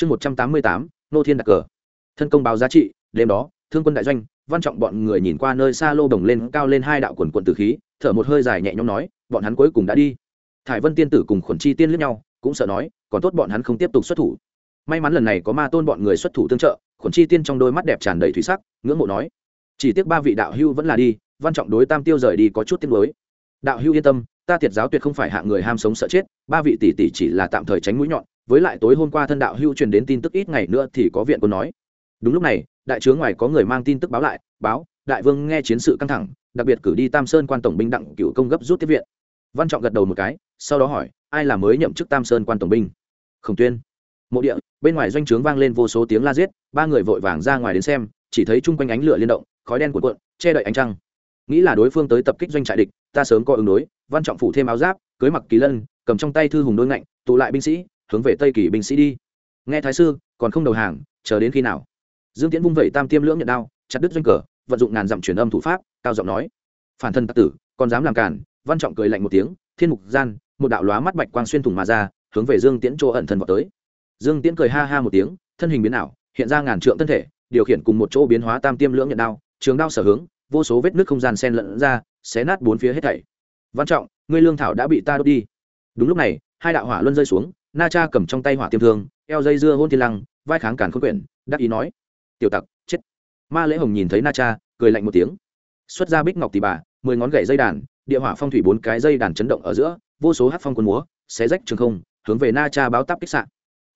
chương một trăm tám mươi tám, nô thiên đặt cờ. Thân công báo giá trị, đêm đó, thương quân đại doanh, văn trọng bọn người nhìn qua nơi xa lô đồng lên, cao lên hai đạo quần quần tử khí, thở một hơi dài nhẹ nhõm nói, bọn hắn cuối cùng đã đi. Thải vân tiên tử cùng khuẩn chi tiên lướt nhau, cũng sợ nói, còn tốt bọn hắn không tiếp tục xuất thủ. May mắn lần này có ma tôn bọn người xuất thủ tương trợ, khuẩn chi tiên trong đôi mắt đẹp tràn đầy thủy sắc, ngưỡng mộ nói, chỉ tiếc ba vị đạo hưu vẫn là đi, văn trọng đối tam tiêu rời đi có chút tiếc nuối. Đạo hưu yên tâm, ta thiệt giáo tuyệt không phải hạ người ham sống sợ chết, ba vị tỷ tỷ chỉ là tạm thời tránh mũi nhọn với lại tối hôm qua thân đạo hưu truyền đến tin tức ít ngày nữa thì có viện quân nói. Đúng lúc này, đại chướng ngoài có người mang tin tức báo lại, báo, đại vương nghe chiến sự căng thẳng, đặc biệt cử đi tam sơn quan tổng binh đặng cựu công gấp rút tiếp viện. Văn trọng gật đầu một cái, sau đó hỏi, ai là mới nhậm chức tam sơn quan tổng binh? Khổng tuyên. Mộ địa, bên ngoài doanh trướng vang lên vô số tiếng la giết, ba người vội vàng ra ngoài đến xem, chỉ thấy chung quanh ánh lửa liên động, khói đen cuộn cuộn, che đậy ánh trăng. Nghĩ là đối phương tới tập kích doanh trại địch, ta sớm có ứng đối, văn trọng phủ thêm áo giáp, cưới mặc kỳ lân, cầm trong tay thư hùng đôi ngạnh, tụ lại binh sĩ hướng về tây kỳ binh sĩ đi. Nghe thái sư, còn không đầu hàng, chờ đến khi nào? Dương tiễn vung vẩy tam tiêm lưỡng nhận đao, chặt đứt doanh cờ, vận dụng ngàn dặm truyền âm thủ pháp, cao giọng nói. Phản thân tặc tử còn dám làm cản văn trọng cười lạnh một tiếng, thiên mục gian, một đạo lóa mắt bạch quang xuyên thủng mà ra, hướng về dương tiễn chỗ ẩn thân vào tới. Dương tiễn cười ha ha một tiếng, thân hình biến ảo, hiện ra ngàn trượng thân thể, điều khiển cùng một chỗ biến hóa tam tiêm lưỡng nhận đao, trường đao sở hướng, vô số vết nước không gian sen lẫn ra, xé nát bốn phía hết thảy. Văn trọng, ngươi lương thảo đã bị ta đốt đi. Đúng lúc này, hai đạo hỏa luân rơi xuống na cha cầm trong tay hỏa tiêm thương, eo dây dưa hôn thiên lăng, vai kháng cản khôn quyển, đắc ý nói, tiểu tặc, chết. Ma lễ hồng nhìn thấy na cha, cười lạnh một tiếng. Xuất ra bích ngọc tỷ bà, mười ngón gậy dây đàn, địa hỏa phong thủy bốn cái dây đàn chấn động ở giữa, vô số hát phong quân múa, xé rách trường không, hướng về na cha báo táp kích sạn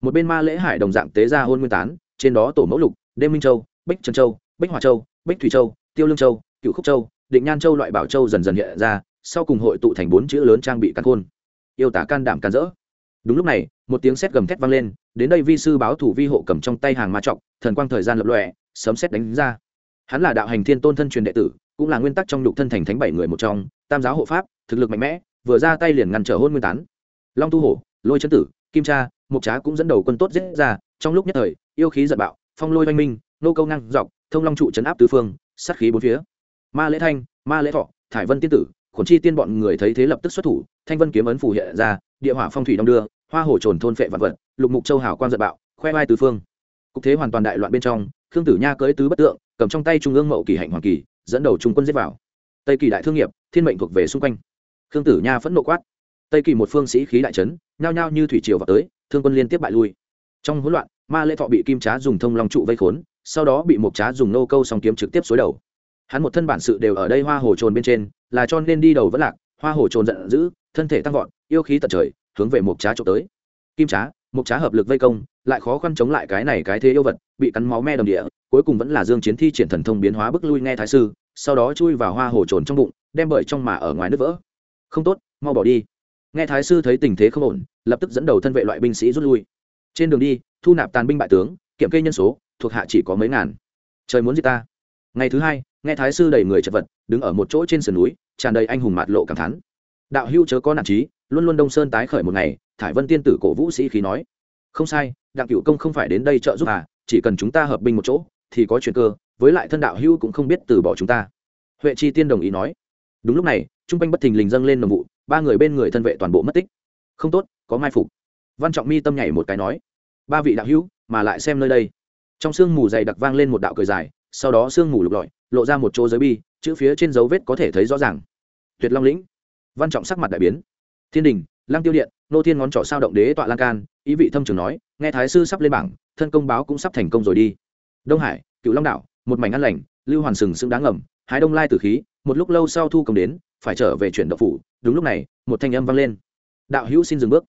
một bên ma lễ hải đồng dạng tế ra hôn nguyên tán, trên đó tổ mẫu lục, đêm minh châu, bích trần châu, bích hòa châu, bích thủy châu, tiêu lương châu, cựu khúc châu, định nhan châu loại bảo châu dần dần hiện ra, sau cùng hội tụ thành bốn chữ lớn trang bị căn khôn. Yêu tả can đảm can dỡ đúng lúc này, một tiếng sét gầm thét vang lên, đến đây vi sư báo thủ vi hộ cầm trong tay hàng ma trọng thần quang thời gian lập lòe, sấm sét đánh ra. Hắn là đạo hành thiên tôn thân truyền đệ tử, cũng là nguyên tắc trong nhục thân thành thánh bảy người một trong, tam giáo hộ pháp, thực lực mạnh mẽ, vừa ra tay liền ngăn trở hôn nguyên tán. Long tu hổ, lôi chân tử, kim cha mục trá cũng dẫn đầu quân tốt giết ra, trong lúc nhất thời, yêu khí giật bạo, phong lôi oanh minh, nô câu ngang dọc, thông long trụ chấn áp tứ phương, sát khí bốn phía. Ma lễ thanh, ma lễ thọ, thải vân tiên tử khuẩn chi tiên bọn người thấy thế lập tức xuất thủ, thanh vân kiếm ấn phủ hiện ra, địa hỏa phong thủy đông đưa, hoa hổ trồn thôn phệ vạn vật, lục mục châu hảo quan giật bạo, khoe vai tứ phương. Cục thế hoàn toàn đại loạn bên trong, khương tử nha cưới tứ bất tượng, cầm trong tay trung ương mậu kỳ hạnh hoàng kỳ, dẫn đầu trung quân giết vào. Tây kỳ đại thương nghiệp, thiên mệnh thuộc về xung quanh. Khương tử nha phẫn nộ quát. Tây kỳ một phương sĩ khí đại trấn nhao nhao như thủy triều vào tới, thương quân liên tiếp bại lui. Trong hỗn loạn, ma lễ thọ bị kim trá dùng thông long trụ vây khốn, sau đó bị một trá dùng nô câu song kiếm trực tiếp xối đầu hắn một thân bản sự đều ở đây hoa hồ trồn bên trên, là cho nên đi đầu vẫn lạc, hoa hồ trồn giận dữ, thân thể tăng vọt, yêu khí tận trời, hướng về mục trá trộm tới. Kim trá mục trá hợp lực vây công, lại khó khăn chống lại cái này cái thế yêu vật, bị cắn máu me đầm địa, cuối cùng vẫn là dương chiến thi triển thần thông biến hóa bức lui nghe thái sư, sau đó chui vào hoa hồ trồn trong bụng, đem bởi trong mà ở ngoài nước vỡ. Không tốt, mau bỏ đi. Nghe thái sư thấy tình thế không ổn, lập tức dẫn đầu thân vệ loại binh sĩ rút lui. Trên đường đi, thu nạp tàn binh bại tướng, kiểm kê nhân số, thuộc hạ chỉ có mấy ngàn. Trời muốn gì ta ngày thứ hai, nghe thái sư đầy người chật vật, đứng ở một chỗ trên sườn núi, tràn đầy anh hùng mạt lộ cảm thán. Đạo hưu chớ có nản trí luôn luôn đông sơn tái khởi một ngày, thải vân tiên tử cổ vũ sĩ khí nói. Không sai, đặng cựu công không phải đến đây trợ giúp à chỉ cần chúng ta hợp binh một chỗ, thì có chuyện cơ, với lại thân đạo hưu cũng không biết từ bỏ chúng ta. Huệ chi tiên đồng ý nói. Đúng lúc này, trung quanh bất thình lình dâng lên nồng vụ, ba người bên người thân vệ toàn bộ mất tích. Không tốt, có mai phục. Văn trọng mi tâm nhảy một cái nói. Ba vị đạo hữu, mà lại xem nơi đây. Trong sương mù dày đặc vang lên một đạo cười dài sau đó sương mù lục lọi, lộ ra một chỗ giới bi, chữ phía trên dấu vết có thể thấy rõ ràng. Tuyệt long lĩnh. Văn trọng sắc mặt đại biến. Thiên đình, lăng tiêu điện, nô thiên ngón trỏ sao động đế tọa lan can, ý vị thâm trường nói, nghe thái sư sắp lên bảng, thân công báo cũng sắp thành công rồi đi. Đông hải cựu long đạo một mảnh ăn lành, lưu hoàn sừng sững đáng ngầm, hái đông lai tử khí, một lúc lâu sau thu công đến, phải trở về chuyển đậu phủ, đúng lúc này, một thanh âm vang lên. Đạo hữu xin dừng bước.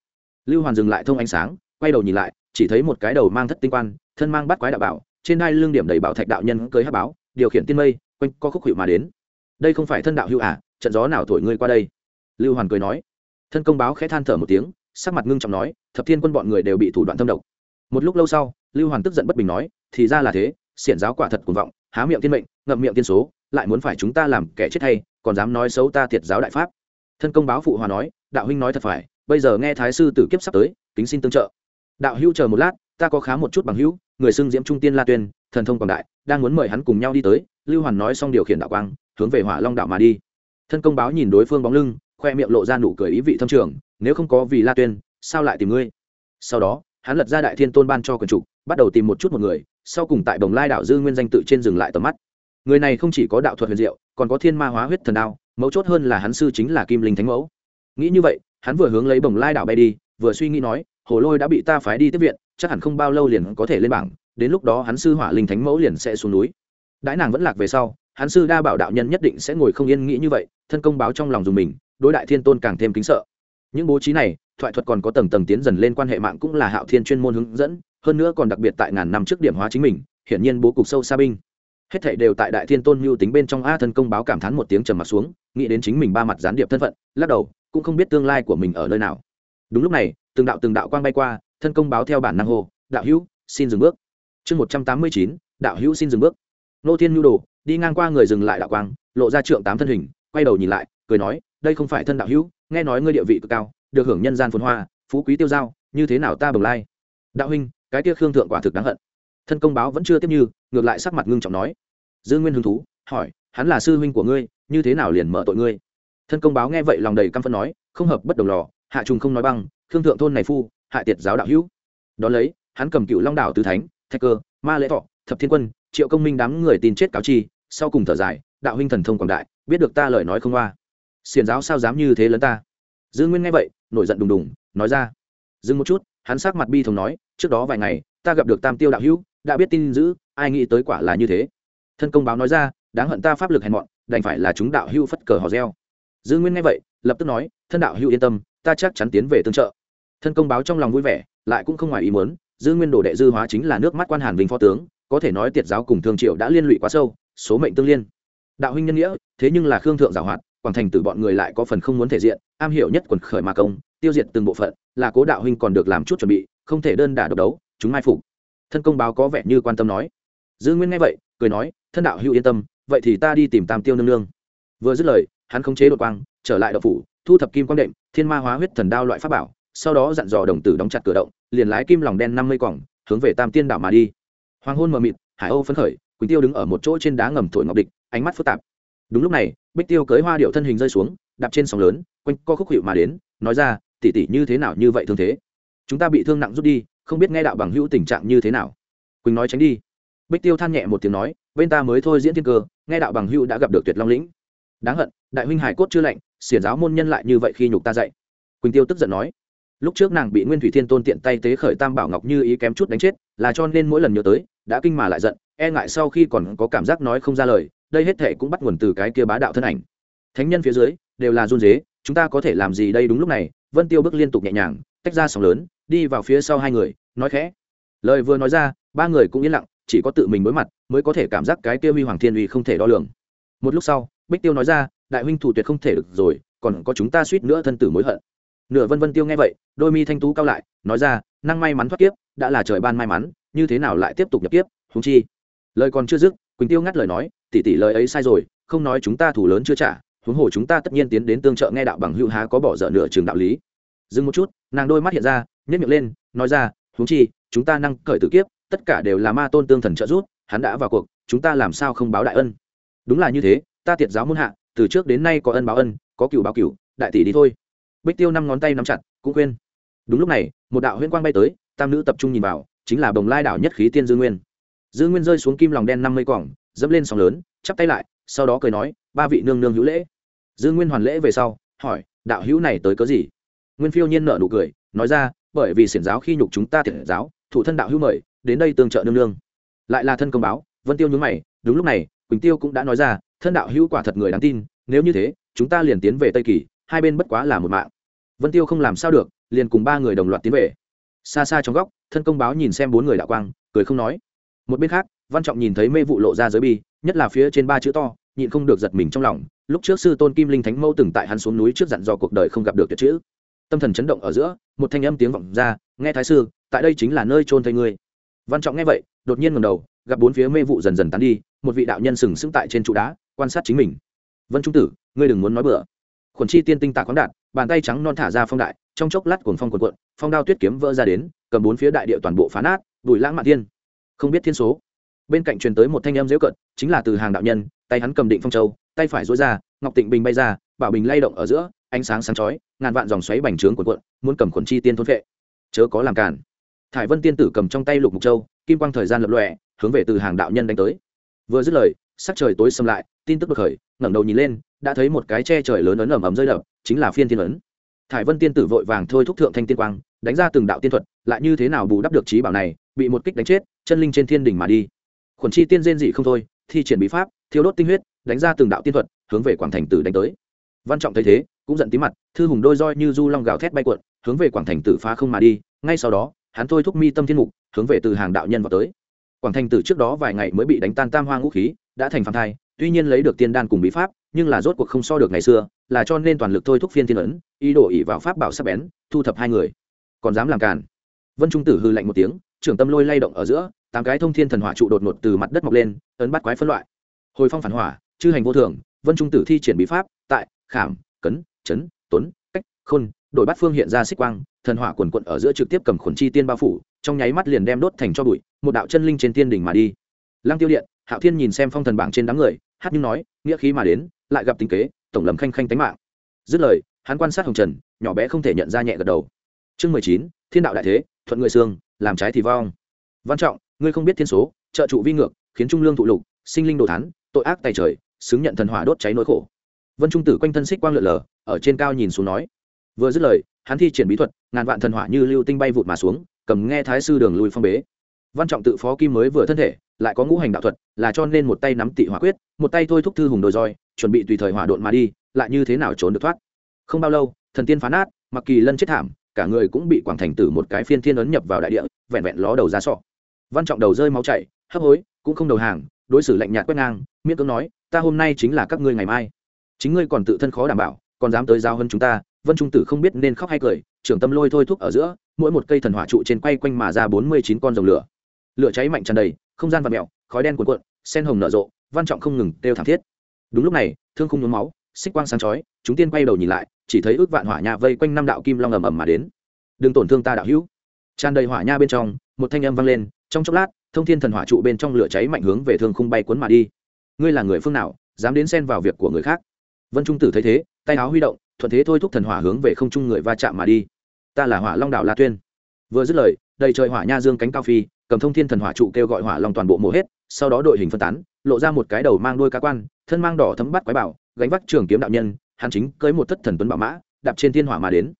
Lưu hoàn dừng lại thông ánh sáng, quay đầu nhìn lại, chỉ thấy một cái đầu mang thất tinh quan, thân mang bắt quái đạo bảo trên đai lưng điểm đầy bảo thạch đạo nhân cưới hát báo, điều khiển tiên mây, quanh co khúc hiệu mà đến. Đây không phải thân đạo hữu à trận gió nào thổi ngươi qua đây? Lưu hoàn cười nói. Thân công báo khẽ than thở một tiếng, sắc mặt ngưng trọng nói, thập thiên quân bọn người đều bị thủ đoạn thâm độc. Một lúc lâu sau, lưu hoàn tức giận bất bình nói, thì ra là thế, xiển giáo quả thật cuồng vọng, há miệng tiên mệnh, ngậm miệng tiên số, lại muốn phải chúng ta làm kẻ chết hay, còn dám nói xấu ta thiệt giáo đại pháp. Thân công báo phụ hòa nói, đạo huynh nói thật phải, bây giờ nghe thái sư tử kiếp sắp tới, kính xin tương trợ. Đạo hữu chờ một lát ta có khá một chút bằng hữu, người xưng diễm trung tiên la tuyên, thần thông quảng đại, đang muốn mời hắn cùng nhau đi tới, lưu hoàn nói xong điều khiển đạo quang, hướng về hỏa long đạo mà đi. Thân công báo nhìn đối phương bóng lưng, khoe miệng lộ ra nụ cười ý vị thâm trường, nếu không có vì la tuyên, sao lại tìm ngươi? Sau đó, hắn lật ra đại thiên tôn ban cho quần trục bắt đầu tìm một chút một người, sau cùng tại đồng lai đảo dư nguyên danh tự trên dừng lại tầm mắt. Người này không chỉ có đạo thuật huyền diệu, còn có thiên ma hóa huyết thần đao, mấu chốt hơn là hắn sư chính là kim linh thánh mẫu. Nghĩ như vậy, hắn vừa hướng lấy bồng lai đảo bay đi, vừa suy nghĩ nói, hồ lôi đã bị ta phái đi tiếp viện chắc hẳn không bao lâu liền có thể lên bảng, đến lúc đó hắn sư hỏa linh thánh mẫu liền sẽ xuống núi. Đãi nàng vẫn lạc về sau, hắn sư đa bảo đạo nhân nhất định sẽ ngồi không yên nghĩ như vậy, thân công báo trong lòng dùng mình, đối đại thiên tôn càng thêm kính sợ. Những bố trí này, thoại thuật còn có tầng tầng tiến dần lên quan hệ mạng cũng là hạo thiên chuyên môn hướng dẫn, hơn nữa còn đặc biệt tại ngàn năm trước điểm hóa chính mình, hiển nhiên bố cục sâu xa binh. Hết thảy đều tại đại thiên tôn mưu tính bên trong a thân công báo cảm thán một tiếng trầm mặt xuống, nghĩ đến chính mình ba mặt gián điệp thân phận, lắc đầu, cũng không biết tương lai của mình ở nơi nào. Đúng lúc này, từng đạo từng đạo quang bay qua thân công báo theo bản năng hô đạo hữu, xin dừng bước. Chương một trăm tám mươi chín, đạo hữu xin dừng bước. Nô thiên nhu đồ, đi ngang qua người dừng lại đạo quang, lộ ra trượng tám thân hình, quay đầu nhìn lại, cười nói, đây không phải thân đạo hữu, nghe nói ngươi địa vị cực cao, được hưởng nhân gian phồn hoa, phú quý tiêu giao như thế nào ta bồng lai? Đạo huynh, cái kia khương thượng quả thực đáng hận. Thân công báo vẫn chưa tiếp như, ngược lại sắc mặt ngưng trọng nói. Dư nguyên hứng thú, hỏi, hắn là sư huynh của ngươi, như thế nào liền mở tội ngươi? Thân công báo nghe vậy lòng đầy căm phân nói, không hợp bất đồng lò, hạ trùng không nói băng, khương thượng thôn này phu hại tiệt giáo đạo hữu. Đ ó lấy, hắn cầm cựu long đảo tứ thánh, thạch cơ, ma lễ thọ, thập thiên quân, triệu công minh đám người tin chết cáo chi, sau cùng thở dài, đạo huynh thần thông quảng đại, biết được ta lời nói không qua xiền giáo sao dám như thế lớn ta? Dư nguyên nghe vậy, nổi giận đùng đùng, nói ra. Dừng một chút, hắn sắc mặt bi thống nói, trước đó vài ngày, ta gặp được tam tiêu đạo hữu, đã biết tin giữ ai nghĩ tới quả là như thế. Thân công báo nói ra, đáng hận ta pháp lực hèn mọn, đành phải là chúng đạo hữu phất cờ hò reo. Dư nguyên nghe vậy, lập tức nói, thân đạo hữu yên tâm, ta chắc chắn tiến về tương trợ thân công báo trong lòng vui vẻ, lại cũng không ngoài ý muốn dư nguyên đồ đệ dư hóa chính là nước mắt quan hàn vinh phó tướng, có thể nói tiệt giáo cùng thương triệu đã liên lụy quá sâu, số mệnh tương liên. Đạo huynh nhân nghĩa, thế nhưng là khương thượng giảo hoạt, quảng thành từ bọn người lại có phần không muốn thể diện, am hiểu nhất quần khởi mà công, tiêu diệt từng bộ phận, là cố đạo huynh còn được làm chút chuẩn bị, không thể đơn đả độc đấu, chúng mai phục. Thân công báo có vẻ như quan tâm nói. Dư nguyên nghe vậy, cười nói, thân đạo hữu yên tâm, vậy thì ta đi tìm tam tiêu nương nương. Vừa dứt lời, hắn khống chế đột quang, trở lại đậu phủ, thu thập kim quang đệm, thiên ma hóa huyết thần đao loại pháp bảo sau đó dặn dò đồng tử đóng chặt cửa động, liền lái kim lòng đen năm mươi quòng, hướng về tam tiên đảo mà đi. Hoàng hôn mờ mịt, hải âu phấn khởi, quỳnh tiêu đứng ở một chỗ trên đá ngầm thổi ngọc địch, ánh mắt phức tạp. Đúng lúc này, bích tiêu cưới hoa điệu thân hình rơi xuống, đạp trên sóng lớn, quanh co khúc hiệu mà đến, nói ra tỉ tỉ như thế nào như vậy thương thế? Chúng ta bị thương nặng rút đi, không biết nghe đạo bằng hữu tình trạng như thế nào. Quỳnh nói tránh đi. Bích tiêu than nhẹ một tiếng nói, bên ta mới thôi diễn thiên cơ, nghe đạo bằng hữu đã gặp được tuyệt long lĩnh. Đáng hận, đại huynh hải cốt chưa lạnh, xiển giáo môn nhân lại như vậy khi nhục ta dạy. Quỳnh tiêu tức giận nói lúc trước nàng bị nguyên thủy thiên tôn tiện tay tế khởi tam bảo ngọc như ý kém chút đánh chết, là cho nên mỗi lần nhớ tới, đã kinh mà lại giận e ngại sau khi còn có cảm giác nói không ra lời, đây hết thệ cũng bắt nguồn từ cái kia bá đạo thân ảnh. Thánh nhân phía dưới, đều là run dế chúng ta có thể làm gì đây đúng lúc này? Vân tiêu bước liên tục nhẹ nhàng, tách ra sóng lớn, đi vào phía sau hai người, nói khẽ. Lời vừa nói ra, ba người cũng yên lặng, chỉ có tự mình đối mặt, mới có thể cảm giác cái kia huy hoàng thiên uy không thể đo lường. Một lúc sau, bích tiêu nói ra, đại huynh thủ tuyệt không thể được rồi, còn có chúng ta suýt nữa thân tử mối hận nửa vân vân tiêu nghe vậy, đôi mi thanh tú cao lại, nói ra, năng may mắn thoát kiếp, đã là trời ban may mắn, như thế nào lại tiếp tục nhập kiếp húng chi? Lời còn chưa dứt, quỳnh tiêu ngắt lời nói, tỷ tỷ lời ấy sai rồi, không nói chúng ta thủ lớn chưa trả, huống hồ chúng ta tất nhiên tiến đến tương trợ nghe đạo bằng hữu há có bỏ dở nửa trường đạo lý. Dừng một chút, nàng đôi mắt hiện ra nhét miệng lên, nói ra, huống chi, chúng ta năng cởi tử kiếp, tất cả đều là ma tôn tương thần trợ giúp, hắn đã vào cuộc, chúng ta làm sao không báo đại ân? Đúng là như thế, ta tiệt giáo muôn hạ, từ trước đến nay có ân báo ân, có cựu báo cựu đại tỷ đi thôi bích tiêu năm ngón tay nắm chặt, cũng quên đúng lúc này, một đạo huyễn quang bay tới, tam nữ tập trung nhìn vào, chính là bồng lai đảo nhất khí tiên dư nguyên. Dư nguyên rơi xuống kim lòng đen năm mươi quỏng dẫm lên sóng lớn, chắp tay lại, sau đó cười nói, ba vị nương nương hữu lễ. Dư nguyên hoàn lễ về sau, hỏi, đạo hữu này tới cớ gì? Nguyên phiêu nhiên nợ nụ cười, nói ra, bởi vì xiển giáo khi nhục chúng ta thiện giáo, thủ thân đạo hữu mời, đến đây tương trợ nương nương. Lại là thân công báo, vân tiêu nhúng mày, đúng lúc này, quỳnh tiêu cũng đã nói ra, thân đạo hữu quả thật người đáng tin, nếu như thế, chúng ta liền tiến về tây kỳ hai bên bất quá là một mạng. Vân tiêu không làm sao được, liền cùng ba người đồng loạt tiến về. Xa xa trong góc, thân công báo nhìn xem bốn người đạo quang, cười không nói. Một bên khác, văn trọng nhìn thấy mê vụ lộ ra giới bi, nhất là phía trên ba chữ to, nhịn không được giật mình trong lòng. Lúc trước sư tôn kim linh thánh mẫu từng tại hắn xuống núi trước dặn do cuộc đời không gặp được tuyệt chữ. Tâm thần chấn động ở giữa, một thanh âm tiếng vọng ra, nghe thái sư, tại đây chính là nơi trôn thây ngươi. Văn trọng nghe vậy, đột nhiên ngầm đầu, gặp bốn phía mê vụ dần dần tán đi, một vị đạo nhân sừng sững tại trên trụ đá, quan sát chính mình. Vân trung tử, ngươi đừng muốn nói bừa khuẩn chi tiên tinh tạ khoáng đạt bàn tay trắng non thả ra phong đại, trong chốc lát cuồng phong quần quận phong đao tuyết kiếm vỡ ra đến, cầm bốn phía đại địa toàn bộ phá nát, bụi lãng mạn thiên. Không biết thiên số. Bên cạnh truyền tới một thanh âm dễu cận chính là từ hàng đạo nhân, tay hắn cầm định phong châu, tay phải dối ra, ngọc tịnh bình bay ra, bảo bình lay động ở giữa, ánh sáng sáng chói, ngàn vạn dòng xoáy bành trướng cuộn cuộn, muốn cầm khuẩn chi tiên thôn vệ chớ có làm cản thải vân tiên tử cầm trong tay lục mục châu, kim quang thời gian lập lòe, hướng về từ hàng đạo nhân đánh tới. Vừa dứt lời, sắc trời tối xâm lại tin tức đột khởi, ngẩng đầu nhìn lên, đã thấy một cái che trời lớn ấn ẩm ẩm rơi đập, chính là phiên thiên ấn. Thải vân tiên tử vội vàng thôi thúc thượng thanh tiên quang, đánh ra từng đạo tiên thuật, lại như thế nào bù đắp được trí bảo này, bị một kích đánh chết, chân linh trên thiên đỉnh mà đi. Khuẩn chi tiên rên dị không thôi, thi triển bí pháp thiếu đốt tinh huyết, đánh ra từng đạo tiên thuật, hướng về quảng thành tử đánh tới. Văn trọng thấy thế, cũng giận tí mặt, thư hùng đôi roi như du long gào thét bay cuộn, hướng về quảng thành tử phá không mà đi, ngay sau đó, hắn thôi thúc mi tâm thiên mục, hướng về từ hàng đạo nhân vào tới. Quảng thành tử trước đó vài ngày mới bị đánh tan tam hoa ngũ khí, đã thành phản thai tuy nhiên lấy được tiên đan cùng bí pháp, nhưng là rốt cuộc không so được ngày xưa, là cho nên toàn lực thôi thúc phiên thiên ấn, ý đồ ỉ vào pháp bảo sắc bén, thu thập hai người. Còn dám làm càn? Vân trung tử hư lạnh một tiếng, trưởng tâm lôi lay động ở giữa, tám cái thông thiên thần hỏa trụ đột ngột từ mặt đất mọc lên, ấn bắt quái phân loại. Hồi phong phản hỏa, chư hành vô thường, vân trung tử thi triển bí pháp, tại, khảm, cấn, chấn, tuấn, cách, khôn, đổi bát phương hiện ra xích quang, thần hỏa quần quận ở giữa trực tiếp cầm khuẩn chi tiên bao phủ, trong nháy mắt liền đem đốt thành cho bụi, một đạo chân linh trên tiên đỉnh mà đi. Lăng tiêu điện hạo thiên nhìn xem phong thần bảng trên đám người, hát nhưng nói, nghĩa khí mà đến, lại gặp tính kế, tổng lầm khanh khanh tánh mạng. Dứt lời, hắn quan sát hồng trần, nhỏ bé không thể nhận ra nhẹ gật đầu. Chương mười chín, thiên đạo đại thế, thuận người xương, làm trái thì vong. Văn trọng, ngươi không biết thiên số, trợ trụ vi ngược, khiến trung lương thụ lục, sinh linh đồ thán, tội ác tài trời, xứng nhận thần hỏa đốt cháy nỗi khổ. Vân trung tử quanh thân xích quang lượn lờ, ở trên cao nhìn xuống nói. Vừa dứt lời, hắn thi triển bí thuật, ngàn vạn thần hỏa như lưu tinh bay vụt mà xuống, cầm nghe thái sư đường lùi phong bế văn trọng tự phó kim mới vừa thân thể, lại có ngũ hành đạo thuật, là cho nên một tay nắm tị hỏa quyết, một tay thôi thúc thư hùng đồi roi, chuẩn bị tùy thời hỏa độn mà đi, lại như thế nào trốn được thoát? Không bao lâu, thần tiên phá nát, mặc kỳ lân chết thảm, cả người cũng bị quảng thành tử một cái phiên thiên ấn nhập vào đại địa, vẹn vẹn ló đầu ra sọ. Văn trọng đầu rơi máu chảy, hấp hối, cũng không đầu hàng, đối xử lạnh nhạt quét ngang, miễn cưỡng nói, ta hôm nay chính là các ngươi ngày mai. Chính ngươi còn tự thân khó đảm bảo, còn dám tới giao hơn chúng ta. Vân trung tử không biết nên khóc hay cười, trưởng tâm lôi thôi thúc ở giữa, mỗi một cây thần hỏa trụ trên quay quanh mà ra bốn mươi chín con rồng lửa lửa cháy mạnh tràn đầy, không gian và mẹo khói đen cuộn cuộn, sen hồng nở rộ, văn trọng không ngừng kêu thảm thiết. Đúng lúc này, thương không nhuốm máu, xích quang sáng chói, chúng tiên quay đầu nhìn lại, chỉ thấy ước vạn hỏa nha vây quanh năm đạo kim long ầm ầm mà đến. Đừng tổn thương ta đạo hữu. Tràn đầy hỏa nha bên trong, một thanh âm vang lên, trong chốc lát, thông thiên thần hỏa trụ bên trong lửa cháy mạnh hướng về thương khung bay cuốn mà đi. Ngươi là người phương nào, dám đến xen vào việc của người khác? Vân trung tử thấy thế, tay áo huy động, thuận thế thôi thúc thần hỏa hướng về không trung người va chạm mà đi. Ta là hỏa long đạo la tuyên. Vừa dứt lời, đầy trời hỏa nha dương cánh cao phi cầm thông thiên thần hỏa trụ kêu gọi hỏa long toàn bộ mổ hết, sau đó đội hình phân tán, lộ ra một cái đầu mang đôi cá quan, thân mang đỏ thấm bắt quái bảo, gánh vác trường kiếm đạo nhân, hắn chính cưới một thất thần tuấn bảo mã, đạp trên thiên hỏa mà đến.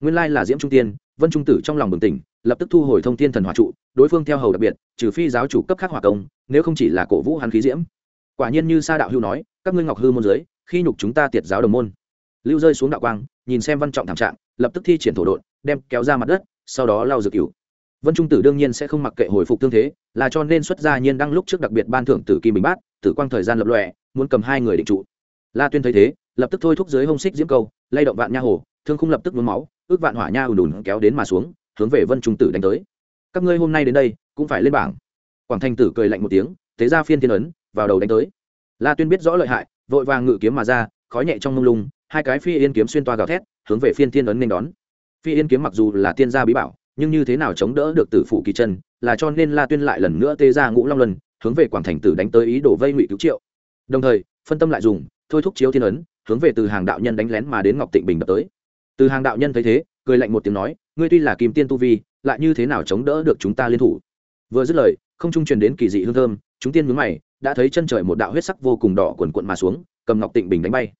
Nguyên lai là diễm trung tiên, vân trung tử trong lòng bừng tỉnh, lập tức thu hồi thông thiên thần hỏa trụ, đối phương theo hầu đặc biệt, trừ phi giáo chủ cấp khác hỏa công, nếu không chỉ là cổ vũ hắn khí diễm. Quả nhiên như sa đạo hưu nói, các ngươi ngọc hư môn giới, khi nhục chúng ta tiệt giáo đồng môn. Lưu rơi xuống đạo quang, nhìn xem văn trọng thảm trạng, lập tức thi triển thổ đột đem kéo ra mặt đất, sau đó lao dược cửu vân trung tử đương nhiên sẽ không mặc kệ hồi phục tương thế, là cho nên xuất gia nhiên đăng lúc trước đặc biệt ban thưởng tử kim bình bát, tử quang thời gian lập lòe, muốn cầm hai người định trụ. La tuyên thấy thế, lập tức thôi thúc dưới hông xích diễm câu, lay động vạn nha hồ, thương không lập tức nhuốm máu, ước vạn hỏa nha ùn ùn kéo đến mà xuống, hướng về vân trung tử đánh tới. Các ngươi hôm nay đến đây, cũng phải lên bảng. Quảng thanh tử cười lạnh một tiếng, thế ra phiên thiên ấn, vào đầu đánh tới. La tuyên biết rõ lợi hại, vội vàng ngự kiếm mà ra, khói nhẹ trong mông lung, hai cái phi yên kiếm xuyên toa gào thét, hướng về phiên thiên ấn nên đón. Phi yên kiếm mặc dù là tiên gia bí bảo nhưng như thế nào chống đỡ được tử phụ kỳ chân, là cho nên la tuyên lại lần nữa tê ra ngũ long luân, hướng về quảng thành tử đánh tới ý đồ vây ngụy cứu triệu. Đồng thời, phân tâm lại dùng, thôi thúc chiếu thiên ấn, hướng về từ hàng đạo nhân đánh lén mà đến ngọc tịnh bình đập tới. Từ hàng đạo nhân thấy thế, cười lạnh một tiếng nói, ngươi tuy là kim tiên tu vi, lại như thế nào chống đỡ được chúng ta liên thủ? Vừa dứt lời, không trung truyền đến kỳ dị hương thơm, chúng tiên mướn mày, đã thấy chân trời một đạo huyết sắc vô cùng đỏ quần quận mà xuống, cầm ngọc tịnh bình đánh bay.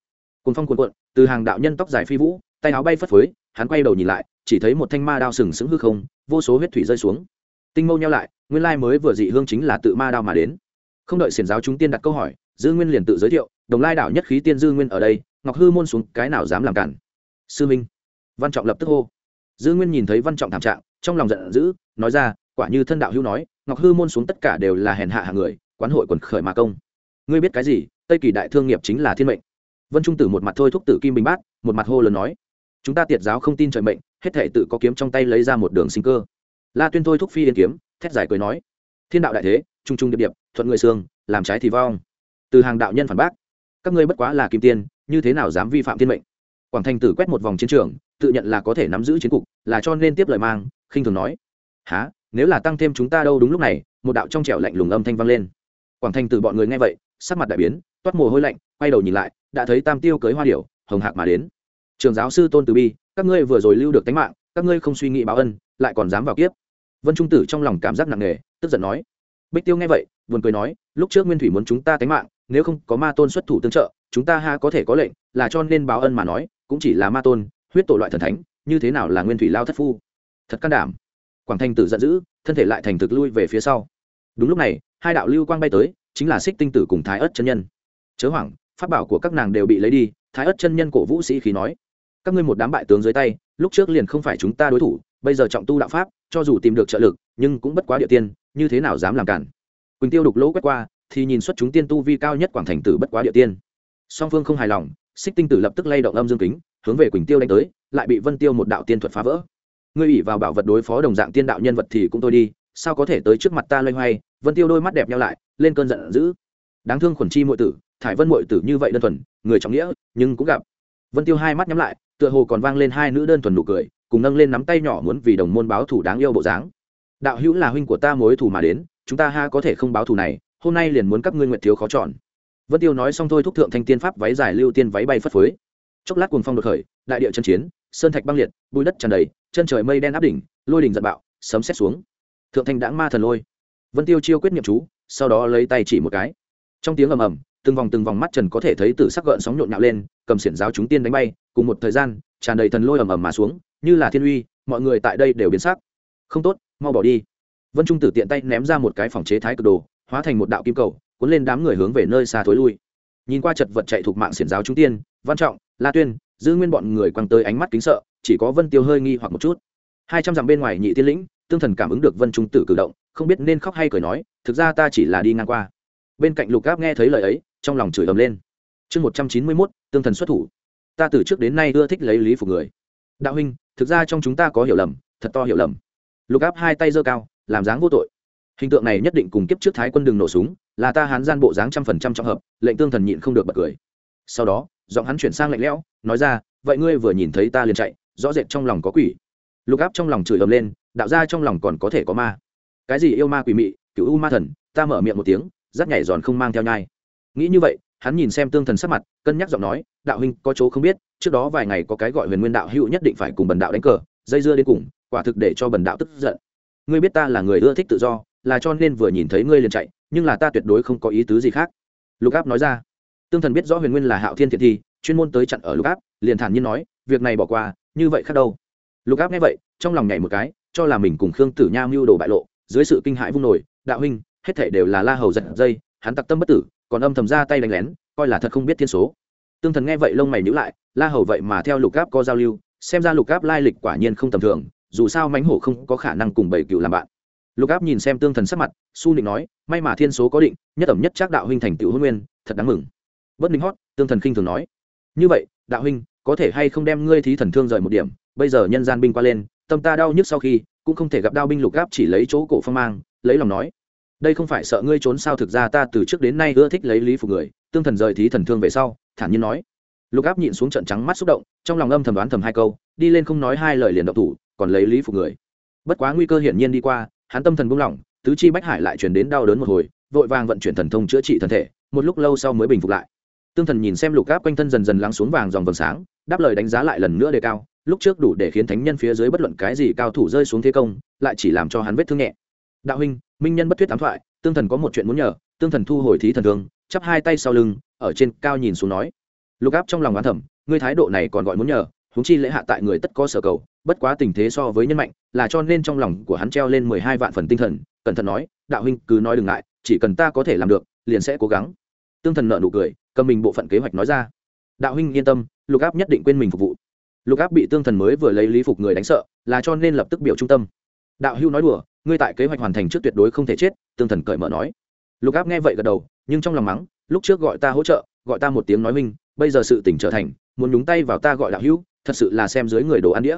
Cùng phong quần quận, từ hàng đạo nhân tóc dài phi vũ, tay áo bay phất phới, hắn quay đầu nhìn lại chỉ thấy một thanh ma đao sừng sững hư không, vô số huyết thủy rơi xuống. Tinh mâu nhau lại, nguyên lai mới vừa dị hương chính là tự ma đao mà đến. Không đợi xiển giáo chúng tiên đặt câu hỏi, dư nguyên liền tự giới thiệu, đồng lai đảo nhất khí tiên dư nguyên ở đây, ngọc hư môn xuống, cái nào dám làm cản? Sư minh. Văn trọng lập tức hô. Dư nguyên nhìn thấy văn trọng thảm trạng, trong lòng giận dữ, nói ra, quả như thân đạo hữu nói, ngọc hư môn xuống tất cả đều là hèn hạ hạng người, quán hội quần khởi mà công. Ngươi biết cái gì, tây kỳ đại thương nghiệp chính là thiên mệnh. Vân trung tử một mặt thôi thúc tử kim bình bát, một mặt hô lớn nói chúng ta tiệt giáo không tin trời mệnh, hết thể tự có kiếm trong tay lấy ra một đường sinh cơ. La tuyên thôi thúc phi yên kiếm, thét giải cười nói, thiên đạo đại thế trung trung điệp điệp, thuận người xương, làm trái thì vong. Từ hàng đạo nhân phản bác, các ngươi bất quá là kim tiên, như thế nào dám vi phạm thiên mệnh? Quảng thành tử quét một vòng chiến trường, tự nhận là có thể nắm giữ chiến cục, là cho nên tiếp lời mang, khinh thường nói há nếu là tăng thêm chúng ta đâu đúng lúc này, một đạo trong trẻo lạnh lùng âm thanh vang lên. Quảng thành tử bọn người nghe vậy, sắc mặt đại biến, toát mồ hôi lạnh, quay đầu nhìn lại, đã thấy tam tiêu cưới hoa điểu, hồng hạc mà đến trường giáo sư tôn từ bi, các ngươi vừa rồi lưu được tánh mạng, các ngươi không suy nghĩ báo ân, lại còn dám vào kiếp. Vân trung tử trong lòng cảm giác nặng nề, tức giận nói. Bích tiêu nghe vậy, buồn cười nói, lúc trước nguyên thủy muốn chúng ta tánh mạng, nếu không có ma tôn xuất thủ tương trợ, chúng ta ha có thể có lệnh, là cho nên báo ân mà nói, cũng chỉ là ma tôn, huyết tổ loại thần thánh, như thế nào là nguyên thủy lao thất phu? Thật can đảm. Quảng thanh tử giận dữ, thân thể lại thành thực lui về phía sau. Đúng lúc này, hai đạo lưu quang bay tới, chính là xích tinh tử cùng thái ớt chân nhân. Chớ hoảng, pháp bảo của các nàng đều bị lấy đi, thái ớt chân nhân cổ vũ sĩ khí nói các ngươi một đám bại tướng dưới tay, lúc trước liền không phải chúng ta đối thủ, bây giờ trọng tu đạo pháp, cho dù tìm được trợ lực, nhưng cũng bất quá địa tiên, như thế nào dám làm cản? Quỳnh tiêu đục lỗ quét qua, thì nhìn xuất chúng tiên tu vi cao nhất quảng thành tử bất quá địa tiên. Song phương không hài lòng, xích tinh tử lập tức lay động âm dương kính, hướng về quỳnh tiêu đánh tới, lại bị vân tiêu một đạo tiên thuật phá vỡ. Ngươi ủy vào bảo vật đối phó đồng dạng tiên đạo nhân vật thì cũng tôi đi, sao có thể tới trước mặt ta loay hoay? Vân tiêu đôi mắt đẹp nhau lại, lên cơn giận dữ. Đáng thương khuẩn chi muội tử, thải vân muội tử như vậy đơn thuần, người trọng nghĩa, nhưng cũng gặp. Vân tiêu hai mắt nhắm lại tựa hồ còn vang lên hai nữ đơn thuần nụ cười, cùng nâng lên nắm tay nhỏ muốn vì đồng môn báo thủ đáng yêu bộ dáng. Đạo hữu là huynh của ta mối thủ mà đến, chúng ta ha có thể không báo thù này, hôm nay liền muốn các ngươi nguyện thiếu khó chọn. Vân tiêu nói xong thôi thúc thượng thanh tiên pháp váy dài lưu tiên váy bay phất phới. Chốc lát cuồng phong đột khởi, đại địa chân chiến, sơn thạch băng liệt, bụi đất tràn đầy, chân trời mây đen áp đỉnh, lôi đỉnh giật bạo, sấm xét xuống. Thượng thanh đãng ma thần lôi. Vân tiêu chiêu quyết niệm chú, sau đó lấy tay chỉ một cái. Trong tiếng ầm ầm từng vòng từng vòng mắt trần có thể thấy từ sắc gợn sóng nhộn nhạo lên, cầm xiển giáo chúng tiên đánh bay, cùng một thời gian, tràn đầy thần lôi ầm ầm mà xuống, như là thiên uy, mọi người tại đây đều biến sắc. Không tốt, mau bỏ đi. Vân trung tử tiện tay ném ra một cái phòng chế thái cực đồ, hóa thành một đạo kim cầu, cuốn lên đám người hướng về nơi xa thối lui. Nhìn qua chật vật chạy thuộc mạng xiển giáo chúng tiên, văn trọng, la tuyên giữ nguyên bọn người quăng tới ánh mắt kính sợ, chỉ có vân tiêu hơi nghi hoặc một chút. Hai trăm dặm bên ngoài nhị tiên lĩnh, tương thần cảm ứng được vân trung tử cử động, không biết nên khóc hay cười nói, thực ra ta chỉ là đi ngang qua. Bên cạnh lục gáp nghe thấy lời ấy trong lòng chửi ầm lên. Chương một trăm chín mươi mốt, tương thần xuất thủ. Ta từ trước đến nay ưa thích lấy lý phục người. Đạo huynh, thực ra trong chúng ta có hiểu lầm, thật to hiểu lầm. Lục áp hai tay giơ cao, làm dáng vô tội. Hình tượng này nhất định cùng kiếp trước thái quân đường nổ súng, là ta hán gian bộ dáng trăm phần trăm trong hợp, lệnh tương thần nhịn không được bật cười. Sau đó, giọng hắn chuyển sang lạnh lẽo, nói ra, vậy ngươi vừa nhìn thấy ta liền chạy, rõ rệt trong lòng có quỷ. Lục áp trong lòng chửi ầm lên, đạo ra trong lòng còn có thể có ma. Cái gì yêu ma quỷ mị, cựu u ma thần? Ta mở miệng một tiếng rắt nhảy giòn không mang theo nhai nghĩ như vậy, hắn nhìn xem tương thần sắc mặt, cân nhắc giọng nói, đạo huynh, có chỗ không biết, trước đó vài ngày có cái gọi huyền nguyên đạo hữu nhất định phải cùng bần đạo đánh cờ, dây dưa đến cùng, quả thực để cho bần đạo tức giận. Ngươi biết ta là người ưa thích tự do, là cho nên vừa nhìn thấy ngươi liền chạy, nhưng là ta tuyệt đối không có ý tứ gì khác. Lục áp nói ra. Tương thần biết rõ huyền nguyên là hạo thiên thiện thi, chuyên môn tới chặn ở lục áp, liền thản nhiên nói, việc này bỏ qua, như vậy khác đâu. Lục áp nghe vậy, trong lòng nhảy một cái, cho là mình cùng khương tử nha mưu đồ bại lộ, dưới sự kinh hãi vung nổi, đạo huynh, hết thể đều là la hầu giật dây, hắn tặc tâm bất tử còn âm thầm ra tay đánh lén, coi là thật không biết thiên số. Tương thần nghe vậy lông mày nhữ lại, la hầu vậy mà theo lục áp có giao lưu, xem ra lục áp lai lịch quả nhiên không tầm thường, dù sao mánh hổ không có khả năng cùng bảy cựu làm bạn. Lục áp nhìn xem tương thần sắc mặt, su định nói, may mà thiên số có định, nhất ẩm nhất trác đạo huynh thành tựu hôn nguyên, thật đáng mừng. Bất ninh hót, tương thần khinh thường nói, như vậy, đạo huynh, có thể hay không đem ngươi thí thần thương rời một điểm, bây giờ nhân gian binh qua lên, tâm ta đau nhức sau khi, cũng không thể gặp đao binh lục gáp chỉ lấy chỗ cổ phong mang, lấy lòng nói đây không phải sợ ngươi trốn sao? Thực ra ta từ trước đến nay ưa thích lấy lý phục người, tương thần rời thí thần thương về sau, thản nhiên nói. Lục áp nhịn xuống trận trắng mắt xúc động, trong lòng âm thầm đoán thầm hai câu, đi lên không nói hai lời liền độc thủ, còn lấy lý phục người. Bất quá nguy cơ hiển nhiên đi qua, hắn tâm thần buông lỏng, tứ chi bách hải lại chuyển đến đau đớn một hồi, vội vàng vận chuyển thần thông chữa trị thân thể, một lúc lâu sau mới bình phục lại. Tương thần nhìn xem lục áp quanh thân dần dần lắng xuống vàng dòng vầng sáng, đáp lời đánh giá lại lần nữa đề cao, lúc trước đủ để khiến thánh nhân phía dưới bất luận cái gì cao thủ rơi xuống thế công, lại chỉ làm cho hắn vết thương nhẹ. Đạo huynh minh nhân bất thuyết ám thoại, tương thần có một chuyện muốn nhờ, tương thần thu hồi thí thần thương, chắp hai tay sau lưng, ở trên cao nhìn xuống nói. Lục áp trong lòng oán thẩm ngươi thái độ này còn gọi muốn nhờ, huống chi lễ hạ tại người tất có sở cầu, bất quá tình thế so với nhân mạnh, là cho nên trong lòng của hắn treo lên mười hai vạn phần tinh thần, cẩn thận nói, đạo huynh cứ nói đừng ngại, chỉ cần ta có thể làm được, liền sẽ cố gắng. Tương thần nợ nụ cười, cầm mình bộ phận kế hoạch nói ra. Đạo huynh yên tâm, lục áp nhất định quên mình phục vụ. Lục áp bị tương thần mới vừa lấy lý phục người đánh sợ, là cho nên lập tức biểu trung tâm. Đạo hưu nói đùa ngươi tại kế hoạch hoàn thành trước tuyệt đối không thể chết, tương thần cởi mở nói. Lục áp nghe vậy gật đầu, nhưng trong lòng mắng, lúc trước gọi ta hỗ trợ, gọi ta một tiếng nói minh, bây giờ sự tỉnh trở thành, muốn nhúng tay vào ta gọi đạo hữu, thật sự là xem dưới người đồ ăn đĩa.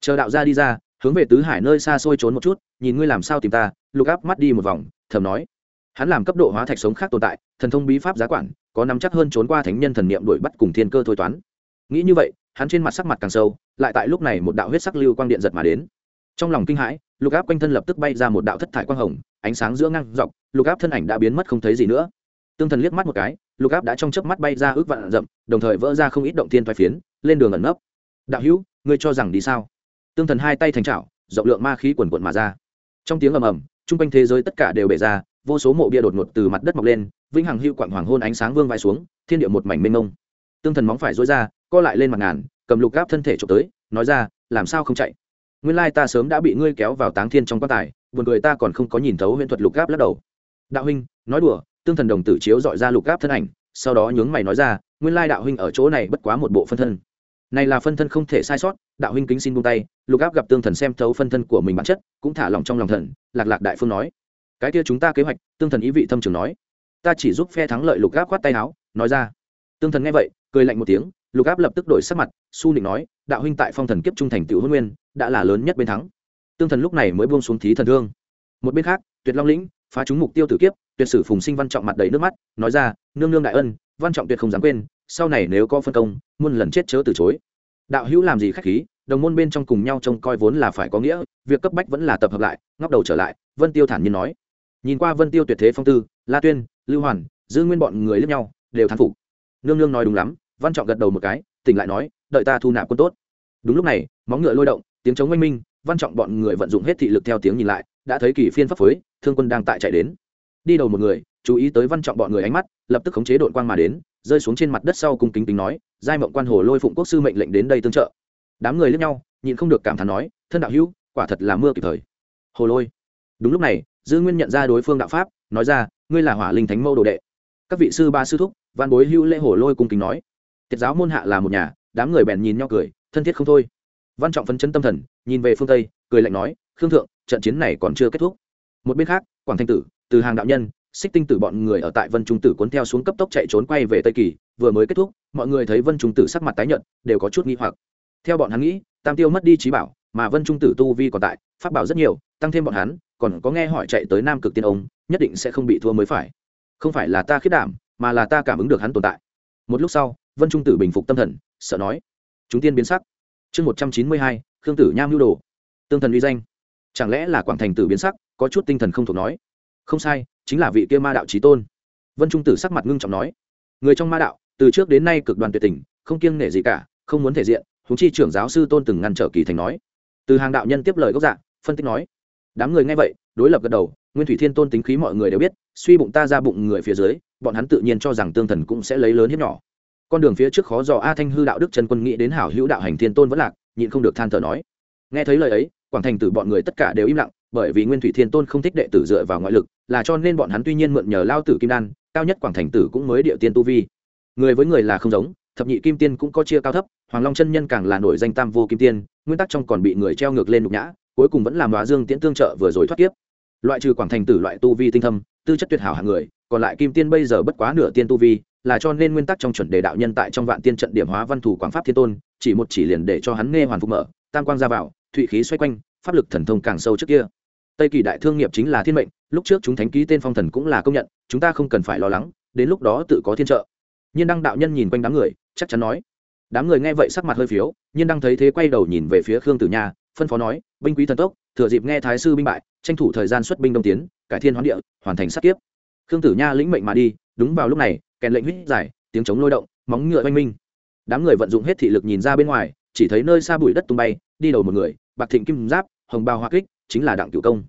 Chờ đạo ra đi ra, hướng về tứ hải nơi xa xôi trốn một chút, nhìn ngươi làm sao tìm ta, lục áp mắt đi một vòng, thầm nói. Hắn làm cấp độ hóa thạch sống khác tồn tại, thần thông bí pháp giá quản, có nắm chắc hơn trốn qua thánh nhân thần niệm đuổi bắt cùng thiên cơ thôi toán. Nghĩ như vậy, hắn trên mặt sắc mặt càng sâu, lại tại lúc này một đạo huyết sắc lưu quang điện giật mà đến. Trong lòng kinh hãi lục áp quanh thân lập tức bay ra một đạo thất thải quang hồng, ánh sáng giữa ngang dọc, lục áp thân ảnh đã biến mất không thấy gì nữa. Tương thần liếc mắt một cái, lục áp đã trong chớp mắt bay ra ước vạn rậm đồng thời vỡ ra không ít động thiên thoái phiến, lên đường ẩn nấp. Đạo hữu, ngươi cho rằng đi sao? Tương thần hai tay thành trào rộng lượng ma khí quần quận mà ra. Trong tiếng ầm ầm, chung quanh thế giới tất cả đều bể ra, vô số mộ bia đột ngột từ mặt đất mọc lên, vĩnh hằng hưu quặng hoàng hôn ánh sáng vương vai xuống, thiên địa một mảnh mênh mông. Tương thần móng phải dối ra, co lại lên mặt ngàn, cầm lục gáp thân thể trộm tới, nói ra, làm sao không chạy? Nguyên lai ta sớm đã bị ngươi kéo vào táng thiên trong quan tài, buồn cười ta còn không có nhìn thấu huyễn thuật lục gáp lắc đầu. Đạo huynh, nói đùa, tương thần đồng tử chiếu dọi ra lục gáp thân ảnh, sau đó nhướng mày nói ra, nguyên lai đạo huynh ở chỗ này bất quá một bộ phân thân. Này là phân thân không thể sai sót, đạo huynh kính xin buông tay, lục áp gặp tương thần xem thấu phân thân của mình bản chất, cũng thả lòng trong lòng thần, lạc lạc đại phương nói. Cái kia chúng ta kế hoạch, tương thần ý vị thâm trường nói. Ta chỉ giúp phe thắng lợi lục áp khoát tay áo, nói ra. Tương thần nghe vậy, cười lạnh một tiếng lục áp lập tức đổi sắc mặt, su nịnh nói, đạo huynh tại phong thần kiếp trung thành tiểu hôn nguyên, đã là lớn nhất bên thắng. Tương thần lúc này mới buông xuống thí thần thương. Một bên khác, tuyệt long lĩnh, phá trúng mục tiêu tử kiếp, tuyệt sử phùng sinh văn trọng mặt đầy nước mắt, nói ra, nương nương đại ân, văn trọng tuyệt không dám quên, sau này nếu có phân công, muôn lần chết chớ từ chối. Đạo hữu làm gì khách khí, đồng môn bên trong cùng nhau trông coi vốn là phải có nghĩa, việc cấp bách vẫn là tập hợp lại, ngóc đầu trở lại, vân tiêu thản nhiên nói. Nhìn qua vân tiêu tuyệt thế phong tư, la tuyên, lưu hoàn giữ nguyên bọn người lẫn nhau, đều thán phục. Nương nương nói đúng lắm văn trọng gật đầu một cái, tỉnh lại nói, đợi ta thu nạp quân tốt. Đúng lúc này, móng ngựa lôi động, tiếng chống oanh minh, văn trọng bọn người vận dụng hết thị lực theo tiếng nhìn lại, đã thấy kỳ phiên pháp phối, thương quân đang tại chạy đến. Đi đầu một người, chú ý tới văn trọng bọn người ánh mắt, lập tức khống chế đội quang mà đến, rơi xuống trên mặt đất sau cung kính tính nói, giai mộng quan hồ lôi phụng quốc sư mệnh lệnh đến đây tương trợ. Đám người lẫn nhau, nhịn không được cảm thán nói, thân đạo hữu, quả thật là mưa kịp thời. Hồ lôi. Đúng lúc này, dư nguyên nhận ra đối phương đạo pháp, nói ra, ngươi là hỏa linh thánh mâu đồ đệ. Các vị sư ba sư thúc, văn bối hữu lễ hồ lôi cung kính nói tiết giáo môn hạ là một nhà, đám người bèn nhìn nhau cười, thân thiết không thôi. Văn trọng phấn chấn tâm thần, nhìn về phương tây, cười lạnh nói, khương thượng, trận chiến này còn chưa kết thúc. Một bên khác, quảng thanh tử, từ hàng đạo nhân, xích tinh tử bọn người ở tại vân trung tử cuốn theo xuống cấp tốc chạy trốn quay về tây kỳ, vừa mới kết thúc, mọi người thấy vân trung tử sắc mặt tái nhợt, đều có chút nghi hoặc. Theo bọn hắn nghĩ, tam tiêu mất đi trí bảo, mà vân trung tử tu vi còn tại, pháp bảo rất nhiều, tăng thêm bọn hắn, còn có nghe hỏi chạy tới nam cực tiên ông, nhất định sẽ không bị thua mới phải. Không phải là ta khiết đảm, mà là ta cảm ứng được hắn tồn tại. Một lúc sau vân trung tử bình phục tâm thần, sợ nói. Chúng tiên biến sắc. Chương một trăm chín mươi hai, khương tử nham lưu đồ. Tương thần uy danh. Chẳng lẽ là quảng thành tử biến sắc, có chút tinh thần không thuộc nói? Không sai, chính là vị kia ma đạo trí tôn. Vân trung tử sắc mặt ngưng trọng nói. Người trong ma đạo, từ trước đến nay cực đoan tuyệt tình, không kiêng nể gì cả, không muốn thể diện húng chi trưởng giáo sư tôn từng ngăn trở kỳ thành nói. Từ hàng đạo nhân tiếp lời gốc dạ phân tích nói. Đám người nghe vậy, đối lập gật đầu, nguyên thủy thiên tôn tính khí mọi người đều biết, suy bụng ta ra bụng người phía dưới, bọn hắn tự nhiên cho rằng tương thần cũng sẽ lấy lớn hiếp nhỏ con đường phía trước khó dò a thanh hư đạo đức trần quân nghĩ đến hảo hữu đạo hành thiên tôn vẫn lạc, nhịn không được than thở nói. Nghe thấy lời ấy, quảng thành tử bọn người tất cả đều im lặng, bởi vì nguyên thủy thiên tôn không thích đệ tử dựa vào ngoại lực, là cho nên bọn hắn tuy nhiên mượn nhờ lao tử kim đan, cao nhất quảng thành tử cũng mới địa tiên tu vi. Người với người là không giống, thập nhị kim tiên cũng có chia cao thấp, hoàng long chân nhân càng là nổi danh tam vô kim tiên, nguyên tắc trong còn bị người treo ngược lên nhục nhã, cuối cùng vẫn làm hóa dương tiễn tương trợ vừa rồi thoát kiếp. Loại trừ quảng thành tử loại tu vi tinh thâm, tư chất tuyệt hảo hạng người, còn lại kim tiên bây giờ bất quá nửa tiên tu vi là cho nên nguyên tắc trong chuẩn đề đạo nhân tại trong vạn tiên trận điểm hóa văn thủ quảng pháp thiên tôn, chỉ một chỉ liền để cho hắn nghe hoàn phục mở, tam quang ra vào, thụy khí xoay quanh, pháp lực thần thông càng sâu trước kia. Tây kỳ đại thương nghiệp chính là thiên mệnh, lúc trước chúng thánh ký tên phong thần cũng là công nhận, chúng ta không cần phải lo lắng, đến lúc đó tự có thiên trợ. Nhiên đăng đạo nhân nhìn quanh đám người, chắc chắn nói. Đám người nghe vậy sắc mặt hơi phiếu, nhiên đăng thấy thế quay đầu nhìn về phía khương tử nha, phân phó nói, binh quý thần tốc, thừa dịp nghe thái sư binh bại, tranh thủ thời gian xuất binh đông tiến, cải thiên hoán địa, hoàn thành sát kiếp. Khương tử nha lĩnh mệnh mà đi, đúng vào lúc này kèn lệnh huýt dài, tiếng chống lôi động móng ngựa oanh minh. Đám người vận dụng hết thị lực nhìn ra bên ngoài chỉ thấy nơi xa bụi đất tung bay đi đầu một người bạc thịnh kim giáp hồng bao hoa kích chính là đặng cửu công.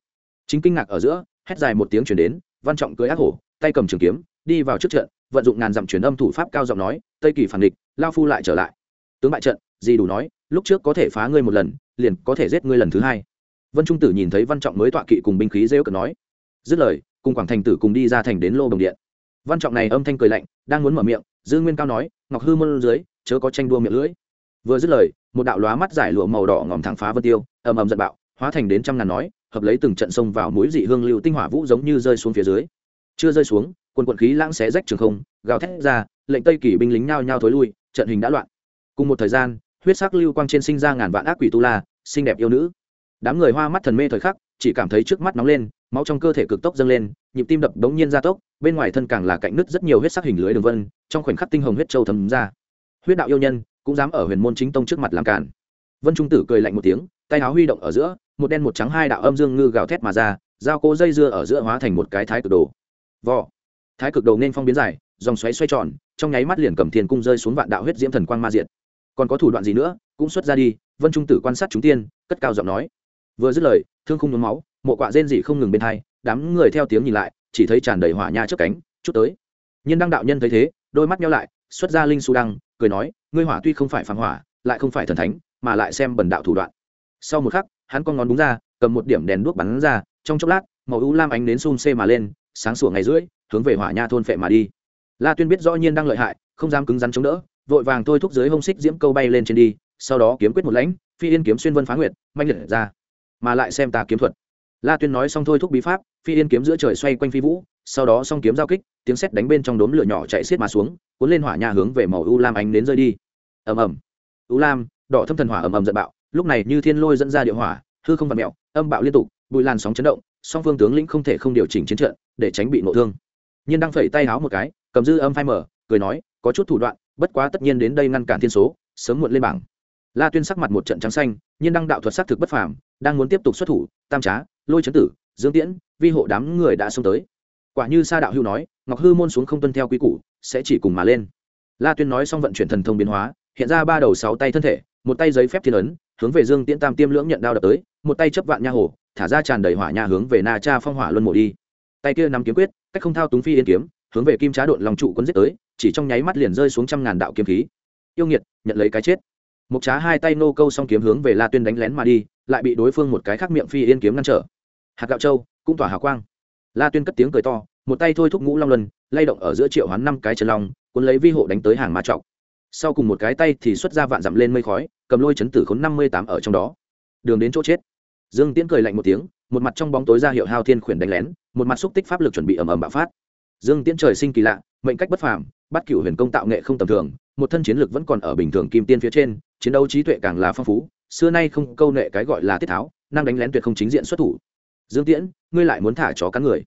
Chính kinh ngạc ở giữa hét dài một tiếng chuyển đến văn trọng cưới ác hổ tay cầm trường kiếm đi vào trước trận vận dụng ngàn dặm truyền âm thủ pháp cao giọng nói tây kỳ phản địch lao phu lại trở lại. Tướng bại trận gì đủ nói lúc trước có thể phá ngươi một lần liền có thể giết ngươi lần thứ hai. Vân trung tử nhìn thấy văn trọng mới tọa kỵ cùng binh khí rêu cờ nói. Dứt lời cùng quảng thành tử cùng đi ra thành đến lô đồng điện văn trọng này âm thanh cười lạnh, đang muốn mở miệng, dư nguyên cao nói, ngọc hư môn dưới, chớ có tranh đua miệng lưỡi. Vừa dứt lời, một đạo lóa mắt giải lụa màu đỏ ngòm thẳng phá vân tiêu, ầm ầm giận bạo, hóa thành đến trăm ngàn nói, hợp lấy từng trận sông vào mũi dị hương lưu tinh hỏa vũ giống như rơi xuống phía dưới. Chưa rơi xuống quần quận khí lãng xé rách trường không, gào thét ra, lệnh tây kỳ binh lính nhao nhao thối lui, trận hình đã loạn. Cùng một thời gian, huyết sắc lưu quang trên sinh ra ngàn vạn ác quỷ tu la, xinh đẹp yêu nữ. Đám người hoa mắt thần mê thời khắc, chỉ cảm thấy trước mắt nóng lên máu trong cơ thể cực tốc dâng lên, nhịp tim đập đống nhiên gia tốc, bên ngoài thân càng là cạnh nứt rất nhiều huyết sắc hình lưới đường vân, trong khoảnh khắc tinh hồng huyết châu thấm ra. Huyết đạo yêu nhân cũng dám ở huyền môn chính tông trước mặt làm cản. Vân trung tử cười lạnh một tiếng, tay áo huy động ở giữa, một đen một trắng hai đạo âm dương ngư gào thét mà ra, giao cố dây dưa ở giữa hóa thành một cái thái cực đồ. Vỏ thái cực đồ nên phong biến dài, dòng xoáy xoay tròn, trong nháy mắt liền cầm thiên cung rơi xuống vạn đạo huyết diễm thần quang ma diện còn có thủ đoạn gì nữa, cũng xuất ra đi, vân trung tử quan sát chúng tiên, cất cao giọng nói. Vừa dứt lời, thương khung nhuốm máu mộ quạ rên dị không ngừng bên hai, đám người theo tiếng nhìn lại, chỉ thấy tràn đầy hỏa nha trước cánh, chút tới. Nhiên đăng đạo nhân thấy thế, đôi mắt nhau lại, xuất ra linh su đăng, cười nói, ngươi hỏa tuy không phải phản hỏa, lại không phải thần thánh, mà lại xem bẩn đạo thủ đoạn. Sau một khắc, hắn con ngón đúng ra, cầm một điểm đèn đuốc bắn ra, trong chốc lát, màu u lam ánh đến xun xê mà lên, sáng sủa ngày rưỡi, hướng về hỏa nha thôn phệ mà đi. La tuyên biết rõ nhiên đang lợi hại, không dám cứng rắn chống đỡ, vội vàng thôi thúc dưới hông xích diễm câu bay lên trên đi, sau đó kiếm quyết một lãnh, phi yên kiếm xuyên vân phá nguyệt manh liệt ra, mà lại xem ta kiếm thuật la tuyên nói xong thôi thúc bí pháp, phi yên kiếm giữa trời xoay quanh phi vũ, sau đó song kiếm giao kích, tiếng sét đánh bên trong đốm lửa nhỏ chạy xiết mà xuống, cuốn lên hỏa nhà hướng về màu u lam ánh đến rơi đi. Ầm ầm. U lam, đỏ thâm thần hỏa ầm ầm giận bạo, lúc này như thiên lôi dẫn ra địa hỏa, hư không vặt mẹo âm bạo liên tục, bụi làn sóng chấn động, song phương tướng lĩnh không thể không điều chỉnh chiến trận, để tránh bị nộ thương. Nhiên đang phẩy tay háo một cái, cầm dư âm phai mở, cười nói, có chút thủ đoạn, bất quá tất nhiên đến đây ngăn cản thiên số, sớm muộn lên bảng. La tuyên sắc mặt một trận trắng xanh, nhiên đăng đạo thuật sắc thực bất phàm, đang muốn tiếp tục xuất thủ, tam trá lôi chấn tử, dương tiễn, vi hộ đám người đã xông tới. Quả như sa đạo hưu nói, ngọc hư môn xuống không tuân theo quy củ, sẽ chỉ cùng mà lên. La tuyên nói xong vận chuyển thần thông biến hóa, hiện ra ba đầu sáu tay thân thể, một tay giấy phép thiên ấn, hướng về dương tiễn tam tiêm lưỡng nhận đao đập tới, một tay chấp vạn nha hồ, thả ra tràn đầy hỏa nha hướng về na cha phong hỏa luân mổ đi. Tay kia nắm kiếm quyết, cách không thao túng phi yên kiếm, hướng về kim trá độn lòng trụ quân giết tới, chỉ trong nháy mắt liền rơi xuống trăm ngàn đạo kiếm khí. Yêu nghiệt, nhận lấy cái chết. Một trá hai tay nô câu xong kiếm hướng về la tuyên đánh lén mà đi, lại bị đối phương một cái khắc miệng phi yên kiếm ngăn trở hạt gạo châu, cũng tỏa hào quang. La tuyên cất tiếng cười to, một tay thôi thúc ngũ long luân, lay động ở giữa triệu hoán năm cái chân long, cuốn lấy vi hộ đánh tới hàng ma trọc sau cùng một cái tay thì xuất ra vạn dặm lên mây khói, cầm lôi chấn tử khốn năm mươi tám ở trong đó. Đường đến chỗ chết. Dương tiễn cười lạnh một tiếng, một mặt trong bóng tối ra hiệu hao thiên khuyển đánh lén, một mặt xúc tích pháp lực chuẩn bị ầm ầm bạo phát. Dương tiễn trời sinh kỳ lạ, mệnh cách bất phàm, bắt cửu huyền công tạo nghệ không tầm thường, một thân chiến lực vẫn còn ở bình thường kim tiên phía trên, chiến đấu trí tuệ càng là phong phú, xưa nay không câu nệ cái gọi là tiết tháo, năng đánh lén tuyệt không chính diện xuất thủ dương tiễn, ngươi lại muốn thả chó cắn người.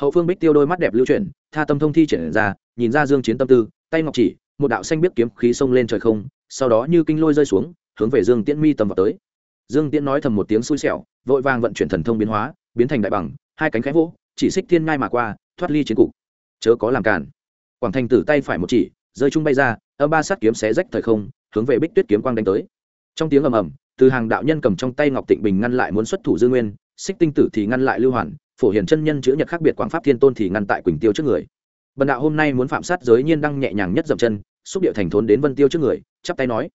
Hậu phương bích tiêu đôi mắt đẹp lưu chuyển, tha tâm thông thi triển ra, nhìn ra dương chiến tâm tư, tay ngọc chỉ, một đạo xanh biết kiếm khí xông lên trời không, sau đó như kinh lôi rơi xuống, hướng về dương tiễn mi tầm vào tới. Dương tiễn nói thầm một tiếng xui xẻo, vội vàng vận chuyển thần thông biến hóa, biến thành đại bằng, hai cánh khẽ vỗ, chỉ xích thiên ngai mà qua, thoát ly chiến cục. Chớ có làm cản quảng thành tử tay phải một chỉ, rơi chung bay ra, âm ba sát kiếm xé rách thời không, hướng về bích tuyết kiếm quang đánh tới. Trong tiếng ầm ầm, từ hàng đạo nhân cầm trong tay ngọc tịnh bình ngăn lại muốn xuất thủ dư nguyên xích tinh tử thì ngăn lại lưu hoàn, phổ hiền chân nhân chữ nhật khác biệt quảng pháp thiên tôn thì ngăn tại quỳnh tiêu trước người. Bần đạo hôm nay muốn phạm sát giới nhiên đăng nhẹ nhàng nhất dậm chân, xúc điệu thành thốn đến vân tiêu trước người, chắp tay nói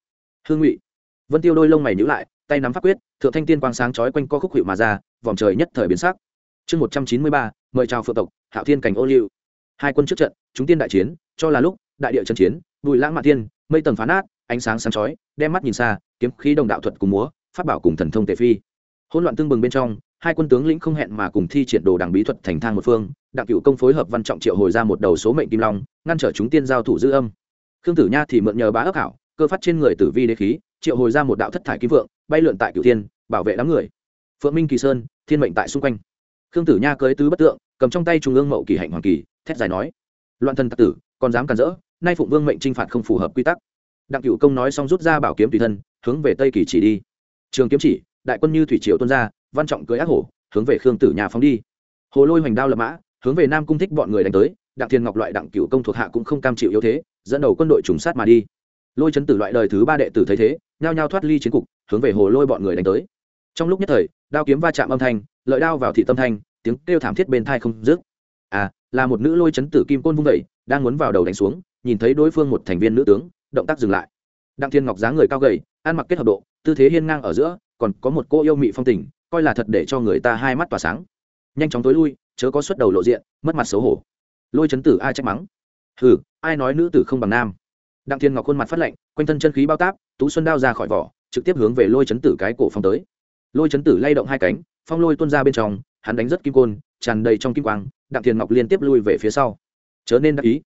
hương ngụy. Vân tiêu đôi lông mày nhữ lại, tay nắm pháp quyết, thượng thanh tiên quang sáng chói quanh co khúc hiệu mà ra, vòng trời nhất thời biến sắc. Chương một trăm chín mươi ba, mời chào phượng tộc, hạo thiên cảnh ô liu. Hai quân trước trận, chúng tiên đại chiến, cho là lúc, đại địa trận chiến, bùi lãng mạn thiên, mây tầng phá nát, ánh sáng sáng chói, đem mắt nhìn xa, kiếm khí đồng đạo thuật cùng múa phát bảo cùng thần thông tề phi. Hỗn loạn tương bừng bên trong hai quân tướng lĩnh không hẹn mà cùng thi triển đồ đảng bí thuật thành thang một phương, đặng cựu công phối hợp văn trọng triệu hồi ra một đầu số mệnh kim long, ngăn trở chúng tiên giao thủ dư âm. Khương tử nha thì mượn nhờ bá ấp hảo cơ phát trên người tử vi đế khí, triệu hồi ra một đạo thất thải kim vượng, bay lượn tại cựu thiên, bảo vệ đám người. Phượng minh kỳ sơn, thiên mệnh tại xung quanh. Khương tử nha cưới tứ bất tượng, cầm trong tay trung ương mậu kỳ hạnh hoàng kỳ, thét dài nói, loạn thần tặc tử, còn dám cản rỡ, nay phụng vương mệnh t r i n h phạt không phù hợp quy tắc. Đặng cựu công nói xong rút ra bảo kiếm tùy thân, hướng về tây kỳ chỉ đi. Trường kiếm chỉ, đại quân như thủy triều tuôn ra văn trọng cưới ác hổ, hướng về khương tử nhà phóng đi. Hồ lôi hoành đao lập mã, hướng về nam cung thích bọn người đánh tới, đặng thiên ngọc loại đặng cựu công thuộc hạ cũng không cam chịu yếu thế, dẫn đầu quân đội trùng sát mà đi. Lôi chấn tử loại đời thứ ba đệ tử thấy thế, nhao nhao thoát ly chiến cục, hướng về hồ lôi bọn người đánh tới. Trong lúc nhất thời, đao kiếm va chạm âm thanh, lợi đao vào thị tâm thanh, tiếng kêu thảm thiết bên thai không dứt. À là một nữ lôi chấn tử kim côn vung vẩy đang muốn vào đầu đánh xuống, nhìn thấy đối phương một thành viên nữ tướng, động tác dừng lại. Đặng thiên ngọc dáng người cao gầy, ăn mặc kết hợp độ, tư thế hiên ngang ở giữa, còn có một cô yêu mị phong tình coi là thật để cho người ta hai mắt tỏa sáng. Nhanh chóng tối lui, chớ có xuất đầu lộ diện, mất mặt xấu hổ. Lôi chấn tử ai trách mắng? Hừ, ai nói nữ tử không bằng nam? Đặng thiên ngọc khuôn mặt phát lạnh, quanh thân chân khí bao táp, tú xuân đao ra khỏi vỏ, trực tiếp hướng về lôi chấn tử cái cổ phong tới. Lôi chấn tử lay động hai cánh, phong lôi tuôn ra bên trong, hắn đánh rất kim côn, tràn đầy trong kim quang, đặng thiên ngọc liên tiếp lui về phía sau. Chớ nên đắc ý.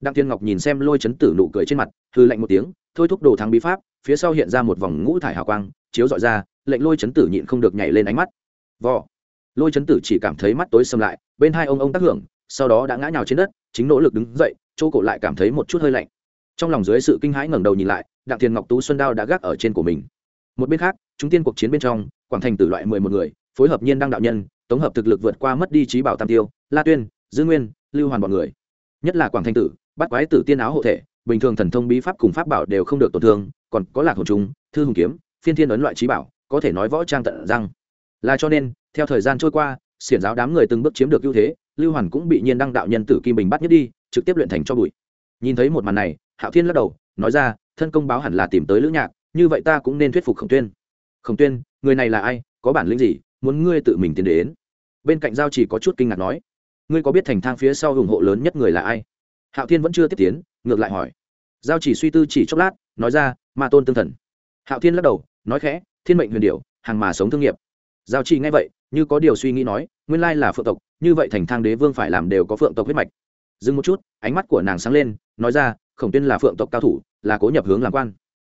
Đặng thiên ngọc nhìn xem lôi chấn tử nụ cười trên mặt hư lạnh một tiếng, thôi thúc đồ thắng bí pháp, phía sau hiện ra một vòng ngũ thải hào quang, chiếu dọi ra lệnh lôi chấn tử nhịn không được nhảy lên ánh mắt. Vò. Lôi chấn tử chỉ cảm thấy mắt tối xâm lại, bên hai ông ông tác hưởng, sau đó đã ngã nhào trên đất, chính nỗ lực đứng dậy, chỗ cổ lại cảm thấy một chút hơi lạnh. Trong lòng dưới sự kinh hãi ngẩng đầu nhìn lại, đặng thiền ngọc tú xuân đao đã gác ở trên của mình. Một bên khác, chúng tiên cuộc chiến bên trong, quảng thành tử loại mười một người, phối hợp nhiên đăng đạo nhân, tổng hợp thực lực vượt qua mất đi trí bảo tam tiêu, la tuyên, dư nguyên, lưu hoàn bọn người. Nhất là quảng thanh tử, bắt quái tử tiên áo hộ thể, bình thường thần thông bí pháp cùng pháp bảo đều không được tổn thương, còn có lạc hồn chúng thư hùng kiếm, phiên thiên ấn loại trí bảo có thể nói võ trang tận răng. Là cho nên, theo thời gian trôi qua, xiển giáo đám người từng bước chiếm được ưu thế, lưu hoàn cũng bị nhiên đăng đạo nhân tử kim bình bắt nhất đi, trực tiếp luyện thành cho bụi. Nhìn thấy một màn này, hạo thiên lắc đầu, nói ra, thân công báo hẳn là tìm tới lữ nhạc, như vậy ta cũng nên thuyết phục khổng tuyên. Khổng tuyên, người này là ai? Có bản lĩnh gì? Muốn ngươi tự mình tiến đến? Bên cạnh giao chỉ có chút kinh ngạc nói, ngươi có biết thành thang phía sau ủng hộ lớn nhất người là ai? Hạo thiên vẫn chưa tiếp tiến, ngược lại hỏi. Giao chỉ suy tư chỉ chốc lát, nói ra, ma tôn tương thần. Hạo thiên lắc đầu, nói khẽ thiên mệnh huyền điệu hàng mà sống thương nghiệp. Giao chỉ nghe vậy, như có điều suy nghĩ nói, nguyên lai là phượng tộc, như vậy thành thang đế vương phải làm đều có phượng tộc huyết mạch. Dừng một chút, ánh mắt của nàng sáng lên, nói ra, khổng tuyên là phượng tộc cao thủ, là cố nhập hướng làm quan.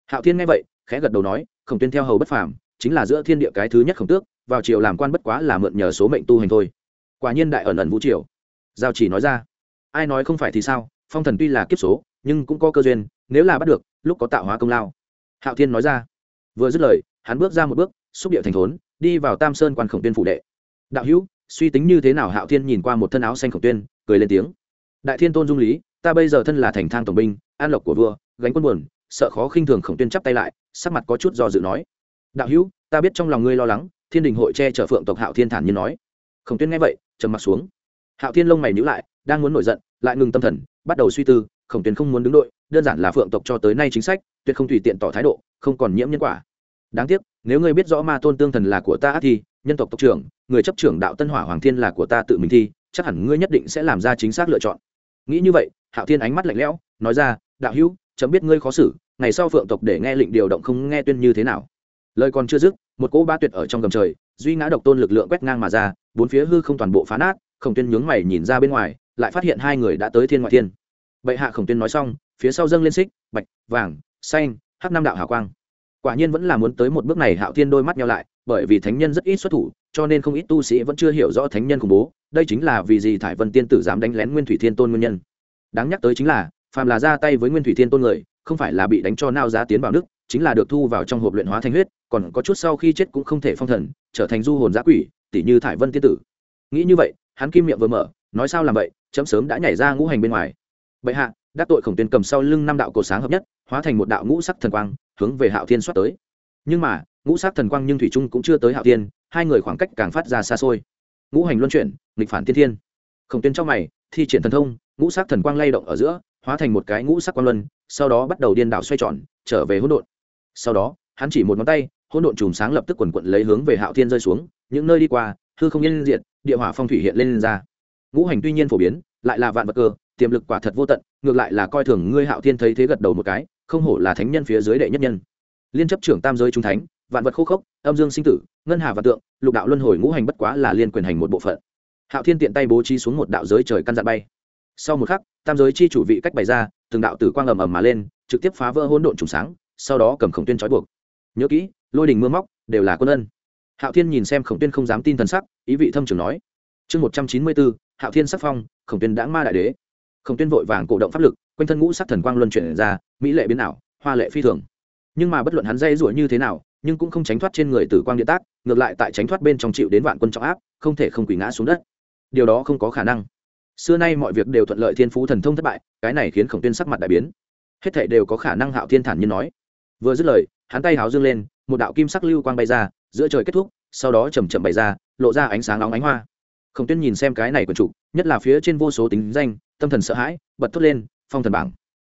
Hạo thiên nghe vậy, khẽ gật đầu nói, khổng tuyên theo hầu bất phàm, chính là giữa thiên địa cái thứ nhất khổng tước, vào triều làm quan bất quá là mượn nhờ số mệnh tu hành thôi. Quả nhiên đại ẩn ẩn vũ triều. Giao chỉ nói ra, ai nói không phải thì sao, phong thần tuy là kiếp số, nhưng cũng có cơ duyên, nếu là bắt được, lúc có tạo hóa công lao. Hạo thiên nói ra, vừa dứt lời hắn bước ra một bước, xúc địa thành thốn, đi vào tam sơn quan khổng tuyên phụ đệ. Đạo hữu, suy tính như thế nào hạo thiên nhìn qua một thân áo xanh khổng tuyên, cười lên tiếng. Đại thiên tôn dung lý, ta bây giờ thân là thành thang tổng binh, an lộc của vua, gánh quân buồn, sợ khó khinh thường khổng tuyên chắp tay lại, sắc mặt có chút do dự nói. Đạo hữu, ta biết trong lòng ngươi lo lắng, thiên đình hội che chở phượng tộc hạo thiên thản nhiên nói. Khổng tuyên nghe vậy, trầm mặt xuống. Hạo thiên lông mày nhíu lại, đang muốn nổi giận, lại ngừng tâm thần, bắt đầu suy tư, khổng tuyên không muốn đứng đội, đơn giản là phượng tộc cho tới nay chính sách, tuyệt không tùy tiện tỏ thái độ, không còn nhiễm nhân quả đáng tiếc, nếu ngươi biết rõ ma tôn tương thần là của ta thì nhân tộc tộc trưởng, người chấp trưởng đạo tân hỏa hoàng thiên là của ta tự mình thi, chắc hẳn ngươi nhất định sẽ làm ra chính xác lựa chọn. Nghĩ như vậy, hạo thiên ánh mắt lạnh lẽo, nói ra, đạo hữu, chấm biết ngươi khó xử, ngày sau phượng tộc để nghe lệnh điều động không nghe tuyên như thế nào. Lời còn chưa dứt, một cỗ ba tuyệt ở trong gầm trời, duy ngã độc tôn lực lượng quét ngang mà ra, bốn phía hư không toàn bộ phá nát, khổng tuyên nhướng mày nhìn ra bên ngoài, lại phát hiện hai người đã tới thiên ngoại thiên. Bệ hạ khổng tuyên nói xong, phía sau dâng lên xích, bạch, vàng, xanh, hắc năm đạo hào quang quả nhiên vẫn là muốn tới một bước này hạo thiên đôi mắt nhau lại, bởi vì thánh nhân rất ít xuất thủ, cho nên không ít tu sĩ vẫn chưa hiểu rõ thánh nhân khủng bố, đây chính là vì gì thải vân tiên tử dám đánh lén nguyên thủy thiên tôn nguyên nhân. Đáng nhắc tới chính là, phàm là ra tay với nguyên thủy thiên tôn người, không phải là bị đánh cho nao giá tiến vào nước, chính là được thu vào trong hộp luyện hóa thanh huyết, còn có chút sau khi chết cũng không thể phong thần, trở thành du hồn giã quỷ tỷ như thải vân tiên tử. Nghĩ như vậy, hắn kim miệng vừa mở, nói sao làm vậy, chấm sớm đã nhảy ra ngũ hành bên ngoài. Bệ hạ, đắc tội khổng tuyên cầm sau lưng năm đạo cổ sáng hợp nhất hóa thành một đạo ngũ sắc thần quang hướng về hạo thiên xuất tới. Nhưng mà ngũ sắc thần quang nhưng thủy trung cũng chưa tới hạo thiên hai người khoảng cách càng phát ra xa xôi. Ngũ hành luân chuyển nghịch phản tiên thiên. Khổng tuyên trong mày thi triển thần thông ngũ sắc thần quang lay động ở giữa hóa thành một cái ngũ sắc quang luân sau đó bắt đầu điên đảo xoay tròn trở về hỗn độn. Sau đó hắn chỉ một ngón tay hỗn độn chùm sáng lập tức quần quận lấy hướng về hạo thiên rơi xuống những nơi đi qua hư không nhân diện địa hỏa phong thủy hiện lên, lên ra. Ngũ hành tuy nhiên phổ biến lại là vạn vật cơ tiềm lực quả thật vô tận ngược lại là coi thường ngươi hạo thiên thấy thế gật đầu một cái không hổ là thánh nhân phía dưới đệ nhất nhân. Liên chấp trưởng tam giới trung thánh, vạn vật khô khốc, âm dương sinh tử, ngân hà và tượng, lục đạo luân hồi ngũ hành bất quá là liên quyền hành một bộ phận. Hạo thiên tiện tay bố trí xuống một đạo giới trời căn dặn bay. Sau một khắc, tam giới chi chủ vị cách bày ra, từng đạo tử quang ầm ầm mà lên, trực tiếp phá vỡ hỗn độn trùng sáng, sau đó cầm khổng tuyên trói buộc. Nhớ kỹ, lôi đình mưa móc, đều là quân ân. Hạo thiên nhìn xem khổng tuyên không dám tin thần sắc, ý vị thâm trường nói. Chương một trăm chín mươi bốn, hạo thiên sắc phong, khổng tuyên đãng ma đại đế. Khổng tuyên vội vàng cổ động pháp lực quanh thân ngũ sắc thần quang luân chuyển ra, mỹ lệ biến ảo, hoa lệ phi thường. Nhưng mà bất luận hắn dây rủa như thế nào, nhưng cũng không tránh thoát trên người tử quang điện tác, ngược lại tại tránh thoát bên trong chịu đến vạn quân trọng áp, không thể không quỳ ngã xuống đất. Điều đó không có khả năng. Xưa nay mọi việc đều thuận lợi thiên phú thần thông thất bại, cái này khiến khổng tuyên sắc mặt đại biến. Hết thảy đều có khả năng hạo thiên thản nhiên nói. Vừa dứt lời, hắn tay háo dương lên, một đạo kim sắc lưu quang bay ra, giữa trời kết thúc, sau đó chầm chậm bay ra, lộ ra ánh sáng nóng ánh hoa. Khổng tuyên nhìn xem cái này quần trụ nhất là phía trên vô số tính danh, tâm thần sợ hãi, bật thốt lên phong thần bảng.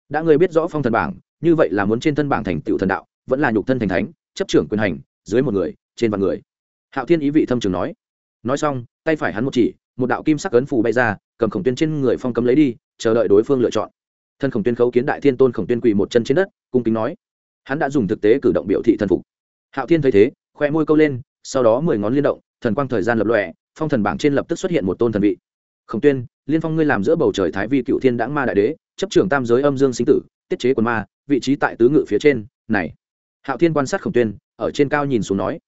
Đã người biết rõ phong thần bảng, như vậy là muốn trên thân bảng thành tựu thần đạo, vẫn là nhục thân thành thánh, chấp trưởng quyền hành, dưới một người, trên vạn người. Hạo thiên ý vị thâm trường nói. Nói xong, tay phải hắn một chỉ, một đạo kim sắc ấn phù bay ra, cầm khổng tuyên trên người phong cấm lấy đi, chờ đợi đối phương lựa chọn. Thân khổng tuyên khấu kiến đại thiên tôn khổng tuyên quỳ một chân trên đất, cung kính nói. Hắn đã dùng thực tế cử động biểu thị thần phục. Hạo thiên thấy thế, khoe môi câu lên, sau đó mười ngón liên động, thần quang thời gian lập lòe, phong thần bảng trên lập tức xuất hiện một tôn thần vị. Khổng tuyên liên phong ngươi làm giữa bầu trời thái vi cựu thiên đãng ma đại đế chấp trưởng tam giới âm dương sinh tử tiết chế quần ma vị trí tại tứ ngự phía trên này. Hạo thiên quan sát khổng tuyên ở trên cao nhìn xuống nói.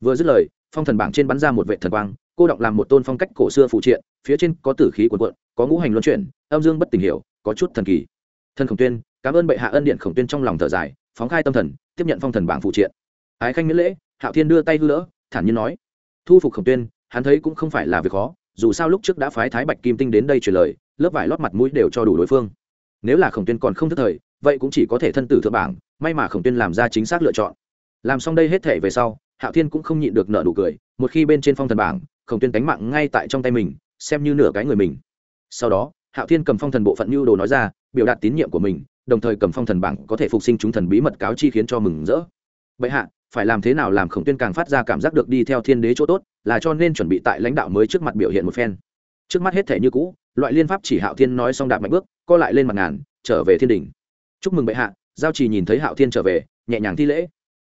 Vừa dứt lời phong thần bảng trên bắn ra một vệ thần quang cô động làm một tôn phong cách cổ xưa phụ triện phía trên có tử khí quần quận có ngũ hành luân chuyển âm dương bất tình hiểu có chút thần kỳ. Thân khổng tuyên cảm ơn bệ hạ ân điện khổng tuyên trong lòng thở dài phóng khai tâm thần tiếp nhận phong thần bảng phụ triện. Ái khanh miễn lễ hạo thiên đưa tay hư lỡ, thản nhiên nói. Thu phục khổng tuyên hắn thấy cũng không phải là việc khó dù sao lúc trước đã phái thái bạch kim tinh đến đây truyền lời, lớp vải lót mặt mũi đều cho đủ đối phương. Nếu là khổng tuyên còn không thức thời, vậy cũng chỉ có thể thân tử thượng bảng, may mà khổng tuyên làm ra chính xác lựa chọn. Làm xong đây hết thể về sau, hạo thiên cũng không nhịn được nợ đủ cười, một khi bên trên phong thần bảng, khổng tuyên đánh mạng ngay tại trong tay mình, xem như nửa cái người mình. Sau đó, hạo thiên cầm phong thần bộ phận mưu đồ nói ra, biểu đạt tín nhiệm của mình, đồng thời cầm phong thần bảng có thể phục sinh chúng thần bí mật cáo chi khiến cho mừng rỡ. Bệ hạ phải làm thế nào làm khổng tuyên càng phát ra cảm giác được đi theo thiên đế chỗ tốt, là cho nên chuẩn bị tại lãnh đạo mới trước mặt biểu hiện một phen. Trước mắt hết thể như cũ, loại liên pháp chỉ hạo thiên nói xong đạp mạnh bước, co lại lên mặt ngàn, trở về thiên đình. Chúc mừng bệ hạ, giao trì nhìn thấy hạo thiên trở về, nhẹ nhàng thi lễ.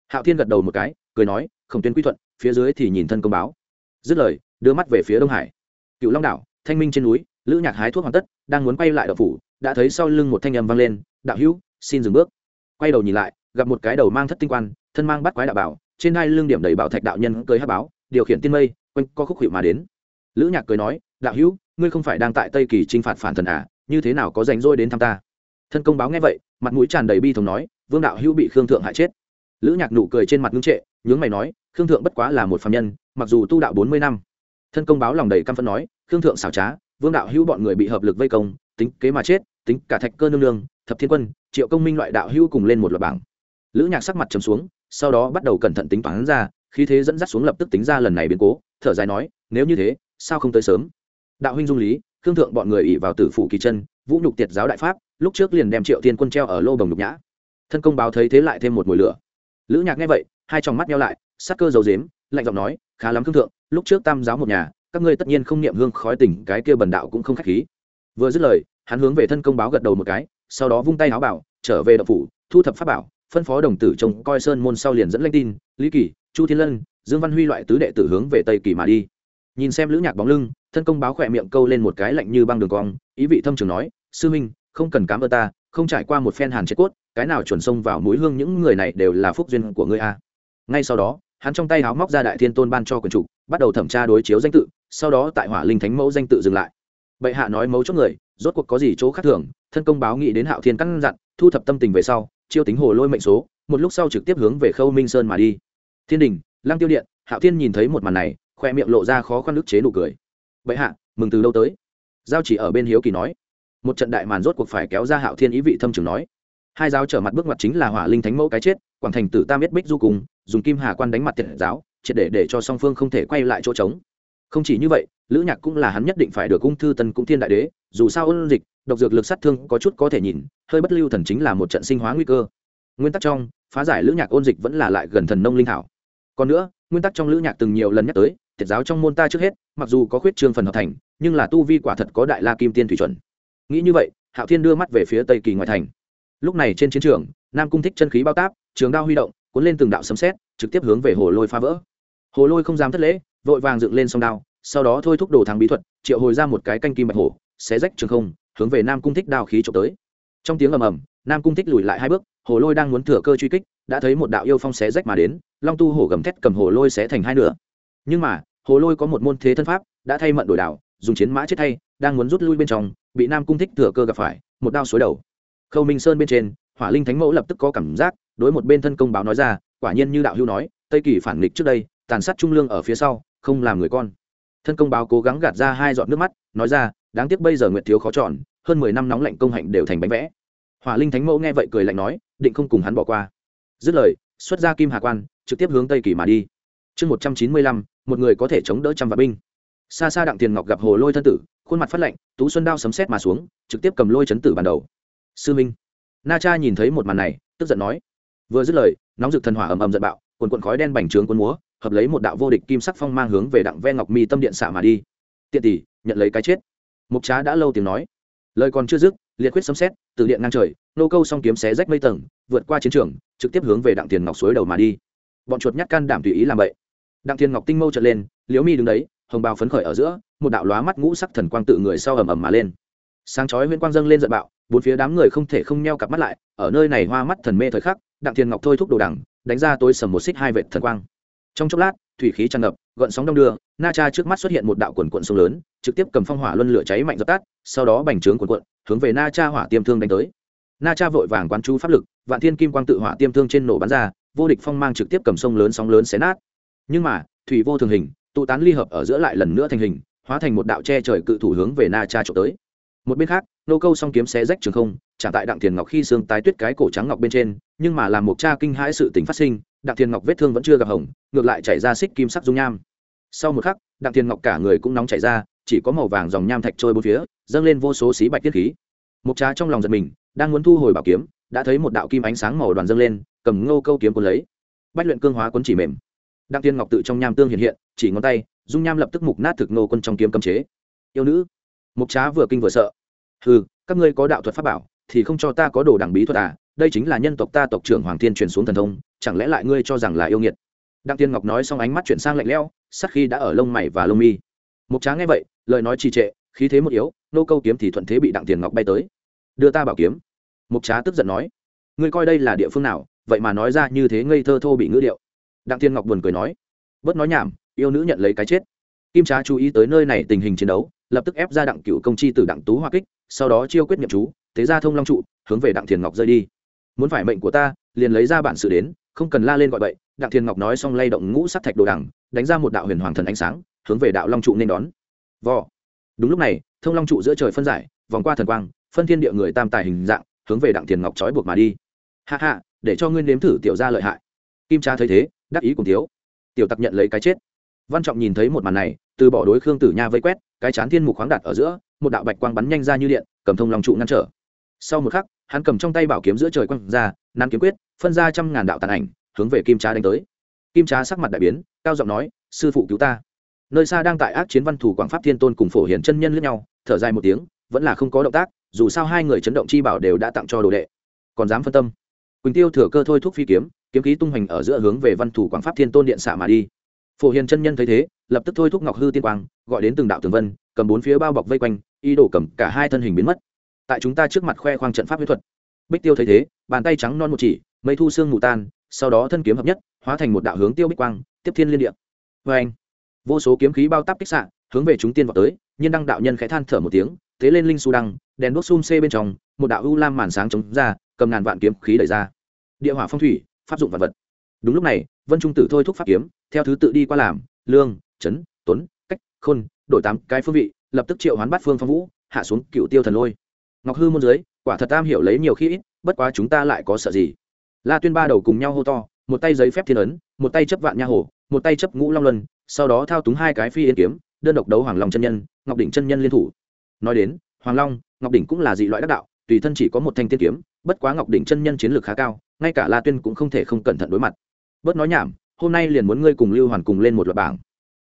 Hạo thiên gật đầu một cái, cười nói, khổng tuyên quy thuận, phía dưới thì nhìn thân công báo. Dứt lời, đưa mắt về phía đông hải. Cựu long đảo, thanh minh trên núi, lữ nhạc hái thuốc hoàn tất, đang muốn quay lại đậu phủ, đã thấy sau lưng một thanh âm vang lên, đạo hữu, xin dừng bước. Quay đầu nhìn lại, gặp một cái đầu mang thất tinh quan thân mang bắt quái đạo bảo, trên hai lưng điểm đầy bảo thạch đạo nhân cưới hát báo, điều khiển tiên mây, quanh co khúc hiệu mà đến. Lữ nhạc cười nói, đạo hữu, ngươi không phải đang tại tây kỳ t r i n h phạt phản thần à như thế nào có rảnh rỗi đến thăm ta? Thân công báo nghe vậy, mặt mũi tràn đầy bi thống nói, vương đạo hữu bị khương thượng hại chết. Lữ nhạc nụ cười trên mặt ngưng trệ, nhướng mày nói, khương thượng bất quá là một phạm nhân, mặc dù tu đạo bốn mươi năm. Thân công báo lòng đầy căm phẫn nói, khương thượng xảo trá, vương đạo hữu bọn người bị hợp lực vây công, tính kế mà chết, tính cả thạch cơ nương nương, thập thiên quân, triệu công minh loại đạo hữu cùng lên một loạt bảng. Lữ nhạc sắc mặt trầm xuống sau đó bắt đầu cẩn thận tính toán ra khi thế dẫn dắt xuống lập tức tính ra lần này biến cố, thở dài nói, nếu như thế, sao không tới sớm? Đạo huynh dung lý, khương thượng bọn người ỉ vào tử phủ kỳ chân, vũ nhục tiệt giáo đại pháp, lúc trước liền đem triệu tiên quân treo ở lô bồng nhục nhã. Thân công báo thấy thế lại thêm một mùi lửa. Lữ nhạc nghe vậy, hai tròng mắt nhau lại, sắc cơ dầu dếm, lạnh giọng nói, khá lắm khương thượng, lúc trước tam giáo một nhà, các ngươi tất nhiên không niệm hương khói tỉnh cái kia bần đạo cũng không khách khí. Vừa dứt lời, hắn hướng về thân công báo gật đầu một cái, sau đó vung tay áo bảo, trở về đậu phủ, thu thập pháp bảo phân phó đồng tử trông coi sơn môn sau liền dẫn lanh tin, lý kỳ, chu thiên lân, dương văn huy loại tứ đệ tử hướng về tây kỳ mà đi. Nhìn xem lữ nhạc bóng lưng, thân công báo khỏe miệng câu lên một cái lạnh như băng đường cong, ý vị thâm trường nói, sư minh không cần cám ơn ta, không trải qua một phen hàn chết cốt, cái nào chuẩn xông vào mũi hương những người này đều là phúc duyên của ngươi a. Ngay sau đó, hắn trong tay háo móc ra đại thiên tôn ban cho quần chủ, bắt đầu thẩm tra đối chiếu danh tự, sau đó tại hỏa linh thánh mẫu danh tự dừng lại. Bệ hạ nói mấu chốt người, rốt cuộc có gì chỗ khác thường, thân công báo nghĩ đến hạo thiên căn dặn, thu thập tâm tình về sau chiêu tính hồ lôi mệnh số, một lúc sau trực tiếp hướng về khâu minh sơn mà đi. Thiên đình, lăng tiêu điện, hạo thiên nhìn thấy một màn này, khoe miệng lộ ra khó khăn ức chế nụ cười. Bệ hạ, mừng từ lâu tới? Giao chỉ ở bên hiếu kỳ nói. Một trận đại màn rốt cuộc phải kéo ra hạo thiên ý vị thâm trường nói. Hai giáo trở mặt bước mặt chính là hỏa linh thánh mẫu cái chết, quảng thành tử tam biết bích du cùng, dùng kim hà quan đánh mặt tiệt giáo, triệt để để cho song phương không thể quay lại chỗ trống. Không chỉ như vậy, lữ nhạc cũng là hắn nhất định phải được ung thư tân cũng thiên đại đế, dù sao ôn dịch độc dược lực sát thương có chút có thể nhìn, hơi bất lưu thần chính là một trận sinh hóa nguy cơ. Nguyên tắc trong, phá giải lữ nhạc ôn dịch vẫn là lại gần thần nông linh thảo. Còn nữa, nguyên tắc trong lữ nhạc từng nhiều lần nhắc tới thiệt giáo trong môn ta trước hết, mặc dù có khuyết trương phần hợp thành, nhưng là tu vi quả thật có đại la kim tiên thủy chuẩn. Nghĩ như vậy, hạo thiên đưa mắt về phía tây kỳ ngoại thành. Lúc này trên chiến trường, nam cung thích chân khí bao táp, trường đao huy động, cuốn lên từng đạo sấm xét trực tiếp hướng về hồ lôi phá vỡ. Hồ lôi không dám thất lễ, vội vàng dựng lên sông đao, sau đó thôi thúc đồ thắng bí thuật, triệu hồi ra một cái canh kim bạch hổ, xé rách trường không hướng về nam cung thích đao khí trộm tới. Trong tiếng ầm ầm, nam cung thích lùi lại hai bước, hồ lôi đang muốn thừa cơ truy kích, đã thấy một đạo yêu phong xé rách mà đến, long tu hổ gầm thét cầm hồ lôi xé thành hai nửa. Nhưng mà, hồ lôi có một môn thế thân pháp, đã thay mận đổi đảo dùng chiến mã chết thay, đang muốn rút lui bên trong, bị nam cung thích thừa cơ gặp phải, một đao suối đầu. Khâu minh sơn bên trên, hỏa linh thánh mẫu lập tức có cảm giác, đối một bên thân công báo nói ra, quả nhiên như đạo hưu nói, tây kỳ phản nghịch trước đây, tàn sát trung lương ở phía sau, không làm người con. Thân công báo cố gắng gạt ra hai giọt nước mắt, nói ra đáng tiếc bây giờ nguyệt thiếu khó chọn, hơn mười năm nóng lạnh công hạnh đều thành bánh vẽ. Hỏa linh thánh mẫu nghe vậy cười lạnh nói, định không cùng hắn bỏ qua. Dứt lời, xuất ra kim hà quan, trực tiếp hướng tây kỳ mà đi. Chương một trăm chín mươi lăm, một người có thể chống đỡ trăm vạn binh. Xa xa đặng tiền ngọc gặp hồ lôi thân tử, khuôn mặt phát lạnh, tú xuân đao sấm xét mà xuống, trực tiếp cầm lôi chấn tử bàn đầu. Sư minh. Na cha nhìn thấy một màn này, tức giận nói. Vừa dứt lời, nóng rực thần hỏa ầm ầm giận bạo quần quần khói đen bành trướng quân múa, hợp lấy một đạo vô địch kim sắc phong mang hướng về đặng ve ngọc mi tâm điện xạ mà đi. Tiện tỷ, nhận lấy cái chết mục trá đã lâu tiếng nói. Lời còn chưa dứt, liệt quyết sấm xét từ điện ngang trời, nô câu song kiếm xé rách mây tầng, vượt qua chiến trường, trực tiếp hướng về đặng tiền ngọc suối đầu mà đi. Bọn chuột nhát can đảm tùy ý làm vậy. Đặng tiền ngọc tinh mâu trở lên, liễu mi đứng đấy, hồng bào phấn khởi ở giữa, một đạo lóa mắt ngũ sắc thần quang tự người sau ầm ầm mà lên. Sáng chói huyễn quang dâng lên giận bạo, bốn phía đám người không thể không neo cặp mắt lại, ở nơi này hoa mắt thần mê thời khắc, đặng tiền ngọc thôi thúc đồ đẳng đánh ra tối sầm một xích hai vệt thần quang. Trong chốc lát, thủy khí tràn ngập gợn sóng đông đưa na cha trước mắt xuất hiện một đạo quần quận sông lớn, trực tiếp cầm phong hỏa luân lửa cháy mạnh dập tắt, sau đó bành trướng quần quận hướng về na cha hỏa tiêm thương đánh tới. Na cha vội vàng quán chú pháp lực, vạn thiên kim quang tự hỏa tiêm thương trên nổ bắn ra, vô địch phong mang trực tiếp cầm sông lớn sóng lớn xé nát. Nhưng mà, thủy vô thường hình, tụ tán ly hợp ở giữa lại lần nữa thành hình, hóa thành một đạo che trời cự thủ hướng về na cha trộm tới. Một bên khác nô câu song kiếm xé rách trường không trả tại đặng thiền ngọc khi xương tái tuyết cái cổ trắng ngọc bên trên, nhưng mà làm một cha kinh hãi sự tình phát sinh, đặng thiền ngọc vết thương vẫn chưa gặp hồng, ngược lại chảy ra xích kim sắc dung nham. Sau một khắc, đặng thiền ngọc cả người cũng nóng chảy ra, chỉ có màu vàng dòng nham thạch trôi bốn phía, dâng lên vô số xí bạch tiết khí. Một cha trong lòng giật mình, đang muốn thu hồi bảo kiếm, đã thấy một đạo kim ánh sáng màu đoàn dâng lên, cầm ngô câu kiếm cuốn lấy. Bách luyện cương hóa cuốn chỉ mềm. Đặng tiên ngọc tự trong nham tương hiện hiện, chỉ ngón tay, dung nham lập tức mục nát thực nô quân trong kiếm cấm chế. Yêu nữ mục trá vừa kinh vừa sợ ừ các ngươi có đạo thuật pháp bảo, thì không cho ta có đồ đẳng bí thuật à? Đây chính là nhân tộc ta tộc trưởng hoàng thiên truyền xuống thần thông, chẳng lẽ lại ngươi cho rằng là yêu nghiệt? Đặng tiên ngọc nói xong ánh mắt chuyển sang lạnh lẽo, sắc khi đã ở lông mày và lông mi. Mục trá nghe vậy, lời nói trì trệ, khí thế một yếu, nô câu kiếm thì thuận thế bị đặng tiền ngọc bay tới. Đưa ta bảo kiếm. Mục trá tức giận nói. Ngươi coi đây là địa phương nào, vậy mà nói ra như thế ngây thơ thô bị ngữ điệu. Đặng thiên ngọc buồn cười nói. Bớt nói nhảm, yêu nữ nhận lấy cái chết. Kim trá chú ý tới nơi này tình hình chiến đấu, lập tức ép ra đặng cựu công chi từ đặng tú hoa kích sau đó chiêu quyết nhậm chú thế ra thông long trụ, hướng về đặng thiền ngọc rơi đi. Muốn phải mệnh của ta, liền lấy ra bản sự đến, không cần la lên gọi bậy. Đặng thiền ngọc nói xong lay động ngũ sắc thạch đồ đằng, đánh ra một đạo huyền hoàng thần ánh sáng, hướng về đạo long trụ nên đón. Vò. Đúng lúc này, thông long trụ giữa trời phân giải, vòng qua thần quang, phân thiên địa người tam tài hình dạng, hướng về đặng thiền ngọc trói buộc mà đi. Hạ hạ để cho ngươi nếm thử tiểu ra lợi hại. Kim cha thấy thế, đắc ý cùng thiếu. Tiểu tặc nhận lấy cái chết văn trọng nhìn thấy một màn này, từ bỏ đối khương tử nha vây quét, cái chán thiên mục khoáng đặt ở giữa, một đạo bạch quang bắn nhanh ra như điện, cầm thông lòng trụ ngăn trở. Sau một khắc, hắn cầm trong tay bảo kiếm giữa trời quang ra, nắm kiếm quyết, phân ra trăm ngàn đạo tàn ảnh, hướng về kim trá đánh tới. Kim trá sắc mặt đại biến, cao giọng nói, sư phụ cứu ta. Nơi xa đang tại ác chiến văn thủ quảng pháp thiên tôn cùng phổ hiền chân nhân lẫn nhau, thở dài một tiếng, vẫn là không có động tác, dù sao hai người chấn động chi bảo đều đã tặng cho đồ đệ. Còn dám phân tâm. Quỳnh tiêu thừa cơ thôi thúc phi kiếm kiếm khí tung hoành ở giữa hướng về văn thủ quảng pháp thiên tôn điện xạ mà đi phổ hiền chân nhân thấy thế, lập tức thôi thúc ngọc hư tiên quang, gọi đến từng đạo tường vân, cầm bốn phía bao bọc vây quanh, ý đồ cầm cả hai thân hình biến mất. Tại chúng ta trước mặt khoe khoang trận pháp huyết thuật, bích tiêu thấy thế, bàn tay trắng non một chỉ, mây thu xương mù tan, sau đó thân kiếm hợp nhất, hóa thành một đạo hướng tiêu bích quang, tiếp thiên liên địa. Vê anh, vô số kiếm khí bao táp kích xạ, hướng về chúng tiên vào tới, nhiên đăng đạo nhân khẽ than thở một tiếng, thế lên linh su đăng, đèn đốt xung xê bên trong, một đạo u lam màn sáng chống ra, cầm ngàn vạn kiếm khí đẩy ra. Địa hỏa phong thủy, pháp dụng vật vật. Đúng lúc này vân trung tử thôi thúc pháp kiếm, theo thứ tự đi qua làm, lương trấn tuấn, cách, khôn, đổi tám cái phương vị, lập tức triệu hoán bát phương phong vũ, hạ xuống cựu tiêu thần lôi. Ngọc hư môn dưới, quả thật tam hiểu lấy nhiều khi ít, bất quá chúng ta lại có sợ gì? La tuyên ba đầu cùng nhau hô to, một tay giấy phép thiên ấn, một tay chấp vạn nha hồ, một tay chấp ngũ long luân, sau đó thao túng hai cái phi yên kiếm, đơn độc đấu hoàng long chân nhân, ngọc đỉnh chân nhân liên thủ. Nói đến, hoàng long, ngọc đỉnh cũng là dị loại đắc đạo, tùy thân chỉ có một thanh tiên kiếm, bất quá ngọc đỉnh chân nhân chiến lược khá cao, ngay cả la tuyên cũng không thể không cẩn thận đối mặt bớt nói nhảm, hôm nay liền muốn ngươi cùng lưu hoàn cùng lên một loạt bảng.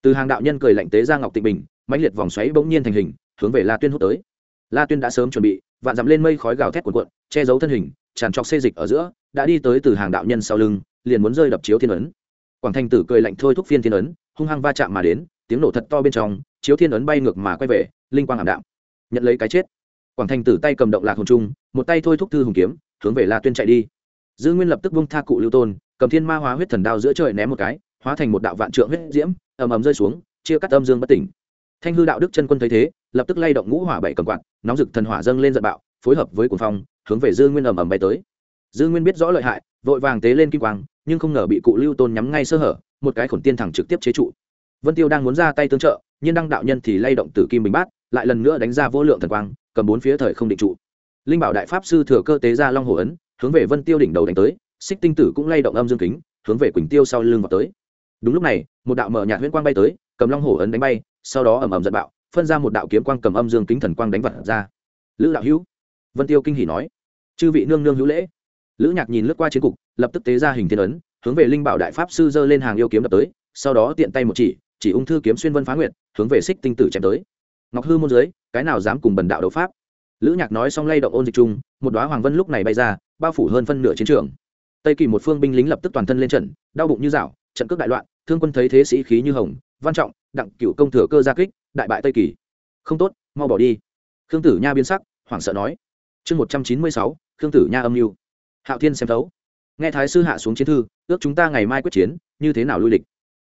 Từ hàng đạo nhân cười lạnh tế ra ngọc tịnh bình, mãnh liệt vòng xoáy bỗng nhiên thành hình, hướng về la tuyên hút tới. La tuyên đã sớm chuẩn bị, vạn dặm lên mây khói gào thét cuộn cuộn, che giấu thân hình, tràn trọc xê dịch ở giữa, đã đi tới từ hàng đạo nhân sau lưng, liền muốn rơi đập chiếu thiên ấn. Quảng thanh tử cười lạnh thôi thúc phiên thiên ấn, hung hăng va chạm mà đến, tiếng nổ thật to bên trong, chiếu thiên ấn bay ngược mà quay về, linh quang ảm đạm. Nhận lấy cái chết. Quảng thanh tử tay cầm động lạc hồn trung, một tay thôi thúc thư hùng kiếm, hướng về la tuyên chạy đi dư nguyên lập tức bung tha cụ lưu tôn, cầm thiên ma hóa huyết thần đao giữa trời ném một cái, hóa thành một đạo vạn trượng huyết diễm, ầm ầm rơi xuống, chia cắt âm dương bất tỉnh. Thanh hư đạo đức chân quân thấy thế, lập tức lay động ngũ hỏa bảy cầm quạt, nóng rực thần hỏa dâng lên giận bạo, phối hợp với cuồng phong, hướng về dư nguyên ầm ầm bay tới. Dư nguyên biết rõ lợi hại, vội vàng tế lên kim quang, nhưng không ngờ bị cụ lưu tôn nhắm ngay sơ hở, một cái khổn tiên thẳng trực tiếp chế trụ. Vân tiêu đang muốn ra tay tương trợ, nhưng đăng đạo nhân thì lay động từ kim bình bát, lại lần nữa đánh ra vô lượng thần quang, cầm bốn phía thời không định trụ. Linh bảo đại pháp sư thừa cơ tế ra long hồ ấn hướng về vân tiêu đỉnh đầu đánh tới, xích tinh tử cũng lay động âm dương kính, hướng về quỳnh tiêu sau lưng vào tới. Đúng lúc này, một đạo mở nhạt huyễn quang bay tới, cầm long hổ ấn đánh bay, sau đó ầm ầm giật bạo, phân ra một đạo kiếm quang cầm âm dương kính thần quang đánh vật ra. Lữ đạo hữu, vân tiêu kinh hỉ nói, chư vị nương nương hữu lễ. Lữ nhạc nhìn lướt qua chiến cục, lập tức tế ra hình thiên ấn, hướng về linh bảo đại pháp sư giơ lên hàng yêu kiếm đập tới, sau đó tiện tay một chỉ chỉ ung thư kiếm xuyên vân phá nguyệt, hướng về xích tinh tử chém tới. Ngọc hư môn dưới cái nào dám cùng bần đạo đấu pháp? Lữ nhạc nói xong lay động ôn dịch chung, một đoá hoàng vân lúc này bay ra, bao phủ hơn phân nửa chiến trường. Tây kỳ một phương binh lính lập tức toàn thân lên trận, đau bụng như dạo, trận cước đại loạn, thương quân thấy thế sĩ khí như hồng, văn trọng, đặng cựu công thừa cơ gia kích, đại bại tây kỳ. Không tốt, mau bỏ đi. Khương tử nha biến sắc, hoảng sợ nói. Chương một trăm chín mươi sáu, khương tử nha âm mưu. Hạo thiên xem thấu. Nghe thái sư hạ xuống chiến thư, ước chúng ta ngày mai quyết chiến, như thế nào lui lịch?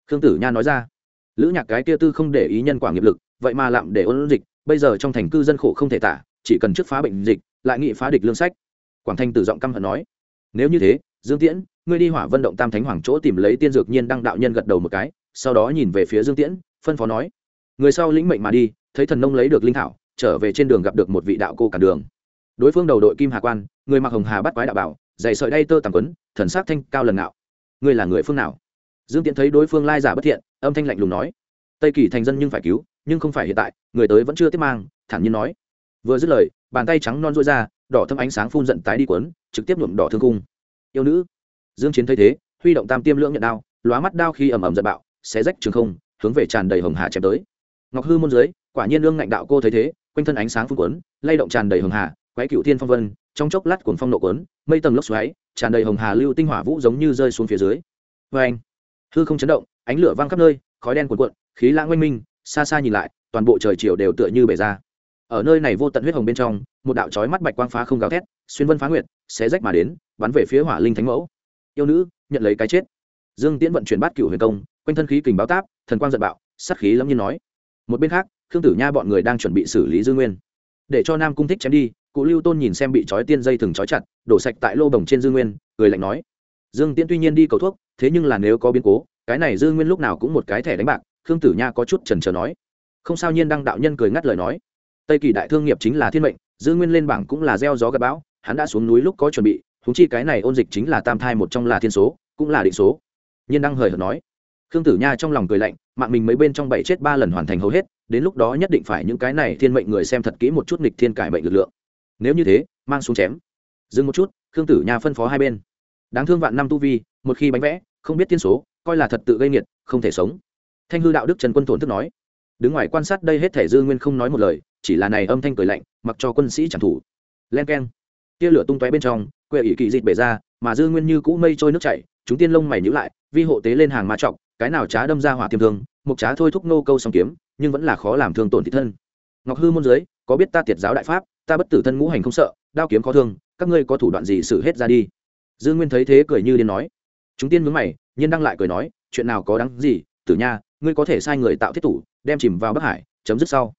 Khương tử nha nói ra. Lữ nhạc cái kia tư không để ý nhân quả nghiệp lực, vậy mà lạm để ôn dịch, bây giờ trong thành cư dân khổ không thể tả chỉ cần trước phá bệnh dịch, lại nghị phá địch lương sách. Quảng thanh tử giọng căm hận nói, nếu như thế, dương tiễn, ngươi đi hỏa vân động tam thánh hoàng chỗ tìm lấy tiên dược nhiên đăng đạo nhân gật đầu một cái, sau đó nhìn về phía dương tiễn, phân phó nói, người sau lĩnh mệnh mà đi, thấy thần nông lấy được linh thảo, trở về trên đường gặp được một vị đạo cô cản đường. Đối phương đầu đội kim hà quan, người mặc hồng hà bắt quái đạo bảo, dày sợi đay tơ tàng quấn, thần sắc thanh cao lần nào ngươi là người phương nào? Dương tiễn thấy đối phương lai giả bất thiện, âm thanh lạnh lùng nói, tây kỳ thành dân nhưng phải cứu, nhưng không phải hiện tại, người tới vẫn chưa tiếp mang, thản nhiên nói vừa dứt lời, bàn tay trắng non rối ra, đỏ thâm ánh sáng phun giận tái đi quấn trực tiếp nhuộm đỏ thương cung yêu nữ. Dương chiến thấy thế, huy động tam tiêm lưỡng nhận đao, lóa mắt đao khi ầm ầm giận bạo, xé rách trường không, hướng về tràn đầy hồng hà chém tới. Ngọc hư môn dưới, quả nhiên lương ngạnh đạo cô thấy thế, quanh thân ánh sáng phun quấn lay động tràn đầy hồng hà, quái cựu thiên phong vân, trong chốc lát cuồng phong nộ quấn mây tầng lốc xoáy, tràn đầy hồng hà lưu tinh hỏa vũ giống như rơi xuống phía dưới. Vê anh, hư không chấn động, ánh lửa vang khắp nơi, khói đen cuồn cuộn, khí lãng oanh minh, xa xa nhìn lại, toàn bộ trời chiều đều tựa như bể ra ở nơi này vô tận huyết hồng bên trong, một đạo chói mắt bạch quang phá không gào thét, xuyên vân phá nguyệt, xé rách mà đến, bắn về phía hỏa linh thánh mẫu. Yêu nữ, nhận lấy cái chết. Dương tiễn vận chuyển bát cửu huyền công, quanh thân khí kình báo táp, thần quang giận bạo, sát khí lẫm nhiên nói. Một bên khác, khương tử nha bọn người đang chuẩn bị xử lý Dương nguyên. Để cho nam cung thích chém đi, cụ lưu tôn nhìn xem bị trói tiên dây thừng trói chặt, đổ sạch tại lô bồng trên Dương nguyên người lạnh nói. Dương tiễn tuy nhiên đi cầu thuốc, thế nhưng là nếu có biến cố, cái này Dương nguyên lúc nào cũng một cái thẻ đánh bạc, khương tử nha có chút trần trờ nói. Không sao nhiên đăng đạo nhân cười ngắt lời nói tây kỳ đại thương nghiệp chính là thiên mệnh, giữ nguyên lên bảng cũng là gieo gió gặp bão, hắn đã xuống núi lúc có chuẩn bị húng chi cái này ôn dịch chính là tam thai một trong là thiên số, cũng là định số. Nhiên đăng hời hợt nói. Khương tử nha trong lòng cười lạnh, mạng mình mấy bên trong bảy chết ba lần hoàn thành hầu hết, đến lúc đó nhất định phải những cái này thiên mệnh người xem thật kỹ một chút nghịch thiên cải mệnh lực lượng. Nếu như thế, mang xuống chém. Dừng một chút, khương tử nha phân phó hai bên. Đáng thương vạn năm tu vi, một khi bánh vẽ, không biết tiên số, coi là thật tự gây nghiệt, không thể sống. Thanh hư đạo đức trần quân tổn thức nói. Đứng ngoài quan sát đây hết thể dư nguyên không nói một lời chỉ là này âm thanh cười lạnh, mặc cho quân sĩ chẳng thủ. Len keng. Tia lửa tung tóe bên trong, quệ ỷ kỳ dịt bể ra, mà dư nguyên như cũ mây trôi nước chảy, chúng tiên lông mày nhữ lại, vi hộ tế lên hàng ma trọng, cái nào trá đâm ra hỏa tiêm thương, mục trá thôi thúc nô câu song kiếm, nhưng vẫn là khó làm thương tổn thị thân. Ngọc hư môn giới, có biết ta tiệt giáo đại pháp, ta bất tử thân ngũ hành không sợ, đao kiếm khó thương, các ngươi có thủ đoạn gì xử hết ra đi? Dương nguyên thấy thế cười như điên nói. Chúng tiên mướn mày, nhiên đăng lại cười nói, chuyện nào có đáng gì, tử nha, ngươi có thể sai người tạo thiết tủ đem chìm vào bắc hải, chấm dứt sau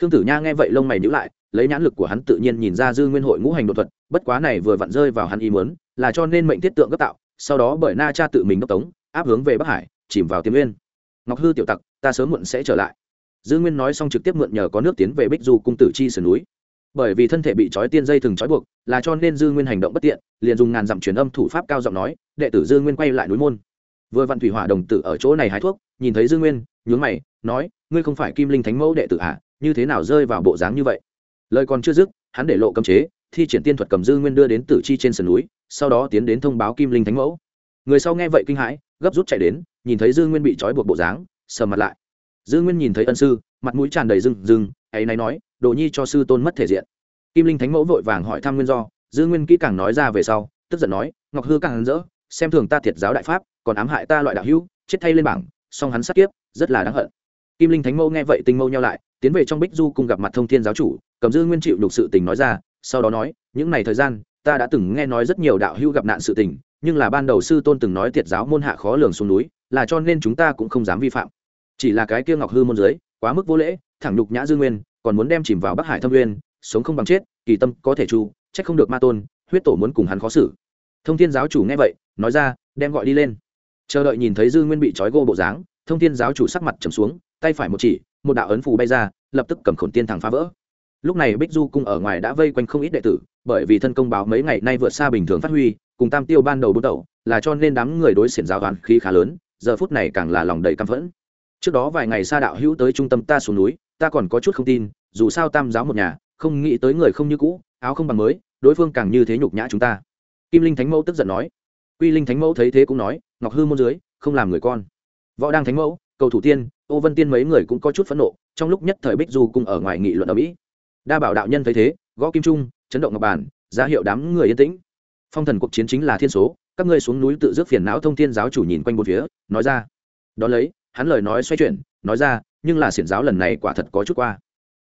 khương tử nha nghe vậy lông mày nhữ lại, lấy nhãn lực của hắn tự nhiên nhìn ra dư nguyên hội ngũ hành đột thuật, bất quá này vừa vặn rơi vào hắn ý muốn, là cho nên mệnh thiết tượng gấp tạo, sau đó bởi na cha tự mình đốc tống, áp hướng về bắc hải, chìm vào tiềm nguyên. Ngọc hư tiểu tặc, ta sớm muộn sẽ trở lại. Dư nguyên nói xong trực tiếp mượn nhờ có nước tiến về bích du cung tử chi sườn núi. Bởi vì thân thể bị trói tiên dây thừng trói buộc, là cho nên dư nguyên hành động bất tiện, liền dùng ngàn dặm truyền âm thủ pháp cao giọng nói, đệ tử dư nguyên quay lại núi môn. Vừa vặn thủy hỏa đồng tử ở chỗ này hái thuốc, nhìn thấy dư nguyên, nhướng mày, nói, ngươi không phải kim linh thánh mẫu đệ tử à? Như thế nào rơi vào bộ dáng như vậy? Lời còn chưa dứt, hắn để lộ cấm chế, thi triển tiên thuật cầm dư nguyên đưa đến tử chi trên sườn núi, sau đó tiến đến thông báo kim linh thánh mẫu. Người sau nghe vậy kinh hãi, gấp rút chạy đến, nhìn thấy dư nguyên bị trói buộc bộ dáng sờ mặt lại. Dư nguyên nhìn thấy ân sư, mặt mũi tràn đầy rừng rừng ấy nay nói, đồ nhi cho sư tôn mất thể diện. Kim linh thánh mẫu vội vàng hỏi thăm nguyên do, dư nguyên kỹ càng nói ra về sau, tức giận nói, ngọc hư càng hắn rỡ, xem thường ta thiệt giáo đại pháp, còn ám hại ta loại đạo hữu, chết thay lên bảng, song hắn sát kiếp, rất là đáng hận. Kim linh thánh mẫu nghe vậy tinh mâu nhau lại tiến về trong bích du cùng gặp mặt thông thiên giáo chủ, cầm dư nguyên chịu đục sự tình nói ra, sau đó nói, những ngày thời gian, ta đã từng nghe nói rất nhiều đạo hữu gặp nạn sự tình, nhưng là ban đầu sư tôn từng nói thiệt giáo môn hạ khó lường xuống núi, là cho nên chúng ta cũng không dám vi phạm. Chỉ là cái kia ngọc hư môn giới, quá mức vô lễ, thẳng nhục nhã dư nguyên, còn muốn đem chìm vào bắc hải thâm nguyên, sống không bằng chết, kỳ tâm có thể chu trách không được ma tôn, huyết tổ muốn cùng hắn khó xử. Thông thiên giáo chủ nghe vậy, nói ra, đem gọi đi lên. Chờ đợi nhìn thấy dư nguyên bị trói gô bộ dáng thông thiên giáo chủ sắc mặt trầm xuống, tay phải một chỉ, một đạo ấn phù bay ra, lập tức cầm khổn tiên thẳng phá vỡ. Lúc này bích du cung ở ngoài đã vây quanh không ít đệ tử, bởi vì thân công báo mấy ngày nay vượt xa bình thường phát huy, cùng tam tiêu ban đầu bút đầu là cho nên đám người đối xiển giáo đoàn khí khá lớn, giờ phút này càng là lòng đầy căm phẫn. Trước đó vài ngày xa đạo hữu tới trung tâm ta xuống núi, ta còn có chút không tin, dù sao tam giáo một nhà, không nghĩ tới người không như cũ, áo không bằng mới, đối phương càng như thế nhục nhã chúng ta. Kim linh thánh mẫu tức giận nói. Quy linh thánh mẫu thấy thế cũng nói, ngọc hư môn dưới, không làm người con võ đang thánh mẫu, cầu thủ tiên, ô vân tiên mấy người cũng có chút phẫn nộ, trong lúc nhất thời bích du cung ở ngoài nghị luận ở mỹ. Đa bảo đạo nhân thấy thế, gõ kim trung, chấn động ngọc bản ra hiệu đám người yên tĩnh. Phong thần cuộc chiến chính là thiên số, các ngươi xuống núi tự dứt phiền não thông thiên giáo chủ nhìn quanh một phía, nói ra. Đón lấy, hắn lời nói xoay chuyển, nói ra, nhưng là xiển giáo lần này quả thật có chút qua.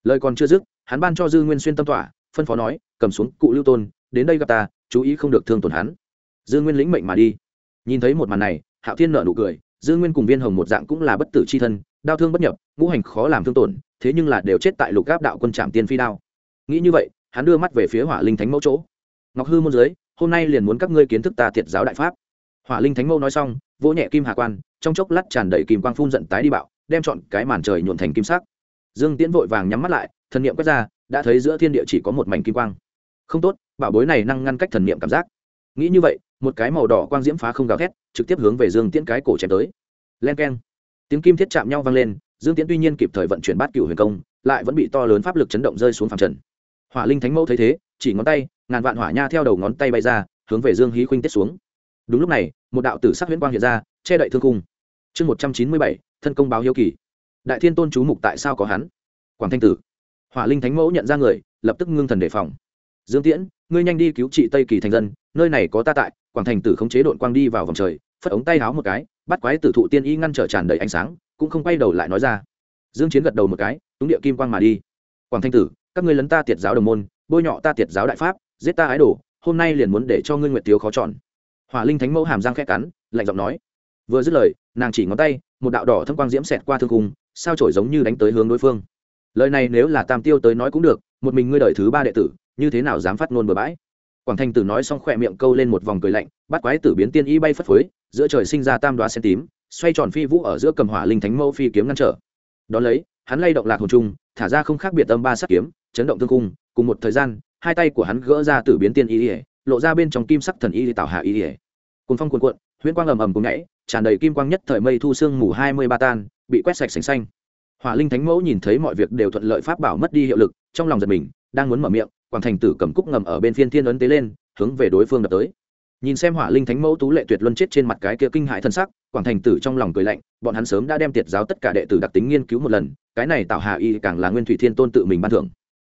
Lời còn chưa dứt, hắn ban cho dư nguyên xuyên tâm tỏa phân phó nói, cầm xuống cụ lưu tôn, đến đây gặp ta, chú ý không được thương tổn hắn. Dư nguyên lĩnh mệnh mà đi. Nhìn thấy một màn này, hạo thiên nợ nụ cười dư nguyên cùng viên hồng một dạng cũng là bất tử c h i thân đau thương bất nhập, ngũ hành khó làm thương tổn, thế nhưng là đều chết tại lục gáp đạo quân trạm tiên phi đao. Nghĩ như vậy, hắn đưa mắt về phía hỏa linh thánh mẫu chỗ. Ngọc hư môn giới, hôm nay liền muốn các ngươi kiến thức ta thiệt giáo đại pháp. Hỏa linh thánh mẫu nói xong, vỗ nhẹ kim hà quan, trong chốc lát tràn đầy kim quang phun giận tái đi bạo, đem chọn cái màn trời nhuộn thành kim sắc. Dương tiễn vội vàng nhắm mắt lại thân niệm quét ra, đã thấy giữa thiên địa chỉ có một mảnh kim quang. Không tốt, bảo bối này năng ngăn cách thần niệm cảm giác. Nghĩ như vậy một cái màu đỏ quang diễm phá không gào thét, trực tiếp hướng về dương tiễn cái cổ chém tới. Len keng. Tiếng kim thiết chạm nhau vang lên, dương tiễn tuy nhiên kịp thời vận chuyển bát cửu huyền công, lại vẫn bị to lớn pháp lực chấn động rơi xuống phẳng trần. Hỏa linh thánh mẫu thấy thế, chỉ ngón tay, ngàn vạn hỏa nha theo đầu ngón tay bay ra, hướng về dương hí khuynh tiết xuống. Đúng lúc này, một đạo tử sắc huyễn quang hiện ra, che đậy thương cung chương một trăm chín mươi bảy, thân công báo hiếu kỳ. Đại thiên tôn chú mục tại sao có hắn? Quảng thanh tử. Hỏa linh thánh mẫu nhận ra người, lập tức ngưng thần đề phòng. Dương tiễn, ngươi nhanh đi cứu trị tây kỳ thành dân, nơi này có ta tại quảng thành tử khống chế đội quang đi vào vòng trời, phất ống tay háo một cái, bắt quái tử thụ tiên y ngăn trở tràn đầy ánh sáng, cũng không quay đầu lại nói ra. Dương chiến gật đầu một cái, túng địa kim quang mà đi. Quảng thanh tử, các ngươi lấn ta tiệt giáo đồng môn, bôi nhọ ta tiệt giáo đại pháp, giết ta ái đồ, hôm nay liền muốn để cho ngươi nguyệt thiếu khó chọn. Hỏa linh thánh mẫu hàm răng khẽ cắn, lạnh giọng nói. Vừa dứt lời, nàng chỉ ngón tay, một đạo đỏ thâm quang diễm xẹt qua thương cung sao chổi giống như đánh tới hướng đối phương. Lời này nếu là tam tiêu tới nói cũng được, một mình ngươi đợi thứ ba đệ tử, như thế nào dám phát ngôn bừa bãi? Quảng thanh tử nói xong khỏe miệng câu lên một vòng cười lạnh, bắt quái tử biến tiên y bay phất phới, giữa trời sinh ra tam đoá sen tím, xoay tròn phi vũ ở giữa cầm hỏa linh thánh mẫu phi kiếm ngăn trở. Đón lấy, hắn lay động lạc hồn trung, thả ra không khác biệt âm ba sắc kiếm, chấn động thương cung, cùng một thời gian, hai tay của hắn gỡ ra tử biến tiên y ỉa lộ ra bên trong kim sắc thần y tạo hạ y ỉa cùng phong cuồn cuộn, huyễn quang ầm ầm cùng nhảy, tràn đầy kim quang nhất thời mây thu sương mù hai mươi ba tan, bị quét sạch sành xanh. Hỏa linh thánh mẫu nhìn thấy mọi việc đều thuận lợi pháp bảo mất đi hiệu lực, trong lòng giật mình, đang muốn mở miệng quảng thành tử cầm cúc ngầm ở bên phiên thiên ấn tế lên, hướng về đối phương đập tới. Nhìn xem hỏa linh thánh mẫu tú lệ tuyệt luân chết trên mặt cái kia kinh hại thân sắc, quảng thành tử trong lòng cười lạnh, bọn hắn sớm đã đem tiệt giáo tất cả đệ tử đặc tính nghiên cứu một lần, cái này tạo hạ y càng là nguyên thủy thiên tôn tự mình ban thưởng.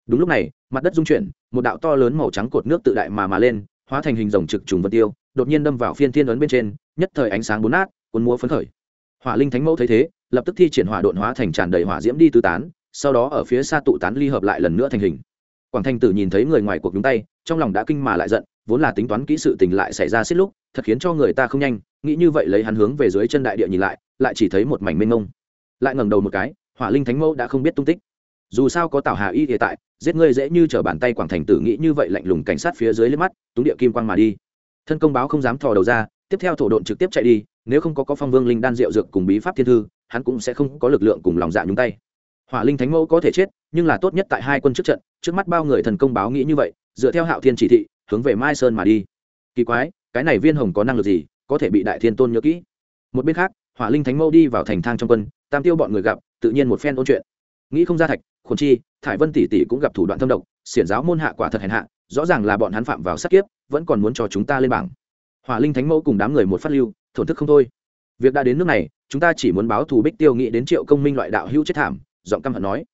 Đúng lúc này, mặt đất dung chuyển, một đạo to lớn màu trắng cột nước tự đại mà mà lên, hóa thành hình rồng trực trùng vân tiêu, đột nhiên đâm vào phiên thiên ấn bên trên, nhất thời ánh sáng bốn nát, cuốn múa phấn khởi. Hỏa linh thánh mẫu thấy thế, lập tức thi triển hỏa độn hóa thành tràn đầy hỏa diễm đi tứ tán, sau đó ở phía xa tụ tán ly hợp lại lần nữa thành hình quảng thanh tử nhìn thấy người ngoài cuộc nhúng tay, trong lòng đã kinh mà lại giận, vốn là tính toán kỹ sự tình lại xảy ra xích lúc, thật khiến cho người ta không nhanh, nghĩ như vậy lấy hắn hướng về dưới chân đại địa nhìn lại lại chỉ thấy một mảnh mênh mông. Lại ngẩng đầu một cái, hỏa linh thánh mẫu đã không biết tung tích. Dù sao có tào hà y hiện tại, giết ngươi dễ như t r ở bàn tay quảng thành tử nghĩ như vậy lạnh lùng cảnh sát phía dưới lên mắt, túng địa kim quang mà đi. Thân công báo không dám thò đầu ra, tiếp theo thổ độn trực tiếp chạy đi, nếu không có có phong vương linh đan rượu dược cùng bí pháp thiên thư, hắn cũng sẽ không có lực lượng cùng lòng dạ nhúng tay. Hỏa linh thánh mẫu có thể chết nhưng là tốt nhất tại hai quân trước trận, trước mắt bao người thần công báo nghĩ như vậy, dựa theo hạo thiên chỉ thị, hướng về mai sơn mà đi. Kỳ quái, cái này viên hồng có năng lực gì, có thể bị đại thiên tôn nhớ kỹ? Một bên khác, hỏa linh thánh mẫu đi vào thành thang trong quân, tam tiêu bọn người gặp, tự nhiên một phen ôn chuyện. Nghĩ không ra thạch khôn chi, thải vân tỷ tỷ cũng gặp thủ đoạn thâm độc, xiển giáo môn hạ quả thật hèn hạ, rõ ràng là bọn hắn phạm vào sát kiếp, vẫn còn muốn cho chúng ta lên bảng. Hỏa linh thánh mẫu cùng đám người một phát lưu, thổn thức không thôi. Việc đã đến nước này, chúng ta chỉ muốn báo thù bích tiêu nghĩ đến triệu công minh loại đạo hữu chết thảm, giọng căm hận nói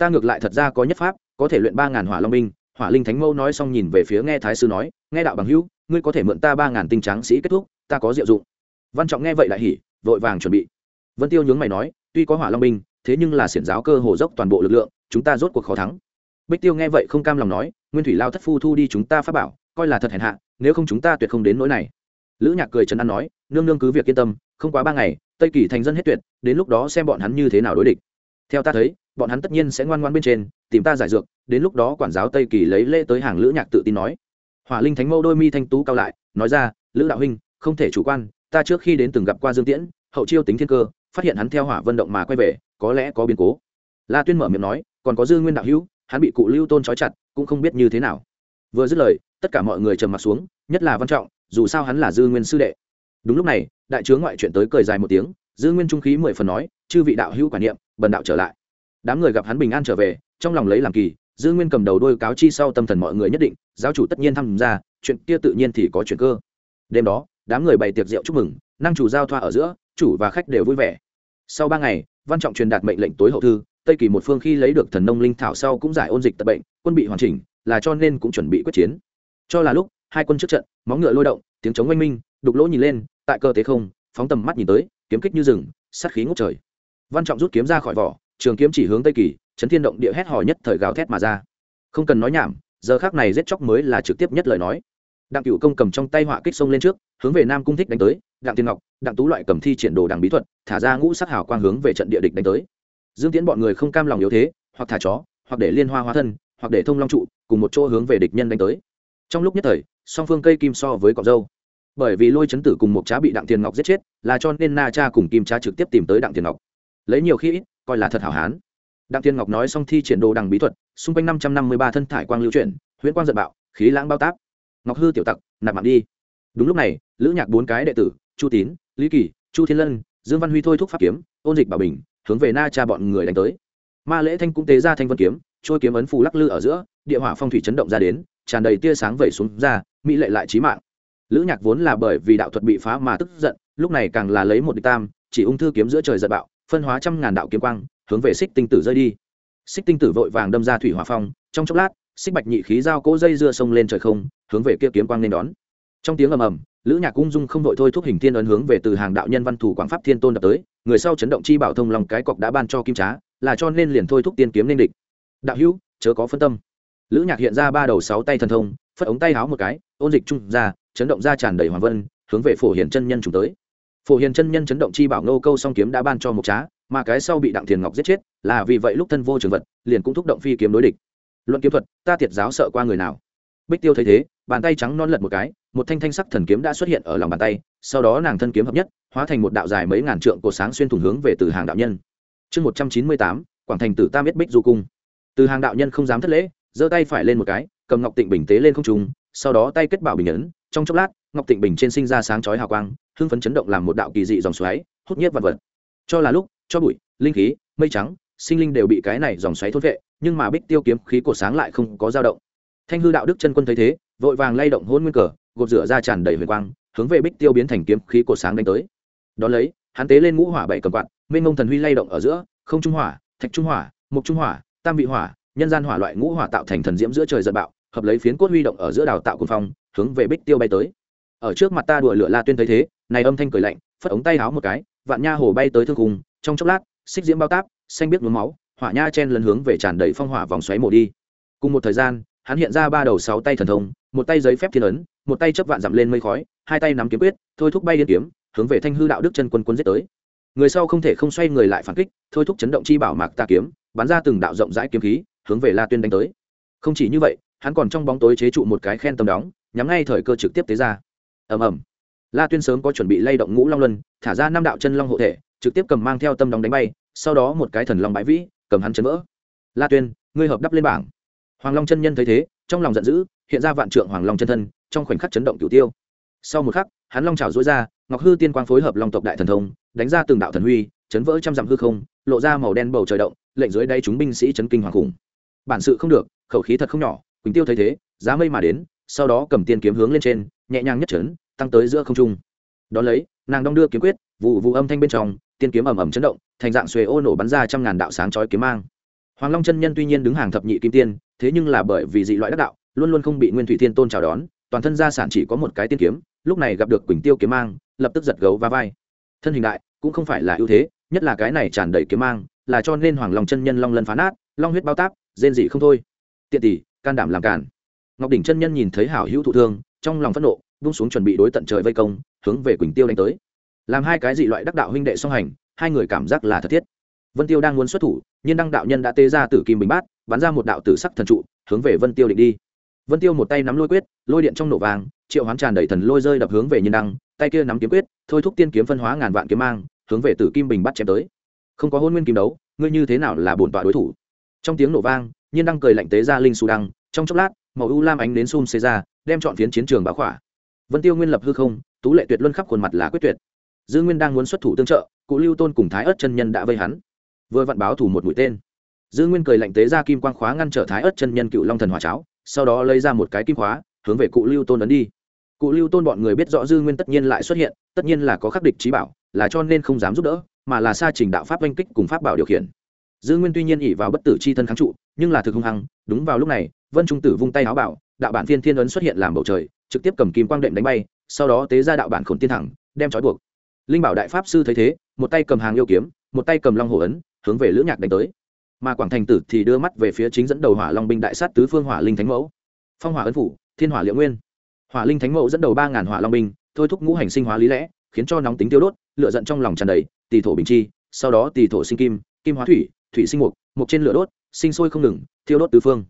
ta ngược lại thật ra có nhất pháp, có thể luyện ba ngàn hỏa long binh. Hỏa linh thánh mẫu nói xong nhìn về phía nghe thái sư nói, nghe đạo bằng hữu, ngươi có thể mượn ta ba ngàn tinh tráng sĩ kết thúc, ta có diệu dụng. Văn trọng nghe vậy lại hỉ, vội vàng chuẩn bị. Vân tiêu nhướng mày nói, tuy có hỏa long binh, thế nhưng là xiển giáo cơ hồ dốc toàn bộ lực lượng, chúng ta rốt cuộc khó thắng. Bích tiêu nghe vậy không cam lòng nói, nguyên thủy lao thất phu thu đi chúng ta pháp bảo, coi là thật hèn hạ, nếu không chúng ta tuyệt không đến nỗi này. Lữ nhạc cười trấn an nói, nương nương cứ việc yên tâm, không quá ba ngày, tây kỳ thành dân hết tuyệt, đến lúc đó xem bọn hắn như thế nào đối địch. Theo ta thấy bọn hắn tất nhiên sẽ ngoan ngoan bên trên, tìm ta giải dược, đến lúc đó quản giáo tây kỳ lấy lễ tới hàng lữ nhạc tự tin nói. Hỏa linh thánh mâu đôi mi thanh tú cao lại, nói ra, lữ đạo huynh, không thể chủ quan, ta trước khi đến từng gặp qua dương tiễn, hậu chiêu tính thiên cơ, phát hiện hắn theo hỏa vận động mà quay về, có lẽ có biến cố. La tuyên mở miệng nói, còn có dư nguyên đạo hữu, hắn bị cụ lưu tôn trói chặt, cũng không biết như thế nào. Vừa dứt lời, tất cả mọi người trầm mặt xuống, nhất là văn trọng, dù sao hắn là dư nguyên sư đệ. Đúng lúc này, đại chướng ngoại chuyện tới cười dài một tiếng, dư nguyên trung khí mười phần nói, chư vị đạo hữu quả niệm, bần đạo trở lại đám người gặp hắn bình an trở về, trong lòng lấy làm kỳ dư nguyên cầm đầu đôi cáo chi sau tâm thần mọi người nhất định, giáo chủ tất nhiên tham gia, chuyện kia tự nhiên thì có chuyện cơ. Đêm đó, đám người bày tiệc rượu chúc mừng, năng chủ giao thoa ở giữa, chủ và khách đều vui vẻ. Sau ba ngày, văn trọng truyền đạt mệnh lệnh tối hậu thư, tây kỳ một phương khi lấy được thần nông linh thảo sau cũng giải ôn dịch tật bệnh, quân bị hoàn chỉnh, là cho nên cũng chuẩn bị quyết chiến. Cho là lúc, hai quân trước trận móng ngựa lôi động, tiếng chống oanh minh, đục lỗ nhìn lên, tại cơ tế không, phóng tầm mắt nhìn tới, kiếm kích như rừng, sát khí ngút trời. Văn trọng rút kiếm ra khỏi vỏ trường kiếm chỉ hướng tây kỳ, chấn thiên động địa hét hò nhất thời gào thét mà ra. Không cần nói nhảm, giờ khác này giết chóc mới là trực tiếp nhất lời nói. Đặng cựu công cầm trong tay họa kích sông lên trước, hướng về nam cung thích đánh tới, đặng tiên ngọc, đặng tú loại cầm thi triển đồ đằng bí thuật, thả ra ngũ sắc hào quang hướng về trận địa địch đánh tới. Dương tiễn bọn người không cam lòng yếu thế, hoặc thả chó, hoặc để liên hoa hóa thân, hoặc để thông long trụ, cùng một chỗ hướng về địch nhân đánh tới. Trong lúc nhất thời, song phương cây kim so với cọc dâu bởi vì lôi chấn tử cùng một trá bị đặng tiền ngọc giết chết, là cho nên na cha cùng kim cha trực tiếp tìm tới đặng tiền ngọc. Lấy nhiều khi ít coi là thật hảo hán. Đặng thiên ngọc nói xong thi triển đồ đằng bí thuật, xung quanh năm trăm năm mươi ba thân thải quang lưu chuyển, huyễn quang giật bạo, khí lãng bao táp. Ngọc hư tiểu tặc, nạp mạng đi. Đúng lúc này, lữ nhạc bốn cái đệ tử, chu tín, lý kỳ, chu thiên lân, dương văn huy thôi thúc pháp kiếm, ôn dịch bảo bình, hướng về na cha bọn người đánh tới. Ma lễ thanh cũng tế ra thanh vân kiếm, trôi kiếm ấn phù lắc lư ở giữa, địa hỏa phong thủy chấn động ra đến, tràn đầy tia sáng vẩy xuống ra, mỹ lệ lại trí mạng. Lữ nhạc vốn là bởi vì đạo thuật bị phá mà tức giận, lúc này càng là lấy một địch tam, chỉ ung thư kiếm giữa trời giật bạo phân hóa trăm ngàn đạo kiếm quang, hướng về xích tinh tử rơi đi. Xích tinh tử vội vàng đâm ra thủy hỏa phong, trong chốc lát xích bạch nhị khí giao cỗ dây dưa sông lên trời không, hướng về kia kiếm quang nên đón. Trong tiếng ầm ầm, lữ nhạc ung dung không vội thôi thúc hình thiên ấn hướng về từ hàng đạo nhân văn thủ quảng pháp thiên tôn đập tới, người sau chấn động chi bảo thông lòng cái cọc đã ban cho kim trá, là cho nên liền thôi thúc tiên kiếm nên địch. Đạo hữu, chớ có phân tâm. Lữ nhạc hiện ra ba đầu sáu tay thần thông, phất ống tay háo một cái, ôn dịch trung ra, chấn động ra tràn đầy hoàng vân, hướng về phổ hiển chân nhân trùng tới phổ hiền chân nhân chấn động chi bảo nô câu song kiếm đã ban cho một trá, mà cái sau bị đặng thiền ngọc giết chết, là vì vậy lúc thân vô trường vật, liền cũng thúc động phi kiếm đối địch. Luận kiếm thuật, ta Thiệt giáo sợ qua người nào? Bích tiêu thấy thế, bàn tay trắng non lật một cái, một thanh thanh sắc thần kiếm đã xuất hiện ở lòng bàn tay, sau đó nàng thân kiếm hợp nhất, hóa thành một đạo dài mấy ngàn trượng cổ sáng xuyên thủng hướng về từ hàng đạo nhân. Chương một trăm chín mươi tám, quảng thành tử tam biết bích du cung. Từ hàng đạo nhân không dám thất lễ, giơ tay phải lên một cái, cầm ngọc tịnh bình tế lên không trung, sau đó tay kết bảo bình ấn, trong chốc lát ngọc tịnh bình trên sinh ra sáng chói hào quang, hưng phấn chấn động làm một đạo kỳ dị dòng xoáy, hút nhiếp vật vật. Cho là lúc, cho bụi, linh khí, mây trắng, sinh linh đều bị cái này dòng xoáy thốt vệ, nhưng mà bích tiêu kiếm khí cổ sáng lại không có dao động. Thanh hư đạo đức chân quân thấy thế, vội vàng lay động hôn nguyên cờ, gột rửa ra tràn đầy huyền quang, hướng về bích tiêu biến thành kiếm khí cổ sáng đánh tới. Đón lấy, hắn tế lên ngũ hỏa bảy cầm quạt, mênh mông thần huy lay động ở giữa, không trung hỏa, thạch trung hỏa, mục trung hỏa, tam vị hỏa, nhân gian hỏa loại ngũ hỏa tạo thành thần diễm giữa trời giật bạo, hợp lấy phiến cốt huy động ở giữa đào tạo cuồng phong, hướng về bích tiêu bay tới ở trước mặt ta đùa lửa la tuyên thấy thế, này âm thanh cười lạnh, phất ống tay háo một cái, vạn nha hồ bay tới thương cùng trong chốc lát, xích diễm bao táp, xanh biết nhuốm máu, hỏa nha chen lần hướng về tràn đầy phong hỏa vòng xoáy mổ đi. Cùng một thời gian, hắn hiện ra ba đầu sáu tay thần thông, một tay giấy phép thiên ấn, một tay chấp vạn dặm lên mây khói, hai tay nắm kiếm quyết, thôi thúc bay liên kiếm, hướng về thanh hư đạo đức chân quân quân giết tới. Người sau không thể không xoay người lại phản kích, thôi thúc chấn động chi bảo mạc ta kiếm, bắn ra từng đạo rộng rãi kiếm khí, hướng về la tuyên đánh tới. Không chỉ như vậy, hắn còn trong bóng tối chế trụ một cái khen tầm đóng, nhắm ngay thời cơ trực tiếp tế ra ầm ầm. La tuyên sớm có chuẩn bị lay động ngũ long luân, thả ra năm đạo chân long hộ thể, trực tiếp cầm mang theo tâm đóng đánh bay, sau đó một cái thần long bãi vĩ, cầm hắn chấn vỡ. La tuyên, ngươi hợp đắp lên bảng. Hoàng long chân nhân thấy thế, trong lòng giận dữ, hiện ra vạn trượng hoàng long chân thân, trong khoảnh khắc chấn động cửu tiêu. Sau một khắc, hắn long trào dối ra, ngọc hư tiên quang phối hợp long tộc đại thần thông, đánh ra từng đạo thần huy, chấn vỡ trăm dặm hư không, lộ ra màu đen bầu trời động, lệnh dưới đây chúng binh sĩ chấn kinh hoàng khủng. Bản sự không được, khẩu khí thật không nhỏ, quỳnh tiêu thấy thế, giá mây mà đến sau đó cầm tiên kiếm hướng lên trên, nhẹ nhàng nhất chấn, tăng tới giữa không trung. Đón lấy, nàng đong đưa kiếm quyết, vụ vụ âm thanh bên trong, tiên kiếm ầm ầm chấn động, thành dạng xuề ô nổ bắn ra trăm ngàn đạo sáng chói kiếm mang. Hoàng long chân nhân tuy nhiên đứng hàng thập nhị kim tiên, thế nhưng là bởi vì dị loại đắc đạo, luôn luôn không bị nguyên thủy thiên tôn chào đón, toàn thân gia sản chỉ có một cái tiên kiếm, lúc này gặp được quỳnh tiêu kiếm mang, lập tức giật gấu và vai. Thân hình đại, cũng không phải là ưu thế, nhất là cái này tràn đầy kiếm mang, là cho nên hoàng long chân nhân long lân phá nát, long huyết bao táp, rên dị không thôi. Tiện tỷ, can đảm làm cản ngọc đỉnh chân nhân nhìn thấy hảo hữu thụ thương, trong lòng phẫn nộ bung xuống chuẩn bị đối tận trời vây công, hướng về quỳnh tiêu đánh tới. Làm hai cái dị loại đắc đạo huynh đệ song hành, hai người cảm giác là thật thiết. Vân tiêu đang muốn xuất thủ nhưng đăng đạo nhân đã tê ra tử kim bình bát, bắn ra một đạo tử sắc thần trụ, hướng về vân tiêu định đi. Vân tiêu một tay nắm lôi quyết, lôi điện trong nổ vàng, triệu hoán tràn đầy thần lôi rơi đập hướng về nhân đăng, tay kia nắm kiếm quyết, thôi thúc tiên kiếm phân hóa ngàn vạn kiếm mang, hướng về tử kim bình bắt chém tới. Không có hôn nguyên kim đấu, ngươi như thế nào là bổn tọa đối thủ? Trong tiếng nổ vang, nhiên đăng cười lạnh tế ra linh su đăng trong chốc lát, màu u lam ánh đến xung xê ra, đem chọn phiến chiến trường báo khỏa. Vân tiêu nguyên lập hư không, tú lệ tuyệt luân khắp khuôn mặt là quyết tuyệt. Dư nguyên đang muốn xuất thủ tương trợ, cụ lưu tôn cùng thái ớt chân nhân đã vây hắn. Vừa vặn báo thủ một mũi tên. Dư nguyên cười lạnh tế ra kim quang khóa ngăn trở thái ớt chân nhân cựu long thần hòa cháo, sau đó lấy ra một cái kim khóa, hướng về cụ lưu tôn ấn đi. Cụ lưu tôn bọn người biết rõ dư nguyên tất nhiên lại xuất hiện, tất nhiên là có khắc địch trí bảo, là cho nên không dám giúp đỡ, mà là xa trình đạo pháp oanh kích cùng pháp bảo điều khiển. Dư nguyên tuy nhiên ỉ vào bất tử c h i thân kháng trụ, nhưng là thực hung hăng, đúng vào lúc này vân trung tử vung tay áo bảo, đạo bản thiên thiên ấn xuất hiện làm bầu trời, trực tiếp cầm kim quang đệm đánh bay, sau đó tế ra đạo bản khổn tiên thẳng, đem trói buộc. Linh bảo đại pháp sư thấy thế, một tay cầm hàng yêu kiếm, một tay cầm long hồ ấn, hướng về lữ nhạc đánh tới. Mà quảng thành tử thì đưa mắt về phía chính dẫn đầu hỏa long binh đại sát tứ phương hỏa linh thánh mẫu. Phong hỏa ấn phủ, thiên hỏa liệu nguyên. Hỏa linh thánh mẫu dẫn đầu ba ngàn hỏa long binh, thôi thúc ngũ hành sinh hóa lý lẽ, khiến cho nóng tính tiêu đốt lựa giận trong lòng tràn đầy, tỳ thổ bình chi, sau đó tỳ thổ sinh kim kim hóa thủy thủy sinh mục mục trên lửa đốt, sinh sôi không ngừng, thiêu đốt tứ phương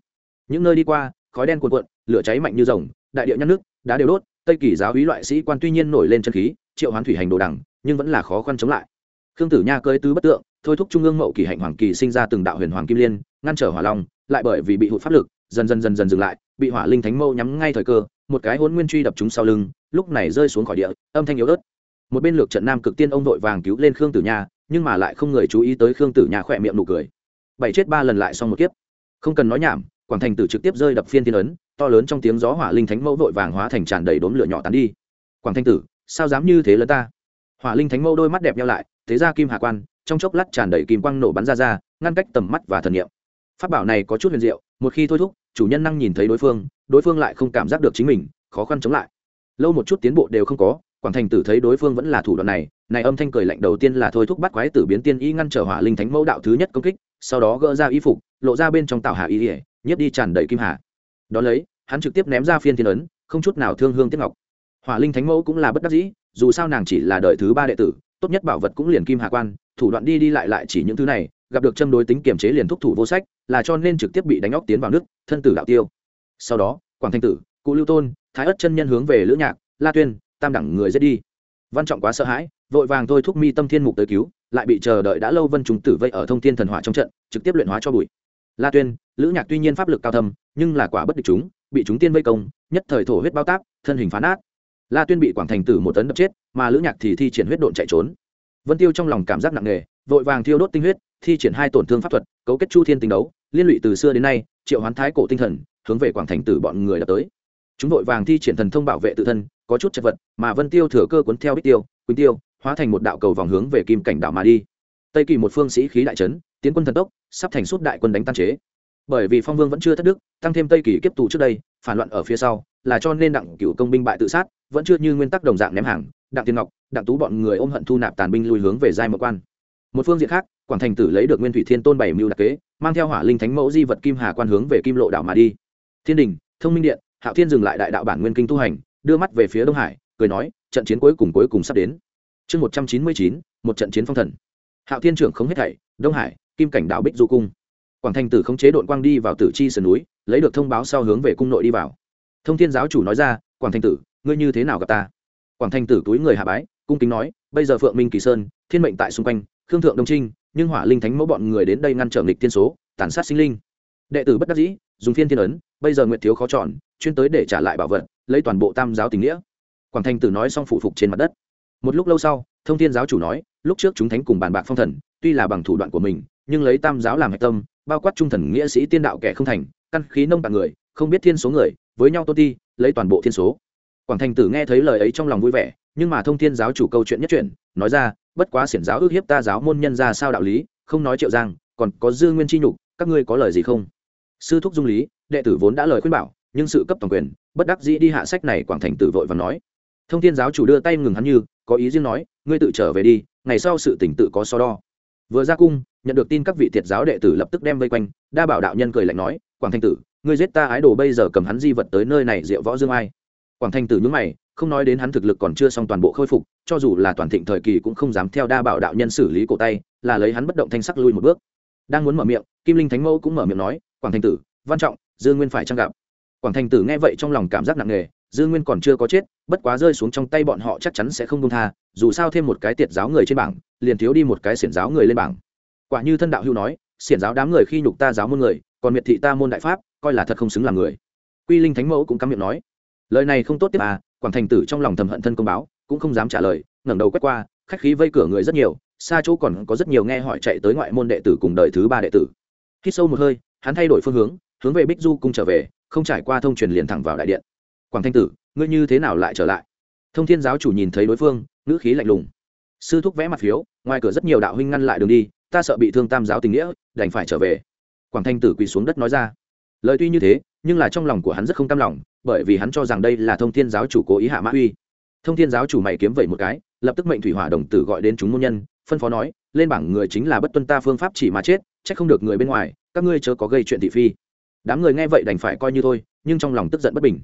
những nơi đi qua, khói đen cuồn cuộn, lửa cháy mạnh như rồng, đại điệu nhăn nước, đá đều đốt, tây kỳ giáo hí loại sĩ quan tuy nhiên nổi lên chân khí, triệu hoán thủy hành đồ đằng, nhưng vẫn là khó khăn chống lại. Khương tử nha cơi tứ bất tượng, thôi thúc trung ương mậu kỳ hạnh hoàng kỳ sinh ra từng đạo huyền hoàng kim liên, ngăn trở hỏa long, lại bởi vì bị hụt pháp lực, dần dần dần dần dừng lại, bị hỏa linh thánh mâu nhắm ngay thời cơ, một cái hôn nguyên truy đập chúng sau lưng, lúc này rơi xuống khỏi địa, âm thanh yếu ớt. Một bên lược trận nam cực tiên ông vội vàng cứu lên khương tử nha, nhưng mà lại không người chú ý tới khương tử nha khỏe miệng nụ cười. Bảy chết ba lần lại xong một kiếp. Không cần nói nhảm quảng thành tử trực tiếp rơi đập phiên tiên ấn, to lớn trong tiếng gió hỏa linh thánh mẫu vội vàng hóa thành tràn đầy đốm lửa nhỏ tán đi. Quảng thanh tử, sao dám như thế lớn ta? Hỏa linh thánh mẫu đôi mắt đẹp nhau lại, thế ra kim hạ quan, trong chốc lát tràn đầy kim quang nổ bắn ra ra, ngăn cách tầm mắt và thần niệm. Phát bảo này có chút huyền diệu, một khi thôi thúc, chủ nhân năng nhìn thấy đối phương đối phương lại không cảm giác được chính mình, khó khăn chống lại. Lâu một chút tiến bộ đều không có, quảng thành tử thấy đối phương vẫn là thủ đoạn này này âm thanh cười lạnh đầu tiên là thôi thúc bắt quái tử biến tiên y ngăn trở hỏa linh thánh mẫu đạo thứ nhất công kích, sau đó gỡ ra y phục, lộ ra bên trong tạo hạ y ỉa nhất đi tràn đầy kim hà. Đ ó lấy, hắn trực tiếp ném ra phiên thiên ấn, không chút nào thương hương tiếc ngọc. Hỏa linh thánh mẫu cũng là bất đắc dĩ, dù sao nàng chỉ là đời thứ ba đệ tử, tốt nhất bảo vật cũng liền kim hạ quan, thủ đoạn đi đi lại lại chỉ những thứ này, gặp được châm đối tính kiểm chế liền thúc thủ vô sách, là cho nên trực tiếp bị đánh óc tiến vào nước, thân tử đạo tiêu. Sau đó, quảng thanh tử, cụ lưu tôn, thái ất chân nhân hướng về lữ nhạc, la tuyên, tam đẳng người giết đi. Văn trọng quá sợ hãi, vội vàng thôi thúc mi tâm thiên mục tới cứu, lại bị chờ đợi đã lâu vân chúng tử vây ở thông thiên thần hỏa trong trận, trực tiếp luyện hóa cho bụi la tuyên, lữ nhạc tuy nhiên pháp lực cao thâm, nhưng là quả bất địch chúng, bị chúng tiên vây công, nhất thời thổ huyết bao tác thân hình phá nát. La tuyên bị quảng thành tử một tấn đập chết, mà lữ nhạc thì thi triển huyết độn chạy trốn. Vân tiêu trong lòng cảm giác nặng nề, vội vàng thiêu đốt tinh huyết, thi triển hai tổn thương pháp thuật, cấu kết chu thiên tình đấu, liên lụy từ xưa đến nay, triệu hoán thái cổ tinh thần, hướng về quảng thành tử bọn người đã tới. Chúng vội vàng thi triển thần thông bảo vệ tự thân, có chút chật vật, mà vân tiêu thừa cơ cuốn theo bích tiêu, quỳnh tiêu, hóa thành một đạo cầu vòng hướng về kim cảnh đảo mà đi. Tây kỳ một phương sĩ khí đại trấn tiến quân thần tốc, sắp thành suốt đại quân đánh tan chế. Bởi vì phong vương vẫn chưa thất đức, tăng thêm tây kỳ kiếp tù trước đây, phản loạn ở phía sau, là cho nên đặng cựu công binh bại tự sát, vẫn chưa như nguyên tắc đồng dạng ném hàng, đặng tiên ngọc, đặng tú bọn người ôm hận thu nạp tàn binh lùi hướng về giai mộ quan. Một phương diện khác, quảng thành tử lấy được nguyên thủy thiên tôn bảy mưu đặc kế, mang theo hỏa linh thánh mẫu di vật kim hà quan hướng về kim lộ đảo mà đi. Thiên đình, thông minh điện, hạo thiên dừng lại đại đạo bản nguyên kinh tu hành, đưa mắt về phía đông hải, cười nói, trận chiến cuối cùng cuối cùng sắp đến. Chương một trăm chín mươi chín, một trận chiến phong thần. Hạo thiên trưởng không hết thảy, đông hải kim cảnh đạo bích du cung quảng thành tử không chế đội quang đi vào tử chi sườn núi lấy được thông báo sau hướng về cung nội đi vào thông thiên giáo chủ nói ra quảng thành tử ngươi như thế nào gặp ta quảng thành tử túi người hạ bái cung kính nói bây giờ phượng minh kỳ sơn thiên mệnh tại xung quanh khương thượng đông trinh nhưng hỏa linh thánh mẫu bọn người đến đây ngăn trở nghịch thiên số tàn sát sinh linh đệ tử bất đắc dĩ dùng phiên thiên ấn bây giờ nguyện thiếu khó chọn chuyên tới để trả lại bảo vật lấy toàn bộ tam giáo tình nghĩa quảng thành tử nói xong phụ phục trên mặt đất một lúc lâu sau thông thiên giáo chủ nói lúc trước chúng thánh cùng bàn bạc phong thần tuy là bằng thủ đoạn của mình nhưng lấy tam giáo làm hạch tâm, bao quát trung thần nghĩa sĩ tiên đạo kẻ không thành, căn khí nông tạng người, không biết thiên số người, với nhau tôn ti, lấy toàn bộ thiên số. Quảng thành tử nghe thấy lời ấy trong lòng vui vẻ, nhưng mà thông thiên giáo chủ câu chuyện nhất chuyện nói ra, bất quá xiển giáo ước hiếp ta giáo môn nhân ra sao đạo lý, không nói triệu giang, còn có dư nguyên chi nhục, các ngươi có lời gì không? Sư thúc dung lý, đệ tử vốn đã lời khuyên bảo, nhưng sự cấp toàn quyền, bất đắc dĩ đi hạ sách này, quảng thành tử vội và nói. Thông thiên giáo chủ đưa tay ngừng hắn như, có ý riêng nói, ngươi tự trở về đi, ngày sau sự tỉnh tự có so đo vừa ra cung, nhận được tin các vị thiệt giáo đệ tử lập tức đem vây quanh, đa bảo đạo nhân cười lạnh nói, quảng thanh tử, ngươi giết ta ái đồ bây giờ cầm hắn di vật tới nơi này diệu võ dương ai? Quảng thanh tử nhúng mày, không nói đến hắn thực lực còn chưa xong toàn bộ khôi phục, cho dù là toàn thịnh thời kỳ cũng không dám theo đa bảo đạo nhân xử lý cổ tay, là lấy hắn bất động thanh sắc lui một bước. Đang muốn mở miệng, kim linh thánh mẫu cũng mở miệng nói, quảng thanh tử, văn trọng, dương nguyên phải trang gặp? Quảng thanh tử nghe vậy trong lòng cảm giác nặng nề Dư nguyên còn chưa có chết, bất quá rơi xuống trong tay bọn họ chắc chắn sẽ không công tha, dù sao thêm một cái tiệt giáo người trên bảng, liền thiếu đi một cái xiển giáo người lên bảng. Quả như thân đạo hưu nói, xiển giáo đám người khi nhục ta giáo môn người, còn miệt thị ta môn đại pháp, coi là thật không xứng làm người. Quy linh thánh mẫu cũng cắm miệng nói, lời này không tốt tiếp à quảng thành tử trong lòng thầm hận thân công báo, cũng không dám trả lời, ngẩng đầu quét qua, khách khí vây cửa người rất nhiều, xa chỗ còn có rất nhiều nghe hỏi chạy tới ngoại môn đệ tử cùng đời thứ ba đệ tử. Khi sâu một hơi, hắn thay đổi phương hướng hướng về bích du cung trở về, không trải qua thông truyền liền thẳng vào đại điện quảng thanh tử, ngươi như thế nào lại trở lại? Thông thiên giáo chủ nhìn thấy đối phương, ngữ khí lạnh lùng. Sư thúc vẽ mặt phiếu, ngoài cửa rất nhiều đạo huynh ngăn lại đường đi, ta sợ bị thương tam giáo tình nghĩa, đành phải trở về. Quảng thanh tử quỳ xuống đất nói ra. Lời tuy như thế, nhưng là trong lòng của hắn rất không tam lòng, bởi vì hắn cho rằng đây là thông thiên giáo chủ cố ý hạ mã uy. Thông thiên giáo chủ mày kiếm vậy một cái, lập tức mệnh thủy hỏa đồng tử gọi đến chúng môn nhân, phân phó nói, lên bảng người chính là bất tuân ta phương pháp chỉ mà chết trách không được người bên ngoài, các ngươi chớ có gây chuyện thị phi. Đám người nghe vậy đành phải coi như thôi, nhưng trong lòng tức giận bất bình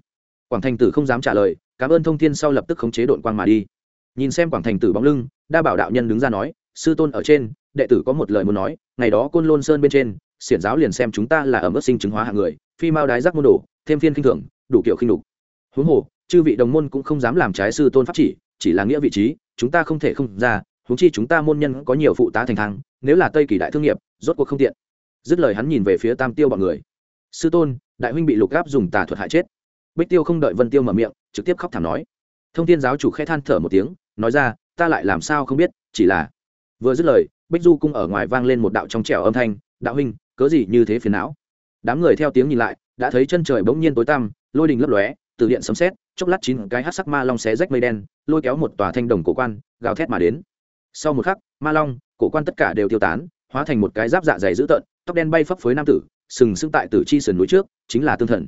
quảng thành tử không dám trả lời, cảm ơn thông thiên sau lập tức khống chế đội quang mà đi. Nhìn xem quảng thành tử bóng lưng, đa bảo đạo nhân đứng ra nói, sư tôn ở trên, đệ tử có một lời muốn nói, ngày đó côn lôn sơn bên trên, xiển giáo liền xem chúng ta là ở mức sinh chứng hóa hạng người, phi mao đái giác môn đồ, thêm phiên khinh thường, đủ kiểu khinh đục huống hồ, chư vị đồng môn cũng không dám làm trái sư tôn pháp chỉ chỉ là nghĩa vị trí, chúng ta không thể không ra, huống chi chúng ta môn nhân có nhiều phụ tá thành thang, nếu là tây kỳ đại thương nghiệp, rốt cuộc không tiện. Dứt lời hắn nhìn về phía tam tiêu bọn người. Sư tôn, đại huynh bị lục gáp dùng tà thuật hại chết bích tiêu không đợi vân tiêu mở miệng, trực tiếp khóc thảm nói. Thông thiên giáo chủ khẽ than thở một tiếng, nói ra, ta lại làm sao không biết, chỉ là vừa dứt lời, bích du cung ở ngoài vang lên một đạo trong trẻo âm thanh, đạo huynh, cớ gì như thế phiền não? Đám người theo tiếng nhìn lại, đã thấy chân trời bỗng nhiên tối tăm, lôi đình lấp lóe, từ điện sấm sét, chốc lát chín cái hát sắc ma long xé rách mây đen, lôi kéo một tòa thanh đồng cổ quan, gào thét mà đến. Sau một khắc, ma long, cổ quan tất cả đều tiêu tán, hóa thành một cái giáp dạ dày dữ tợn, tóc đen bay phấp phới nam tử, sừng sững tại tử chi sườn núi trước, chính là tương thần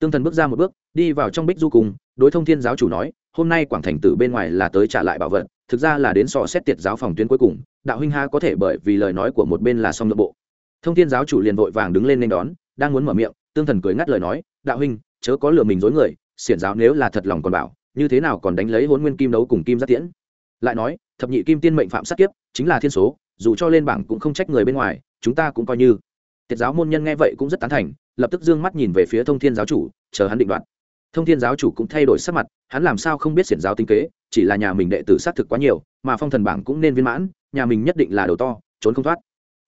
tương thần bước ra một bước, đi vào trong bích du cùng đối thông thiên giáo chủ nói, hôm nay quảng thành tử bên ngoài là tới trả lại bảo vật, thực ra là đến sò xét tiệt giáo phòng tuyến cuối cùng, đạo huynh ha có thể bởi vì lời nói của một bên là xong nội bộ. Thông thiên giáo chủ liền vội vàng đứng lên nên đón, đang muốn mở miệng, tương thần cười ngắt lời nói, đạo huynh, chớ có lừa mình dối người, xiển giáo nếu là thật lòng còn bảo, như thế nào còn đánh lấy hôn nguyên kim đấu cùng kim giác tiễn? Lại nói, thập nhị kim tiên mệnh phạm sát kiếp, chính là thiên số, dù cho lên bảng cũng không trách người bên ngoài, chúng ta cũng coi như. Tiệt giáo môn nhân nghe vậy cũng rất tán thành lập tức d ư ơ n g mắt nhìn về phía thông thiên giáo chủ, chờ hắn định đoạt. Thông thiên giáo chủ cũng thay đổi sắc mặt, hắn làm sao không biết xiển giáo tinh kế, chỉ là nhà mình đệ tử xác thực quá nhiều, mà phong thần bảng cũng nên viên mãn, nhà mình nhất định là đầu to, trốn không thoát.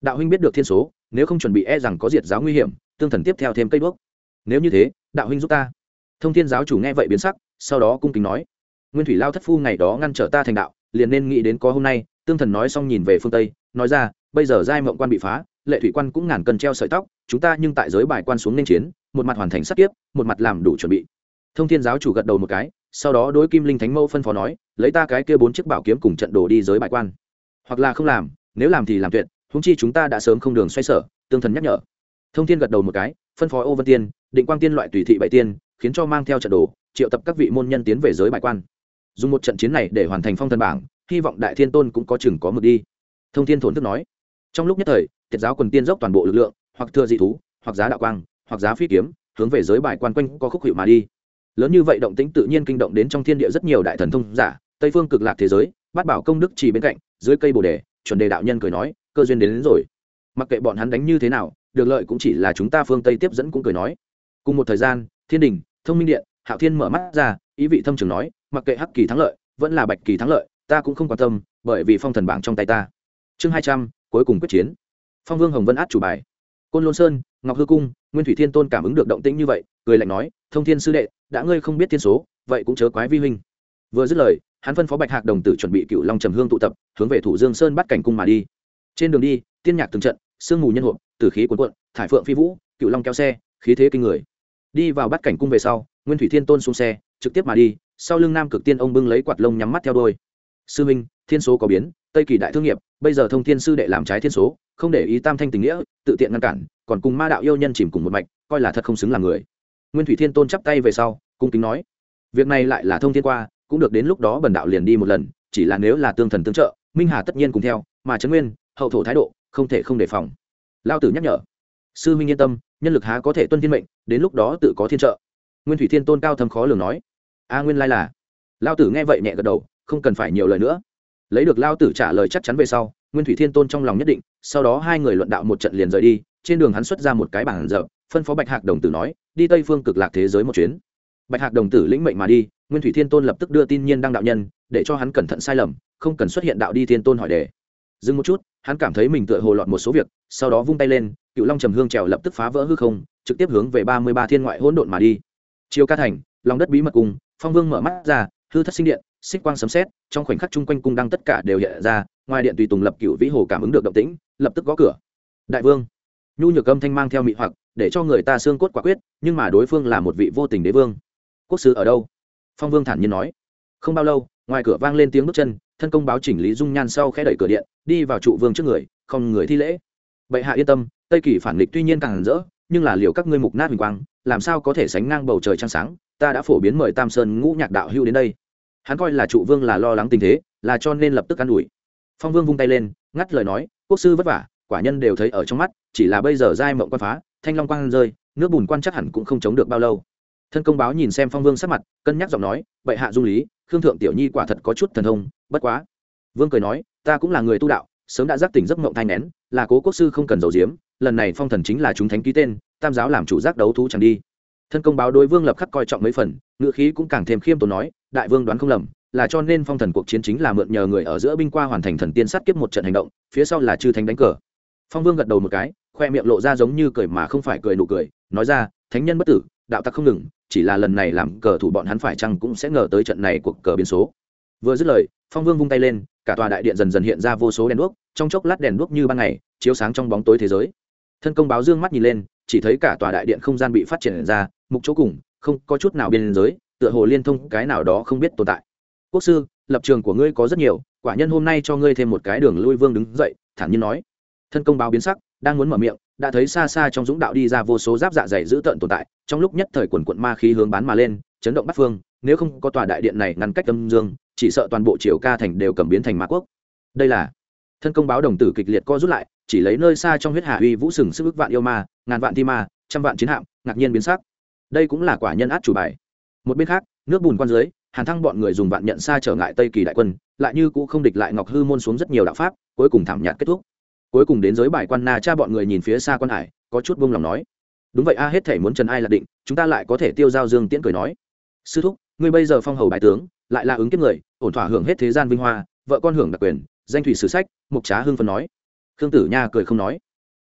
Đạo huynh biết được thiên số, nếu không chuẩn bị e rằng có diệt giáo nguy hiểm, tương thần tiếp theo thêm cây bước nếu như thế, đạo huynh giúp ta. Thông thiên giáo chủ nghe vậy biến sắc, sau đó cung kính nói, nguyên thủy lao thất phu ngày đó ngăn trở ta thành đạo, liền nên nghĩ đến có hôm nay. Tương thần nói xong nhìn về phương tây, nói ra, bây giờ giai mộng quan bị phá lệ thủy quan cũng ngàn cân treo sợi tóc, chúng ta nhưng tại giới bài quan xuống nên chiến, một mặt hoàn thành sát tiếp, một mặt làm đủ chuẩn bị. Thông thiên giáo chủ gật đầu một cái, sau đó đối kim linh thánh mẫu phân phó nói, lấy ta cái kia bốn chiếc bảo kiếm cùng trận đồ đi giới bài quan. Hoặc là không làm, nếu làm thì làm tuyệt húng chi chúng ta đã sớm không đường xoay sở, tương thần nhắc nhở. Thông thiên gật đầu một cái, phân phó ô vân tiên, định quang tiên loại tùy thị bảy tiên, khiến cho mang theo trận đồ, triệu tập các vị môn nhân tiến về giới bài quan. Dùng một trận chiến này để hoàn thành phong thần bảng, hy vọng đại thiên tôn cũng có chừng có mực đi. Thông thiên thổn thức nói. Trong lúc nhất thời thiệt giáo quần tiên dốc toàn bộ lực lượng hoặc thừa dị thú hoặc giá đạo quang hoặc giá phi kiếm hướng về giới bài quan quanh có khúc hiệu mà đi. Lớn như vậy động tĩnh tự nhiên kinh động đến trong thiên địa rất nhiều đại thần thông giả tây phương cực lạc thế giới bát bảo công đức chỉ bên cạnh dưới cây bồ đề chuẩn đề đạo nhân cười nói cơ duyên đến, đến rồi. Mặc kệ bọn hắn đánh như thế nào được lợi cũng chỉ là chúng ta phương tây tiếp dẫn cũng cười nói. Cùng một thời gian thiên đình thông minh điện hạo thiên mở mắt ra ý vị thâm trường nói mặc kệ hắc kỳ thắng lợi vẫn là bạch kỳ thắng lợi ta cũng không quan tâm bởi vì phong thần bảng trong tay ta. Chương hai trăm cuối cùng quyết chiến phong vương hồng vân át chủ bài. Côn lôn sơn, ngọc hư cung, nguyên thủy thiên tôn cảm ứng được động tĩnh như vậy, cười lạnh nói, thông thiên sư đệ, đã ngươi không biết thiên số, vậy cũng chớ quái vi huynh. Vừa dứt lời, hắn phân phó bạch hạc đồng tử chuẩn bị cựu long trầm hương tụ tập, hướng về thủ dương sơn bắt cảnh cung mà đi. Trên đường đi, tiên nhạc từng trận, sương mù nhân hộp, tử khí cuồn cuộn, thải phượng phi vũ cựu long kéo xe, khí thế kinh người. Đi vào bắt cảnh cung về sau, nguyên thủy thiên tôn xuống xe, trực tiếp mà đi, sau lưng nam cực tiên ông bưng lấy quạt lông nhắm mắt theo đôi sư minh, thiên số có biến tây kỳ đại thương nghiệp, bây giờ thông thiên sư đệ làm trái thiên số, không để ý tam thanh tình nghĩa, tự tiện ngăn cản, còn cùng ma đạo yêu nhân chìm cùng một mạch, coi là thật không xứng làm người. Nguyên thủy thiên tôn chắp tay về sau, cung kính nói, việc này lại là thông thiên qua, cũng được đến lúc đó bần đạo liền đi một lần, chỉ là nếu là tương thần tương trợ, minh hà tất nhiên cùng theo, mà trấn nguyên, hậu thổ thái độ, không thể không đề phòng. Lao tử nhắc nhở, sư minh yên tâm, nhân lực há có thể tuân thiên mệnh, đến lúc đó tự có thiên trợ. Nguyên thủy thiên tôn cao thâm khó lường nói, a nguyên lai là. Lao tử nghe vậy nhẹ gật đầu, không cần phải nhiều lời nữa lấy được lao tử trả lời chắc chắn về sau, nguyên thủy thiên tôn trong lòng nhất định, sau đó hai người luận đạo một trận liền rời đi, trên đường hắn xuất ra một cái bảng dở phân phó bạch hạc đồng tử nói, đi tây phương cực lạc thế giới một chuyến. Bạch hạc đồng tử lĩnh mệnh mà đi, nguyên thủy thiên tôn lập tức đưa tin nhiên đăng đạo nhân, để cho hắn cẩn thận sai lầm, không cần xuất hiện đạo đi thiên tôn hỏi đề. Dừng một chút, hắn cảm thấy mình tựa hồ lọt một số việc, sau đó vung tay lên, cựu long trầm hương trèo lập tức phá vỡ hư không, trực tiếp hướng về ba mươi ba thiên ngoại hỗn độn mà đi. Chiều ca thành, lòng đất bí mật cùng, phong vương mở mắt ra, hư thất sinh điện xích quang sấm xét trong khoảnh khắc chung quanh cung đăng tất cả đều hiện ra, ngoài điện tùy tùng lập cựu vĩ hồ cảm ứng được động tĩnh, lập tức gõ cửa. Đại vương, nhu nhược âm thanh mang theo mị hoặc, để cho người ta xương cốt quả quyết, nhưng mà đối phương là một vị vô tình đế vương. Quốc sứ ở đâu? Phong vương thản nhiên nói. Không bao lâu, ngoài cửa vang lên tiếng bước chân, thân công báo chỉnh lý dung nhan sau khẽ đẩy cửa điện, đi vào trụ vương trước người, không người thi lễ. Bệ hạ yên tâm, tây kỳ phản nghịch tuy nhiên càng rỡ, nhưng là liều các ngươi mục nát huỳnh quang, làm sao có thể sánh ngang bầu trời trăng sáng, ta đã phổ biến mời tam sơn ngũ nhạc đạo hưu đến đây hắn coi là trụ vương là lo lắng tình thế, là cho nên lập tức an ủi. Phong vương vung tay lên, ngắt lời nói, quốc sư vất vả, quả nhân đều thấy ở trong mắt, chỉ là bây giờ giai mộng quan phá, thanh long quan rơi, nước bùn quan chắc hẳn cũng không chống được bao lâu. Thân công báo nhìn xem phong vương sắc mặt, cân nhắc giọng nói, bệ hạ dung lý, khương thượng tiểu nhi quả thật có chút thần thông, bất quá. Vương cười nói, ta cũng là người tu đạo, sớm đã giác tỉnh giấc mộng thai nén là cố quốc sư không cần dầu diếm lần này phong thần chính là chúng thánh ký tên, tam giáo làm chủ giác đấu thú chẳng đi thân công báo đối vương lập khắc coi trọng mấy phần ngựa khí cũng càng thêm khiêm tốn nói, đại vương đoán không lầm, là cho nên phong thần cuộc chiến chính là mượn nhờ người ở giữa binh qua hoàn thành thần tiên sát kiếp một trận hành động, phía sau là chư thánh đánh cờ. Phong vương gật đầu một cái, khoe miệng lộ ra giống như cười mà không phải cười nụ cười, nói ra, thánh nhân bất tử, đạo tặc không ngừng, chỉ là lần này làm cờ thủ bọn hắn phải chăng cũng sẽ ngờ tới trận này cuộc cờ biến số. Vừa dứt lời, phong vương vung tay lên, cả tòa đại điện dần dần hiện ra vô số đèn đuốc, trong chốc lát đèn đuốc như ban ngày, chiếu sáng trong bóng tối thế giới. Thân công báo dương mắt nhìn lên, chỉ thấy cả tòa đại điện không gian bị phát triển ra mục chỗ cùng, không có chút nào biên giới, tựa hồ liên thông cái nào đó không biết tồn tại. Quốc sư, lập trường của ngươi có rất nhiều, quả nhân hôm nay cho ngươi thêm một cái đường lui vương đứng dậy, thản nhiên nói. Thân công báo biến sắc, đang muốn mở miệng, đã thấy xa xa trong dũng đạo đi ra vô số giáp dạ dày dữ tợn tồn tại, trong lúc nhất thời quần quận ma khí hướng bán mà lên, chấn động bắt phương, nếu không có tòa đại điện này ngăn cách âm dương, chỉ sợ toàn bộ triều ca thành đều cầm biến thành ma quốc. Đây là, thân công báo đồng tử kịch liệt co rút lại, chỉ lấy nơi xa trong huyết hạ uy vũ sừng sức ức vạn yêu ma, ngàn vạn thi ma, trăm vạn chiến hạm, ngạc nhiên biến sắc đây cũng là quả nhân át chủ bài. Một bên khác, nước bùn quan dưới, hàn thăng bọn người dùng vạn nhận xa trở ngại tây kỳ đại quân, lại như cũ không địch lại ngọc hư môn xuống rất nhiều đạo pháp, cuối cùng thảm nhạt kết thúc. Cuối cùng đến giới bài quan na cha bọn người nhìn phía xa quan hải, có chút buông lòng nói, đúng vậy a, hết thể muốn trần ai là định, chúng ta lại có thể tiêu giao dương tiễn cười nói. Sư thúc, ngươi bây giờ phong hầu bài tướng, lại là ứng kiếp người, ổn thỏa hưởng hết thế gian vinh hoa, vợ con hưởng đặc quyền, danh thủy sử sách, mục trá hưng phân nói. Khương tử nha cười không nói.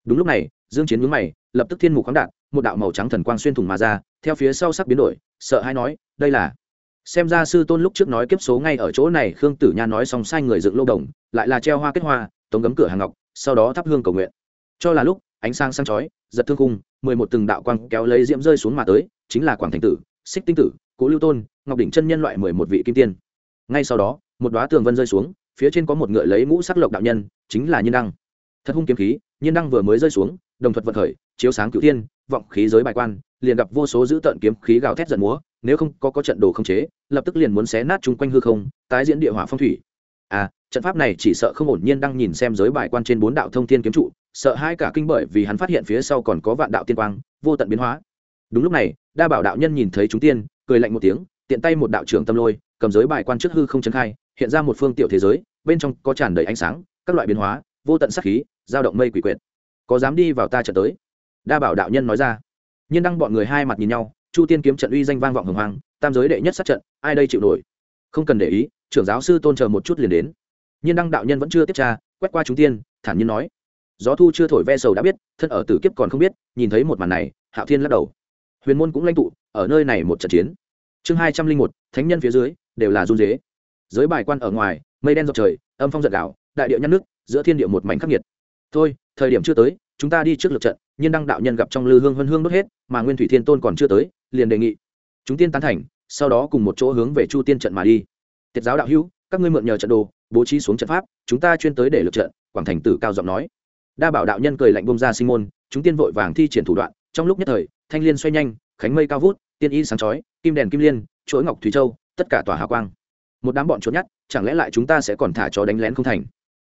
Đúng lúc này, dương chiến mướn mày, lập tức thiên mục khoáng đạn một đạo màu trắng thần quang xuyên thủng mà ra, theo phía sau sắc biến đổi, sợ hay nói, đây là xem ra sư tôn lúc trước nói kiếp số ngay ở chỗ này, khương tử nha nói xong sai người dựng lô đồng, lại là treo hoa kết hoa, tống gấm cửa hàng ngọc, sau đó thắp hương cầu nguyện. Cho là lúc, ánh sáng sáng chói, giật thương cung mười một từng đạo quang kéo lấy diễm rơi xuống mà tới, chính là quảng thành tử, xích tinh tử, cố lưu tôn, ngọc đỉnh chân nhân loại mười một vị kim tiên. Ngay sau đó, một đoá tường vân rơi xuống, phía trên có một ngựa lấy ngũ sắc lộc đạo nhân, chính là nhiên đăng. Thật hung kiếm khí, nhiên đăng vừa mới rơi xuống, đồng thuật vận khởi chiếu sáng cửu thiên, vọng khí giới bài quan, liền gặp vô số dữ tợn kiếm khí gào thét giận múa, nếu không có có trận đồ không chế, lập tức liền muốn xé nát chung quanh hư không, tái diễn địa hỏa phong thủy. À trận pháp này chỉ sợ không ổn nhiên đang nhìn xem giới bài quan trên bốn đạo thông thiên kiếm trụ, sợ hai cả kinh bởi vì hắn phát hiện phía sau còn có vạn đạo tiên quang, vô tận biến hóa. Đúng lúc này, đa bảo đạo nhân nhìn thấy chúng tiên, cười lạnh một tiếng, tiện tay một đạo trưởng tâm lôi, cầm giới bài quan trước hư không trấn khai, hiện ra một phương tiểu thế giới, bên trong có tràn đầy ánh sáng, các loại biến hóa, vô tận sắc khí, dao động mây quỷ quyệt. Có dám đi vào ta trận tới? Đa bảo đạo nhân nói ra. Nhiên đăng bọn người hai mặt nhìn nhau, chu tiên kiếm trận uy danh vang vọng hồng hoàng tam giới đệ nhất sát trận, ai đây chịu nổi? Không cần để ý, trưởng giáo sư tôn chờ một chút liền đến. Nhiên đăng đạo nhân vẫn chưa tiếp tra, quét qua chúng tiên, thản nhiên nói. Gió thu chưa thổi ve sầu đã biết, thân ở tử kiếp còn không biết, nhìn thấy một màn này, hạo thiên lắc đầu. Huyền môn cũng lãnh tụ, ở nơi này một trận chiến. Chương hai trăm linh một, thánh nhân phía dưới, đều là run dế giới bài quan ở ngoài, mây đen dọc trời, âm phong giật đảo đại điệu nhăn nước, giữa thiên địa một mảnh khắc nghiệt. Thôi thời điểm chưa tới, chúng ta đi trước lượt trận, nhiên đăng đạo nhân gặp trong lư hương hân hương đốt hết, mà nguyên thủy thiên tôn còn chưa tới, liền đề nghị, chúng tiên tán thành, sau đó cùng một chỗ hướng về chu tiên trận mà đi. Tiết giáo đạo hữu, các ngươi mượn nhờ trận đồ, bố trí xuống trận pháp, chúng ta chuyên tới để lượt trận, quảng thành tử cao giọng nói. Đa bảo đạo nhân cười lạnh bông ra sinh môn, chúng tiên vội vàng thi triển thủ đoạn, trong lúc nhất thời, thanh liên xoay nhanh, khánh mây cao vút, tiên y sáng chói, kim đèn kim liên, chuỗi ngọc thủy châu, tất cả tỏa hào quang. Một đám bọn trốn nhát chẳng lẽ lại chúng ta sẽ còn thả chó đánh lén không thành?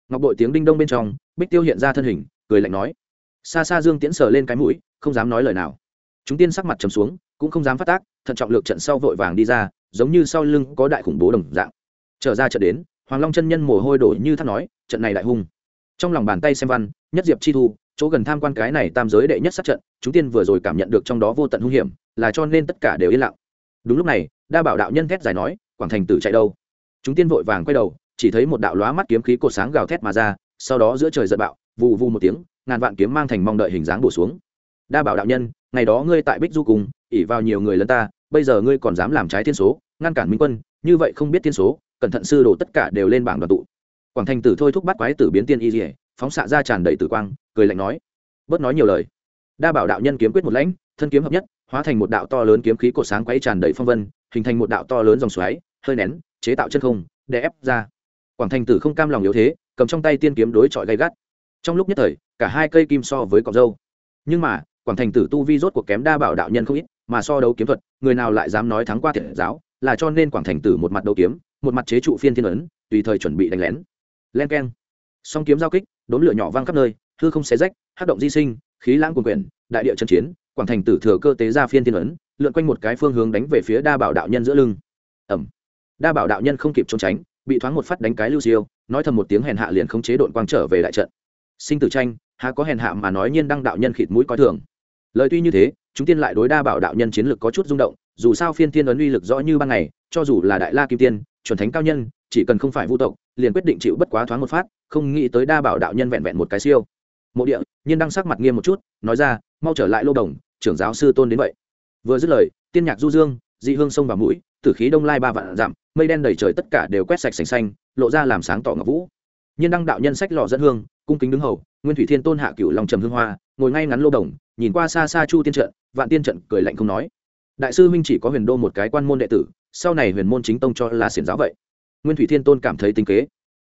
Ngọc bội tiếng đinh đông bên trong, bích tiêu hiện ra thân hình cười lạnh nói. Xa xa dương tiễn sờ lên cái mũi, không dám nói lời nào. Chúng tiên sắc mặt trầm xuống, cũng không dám phát tác, thận trọng lược trận sau vội vàng đi ra, giống như sau lưng có đại khủng bố đồng dạng. Trở ra trận đến, hoàng long chân nhân mồ hôi đổ như thắt nói, trận này đại hung. Trong lòng bàn tay xem văn, nhất diệp chi thu, chỗ gần tham quan cái này tam giới đệ nhất sát trận, chúng tiên vừa rồi cảm nhận được trong đó vô tận hung hiểm, là cho nên tất cả đều yên lặng. Đúng lúc này, đa bảo đạo nhân thét giải nói, quảng thành tử chạy đâu? Chúng tiên vội vàng quay đầu, chỉ thấy một đạo lóa mắt kiếm khí cột sáng gào thét mà ra, sau đó giữa trời giận bạo vụ vụ một tiếng, ngàn vạn kiếm mang thành mong đợi hình dáng bổ xuống. Đa bảo đạo nhân, ngày đó ngươi tại bích du cùng ỉ vào nhiều người lân ta, bây giờ ngươi còn dám làm trái thiên số, ngăn cản minh quân, như vậy không biết thiên số, cẩn thận sư đồ tất cả đều lên bảng đoàn tụ. Quảng thành tử thôi thúc bắt quái tử biến tiên y dỉa phóng xạ ra tràn đầy tử quang, cười lạnh nói, bớt nói nhiều lời. Đa bảo đạo nhân kiếm quyết một lãnh, thân kiếm hợp nhất, hóa thành một đạo to lớn kiếm khí cột sáng quấy tràn đầy phong vân, hình thành một đạo to lớn dòng xoáy, hơi nén, chế tạo chân không để ép ra. Quảng thành tử không cam lòng yếu thế, cầm trong tay tiên kiếm đối chọi gay gắt trong lúc nhất thời, cả hai cây kim so với cọc dâu nhưng mà, quảng thành tử tu vi rốt cuộc kém đa bảo đạo nhân không ít, mà so đấu kiếm thuật, người nào lại dám nói thắng qua thiện giáo, là cho nên quảng thành tử một mặt đấu kiếm, một mặt chế trụ phiên thiên ấn, tùy thời chuẩn bị đánh lén. Len keng. Song kiếm giao kích, đốn lửa nhỏ vang khắp nơi, hư không xé rách hát động di sinh, khí lãng quần quyển, đại địa chân chiến, quảng thành tử thừa cơ tế ra phiên thiên ấn, lượn quanh một cái phương hướng đánh về phía đa bảo đạo nhân giữa lưng. Ẩm đa bảo đạo nhân không kịp trốn tránh, bị thoáng một phát đánh cái lưu siêu, nói thầm một tiếng hèn hạ liền không chế đội quang trở về đại trận sinh tử tranh, há có hèn hạ mà nói nhiên đăng đạo nhân khịt mũi coi thường. Lời tuy như thế, chúng tiên lại đối đa bảo đạo nhân chiến lược có chút rung động, dù sao phiên tiên ấn uy lực rõ như ban ngày, cho dù là đại la kim tiên, chuẩn thánh cao nhân, chỉ cần không phải vu tộc, liền quyết định chịu bất quá thoáng một phát, không nghĩ tới đa bảo đạo nhân vẹn vẹn một cái siêu. Mộ địa, nhiên đang sắc mặt nghiêm một chút, nói ra, mau trở lại lô đồng, trưởng giáo sư tôn đến vậy. Vừa dứt lời, tiên nhạc du dương, dị hương sông vào mũi, tử khí đông lai ba vạn dặm, mây đen đầy trời tất cả đều quét sạch sành xanh, lộ ra làm sáng tỏ ngọc vũ nhiên đăng đạo nhân sách lò dẫn hương, cung kính đứng hầu, nguyên thủy thiên tôn hạ cửu lòng trầm hương hoa, ngồi ngay ngắn lô đồng, nhìn qua xa xa chu tiên trận, vạn tiên trận, cười lạnh không nói. Đại sư huynh chỉ có huyền đô một cái quan môn đệ tử, sau này huyền môn chính tông cho là xiển giáo vậy. Nguyên thủy thiên tôn cảm thấy tinh kế.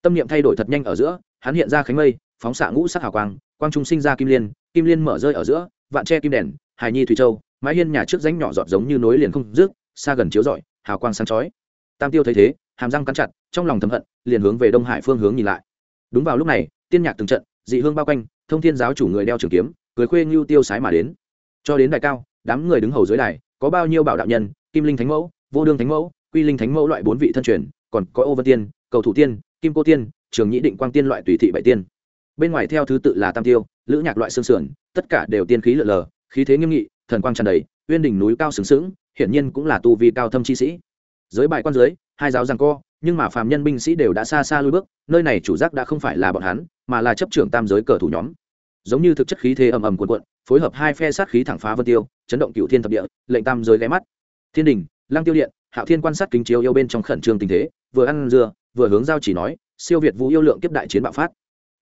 Tâm niệm thay đổi thật nhanh ở giữa, hắn hiện ra khánh mây, phóng xạ ngũ sắc hào quang quang trung sinh ra kim liên kim liên mở rơi ở giữa, vạn tre kim đèn, hài nhi thủy châu, mái hiên nhà trước ránh nhỏ giọt giống như nối liền không rước, xa gần chiếu rọi, hào quang sáng chói. Tam tiêu thấy thế, hàm răng cắn chặt, trong lòng thầm hận, liền hướng về đông hải phương hướng nhìn lại đúng vào lúc này, tiên nhạc từng trận, dị hương bao quanh, thông thiên giáo chủ người đeo trường kiếm, cười khuê ngưu tiêu sái mà đến. Cho đến đại cao, đám người đứng hầu dưới đài, có bao nhiêu bảo đạo nhân, kim linh thánh mẫu, vô đương thánh mẫu, quy linh thánh mẫu loại bốn vị thân truyền, còn có ô vân tiên, cầu thủ tiên, kim cô tiên, trường nhĩ định quang tiên loại tùy thị bảy tiên. Bên ngoài theo thứ tự là tam tiêu, lữ nhạc loại xương sườn, tất cả đều tiên khí lượn lờ, khí thế nghiêm nghị, thần quang tràn đầy, uyên đỉnh núi cao sừng sững, hiển nhiên cũng là tu vi cao thâm chi sĩ. Giới bài quan giới hai giáo rằng co nhưng mà phàm nhân binh sĩ đều đã xa xa lui bước, nơi này chủ giác đã không phải là bọn hắn, mà là chấp trưởng tam giới cờ thủ nhóm. Giống như thực chất khí thế ầm ầm cuộn cuộn, phối hợp hai phe sát khí thẳng phá vân tiêu, chấn động cựu thiên thập địa, lệnh tam giới ghé mắt. Thiên đình lang tiêu điện, hạo thiên quan sát kính chiếu yêu bên trong khẩn trương tình thế, vừa ăn dưa, vừa hướng giao chỉ nói, siêu việt vũ yêu lượng kiếp đại chiến bạo phát.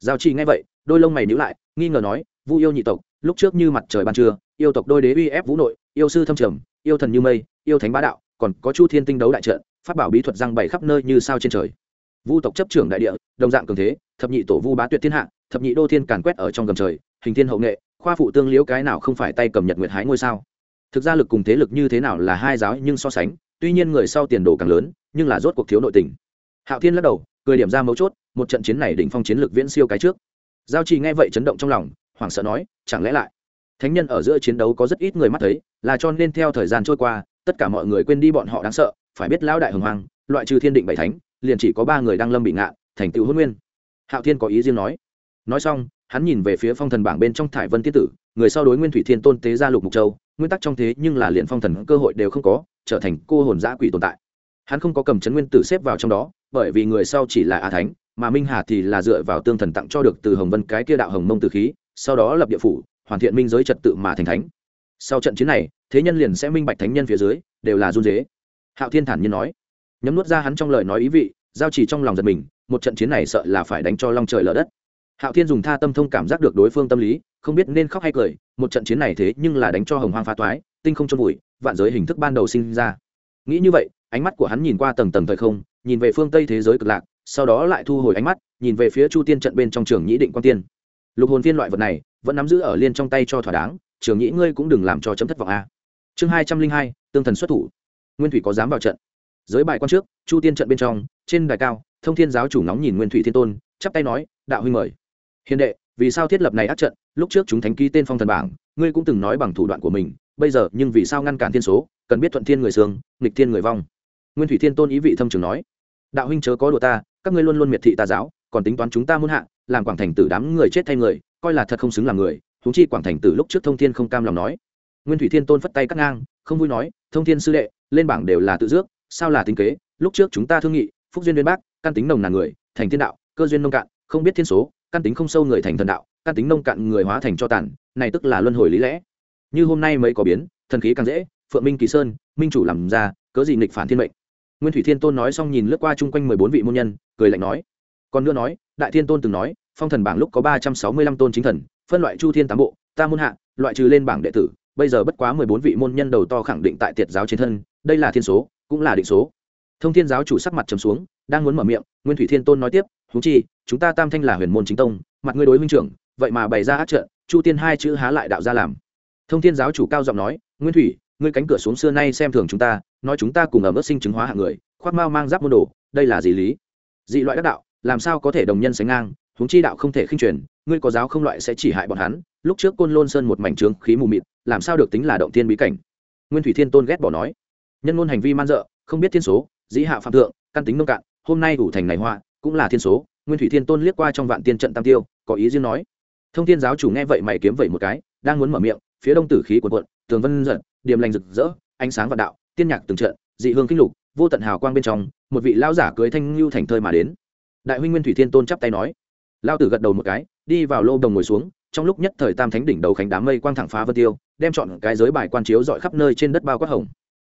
Giao chỉ nghe vậy, đôi lông mày nhíu lại, nghi ngờ nói vũ yêu nhị tộc, lúc trước như mặt trời ban trưa, yêu tộc đôi đế uy ép vũ nội, yêu sư thâm trầm, yêu thần như mây, yêu thánh bá đạo, còn có chu thiên tinh đấu đại trận phát bảo bí thuật răng bày khắp nơi như sao trên trời. Vu tộc chấp trưởng đại địa, đồng dạng cường thế, thập nhị tổ vu bá tuyệt thiên hạ, thập nhị đô thiên càn quét ở trong gầm trời, hình thiên hậu nghệ, khoa phụ tương liễu cái nào không phải tay cầm nhật nguyệt hái ngôi sao. Thực ra lực cùng thế lực như thế nào là hai giáo nhưng so sánh, tuy nhiên người sau tiền đồ càng lớn, nhưng là rốt cuộc thiếu nội tình. Hạo thiên lắc đầu, cười điểm ra mấu chốt, một trận chiến này đỉnh phong chiến lược viễn siêu cái trước. Giao trì nghe vậy chấn động trong lòng, hoảng sợ nói, chẳng lẽ lại, thánh nhân ở giữa chiến đấu có rất ít người mắt thấy, là cho nên theo thời gian trôi qua, tất cả mọi người quên đi bọn họ đáng sợ phải biết lão đại hồng hoàng loại trừ thiên định bảy thánh, liền chỉ có ba người đang lâm bị ngạn thành tựu hôn nguyên. Hạo thiên có ý riêng nói. Nói xong, hắn nhìn về phía phong thần bảng bên trong thải vân tiết tử, người sau đối nguyên thủy thiên tôn tế gia lục mục châu, nguyên tắc trong thế nhưng là liền phong thần cơ hội đều không có, trở thành cô hồn giã quỷ tồn tại. Hắn không có cầm chấn nguyên tử xếp vào trong đó, bởi vì người sau chỉ là a thánh, mà minh hà thì là dựa vào tương thần tặng cho được từ hồng vân cái kia đạo hồng mông từ khí, sau đó lập địa phủ, hoàn thiện minh giới trật tự mà thành thánh. Sau trận chiến này, thế nhân liền sẽ minh bạch thánh nhân phía dưới, đều là run dế hạo thiên thản nhiên nói. Nhấm nuốt ra hắn trong lời nói ý vị, giao chỉ trong lòng giật mình, một trận chiến này sợ là phải đánh cho long trời lở đất. Hạo thiên dùng tha tâm thông cảm giác được đối phương tâm lý, không biết nên khóc hay cười, một trận chiến này thế nhưng là đánh cho hồng hoang phá toái, tinh không trôn vùi, vạn giới hình thức ban đầu sinh ra. Nghĩ như vậy, ánh mắt của hắn nhìn qua tầng tầng thời không, nhìn về phương tây thế giới cực lạc, sau đó lại thu hồi ánh mắt, nhìn về phía chu tiên trận bên trong trường nhĩ định quan tiên. Lục hồn viên loại vật này, vẫn nắm giữ ở liên trong tay cho thỏa đáng, trường nhĩ ngươi cũng đừng làm cho chấm thất vọng a. Chương hai trăm linh hai, tương thần xuất thủ nguyên thủy có dám vào trận. Giới bài quan trước, chu tiên trận bên trong, trên đài cao, thông thiên giáo chủ nóng nhìn nguyên thủy thiên tôn, chắp tay nói, đạo huynh mời. Hiền đệ, vì sao thiết lập này ác trận? Lúc trước chúng thánh ký tên phong thần bảng, ngươi cũng từng nói bằng thủ đoạn của mình, bây giờ nhưng vì sao ngăn cản thiên số, cần biết thuận thiên người sương nghịch thiên người vong? Nguyên thủy thiên tôn ý vị thâm trường nói, đạo huynh chớ có đùa ta, các ngươi luôn luôn miệt thị tà giáo, còn tính toán chúng ta muốn hạ, làm quảng thành tử đám người chết thay người, coi là thật không xứng làm người. Thúng chi quảng thành tử lúc trước thông thiên không cam lòng nói nguyên thủy thiên tôn phất tay cắt ngang, không vui nói, thông thiên sư đệ, lên bảng đều là tự dước, sao là tính kế? Lúc trước chúng ta thương nghị, phúc duyên viên bác, căn tính nồng nàn người, thành thiên đạo, cơ duyên nông cạn, không biết thiên số, căn tính không sâu người thành thần đạo, căn tính nông cạn người hóa thành cho tàn, này tức là luân hồi lý lẽ. Như hôm nay mới có biến, thần khí càng dễ, phượng minh kỳ sơn, minh chủ làm ra, cớ gì nghịch phản thiên mệnh? Nguyên thủy thiên tôn nói xong nhìn lướt qua chung quanh mười bốn vị môn nhân, cười lạnh nói, còn nữa nói, đại thiên tôn từng nói, phong thần bảng lúc có ba trăm sáu mươi lăm tôn chính thần, phân loại chu thiên tám bộ, ta môn hạ, loại trừ lên bảng đệ tử bây giờ bất quá mười bốn vị môn nhân đầu to khẳng định tại tiệt giáo trên thân, đây là thiên số, cũng là định số. Thông thiên giáo chủ sắc mặt trầm xuống, đang muốn mở miệng, nguyên thủy thiên tôn nói tiếp húng chi, chúng ta tam thanh là huyền môn chính tông, mặt ngươi đối huynh trưởng, vậy mà bày ra ác trận, chu tiên hai chữ há lại đạo ra làm. Thông thiên giáo chủ cao giọng nói, nguyên thủy, ngươi cánh cửa xuống xưa nay xem thường chúng ta, nói chúng ta cùng ở mức sinh chứng hóa hạng người, khoác mao mang giáp môn đồ, đây là gì lý? Dị loại đắc đạo, làm sao có thể đồng nhân sánh ngang, huống chi đạo không thể khinh truyền ngươi có giáo không loại sẽ chỉ hại bọn hắn, lúc trước côn lôn sơn một mảnh trướng khí mù mịt, làm sao được tính là động thiên bí cảnh? Nguyên thủy thiên tôn ghét bỏ nói. Nhân ngôn hành vi man dợ, không biết thiên số, dĩ hạ phạm thượng, căn tính nông cạn, hôm nay đủ thành này hoa cũng là thiên số. Nguyên thủy thiên tôn liếc qua trong vạn tiên trận tam tiêu, có ý riêng nói. Thông thiên giáo chủ nghe vậy mày kiếm vậy một cái, đang muốn mở miệng, phía đông tử khí quần cuộn, tường vân giận, điềm lành rực rỡ, ánh sáng vạn đạo, tiên nhạc từng trận, dị hương kinh lục, vô tận hào quang bên trong, một vị lao giả cưới thanh lưu thành thơi mà đến. Đại huynh nguyên thủy thiên tôn chắp tay nói lao tử gật đầu một cái, đi vào lô đồng ngồi xuống, trong lúc nhất thời tam thánh đỉnh đầu khánh đám mây quang thẳng phá vân tiêu, đem chọn cái giới bài quan chiếu dọi khắp nơi trên đất bao quát hồng.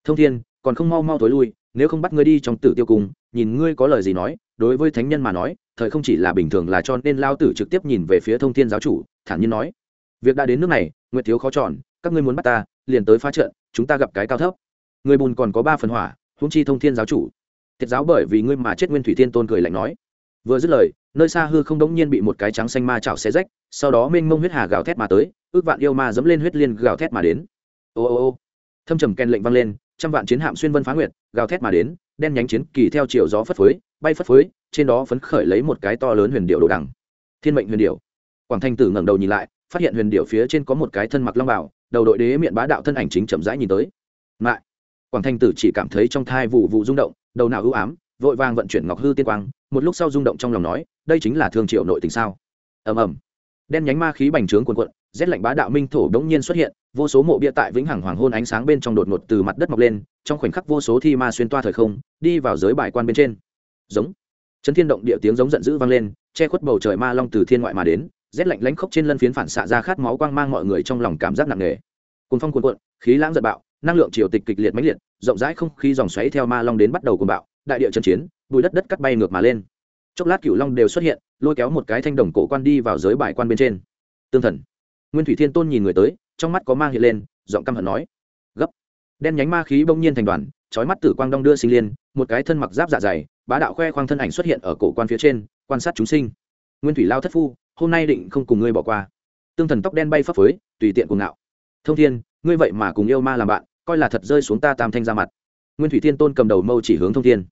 Thông thiên, còn không mau mau thối lui, nếu không bắt ngươi đi trong tử tiêu cung nhìn ngươi có lời gì nói, đối với thánh nhân mà nói, thời không chỉ là bình thường là cho nên lao tử trực tiếp nhìn về phía thông thiên giáo chủ, thản nhiên nói, việc đã đến nước này, nguyệt thiếu khó chọn, các ngươi muốn bắt ta, liền tới phá trận, chúng ta gặp cái cao thấp. Người bùn còn có ba phần hỏa, huống chi thông thiên giáo chủ. Thiệt giáo bởi vì ngươi mà chết nguyên thủy thiên tôn cười lạnh nói. Vừa dứt lời nơi xa hư không đống nhiên bị một cái trắng xanh ma chảo xé rách, sau đó mênh mông huyết hà gào thét mà tới, ước vạn yêu ma dẫm lên huyết liên gào thét mà đến. Ô ô ô, thâm trầm khen lệnh vang lên, trăm vạn chiến hạm xuyên vân phá nguyệt, gào thét mà đến, đen nhánh chiến kỳ theo chiều gió phất phới, bay phất phới, trên đó phấn khởi lấy một cái to lớn huyền điệu đồ đằng. Thiên mệnh huyền điệu. Quảng thanh tử ngẩng đầu nhìn lại, phát hiện huyền điệu phía trên có một cái thân mặc long bảo, đầu đội đế miệng bá đạo thân ảnh chính chậm rãi nhìn tới. Mại quảng thanh tử chỉ cảm thấy trong thai vụ vụ rung động, đầu não ưu ám, vội vàng vận chuyển ngọc hư tiên quang, một lúc sau rung động trong lòng nói đây chính là thương triệu nội tình sao? Ầm ầm. Đen nhánh ma khí bành trướng quần quận rét lạnh bá đạo minh thổ đống nhiên xuất hiện, vô số mộ bia tại vĩnh hằng hoàng hôn ánh sáng bên trong đột ngột từ mặt đất mọc lên, trong khoảnh khắc vô số thi ma xuyên toa thời không, đi vào giới bài quan bên trên. Giống. Chấn thiên động địa tiếng giống giận dữ vang lên, che khuất bầu trời ma long từ thiên ngoại mà đến, rét lạnh lánh khốc trên lân phiến phản xạ ra khát máu quang mang mọi người trong lòng cảm giác nặng nề. Cồn phong cuồn cuộn, khí lãng giật bạo, năng lượng triều tịch kịch liệt mãnh liệt, rộng rãi không khí dòng xoáy theo ma long đến bắt đầu cuồng bạo, đại địa chân chiến bụi đất đất cắt bay ngược mà lên chốc lát cửu long đều xuất hiện, lôi kéo một cái thanh đồng cổ quan đi vào giới bài quan bên trên. Tương thần. Nguyên thủy thiên tôn nhìn người tới, trong mắt có mang hiện lên, giọng căm hận nói. Gấp. Đen nhánh ma khí bỗng nhiên thành đoàn, chói mắt tử quang đong đưa sinh liên, một cái thân mặc giáp dạ dày, bá đạo khoe khoang thân ảnh xuất hiện ở cổ quan phía trên, quan sát chúng sinh. Nguyên thủy lao thất phu, hôm nay định không cùng ngươi bỏ qua. Tương thần tóc đen bay phấp phới, tùy tiện cùng ngạo. Thông thiên, ngươi vậy mà cùng yêu ma làm bạn, coi là thật rơi xuống ta tam thanh ra mặt. Nguyên thủy thiên tôn cầm đầu mâu chỉ hướng thông thiên.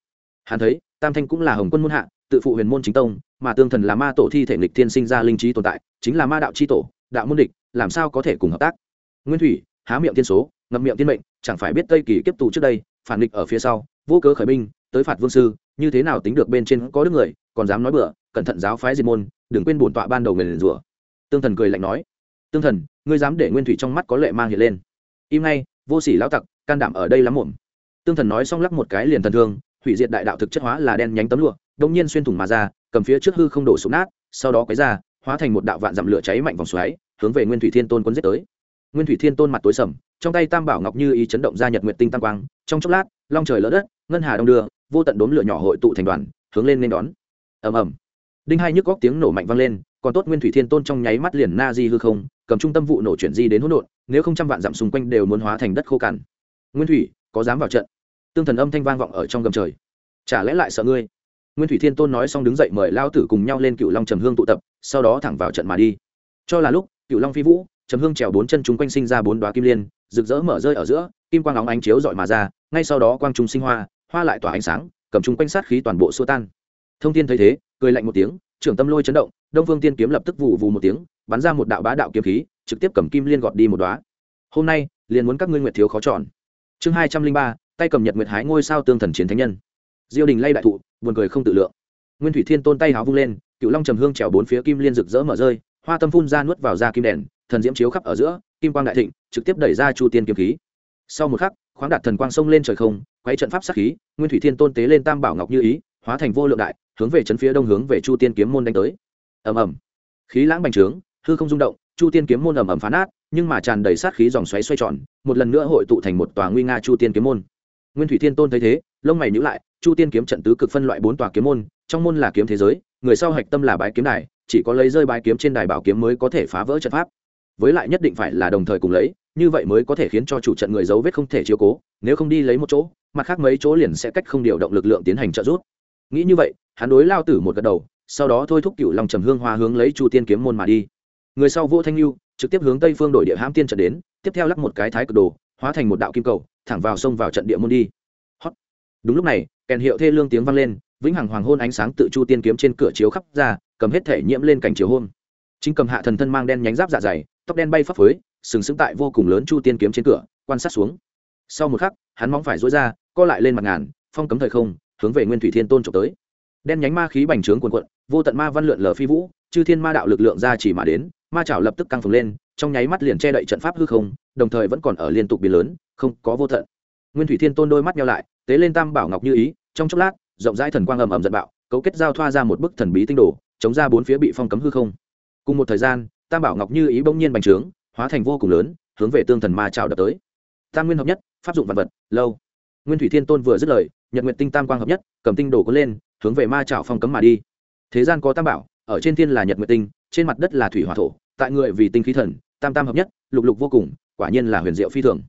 Hắn thấy, tam thanh cũng là hồng quân muôn hạ tự phụ huyền môn chính tông, mà tương thần là ma tổ thi thể nghịch thiên sinh ra linh trí tồn tại, chính là ma đạo c h i tổ, đạo môn địch, làm sao có thể cùng hợp tác? Nguyên thủy, há miệng thiên số, ngậm miệng thiên mệnh, chẳng phải biết tây kỳ kiếp tù trước đây, phản địch ở phía sau, vô cớ khởi binh, tới phạt vương sư, như thế nào tính được bên trên có đức người, còn dám nói bừa, cẩn thận giáo phái diệt môn, đừng quên bổn tọa ban đầu người liền rủa. Tương thần cười lạnh nói, tương thần, ngươi dám để nguyên thủy trong mắt có lệ mang hiện lên. Im ngay, vô sỉ lão tặc, can đảm ở đây lắm muộn. Tương thần nói xong lắc một cái liền thần thương, hủy diệt đại đạo thực chất hóa là đen nhánh tấm lụa đông nhiên xuyên thủng mà ra, cầm phía trước hư không đổ sụp nát, sau đó quấy ra, hóa thành một đạo vạn dặm lửa cháy mạnh vòng xoáy, hướng về nguyên thủy thiên tôn quân giết tới. Nguyên thủy thiên tôn mặt tối sầm, trong tay tam bảo ngọc như ý chấn động ra nhật nguyệt tinh tam quang, trong chốc lát, long trời lỡ đất, ngân hà đông đưa, vô tận đốn lửa nhỏ hội tụ thành đoàn, hướng lên nên đón. Ầm ầm. Đinh hai nhức góc tiếng nổ mạnh vang lên, còn tốt nguyên thủy thiên tôn trong nháy mắt liền na di hư không, cầm trung tâm vụ nổ chuyển di đến hỗn độn, nếu không trăm vạn dặm xung quanh đều muốn hóa thành đất khô cằn. Nguyên thủy, có dám vào trận? Tương thần âm thanh vang vọng ở trong gầm trời. Chả lẽ lại sợ ngươi? Nguyên thủy thiên tôn nói xong đứng dậy mời lao tử cùng nhau lên cựu long trầm hương tụ tập, sau đó thẳng vào trận mà đi. Cho là lúc cựu long phi vũ, trầm hương trèo bốn chân chúng quanh sinh ra bốn đoá kim liên, rực rỡ mở rơi ở giữa, kim quang óng ánh chiếu dọi mà ra, ngay sau đó quang trung sinh hoa hoa lại tỏa ánh sáng, cầm chúng quanh sát khí toàn bộ xua tan. Thông tin thấy thế, cười lạnh một tiếng, trưởng tâm lôi chấn động, đông phương tiên kiếm lập tức vụ vù một tiếng, bắn ra một đạo bá đạo kiếm khí, trực tiếp cầm kim liên gọt đi một đoá hôm nay, liền muốn các ngươi nguyệt thiếu khó chọn. Chương hai trăm linh ba, tay cầm nhật nguyệt hái ngôi sao tương thần chiến thánh nhân diêu đình lay đại thụ, buồn cười không tự lượng. Nguyên thủy thiên tôn tay háo vung lên, cựu long trầm hương trèo bốn phía kim liên rực rỡ mở rơi, hoa tâm phun ra nuốt vào ra kim đèn, thần diễm chiếu khắp ở giữa, kim quang đại thịnh, trực tiếp đẩy ra chu tiên kiếm khí. Sau một khắc, khoáng đạt thần quang sông lên trời không quay trận pháp sát khí, nguyên thủy thiên tôn tế lên tam bảo ngọc như ý, hóa thành vô lượng đại, hướng về trấn phía đông hướng về chu tiên kiếm môn đánh tới. Ầm ầm. Khí lãng bành trướng, hư không rung động, chu tiên kiếm môn ầm ầm phá nát, nhưng mà tràn đầy sát khí dòng xoáy xoay tròn, một lần nữa hội tụ thành một tòa nguy nga chu tiên kiếm môn nguyên thủy thiên tôn thấy thế, lông mày nhữ lại, chu tiên kiếm trận tứ cực phân loại bốn tòa kiếm môn, trong môn là kiếm thế giới, người sau hạch tâm là bái kiếm đài, chỉ có lấy rơi bái kiếm trên đài bảo kiếm mới có thể phá vỡ trận pháp. Với lại nhất định phải là đồng thời cùng lấy, như vậy mới có thể khiến cho chủ trận người dấu vết không thể chiếu cố, nếu không đi lấy một chỗ, mặt khác mấy chỗ liền sẽ cách không điều động lực lượng tiến hành trợ giúp. Nghĩ như vậy, hắn đối lao tử một gật đầu, sau đó thôi thúc cựu lòng trầm hương hoa hướng lấy chu tiên kiếm môn mà đi. Người sau vô thanh lưu trực tiếp hướng tây phương đổi địa hãm tiên trận đến, tiếp theo lắp một cái thái cực đồ, hóa thành một đạo kim cầu thẳng vào sông vào trận địa môn đi. Hót. đúng lúc này, kèn hiệu thê lương tiếng vang lên, vĩnh hằng hoàng hôn ánh sáng tự chu tiên kiếm trên cửa chiếu khắp ra, cầm hết thể nhiễm lên cảnh chiếu hôn chính cầm hạ thần thân mang đen nhánh giáp dạ dày, tóc đen bay phấp phới, sừng sững tại vô cùng lớn chu tiên kiếm trên cửa, quan sát xuống. Sau một khắc, hắn móng phải dối ra, co lại lên mặt ngàn, phong cấm thời không, hướng về nguyên thủy thiên tôn trộm tới. Đen nhánh ma khí bành trướng cuồn cuộn, vô tận ma văn lượn lờ phi vũ, chư thiên ma đạo lực lượng ra chỉ mà đến, ma chảo lập tức căng phồng lên trong nháy mắt liền che đậy trận pháp hư không, đồng thời vẫn còn ở liên tục biến lớn, không có vô tận. Nguyên thủy thiên tôn đôi mắt nhau lại, tế lên tam bảo ngọc như ý, trong chốc lát, rộng rãi thần quang ầm ầm giận bạo, cấu kết giao thoa ra một bức thần bí tinh đồ, chống ra bốn phía bị phong cấm hư không. Cùng một thời gian, tam bảo ngọc như ý bỗng nhiên bành trướng, hóa thành vô cùng lớn, hướng về tương thần ma trào đập tới. Tam nguyên hợp nhất, pháp dụng vật vật, lâu. Nguyên thủy thiên tôn vừa dứt lời, nhật nguyện tinh tam quang hợp nhất, cầm tinh đổ có lên, hướng về ma trào phong cấm mà đi. Thế gian có tam bảo, ở trên thiên là nhật nguyện tinh, trên mặt đất là thủy hỏa thổ tại người vì tinh khí thần, tam tam hợp nhất, lục lục vô cùng, quả nhiên là huyền diệu phi thường.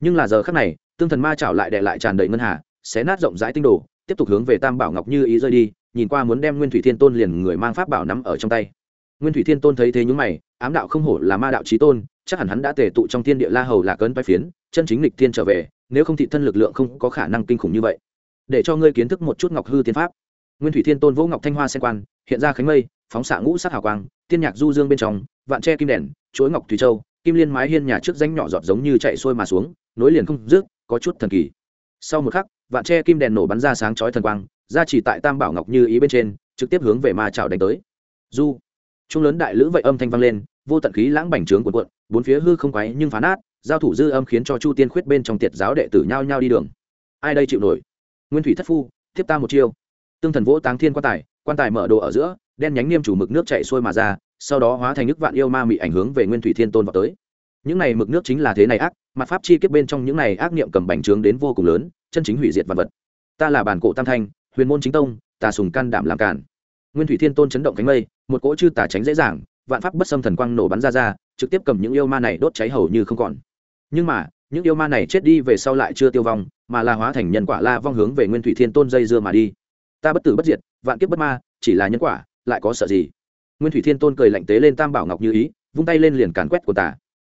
Nhưng là giờ khắc này, tương thần ma chảo lại đệ lại tràn đầy ngân hà, xé nát rộng rãi tinh đồ, tiếp tục hướng về tam bảo ngọc như ý rơi đi, nhìn qua muốn đem nguyên thủy thiên tôn liền người mang pháp bảo nắm ở trong tay. Nguyên thủy thiên tôn thấy thế nhúng mày, ám đạo không hổ là ma đạo trí tôn, chắc hẳn hắn đã tề tụ trong thiên địa la hầu là cơn bay phiến, chân chính lịch thiên trở về, nếu không thị thân lực lượng không có khả năng kinh khủng như vậy. Để cho ngươi kiến thức một chút ngọc hư tiên pháp. Nguyên thủy thiên tôn vỗ ngọc thanh hoa sen quan, hiện ra khánh mây, phóng xạ ngũ sát hào quang tiên nhạc du dương bên trong, vạn tre kim đèn, chuỗi ngọc thủy châu, kim liên mái hiên nhà trước danh nhỏ giọt giống như chạy xuôi mà xuống, nối liền không rước có chút thần kỳ. Sau một khắc, vạn tre kim đèn nổ bắn ra sáng chói thần quang, ra chỉ tại tam bảo ngọc như ý bên trên, trực tiếp hướng về ma trào đánh tới. Du, trung lớn đại lữ vậy âm thanh vang lên, vô tận khí lãng bành trướng cuộn cuộn, bốn phía hư không quái nhưng phá nát, giao thủ dư âm khiến cho chu tiên khuyết bên trong tiệt giáo đệ tử nhao nhao đi đường. Ai đây chịu nổi? Nguyên thủy thất phu, tiếp ta một chiêu. Tương thần vỗ táng thiên quan tài quan tài mở đồ ở giữa đen nhánh niêm chủ mực nước chạy xuôi mà ra, sau đó hóa thành nước vạn yêu ma mị ảnh hướng về nguyên thủy thiên tôn vào tới. Những này mực nước chính là thế này ác mặt pháp chi kiếp bên trong những này ác niệm cầm bành trướng đến vô cùng lớn, chân chính hủy diệt vật vật. Ta là bản cổ tam thanh, huyền môn chính tông tà sùng can đảm làm cản nguyên thủy thiên tôn chấn động cánh mây, một cỗ chư tà tránh dễ dàng, vạn pháp bất xâm thần quang nổ bắn ra ra, trực tiếp cầm những yêu ma này đốt cháy hầu như không còn. Nhưng mà, những yêu ma này chết đi về sau lại chưa tiêu vong, mà là hóa thành nhân quả la vong hướng về nguyên thủy thiên tôn dây dưa mà đi. Ta bất tử bất diệt, vạn kiếp bất ma, chỉ là nhân quả lại có sợ gì? Nguyên thủy thiên tôn cười lạnh tế lên tam bảo ngọc như ý, vung tay lên liền càn quét của tà.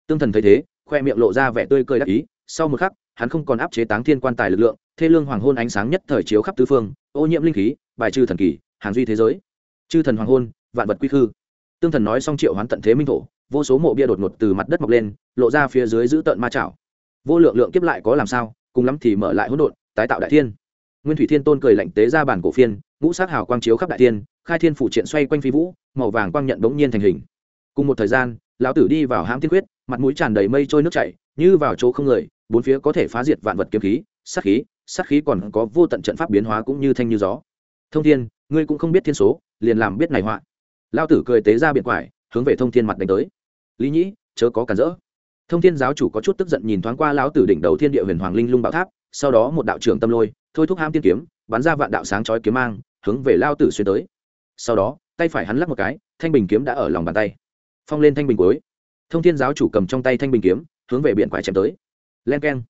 Tương thần thấy thế, khoe miệng lộ ra vẻ tươi cười đắc ý, sau một khắc, hắn không còn áp chế táng thiên quan tài lực lượng, thê lương hoàng hôn ánh sáng nhất thời chiếu khắp tứ phương, ô nhiễm linh khí, bài trừ thần kỳ, hàng duy thế giới. Chư thần hoàng hôn, vạn vật quy khư. Tương thần nói xong triệu hoán tận thế minh thổ, vô số mộ bia đột ngột từ mặt đất mọc lên, lộ ra phía dưới giữ tợn ma chảo. Vô lượng lượng kiếp lại có làm sao, cùng lắm thì mở lại hỗn độn, tái tạo đại thiên nguyên thủy thiên tôn cười lạnh tế ra bản cổ phiên, ngũ sát hào quang chiếu khắp đại thiên, khai thiên phủ triện xoay quanh phi vũ, màu vàng quang nhận bỗng nhiên thành hình. Cùng một thời gian, lão tử đi vào hãm thiên quyết, mặt mũi tràn đầy mây trôi nước chảy, như vào chỗ không người, bốn phía có thể phá diệt vạn vật kiếm khí, sát khí sát khí còn có vô tận trận pháp biến hóa cũng như thanh như gió. Thông thiên, ngươi cũng không biết thiên số, liền làm biết này họa. Lao tử cười tế ra biển quải, hướng về thông thiên mặt đánh tới. Lý nhĩ, chớ có cản rỡ. Thông thiên giáo chủ có chút tức giận nhìn thoáng qua lão tử đỉnh đầu thiên địa huyền hoàng linh lung bảo tháp, sau đó một đạo trưởng tâm lôi thôi thúc ham tiên kiếm, bắn ra vạn đạo sáng chói kiếm mang, hướng về lao tử xuyên tới. Sau đó, tay phải hắn lắc một cái, thanh bình kiếm đã ở lòng bàn tay. Phong lên thanh bình cuối. Thông thiên giáo chủ cầm trong tay thanh bình kiếm, hướng về biển quải chém tới. Len keng.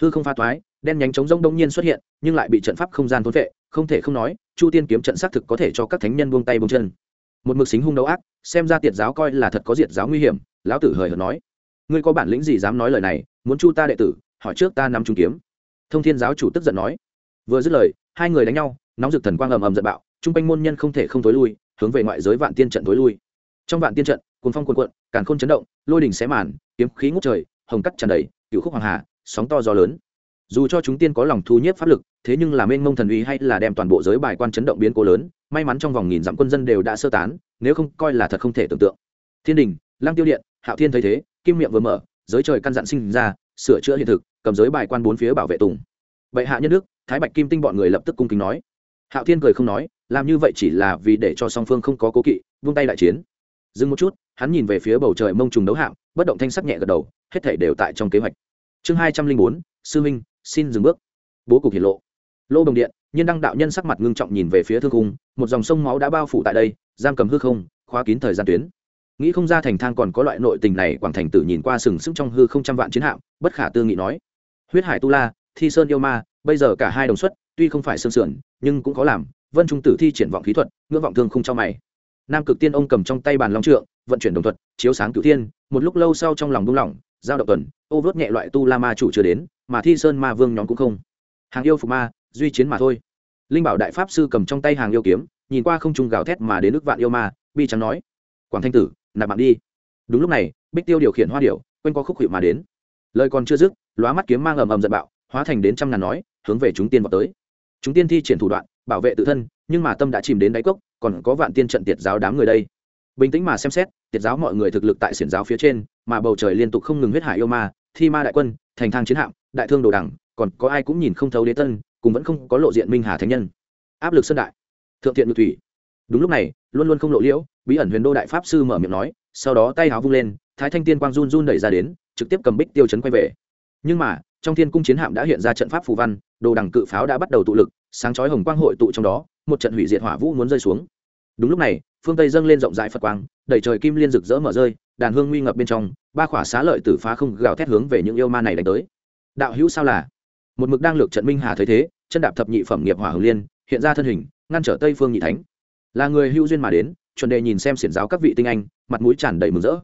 Hư không pha toái đen nhánh chống rông đông nhiên xuất hiện, nhưng lại bị trận pháp không gian thốn vệ không thể không nói, chu tiên kiếm trận xác thực có thể cho các thánh nhân buông tay buông chân. Một mực xính hung đấu ác, xem ra tiệt giáo coi là thật có diệt giáo nguy hiểm, lão tử hời hợt nói. Ngươi có bản lĩnh gì dám nói lời này, muốn chu ta đệ tử, hỏi trước ta nắm trung kiếm. Thông thiên giáo chủ tức giận nói vừa dứt lời, hai người đánh nhau, nóng rực thần quang ầm ầm giận bạo, chung quanh môn nhân không thể không tối lui, hướng về ngoại giới vạn tiên trận tối lui. Trong vạn tiên trận, cuồng phong cuồn cuộn, càn khôn chấn động, lôi đỉnh xé màn, kiếm khí ngút trời, hồng cắt tràn đầy, cựu khúc hoàng hà, sóng to gió lớn. Dù cho chúng tiên có lòng thu nhiếp pháp lực, thế nhưng là mênh mông thần uy hay là đem toàn bộ giới bài quan chấn động biến cố lớn, may mắn trong vòng nghìn dặm quân dân đều đã sơ tán, nếu không coi là thật không thể tưởng tượng. Thiên đình lang tiêu điện, hạo thiên thấy thế, kim miệng vừa mở, giới trời căn dặn sinh ra, sửa chữa hiện thực, cầm giới bài quan bốn phía bảo vệ tùng. Bệ hạ nhân đức thái bạch kim tinh bọn người lập tức cung kính nói. Hạo thiên cười không nói, làm như vậy chỉ là vì để cho song phương không có cố kỵ, vung tay đại chiến. Dừng một chút, hắn nhìn về phía bầu trời mông trùng đấu hạng bất động thanh sắc nhẹ gật đầu, hết thể đều tại trong kế hoạch. Chương hai trăm linh bốn, sư minh xin dừng bước. Bố cục hiển lộ. Lô đồng điện nhân đăng đạo nhân sắc mặt ngưng trọng nhìn về phía thương cung một dòng sông máu đã bao phủ tại đây, giam cầm hư không, khóa kín thời gian tuyến. Nghĩ không ra thành thang còn có loại nội tình này, quảng thành tử nhìn qua sừng sững trong hư không trăm vạn chiến hạm, bất khả tư nghị nói. Huyết hải tu la, thi sơn yêu ma bây giờ cả hai đồng xuất, tuy không phải sương sườn, nhưng cũng có làm. Vân trung tử thi triển vọng khí thuật, ngưỡng vọng thương không cho mày. Nam cực tiên ông cầm trong tay bàn long trượng, vận chuyển đồng thuật, chiếu sáng cửu thiên. Một lúc lâu sau trong lòng buông lỏng, giao động tuần, ô vớt nhẹ loại tu la ma chủ chưa đến, mà thi sơn ma vương nhóm cũng không. Hàng yêu phục ma, duy chiến mà thôi. Linh bảo đại pháp sư cầm trong tay hàng yêu kiếm, nhìn qua không trung gào thét mà đến nước vạn yêu ma, bi trắng nói, quảng thanh tử, nạp mạng đi. Đúng lúc này, bích tiêu điều khiển hoa điệu quanh qua khúc hiệu mà đến. Lời còn chưa dứt, lóa mắt kiếm mang ầm ầm giận bạo, hóa thành đến trăm ngàn nói hướng về chúng tiên vào tới. Chúng tiên thi triển thủ đoạn, bảo vệ tự thân, nhưng mà tâm đã chìm đến đáy cốc, còn có vạn tiên trận tiệt giáo đám người đây. Bình tĩnh mà xem xét, tiệt giáo mọi người thực lực tại xiển giáo phía trên, mà bầu trời liên tục không ngừng huyết hải yêu ma, thi ma đại quân, thành thang chiến hạm, đại thương đồ đẳng còn có ai cũng nhìn không thấu đế tân, cùng vẫn không có lộ diện minh hà thánh nhân. Áp lực sân đại. Thượng thiện ngự thủy. Đúng lúc này, luôn luôn không lộ liễu, bí ẩn huyền đô đại pháp sư mở miệng nói, sau đó tay háo vung lên, thái thanh tiên quang run run đẩy ra đến, trực tiếp cầm bích tiêu chấn quay về nhưng mà, trong thiên cung chiến hạm đã hiện ra trận pháp phù văn, đồ đằng cự pháo đã bắt đầu tụ lực, sáng chói hồng quang hội tụ trong đó, một trận hủy diệt hỏa vũ muốn rơi xuống. Đúng lúc này, phương tây dâng lên rộng rãi phật quang, đẩy trời kim liên rực rỡ mở rơi, đàn hương nguy ngập bên trong, ba khỏa xá lợi tử phá không gào thét hướng về những yêu ma này đánh tới. Đạo hữu sao là? Một mực đang lược trận minh hà thấy thế, chân đạp thập nhị phẩm nghiệp hỏa hồng liên, hiện ra thân hình, ngăn trở tây phương nhị thánh. Là người hữu duyên mà đến, chuẩn đề nhìn xem xiển giáo các vị tinh anh, mặt mũi tràn đầy mừng rỡ.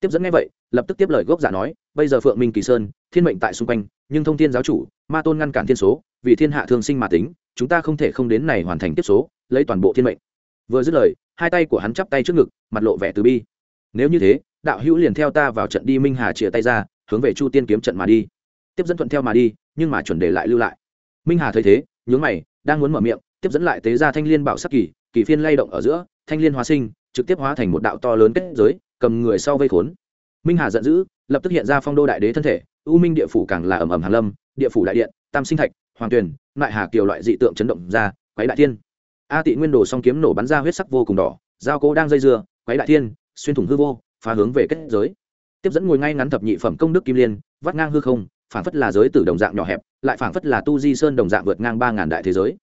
Tiếp dẫn nghe vậy, lập tức tiếp lời gốc giả nói bây giờ phượng minh kỳ sơn, thiên mệnh tại xung quanh, nhưng thông thiên giáo chủ, ma tôn ngăn cản thiên số, vì thiên hạ thương sinh mà tính, chúng ta không thể không đến này hoàn thành tiếp số, lấy toàn bộ thiên mệnh. Vừa dứt lời, hai tay của hắn chắp tay trước ngực, mặt lộ vẻ từ bi. Nếu như thế, đạo hữu liền theo ta vào trận đi minh hà chia tay ra, hướng về chu tiên kiếm trận mà đi. Tiếp dẫn thuận theo mà đi, nhưng mà chuẩn đề lại lưu lại. Minh hà thấy thế, nhướng mày, đang muốn mở miệng, tiếp dẫn lại tế ra thanh liên bảo sắc kỳ kỳ phiên lay động ở giữa, thanh liên hóa sinh, trực tiếp hóa thành một đạo to lớn kết giới, cầm người sau vây khốn minh hà giận dữ, lập tức hiện ra phong đô đại đế thân thể, u minh địa phủ càng là ầm ầm hàn lâm, địa phủ đại điện, tam sinh thạch, hoàng tuyền mại hà kiều loại dị tượng chấn động ra, quấy đại thiên. A tị nguyên đồ song kiếm nổ bắn ra huyết sắc vô cùng đỏ, giao cố đang dây dưa, quấy đại thiên, xuyên thủng hư vô, phá hướng về kết giới. Tiếp dẫn ngồi ngay ngắn thập nhị phẩm công đức kim liên, vắt ngang hư không phảng phất là giới tử đồng dạng nhỏ hẹp, lại phảng phất là tu di sơn đồng dạng vượt ngang ba ngàn đại thế giới.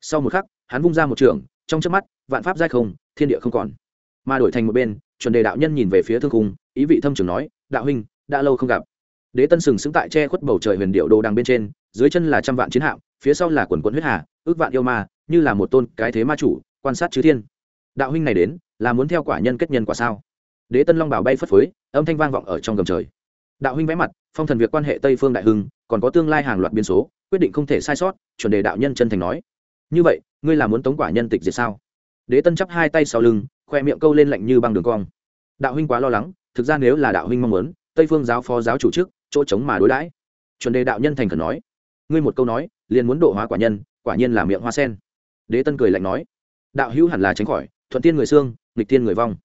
Sau một khắc, hắn vung ra một trường, trong chớp mắt, vạn pháp giai không, thiên địa không còn. Mà đổi thành một bên, chuẩn đề đạo nhân nhìn về phía thương khung ý vị thâm trường nói, đạo huynh, đã lâu không gặp. Đế tân sừng sững tại che khuất bầu trời huyền điệu đồ đằng bên trên, dưới chân là trăm vạn chiến hạm, phía sau là quần quận huyết hà, ước vạn yêu ma, như là một tôn cái thế ma chủ, quan sát chư thiên. Đạo huynh này đến, là muốn theo quả nhân kết nhân quả sao? Đế tân long bảo bay phất phới, âm thanh vang vọng ở trong gầm trời. Đạo huynh vẽ mặt, phong thần việc quan hệ tây phương đại hưng, còn có tương lai hàng loạt biên số, quyết định không thể sai sót, chuẩn đề đạo nhân chân thành nói. Như vậy, ngươi là muốn tống quả nhân tịch diệt sao? Đế tân chắp hai tay sau lưng, khoe miệng câu lên lạnh như băng đường cong. Đạo huynh quá lo lắng thực ra nếu là đạo huynh mong muốn, tây phương giáo phó giáo chủ chức chỗ chống mà đối đãi. Chuẩn đề đạo nhân thành khẩn nói, ngươi một câu nói, liền muốn độ hóa quả nhân, quả nhiên là miệng hoa sen. Đế tân cười lạnh nói, đạo hữu hẳn là tránh khỏi, thuận tiên người xương, nghịch tiên người vong.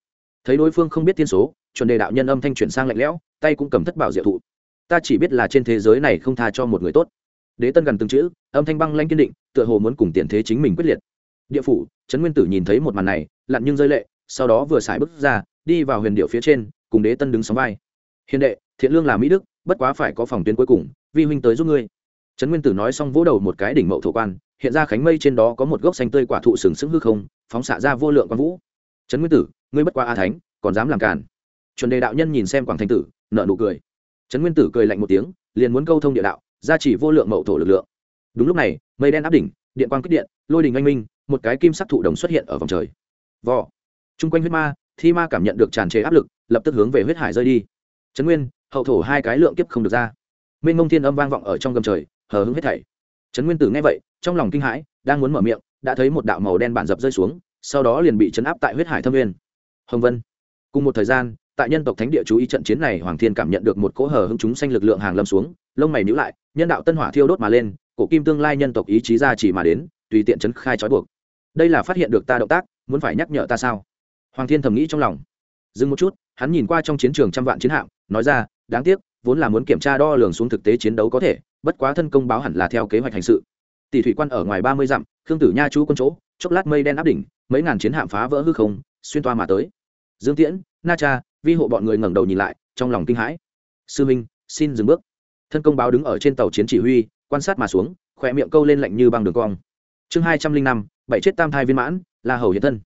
Thấy đối phương không biết tiên số, chuẩn đề đạo nhân âm thanh chuyển sang lạnh lẽo, tay cũng cầm thất bảo diệu thụ. Ta chỉ biết là trên thế giới này không tha cho một người tốt. Đế tân gần từng chữ, âm thanh băng lanh kiên định, tựa hồ muốn cùng tiền thế chính mình quyết liệt. Địa phủ, trấn nguyên tử nhìn thấy một màn này lặn nhưng rơi lệ, sau đó vừa xài bước ra, đi vào huyền điệu phía trên cùng đế tân đứng sóng vai. Hiền đệ, thiện lương là mỹ đức, bất quá phải có phòng tuyến cuối cùng, vi huynh tới giúp ngươi. Trấn nguyên tử nói xong vỗ đầu một cái đỉnh mậu thổ quan, hiện ra khánh mây trên đó có một gốc xanh tươi quả thụ sừng sững hư không, phóng xạ ra vô lượng quan vũ. Trấn nguyên tử, ngươi bất qua a thánh, còn dám làm cản chuẩn đề đạo nhân nhìn xem quảng thanh tử nợ nụ cười. Trấn nguyên tử cười lạnh một tiếng, liền muốn câu thông địa đạo ra chỉ vô lượng mậu thổ lực lượng. Đúng lúc này, mây đen áp đỉnh, điện quang kích điện, lôi đình anh minh, một cái kim sắc thụ đồng xuất hiện ở vòng trời. Vỏ chung quanh huyết ma thi ma cảm nhận được tràn trề áp lực, lập tức hướng về huyết hải rơi đi. Trấn nguyên, hậu thổ hai cái lượng kiếp không được ra. Minh mông thiên âm vang vọng ở trong gầm trời, hờ hững hết thảy. Trấn nguyên tử nghe vậy, trong lòng kinh hãi, đang muốn mở miệng, đã thấy một đạo màu đen bản dập rơi xuống, sau đó liền bị chấn áp tại huyết hải thâm nguyên. Hồng vân. Cùng một thời gian, tại nhân tộc thánh địa chú ý trận chiến này, hoàng thiên cảm nhận được một cỗ hờ hững chúng sanh lực lượng hàng lâm xuống, lông mày nhíu lại, nhân đạo tân hỏa thiêu đốt mà lên, cổ kim tương lai nhân tộc ý chí ra chỉ mà đến, tùy tiện chấn khai trói buộc. Đây là phát hiện được ta động tác, muốn phải nhắc nhở ta sao? Hoàng thiên thầm nghĩ trong lòng. Dừng một chút, hắn nhìn qua trong chiến trường trăm vạn chiến hạm, nói ra, đáng tiếc, vốn là muốn kiểm tra đo lường xuống thực tế chiến đấu có thể, bất quá thân công báo hẳn là theo kế hoạch hành sự. Tỷ thủy quan ở ngoài ba mươi dặm, khương tử nha chú quân chỗ, chốc lát mây đen áp đỉnh, mấy ngàn chiến hạm phá vỡ hư không, xuyên toa mà tới. Dương tiễn, na cha, vi hộ bọn người ngẩng đầu nhìn lại, trong lòng kinh hãi. Sư minh, xin dừng bước. Thân công báo đứng ở trên tàu chiến chỉ huy, quan sát mà xuống khỏe miệng câu lên lạnh như băng đường cong. Chương hai trăm linh năm, bảy chết tam thai viên mãn là hầu hiện thân.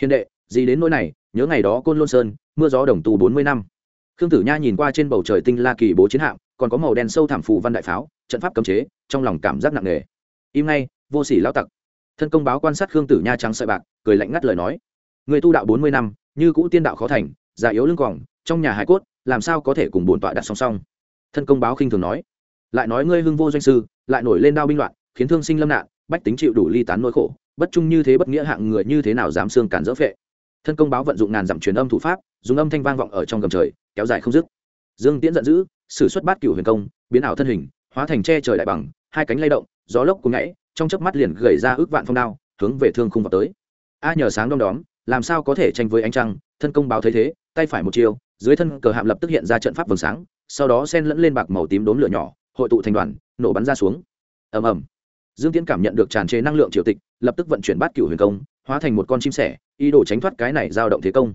Hiền đệ gì đến nỗi này, nhớ ngày đó côn lôn sơn, mưa gió đồng tù bốn mươi năm. Khương tử nha nhìn qua trên bầu trời tinh la kỳ bố chiến hạm, còn có màu đen sâu thảm phù văn đại pháo, trận pháp cấm chế, trong lòng cảm giác nặng nề. Im ngay, vô sỉ lao tặc. Thân công báo quan sát khương tử nha trắng sợi bạc, cười lạnh ngắt lời nói. Người tu đạo bốn mươi năm, như cũ tiên đạo khó thành, già yếu lưng quỏng trong nhà hải cốt, làm sao có thể cùng bổn tọa đặt song song? Thân công báo khinh thường nói. Lại nói ngươi hưng vô doanh sư, lại nổi lên đao binh loạn, khiến thương sinh lâm nạn, bách tính chịu đủ ly tán nỗi khổ, bất trung như thế bất nghĩa hạng người như thế nào dám xương cản dỡ phệ? Thân công báo vận dụng ngàn dặm truyền âm thủ pháp, dùng âm thanh vang vọng ở trong gầm trời, kéo dài không dứt. Dương tiễn giận dữ, sử xuất bát cửu huyền công, biến ảo thân hình, hóa thành che trời đại bằng, hai cánh lay động, gió lốc cùng ngãy, trong chớp mắt liền gầy ra ước vạn phong đao, hướng về thương khung vào tới. A nhờ sáng đom đóm, làm sao có thể tranh với ánh trăng, thân công báo thấy thế, tay phải một chiều dưới thân cờ hạm lập tức hiện ra trận pháp vầng sáng, sau đó sen lẫn lên bạc màu tím đốm lửa nhỏ, hội tụ thành đoàn, nổ bắn ra xuống. Ầm ầm. Dương tiễn cảm nhận được tràn trề năng lượng triều tịch, lập tức vận chuyển bát cửu huyền công hóa thành một con chim sẻ, ý đồ tránh thoát cái này giao động thế công.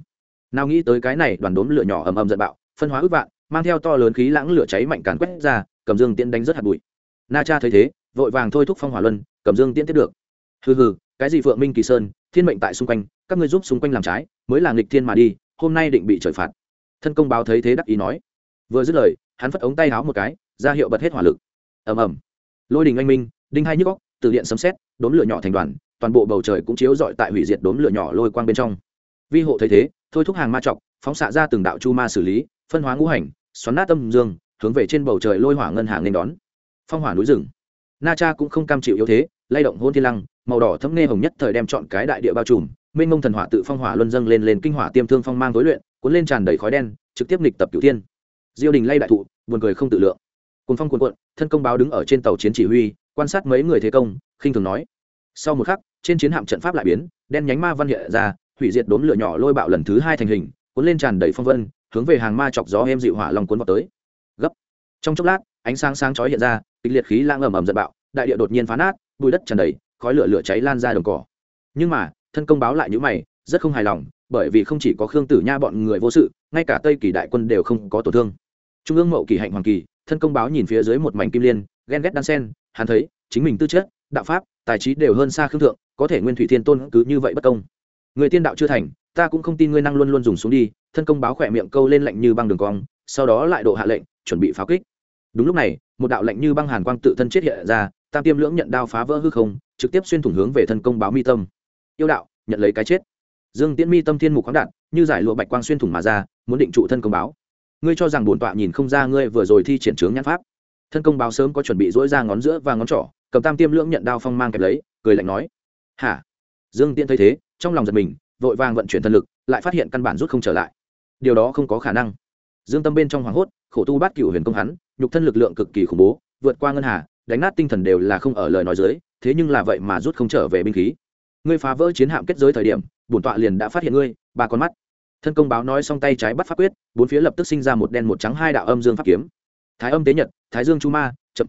Nào nghĩ tới cái này, đoàn đốm lửa nhỏ ầm ầm giận bạo, phân hóa ước vạn, mang theo to lớn khí lãng lửa cháy mạnh càn quét ra, cầm dương tiễn đánh rất hạt bụi. Na cha thấy thế, vội vàng thôi thúc phong hỏa luân, cầm dương tiễn tiếp được. Hừ hừ, cái gì phượng minh kỳ sơn, thiên mệnh tại xung quanh, các ngươi giúp xung quanh làm trái, mới là nghịch thiên mà đi, hôm nay định bị trời phạt. Thân công báo thấy thế đắc ý nói. Vừa dứt lời, hắn phất ống tay háo một cái, ra hiệu bật hết hỏa lực. Ầm ầm. Lôi đình anh minh, đinh hai nhức góc từ điện sấm xét đốn lửa nhỏ thành đoàn toàn bộ bầu trời cũng chiếu rọi tại hủy diệt đốn lửa nhỏ lôi quang bên trong. Vi hộ thấy thế, thôi thúc hàng ma trọc phóng xạ ra từng đạo chu ma xử lý, phân hóa ngũ hành, xoắn nát tâm dương, hướng về trên bầu trời lôi hỏa ngân hàng nên đón. Phong hỏa núi rừng. Na cha cũng không cam chịu yếu thế, lay động hôn thiên lăng, màu đỏ thấm nghe hồng nhất thời đem chọn cái đại địa bao trùm, mênh mông thần hỏa tự phong hỏa luân dâng lên lên kinh hỏa tiêm thương phong mang tối luyện, cuốn lên tràn đầy khói đen, trực tiếp nghịch tập cửu thiên. Diêu đình lay đại thụ, buồn cười không tự lượng. Cuốn phong cuồn cuộn, thân công báo đứng ở trên tàu chiến chỉ huy, quan sát mấy người thế công, khinh thường nói. Sau một khắc trên chiến hạm trận pháp lại biến, đen nhánh ma văn hiện ra, hủy diệt đốm lửa nhỏ lôi bạo lần thứ hai thành hình, cuốn lên tràn đầy phong vân, hướng về hàng ma chọc gió em dịu hỏa lòng cuốn vào tới. Gấp. Trong chốc lát, ánh sáng sáng chói hiện ra, kịch liệt khí lang ầm ầm giật bạo, đại địa đột nhiên phá nát, bụi đất tràn đầy, khói lửa lửa cháy lan ra đồng cỏ. Nhưng mà, thân công báo lại những mày, rất không hài lòng, bởi vì không chỉ có khương tử nha bọn người vô sự, ngay cả tây kỳ đại quân đều không có tổn thương. Trung ương mậu kỳ hạnh hoàng kỳ, thân công báo nhìn phía dưới một mảnh kim liên, ghen ghét đan sen, hắn thấy, chính mình tư chất, đạo pháp, tài trí đều hơn xa khương thượng có thể nguyên thủy thiên tôn cứ như vậy bất công. Người tiên đạo chưa thành, ta cũng không tin ngươi năng luôn luôn dùng xuống đi, thân công báo khỏe miệng câu lên lạnh như băng đường cong, sau đó lại độ hạ lệnh, chuẩn bị pháo kích. Đúng lúc này, một đạo lệnh như băng hàn quang tự thân chết hiện ra, tam tiêm lưỡng nhận đao phá vỡ hư không, trực tiếp xuyên thủng hướng về thân công báo mi tâm. Yêu đạo, nhận lấy cái chết. Dương tiễn mi tâm thiên mục khoáng đạn, như giải lụa bạch quang xuyên thủng mà ra, muốn định trụ thân công báo. Ngươi cho rằng bổn tọa nhìn không ra ngươi vừa rồi thi triển trướng nhãn pháp. Thân công báo sớm có chuẩn bị dỗi ra ngón giữa và ngón trỏ, cầm tam tiêm lưỡng nhận đao phong mang kẹp lấy, cười lạnh nói hả? Dương tiễn thấy thế, trong lòng giật mình, vội vàng vận chuyển thân lực, lại phát hiện căn bản rút không trở lại. Điều đó không có khả năng. Dương tâm bên trong hoảng hốt, khổ tu bát cựu huyền công hắn, nhục thân lực lượng cực kỳ khủng bố, vượt qua ngân hà, đánh nát tinh thần đều là không ở lời nói dưới, thế nhưng là vậy mà rút không trở về binh khí. Ngươi phá vỡ chiến hạm kết giới thời điểm, bổn tọa liền đã phát hiện ngươi, ba con mắt. Thân công báo nói xong tay trái bắt pháp quyết, bốn phía lập tức sinh ra một đen một trắng hai đạo âm dương pháp kiếm. Thái âm tế nhật, thái dương chu ma, chậm.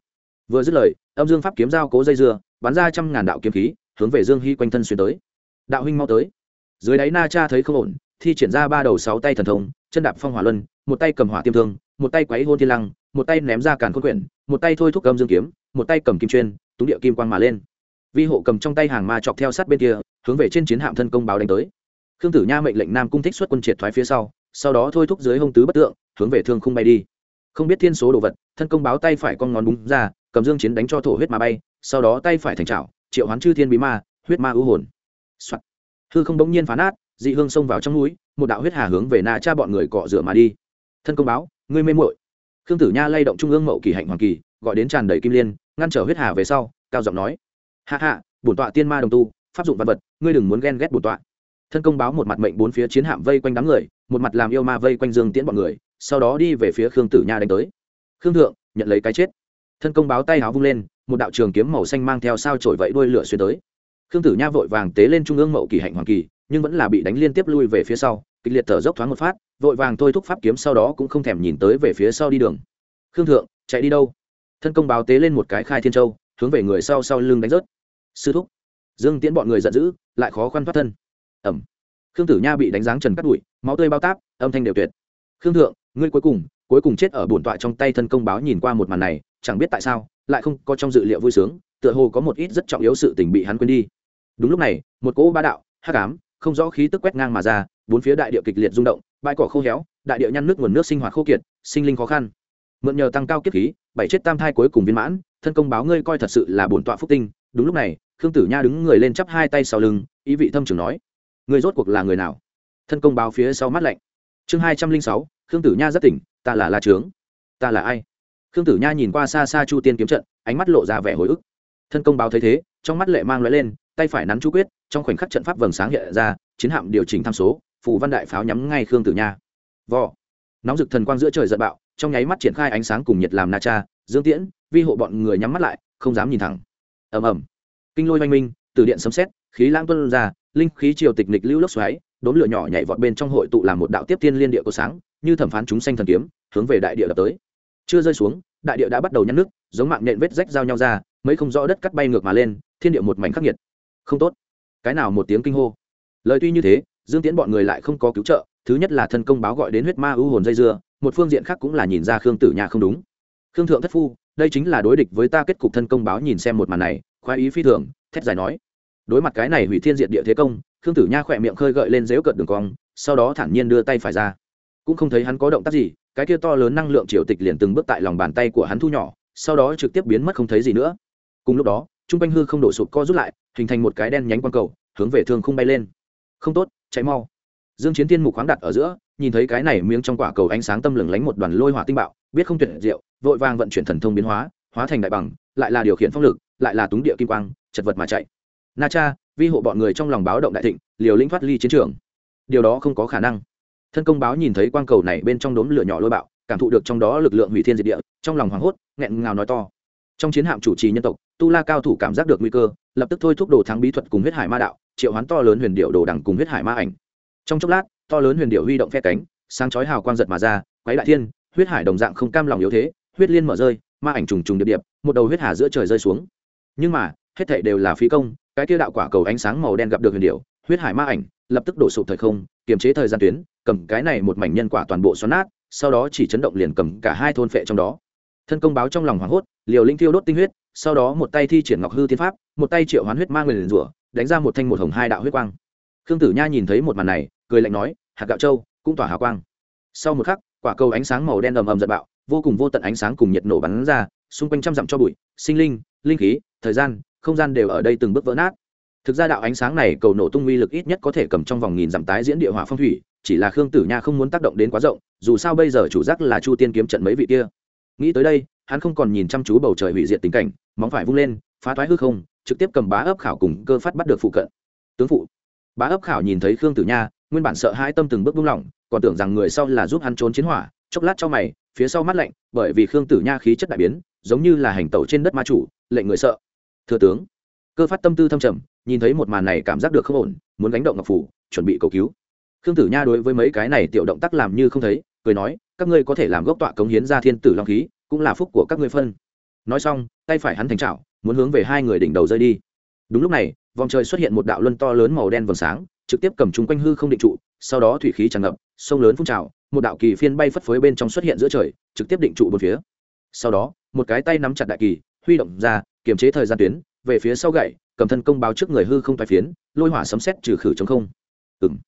Vừa dứt lời, âm dương pháp kiếm giao cố dây dưa, bắn ra trăm ngàn đạo kiếm khí hướng về dương hy quanh thân xuyên tới. Đạo huynh mau tới. Dưới đáy na cha thấy không ổn, thi triển ra ba đầu sáu tay thần thông, chân đạp phong hỏa luân, một tay cầm hỏa tiêm thương, một tay quấy hôn thiên lăng, một tay ném ra càn khôn quyển, một tay thôi thúc cầm dương kiếm, một tay cầm kim chuyên, túng địa kim quang mà lên. Vi hộ cầm trong tay hàng ma chọc theo sát bên kia, hướng về trên chiến hạm thân công báo đánh tới. Khương tử nha mệnh lệnh nam cung thích xuất quân triệt thoái phía sau sau đó thôi thúc dưới hông tứ bất tượng, hướng về thương không bay đi. Không biết thiên số đồ vật, thân công báo tay phải con ngón búng ra, cầm dương chiến đánh cho thổ huyết mà bay, sau đó tay phải thành trào triệu hoán chư thiên bí ma, huyết ma ưu hồn、Soạn. hư không bỗng nhiên phá nát, dị hương xông vào trong núi, một đạo huyết hà hướng về na cha bọn người cọ rửa mà đi. Thân công báo, ngươi mê muội. Khương tử nha lay động trung ương mậu kỳ hạnh hoàng kỳ, gọi đến tràn đầy kim liên, ngăn trở huyết hà về sau, cao giọng nói. Hạ hạ bổn tọa tiên ma đồng tu, pháp dụng vật vật, ngươi đừng muốn ghen ghét bổn tọa. Thân công báo một mặt mệnh bốn phía chiến hạm vây quanh đám người, một mặt làm yêu ma vây quanh dương tiễn bọn người, sau đó đi về phía khương tử nha đánh tới. Khương thượng, nhận lấy cái chết. Thân công báo tay háo vung lên một đạo trường kiếm màu xanh mang theo sao trổi vậy đuôi lửa xuyên tới. Khương tử nha vội vàng tế lên trung ương mậu kỳ hạnh hoàng kỳ, nhưng vẫn là bị đánh liên tiếp lui về phía sau, kịch liệt thở dốc thoáng một phát, vội vàng thôi thúc pháp kiếm sau đó cũng không thèm nhìn tới về phía sau đi đường. Khương thượng, chạy đi đâu? Thân công báo tế lên một cái khai thiên châu, hướng về người sau sau lưng đánh rớt. Sư thúc. Dương tiễn bọn người giận dữ, lại khó khăn thoát thân. Ẩm. Khương tử nha bị đánh giáng trần cắt đùi, máu tươi bao táp, âm thanh đều tuyệt. Khương thượng, ngươi cuối cùng cuối cùng chết ở bổn tọa trong tay thân công báo nhìn qua một màn này, chẳng biết tại sao lại không có trong dự liệu vui sướng, tựa hồ có một ít rất trọng yếu sự tình bị hắn quên đi. Đúng lúc này, một cỗ ba đạo, hắc ám, không rõ khí tức quét ngang mà ra, bốn phía đại địa kịch liệt rung động, bãi cỏ khô héo, đại địa nhăn nước nguồn nước sinh hoạt khô kiệt, sinh linh khó khăn. Mượn nhờ tăng cao kiếp khí, bảy chết tam thai cuối cùng viên mãn, thân công báo ngươi coi thật sự là bổn tọa phúc tinh. Đúng lúc này, khương tử nha đứng người lên chắp hai tay sau lưng, ý vị thâm trường nói người rốt cuộc là người nào? Thân công báo phía sau mắt lạnh. Chương hai trăm linh sáu, khương tử nha rất tỉnh, ta là la trướng. Ta là ai? Khương tử nha nhìn qua xa xa chu tiên kiếm trận, ánh mắt lộ ra vẻ hồi ức. Thân công báo thấy thế, trong mắt lệ mang lóe lên, tay phải nắn chú quyết, trong khoảnh khắc trận pháp vầng sáng hiện ra, chiến hạm điều chỉnh tham số, phù văn đại pháo nhắm ngay khương tử nha. Vò. Nóng rực thần quang giữa trời giận bạo, trong nháy mắt triển khai ánh sáng cùng nhiệt làm na cha, dương tiễn, vi hộ bọn người nhắm mắt lại, không dám nhìn thẳng. Ầm ầm. Kinh lôi oanh minh từ điện sấm xét khí lãng tuân ra, linh khí triều tịch nịch lưu lốc xoáy, đốn lửa nhỏ nhảy vọt bên trong hội tụ làm một đạo tiếp tiên liên địa có sáng, như thẩm phán chúng sanh thần kiếm, hướng về đại địa đập tới chưa rơi xuống, đại địa đã bắt đầu nhăn nước, giống mạng nhện vết rách giao nhau ra, mấy không rõ đất cắt bay ngược mà lên, thiên địa một mảnh khắc nghiệt. Không tốt. Cái nào một tiếng kinh hô. Lời tuy như thế, dương tiễn bọn người lại không có cứu trợ, thứ nhất là thân công báo gọi đến huyết ma ưu hồn dây dưa, một phương diện khác cũng là nhìn ra khương tử nhà không đúng. Khương thượng thất phu, đây chính là đối địch với ta kết cục thân công báo nhìn xem một màn này, khoái ý phi thường, thét dài nói. Đối mặt cái này hủy thiên diện địa thế công, khương tử nha khỏe miệng khơi gợi lên dếu cợt đường cong, sau đó thản nhiên đưa tay phải ra. Cũng không thấy hắn có động tác gì cái kia to lớn năng lượng triều tịch liền từng bước tại lòng bàn tay của hắn thu nhỏ, sau đó trực tiếp biến mất không thấy gì nữa. Cùng lúc đó t r u n g quanh hư không đổ sụp co rút lại, hình thành một cái đen nhánh quang cầu, hướng về thương không bay lên. Không tốt cháy mau. Dương chiến tiên mục khoáng đặt ở giữa, nhìn thấy cái này miếng trong quả cầu ánh sáng tâm lừng lánh một đoàn lôi hỏa tinh bạo, biết không tuyệt diệu, vội vàng vận chuyển thần thông biến hóa hóa thành đại bằng, lại là điều khiển phong lực, lại là túng địa kim quang, chật vật mà chạy. Na cha, vi hộ bọn người trong lòng báo động đại thịnh, liều lĩnh thoát ly chiến trường. Điều đó không có khả năng thân công báo nhìn thấy quang cầu này bên trong đốm lửa nhỏ lôi bạo, cảm thụ được trong đó lực lượng hủy thiên diệt địa, trong lòng hoảng hốt, nghẹn ngào nói to. Trong chiến hạm chủ trì nhân tộc, tu la cao thủ cảm giác được nguy cơ, lập tức thôi thúc đồ thắng bí thuật cùng huyết hải ma đạo, triệu hoán to lớn huyền điệu đồ đằng cùng huyết hải ma ảnh. Trong chốc lát, to lớn huyền điệu huy động phe cánh, sáng chói hào quang giật mà ra, quấy đại thiên, huyết hải đồng dạng không cam lòng yếu thế, huyết liên mở rơi, ma ảnh trùng trùng điệp điệp, một đầu huyết hà giữa trời rơi xuống. Nhưng mà, hết thảy đều là phí công, cái kia đạo quả cầu ánh sáng màu đen gặp được huyền điệu, huyết hải ma ảnh lập tức đổ sụp thời không, kiềm chế thời gian tuyến, cầm cái này một mảnh nhân quả toàn bộ xoắn nát, sau đó chỉ chấn động liền cầm cả hai thôn phệ trong đó. Thân công báo trong lòng hoảng hốt, liều linh thiêu đốt tinh huyết, sau đó một tay thi triển ngọc hư thiên pháp, một tay triệu hoán huyết mang người liền rủa, đánh ra một thanh một hồng hai đạo huyết quang. Khương tử nha nhìn thấy một màn này, cười lạnh nói, hạt gạo châu, cũng tỏa hào quang. Sau một khắc, quả cầu ánh sáng màu đen ầm ầm giật bạo, vô cùng vô tận ánh sáng cùng nhiệt nổ bắn ra, xung quanh trăm dặm cho bụi, sinh linh linh khí, thời gian, không gian đều ở đây từng bước vỡ nát thực ra đạo ánh sáng này cầu nổ tung uy lực ít nhất có thể cầm trong vòng nghìn dặm tái diễn địa hỏa phong thủy, chỉ là khương tử nha không muốn tác động đến quá rộng, dù sao bây giờ chủ giác là chu tiên kiếm trận mấy vị kia. Nghĩ tới đây, hắn không còn nhìn chăm chú bầu trời hủy diệt tình cảnh, móng phải vung lên, phá thoái hư không, trực tiếp cầm bá ấp khảo cùng cơ phát bắt được phụ cận. Tướng phụ. Bá ấp khảo nhìn thấy khương tử nha, nguyên bản sợ hai tâm từng bước buông lỏng, còn tưởng rằng người sau là giúp hắn trốn chiến hỏa, chốc lát cho mày, phía sau mắt lạnh, bởi vì khương tử nha khí chất đại biến, giống như là hành tẩu trên đất ma chủ, lệnh người sợ. Thừa tướng cơ phát tâm tư thâm trầm, nhìn thấy một màn này cảm giác được không ổn, muốn đánh động ngọc phủ, chuẩn bị cầu cứu. Khương tử nha đối với mấy cái này tiểu động tác làm như không thấy, cười nói, các ngươi có thể làm gốc tọa cống hiến ra thiên tử long khí, cũng là phúc của các ngươi phân. Nói xong, tay phải hắn thành trào muốn hướng về hai người đỉnh đầu rơi đi. Đúng lúc này, vòng trời xuất hiện một đạo luân to lớn màu đen vầng sáng, trực tiếp cầm chúng quanh hư không định trụ, sau đó thủy khí tràn ngập, sông lớn phun trào, một đạo kỳ phiên bay phất phới bên trong xuất hiện giữa trời, trực tiếp định trụ một phía. Sau đó, một cái tay nắm chặt đại kỳ, huy động ra, kiềm chế thời gian tuyến về phía sau gậy, cầm thân công báo trước người hư không tai phiến, lôi hỏa sấm xét trừ khử chống không. Ừng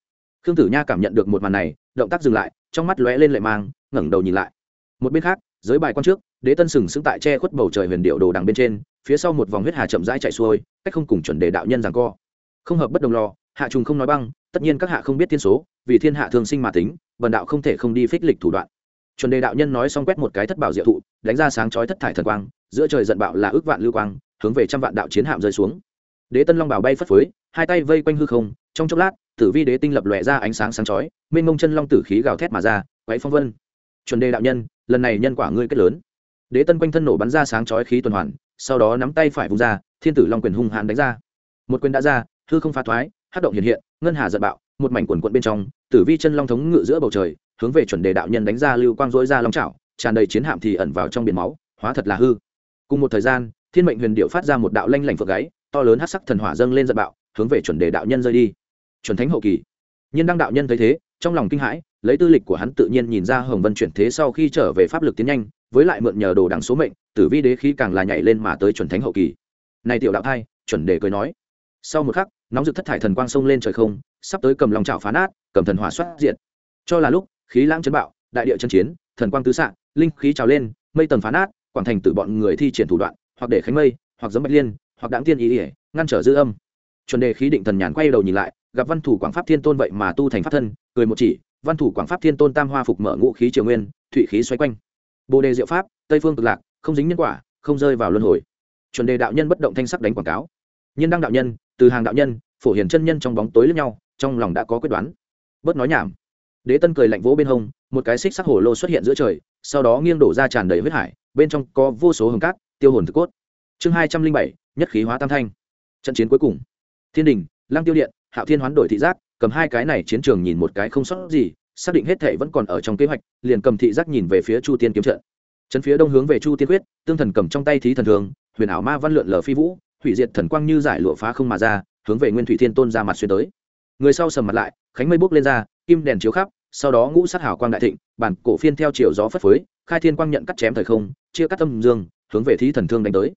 khương tử nha cảm nhận được một màn này, động tác dừng lại, trong mắt lóe lên lệ mang, ngẩng đầu nhìn lại. Một bên khác, giới bài quan trước, đế tân sừng sững tại che khuất bầu trời huyền điệu đồ đằng bên trên, phía sau một vòng huyết hà chậm rãi chạy xuôi, cách không cùng chuẩn đề đạo nhân rằng co. Không hợp bất đồng lo hạ trùng không nói băng, tất nhiên các hạ không biết thiên số, vì thiên hạ thường sinh mà tính, vần đạo không thể không đi phích lịch thủ đoạn. Chuẩn đề đạo nhân nói xong quét một cái thất bảo diệu thụ, đánh ra sáng chói thất thải thần quang, giữa trời giận bạo là ước vạn lưu quang hướng về trăm vạn đạo chiến hạm rơi xuống. Đế tân long bảo bay phất phới, hai tay vây quanh hư không, trong chốc lát, tử vi đế tinh lập lòe ra ánh sáng sáng chói, mênh mông chân long tử khí gào thét mà ra, quấy phong vân. Chuẩn đề đạo nhân, lần này nhân quả ngươi kết lớn. Đế tân quanh thân nổ bắn ra sáng chói khí tuần hoàn, sau đó nắm tay phải vung ra, thiên tử long quyền hung hãn đánh ra. Một quyền đã ra, hư không phá thoái hát động hiện hiện, ngân hà giận bạo, một mảnh quần quận bên trong, tử vi chân long thống ngự giữa bầu trời, hướng về chuẩn đề đạo nhân đánh ra lưu quang dối ra long trảo tràn đầy chiến hạm thì ẩn vào trong biển máu, hóa thật là hư. Cùng một thời gian thiên mệnh huyền điệu phát ra một đạo lanh lảnh phượng gáy, to lớn hát sắc thần hỏa dâng lên giận bạo, hướng về chuẩn đề đạo nhân rơi đi. Chuẩn thánh hậu kỳ. Nhân đăng đạo nhân thấy thế, trong lòng kinh hãi, lấy tư lịch của hắn tự nhiên nhìn ra hồng vân chuyển thế sau khi trở về pháp lực tiến nhanh, với lại mượn nhờ đồ đằng số mệnh, tử vi đế khí càng là nhảy lên mà tới chuẩn thánh hậu kỳ. Này tiểu đạo thai, chuẩn đề cười nói. Sau một khắc, nóng rực thất thải thần quang sông lên trời không, sắp tới cầm lòng trào phá nát, cầm thần hỏa xoát diện cho là lúc, khí lãng chấn bạo, đại địa chân chiến, thần quang tứ xạ, linh khí trào lên, mây tầng phá nát, quảng thành từ bọn người thi triển thủ đoạn hoặc để khánh mây, hoặc giống bạch liên, hoặc đáng tiên ý ỉa, ngăn trở dư âm. Chuẩn đề khí định thần nhàn quay đầu nhìn lại, gặp văn thủ quảng pháp thiên tôn vậy mà tu thành pháp thân, cười một chỉ, văn thủ quảng pháp thiên tôn tam hoa phục mở ngũ khí triều nguyên, thụy khí xoay quanh. Bồ đề diệu pháp, tây phương cực lạc, không dính nhân quả, không rơi vào luân hồi. Chuẩn đề đạo nhân bất động thanh sắc đánh quảng cáo. Nhân đăng đạo nhân, từ hàng đạo nhân, phổ hiển chân nhân trong bóng tối lẫn nhau, trong lòng đã có quyết đoán. Bớt nói nhảm. Đế tân cười lạnh vỗ bên hông, một cái xích sắc hồ lô xuất hiện giữa trời, sau đó nghiêng đổ ra tràn đầy huyết hải, bên trong có vô số hồng cát tiêu hồn thực cốt. Chương hai trăm linh bảy, nhất khí hóa tam thanh. Trận chiến cuối cùng. Thiên đình, lăng tiêu điện, hạo thiên hoán đổi thị giác, cầm hai cái này chiến trường nhìn một cái không sót gì, xác định hết thệ vẫn còn ở trong kế hoạch, liền cầm thị giác nhìn về phía chu tiên kiếm trận. Trấn phía đông hướng về chu tiên quyết, tương thần cầm trong tay thí thần thường, huyền ảo ma văn lượn lờ phi vũ, hủy diệt thần quang như giải lụa phá không mà ra, hướng về nguyên thủy thiên tôn ra mặt xuyên tới. Người sau sầm mặt lại, khánh mây bốc lên ra, kim đèn chiếu khắp, sau đó ngũ sát hào quang đại thịnh, bản cổ phiên theo chiều gió phất phới, khai thiên quang nhận cắt chém thời không, chia cắt tâm dương hướng về thí thần thương đánh tới.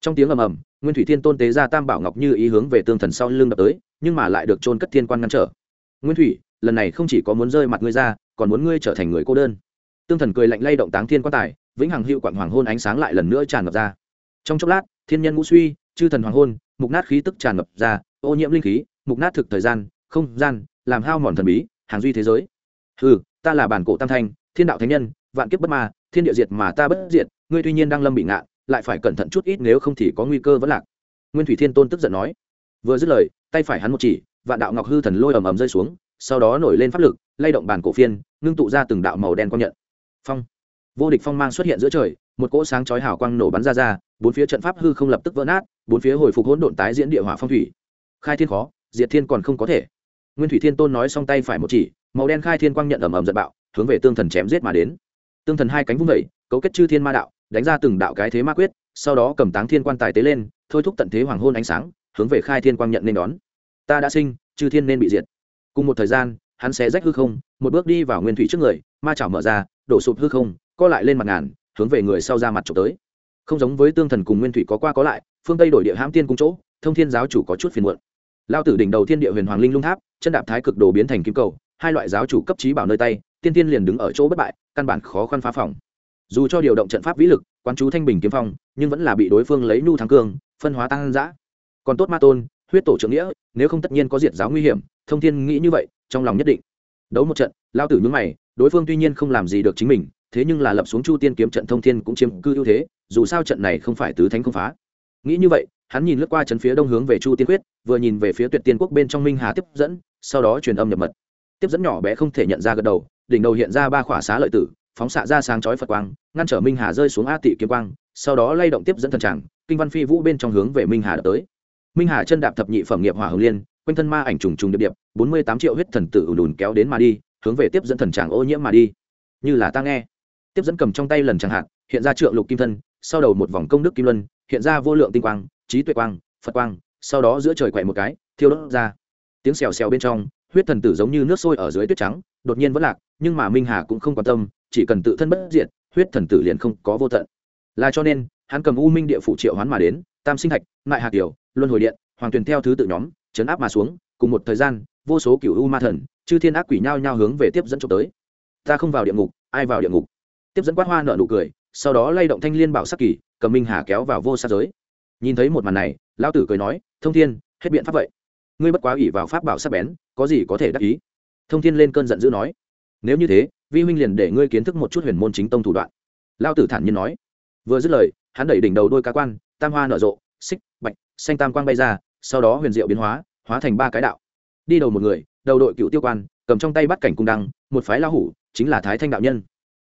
Trong tiếng ầm ầm, nguyên thủy thiên tôn tế ra tam bảo ngọc như ý hướng về tương thần sau lưng đập tới, nhưng mà lại được trôn cất thiên quan ngăn trở. Nguyên thủy, lần này không chỉ có muốn rơi mặt ngươi ra, còn muốn ngươi trở thành người cô đơn. Tương thần cười lạnh lay động táng thiên quan tài, vĩnh hằng hiệu quảng hoàng hôn ánh sáng lại lần nữa tràn ngập ra. Trong chốc lát, thiên nhân ngũ suy, chư thần hoàng hôn, mục nát khí tức tràn ngập ra, ô nhiễm linh khí, mục nát thực thời gian, không gian, làm hao mòn thần bí, hàng duy thế giới. Ừ ta là bản cổ tam thanh, thiên đạo thánh nhân, vạn kiếp bất ma, thiên địa diệt mà ta bất diệt ngươi tuy nhiên đang lâm bị ngạn, lại phải cẩn thận chút ít nếu không thì có nguy cơ vẫn lạc. Nguyên thủy thiên tôn tức giận nói. Vừa dứt lời, tay phải hắn một chỉ, vạn đạo ngọc hư thần lôi ầm ầm rơi xuống, sau đó nổi lên pháp lực, lay động bàn cổ phiên, ngưng tụ ra từng đạo màu đen quang nhận. Phong. Vô địch phong mang xuất hiện giữa trời, một cỗ sáng chói hào quang nổ bắn ra ra, bốn phía trận pháp hư không lập tức vỡ nát, bốn phía hồi phục hỗn độn tái diễn địa hỏa phong thủy. Khai thiên khó, diệt thiên còn không có thể. Nguyên thủy thiên tôn nói xong tay phải một chỉ, màu đen khai thiên quang nhận ầm ầm giật bạo, hướng về tương thần chém giết mà đến. Tương thần hai cánh vung vẩy cấu kết chư thiên ma đạo đánh ra từng đạo cái thế ma quyết, sau đó cầm táng thiên quan tài tế lên, thôi thúc tận thế hoàng hôn ánh sáng, hướng về khai thiên quang nhận nên đón. Ta đã sinh, chư thiên nên bị diệt. Cùng một thời gian, hắn sẽ rách hư không, một bước đi vào nguyên thủy trước người, ma chảo mở ra, đổ sụp hư không, co lại lên mặt ngàn, hướng về người sau ra mặt trộm tới. Không giống với tương thần cùng nguyên thủy có qua có lại, phương tây đổi địa hãm tiên cung chỗ, thông thiên giáo chủ có chút phiền muộn. Lao tử đỉnh đầu thiên địa huyền hoàng linh lung tháp, chân đạp thái cực đồ biến thành kim cầu, hai loại giáo chủ cấp trí bảo nơi tay, tiên tiên liền đứng ở chỗ bất bại, căn bản khó khăn phá phòng dù cho điều động trận pháp vĩ lực, quán chú thanh bình kiếm phong, nhưng vẫn là bị đối phương lấy nhu thắng cương, phân hóa tăng giã còn tốt ma tôn, huyết tổ trưởng nghĩa, nếu không tất nhiên có diệt giáo nguy hiểm, thông thiên nghĩ như vậy, trong lòng nhất định. Đấu một trận, lao tử nhúng mày, đối phương tuy nhiên không làm gì được chính mình, thế nhưng là lập xuống chu tiên kiếm trận thông thiên cũng chiếm cư ưu thế, dù sao trận này không phải tứ thánh không phá. Nghĩ như vậy, hắn nhìn lướt qua trận phía đông hướng về chu tiên quyết, vừa nhìn về phía tuyệt tiên quốc bên trong minh hà tiếp dẫn, sau đó truyền âm nhập mật. Tiếp dẫn nhỏ bé không thể nhận ra gật đầu, đỉnh đầu hiện ra ba khỏa xá lợi tử phóng xạ ra sáng chói phật quang, ngăn trở minh hà rơi xuống a tị kiếm quang, sau đó lay động tiếp dẫn thần tràng, kinh văn phi vũ bên trong hướng về minh hà đập tới. Minh hà chân đạp thập nhị phẩm nghiệp hỏa hồng liên, quanh thân ma ảnh trùng trùng điệp điệp, bốn mươi tám triệu huyết thần tử ùn ùn kéo đến mà đi, hướng về tiếp dẫn thần tràng ô nhiễm mà đi. Như là ta nghe. Tiếp dẫn cầm trong tay lần chẳng hạn, hiện ra trượng lục kim thân, sau đầu một vòng công đức kim luân, hiện ra vô lượng tinh quang, trí tuệ quang, phật quang, sau đó giữa trời quậy một cái, thiêu đốt ra. Tiếng xèo xèo bên trong, huyết thần tử giống như nước sôi ở dưới tuyết trắng, đột nhiên vẫn lạc, nhưng mà minh hà cũng không quan tâm chỉ cần tự thân bất diệt, huyết thần tử liền không có vô tận. Là cho nên, hắn cầm u minh địa phủ triệu hoán mà đến, tam sinh thạch, ngại hạt tiểu, luân hồi điện, hoàng tuyền theo thứ tự nhóm, chấn áp mà xuống, cùng một thời gian, vô số cựu u ma thần, chư thiên ác quỷ nhao nhao hướng về tiếp dẫn trộm tới. Ta không vào địa ngục, ai vào địa ngục? Tiếp dẫn quát hoa nợ nụ cười, sau đó lay động thanh liên bảo sắc kỳ, cầm minh hà kéo vào vô sa giới. Nhìn thấy một màn này, lão tử cười nói, thông thiên, hết biện pháp vậy. Ngươi bất quá ủy vào pháp bảo sắc bén, có gì có thể đắc ý? Thông thiên lên cơn giận dữ nói, nếu như thế vi huynh liền để ngươi kiến thức một chút huyền môn chính tông thủ đoạn. Lao tử thản nhiên nói. Vừa dứt lời, hắn đẩy đỉnh đầu đôi cá quan, tam hoa nở rộ, xích, bạch, xanh tam quang bay ra, sau đó huyền diệu biến hóa hóa thành ba cái đạo. Đi đầu một người, đầu đội cựu tiêu quan, cầm trong tay bắt cảnh cung đăng, một phái lao hủ, chính là thái thanh đạo nhân.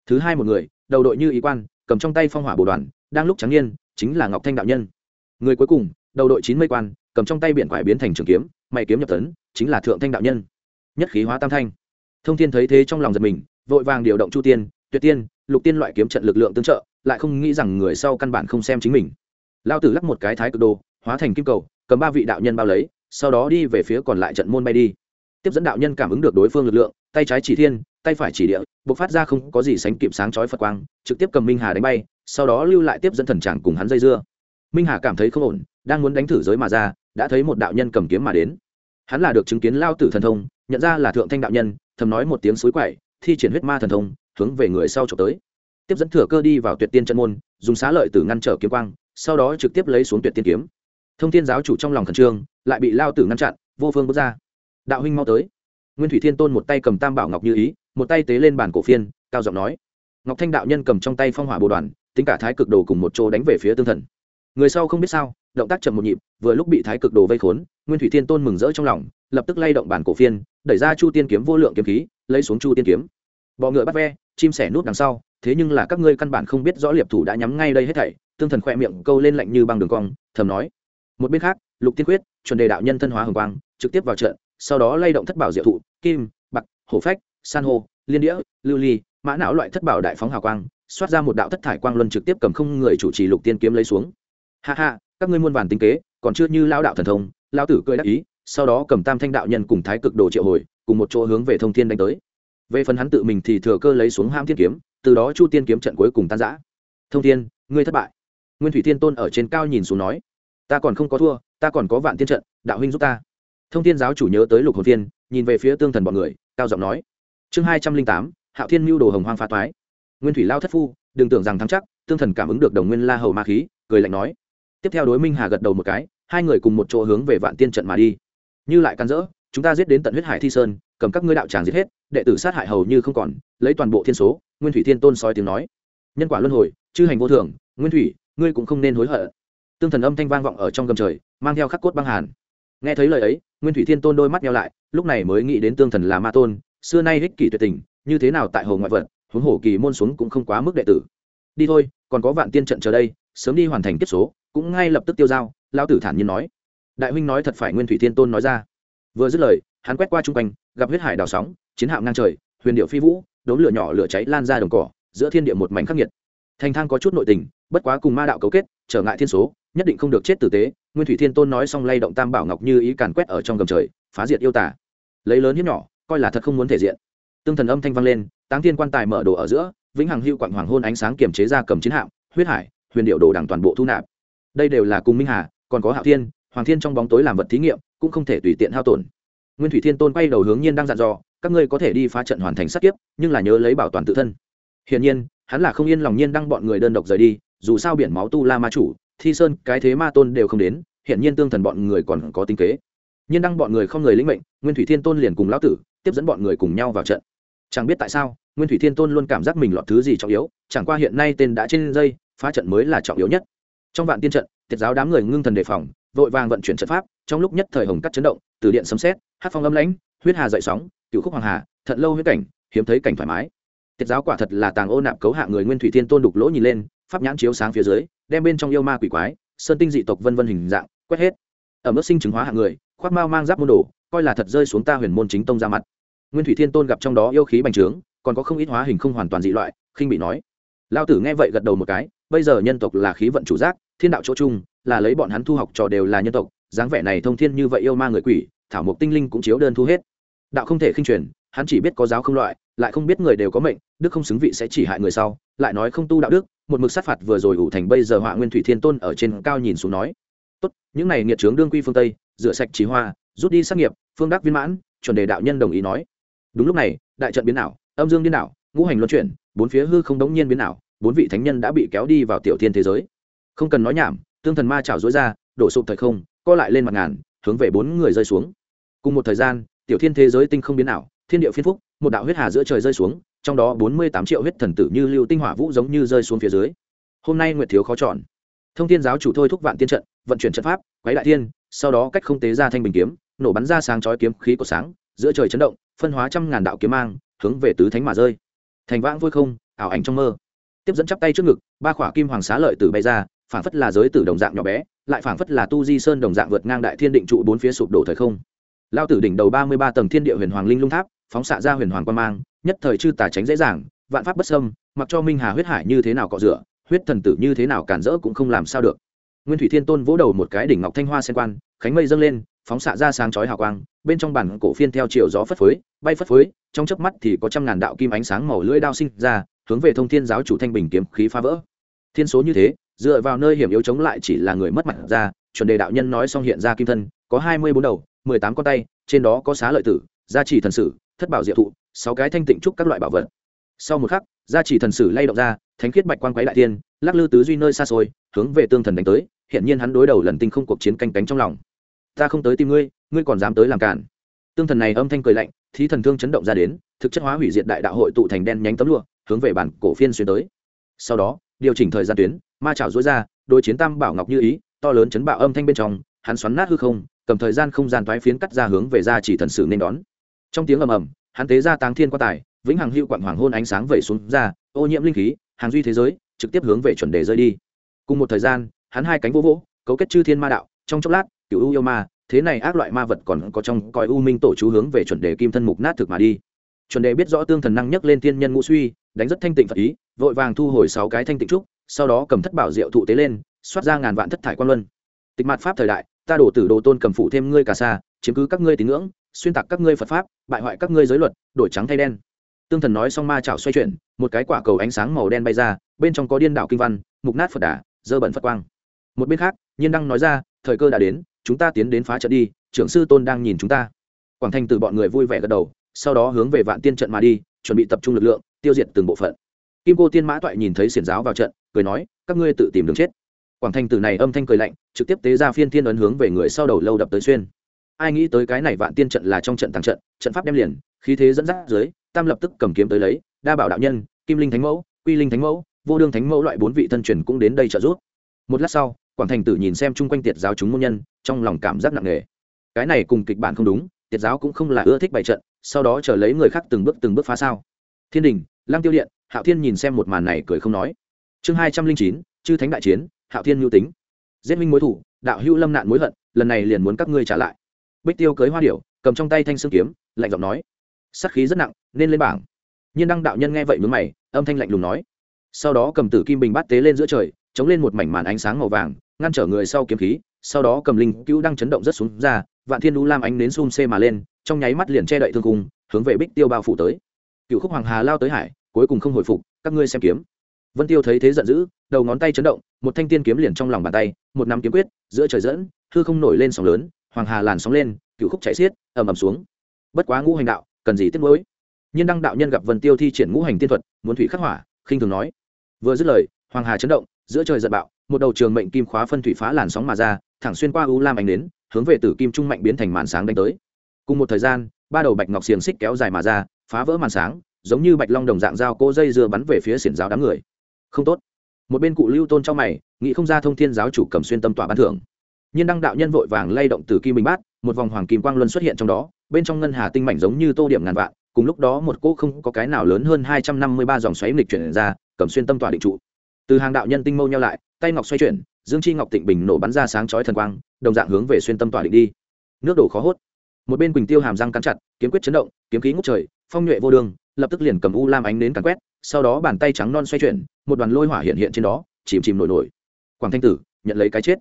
Thứ hai một người, đầu đội như ý quan, cầm trong tay phong hỏa bồ đoàn, đang lúc trắng niên, chính là ngọc thanh đạo nhân. Người cuối cùng, đầu đội chín mươi quan, cầm trong tay biển quải biến thành trường kiếm, mày kiếm nhập tấn, chính là thượng thanh đạo nhân. Nhất khí hóa tam thanh. Thông thiên thấy thế trong lòng giật mình vội vàng điều động chu tiên, tuyệt tiên, lục tiên loại kiếm trận lực lượng tương trợ, lại không nghĩ rằng người sau căn bản không xem chính mình. Lao tử lắc một cái thái cực đồ, hóa thành kim cầu, cầm ba vị đạo nhân bao lấy, sau đó đi về phía còn lại trận môn bay đi. Tiếp dẫn đạo nhân cảm ứng được đối phương lực lượng, tay trái chỉ thiên, tay phải chỉ địa b ộ c phát ra không có gì sánh kịp sáng chói phật quang, trực tiếp cầm minh hà đánh bay, sau đó lưu lại tiếp dẫn thần tràng cùng hắn dây dưa. Minh hà cảm thấy không ổn, đang muốn đánh thử giới mà ra, đã thấy một đạo nhân cầm kiếm mà đến. Hắn là được chứng kiến lao tử thần thông, nhận ra là thượng thanh đạo nhân, thầm nói một tiếng suối quậy thi triển huyết ma thần thông, hướng về người sau trộm tới. Tiếp dẫn thừa cơ đi vào tuyệt tiên chân môn, dùng xá lợi tử ngăn trở kiếm quang, sau đó trực tiếp lấy xuống tuyệt tiên kiếm. Thông thiên giáo chủ trong lòng khẩn trương, lại bị lao tử ngăn chặn, vô phương bước ra. Đạo huynh mau tới. Nguyên thủy thiên tôn một tay cầm tam bảo ngọc như ý, một tay tế lên bàn cổ phiên, cao giọng nói. Ngọc thanh đạo nhân cầm trong tay phong hỏa bồ đoàn, tính cả thái cực đồ cùng một chỗ đánh về phía tương thần. Người sau không biết sao, động tác chậm một nhịp, vừa lúc bị thái cực đồ vây khốn, nguyên thủy thiên tôn mừng rỡ trong lòng lập tức lay động bản cổ phiên đẩy ra chu tiên kiếm vô lượng kiếm khí lấy xuống chu tiên kiếm. Bọ ngựa bắt ve chim sẻ nút đằng sau thế nhưng là các ngươi căn bản không biết rõ liệp thủ đã nhắm ngay đây hết thảy tương thần khỏe miệng câu lên lạnh như băng đường cong thầm nói. Một bên khác lục tiên quyết chuẩn đề đạo nhân thân hóa hồng quang trực tiếp vào trận sau đó lay động thất bảo diệu thụ kim bạc hổ phách san hô liên đĩa lưu ly mã não loại thất bảo đại phóng hào quang xoát ra một đạo thất thải quang luân trực tiếp cầm không người chủ trì lục tiên kiếm lấy xuống. Ha ha, các ngươi muôn vàn tinh kế còn chưa như lao đạo thần thông lao tử cười đắc ý sau đó cầm tam thanh đạo nhân cùng thái cực đồ triệu hồi, cùng một chỗ hướng về thông thiên đánh tới. Về phần hắn tự mình thì thừa cơ lấy xuống ham thiên kiếm, từ đó chu tiên kiếm trận cuối cùng tan giã thông thiên, ngươi thất bại. Nguyên thủy thiên tôn ở trên cao nhìn xuống nói, ta còn không có thua, ta còn có vạn thiên trận, đạo huynh giúp ta. Thông thiên giáo chủ nhớ tới lục hồn thiên, nhìn về phía tương thần bọn người, cao giọng nói, chương hai trăm linh tám, hạo thiên mưu đồ hồng hoang phá toái. Nguyên thủy lao thất phu, đừng tưởng rằng thắng chắc, tương thần cảm ứng được đồng nguyên la hầu ma khí, cười lạnh nói, tiếp theo đối minh hà gật đầu một cái, hai người cùng một chỗ hướng về vạn tiên trận mà đi như lại can dỡ chúng ta giết đến tận huyết hải thi sơn, cầm các ngươi đạo tràng giết hết, đệ tử sát hại hầu như không còn, lấy toàn bộ thiên số, nguyên thủy thiên tôn soi tiếng nói. Nhân quả luân hồi, chư hành vô thường, nguyên thủy, ngươi cũng không nên hối hận. Tương thần âm thanh vang vọng ở trong gầm trời, mang theo khắc cốt băng hàn. Nghe thấy lời ấy, nguyên thủy thiên tôn đôi mắt nhau lại, lúc này mới nghĩ đến tương thần là ma tôn, xưa nay hích kỷ tuyệt tình, như thế nào tại hồ ngoại vật, huống hồ kỳ môn xuống cũng không quá mức đệ tử. Đi thôi, còn có vạn tiên trận chờ đây, sớm đi hoàn thành kết số, cũng ngay lập tức tiêu dao lao tử thản nhiên nói đại huynh nói thật phải nguyên thủy thiên tôn nói ra. Vừa dứt lời, hắn quét qua chung quanh, gặp huyết hải đào sóng, chiến hạm ngang trời, huyền điệu phi vũ đốn lửa nhỏ lửa cháy lan ra đồng cỏ, giữa thiên địa một mảnh khắc nghiệt. Thành thang có chút nội tình, bất quá cùng ma đạo cấu kết, trở ngại thiên số, nhất định không được chết tử tế. Nguyên thủy thiên tôn nói xong lay động tam bảo ngọc như ý càn quét ở trong gầm trời, phá diệt yêu tả lấy lớn hiếp nhỏ, coi là thật không muốn thể diện. Tương thần âm thanh vang lên, táng thiên quan tài mở đồ ở giữa, vĩnh hằng hưu quặng hoàng hôn ánh sáng kiềm chế ra cầm chiến hạm, huyết hải, huyền điệu đồ đảng toàn bộ thu nạp. Đây đều là cùng minh hà, còn có hạo thiên hoàng thiên trong bóng tối làm vật thí nghiệm, cũng không thể tùy tiện hao tổn. Nguyên thủy thiên tôn quay đầu hướng nhiên đang dặn dò, các ngươi có thể đi phá trận hoàn thành sát kiếp, nhưng là nhớ lấy bảo toàn tự thân. Hiển nhiên, hắn là không yên lòng nhiên đăng bọn người đơn độc rời đi, dù sao biển máu tu la ma chủ, thi sơn, cái thế ma tôn đều không đến, hiển nhiên tương thần bọn người còn có tính kế. Nhiên đăng bọn người không người lĩnh mệnh, nguyên thủy thiên tôn liền cùng lão tử, tiếp dẫn bọn người cùng nhau vào trận. Chẳng biết tại sao, nguyên thủy thiên tôn luôn cảm giác mình lọt thứ gì trọng yếu, chẳng qua hiện nay tên đã trên dây, phá trận mới là trọng yếu nhất. Trong vạn tiên trận, tiệt giáo đám người ngưng thần đề phòng vội vàng vận chuyển trận pháp, trong lúc nhất thời hồng cắt chấn động, từ điện sấm xét hát phong âm lãnh, huyết hà dậy sóng, cựu khúc hoàng hà thận lâu huyết cảnh, hiếm thấy cảnh thoải mái. Tiết giáo quả thật là tàng ô nạp cấu hạ người nguyên thủy thiên tôn đục lỗ nhìn lên, pháp nhãn chiếu sáng phía dưới, đem bên trong yêu ma quỷ quái, sơn tinh dị tộc vân vân hình dạng, quét hết. Ở mức sinh chứng hóa hạng người, khoác mao mang giáp môn đồ, coi là thật rơi xuống ta huyền môn chính tông ra mặt. Nguyên thủy thiên tôn gặp trong đó yêu khí bành trướng, còn có không ít hóa hình không hoàn toàn dị loại, khinh bị nói. Lao tử nghe vậy gật đầu một cái, bây giờ nhân tộc là khí vận chủ giác, thiên đạo chỗ chung là lấy bọn hắn thu học trò đều là nhân tộc, dáng vẻ này thông thiên như vậy yêu ma người quỷ, thảo mộc tinh linh cũng chiếu đơn thu hết. Đạo không thể khinh truyền, hắn chỉ biết có giáo không loại, lại không biết người đều có mệnh, đức không xứng vị sẽ chỉ hại người sau, lại nói không tu đạo đức, một mực sát phạt vừa rồi ủ thành bây giờ họa nguyên thủy thiên tôn ở trên cao nhìn xuống nói. Tốt, những này nghiệt trướng đương quy phương tây, rửa sạch trí hoa, rút đi sát nghiệp, phương đắc viên mãn, chuẩn đề đạo nhân đồng ý nói. Đúng lúc này, đại trận biến ảo, âm dương điên đảo ngũ hành luân chuyển, bốn phía hư không đống nhiên biến ảo, bốn vị thánh nhân đã bị kéo đi vào tiểu thiên thế giới. Không cần nói nhảm tương thần ma chảo dối ra, đổ sụp thời không, co lại lên mặt ngàn, hướng về bốn người rơi xuống. Cùng một thời gian, tiểu thiên thế giới tinh không biến ảo, thiên địa phiên phúc, một đạo huyết hà giữa trời rơi xuống, trong đó bốn mươi tám triệu huyết thần tử như lưu tinh hỏa vũ giống như rơi xuống phía dưới. Hôm nay nguyệt thiếu khó chọn. Thông thiên giáo chủ thôi thúc vạn tiên trận, vận chuyển trận pháp quái đại thiên, sau đó cách không tế ra thanh bình kiếm, nổ bắn ra sáng chói kiếm khí của sáng, giữa trời chấn động, phân hóa trăm ngàn đạo kiếm mang, hướng về tứ thánh mà rơi. Thành vãng vui không, ảo ảnh trong mơ. Tiếp dẫn chắp tay trước ngực, ba khỏa kim hoàng xá lợi tử bay ra phảng phất là giới tử đồng dạng nhỏ bé, lại phảng phất là tu di sơn đồng dạng vượt ngang đại thiên định trụ bốn phía sụp đổ thời không. Lao tử đỉnh đầu ba mươi ba tầng thiên địa huyền hoàng linh lung tháp, phóng xạ ra huyền hoàng quan mang, nhất thời chư tà tránh dễ dàng, vạn pháp bất sâm mặc cho minh hà huyết hải như thế nào cọ rửa, huyết thần tử như thế nào cản rỡ cũng không làm sao được. Nguyên thủy thiên tôn vỗ đầu một cái đỉnh ngọc thanh hoa sen quan, khánh mây dâng lên, phóng xạ ra sáng chói hào quang, bên trong bản cổ phiên theo chiều gió phất phới, bay phất phới, trong chớp mắt thì có trăm ngàn đạo kim ánh sáng màu lưỡi đao sinh ra, hướng về thông thiên giáo chủ thanh bình kiếm khí phá vỡ. Thiên số như thế dựa vào nơi hiểm yếu chống lại chỉ là người mất mặt ra, chuẩn đề đạo nhân nói xong hiện ra kim thân, có hai mươi bốn đầu, mười tám con tay, trên đó có xá lợi tử, gia trì thần sử, thất bảo diệu thụ, sáu cái thanh tịnh trúc các loại bảo vật. Sau một khắc, gia trì thần sử lay động ra, thánh khiết bạch quang quái đại tiên lắc lư tứ duy nơi xa xôi, hướng về tương thần đánh tới hiện nhiên hắn đối đầu lần tinh không cuộc chiến canh cánh trong lòng. Ta không tới tìm ngươi ngươi còn dám tới làm cản. Tương thần này âm thanh cười lạnh, thí thần thương chấn động ra đến, thực chất hóa hủy diệt đại đạo hội tụ thành đen nhánh tấm lụa, hướng về bản cổ phiên xuyên tới. Sau đó điều chỉnh thời gian tuyến, ma trào dối ra đôi chiến tam bảo ngọc như ý, to lớn chấn bạo âm thanh bên trong, hắn xoắn nát hư không, cầm thời gian không gian thoái phiến cắt ra hướng về ra chỉ thần sử nên đón. Trong tiếng ầm ầm, hắn tế ra táng thiên quan tài, vĩnh hằng hữu quặng hoàng hôn ánh sáng vẩy xuống ra, ô nhiễm linh khí, hàng duy thế giới, trực tiếp hướng về chuẩn đề rơi đi. Cùng một thời gian, hắn hai cánh vô vỗ, cấu kết chư thiên ma đạo, trong chốc lát cựu u yêu ma, thế này ác loại ma vật còn có trong coi u minh tổ chú hướng về chuẩn đề kim thân mục nát thực mà đi. Chuẩn đề biết rõ tương thần năng nhất lên thiên nhân ngũ suy đánh rất thanh tịnh phật ý, vội vàng thu hồi sáu cái thanh tịnh trúc, sau đó cầm thất bảo diệu thụ tế lên, xoát ra ngàn vạn thất thải quan luân. Tịch mặt pháp thời đại, ta đổ tử đồ tôn cầm phụ thêm ngươi cả xa, chiếm cứ các ngươi tín ngưỡng, xuyên tạc các ngươi phật pháp, bại hoại các ngươi giới luật, đổi trắng thay đen. Tương thần nói xong ma chảo xoay chuyển, một cái quả cầu ánh sáng màu đen bay ra, bên trong có điên đạo kinh văn, mục nát phật đà, dơ bẩn phật quang. Một bên khác, nhiên đăng nói ra, thời cơ đã đến, chúng ta tiến đến phá trận đi, trưởng sư tôn đang nhìn chúng ta. Quảng thanh từ bọn người vui vẻ gật đầu, sau đó hướng về vạn tiên trận mà đi, chuẩn bị tập trung lực lượng tiêu diệt từng bộ phận. Kim cô tiên mã toại nhìn thấy xiển giáo vào trận, cười nói, các ngươi tự tìm đường chết. Quảng thanh tử này âm thanh cười lạnh, trực tiếp tế ra phiên thiên ấn hướng về người sau đầu lâu đập tới xuyên. Ai nghĩ tới cái này vạn tiên trận là trong trận tàng trận trận pháp đem liền, khí thế dẫn dắt dưới, tam lập tức cầm kiếm tới lấy, đa bảo đạo nhân, kim linh thánh mẫu, quy linh thánh mẫu, vô đương thánh mẫu loại bốn vị thân truyền cũng đến đây trợ giúp. Một lát sau, quảng thành tử nhìn xem chung quanh tiệt giáo chúng môn nhân, trong lòng cảm giác nặng nề. Cái này cùng kịch bản không đúng, tiệt giáo cũng không là ưa thích bày trận, sau đó chờ lấy người khác từng bước từng bước phá sao thiên đình, lăng tiêu điện, hạo thiên nhìn xem một màn này cười không nói. Chương hai trăm linh chín, chư thánh đại chiến, hạo thiên mưu tính. Giết minh mối thủ, đạo hữu lâm nạn mối hận, lần này liền muốn các ngươi trả lại. Bích tiêu cưới hoa điểu, cầm trong tay thanh sương kiếm, lạnh giọng nói. Sắc khí rất nặng, nên lên bảng. Nhiên đăng đạo nhân nghe vậy mướn mày, âm thanh lạnh lùng nói. Sau đó cầm tử kim bình bát tế lên giữa trời, chống lên một mảnh màn ánh sáng màu vàng, ngăn trở người sau kiếm khí, sau đó cầm linh cứu đang chấn động rất xuống ra, vạn thiên đu lam ánh nến xun xê mà lên, trong nháy mắt liền che đậy thương cung, hướng về bích tiêu bao phủ tới cựu khúc hoàng hà lao tới hải, cuối cùng không hồi phục, các ngươi xem kiếm. Vân tiêu thấy thế giận dữ, đầu ngón tay chấn động, một thanh tiên kiếm liền trong lòng bàn tay, một nắm kiếm quyết, giữa trời dẫn, hư không nổi lên sóng lớn, hoàng hà làn sóng lên cựu khúc chạy xiết, ầm ầm xuống. Bất quá ngũ hành đạo, cần gì tiếc mới nhiên đăng đạo nhân gặp vân tiêu thi triển ngũ hành tiên thuật, muốn thủy khắc hỏa, khinh thường nói. Vừa dứt lời, hoàng hà chấn động, giữa trời giận bạo, một đầu trường mệnh kim khóa phân thủy phá làn sóng mà ra, thẳng xuyên qua u lam ánh đến hướng về tử kim trung mạnh biến thành màn sáng đánh tới. Cùng một thời gian, ba đầu bạch ngọc xiềng xích kéo dài mà ra phá vỡ màn sáng, giống như bạch long đồng dạng dao cô dây dưa bắn về phía xiển giáo đám người. Không tốt. Một bên cụ lưu tôn trong mày, nghĩ không ra thông thiên giáo chủ cầm xuyên tâm tỏa ban thưởng. Nhiên đăng đạo nhân vội vàng lay động từ kim bình bát, một vòng hoàng kim quang luân xuất hiện trong đó, bên trong ngân hà tinh mảnh giống như tô điểm ngàn vạn, cùng lúc đó một cỗ không có cái nào lớn hơn hai trăm năm mươi ba dòng xoáy lịch chuyển ra, cầm xuyên tâm tỏa định trụ. Từ hàng đạo nhân tinh mâu nhau lại, tay ngọc xoay chuyển, dương chi ngọc tịnh bình nổ bắn ra sáng chói thần quang, đồng dạng hướng về xuyên tâm tỏa định đi. Nước đổ khó hốt một bên quỳnh tiêu hàm răng cắn chặt kiếm quyết chấn động kiếm khí ngút trời phong nhuệ vô đường lập tức liền cầm u lam ánh đến càn quét sau đó bàn tay trắng non xoay chuyển một đoàn lôi hỏa hiện hiện trên đó chìm chìm nổi nổi quảng thanh tử nhận lấy cái chết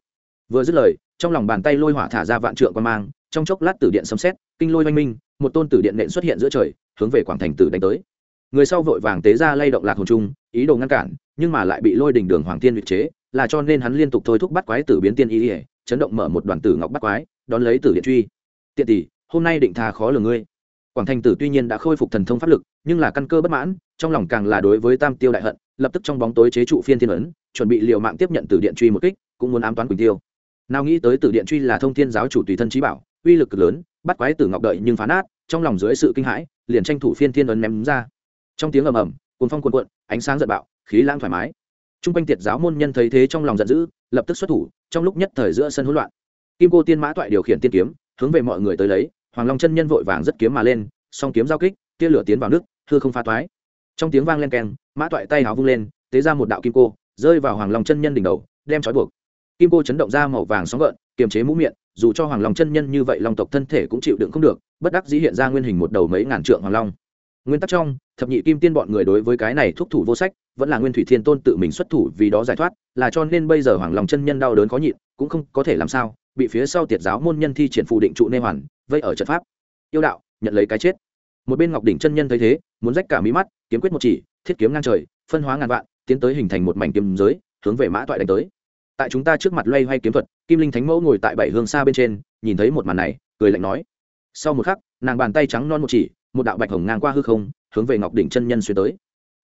vừa dứt lời trong lòng bàn tay lôi hỏa thả ra vạn trượng quan mang trong chốc lát tử điện sấm xét kinh lôi oanh minh một tôn tử điện nện xuất hiện giữa trời hướng về quảng thành tử đánh tới người sau vội vàng tế ra lay động lạc hồn trung ý đồ ngăn cản nhưng mà lại bị lôi đỉnh đường hoàng tiên vị chế là cho nên hắn liên tục thôi thúc bắt quái tử biến tiên ý ỉa chấn động mở một đoàn tử ngọc bắt quái đón lấy tử điện truy tiện tỷ hôm nay định tha khó lường ngươi. Quảng thành tử tuy nhiên đã khôi phục thần thông pháp lực, nhưng là căn cơ bất mãn, trong lòng càng là đối với tam tiêu đại hận, lập tức trong bóng tối chế trụ phiên thiên ấn, chuẩn bị liều mạng tiếp nhận tử điện truy một kích, cũng muốn ám toán quỳnh tiêu. Nào nghĩ tới tử điện truy là thông thiên giáo chủ tùy thân trí bảo, uy lực cực lớn, bắt quái tử ngọc đợi nhưng phá nát, trong lòng dưới sự kinh hãi, liền tranh thủ phiên thiên ấn ném ra. Trong tiếng ầm ầm cuốn phong cuồn cuộn, ánh sáng giận bạo, khí lãng thoải mái. Trung quanh tiệt giáo môn nhân thấy thế trong lòng giận dữ, lập tức xuất thủ, trong lúc nhất thời giữa sân hỗn loạn. Kim cô tiên mã toại điều khiển tiên kiếm, hướng về mọi người tới lấy hoàng long chân nhân vội vàng rất kiếm mà lên, song kiếm giao kích, tia lửa tiến vào nước, hư không phá toái. Trong tiếng vang lên keng, mã toại tay háo vung lên, tế ra một đạo kim cô, rơi vào hoàng long chân nhân đỉnh đầu, đem trói buộc. Kim cô chấn động ra màu vàng sóng gợn, kiềm chế mũ miệng, dù cho hoàng long chân nhân như vậy long tộc thân thể cũng chịu đựng không được, bất đắc dĩ hiện ra nguyên hình một đầu mấy ngàn trượng hoàng long. Nguyên tắc trong, thập nhị kim tiên bọn người đối với cái này thúc thủ vô sách, vẫn là nguyên thủy thiên tôn tự mình xuất thủ vì đó giải thoát, là cho nên bây giờ hoàng long chân nhân đau đớn khó nhịn, cũng không có thể làm sao, bị phía sau tiệt giáo môn nhân thi triển phù định trụ nê hoàn vây ở trận pháp. Yêu đạo, nhận lấy cái chết. Một bên ngọc đỉnh chân nhân thấy thế, muốn rách cả mí mắt, kiếm quyết một chỉ, thiết kiếm ngang trời, phân hóa ngàn vạn, tiến tới hình thành một mảnh kiếm giới, hướng về mã toại đánh tới. Tại chúng ta trước mặt loay hoay kiếm thuật, kim linh thánh mẫu ngồi tại bảy hương xa bên trên, nhìn thấy một màn này, cười lạnh nói. Sau một khắc, nàng bàn tay trắng non một chỉ, một đạo bạch hồng ngang qua hư không, hướng về ngọc đỉnh chân nhân xuyên tới.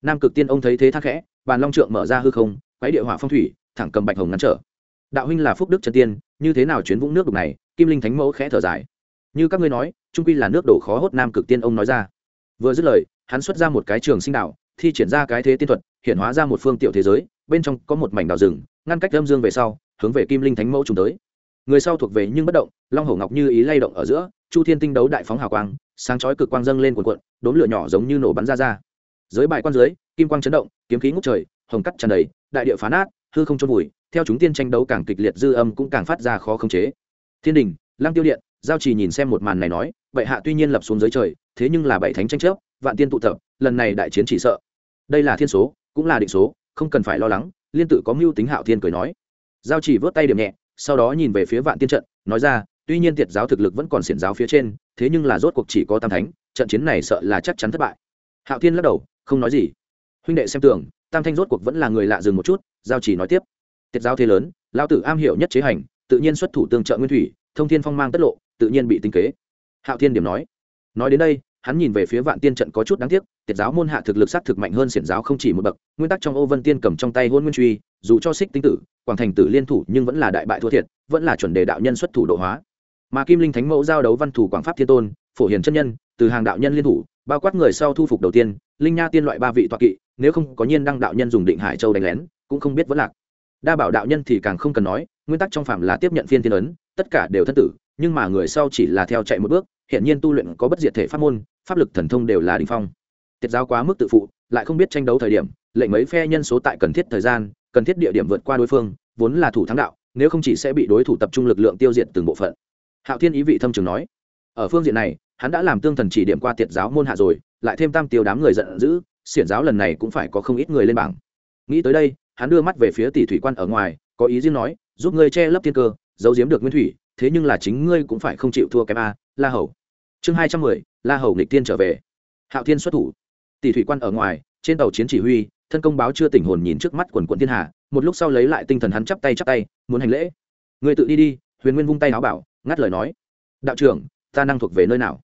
Nam cực tiên ông thấy thế thác khẽ, bàn long trượng mở ra hư không quái địa hỏa phong thủy, thẳng cầm bạch hồng ngăn trở. Đạo huynh là phúc đức chân tiên, như thế nào chuyến vũng nước đục này? Kim linh thánh mẫu khẽ thở dài như các ngươi nói, trung quy là nước đổ khó hốt nam cực tiên ông nói ra. Vừa dứt lời, hắn xuất ra một cái trường sinh đạo thi triển ra cái thế tiên thuật hiện hóa ra một phương tiểu thế giới, bên trong có một mảnh đào rừng, ngăn cách âm dương về sau, hướng về kim linh thánh mẫu trùng tới. Người sau thuộc về nhưng bất động, long hổ ngọc như ý lay động ở giữa, chu thiên tinh đấu đại phóng hào quang, sáng chói cực quang dâng lên cuộn cuộn đốn lửa nhỏ giống như nổ bắn ra ra. Dưới bài quan dưới, kim quang chấn động, kiếm khí ngút trời, hồng cắt tràn đầy, đại địa phá nát, hư không trôn vùi, theo chúng tiên tranh đấu càng kịch liệt dư âm cũng càng phát ra khó khống chế. Thiên đình lang tiêu điện giao trì nhìn xem một màn này nói, bệ hạ tuy nhiên lập xuống dưới trời, thế nhưng là bảy thánh tranh chấp, vạn tiên tụ tập, lần này đại chiến chỉ sợ. Đây là thiên số, cũng là định số, không cần phải lo lắng, liên tự có mưu tính hạo thiên cười nói. Giao chỉ vớt tay điểm nhẹ, sau đó nhìn về phía vạn tiên trận, nói ra, tuy nhiên tiệt giáo thực lực vẫn còn xiển giáo phía trên, thế nhưng là rốt cuộc chỉ có tam thánh, trận chiến này sợ là chắc chắn thất bại. Hạo thiên lắc đầu, không nói gì. Huynh đệ xem tưởng tam thanh rốt cuộc vẫn là người lạ dừng một chút, giao chỉ nói tiếp. Tiệt giáo thế lớn lao tử am hiểu nhất chế hành, tự nhiên xuất thủ tương trợ nguyên thủy, thông thiên phong mang tất lộ tự nhiên bị tinh kế. Hạo thiên điểm nói. Nói đến đây, hắn nhìn về phía vạn tiên trận có chút đáng tiếc, tiệt giáo môn hạ thực lực s á t thực mạnh hơn xiển giáo không chỉ một bậc, nguyên tắc trong ô vân tiên cầm trong tay hôn nguyên truy, dù cho xích tinh tử, quảng thành tử liên thủ nhưng vẫn là đại bại thua thiệt, vẫn là chuẩn đề đạo nhân xuất thủ độ hóa. Mà kim linh thánh mẫu giao đấu văn thủ quảng pháp thiên tôn, phổ hiền chân nhân, từ hàng đạo nhân liên thủ, bao quát người sau thu phục đầu tiên, linh nha tiên loại ba vị toạ kỵ, nếu không có nhiên đăng đạo nhân dùng định hải châu đánh lén, cũng không biết vẫn lạc. Đa bảo đạo nhân thì càng không cần nói, nguyên tắc trong phạm là tiếp nhận phiên thiên ấn, tất cả đều thân tử nhưng mà người sau chỉ là theo chạy một bước hiện nhiên tu luyện có bất diệt thể pháp môn, pháp lực thần thông đều là đình phong. Tiết giáo quá mức tự phụ, lại không biết tranh đấu thời điểm, lệnh mấy phe nhân số tại cần thiết thời gian, cần thiết địa điểm vượt qua đối phương, vốn là thủ thắng đạo, nếu không chỉ sẽ bị đối thủ tập trung lực lượng tiêu diệt từng bộ phận. Hạo thiên ý vị thâm trường nói, ở phương diện này, hắn đã làm tương thần chỉ điểm qua tiệt giáo môn hạ rồi, lại thêm tam tiêu đám người giận dữ, xiển giáo lần này cũng phải có không ít người lên bảng. Nghĩ tới đây, hắn đưa mắt về phía tỷ thủy quan ở ngoài, có ý riêng nói, giúp ngươi che lấp thiên cơ, giấu giếm được nguyên thủy thế nhưng là chính ngươi cũng phải không chịu thua kém a, la hầu. Chương hai trăm mười, la hầu nghịch tiên trở về. Hạo thiên xuất thủ. Tỷ thủy quan ở ngoài, trên tàu chiến chỉ huy, thân công báo chưa tỉnh hồn nhìn trước mắt quần quận thiên hà, một lúc sau lấy lại tinh thần hắn chắp tay chắp tay, muốn hành lễ. Ngươi tự đi đi, huyền nguyên vung tay áo bảo, ngắt lời nói. Đạo trưởng, ta năng thuộc về nơi nào?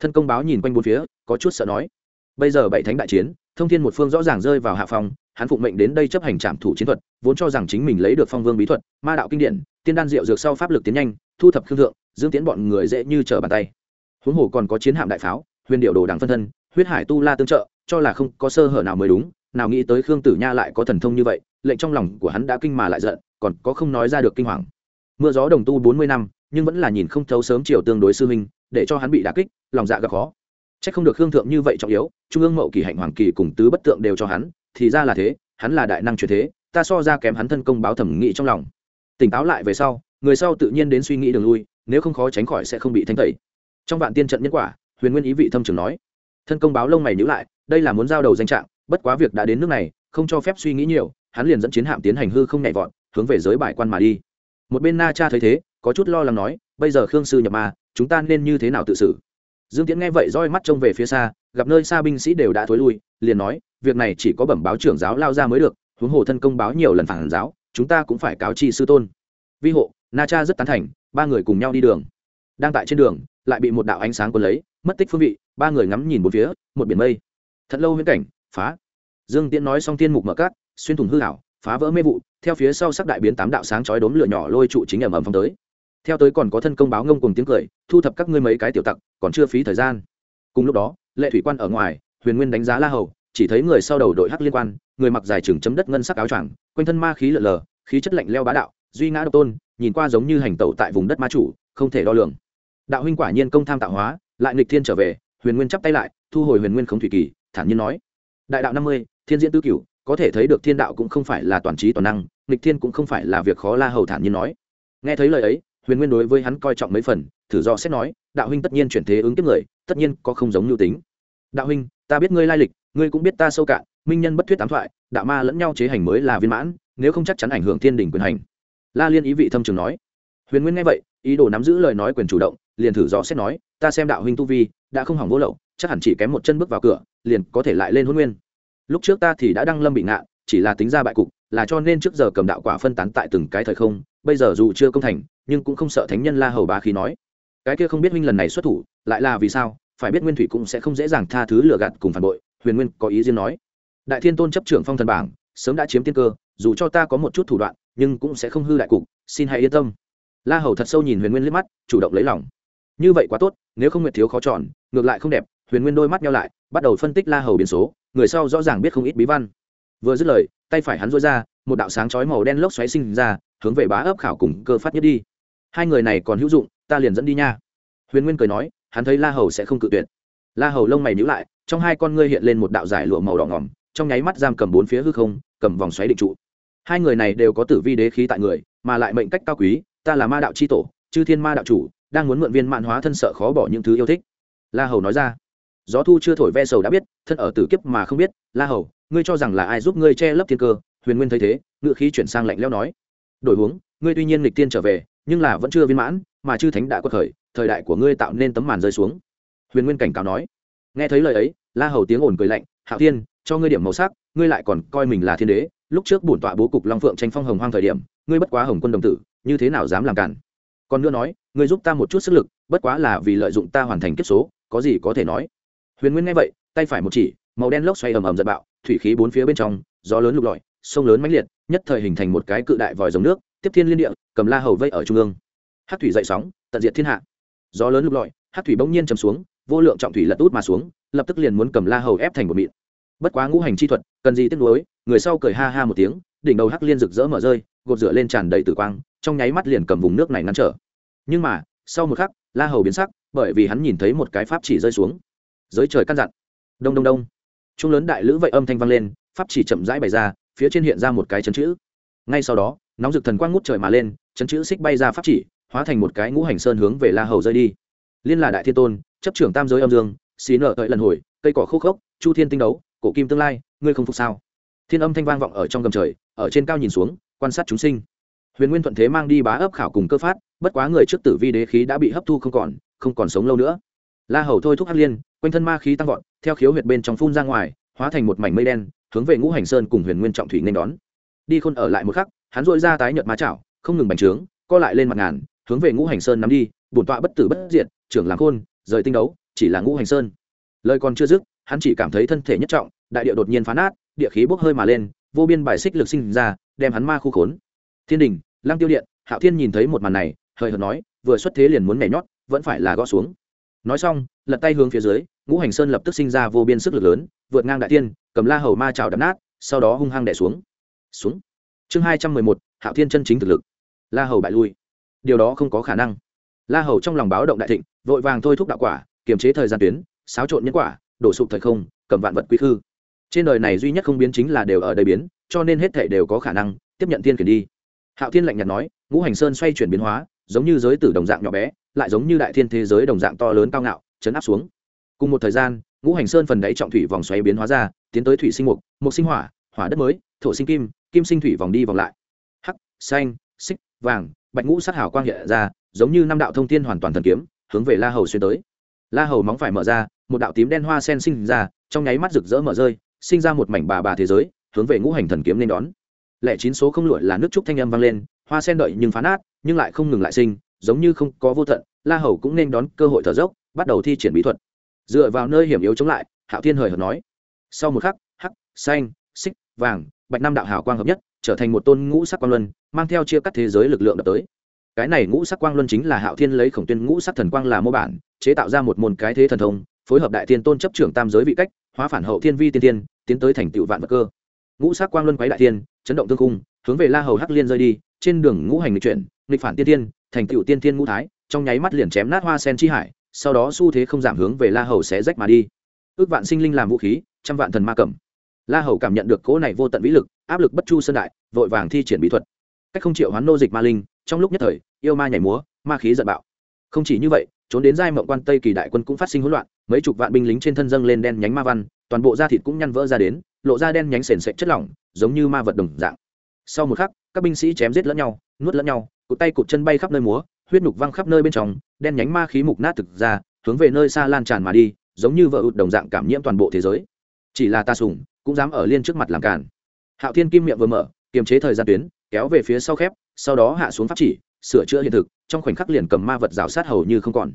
Thân công báo nhìn quanh bốn phía, có chút sợ nói. Bây giờ bảy thánh đại chiến, thông thiên một phương rõ ràng rơi vào hạ phòng hắn phụng mệnh đến đây chấp hành trạm thủ chiến thuật, vốn cho rằng chính mình lấy được phong vương bí thuật, ma đạo kinh điển, tiên đan diệu dược sau pháp lực tiến nhanh thu thập khương thượng dương tiến bọn người dễ như trở bàn tay. Huống hồ còn có chiến hạm đại pháo huyền điệu đồ đằng phân thân huyết hải tu la tương trợ cho là không có sơ hở nào mới đúng nào nghĩ tới khương tử nha lại có thần thông như vậy lệnh trong lòng của hắn đã kinh mà lại giận còn có không nói ra được kinh hoàng. Mưa gió đồng tu bốn mươi năm nhưng vẫn là nhìn không thấu sớm chiều tương đối sư huynh để cho hắn bị đả kích lòng dạ gặp khó. Chắc không được Khương thượng như vậy trọng yếu, trung ương mậu kỳ hạnh hoàng kỳ cùng tứ bất tượng đều cho hắn, thì ra là thế, hắn là đại năng truyền thế, ta so ra kém hắn thân công báo thẩm nghị trong lòng. Tỉnh táo lại về sau, người sau tự nhiên đến suy nghĩ đường lui, nếu không khó tránh khỏi sẽ không bị thanh tẩy. Trong vạn tiên trận nhân quả, Huyền Nguyên ý vị thâm trường nói, thân công báo lông mày nhữ lại, đây là muốn giao đầu danh trạng, bất quá việc đã đến nước này, không cho phép suy nghĩ nhiều, hắn liền dẫn chiến hạm tiến hành hư không nhảy vọt, hướng về giới bài quan mà đi. Một bên Na Cha thấy thế, có chút lo lắng nói, bây giờ Khương sư nhập ma, chúng ta nên như thế nào tự xử? dương tiễn nghe vậy roi mắt trông về phía xa gặp nơi xa binh sĩ đều đã thối lui liền nói việc này chỉ có bẩm báo trưởng giáo lao ra mới được huống hồ thân công báo nhiều lần phản giáo chúng ta cũng phải cáo chi sư tôn vi hộ na cha rất tán thành, ba người cùng nhau đi đường. Đang tại trên đường, lại bị một đạo ánh sáng cuốn lấy, mất tích phương vị, ba người ngắm nhìn một phía, một biển mây. Thật lâu viễn cảnh, phá. Dương tiễn nói xong tiên mục mở cát, xuyên thủng hư hảo phá vỡ mê vụ, theo phía sau sắc đại biến tám đạo sáng chói đốm lửa nhỏ lôi trụ chính ẩm ẩm phong tới. Theo tới còn có thân công báo ngông cùng tiếng cười, thu thập các ngươi mấy cái tiểu tặc, còn chưa phí thời gian. Cùng lúc đó, lệ thủy quan ở ngoài, huyền nguyên đánh giá la hầu, chỉ thấy người sau đầu đội hắc liên quan, người mặc dài trường chấm đất ngân sắc áo choàng, quanh thân ma khí lở lờ, khí chất lạnh leo bá đạo duy ngã độc tôn, nhìn qua giống như hành tẩu tại vùng đất ma chủ, không thể đo lường. Đạo huynh quả nhiên công tham tạo hóa, lại nghịch thiên trở về, huyền nguyên chắp tay lại, thu hồi huyền nguyên không thủy kỳ, thản nhiên nói. Đại đạo năm mươi, thiên diễn tứ cửu, có thể thấy được thiên đạo cũng không phải là toàn trí toàn năng, nghịch thiên cũng không phải là việc khó la hầu thản nhiên nói. Nghe thấy lời ấy, huyền nguyên đối với hắn coi trọng mấy phần, thử do xét nói, đạo huynh tất nhiên chuyển thế ứng kiếp người, tất nhiên có không giống nhu tính. Đạo huynh, ta biết ngươi lai lịch, ngươi cũng biết ta sâu cạn, minh nhân bất thuyết tám thoại, đạo ma lẫn nhau chế hành mới là viên mãn, nếu không chắc chắn ảnh hưởng thiên đình quyền hành la liên ý vị thâm trường nói. Huyền nguyên nghe vậy, ý đồ nắm giữ lời nói quyền chủ động, liền thử dò xét nói, ta xem đạo huynh tu vi, đã không hỏng vô lậu, chắc hẳn chỉ kém một chân bước vào cửa, liền có thể lại lên hôn nguyên. Lúc trước ta thì đã đăng lâm bị ngạ, chỉ là tính ra bại cục, là cho nên trước giờ cầm đạo quả phân tán tại từng cái thời không, bây giờ dù chưa công thành, nhưng cũng không sợ thánh nhân la hầu bá khí nói. Cái kia không biết huynh lần này xuất thủ, lại là vì sao, phải biết nguyên thủy cũng sẽ không dễ dàng tha thứ lừa gạt cùng phản bội, huyền nguyên có ý riêng nói. Đại thiên tôn chấp trưởng phong thần bảng, sớm đã chiếm tiên cơ dù cho ta có một chút thủ đoạn, nhưng cũng sẽ không hư đại cục, xin hãy yên tâm. La hầu thật sâu nhìn huyền nguyên liếc mắt, chủ động lấy lòng. Như vậy quá tốt, nếu không nguyệt thiếu khó chọn, ngược lại không đẹp. Huyền nguyên đôi mắt nhau lại, bắt đầu phân tích la hầu biến số, người sau rõ ràng biết không ít bí văn. Vừa dứt lời, tay phải hắn dối ra, một đạo sáng chói màu đen lốc xoáy sinh ra, hướng về bá ấp khảo cùng cơ phát nhất đi. Hai người này còn hữu dụng, ta liền dẫn đi nha. Huyền nguyên cười nói, hắn thấy la hầu sẽ không cự tuyệt. La hầu lông mày nhữ lại, trong hai con ngươi hiện lên một đạo giải lụa màu đỏ ngỏm trong nháy mắt giam cầm bốn phía hư không, cầm vòng xoáy định trụ hai người này đều có tử vi đế khí tại người, mà lại mệnh cách cao quý, ta là ma đạo c h i tổ, chư thiên ma đạo chủ, đang muốn mượn viên mạn hóa thân sợ khó bỏ những thứ yêu thích. La hầu nói ra. Gió thu chưa thổi ve sầu đã biết, thân ở tử kiếp mà không biết. La hầu, ngươi cho rằng là ai giúp ngươi che lấp thiên cơ? Huyền nguyên thấy thế ngự khí chuyển sang lạnh lẽo nói. Đổi hướng, ngươi tuy nhiên lịch tiên trở về, nhưng là vẫn chưa viên mãn, mà chư thánh đã có thời thời đại của ngươi tạo nên tấm màn rơi xuống. Huyền nguyên cảnh cáo nói. Nghe thấy lời ấy, la hầu tiếng ồn cười lạnh. Hạo thiên cho ngươi điểm màu sắc, ngươi lại còn coi mình là thiên đế. Lúc trước bổn tọa bố cục long phượng tranh phong hồng hoang thời điểm, ngươi bất quá hồng quân đồng tử, như thế nào dám làm cản? Còn nữa nói, ngươi giúp ta một chút sức lực, bất quá là vì lợi dụng ta hoàn thành kiếp số, có gì có thể nói? Huyền nguyên nghe vậy, tay phải một chỉ, màu đen lốc xoay ầm ầm giật bạo, thủy khí bốn phía bên trong, gió lớn lục lọi, sông lớn mãnh liệt, nhất thời hình thành một cái cự đại vòi dòng nước, tiếp thiên liên địa, cầm la hầu vây ở trung ương. Hát thủy dậy sóng, tận diệt thiên hạ. Gió lớn lục lọi hát thủy bỗng nhiên chầm xuống, vô lượng trọng thủy lật út mà xuống, lập tức liền muốn cầm la hầu ép thành một mịn bất quá ngũ hành chi thuật, cần gì tiếc nuối, người sau cười ha ha một tiếng, đỉnh đầu hắc liên rực rỡ mở rơi, gột rửa lên tràn đầy tử quang, trong nháy mắt liền cầm vùng nước này ngăn trở. Nhưng mà, sau một khắc, la hầu biến sắc, bởi vì hắn nhìn thấy một cái pháp chỉ rơi xuống. Giới trời căn dặn. Đông đông đông. Trung lớn đại lữ vậy âm thanh vang lên, pháp chỉ chậm rãi bày ra, phía trên hiện ra một cái chấn chữ. Ngay sau đó, nóng rực thần quang ngút trời mà lên, chấn chữ xích bay ra pháp chỉ, hóa thành một cái ngũ hành sơn hướng về la hầu rơi đi. Liên là đại thiên tôn, chấp trưởng tam giới âm dương, xí nợ đợi lần hồi, cây cỏ khô khốc, chu thiên tinh đấu cổ kim tương lai, ngươi không phục sao? Thiên âm thanh vang vọng ở trong gầm trời, ở trên cao nhìn xuống, quan sát chúng sinh. Huyền nguyên thuận thế mang đi bá ấp khảo cùng cơ phát, bất quá người trước tử vi đế khí đã bị hấp thu không còn không còn sống lâu nữa. La hầu thôi thúc hắc liên, quanh thân ma khí tăng vọt, theo khiếu huyệt bên trong phun ra ngoài, hóa thành một mảnh mây đen, hướng về ngũ hành sơn cùng huyền nguyên trọng thủy nên đón. Đi khôn ở lại một khắc, hắn dội ra tái nhợt má chảo, không ngừng bành trướng, co lại lên mặt ngàn, hướng về ngũ hành sơn nắm đi, bổn tọa bất tử bất diệt, trưởng làm khôn, rời tinh đấu, chỉ là ngũ hành sơn. Lời còn chưa dứt hắn chỉ cảm thấy thân thể nhất trọng, đại địa đột nhiên phá nát, địa khí bốc hơi mà lên, vô biên bài xích lực sinh ra, đem hắn ma khu khốn. Thiên đình, lăng tiêu điện, hạo thiên nhìn thấy một màn này, hời hợt nói, vừa xuất thế liền muốn nhảy nhót, vẫn phải là gõ xuống. Nói xong, lật tay hướng phía dưới, ngũ hành sơn lập tức sinh ra vô biên sức lực lớn, vượt ngang đại tiên cầm la hầu ma trào đập nát, sau đó hung hăng đẻ xuống. Xuống. Chương hai trăm mười một, hạo thiên chân chính thực lực. La hầu bại lui. Điều đó không có khả năng. La hầu trong lòng báo động đại thịnh, vội vàng thôi thúc đạo quả, kiềm chế thời gian tuyến, xáo trộn nhân quả đổ sụp thời không, cầm vạn vật quy khư. Trên đời này duy nhất không biến chính là đều ở đây biến, cho nên hết thể đều có khả năng, tiếp nhận thiên kiển đi. Hạo thiên lạnh nhạt nói, ngũ hành sơn xoay chuyển biến hóa, giống như giới tử đồng dạng nhỏ bé, lại giống như đại thiên thế giới đồng dạng to lớn cao ngạo, chấn áp xuống. Cùng một thời gian, ngũ hành sơn phần đáy trọng thủy vòng xoáy biến hóa ra, tiến tới thủy sinh mục mục sinh hỏa hỏa đất mới, thổ sinh kim kim sinh thủy vòng đi vòng lại. Hắc, xanh, xích, vàng, bạch ngũ sát hảo quang hiện ra, giống như năm đạo thông thiên hoàn toàn thần kiếm, hướng về la hầu xuyên tới la hầu móng phải mở ra, một đạo tím đen hoa sen sinh ra, trong nháy mắt rực rỡ mở rơi, sinh ra một mảnh bà bà thế giới, hướng về ngũ hành thần kiếm nên đón. Lẽ chín số không lụi là nước trúc thanh âm vang lên, hoa sen đợi nhưng phá nát nhưng lại không ngừng lại sinh, giống như không có vô tận, la hầu cũng nên đón cơ hội thở dốc, bắt đầu thi triển bí thuật. Dựa vào nơi hiểm yếu chống lại, hạo thiên hời hợt nói. Sau một khắc, hắc, xanh, xích, vàng, bạch năm đạo hào quang hợp nhất, trở thành một tôn ngũ sắc quang luân, mang theo chia cắt thế giới lực lượng đập tới cái này ngũ sắc quang luân chính là hạo thiên lấy khổng tuyên ngũ sắc thần quang là mô bản, chế tạo ra một môn cái thế thần thông, phối hợp đại thiên tôn chấp trưởng tam giới vị cách, hóa phản hậu thiên vi tiên tiên, tiến tới thành tựu vạn vật cơ. Ngũ sắc quang luân quái đại thiên, chấn động tương cung, hướng về la hầu hắc liên rơi đi, trên đường ngũ hành lịch chuyển, nghịch phản tiên tiên, thành tựu tiên tiên ngũ thái, trong nháy mắt liền chém nát hoa sen chi hải, sau đó xu thế không giảm hướng về la hầu sẽ rách mà đi. Ước vạn sinh linh làm vũ khí, trăm vạn thần ma cầm. La hầu cảm nhận được cỗ này vô tận vĩ lực, áp lực bất chu sơn đại, vội vàng thi triển bí thuật. Cách không triệu hoán nô dịch ma linh trong lúc nhất thời, yêu ma nhảy múa, ma khí giận bạo. Không chỉ như vậy, trốn đến giai mộng quan tây kỳ đại quân cũng phát sinh hỗn loạn, mấy chục vạn binh lính trên thân dâng lên đen nhánh ma văn, toàn bộ da thịt cũng nhăn vỡ ra đến, lộ ra đen nhánh sền sệt chất lỏng, giống như ma vật đồng dạng. Sau một khắc, các binh sĩ chém giết lẫn nhau, nuốt lẫn nhau, cụt tay cụt chân bay khắp nơi múa, huyết nhục văng khắp nơi bên trong, đen nhánh ma khí mục nát thực ra, hướng về nơi xa lan tràn mà đi, giống như vợ ụt đồng dạng cảm nhiễm toàn bộ thế giới. Chỉ là ta sùng cũng dám ở liên trước mặt làm cản hạo thiên kim miệng vừa mở kiềm chế thời gian tuyến, kéo về phía sau khép, sau đó hạ xuống pháp chỉ, sửa chữa hiện thực, trong khoảnh khắc liền cầm ma vật rào sát hầu như không còn.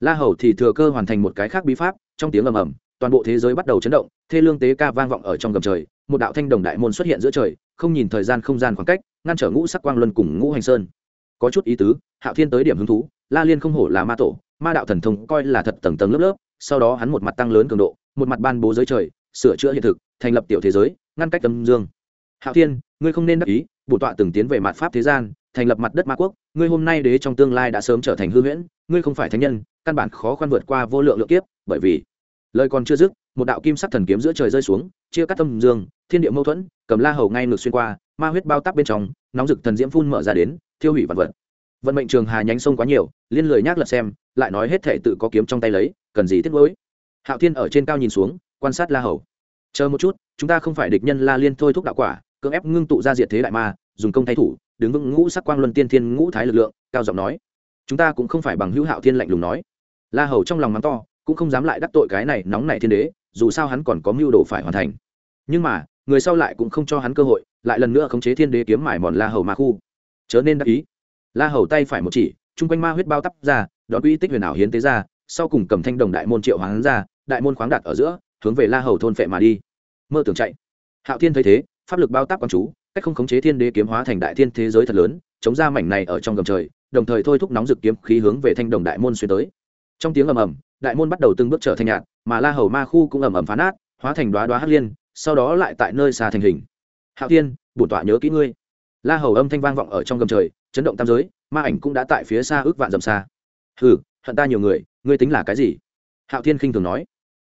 La hầu thì thừa cơ hoàn thành một cái khác bí pháp, trong tiếng ầm ầm, toàn bộ thế giới bắt đầu chấn động, thê lương tế ca vang vọng ở trong gầm trời, một đạo thanh đồng đại môn xuất hiện giữa trời, không nhìn thời gian không gian khoảng cách, ngăn trở ngũ sắc quang luân cùng ngũ hành sơn. Có chút ý tứ, hạo thiên tới điểm hứng thú, la liên không hổ là ma tổ, ma đạo thần thông coi là thật tầng tầng lớp lớp, sau đó hắn một mặt tăng lớn cường độ, một mặt ban bố giới trời, sửa chữa hiện thực, thành lập tiểu thế giới, ngăn cách tâm dương. Hạo thiên ngươi không nên đắc ý, bổ tọa từng tiến về mặt pháp thế gian, thành lập mặt đất ma quốc, ngươi hôm nay đế trong tương lai đã sớm trở thành hư huyễn, ngươi không phải thánh nhân, căn bản khó khăn vượt qua vô lượng lượng kiếp, bởi vì lời còn chưa dứt, một đạo kim sắc thần kiếm giữa trời rơi xuống, chia cắt tâm dương, thiên địa mâu thuẫn, cầm la hầu ngay ngược xuyên qua, ma huyết bao tắc bên trong, nóng rực thần diễm phun mở ra đến, thiêu hủy vật vật. Vận mệnh trường hà nhánh sông quá nhiều, liên lời nhác lật xem, lại nói hết thể tự có kiếm trong tay lấy, cần gì tiếc với hạo thiên ở trên cao nhìn xuống, quan sát la hầu. Chờ một chút, chúng ta không phải địch nhân la liên thôi thúc đạo quả cưỡng ép ngưng tụ ra diệt thế đại ma, dùng công thay thủ, đứng vững ngũ sắc quang luân tiên thiên ngũ thái lực lượng, cao giọng nói. Chúng ta cũng không phải bằng hữu hạo thiên lạnh lùng nói. La hầu trong lòng mắng to, cũng không dám lại đắc tội cái này nóng này thiên đế, dù sao hắn còn có mưu đồ phải hoàn thành. Nhưng mà, người sau lại cũng không cho hắn cơ hội, lại lần nữa khống chế thiên đế kiếm mải mòn la hầu ma khu. Chớ nên đắc ý. La hầu tay phải một chỉ, chung quanh ma huyết bao tắp ra, đón uy tích huyền ảo hiến tế ra, sau cùng cầm thanh đồng đại môn triệu hoán ra, đại môn khoáng đặt ở giữa, hướng về la hầu thôn phệ mà đi. Mơ tưởng chạy. Hạo thiên thấy thế pháp lực bao tác quán chú, cách không khống chế thiên đế kiếm hóa thành đại thiên thế giới thật lớn, chống ra mảnh này ở trong gầm trời, đồng thời thôi thúc nóng rực kiếm khí hướng về thanh đồng đại môn xuyên tới. Trong tiếng ầm ầm, đại môn bắt đầu từng bước trở thành nhạt, mà la hầu ma khu cũng ầm ầm phá nát, hóa thành đoá đoá hắc liên, sau đó lại tại nơi xa thành hình. Hạo thiên bổn tọa nhớ kỹ ngươi. La hầu âm thanh vang vọng ở trong gầm trời, chấn động tam giới, ma ảnh cũng đã tại phía xa ước vạn dầm xa. Hừ, hận ta nhiều người, ngươi tính là cái gì? Hạo thiên khinh thường nói.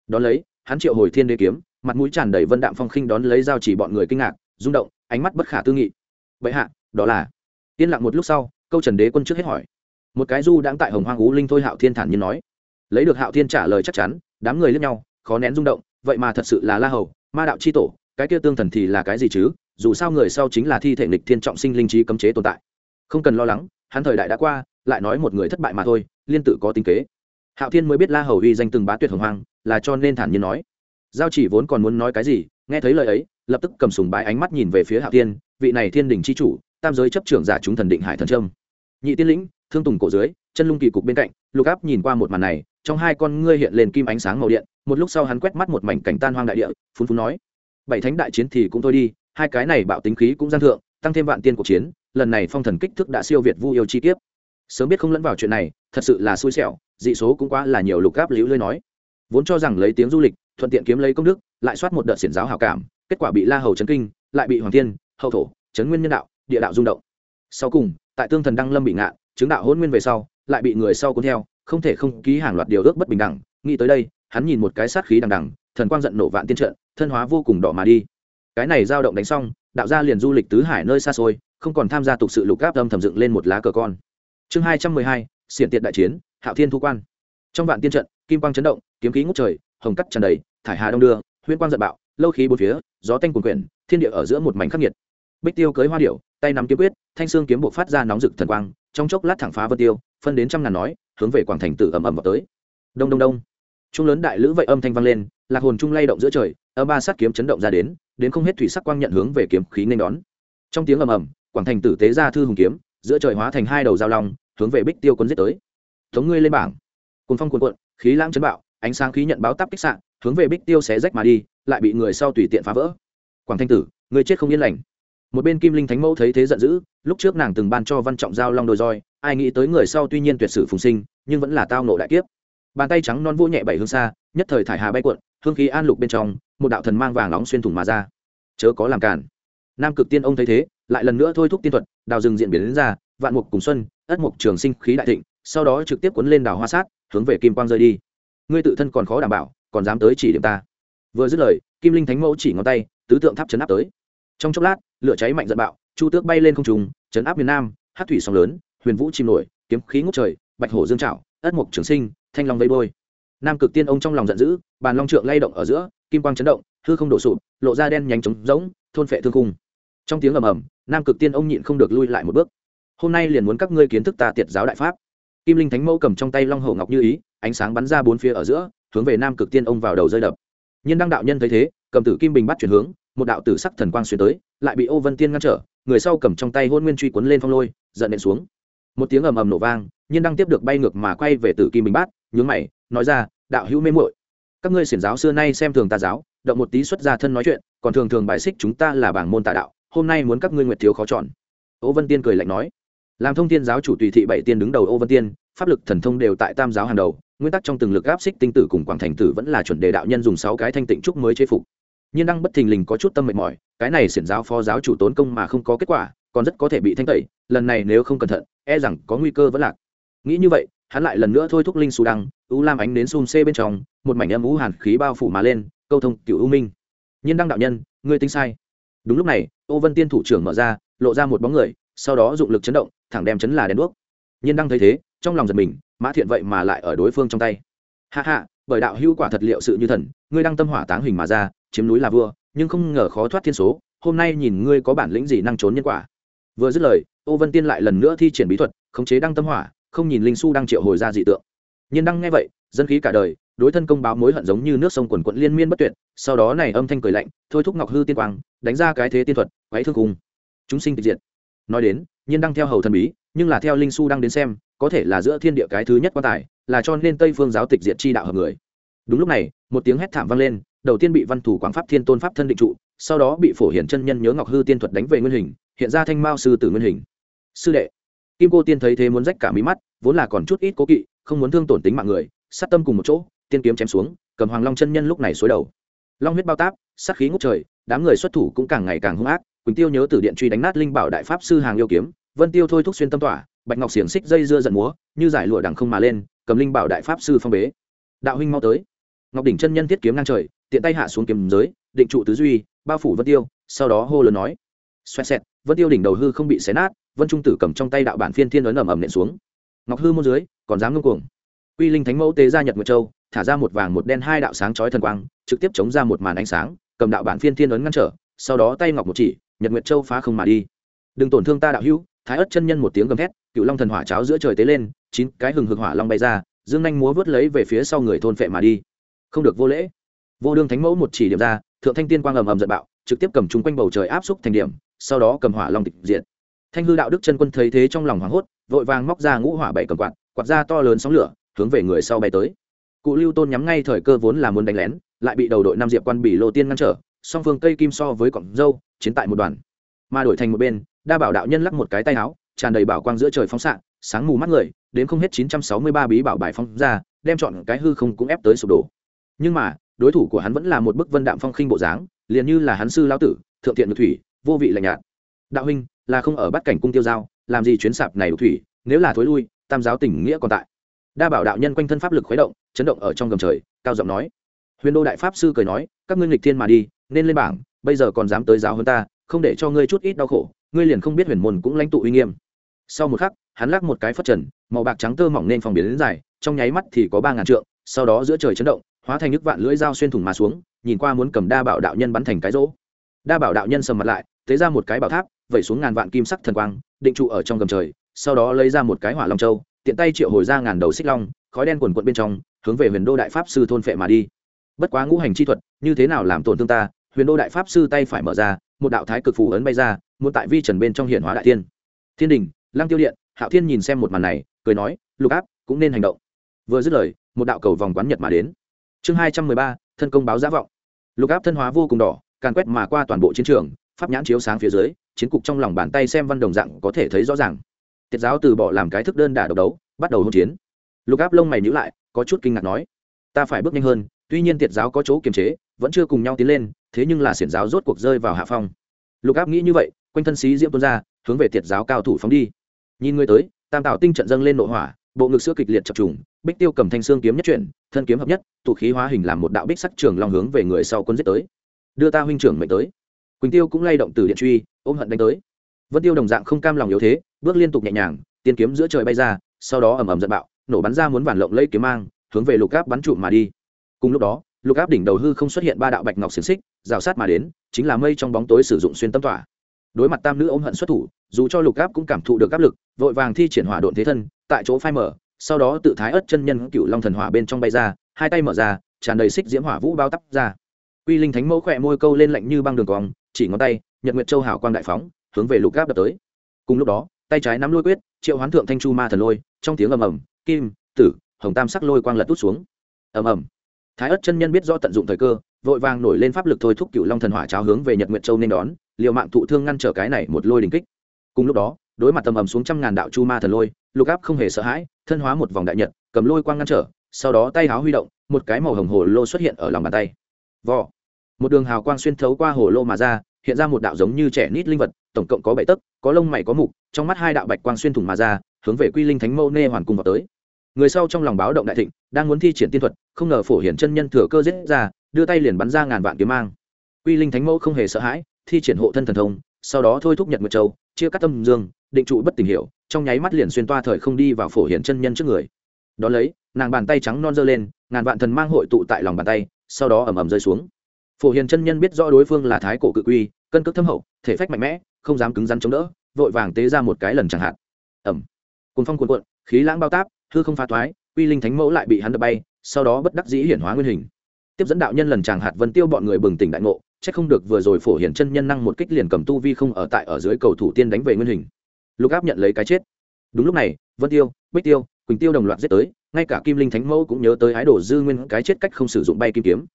Đón lấy, hắn triệu hồi thiên đế kiếm mặt mũi tràn đầy vân đạm phong khinh đón lấy dao chỉ bọn người kinh ngạc, rung động, ánh mắt bất khả tư nghị. Vậy hạ, đó là yên lặng một lúc sau, câu trần đế quân trước hết hỏi. Một cái du đang tại hồng hoang ú linh thôi hạo thiên thản nhiên nói. Lấy được hạo thiên trả lời chắc chắn, đám người lướt nhau, khó nén rung động, vậy mà thật sự là la hầu, ma đạo c h i tổ, cái kia tương thần thì là cái gì chứ? Dù sao người sau chính là thi thể nghịch thiên trọng sinh linh trí cấm chế tồn tại. Không cần lo lắng, hắn thời đại đã qua, lại nói một người thất bại mà thôi, liên tự có tính kế. Hạo thiên mới biết la hầu uy danh từng bá tuyệt hồng hoang, là cho nên thản nhiên nói giao chỉ vốn còn muốn nói cái gì, nghe thấy lời ấy, lập tức cầm sùng bái ánh mắt nhìn về phía hạo thiên, vị này thiên đình c h i chủ, tam giới chấp trưởng giả chúng thần định hải thần trâm. Nhị tiên lĩnh, thương tùng cổ dưới, chân lung kỳ cục bên cạnh, lục áp nhìn qua một màn này, trong hai con ngươi hiện lên kim ánh sáng màu điện, một lúc sau hắn quét mắt một mảnh cảnh tan hoang đại địa, phun phun nói, bảy thánh đại chiến thì cũng thôi đi, hai cái này bạo tính khí cũng gian thượng, tăng thêm vạn tiên cuộc chiến, lần này phong thần kích thước đã siêu việt vu yêu chi kiếp. Sớm biết không lẫn vào chuyện này, thật sự là xui xẻo, dị số cũng quá là nhiều lục áp liễu lơi nói. Vốn cho rằng lấy tiếng du lịch thuận tiện kiếm lấy công đức, lại soát một đợt xiển giáo hảo cảm, kết quả bị la hầu chấn kinh, lại bị hoàng thiên, hậu thổ, chấn nguyên nhân đạo, địa đạo rung động. Sau cùng, tại tương thần đăng lâm bị ngạn, chứng đạo hôn nguyên về sau, lại bị người sau cuốn theo, không thể không ký hàng loạt điều ước bất bình đẳng. Nghĩ tới đây, hắn nhìn một cái sát khí đằng đằng, thần quang giận nổ vạn tiên trận, thân hóa vô cùng đỏ mà đi. Cái này dao động đánh xong, đạo gia liền du lịch tứ hải nơi xa xôi, không còn tham gia tục sự lục gáp âm thầm dựng lên một lá cờ con. Chương hai trăm mười hai, xiển tiện đại chiến, hạo thiên thu quan. Trong vạn tiên trận, kim quang chấn động, kiếm khí ngút trời hồng cắt tràn đầy, thải hà đông đưa huyên quang giận bạo, lâu khí bốn phía, gió tanh cuồn quyển, thiên địa ở giữa một mảnh khắc nghiệt. Bích tiêu cưới hoa điệu tay nắm kiếm quyết, thanh xương kiếm bộ phát ra nóng rực thần quang, trong chốc lát thẳng phá vân tiêu, phân đến trăm ngàn nói, hướng về quảng thành tử ầm ầm vào tới. Đông đông đông. Trung lớn đại lữ vậy âm thanh vang lên, lạc hồn trung lay động giữa trời, âm ba sát kiếm chấn động ra đến đến không hết thủy sắc quang nhận hướng về kiếm khí nên đón. Trong tiếng ầm ầm, quảng thành tử tế ra thư hùng kiếm, giữa trời hóa thành hai đầu giao long, hướng về bích tiêu quân giết tới. Thống ngươi lên bảng. Cùng phong cuồn cuộn, khí lãng chấn bạo ánh sáng khí nhận báo tắp kích sạn hướng về bích tiêu xé rách mà đi, lại bị người sau tùy tiện phá vỡ. Quảng thanh tử, người chết không yên lành. Một bên kim linh thánh mẫu thấy thế giận dữ, lúc trước nàng từng ban cho văn trọng giao long đôi roi, ai nghĩ tới người sau tuy nhiên tuyệt sử phùng sinh, nhưng vẫn là tao nộ đại kiếp. Bàn tay trắng non vô nhẹ bảy hương xa, nhất thời thải hà bay cuộn, hương khí an lục bên trong, một đạo thần mang vàng nóng xuyên thủng mà ra. Chớ có làm cản nam cực tiên ông thấy thế, lại lần nữa thôi thúc tiên thuật, đào rừng diện biến đến ra, vạn mục cùng xuân, ất mục trường sinh khí đại thịnh, sau đó trực tiếp cuốn lên đào hoa sát, hướng về kim quang rơi đi ngươi tự thân còn khó đảm bảo, còn dám tới chỉ điểm ta. Vừa dứt lời, kim linh thánh mẫu chỉ ngón tay, tứ tượng tháp chấn áp tới. Trong chốc lát, lửa cháy mạnh giận bạo, chu tước bay lên không trùng chấn áp miền nam hát thủy sóng lớn, huyền vũ chìm nổi, kiếm khí ngút trời, bạch hổ dương trạo ất mục trường sinh, thanh long vây bôi. Nam cực tiên ông trong lòng giận dữ, bàn long trượng lay động ở giữa, kim quang chấn động, hư không đổ sụp, lộ ra đen nhánh trống rỗng, thôn phệ thương cung trong tiếng ầm ầm, nam cực tiên ông nhịn không được lui lại một bước. Hôm nay liền muốn các ngươi kiến thức ta tiệt giáo đại pháp. Kim linh thánh mẫu cầm trong tay long hổ ngọc như ý ánh sáng bắn ra bốn phía ở giữa, hướng về nam cực tiên ông vào đầu rơi đập. Nhân đăng đạo nhân thấy thế, cầm tử kim bình bắt chuyển hướng, một đạo tử sắc thần quang xuyên tới, lại bị ô vân tiên ngăn trở, người sau cầm trong tay hôn nguyên truy quấn lên phong lôi, giận nện xuống. Một tiếng ầm ầm nổ vang nhân đăng tiếp được bay ngược mà quay về tử kim bình bát, nhướng mày, nói ra, đạo hữu mê muội, các ngươi xiển giáo xưa nay xem thường tà giáo, động một tí xuất ra thân nói chuyện, còn thường thường bài xích chúng ta là bảng môn tà đạo, hôm nay muốn các ngươi nguyệt thiếu khó chọn. Ô vân tiên cười lạnh nói. Làm thông tiên giáo chủ tùy thị bảy tiên đứng đầu ô vân tiên, pháp lực thần thông đều tại tam giáo hàng đầu nguyên tắc trong từng lực áp xích tinh tử cùng quảng thành tử vẫn là chuẩn đề đạo nhân dùng sáu cái thanh tịnh trúc mới chế phục. Nhưng đang bất thình lình có chút tâm mệt mỏi, cái này xiển giáo phó giáo chủ tốn công mà không có kết quả, còn rất có thể bị thanh tẩy, lần này nếu không cẩn thận e rằng có nguy cơ vẫn lạc. Nghĩ như vậy, hắn lại lần nữa thôi thúc linh xù đăng, u lam ánh đến xung xê bên trong, một mảnh âm u hàn khí bao phủ mà lên, câu thông cựu u minh. Nhiên đăng đạo nhân, ngươi tính sai. Đúng lúc này, ô vân tiên thủ trưởng mở ra, lộ ra một bóng người, sau đó dụng lực chấn động, thẳng đem chấn là đèn đuốc. Nhiên đăng thấy thế trong lòng giật mình, mã thiện vậy mà lại ở đối phương trong tay. Hạ hạ bởi đạo hữu quả thật liệu sự như thần, ngươi đang tâm hỏa táng hình mà ra, chiếm núi là vua, nhưng không ngờ khó thoát thiên số, hôm nay nhìn ngươi có bản lĩnh gì năng trốn nhân quả. Vừa dứt lời, ô vân tiên lại lần nữa thi triển bí thuật, khống chế đăng tâm hỏa, không nhìn linh su đang triệu hồi ra dị tượng. Nhân đăng nghe vậy, dân khí cả đời, đối thân công báo mối hận giống như nước sông quần quận liên miên bất tuyệt, sau đó này âm thanh cười lạnh, thôi thúc ngọc hư tiên quang, đánh ra cái thế tiên thuật quáy thương cùng. Chúng sinh tịch diệt. Nói đến, nhiên đăng theo hầu thần bí nhưng là theo linh su đang đến xem, có thể là giữa thiên địa cái thứ nhất quan tài, là cho nên tây phương giáo tịch diệt chi đạo hợp người. Đúng lúc này, một tiếng hét thảm vang lên, đầu tiên bị văn thủ quảng pháp thiên tôn pháp thân định trụ, sau đó bị phổ hiển chân nhân nhớ ngọc hư tiên thuật đánh về nguyên hình, hiện ra thanh mao sư tử nguyên hình. Sư đệ, kim cô tiên thấy thế muốn rách cả mí mắt, vốn là còn chút ít cố kỵ, không muốn thương tổn tính mạng người, sát tâm cùng một chỗ, tiên kiếm chém xuống, cầm hoàng long chân nhân lúc này xối đầu. Long huyết bao táp, sát khí ngút trời, đám người xuất thủ cũng càng ngày càng hung ác, quỳnh tiêu nhớ từ điện truy đánh nát linh bảo đại pháp sư hàng yêu kiếm vân tiêu thôi thúc xuyên tâm tỏa, bạch ngọc xiềng xích dây dưa giận múa, như giải lụa đằng không mà lên, cầm linh bảo đại pháp sư phong bế. Đạo huynh mau tới. Ngọc đỉnh chân nhân thiết kiếm ngang trời, tiện tay hạ xuống kiếm giới, định trụ tứ duy, bao phủ vân tiêu, sau đó hô lớn nói. Xoẹt xẹt, vân tiêu đỉnh đầu hư không bị xé nát, vân trung tử cầm trong tay đạo bản phiên thiên ấn ẩm ầm nện xuống. Ngọc hư môn dưới, còn dám ngưng cuồng. Quy linh thánh mẫu tế ra nhật nguyệt châu, thả ra một vàng một đen hai đạo sáng chói thần quang, trực tiếp chống ra một màn ánh sáng, cầm đạo bản phiên thiên ấn ngăn trở, sau đó tay ngọc một chỉ, nhật nguyệt châu phá không mà đi. Đừng tổn thương ta đạo hữu thái ất chân nhân một tiếng gầm thét, cựu long thần hỏa cháo giữa trời tế lên, chín cái hừng hực hỏa long bay ra, dương nhanh múa vớt lấy về phía sau người thôn phệ mà đi. Không được vô lễ. Vô đương thánh mẫu một chỉ điểm ra, thượng thanh tiên quang ầm ầm giận bạo, trực tiếp cầm chung quanh bầu trời áp xúc thành điểm, sau đó cầm hỏa long tịch diện thanh hư đạo đức chân quân thấy thế trong lòng hoảng hốt, vội vàng móc ra ngũ hỏa bảy cầm quạt quạt ra to lớn sóng lửa, hướng về người sau bay tới. Cụ lưu tôn nhắm ngay thời cơ vốn là muốn đánh lén, lại bị đầu đội năm diệp quan bỉ lộ tiên ngăn trở, song phương cây kim so với cọng dâu, chiến tại một đoàn. Mà đổi thành một bên đa bảo đạo nhân lắc một cái tay áo, tràn đầy bảo quang giữa trời phóng xạ, sáng mù mắt người, đến không hết chín trăm sáu mươi ba bí bảo bài phóng ra, đem chọn cái hư không cũng ép tới sụp đổ. Nhưng mà, đối thủ của hắn vẫn là một bức vân đạm phong khinh bộ dáng, liền như là hắn sư lão tử, thượng thiện ngự thủy, vô vị lạnh nhạt. Đạo huynh, là không ở bắt cảnh cung tiêu giao, làm gì chuyến sạp này đục thủy, nếu là thối lui, tam giáo tình nghĩa còn tại. Đa bảo đạo nhân quanh thân pháp lực khuấy động, chấn động ở trong gầm trời, cao giọng nói. Huyền đô đại pháp sư cười nói, các ngươi nghịch thiên mà đi, nên lên bảng, bây giờ còn dám tới giáo hơn ta, không để cho ngươi chút ít đau khổ ngươi liền không biết huyền môn cũng lãnh tụ uy nghiêm. Sau một khắc, hắn lắc một cái phất trần, màu bạc trắng tơ mỏng nên phòng biến đến dài, trong nháy mắt thì có ba ngàn trượng, sau đó giữa trời chấn động, hóa thành nước vạn lưỡi dao xuyên thủng mà xuống, nhìn qua muốn cầm đa bảo đạo nhân bắn thành cái rỗ. Đa bảo đạo nhân sầm mặt lại thế ra một cái bảo tháp, vẩy xuống ngàn vạn kim sắc thần quang, định trụ ở trong gầm trời, sau đó lấy ra một cái hỏa long châu, tiện tay triệu hồi ra ngàn đầu xích long, khói đen quần quận bên trong, hướng về huyền đô đại pháp sư thôn phệ mà đi. Bất quá ngũ hành chi thuật, như thế nào làm tổn thương ta huyền đô đại pháp sư tay phải mở ra, một đạo thái cực phù ấn bay ra, muốn tại vi trần bên trong hiển hóa đại thiên. Thiên đình, lăng tiêu điện, hạo thiên nhìn xem một màn này, cười nói, lục áp, cũng nên hành động. Vừa dứt lời, một đạo cầu vòng quán nhật mà đến. Chương hai trăm mười ba, thân công báo giả vọng. Lục áp thân hóa vô cùng đỏ, càn quét mà qua toàn bộ chiến trường, pháp nhãn chiếu sáng phía dưới, chiến cục trong lòng bàn tay xem văn đồng dạng có thể thấy rõ ràng. Tiết giáo từ bỏ làm cái thức đơn đả độc đấu, bắt đầu hỗn chiến. Lục áp lông mày nhữ lại, có chút kinh ngạc nói, ta phải bước nhanh hơn, tuy nhiên tiệt giáo có chỗ kiềm chế vẫn chưa cùng nhau tiến lên, thế nhưng là xiển giáo rốt cuộc rơi vào hạ phong. Lục áp nghĩ như vậy, quanh thân sĩ diễm tuôn ra, hướng về tiệt giáo cao thủ phóng đi. Nhìn người tới, tam tạo tinh trận dâng lên nội hỏa, bộ ngực sữa kịch liệt chập trùng, bích tiêu cầm thanh xương kiếm nhất chuyển, thân kiếm hợp nhất, tụ khí hóa hình làm một đạo bích sắc trường long hướng về người sau quân giết tới. Đưa ta huynh trưởng mệnh tới. Quỳnh tiêu cũng lay động từ điện truy, ôm hận đánh tới. Vân tiêu đồng dạng không cam lòng yếu thế, bước liên tục nhẹ nhàng, tiên kiếm giữa trời bay ra, sau đó ầm ầm giận bạo, nổ bắn ra muốn vản lộng lấy kiếm mang, hướng về lục áp bắn trụ mà đi. Cùng lúc đó lục áp đỉnh đầu hư không xuất hiện ba đạo bạch ngọc xiềng xích, rào sát mà đến, chính là mây trong bóng tối sử dụng xuyên tâm tỏa. Đối mặt tam nữ ôm hận xuất thủ, dù cho lục áp cũng cảm thụ được áp lực, vội vàng thi triển hỏa độn thế thân, tại chỗ phai mở, sau đó tự thái ớt chân nhân cựu long thần hỏa bên trong bay ra, hai tay mở ra, tràn đầy xích diễm hỏa vũ bao tắp ra. Quy linh thánh mẫu khỏe môi câu lên lạnh như băng đường cong, chỉ ngón tay, nhật nguyệt châu hảo quang đại phóng, hướng về lục áp đập tới. Cùng lúc đó, tay trái nắm lôi quyết, triệu hoán thượng thanh chu ma thần lôi, trong tiếng ầm ầm, kim, tử, hồng tam sắc lôi quang lật tút xuống. Ầm ầm thái ất chân nhân biết do tận dụng thời cơ, vội vàng nổi lên pháp lực thôi thúc cựu long thần hỏa trao hướng về nhật nguyệt châu nên đón, liều mạng thụ thương ngăn trở cái này một lôi đình kích. Cùng lúc đó, đối mặt tầm ầm xuống trăm ngàn đạo chu ma thần lôi, lục áp không hề sợ hãi, thân hóa một vòng đại nhật, cầm lôi quang ngăn trở, sau đó tay háo huy động, một cái màu hồng hồ lô xuất hiện ở lòng bàn tay. Vò. Một đường hào quang xuyên thấu qua hồ lô mà ra, hiện ra một đạo giống như trẻ nít linh vật, tổng cộng có bảy tấc, có lông mày có mục, trong mắt hai đạo bạch quang xuyên thủng mà ra, hướng về quy linh thánh mâu nê hoàn cung vào tới người sau trong lòng báo động đại thịnh, đang muốn thi triển tiên thuật, không ngờ phổ hiển chân nhân thừa cơ giết ra, đưa tay liền bắn ra ngàn vạn kiếm mang. Quy linh thánh mẫu không hề sợ hãi, thi triển hộ thân thần thông, sau đó thôi thúc nhật mật châu, chia cắt tâm dương, định trụ bất tình hiệu trong nháy mắt liền xuyên toa thời không đi vào phổ hiển chân nhân trước người. Đón lấy, nàng bàn tay trắng non dơ lên, ngàn vạn thần mang hội tụ tại lòng bàn tay, sau đó ẩm ẩm rơi xuống. Phổ hiền chân nhân biết rõ đối phương là thái cổ cự quy, cân cước thâm hậu, thể phách mạnh mẽ, không dám cứng rắn chống đỡ, vội vàng tế ra một cái lần chẳng hạn. Ẩm cùng phong cuồn cuộn, khí lãng bao táp hư không phá thoái, uy linh thánh mẫu lại bị hắn đập bay, sau đó bất đắc dĩ hiển hóa nguyên hình. Tiếp dẫn đạo nhân lần chàng hạt vân tiêu bọn người bừng tỉnh đại ngộ, chắc không được vừa rồi phổ hiển chân nhân năng một kích liền cầm tu vi không ở tại ở dưới cầu thủ tiên đánh về nguyên hình. Lục áp nhận lấy cái chết. Đúng lúc này, vân tiêu, bích tiêu, quỳnh tiêu đồng loạt giết tới, ngay cả kim linh thánh mẫu cũng nhớ tới ái đồ dư nguyên cái chết cách không sử dụng bay kim kiếm.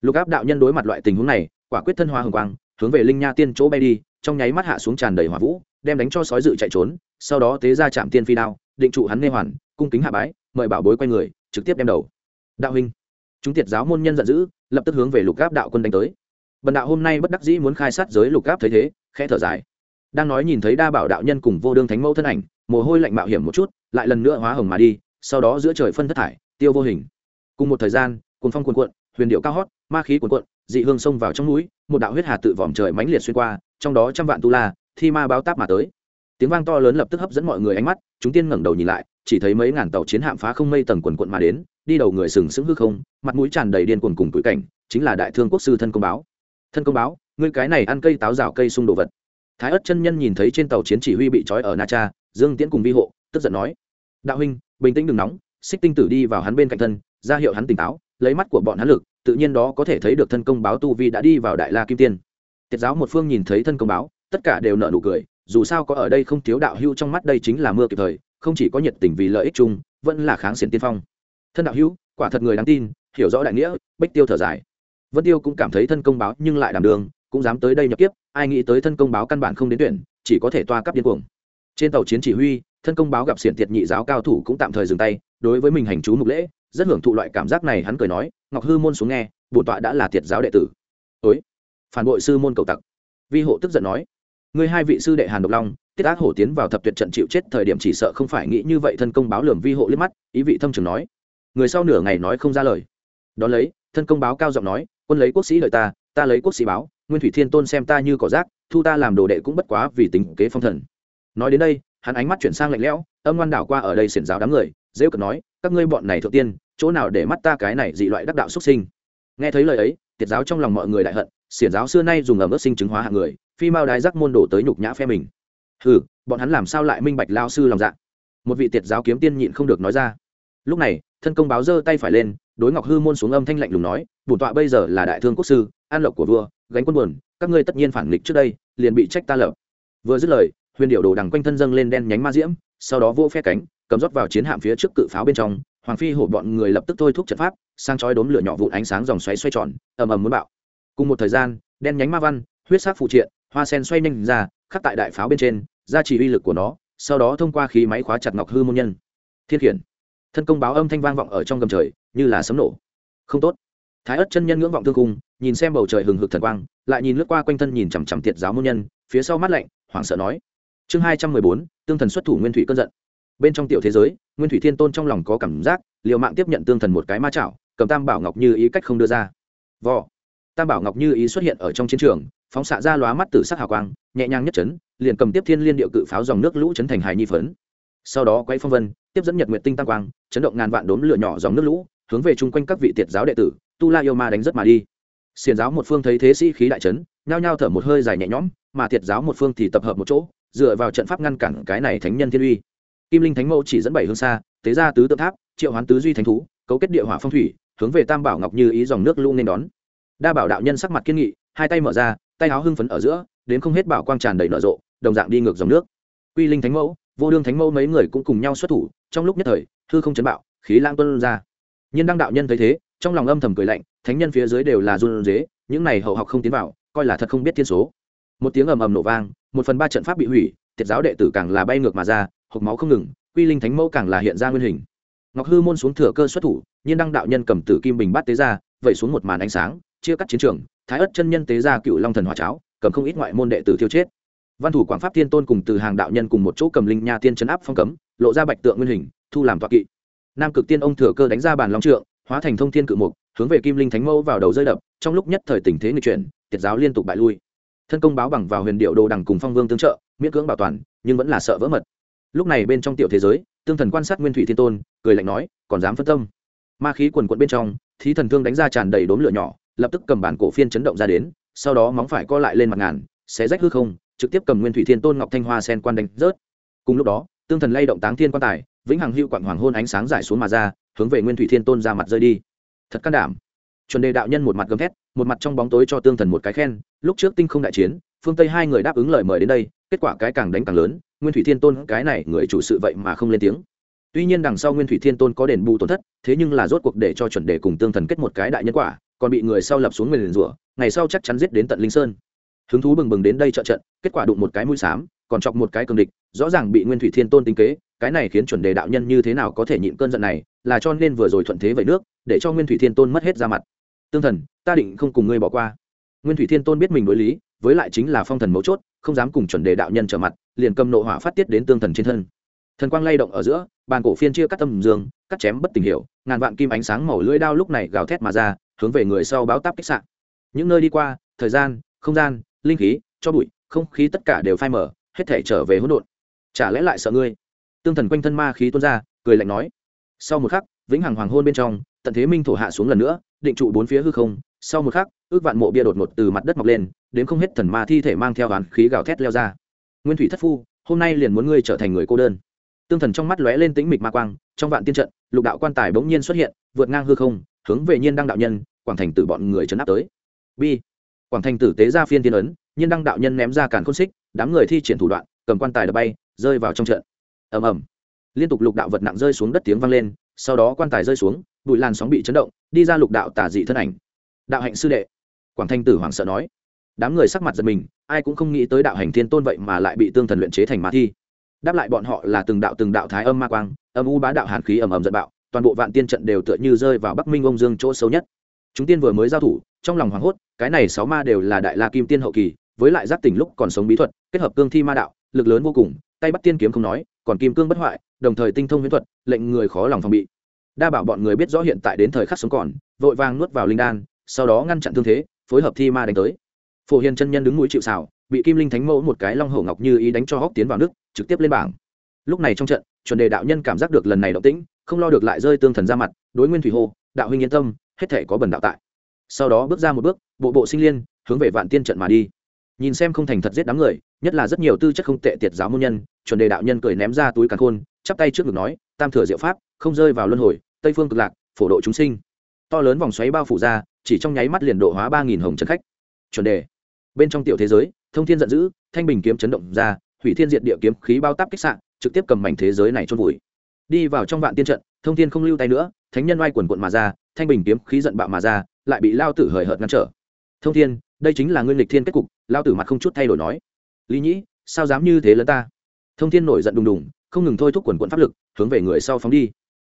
Lục áp đạo nhân đối mặt loại tình huống này, quả quyết thân hoa hồng quang, hướng về linh nha tiên chỗ bay đi, trong nháy mắt hạ xuống tràn đầy hỏa vũ, đem đánh cho sói dự chạy trốn, sau đó tế ra chạm tiên phi đao định trụ hắn nê hoàn, cung kính hạ bái, mời bảo bối quay người, trực tiếp đem đầu. Đạo huynh, chúng tiệt giáo môn nhân giận dữ, lập tức hướng về lục áp đạo quân đánh tới. Bần đạo hôm nay bất đắc dĩ muốn khai sát giới lục áp thấy thế, khẽ thở dài. Đang nói nhìn thấy đa bảo đạo nhân cùng vô đương thánh mẫu thân ảnh, mồ hôi lạnh mạo hiểm một chút, lại lần nữa hóa hồng mà đi, sau đó giữa trời phân thất thải, tiêu vô hình. Cùng một thời gian, cuồng phong cuồn cuộn, huyền điệu cao hót, ma khí cuồn cuộn, dị hương xông vào trong núi, một đạo huyết hà tự vòm trời mãnh liệt xuyên qua, trong đó trăm vạn tu la, thi ma báo táp mà tới tiếng vang to lớn lập tức hấp dẫn mọi người ánh mắt, chúng tiên ngẩng đầu nhìn lại, chỉ thấy mấy ngàn tàu chiến hạm phá không mây tầng quần quận mà đến, đi đầu người sừng sững hư không, mặt mũi tràn đầy điên cuồng cùng tuổi cảnh, chính là đại thương quốc sư thân công báo. Thân công báo, ngươi cái này ăn cây táo rào cây sung đồ vật. Thái ất chân nhân nhìn thấy trên tàu chiến chỉ huy bị trói ở na cha, dương tiễn cùng vi hộ, tức giận nói, đạo huynh, bình tĩnh đừng nóng, xích tinh tử đi vào hắn bên cạnh thân, ra hiệu hắn tỉnh táo, lấy mắt của bọn hắn lực, tự nhiên đó có thể thấy được thân công báo tu vi đã đi vào đại la kim tiên. Tiết giáo một phương nhìn thấy thân công báo, tất cả đều nợ nụ cười dù sao có ở đây không thiếu đạo hữu trong mắt đây chính là mưa kịp thời, không chỉ có nhiệt tình vì lợi ích chung, vẫn là kháng xiển tiên phong. Thân đạo hữu, quả thật người đáng tin, hiểu rõ đại nghĩa bách tiêu thở dài. Vân tiêu cũng cảm thấy thân công báo nhưng lại đảm đường, cũng dám tới đây nhập kiếp, ai nghĩ tới thân công báo căn bản không đến tuyển, chỉ có thể toa cấp điên cuồng. Trên tàu chiến chỉ huy, thân công báo gặp xiển tiệt nhị giáo cao thủ cũng tạm thời dừng tay, đối với mình hành chú mục lễ, rất hưởng thụ loại cảm giác này hắn cười nói, ngọc hư môn xuống nghe, bổn tọa đã là tiệt giáo đệ tử. Ối phản bội sư môn cầu tặc. Vi hộ tức giận nói ngươi hai vị sư đệ hàn độc long, tiết ác hổ tiến vào thập tuyệt trận chịu chết thời điểm chỉ sợ không phải nghĩ như vậy thân công báo lường vi hộ liếc mắt, ý vị thâm trường nói. Người sau nửa ngày nói không ra lời. Đón lấy, thân công báo cao giọng nói, quân lấy quốc sĩ lợi ta ta lấy quốc sĩ báo, nguyên thủy thiên tôn xem ta như cỏ rác, thu ta làm đồ đệ cũng bất quá vì tính kế phong thần. Nói đến đây, hắn ánh mắt chuyển sang lạnh lẽo, âm ngoan đảo qua ở đây xiển giáo đám người dễ cận nói, các ngươi bọn này thượng tiên, chỗ nào để mắt ta cái này dị loại đắc đạo xuất sinh? Nghe thấy lời ấy tiệt giáo trong lòng mọi người đại hận, xiển giáo xưa nay dùng ẩm ướt sinh chứng hóa hạng người phi mao đái giác môn đổ tới nhục nhã phe mình. Ừ bọn hắn làm sao lại minh bạch lao sư lòng dạ? Một vị tiệt giáo kiếm tiên nhịn không được nói ra. Lúc này, thân công báo giơ tay phải lên, đối ngọc hư môn xuống âm thanh lạnh lùng nói bổn tọa bây giờ là đại thương quốc sư, an lộc của vua, gánh quân buồn, các ngươi tất nhiên phản nghịch trước đây, liền bị trách ta lập. Vừa dứt lời, huyền điệu đồ đằng quanh thân dâng lên đen nhánh ma diễm, sau đó vô phe cánh, cầm rót vào chiến hạm phía trước cự pháo bên trong, hoàng phi hổ bọn người lập tức thôi thúc trận pháp, sang chói đốm lửa nhỏ vụn ánh sáng dòng xoáy xoay tròn, ầm ầm muốn bạo. Cùng một thời gian, đen nhánh ma văn, huyết sắc phụ triện hoa sen xoay nhanh ra, khắc tại đại pháo bên trên ra chỉ uy lực của nó, sau đó thông qua khí máy khóa chặt ngọc hư môn nhân. Thiên khiển. Thân công báo âm thanh vang vọng ở trong gầm trời, như là sấm nổ. Không tốt. Thái ất chân nhân ngưỡng vọng thương cung nhìn xem bầu trời hừng hực thần quang, lại nhìn lướt qua quanh thân nhìn chằm chằm tiệt giáo môn nhân, phía sau mắt lạnh, hoảng sợ nói. Chương hai trăm mười bốn, tương thần xuất thủ nguyên thủy cơn giận. Bên trong tiểu thế giới, nguyên thủy thiên tôn trong lòng có cảm giác, liều mạng tiếp nhận tương thần một cái ma chảo, cầm tam bảo ngọc như ý cách không đưa ra. Vò. Tam bảo ngọc như ý xuất hiện ở trong chiến trường phóng xạ ra lóa mắt tử sắc hào quang, nhẹ nhàng nhất chấn, liền cầm tiếp thiên liên điệu cự pháo dòng nước lũ chấn thành hài nhi phấn. Sau đó quay phong vân, tiếp dẫn nhật nguyệt tinh tăng quang, chấn động ngàn vạn đốm lửa nhỏ dòng nước lũ, hướng về chung quanh các vị tiệt giáo đệ tử, tu la yêu ma đánh rất mà đi. Xiền giáo một phương thấy thế sĩ khí đại trấn nhao nhao thở một hơi dài nhẹ nhõm, mà tiệt giáo một phương thì tập hợp một chỗ, dựa vào trận pháp ngăn cản cái này thánh nhân thiên uy. Kim linh thánh mẫu chỉ dẫn bảy hương xa, tế ra tứ tượng tháp, triệu hoán tứ duy thánh thú, cấu kết địa hỏa phong thủy, hướng về tam bảo ngọc như ý dòng nước lũ nên đón. Đa bảo đạo nhân sắc mặt kiên nghị, hai tay mở ra tay áo hưng phấn ở giữa, đến không hết bảo quang tràn đầy nở rộ, đồng dạng đi ngược dòng nước. Quy linh thánh mẫu, vô đương thánh mẫu mấy người cũng cùng nhau xuất thủ, trong lúc nhất thời thư không chấn bạo, khí lang tuân ra. Nhân đăng đạo nhân thấy thế, trong lòng âm thầm cười lạnh, thánh nhân phía dưới đều là run dế những này hậu học không tiến vào, coi là thật không biết thiên số. Một tiếng ầm ầm nổ vang, một phần ba trận pháp bị hủy thiệt giáo đệ tử càng là bay ngược mà ra, hộc máu không ngừng, quy linh thánh mẫu càng là hiện ra nguyên hình. Ngọc hư môn xuống thừa cơ xuất thủ, nhiên đăng đạo nhân cầm tử kim bình bát tế ra, vẩy xuống một màn ánh sáng, chia cắt chiến trường thái ất chân nhân tế ra cựu long thần hỏa cháo, cầm không ít ngoại môn đệ tử thiêu chết. Văn thủ quảng pháp tiên tôn cùng từ hàng đạo nhân cùng một chỗ cầm linh nha tiên chấn áp phong cấm, lộ ra bạch tượng nguyên hình, thu làm toạ kỵ. Nam cực tiên ông thừa cơ đánh ra bàn long trượng, hóa thành thông thiên cự mục, hướng về kim linh thánh mẫu vào đầu rơi đập, trong lúc nhất thời tình thế người chuyển, tiệt giáo liên tục bại lui. Thân công báo bằng vào huyền điệu đồ đằng cùng phong vương tương trợ, miễn cưỡng bảo toàn, nhưng vẫn là sợ vỡ mật. Lúc này bên trong tiểu thế giới, tương thần quan sát nguyên thủy thiên tôn, cười lạnh nói, còn dám phân tâm? Ma khí quần quận bên trong, thí thần thương đánh ra tràn đầy đốm lửa nhỏ lập tức cầm bản cổ phiên chấn động ra đến, sau đó móng phải co lại lên mặt ngàn sẽ rách hư không, trực tiếp cầm nguyên thủy thiên tôn ngọc thanh hoa sen quan đánh rớt. Cùng lúc đó, tương thần lay động táng thiên quan tài, vĩnh hằng hưu quặng hoàng hôn ánh sáng giải xuống mà ra, hướng về nguyên thủy thiên tôn ra mặt rơi đi. Thật can đảm. Chuẩn đề đạo nhân một mặt gầm thét, một mặt trong bóng tối cho tương thần một cái khen, lúc trước tinh không đại chiến, phương tây hai người đáp ứng lời mời đến đây, kết quả cái càng đánh càng lớn, nguyên thủy thiên tôn cái này người chủ sự vậy mà không lên tiếng. Tuy nhiên đằng sau nguyên thủy thiên tôn có đền bù tổn thất, thế nhưng là rốt cuộc để cho chuẩn đề cùng tương thần kết một cái đại nhân quả còn bị người sau lập xuống nguyền rủa, ngày sau chắc chắn giết đến tận linh sơn. Hứng thú bừng bừng đến đây trợ trận, kết quả đụng một cái mũi xám, còn chọc một cái cường địch, rõ ràng bị nguyên thủy thiên tôn tính kế, cái này khiến chuẩn đề đạo nhân như thế nào có thể nhịn cơn giận này, là cho nên vừa rồi thuận thế vậy nước, để cho nguyên thủy thiên tôn mất hết ra mặt. Tương thần, ta định không cùng ngươi bỏ qua. Nguyên thủy thiên tôn biết mình đối lý, với lại chính là phong thần mấu chốt, không dám cùng chuẩn đề đạo nhân trở mặt, liền cầm nộ hỏa phát tiết đến tương thần trên thân. Thần quang lay động ở giữa, bàn cổ phiên chia cắt tâm dương, cắt chém bất tình hiểu, ngàn vạn kim ánh sáng màu lưỡi đao lúc này gào thét mà ra hướng về người sau báo táp kích sạn. Những nơi đi qua, thời gian, không gian, linh khí, cho bụi, không khí tất cả đều phai mở hết thể trở về hỗn độn. Chả lẽ lại sợ ngươi? Tương thần quanh thân ma khí tuôn ra, cười lạnh nói. Sau một khắc, vĩnh hằng hoàng hôn bên trong, tận thế minh thổ hạ xuống lần nữa, định trụ bốn phía hư không. Sau một khắc, ước vạn mộ bia đột ngột từ mặt đất mọc lên, đến không hết thần ma thi thể mang theo hàn khí gào thét leo ra. Nguyên thủy thất phu, hôm nay liền muốn ngươi trở thành người cô đơn. Tương thần trong mắt lóe lên tĩnh mịch ma quang, trong vạn tiên trận, lục đạo quan tài bỗng nhiên xuất hiện, vượt ngang hư không hướng về nhiên đăng đạo nhân, quảng thành tử bọn người chấn áp tới. Bi quảng thành tử tế ra phiên tiên ấn, nhiên đăng đạo nhân ném ra càn khôn xích, đám người thi triển thủ đoạn, cầm quan tài đập bay, rơi vào trong trận. Ầm ầm. Liên tục lục đạo vật nặng rơi xuống đất tiếng vang lên, sau đó quan tài rơi xuống, bụi làn sóng bị chấn động, đi ra lục đạo tả dị thân ảnh. Đạo hạnh sư đệ. Quảng thanh tử hoảng sợ nói. Đám người sắc mặt giật mình, ai cũng không nghĩ tới đạo hành thiên tôn vậy mà lại bị tương thần luyện chế thành ma thi. Đáp lại bọn họ là từng đạo từng đạo thái âm ma quang, âm u bá đạo hàn khí ầm ầm giận bạo toàn bộ vạn tiên trận đều tựa như rơi vào bắc minh ông dương chỗ xấu nhất. Chúng tiên vừa mới giao thủ, trong lòng hoảng hốt, cái này sáu ma đều là đại la kim tiên hậu kỳ, với lại giáp tỉnh lúc còn sống bí thuật, kết hợp cương thi ma đạo, lực lớn vô cùng, tay bắt tiên kiếm không nói, còn kim cương bất hoại, đồng thời tinh thông huyễn thuật, lệnh người khó lòng phòng bị. Đa bảo bọn người biết rõ hiện tại đến thời khắc sống còn, vội vàng nuốt vào linh đan, sau đó ngăn chặn thương thế, phối hợp thi ma đánh tới. Phổ hiền chân nhân đứng mũi chịu xào bị kim linh thánh mẫu một cái long hổ ngọc như ý đánh cho hóc tiến vào nước, trực tiếp lên bảng lúc này trong trận, chuẩn đề đạo nhân cảm giác được lần này động tĩnh, không lo được lại rơi tương thần ra mặt, đối nguyên thủy hô, đạo huynh yên tâm, hết thể có bần đạo tại. Sau đó bước ra một bước, bộ bộ sinh liên, hướng về vạn tiên trận mà đi. Nhìn xem không thành thật giết đám người, nhất là rất nhiều tư chất không tệ tiệt giáo môn nhân, chuẩn đề đạo nhân cười ném ra túi càn khôn, chắp tay trước ngực nói, tam thừa diệu pháp, không rơi vào luân hồi, tây phương cực lạc, phổ độ chúng sinh. To lớn vòng xoáy bao phủ ra, chỉ trong nháy mắt liền độ hóa ba nghìn hồng trần khách. Chuẩn đề, bên trong tiểu thế giới, thông thiên giận dữ, thanh bình kiếm chấn động ra hủy thiên diện địa kiếm khí bao táp kích sạn trực tiếp cầm mảnh thế giới này chôn vùi. Đi vào trong vạn tiên trận, thông thiên không lưu tay nữa, thánh nhân oai quần quận mà ra, thanh bình kiếm khí giận bạo mà ra, lại bị lao tử hời hợt ngăn trở. Thông thiên, đây chính là nguyên lịch thiên kết cục, lao tử mặt không chút thay đổi nói. Lý nhĩ, sao dám như thế lớn ta? Thông thiên nổi giận đùng đùng, không ngừng thôi thúc quần quận pháp lực, hướng về người sau phóng đi.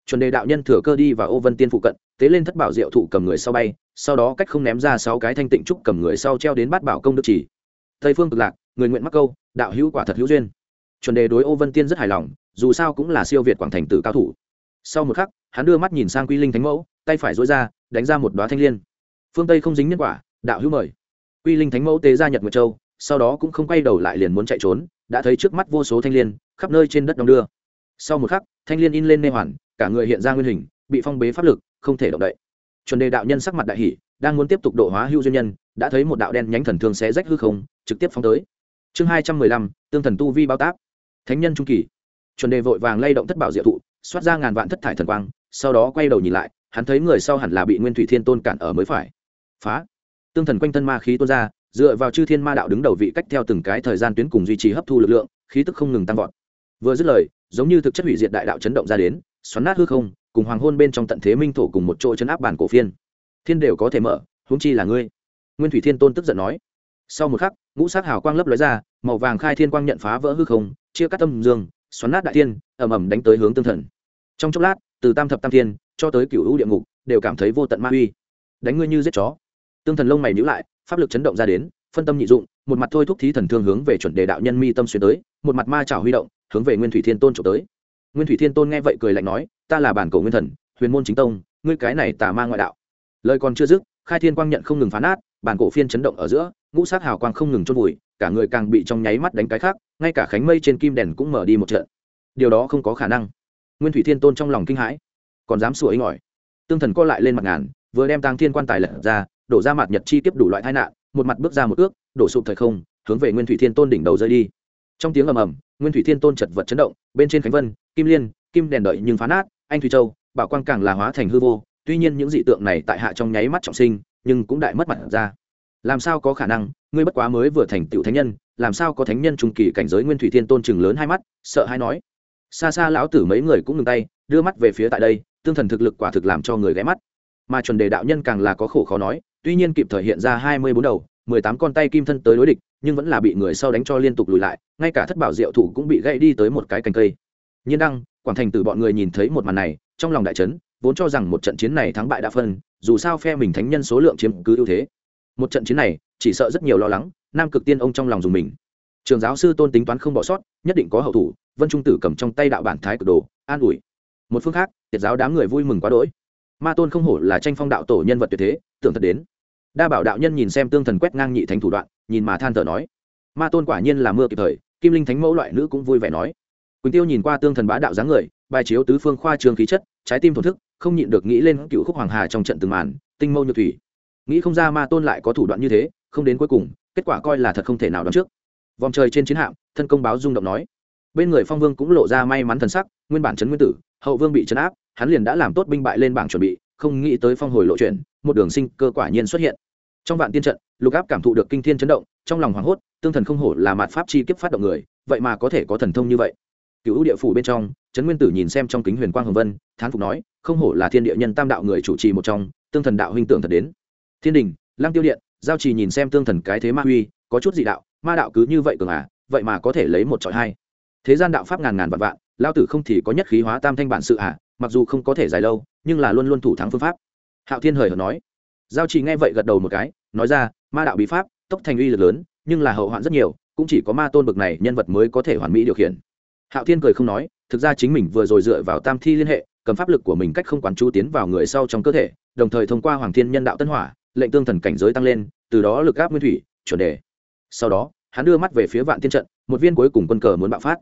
Chuẩn đề đạo nhân thừa cơ đi và ô vân tiên phụ cận, tế lên thất bảo diệu thụ cầm người sau bay, sau đó cách không ném ra sáu cái thanh tịnh trúc cầm người sau treo đến bát bảo công đức chỉ. Tây phương cực lạc người nguyện mắc câu, đạo hữu quả thật hữu duyên. Chuẩn đề đối ô vân tiên rất hài lòng, dù sao cũng là siêu việt quảng thành tử cao thủ. Sau một khắc, hắn đưa mắt nhìn sang quy linh thánh mẫu, tay phải dối ra, đánh ra một đoá thanh l i ê n phương tây không dính nhân quả, đạo hữu mời. Quy linh thánh mẫu tế ra nhật nguyệt châu, sau đó cũng không quay đầu lại liền muốn chạy trốn, đã thấy trước mắt vô số thanh l i ê n khắp nơi trên đất đong đưa. Sau một khắc, thanh l i ê n in lên nê hoàn, cả người hiện ra nguyên hình, bị phong bế pháp lực, không thể động đậy. Chuẩn đề đạo nhân sắc mặt đại hỷ đang muốn tiếp tục độ hóa hữu duyên nhân, đã thấy một đạo đen nhánh thần thương xé rách hư không, trực tiếp phóng tới chương hai trăm mười lăm, tương thần tu vi bao táp. Thánh nhân trung kỳ. Chuẩn đề vội vàng lay động thất bảo diệu thụ, xoát ra ngàn vạn thất thải thần quang, sau đó quay đầu nhìn lại, hắn thấy người sau hẳn là bị nguyên thủy thiên tôn cản ở mới phải. Phá. Tương thần quanh thân ma khí tuôn ra, dựa vào chư thiên ma đạo đứng đầu vị cách theo từng cái thời gian tuyến cùng duy trì hấp thu lực lượng, khí tức không ngừng tăng vọt. Vừa dứt lời, giống như thực chất hủy diệt đại đạo chấn động ra đến, xoắn nát hư không, cùng hoàng hôn bên trong tận thế minh thổ cùng một chỗ chấn áp bản cổ phiên. Thiên đều có thể mở, huống chi là ngươi. Nguyên thủy thiên tôn tức giận nói. Sau một khắc ngũ sắc hào quang lấp lóe ra, màu vàng khai thiên quang nhận phá vỡ hư không, chia cắt tâm dương, xoắn nát đại thiên, ầm ầm đánh tới hướng tương thần. Trong chốc lát, từ tam thập tam thiên cho tới cựu hữu địa ngục, đều cảm thấy vô tận ma uy. Đánh ngươi như giết chó. Tương thần lông mày nhíu lại, pháp lực chấn động ra đến, phân tâm nhị dụng, một mặt thôi thúc thí thần thương hướng về chuẩn đề đạo nhân mi tâm xuyên tới, một mặt ma trào huy động, hướng về nguyên thủy thiên tôn trộm tới. Nguyên thủy thiên tôn nghe vậy cười lạnh nói, ta là bản cầu nguyên thần, huyền môn chính tông, ngươi cái này tà ma ngoại đạo. Lời còn chưa dứt, khai thiên quang nhận không ngừng phá nát, bản cổ phiên chấn động ở giữa ngũ sát hào quang không ngừng chôn vùi, cả người càng bị trong nháy mắt đánh cái khác, ngay cả khánh mây trên kim đèn cũng mở đi một trận. Điều đó không có khả năng. Nguyên thủy thiên tôn trong lòng kinh hãi, còn dám sủa ấy ngỏi. Tương thần co lại lên mặt ngàn, vừa đem tăng thiên quan tài lật ra, đổ ra mặt nhật chi tiếp đủ loại tai nạn, một mặt bước ra một ước, đổ sụp thời không, hướng về nguyên thủy thiên tôn đỉnh đầu rơi đi. Trong tiếng ầm ầm, nguyên thủy thiên tôn chật vật chấn động, bên trên khánh vân, kim liên, kim đèn đợi nhưng phá nát, anh thủy châu, bảo quang càng là hóa thành hư vô, tuy nhiên những dị tượng này tại hạ trong nháy mắt trọng sinh, nhưng cũng đại mất mặt ra làm sao có khả năng? Ngươi bất quá mới vừa thành tựu thánh nhân, làm sao có thánh nhân trung kỳ cảnh giới nguyên thủy thiên tôn chừng lớn hai mắt, sợ hay nói. Xa xa lão tử mấy người cũng ngừng tay, đưa mắt về phía tại đây, tương thần thực lực quả thực làm cho người ghé mắt. Mà chuẩn đề đạo nhân càng là có khổ khó nói, tuy nhiên kịp thời hiện ra hai mươi bốn đầu, mười tám con tay kim thân tới đối địch, nhưng vẫn là bị người sau đánh cho liên tục lùi lại, ngay cả thất bảo diệu thủ cũng bị gãy đi tới một cái cành cây. Nhiên đăng, quảng thành từ bọn người nhìn thấy một màn này, trong lòng đại trấn vốn cho rằng một trận chiến này thắng bại đã phân, dù sao phe mình thánh nhân số lượng chiếm cứ ưu thế một trận chiến này, chỉ sợ rất nhiều lo lắng, nam cực tiên ông trong lòng dùng mình. Trường giáo sư tôn tính toán không bỏ sót, nhất định có hậu thủ, vân trung tử cầm trong tay đạo bản thái cực đồ, an ủi. Một phương khác, tiệt giáo đám người vui mừng quá đỗi. Ma tôn không hổ là tranh phong đạo tổ nhân vật tuyệt thế, tưởng thật đến. Đa bảo đạo nhân nhìn xem tương thần quét ngang nhị thánh thủ đoạn, nhìn mà than thở nói. Ma tôn quả nhiên là mưa kịp thời, kim linh thánh mẫu loại nữ cũng vui vẻ nói. Quỳnh tiêu nhìn qua tương thần bá đạo dáng người, bài chiếu tứ phương khoa trường khí chất, trái tim thổn thức, không nhịn được nghĩ lên cựu khúc hoàng hà trong trận từng màn, tinh mâu như thủy nghĩ không ra ma tôn lại có thủ đoạn như thế, không đến cuối cùng, kết quả coi là thật không thể nào đoán trước. Vòng trời trên chiến hạm, thân công báo rung động nói. Bên người phong vương cũng lộ ra may mắn thần sắc, nguyên bản trấn nguyên tử, hậu vương bị trấn áp, hắn liền đã làm tốt binh bại lên bảng chuẩn bị, không nghĩ tới phong hồi lộ chuyển, một đường sinh cơ quả nhiên xuất hiện. Trong vạn tiên trận, lục áp cảm thụ được kinh thiên chấn động, trong lòng hoảng hốt, tương thần không hổ là mạt pháp chi kiếp phát động người, vậy mà có thể có thần thông như vậy. Cựu địa phủ bên trong, trấn nguyên tử nhìn xem trong kính huyền quang hồng vân, thán phục nói, không hổ là thiên địa nhân tam đạo người chủ trì một trong, tương thần đạo huynh tưởng thật đến thiên đình lang tiêu điện, giao trì nhìn xem tương thần cái thế ma huy, có chút dị đạo, ma đạo cứ như vậy cường à vậy mà có thể lấy một trọi hai. Thế gian đạo pháp ngàn ngàn vạn vạn lao tử không thì có nhất khí hóa tam thanh bản sự à mặc dù không có thể dài lâu, nhưng là luôn luôn thủ thắng phương pháp. Hạo thiên hời hợt nói. Giao trì nghe vậy gật đầu một cái, nói ra, ma đạo bí pháp, tốc thành uy lực lớn, nhưng là hậu hoạn rất nhiều, cũng chỉ có ma tôn bực này nhân vật mới có thể hoàn mỹ điều khiển. Hạo thiên cười không nói, thực ra chính mình vừa rồi dựa vào tam thi liên hệ, cầm pháp lực của mình cách không quán chú tiến vào người sau trong cơ thể, đồng thời thông qua hoàng thiên nhân đạo tân hỏa lệnh tương thần cảnh giới tăng lên, từ đó lực áp nguyên thủy, chuẩn đề. Sau đó, hắn đưa mắt về phía vạn tiên trận, một viên cuối cùng quân cờ muốn bạo phát.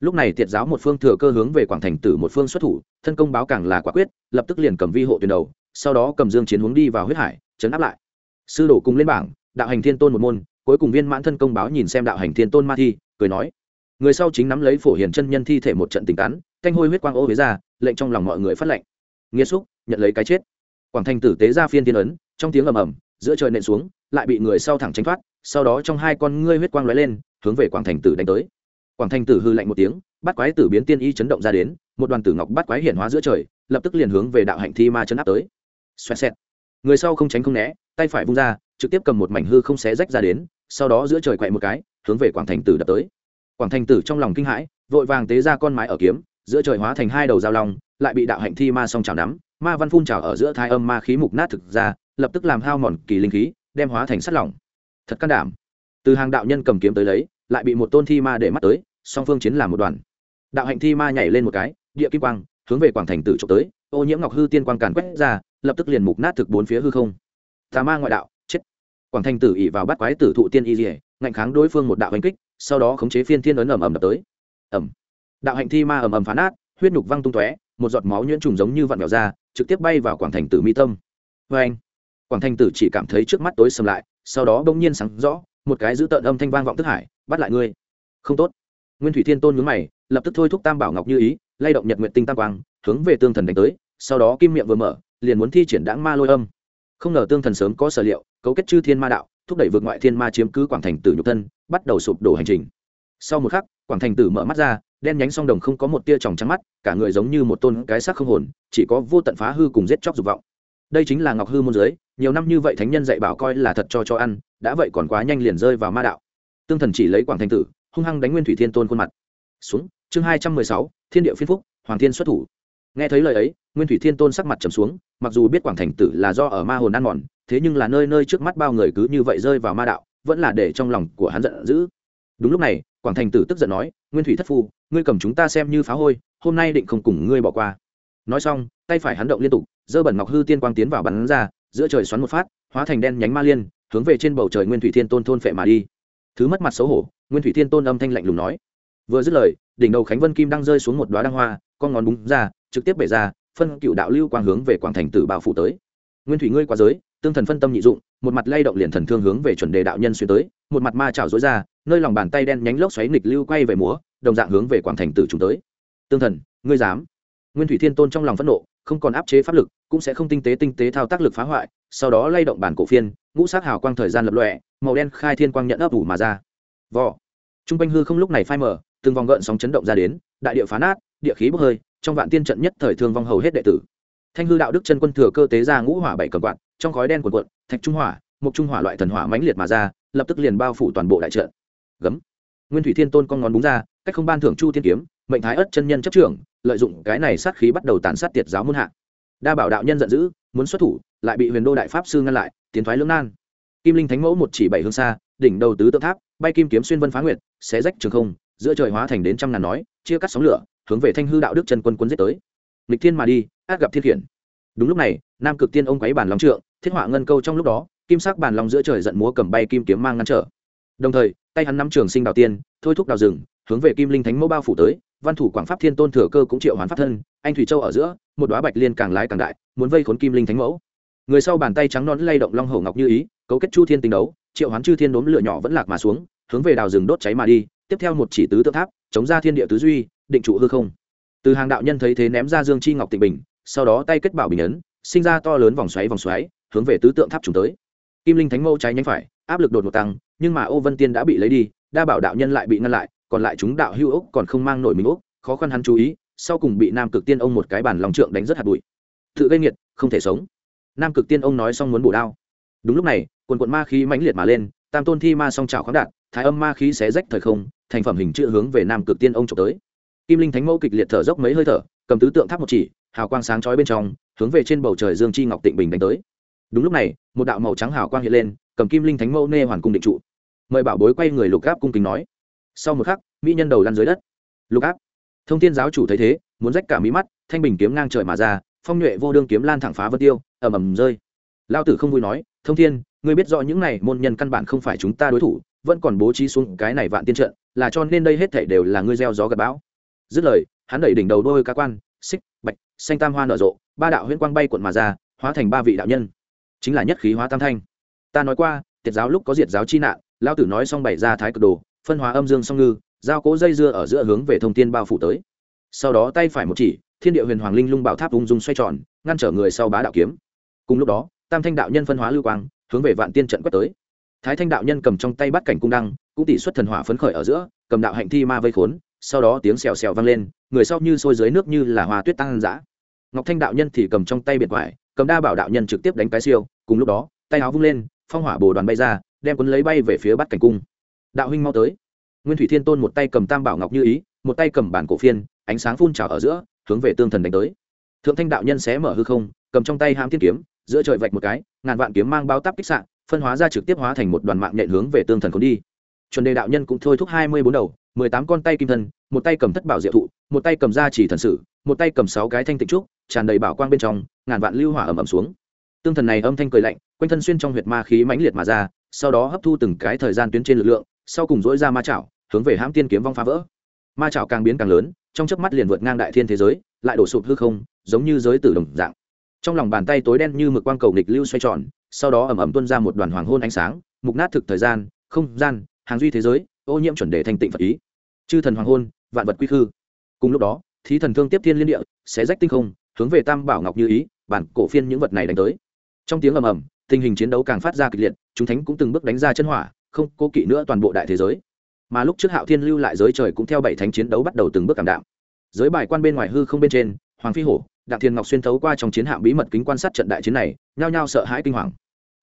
Lúc này tiệt giáo một phương thừa cơ hướng về quảng thành tử một phương xuất thủ, thân công báo càng là quả quyết, lập tức liền cầm vi hộ tuyển đầu, sau đó cầm dương chiến hướng đi vào huyết hải chấn áp lại. Sư đổ cùng lên bảng, đạo hành thiên tôn một môn, cuối cùng viên mãn thân công báo nhìn xem đạo hành thiên tôn ma thi, cười nói, người sau chính nắm lấy phổ hiền chân nhân thi thể một trận tình cắn canh hôi huyết quang ô với ra, lệnh trong lòng mọi người phát lệnh. Nghiêm xúc nhận lấy cái chết quảng thành tử tế ra phiên tiên ấn, trong tiếng ầm ầm, giữa trời nện xuống, lại bị người sau thẳng tránh thoát, sau đó trong hai con ngươi huyết quang lóe lên, hướng về quảng thành tử đánh tới. Quảng thành tử hư lạnh một tiếng, bắt quái tử biến tiên y chấn động ra đến, một đoàn tử ngọc bắt quái hiển hóa giữa trời, lập tức liền hướng về đạo hạnh thi ma chấn áp tới. Xoẹt xẹt. Người sau không tránh không né, tay phải vung ra, trực tiếp cầm một mảnh hư không xé rách ra đến, sau đó giữa trời quậy một cái, hướng về quảng thành tử đập tới. Quảng thành tử trong lòng kinh hãi, vội vàng tế ra con mái ở kiếm, giữa trời hóa thành hai đầu dao long, lại bị đạo hạnh thi ma song chảo nắm ma văn phun trào ở giữa thai âm ma khí mục nát thực ra, lập tức làm hao mòn kỳ linh khí, đem hóa thành sắt lỏng. Thật can đảm. Từ hàng đạo nhân cầm kiếm tới lấy, lại bị một tôn thi ma để mắt tới, song phương chiến làm một đoàn. Đạo hạnh thi ma nhảy lên một cái, địa kim quang, hướng về quảng thành tử trộm tới, ô nhiễm ngọc hư tiên quang càn quét ra, lập tức liền mục nát thực bốn phía hư không. Tà ma ngoại đạo, chết. Quảng thành tử ỉ vào bắt quái tử thụ tiên y dỉa ngạnh kháng đối phương một đạo hành kích, sau đó khống chế phiên thiên ấn ầm ầm đập tới. Ầm đạo hạnh thi ma ầm ầm phá nát, huyết nhục văng tung tóe, một giọt máu nhuyễn trùng giống như vặn vẹo ra trực tiếp bay vào quảng thành tử mi tâm. Vê anh, quảng thành tử chỉ cảm thấy trước mắt tối sầm lại, sau đó bỗng nhiên sáng rõ, một cái giữ tợn âm thanh vang vọng tức hải, bắt lại ngươi. Không tốt. Nguyên thủy thiên tôn nhướng mày, lập tức thôi thúc tam bảo ngọc như ý, lay động nhật nguyện tinh tam quang, hướng về tương thần đánh tới, sau đó kim miệng vừa mở, liền muốn thi triển đãng ma lôi âm. Không ngờ tương thần sớm có sở liệu, cấu kết chư thiên ma đạo, thúc đẩy vượt ngoại thiên ma chiếm cứ quảng thành tử nhục thân, bắt đầu sụp đổ hành trình. Sau một khắc, quảng thành tử mở mắt ra đen nhánh song đồng không có một tia tròng trắng mắt, cả người giống như một tôn cái xác không hồn, chỉ có vô tận phá hư cùng giết chóc dục vọng. Đây chính là ngọc hư môn giới, nhiều năm như vậy thánh nhân dạy bảo coi là thật cho cho ăn, đã vậy còn quá nhanh liền rơi vào ma đạo. Tương thần chỉ lấy quảng thành tử, hung hăng đánh nguyên thủy thiên tôn khuôn mặt. Xuống, chương hai trăm mười sáu, thiên địa phiên phúc, hoàng thiên xuất thủ. Nghe thấy lời ấy, nguyên thủy thiên tôn sắc mặt trầm xuống, mặc dù biết quảng thành tử là do ở ma hồn ăn mòn, thế nhưng là nơi nơi trước mắt bao người cứ như vậy rơi vào ma đạo, vẫn là để trong lòng của hắn giận dữ đúng lúc này, quảng thành tử tức giận nói, nguyên thủy thất phu, ngươi cầm chúng ta xem như phá hôi, hôm nay định không cùng ngươi bỏ qua. Nói xong, tay phải hắn động liên tục dơ bẩn ngọc hư tiên quang tiến vào bắn ra, giữa trời xoắn một phát, hóa thành đen nhánh ma liên, hướng về trên bầu trời nguyên thủy thiên tôn thôn phệ mà đi. Thứ mất mặt xấu hổ, nguyên thủy thiên tôn âm thanh lạnh lùng nói. Vừa dứt lời, đỉnh đầu khánh vân kim đang rơi xuống một đoá đăng hoa, con ngón búng ra, trực tiếp bể ra, phân cựu đạo lưu quang hướng về quảng thành tử bao phủ tới. Nguyên thủy ngươi qua giới, tương thần phân tâm nhị dụng, một mặt lay động liền thần thương hướng về chuẩn đề đạo nhân xuyên tới, một mặt ma trào dối ra nơi lòng bàn tay đen nhánh lốc xoáy nghịch lưu quay về múa, đồng dạng hướng về quảng thành tử chúng tới. Tương thần, ngươi dám? Nguyên thủy thiên tôn trong lòng phẫn nộ, không còn áp chế pháp lực, cũng sẽ không tinh tế tinh tế thao tác lực phá hoại, sau đó lay động bản cổ phiên, ngũ sát hào quang thời gian lập lọe màu đen khai thiên quang nhận ấp ủ mà ra. Vỏ trung quanh hư không lúc này phai mở từng vòng gợn sóng chấn động ra đến, đại địa phá nát, địa khí bốc hơi, trong vạn tiên trận nhất thời thương vong hầu hết đệ tử. Thanh hư đạo đức chân quân thừa cơ tế ra ngũ hỏa bảy cầm quạt, trong khói đen cuộn cuộn, thạch trung hỏa, mục trung hỏa loại thần hỏa mãnh liệt mà ra, lập tức liền bao phủ toàn bộ đại trận gấm. Nguyên thủy thiên tôn con ngón búng ra, cách không ban thưởng chu thiên kiếm, mệnh thái ất chân nhân chấp trưởng, lợi dụng cái này sát khí bắt đầu tàn sát tiệt giáo muôn hạ. Đa bảo đạo nhân giận dữ, muốn xuất thủ, lại bị huyền đô đại pháp sư ngăn lại, tiến thoái lưỡng nan. Kim linh thánh mẫu một chỉ bảy hương xa, đỉnh đầu tứ tượng tháp, bay kim kiếm xuyên vân phá nguyệt, xé rách trường không, giữa trời hóa thành đến trăm ngàn nói, chia cắt sóng lửa, hướng về thanh hư đạo đức chân quân quân giết tới. Lịch thiên mà đi, át gặp thiên khiển. Đúng lúc này, nam cực tiên ông quấy bản lòng trượng, thiết họa ngân câu trong lúc đó, kim sắc bàn lòng giữa trời giận múa cầm bay kim kiếm mang ngăn trở đồng thời, tay hắn nắm trường sinh đào tiên, thôi thúc đào rừng, hướng về kim linh thánh mẫu bao phủ tới, văn thủ quảng pháp thiên tôn thừa cơ cũng triệu hoán pháp thân, anh thủy châu ở giữa, một đoá bạch liên càng lái càng đại, muốn vây khốn kim linh thánh mẫu. Người sau bàn tay trắng nón lay động long hổ ngọc như ý, cấu kết chu thiên tình đấu, triệu hoán chư thiên đốm lửa nhỏ vẫn lạc mà xuống, hướng về đào rừng đốt cháy mà đi, tiếp theo một chỉ tứ tượng tháp, chống ra thiên địa tứ duy, định trụ hư không. Từ hàng đạo nhân thấy thế ném ra dương chi ngọc tịnh bình, sau đó tay kết bảo bình ấn, sinh ra to lớn vòng xoáy vòng xoáy, hướng về tứ tượng tháp trùng tới. Kim linh thánh mẫu cháy nhánh phải, áp lực đột ngột tăng nhưng mà ô vân tiên đã bị lấy đi, đa bảo đạo nhân lại bị ngăn lại, còn lại chúng đạo hưu ốc còn không mang nổi mình ốc, khó khăn hắn chú ý, sau cùng bị nam cực tiên ông một cái bản lòng trượng đánh rất hạt bụi. Tự gây nghiệt, không thể sống. Nam cực tiên ông nói xong muốn bổ đao. Đúng lúc này, quần quận ma khí mãnh liệt mà lên, tam tôn thi ma song trào khoáng đạt, thái âm ma khí xé rách thời không, thành phẩm hình chữ hướng về nam cực tiên ông trộm tới. Kim linh thánh mẫu kịch liệt thở dốc mấy hơi thở, cầm tứ tượng tháp một chỉ, hào quang sáng chói bên trong, hướng về trên bầu trời dương chi ngọc tịnh bình đánh tới. Đúng lúc này, một đạo màu trắng hào quang hiện lên, cầm kim linh thánh mẫu nê hoàn cung định trụ mời bảo bối quay người lục áp cung kính nói. Sau một khắc, mỹ nhân đầu lăn dưới đất. Lục áp thông thiên giáo chủ thấy thế, muốn rách cả mí mắt, thanh bình kiếm ngang trời mà ra, phong nhuệ vô đương kiếm lan thẳng phá vân tiêu, ầm ầm rơi. Lao tử không vui nói, thông thiên, ngươi biết rõ những này môn nhân căn bản không phải chúng ta đối thủ, vẫn còn bố trí xuống cái này vạn tiên trận, là cho nên đây hết thảy đều là ngươi gieo gió gặp bão. Dứt lời, hắn đẩy đỉnh đầu đôi cá quan, xích, bạch, xanh tam hoa nở rộ, ba đạo huyễn quang bay cuộn mà ra, hóa thành ba vị đạo nhân. Chính là nhất khí hóa tam thanh. Ta nói qua, tiệt giáo lúc có diệt giáo chi nạn lao tử nói xong bày ra thái cực đồ, phân hóa âm dương song ngư, giao cố dây dưa ở giữa hướng về thông tin bao phủ tới. Sau đó tay phải một chỉ, thiên địa huyền hoàng linh lung bảo tháp ung dung xoay tròn, ngăn trở người sau bá đạo kiếm. Cùng lúc đó, tam thanh đạo nhân phân hóa lưu quang, hướng về vạn tiên trận quét tới. Thái thanh đạo nhân cầm trong tay bắt cảnh cung đăng, cũng tỷ xuất thần hỏa phấn khởi ở giữa, cầm đạo hạnh thi ma vây khốn, sau đó tiếng xèo xèo vang lên, người sau như sôi dưới nước như là hoa tuyết tăng giã ngọc thanh đạo nhân thì cầm trong tay biệt quải, cầm đa bảo đạo nhân trực tiếp đánh cái siêu, cùng lúc đó, tay áo vung lên, phong hỏa bồ đoàn bay ra đem cuốn lấy bay về phía bắt cảnh cung. Đạo huynh mau tới. Nguyên thủy thiên tôn một tay cầm tam bảo ngọc như ý, một tay cầm bản cổ phiên, ánh sáng phun trào ở giữa, hướng về tương thần đánh tới. Thượng thanh đạo nhân xé mở hư không, cầm trong tay hãm thiên kiếm, giữa trời vạch một cái, ngàn vạn kiếm mang bao táp kích sạn phân hóa ra trực tiếp hóa thành một đoàn mạng nhện hướng về tương thần khốn đi. Chuẩn đề đạo nhân cũng thôi thúc hai mươi bốn đầu, mười tám con tay kim thân, một tay cầm thất bảo diệu thụ, một tay cầm ra chỉ thần sử, một tay cầm sáu cái thanh tịnh trúc, tràn đầy bảo quang bên trong, ngàn vạn lưu hỏa ẩm ẩm xuống. Tương thần này âm thanh cười lạnh, quanh thân xuyên trong huyệt ma khí mãnh liệt mà ra sau đó hấp thu từng cái thời gian tuyến trên lực lượng, sau cùng dỗi ra ma chảo, hướng về hãm tiên kiếm vong phá vỡ. Ma chảo càng biến càng lớn, trong chớp mắt liền vượt ngang đại thiên thế giới, lại đổ sụp hư không, giống như giới tử đồng dạng. Trong lòng bàn tay tối đen như mực quang cầu nghịch lưu xoay tròn, sau đó ẩm ẩm tuôn ra một đoàn hoàng hôn ánh sáng, mục nát thực thời gian, không gian, hàng duy thế giới, ô nhiễm chuẩn đề thành tịnh phật ý. Chư thần hoàng hôn, vạn vật quy khư. Cùng lúc đó, thí thần thương tiếp thiên liên địa sẽ rách tinh không, hướng về tam bảo ngọc như ý, bản cổ phiên những vật này đánh tới. Trong tiếng ầm ầm, tình hình chiến đấu càng phát ra kịch liệt chúng thánh cũng từng bước đánh ra chân hỏa, không cố kỵ nữa toàn bộ đại thế giới. Mà lúc trước hạo thiên lưu lại giới trời cũng theo bảy thánh chiến đấu bắt đầu từng bước cảm đạm. Giới bài quan bên ngoài hư không bên trên, hoàng phi hổ, đặng thiên ngọc xuyên thấu qua trong chiến hạm bí mật kính quan sát trận đại chiến này, nhao nhao sợ hãi kinh hoàng.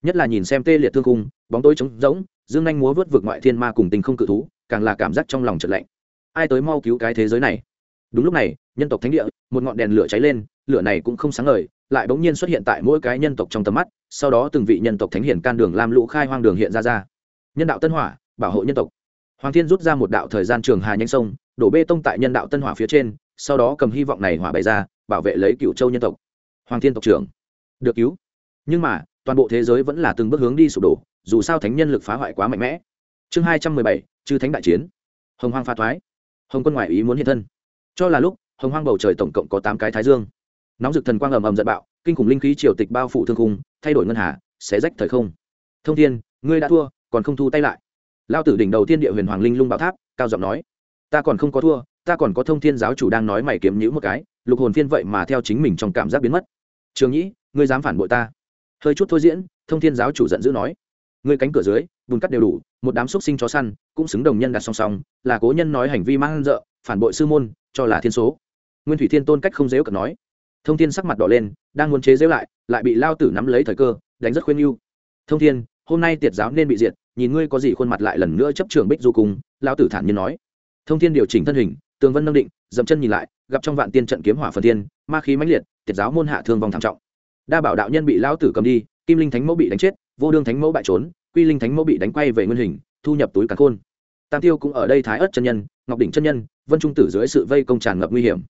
Nhất là nhìn xem tê liệt thương cung bóng tối trống rỗng, dương nhanh múa vớt vượt ngoại thiên ma cùng tình không cự thú, càng là cảm giác trong lòng trận lạnh. Ai tới mau cứu cái thế giới này? Đúng lúc này, nhân tộc thánh địa, một ngọn đèn lửa cháy lên, lửa này cũng không sáng ngời lại bỗng nhiên xuất hiện tại mỗi cái nhân tộc trong tầm mắt, sau đó từng vị nhân tộc thánh hiển can đường làm lũ khai hoang đường hiện ra ra. Nhân đạo tân hỏa, bảo hộ nhân tộc. Hoàng thiên rút ra một đạo thời gian trường hà nhanh sông, đổ bê tông tại nhân đạo tân hỏa phía trên, sau đó cầm hy vọng này hỏa bày ra, bảo vệ lấy cựu châu nhân tộc. Hoàng thiên tộc trưởng, được cứu. Nhưng mà, toàn bộ thế giới vẫn là từng bước hướng đi sụp đổ, dù sao thánh nhân lực phá hoại quá mạnh mẽ. Chương hai trăm mười bảy, chư thánh đại chiến. Hồng hoang pha thoái. Hồng quân ngoại ý muốn hiện thân. Cho là lúc, hồng hoang bầu trời tổng cộng có tám cái thái dương nóng rực thần quang ầm ầm giận bạo, kinh khủng linh khí triều tịch bao phủ thương khung, thay đổi ngân hà, xé rách thời không. Thông thiên, ngươi đã thua, còn không thu tay lại. Lao tử đỉnh đầu tiên địa huyền hoàng linh lung bảo tháp, cao giọng nói, ta còn không có thua, ta còn có thông thiên giáo chủ đang nói mày kiếm nhữ một cái, lục hồn phiên vậy mà theo chính mình trong cảm giác biến mất. Trường nhĩ, ngươi dám phản bội ta? Hơi chút thôi diễn, thông thiên giáo chủ giận dữ nói, ngươi cánh cửa dưới, bùn cắt đều đủ, một đám xúc sinh chó săn, cũng xứng đồng nhân đặt song song, là cố nhân nói hành vi mang dợ, phản bội sư môn, cho là thiên số. Nguyên thủy thiên tôn cách không dếu cật nói thông thiên sắc mặt đỏ lên, đang muốn chế giễu lại lại bị lao tử nắm lấy thời cơ, đánh rất khuyên yêu thông thiên, hôm nay tiệt giáo nên bị diệt, nhìn ngươi có gì khuôn mặt lại lần nữa chấp trường bích du cùng lao tử thản nhiên nói. Thông thiên điều chỉnh thân hình, tường vân nâng định, dậm chân nhìn lại, gặp trong vạn tiên trận kiếm hỏa phần tiên ma khí mãnh liệt, tiệt giáo môn hạ thương vòng thảm trọng. Đa bảo đạo nhân bị lao tử cầm đi, kim linh thánh mẫu bị đánh chết, vô đương thánh mẫu bại trốn, quy linh thánh mẫu bị đánh quay về nguyên hình, thu nhập túi càn khôn. Tam tiêu cũng ở đây thái ớt chân nhân, ngọc đỉnh chân nhân, vân trung tử dưới sự vây công tràn ngập nguy hiểm.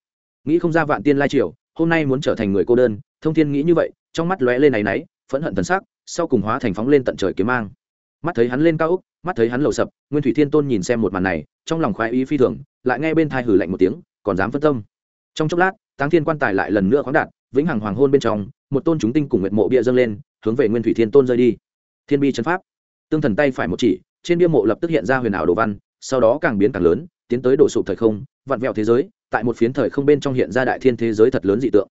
Nghĩ không ra vạn tiên lai triều hôm nay muốn trở thành người cô đơn, thông thiên nghĩ như vậy, trong mắt lóe lên này náy, phẫn hận thần sắc, sau cùng hóa thành phóng lên tận trời kiếm mang. Mắt thấy hắn lên cao úc, mắt thấy hắn lầu sập, nguyên thủy thiên tôn nhìn xem một màn này, trong lòng khoái ý phi thường, lại nghe bên thai hử lạnh một tiếng, còn dám phân tâm. Trong chốc lát, táng thiên quan tài lại lần nữa khoáng đạt, vĩnh hằng hoàng hôn bên trong, một tôn chúng tinh cùng nguyện mộ bia dâng lên, hướng về nguyên thủy thiên tôn rơi đi. Thiên bi chân pháp. Tương thần tay phải một chỉ, trên bia mộ lập tức hiện ra huyền ảo đồ văn, sau đó càng biến càng lớn tiến tới đổ sụp thời không, vặn vẹo thế giới, tại một phiến thời không bên trong hiện ra đại thiên thế giới thật lớn dị tượng.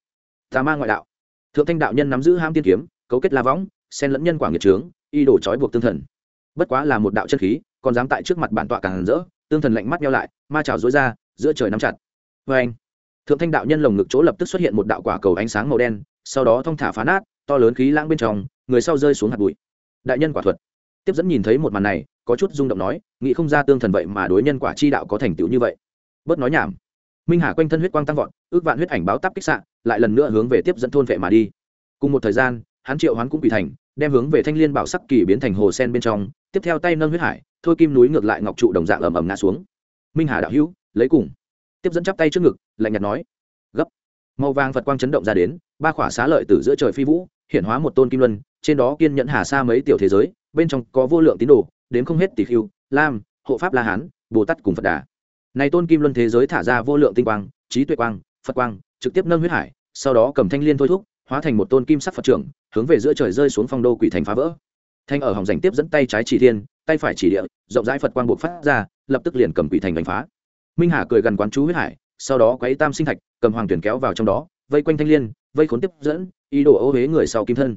Tà ma ngoại đạo. Thượng thanh đạo nhân nắm giữ ham tiên kiếm, cấu kết la võng, xen lẫn nhân quả nghiệt trướng, y đổ trói buộc tương thần. Bất quá là một đạo chân khí, còn dám tại trước mặt bản tọa càng rỡ, tương thần lạnh mắt nhau lại, ma trào dối ra, giữa trời nắm chặt. Vê anh thượng thanh đạo nhân lồng ngực chỗ lập tức xuất hiện một đạo quả cầu ánh sáng màu đen, sau đó thong thả phá nát, to lớn khí lãng bên trong, người sau rơi xuống hạt bụi. Đại nhân quả thuật tiếp dẫn nhìn thấy một màn này, có chút rung động nói, nghĩ không ra tương thần vậy mà đối nhân quả chi đạo có thành tựu như vậy. Bớt nói nhảm. Minh hà quanh thân huyết quang tăng vọt, ước vạn huyết ảnh báo tắp kích xạ, lại lần nữa hướng về tiếp dẫn thôn vệ mà đi. Cùng một thời gian, hắn triệu hoán cũng bị thành, đem hướng về thanh liên bảo sắc kỳ biến thành hồ sen bên trong, tiếp theo tay nâng huyết hải, thôi kim núi ngược lại ngọc trụ đồng dạng ầm ầm ngã xuống. Minh hà đạo hữu, lấy cùng. Tiếp dẫn chắp tay trước ngực, lạnh nhạt nói, gấp. Màu vàng phật quang chấn động ra đến, ba khỏa xá lợi từ giữa trời phi vũ, hiện hóa một tôn kim luân, trên đó kiên nhẫn hà xa mấy tiểu thế giới bên trong có vô lượng tín đồ đến không hết tỷ khưu, lam, hộ pháp la hán, bồ tát cùng phật đà. Này tôn kim luân thế giới thả ra vô lượng tinh quang, trí tuệ quang, phật quang, trực tiếp nâng huyết hải, sau đó cầm thanh liên thôi thúc, hóa thành một tôn kim sắc phật trưởng, hướng về giữa trời rơi xuống phong đô quỷ thành phá vỡ. Thanh ở hòng rảnh tiếp dẫn tay trái chỉ thiên, tay phải chỉ địa, rộng rãi phật quang buộc phát ra, lập tức liền cầm quỷ thành đánh phá. Minh hà cười gần quán chú huyết hải, sau đó quấy tam sinh thạch, cầm hoàng tuyển kéo vào trong đó, vây quanh thanh liên, vây khốn tiếp dẫn, ý đồ ô huế người sau kim thân.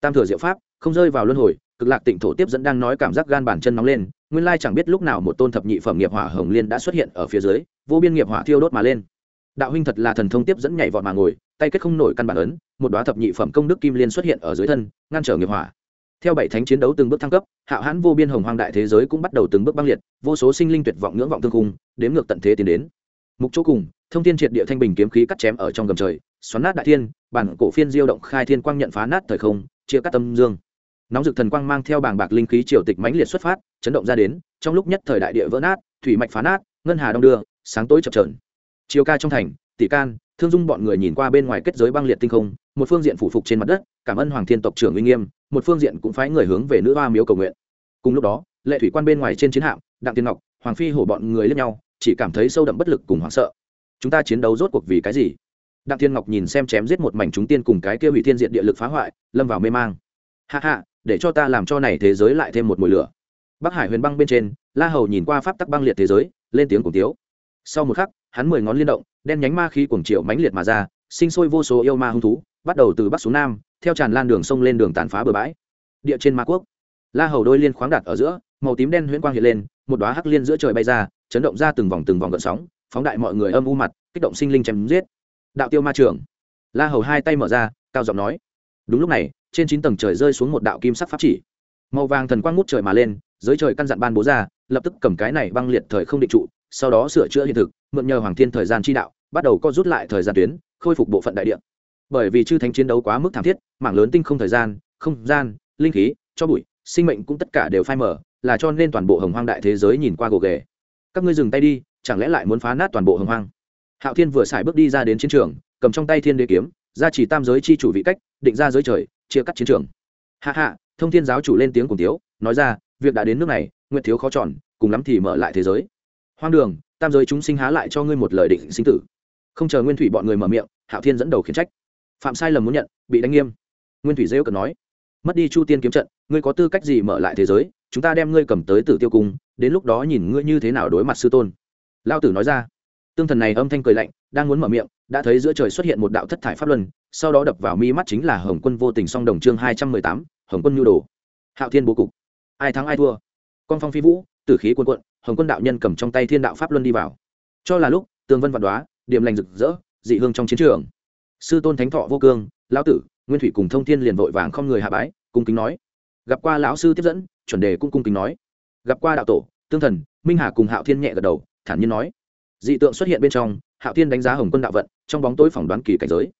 Tam thừa diệu pháp, không rơi vào luân hồi cực lạc tịnh thổ tiếp dẫn đang nói cảm giác gan bàn chân nóng lên nguyên lai chẳng biết lúc nào một tôn thập nhị phẩm nghiệp hỏa hồng liên đã xuất hiện ở phía dưới vô biên nghiệp hỏa thiêu đốt mà lên. Đạo huynh thật là thần thông tiếp dẫn nhảy vọt mà ngồi tay kết không nổi căn bản ấn một đoá thập nhị phẩm công đức kim liên xuất hiện ở dưới thân ngăn trở nghiệp hỏa. Theo bảy thánh chiến đấu từng bước thăng cấp hạo hãn vô biên hồng hoang đại thế giới cũng bắt đầu từng bước băng liệt vô số sinh linh tuyệt vọng ngưỡng vọng tương khung, đếm ngược tận thế tiến đến. Mục chỗ cùng thông thiên triệt địa thanh bình kiếm khí cắt chém ở trong gầm trời xoắn nát đại thiên bản cổ phiên diêu động khai thiên quang nhận phá nát thời không chia cắt tâm dương nóng dực thần quang mang theo bảng bạc linh khí triều tịch mãnh liệt xuất phát, chấn động ra đến, trong lúc nhất thời đại địa vỡ nát, thủy mạch phá nát, ngân hà đông đưa, sáng tối chập trờn chiều ca trong thành, tỷ can, thương dung bọn người nhìn qua bên ngoài kết giới băng liệt tinh không, một phương diện phủ phục trên mặt đất, cảm ơn hoàng thiên tộc trưởng uy nghiêm, một phương diện cũng phái người hướng về nữ hoa miếu cầu nguyện. Cùng lúc đó, lệ thủy quan bên ngoài trên chiến hạm, đặng tiên ngọc, hoàng phi hổ bọn người lẫn nhau, chỉ cảm thấy sâu đậm bất lực cùng hoảng sợ. Chúng ta chiến đấu rốt cuộc vì cái gì? Đặng thiên ngọc nhìn xem chém giết một mảnh chúng tiên cùng cái kia hủy thiên diện địa lực phá hoại, lâm vào mê mang. Hạ hạ để cho ta làm cho này thế giới lại thêm một mùi lửa. Bắc hải huyền băng bên trên, la hầu nhìn qua pháp tắc băng liệt thế giới, lên tiếng cùng tiếu. Sau một khắc, hắn mười ngón liên động, đen nhánh ma khí cuồng triệu mãnh liệt mà ra, sinh sôi vô số yêu ma hung thú, bắt đầu từ bắc xuống nam, theo tràn lan đường sông lên đường tàn phá bờ bãi. Địa trên ma quốc. La hầu đôi liên khoáng đặt ở giữa, màu tím đen huyễn quang hiện lên, một đoá hắc liên giữa trời bay ra, chấn động ra từng vòng từng vòng gợn sóng, phóng đại mọi người âm u mặt, kích động sinh linh chém giết. Đạo tiêu ma trường la hầu hai tay mở ra, cao giọng nói. Đúng lúc này trên chín tầng trời rơi xuống một đạo kim sắc pháp chỉ. Màu vàng thần quang ngút trời mà lên giới trời căn dặn ban bố ra, lập tức cầm cái này băng liệt thời không định trụ, sau đó sửa chữa hiện thực, mượn nhờ hoàng thiên thời gian chi đạo, bắt đầu co rút lại thời gian tuyến, khôi phục bộ phận đại địa. Bởi vì chư thánh chiến đấu quá mức thảm thiết, mảng lớn tinh không thời gian, không gian, linh khí, cho bụi, sinh mệnh cũng tất cả đều phai mở là cho nên toàn bộ hồng hoang đại thế giới nhìn qua gồ ghề. Các ngươi dừng tay đi, chẳng lẽ lại muốn phá nát toàn bộ hồng hoang? Hạo thiên vừa xài bước đi ra đến chiến trường, cầm trong tay thiên đế kiếm, ra chỉ tam giới chi chủ vị cách, định ra giới trời chia cắt chiến trường. Hạ hạ thông thiên giáo chủ lên tiếng cùng tiếu nói ra, việc đã đến nước này, nguyện thiếu khó tròn, cùng lắm thì mở lại thế giới. Hoang đường, tam giới chúng sinh há lại cho ngươi một lời định sinh tử. Không chờ nguyên thủy bọn người mở miệng, hạo thiên dẫn đầu khiển trách. Phạm sai lầm muốn nhận, bị đánh nghiêm. Nguyên thủy rêu cần nói, mất đi chu tiên kiếm trận, ngươi có tư cách gì mở lại thế giới? Chúng ta đem ngươi cầm tới tử tiêu cung, đến lúc đó nhìn ngươi như thế nào đối mặt sư tôn. Lao tử nói ra. Tương thần này âm thanh cười lạnh, đang muốn mở miệng, đã thấy giữa trời xuất hiện một đạo thất thải pháp luân sau đó đập vào mi mắt chính là hồng quân vô tình song đồng chương hai trăm mười tám, hồng quân nhu đồ. Hạo thiên bố cục. Ai thắng ai thua? Con phong phi vũ, tử khí quân quận hồng quân đạo nhân cầm trong tay thiên đạo pháp luân đi vào. Cho là lúc, tường vân văn đoá, điểm lành rực rỡ, dị hương trong chiến trường. Sư tôn thánh thọ vô cương, lão tử, nguyên thủy cùng thông thiên liền vội vàng không người hạ bái, cung kính nói. Gặp qua lão sư tiếp dẫn, chuẩn đề cũng cung kính nói. Gặp qua đạo tổ, tương thần, minh hà cùng hạo thiên nhẹ gật đầu, thản nhiên nói. Dị tượng xuất hiện bên trong, hạo thiên đánh giá hồng quân đạo vận, trong bóng tối phỏng đoán kỳ cảnh giới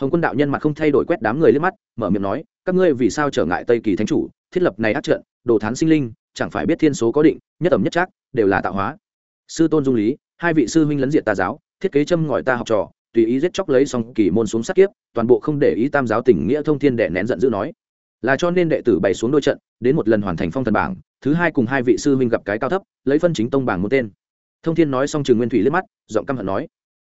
hồng quân đạo nhân mặt không thay đổi quét đám người lên mắt, mở miệng nói, các ngươi vì sao trở ngại tây kỳ thánh chủ, thiết lập này ác trận, đồ thán sinh linh, chẳng phải biết thiên số có định, nhất ẩm nhất trác, đều là tạo hóa. Sư tôn dung lý, hai vị sư huynh lấn diện tà giáo, thiết kế châm ngòi ta học trò, tùy ý giết chóc lấy xong kỳ môn xuống sát kiếp, toàn bộ không để ý tam giáo tình nghĩa thông thiên đệ nén giận dữ nói. Là cho nên đệ tử bày xuống đôi trận, đến một lần hoàn thành phong thần bảng, thứ hai cùng hai vị sư huynh gặp cái cao thấp, lấy phân chính tông bảng một tên. Thông thiên nói xong trường nguyên thủy liếc mắt, giọng căm hận nói,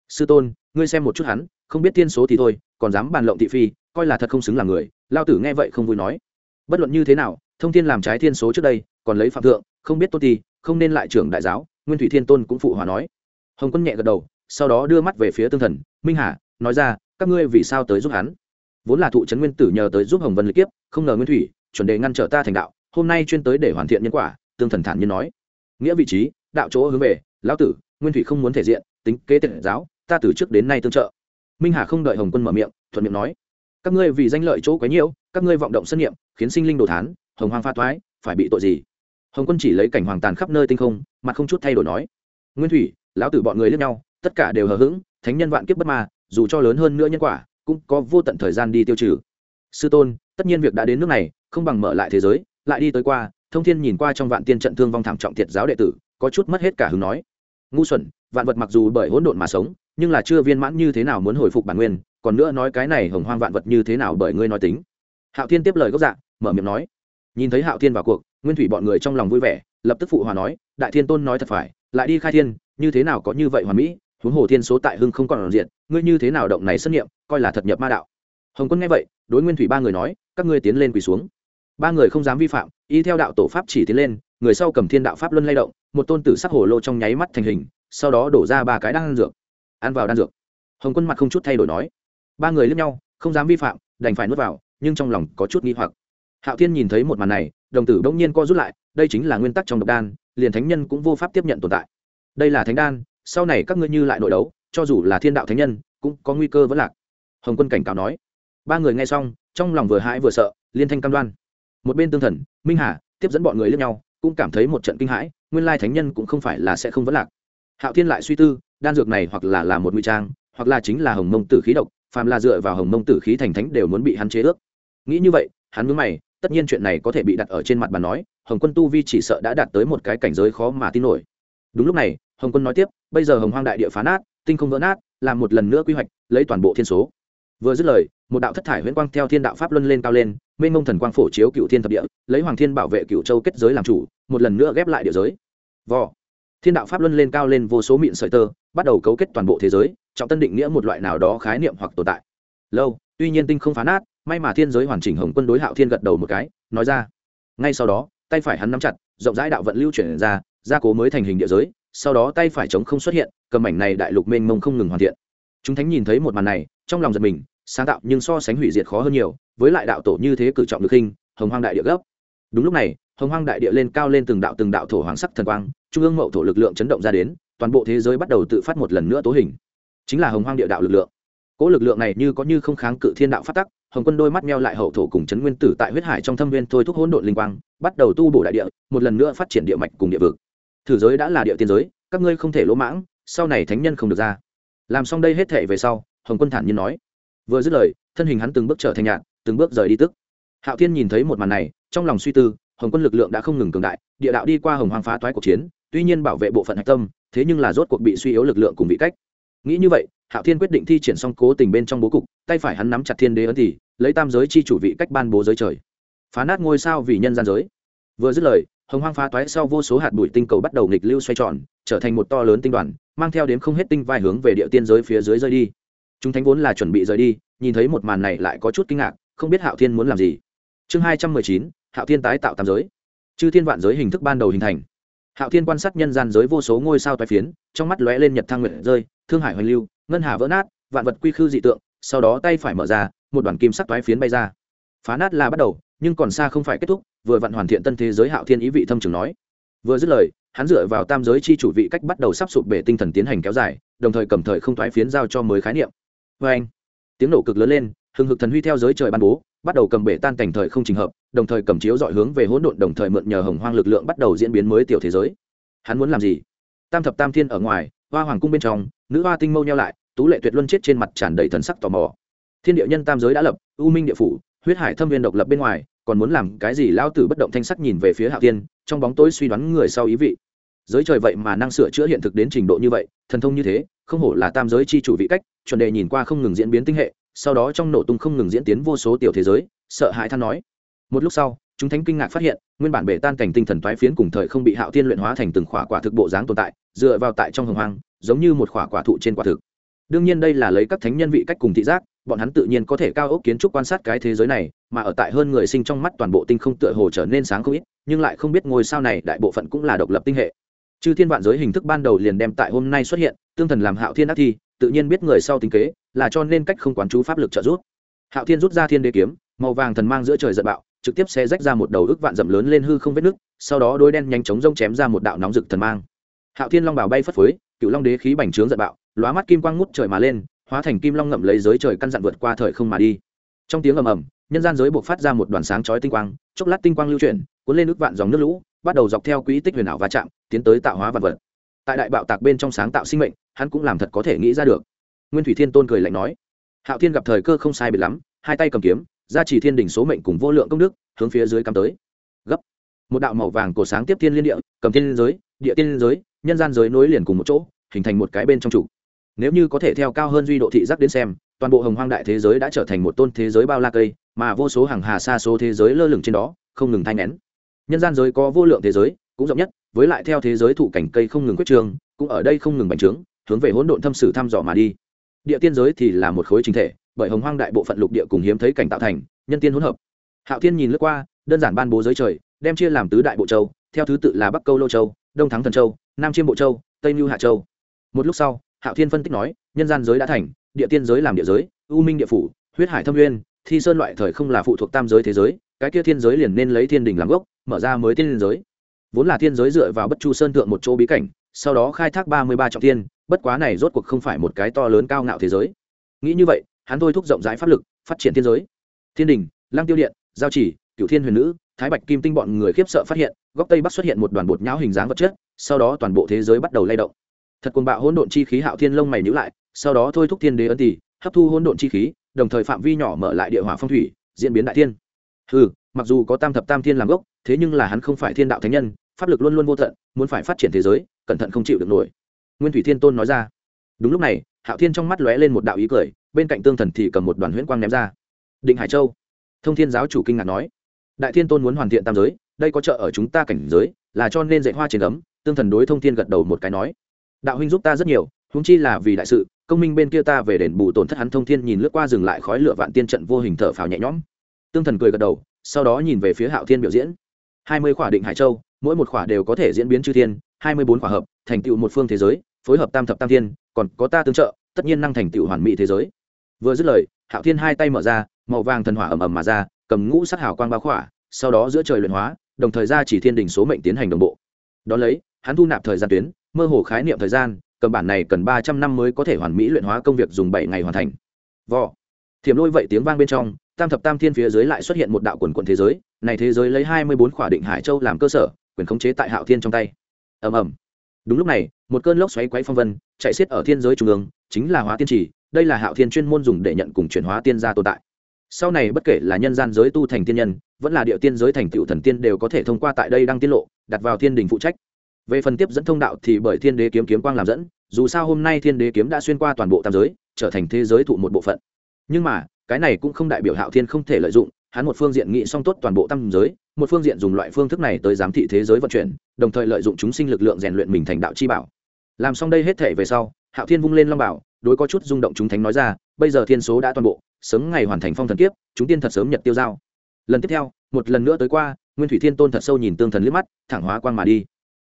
sư tôn, ngươi xem một chút hắn không biết tiên số thì thôi, còn dám bàn lộng thị phi, coi là thật không xứng là người, lao tử nghe vậy không vui nói. Bất luận như thế nào, thông thiên làm trái thiên số trước đây, còn lấy phạm thượng, không biết tôn ti, không nên lại trưởng đại giáo, nguyên thủy thiên tôn cũng phụ hòa nói. Hồng quân nhẹ gật đầu, sau đó đưa mắt về phía tương thần, minh hà, nói ra, các ngươi vì sao tới giúp hắn? Vốn là thụ trấn nguyên tử nhờ tới giúp hồng vân lịch kiếp, không ngờ nguyên thủy, chuẩn đề ngăn trở ta thành đạo, hôm nay chuyên tới để hoàn thiện nhân quả, tương thần thản nhiên nói. Nghĩa vị trí, đạo chỗ hướng về, lão tử, nguyên thủy không muốn thể diện, tính kế tiện giáo, ta từ trước đến nay tương trợ minh hà không đợi hồng quân mở miệng, thuận miệng nói, các ngươi vì danh lợi chỗ quấy nhiễu, các ngươi vọng động sân nghiệm, khiến sinh linh đồ thán, hồng hoang pha thoái phải bị tội gì? Hồng quân chỉ lấy cảnh hoàng tàn khắp nơi tinh không, mặt không chút thay đổi nói, nguyên thủy, lão tử bọn người lướt nhau, tất cả đều hờ hững, thánh nhân vạn kiếp bất ma, dù cho lớn hơn nữa nhân quả, cũng có vô tận thời gian đi tiêu trừ. Sư tôn, tất nhiên việc đã đến nước này, không bằng mở lại thế giới, lại đi tới qua, thông thiên nhìn qua trong vạn tiên trận thương vong thảm trọng thiệt giáo đệ tử, có chút mất hết cả hứng nói, ngu xuẩn, vạn vật mặc dù bởi hỗn độn mà sống nhưng là chưa viên mãn như thế nào muốn hồi phục bản nguyên, còn nữa nói cái này hồng hoang vạn vật như thế nào bởi ngươi nói tính. Hạo thiên tiếp lời gốc dạ mở miệng nói. Nhìn thấy hạo thiên vào cuộc, nguyên thủy bọn người trong lòng vui vẻ, lập tức phụ hòa nói, đại thiên tôn nói thật phải, lại đi khai thiên, như thế nào có như vậy hoàn mỹ, huống hồ thiên số tại hưng không còn diện, ngươi như thế nào động này xét nghiệm coi là thật nhập ma đạo. Hồng quân nghe vậy, đối nguyên thủy ba người nói, các ngươi tiến lên quỳ xuống. Ba người không dám vi phạm, y theo đạo tổ pháp chỉ tiến lên, người sau cầm thiên đạo pháp luân lay động, một tôn tử sắc hồ lô trong nháy mắt thành hình, sau đó đổ ra ba cái đan dược ăn vào đan dược. Hồng quân mặt không chút thay đổi nói, ba người lướt nhau, không dám vi phạm, đành phải nuốt vào, nhưng trong lòng có chút nghi hoặc. Hạo thiên nhìn thấy một màn này, đồng tử bỗng nhiên co rút lại, đây chính là nguyên tắc trong độc đan, liền thánh nhân cũng vô pháp tiếp nhận tồn tại. Đây là thánh đan, sau này các ngươi như lại nội đấu, cho dù là thiên đạo thánh nhân, cũng có nguy cơ vẫn lạc. Hồng quân cảnh cáo nói. Ba người nghe xong, trong lòng vừa hãi vừa sợ, liên thanh cam đoan. Một bên tương thần, minh hà, tiếp dẫn bọn người lướt nhau, cũng cảm thấy một trận kinh hãi, nguyên lai thánh nhân cũng không phải là sẽ không vẫn lạc hạo thiên lại suy tư, đan dược này hoặc là là một nguy trang, hoặc là chính là hồng mông tử khí độc, phàm là dựa vào hồng mông tử khí thành thánh đều muốn bị hắn chế ước. Nghĩ như vậy, hắn mướn mày, tất nhiên chuyện này có thể bị đặt ở trên mặt bàn nói, hồng quân tu vi chỉ sợ đã đạt tới một cái cảnh giới khó mà tin nổi. Đúng lúc này, hồng quân nói tiếp, bây giờ hồng hoang đại địa phá nát, tinh không vỡ nát, làm một lần nữa quy hoạch, lấy toàn bộ thiên số. Vừa dứt lời, một đạo thất thải huyễn quang theo thiên đạo pháp luân lên cao lên, mênh mông thần quang phổ chiếu cựu thiên thập địa, lấy hoàng thiên bảo vệ cựu châu kết giới làm chủ, một lần nữa ghép lại địa giới. Vò thiên đạo pháp luân lên cao lên vô số mịn sợi tơ, bắt đầu cấu kết toàn bộ thế giới, trọng tân định nghĩa một loại nào đó khái niệm hoặc tồn tại. Lâu, tuy nhiên tinh không phá nát, may mà thiên giới hoàn chỉnh hồng quân đối hạo thiên gật đầu một cái, nói ra. Ngay sau đó, tay phải hắn nắm chặt, rộng rãi đạo vận lưu chuyển ra, gia cố mới thành hình địa giới, sau đó tay phải chống không xuất hiện, cầm mảnh này đại lục mênh mông không ngừng hoàn thiện. Chúng thánh nhìn thấy một màn này, trong lòng giật mình, sáng tạo nhưng so sánh hủy diệt khó hơn nhiều, với lại đạo tổ như thế cử trọng được hình, hồng hoang đại địa gấp đúng lúc này, hồng hoang đại địa lên cao lên từng đạo từng đạo thổ hoàng sắc thần quang, trung ương mậu thổ lực lượng chấn động ra đến, toàn bộ thế giới bắt đầu tự phát một lần nữa tố hình. Chính là hồng hoang địa đạo lực lượng. Cỗ lực lượng này như có như không kháng cự thiên đạo phát tắc, hồng quân đôi mắt meo lại hậu thổ cùng chấn nguyên tử tại huyết hải trong thâm viên thôi thúc hỗn độn linh quang, bắt đầu tu bổ đại địa, một lần nữa phát triển địa mạch cùng địa vực. Thử giới đã là địa tiên giới, các ngươi không thể lỗ mãng, sau này thánh nhân không được ra. Làm xong đây hết thể về sau, hồng quân thản nhiên nói. Vừa dứt lời, thân hình hắn từng bước trở thành nhạn từng bước rời đi tức. Hạo thiên nhìn thấy một màn này trong lòng suy tư, hồng quân lực lượng đã không ngừng cường đại, địa đạo đi qua hồng hoang phá toái cuộc chiến, tuy nhiên bảo vệ bộ phận hạch tâm, thế nhưng là rốt cuộc bị suy yếu lực lượng cùng vị cách. Nghĩ như vậy, hạo thiên quyết định thi triển xong cố tình bên trong bố cục, tay phải hắn nắm chặt thiên đế ấn thì, lấy tam giới chi chủ vị cách ban bố giới trời. Phá nát ngôi sao vì nhân gian giới. Vừa dứt lời, hồng hoang phá toái sau vô số hạt bụi tinh cầu bắt đầu nghịch lưu xoay tròn, trở thành một to lớn tinh đoàn, mang theo đến không hết tinh vai hướng về địa tiên giới phía dưới rơi đi. Chúng thánh vốn là chuẩn bị rời đi, nhìn thấy một màn này lại có chút kinh ngạc, không biết hạo thiên muốn làm gì chương hai trăm mười chín, hạo thiên tái tạo tam giới. Chư thiên vạn giới hình thức ban đầu hình thành. Hạo thiên quan sát nhân gian giới vô số ngôi sao toai phiến, trong mắt lóe lên nhật thang nguyện rơi, thương hải hoành lưu, ngân hà vỡ nát, vạn vật quy khư dị tượng, sau đó tay phải mở ra, một đoàn kim sắc toái phiến bay ra. Phá nát là bắt đầu, nhưng còn xa không phải kết thúc, vừa vặn hoàn thiện tân thế giới hạo thiên ý vị thâm trường nói. Vừa dứt lời, hắn dựa vào tam giới chi chủ vị cách bắt đầu sắp sụp bể tinh thần tiến hành kéo dài, đồng thời cầm thời không thoái phiến giao cho mới khái niệm. Vê anh tiếng nổ cực lớn lên, hừng hực thần huy theo giới trời ban bố bắt đầu cầm bể tan cảnh thời không trình hợp, đồng thời cầm chiếu dọi hướng về hỗn độn đồng thời mượn nhờ hồng hoang lực lượng bắt đầu diễn biến mới tiểu thế giới. Hắn muốn làm gì? Tam thập tam thiên ở ngoài, hoa hoàng cung bên trong, nữ hoa tinh mâu nhau lại, tú lệ tuyệt luân chết trên mặt tràn đầy thần sắc tò mò. Thiên địa nhân tam giới đã lập, u minh địa phủ, huyết hải thâm viên độc lập bên ngoài, còn muốn làm cái gì lao tử bất động thanh sắc nhìn về phía hạ tiên trong bóng tối suy đoán người sau ý vị. Giới trời vậy mà năng sửa chữa hiện thực đến trình độ như vậy, thần thông như thế, không hổ là tam giới chi chủ vị cách, chuẩn đề nhìn qua không ngừng diễn biến tinh hệ sau đó trong nổ tung không ngừng diễn tiến vô số tiểu thế giới, sợ hãi than nói. Một lúc sau, chúng thánh kinh ngạc phát hiện, nguyên bản bể tan cảnh tinh thần toái phiến cùng thời không bị hạo thiên luyện hóa thành từng khỏa quả thực bộ dáng tồn tại, dựa vào tại trong hồng hoang, giống như một khỏa quả thụ trên quả thực. Đương nhiên đây là lấy các thánh nhân vị cách cùng thị giác, bọn hắn tự nhiên có thể cao ốc kiến trúc quan sát cái thế giới này, mà ở tại hơn người sinh trong mắt toàn bộ tinh không tựa hồ trở nên sáng không ít, nhưng lại không biết ngôi sao này đại bộ phận cũng là độc lập tinh hệ. Chư thiên vạn giới hình thức ban đầu liền đem tại hôm nay xuất hiện, tương thần làm hạo thiên ác thi tự nhiên biết người sau tính kế, là cho nên cách không quán chú pháp lực trợ giúp. Hạo thiên rút ra thiên đế kiếm, màu vàng thần mang giữa trời giận bạo, trực tiếp xe rách ra một đầu ức vạn dầm lớn lên hư không vết nước sau đó đôi đen nhanh chóng rông chém ra một đạo nóng rực thần mang. Hạo thiên long bảo bay phất phới, cựu long đế khí bành trướng giận bạo, lóa mắt kim quang ngút trời mà lên, hóa thành kim long ngậm lấy giới trời căn dặn vượt qua thời không mà đi. Trong tiếng ầm ầm, nhân gian giới buộc phát ra một đoàn sáng chói tinh quang, chốc lát tinh quang lưu chuyển, cuốn lên ước vạn dòng nước lũ, bắt đầu dọc theo quỹ tích huyền ảo va chạm, tiến tới tạo hóa vật vật. Tại đại bạo tạc bên trong sáng tạo sinh mệnh hắn cũng làm thật có thể nghĩ ra được. Nguyên thủy thiên tôn cười lạnh nói, hạo thiên gặp thời cơ không sai biệt lắm, hai tay cầm kiếm, ra chỉ thiên đỉnh số mệnh cùng vô lượng công đức, hướng phía dưới cắm tới. Gấp. Một đạo màu vàng cổ sáng tiếp thiên liên địa, cầm thiên giới, địa tiên giới, nhân gian giới nối liền cùng một chỗ, hình thành một cái bên trong trụ nếu như có thể theo cao hơn duy độ thị giác đến xem, toàn bộ hồng hoang đại thế giới đã trở thành một tôn thế giới bao la cây, mà vô số hàng hà xa số thế giới lơ lửng trên đó, không ngừng thay nén. Nhân gian giới có vô lượng thế giới, cũng rộng nhất, với lại theo thế giới thụ cảnh cây không ngừng quyết trường, cũng ở đây không ngừng bành trướng hướng về hỗn độn thâm sử thăm dò mà đi. Địa tiên giới thì là một khối chính thể, bởi hồng hoang đại bộ phận lục địa cùng hiếm thấy cảnh tạo thành, nhân tiên hỗn hợp. Hạo thiên nhìn lướt qua, đơn giản ban bố giới trời, đem chia làm tứ đại bộ châu, theo thứ tự là bắc câu lô châu, đông thắng thần châu, nam chiêm bộ châu, tây mưu hạ châu. Một lúc sau, hạo thiên phân tích nói, nhân gian giới đã thành, địa tiên giới làm địa giới, u minh địa phủ, huyết hải thâm nguyên, thi sơn loại thời không là phụ thuộc tam giới thế giới, cái kia thiên giới liền nên lấy thiên đình làm gốc, mở ra mới tiên giới. Vốn là thiên giới dựa vào bất chu sơn thượng một chỗ bí cảnh sau đó khai thác ba mươi ba trọng thiên, bất quá này rốt cuộc không phải một cái to lớn cao ngạo thế giới. Nghĩ như vậy, hắn thôi thúc rộng rãi pháp lực, phát triển thiên giới. Thiên đình lang tiêu điện, giao chỉ cựu thiên huyền nữ, thái bạch kim tinh bọn người khiếp sợ phát hiện, góc tây bắc xuất hiện một đoàn bột nhão hình dáng vật chất, sau đó toàn bộ thế giới bắt đầu lay động. Thật cuồng bạo hỗn độn chi khí hạo thiên lông mày nhữ lại, sau đó thôi thúc thiên đế ân tỷ hấp thu hỗn độn chi khí, đồng thời phạm vi nhỏ mở lại địa hỏa phong thủy, diễn biến đại thiên. Ừ mặc dù có tam thập tam thiên làm gốc, thế nhưng là hắn không phải thiên đạo thánh nhân, pháp lực luôn luôn vô tận, muốn phải phát triển thế giới cẩn thận không chịu được nổi. Nguyên thủy thiên tôn nói ra. Đúng lúc này, hạo thiên trong mắt lóe lên một đạo ý cười, bên cạnh tương thần thì cầm một đoàn huyễn quang ném ra. Định hải châu. Thông thiên giáo chủ kinh ngạc nói. Đại thiên tôn muốn hoàn thiện tam giới, đây có trợ ở chúng ta cảnh giới, là cho nên dạy hoa trên ấm, tương thần đối thông thiên gật đầu một cái nói. Đạo huynh giúp ta rất nhiều húng chi là vì đại sự, công minh bên kia ta về đền bù tổn thất hắn thông thiên nhìn lướt qua dừng lại khói lửa vạn tiên trận vô hình thở phào nhẹ nhõm. Tương thần cười gật đầu, sau đó nhìn về phía hạo thiên biểu diễn. Hai mươi khỏa định hải châu, mỗi một khỏa đều có thể diễn biến chư thiên hai mươi bốn khỏa hợp, thành tựu một phương thế giới, phối hợp tam thập tam thiên, còn có ta tương trợ, tất nhiên năng thành tựu hoàn mỹ thế giới. Vừa dứt lời, hạo thiên hai tay mở ra, màu vàng thần hỏa ầm ầm mà ra, cầm ngũ sắc hào quang bao khỏa, sau đó giữa trời luyện hóa, đồng thời ra chỉ thiên đình số mệnh tiến hành đồng bộ. Đón lấy, hắn thu nạp thời gian tuyến, mơ hồ khái niệm thời gian, cầm bản này cần ba trăm năm mới có thể hoàn mỹ luyện hóa công việc dùng bảy ngày hoàn thành. Vò. Thiểm lôi vậy tiếng vang bên trong, tam thập tam thiên phía dưới lại xuất hiện một đạo quần quận thế giới, này thế giới lấy hai mươi bốn khỏa định hải châu làm cơ sở, quyền khống chế tại hạo thiên trong tay ầm ầm. Đúng lúc này, một cơn lốc xoáy quấy phong vân, chạy xiết ở thiên giới trung ương, chính là hóa tiên trì, đây là hạo thiên chuyên môn dùng để nhận cùng chuyển hóa tiên gia tồn tại. Sau này bất kể là nhân gian giới tu thành tiên nhân, vẫn là địa tiên giới thành tựu thần tiên đều có thể thông qua tại đây đăng tiết lộ, đặt vào thiên đình phụ trách. Về phần tiếp dẫn thông đạo thì bởi thiên đế kiếm kiếm quang làm dẫn, dù sao hôm nay thiên đế kiếm đã xuyên qua toàn bộ tam giới, trở thành thế giới thụ một bộ phận. Nhưng mà, cái này cũng không đại biểu hạo thiên không thể lợi dụng, hắn một phương diện nghị song tốt toàn bộ tam giới một phương diện dùng loại phương thức này tới giám thị thế giới vận chuyển, đồng thời lợi dụng chúng sinh lực lượng rèn luyện mình thành đạo chi bảo. Làm xong đây hết thể về sau, hạo thiên vung lên long bảo, đối có chút rung động chúng thánh nói ra, bây giờ thiên số đã toàn bộ, sớm ngày hoàn thành phong thần kiếp, chúng tiên thật sớm nhật tiêu giao. Lần tiếp theo, một lần nữa tới qua, nguyên thủy thiên tôn thật sâu nhìn tương thần liếc mắt, thẳng hóa quang mà đi.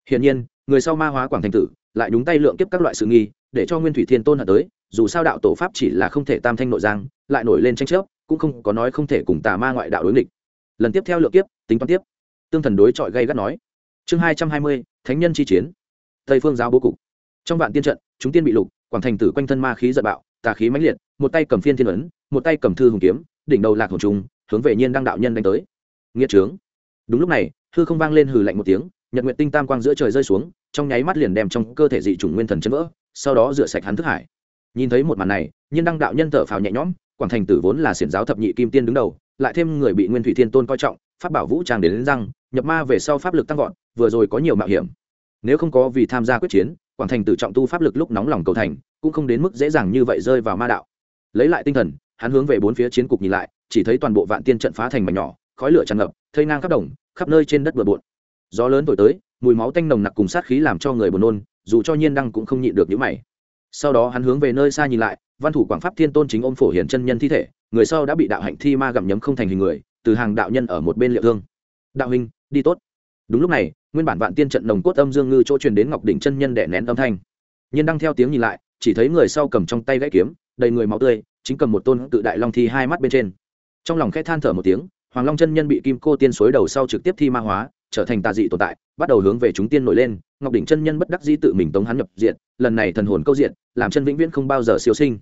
Hiển nhiên, người sau ma hóa quảng thành tử, lại đúng tay lượng kiếp các loại sự nghi, để cho nguyên thủy thiên tôn hận tới, dù sao đạo tổ pháp chỉ là không thể tam thanh nội giang, lại nổi lên tranh chấp cũng không có nói không thể cùng tà ma ngoại đạo đối nghịch lần tiếp theo lượng kiếp, tính toán tiếp. Tương thần đối chọi gây gắt nói. Chương hai trăm hai mươi, thánh nhân chi chiến. Tây phương giáo bố cục. Trong vạn tiên trận, chúng tiên bị lục, quảng thành tử quanh thân ma khí giận bạo, tà khí mãnh liệt, một tay cầm phiên thiên ấn, một tay cầm thư hùng kiếm, đỉnh đầu lạc hồn trùng, hướng về nhiên đăng đạo nhân đánh tới. Nghĩa trướng. Đúng lúc này, hư không vang lên hừ lạnh một tiếng, nhật nguyện tinh tam quang giữa trời rơi xuống, trong nháy mắt liền đem trong cơ thể dị chủng nguyên thần chấn vỡ, sau đó rửa sạch hắn thức hải. Nhìn thấy một màn này, nhiên đăng đạo nhân thở phào nhẹ nhõm, quảng thành tử vốn là xiển giáo thập nhị kim tiên đứng đầu lại thêm người bị nguyên thủy thiên tôn coi trọng pháp bảo vũ trang đến, đến răng nhập ma về sau pháp lực tăng vọt vừa rồi có nhiều mạo hiểm. Nếu không có vì tham gia quyết chiến quảng thành tự trọng tu pháp lực lúc nóng lòng cầu thành cũng không đến mức dễ dàng như vậy rơi vào ma đạo. Lấy lại tinh thần hắn hướng về bốn phía chiến cục nhìn lại chỉ thấy toàn bộ vạn tiên trận phá thành mảnh nhỏ khói lửa tràn ngập thây ngang khắp đồng khắp nơi trên đất bừa bộn. Gió lớn thổi tới mùi máu tanh nồng nặc cùng sát khí làm cho người buồn nôn dù cho nhiên đăng cũng không nhịn được những mày. Sau đó hắn hướng về nơi xa nhìn lại văn thủ quảng pháp thiên tôn chính ôm phổ hiển chân nhân thi thể, người sau đã bị đạo hạnh thi ma gặm nhấm không thành hình người, từ hàng đạo nhân ở một bên liệu thương. Đạo huynh, đi tốt. Đúng lúc này, nguyên bản vạn tiên trận nồng cốt âm dương ngư chỗ truyền đến ngọc đỉnh chân nhân đẻ nén âm thanh. Nhiên đăng theo tiếng nhìn lại, chỉ thấy người sau cầm trong tay gãy kiếm, đầy người máu tươi, chính cầm một tôn tự đại long thi hai mắt bên trên. Trong lòng khẽ than thở một tiếng, hoàng long chân nhân bị kim cô tiên suối đầu sau trực tiếp thi ma hóa, trở thành tà dị tồn tại bắt đầu hướng về chúng tiên nổi lên, ngọc đỉnh chân nhân bất đắc dĩ tự mình tống hắn nhập diện lần này thần hồn câu diện làm chân vĩnh viễn không bao giờ siêu sinh.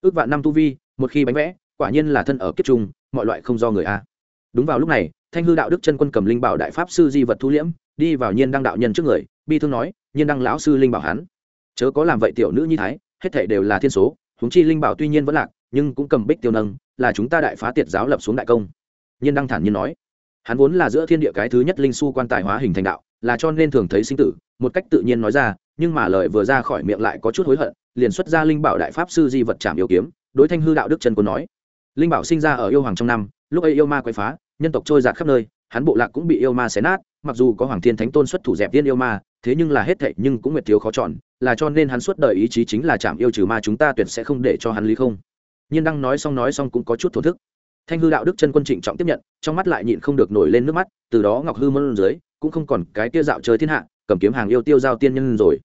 Ước vạn năm tu vi, một khi bánh vẽ, quả nhiên là thân ở kiếp trung, mọi loại không do người a. Đúng vào lúc này, thanh hư đạo đức chân quân cầm linh bảo đại pháp sư di vật thu liễm, đi vào nhiên đăng đạo nhân trước người, bi thương nói, nhiên đăng lão sư linh bảo hắn. Chớ có làm vậy tiểu nữ như thái, hết thể đều là thiên số, huống chi linh bảo tuy nhiên vẫn lạc, nhưng cũng cầm bích tiêu nâng, là chúng ta đại phá tiệt giáo lập xuống đại công. Nhiên đăng thản nhiên nói, hắn vốn là giữa thiên địa cái thứ nhất linh su quan tài hóa hình thành đạo là cho nên thường thấy sinh tử, một cách tự nhiên nói ra, nhưng mà lời vừa ra khỏi miệng lại có chút hối hận, liền xuất ra linh bảo đại pháp sư di vật trảm yêu kiếm, đối thanh hư đạo đức chân quân nói. Linh bảo sinh ra ở yêu hoàng trong năm, lúc ấy yêu ma quay phá, nhân tộc trôi giạt khắp nơi, hắn bộ lạc cũng bị yêu ma xé nát, mặc dù có hoàng thiên thánh tôn xuất thủ dẹp tiên yêu ma, thế nhưng là hết thệ nhưng cũng nguyệt thiếu khó chọn, là cho nên hắn suốt đời ý chí chính là chạm yêu trừ ma chúng ta tuyệt sẽ không để cho hắn lý không. Nhiên đăng nói xong nói xong cũng có chút thổ thức. Thanh hư đạo đức chân quân trịnh trọng tiếp nhận, trong mắt lại nhịn không được nổi lên nước mắt, từ đó ngọc hư mơn dưới cũng không còn cái tia dạo chơi thiên hạ, cầm kiếm hàng yêu tiêu giao tiên nhân rồi.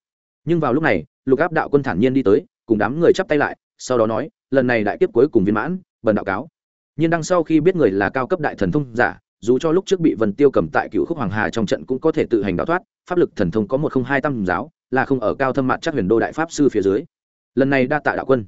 Nhưng vào lúc này, lục áp đạo quân thản nhiên đi tới, cùng đám người chắp tay lại, sau đó nói, lần này đại kiếp cuối cùng viên mãn, bần đạo cáo. Nhưng đăng sau khi biết người là cao cấp đại thần thông giả, dù cho lúc trước bị vần tiêu cầm tại cựu khúc hoàng hà trong trận cũng có thể tự hành đạo thoát, pháp lực thần thông có một không hai tam giáo, là không ở cao thâm mạn chắc huyền đô đại pháp sư phía dưới. Lần này đa tạ đạo quân.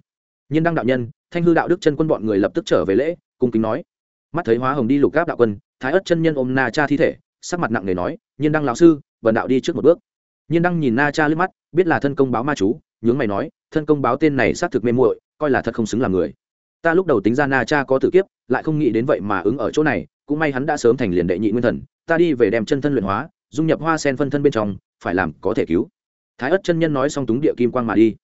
Nhiên đăng đạo nhân, thanh hư đạo đức chân quân bọn người lập tức trở về lễ, cung kính nói. Mắt thấy hóa hồng đi lục gáp đạo quân, thái ất chân nhân ôm na cha thi thể sắc mặt nặng nề nói, nhiên đăng lão sư vần đạo đi trước một bước. Nhiên đăng nhìn na cha liếc mắt, biết là thân công báo ma chú, nhướng mày nói, thân công báo tên này xác thực mê muội, coi là thật không xứng làm người. Ta lúc đầu tính ra na cha có tử kiếp, lại không nghĩ đến vậy mà ứng ở chỗ này, cũng may hắn đã sớm thành liền đệ nhị nguyên thần, ta đi về đem chân thân luyện hóa, dung nhập hoa sen phân thân bên trong, phải làm có thể cứu. Thái ất chân nhân nói xong túng địa kim quang mà đi.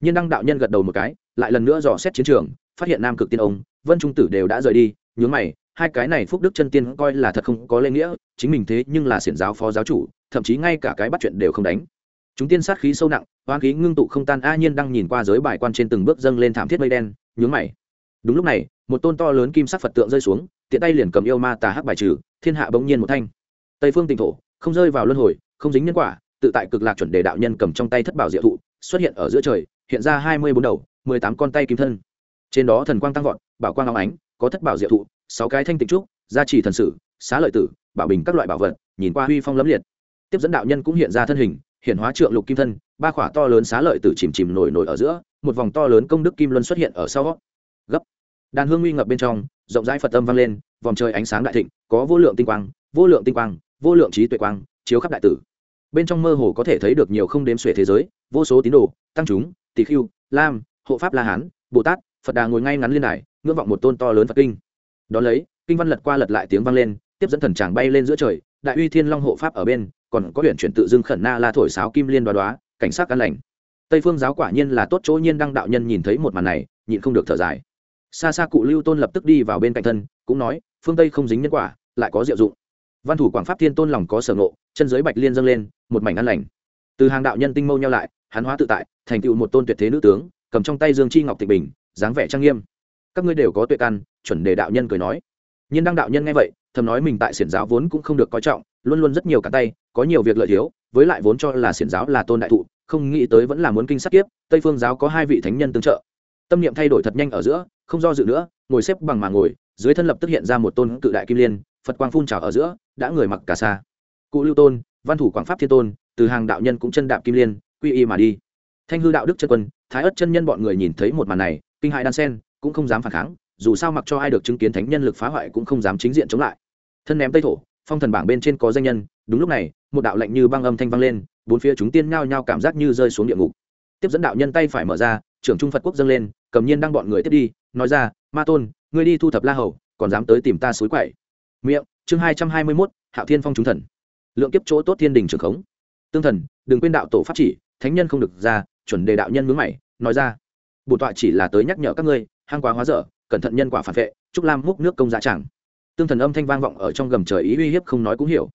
Nhiên đăng đạo nhân gật đầu một cái, lại lần nữa dò xét chiến trường, phát hiện nam cực tiên ông, vân trung tử đều đã rời đi, nhướng mày hai cái này phúc đức chân tiên coi là thật không có lễ nghĩa, chính mình thế nhưng là xiển giáo phó giáo chủ, thậm chí ngay cả cái bắt chuyện đều không đánh. Chúng tiên sát khí sâu nặng hoang khí ngưng tụ không tan, a nhiên đang nhìn qua giới bài quan trên từng bước dâng lên thảm thiết mây đen, nhướng mày. Đúng lúc này, một tôn to lớn kim sắc phật tượng rơi xuống, tiện tay liền cầm yêu ma tà hắc bài trừ, thiên hạ bỗng nhiên một thanh. Tây phương tịnh thổ, không rơi vào luân hồi, không dính nhân quả, tự tại cực lạc chuẩn đề đạo nhân cầm trong tay thất bảo diệu thụ, xuất hiện ở giữa trời, hiện ra hai mươi bốn đầu, mười tám con tay kim thân. Trên đó thần quang tăng vọt, bảo quang óng ánh có thất bảo diệu thụ, sáu cái thanh tịnh trúc, gia trì thần sử, xá lợi tử, bảo bình các loại bảo vật, nhìn qua huy phong lấm liệt. Tiếp dẫn đạo nhân cũng hiện ra thân hình hiện hóa trượng lục kim thân, ba khỏa to lớn xá lợi tử chìm chìm nổi nổi ở giữa, một vòng to lớn công đức kim luân xuất hiện ở sau. Gấp. Đàn hương nguy ngập bên trong, rộng rãi phật âm vang lên, vòng trời ánh sáng đại thịnh, có vô lượng tinh quang, vô lượng tinh quang, vô lượng trí tuệ quang, chiếu khắp đại tử. Bên trong mơ hồ có thể thấy được nhiều không đếm xuể thế giới, vô số tín đồ, tăng chúng tỷ khưu, lam, hộ pháp la hán, bồ tát, phật đà ngồi ngay ngắn liên đài ngưỡng vọng một tôn to lớn phật kinh. Đón lấy, kinh văn lật qua lật lại tiếng vang lên, tiếp dẫn thần tràng bay lên giữa trời, đại uy thiên long hộ pháp ở bên, còn có huyện chuyển tự dưng khẩn na la thổi sáo kim liên đoá đoá, cảnh sát an lành. Tây phương giáo quả nhiên là tốt chỗ nhiên đăng đạo nhân nhìn thấy một màn này, nhịn không được thở dài. Xa xa cụ lưu tôn lập tức đi vào bên cạnh thân, cũng nói, phương tây không dính nhân quả, lại có diệu dụng. Văn thủ quảng pháp thiên tôn lòng có sở ngộ, chân giới bạch liên dâng lên, một mảnh an lành. Từ hàng đạo nhân tinh mâu nhau lại, hắn hóa tự tại, thành tựu một tôn tuyệt thế nữ tướng, cầm trong tay dương chi ngọc tịch bình, dáng vẻ trang nghiêm các ngươi đều có tuệ căn, chuẩn đề đạo nhân cười nói. Nhiên đăng đạo nhân nghe vậy, thầm nói mình tại xiển giáo vốn cũng không được coi trọng, luôn luôn rất nhiều cả tay, có nhiều việc lợi thiếu, với lại vốn cho là xiển giáo là tôn đại thụ, không nghĩ tới vẫn là muốn kinh sát kiếp, tây phương giáo có hai vị thánh nhân tương trợ. Tâm niệm thay đổi thật nhanh ở giữa, không do dự nữa, ngồi xếp bằng mà ngồi, dưới thân lập tức hiện ra một tôn cự đại kim liên, phật quang phun trào ở giữa, đã người mặc cả xa cụ lưu tôn, văn thủ quảng pháp thiên tôn, từ hàng đạo nhân cũng chân đạp kim liên, quy y mà đi. Thanh hư đạo đức chân quân, thái ất chân nhân bọn người nhìn thấy một màn này, kinh hại đan sen cũng không dám phản kháng, dù sao mặc cho ai được chứng kiến thánh nhân lực phá hoại cũng không dám chính diện chống lại. Thân ném tây thổ, phong thần bảng bên trên có danh nhân, đúng lúc này, một đạo lệnh như băng âm thanh vang lên, bốn phía chúng tiên nhao nhao cảm giác như rơi xuống địa ngục. Tiếp dẫn đạo nhân tay phải mở ra, trưởng trung phật quốc dâng lên, cầm nhiên đang bọn người tiếp đi, nói ra, ma tôn, ngươi đi thu thập la hầu, còn dám tới tìm ta suối quậy. Miệng, chương hai trăm hai mươi mốt, hạo thiên phong chúng thần. Lượng kiếp chỗ tốt thiên đình trường khống. Tương thần, đừng quên đạo tổ pháp chỉ, thánh nhân không được ra, chuẩn đề đạo nhân mướn mày, nói ra, bổn tọa chỉ là tới nhắc nhở các ngươi hang quá hóa dở, cẩn thận nhân quả phản vệ trúc lam múc nước công giá chẳng. Tương thần âm thanh vang vọng ở trong gầm trời ý uy hiếp không nói cũng hiểu.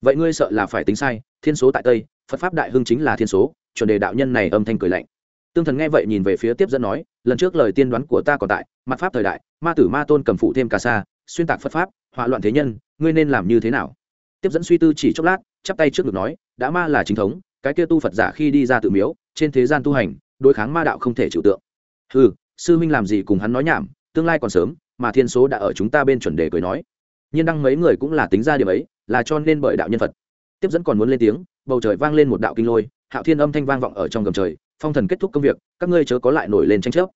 Vậy ngươi sợ là phải tính sai, thiên số tại tây, phật pháp đại hưng chính là thiên số, chuẩn đề đạo nhân này âm thanh cười lạnh. Tương thần nghe vậy nhìn về phía tiếp dẫn nói, lần trước lời tiên đoán của ta còn tại, mặt pháp thời đại, ma tử ma tôn cầm phụ thêm cà sa xuyên tạc phật pháp, hỏa loạn thế nhân, ngươi nên làm như thế nào? Tiếp dẫn suy tư chỉ chốc lát, chắp tay trước ngực nói, đã ma là chính thống, cái kia tu phật giả khi đi ra tự miếu, trên thế gian tu hành, đối kháng ma đạo không thể chịu tượng. Ừ sư huynh làm gì cùng hắn nói nhảm, tương lai còn sớm, mà thiên số đã ở chúng ta bên chuẩn đề cười nói. Nhiên đăng mấy người cũng là tính ra điểm ấy, là cho nên bởi đạo nhân phật. Tiếp dẫn còn muốn lên tiếng, bầu trời vang lên một đạo kinh lôi, hạo thiên âm thanh vang vọng ở trong gầm trời, phong thần kết thúc công việc, các ngươi chớ có lại nổi lên tranh chấp.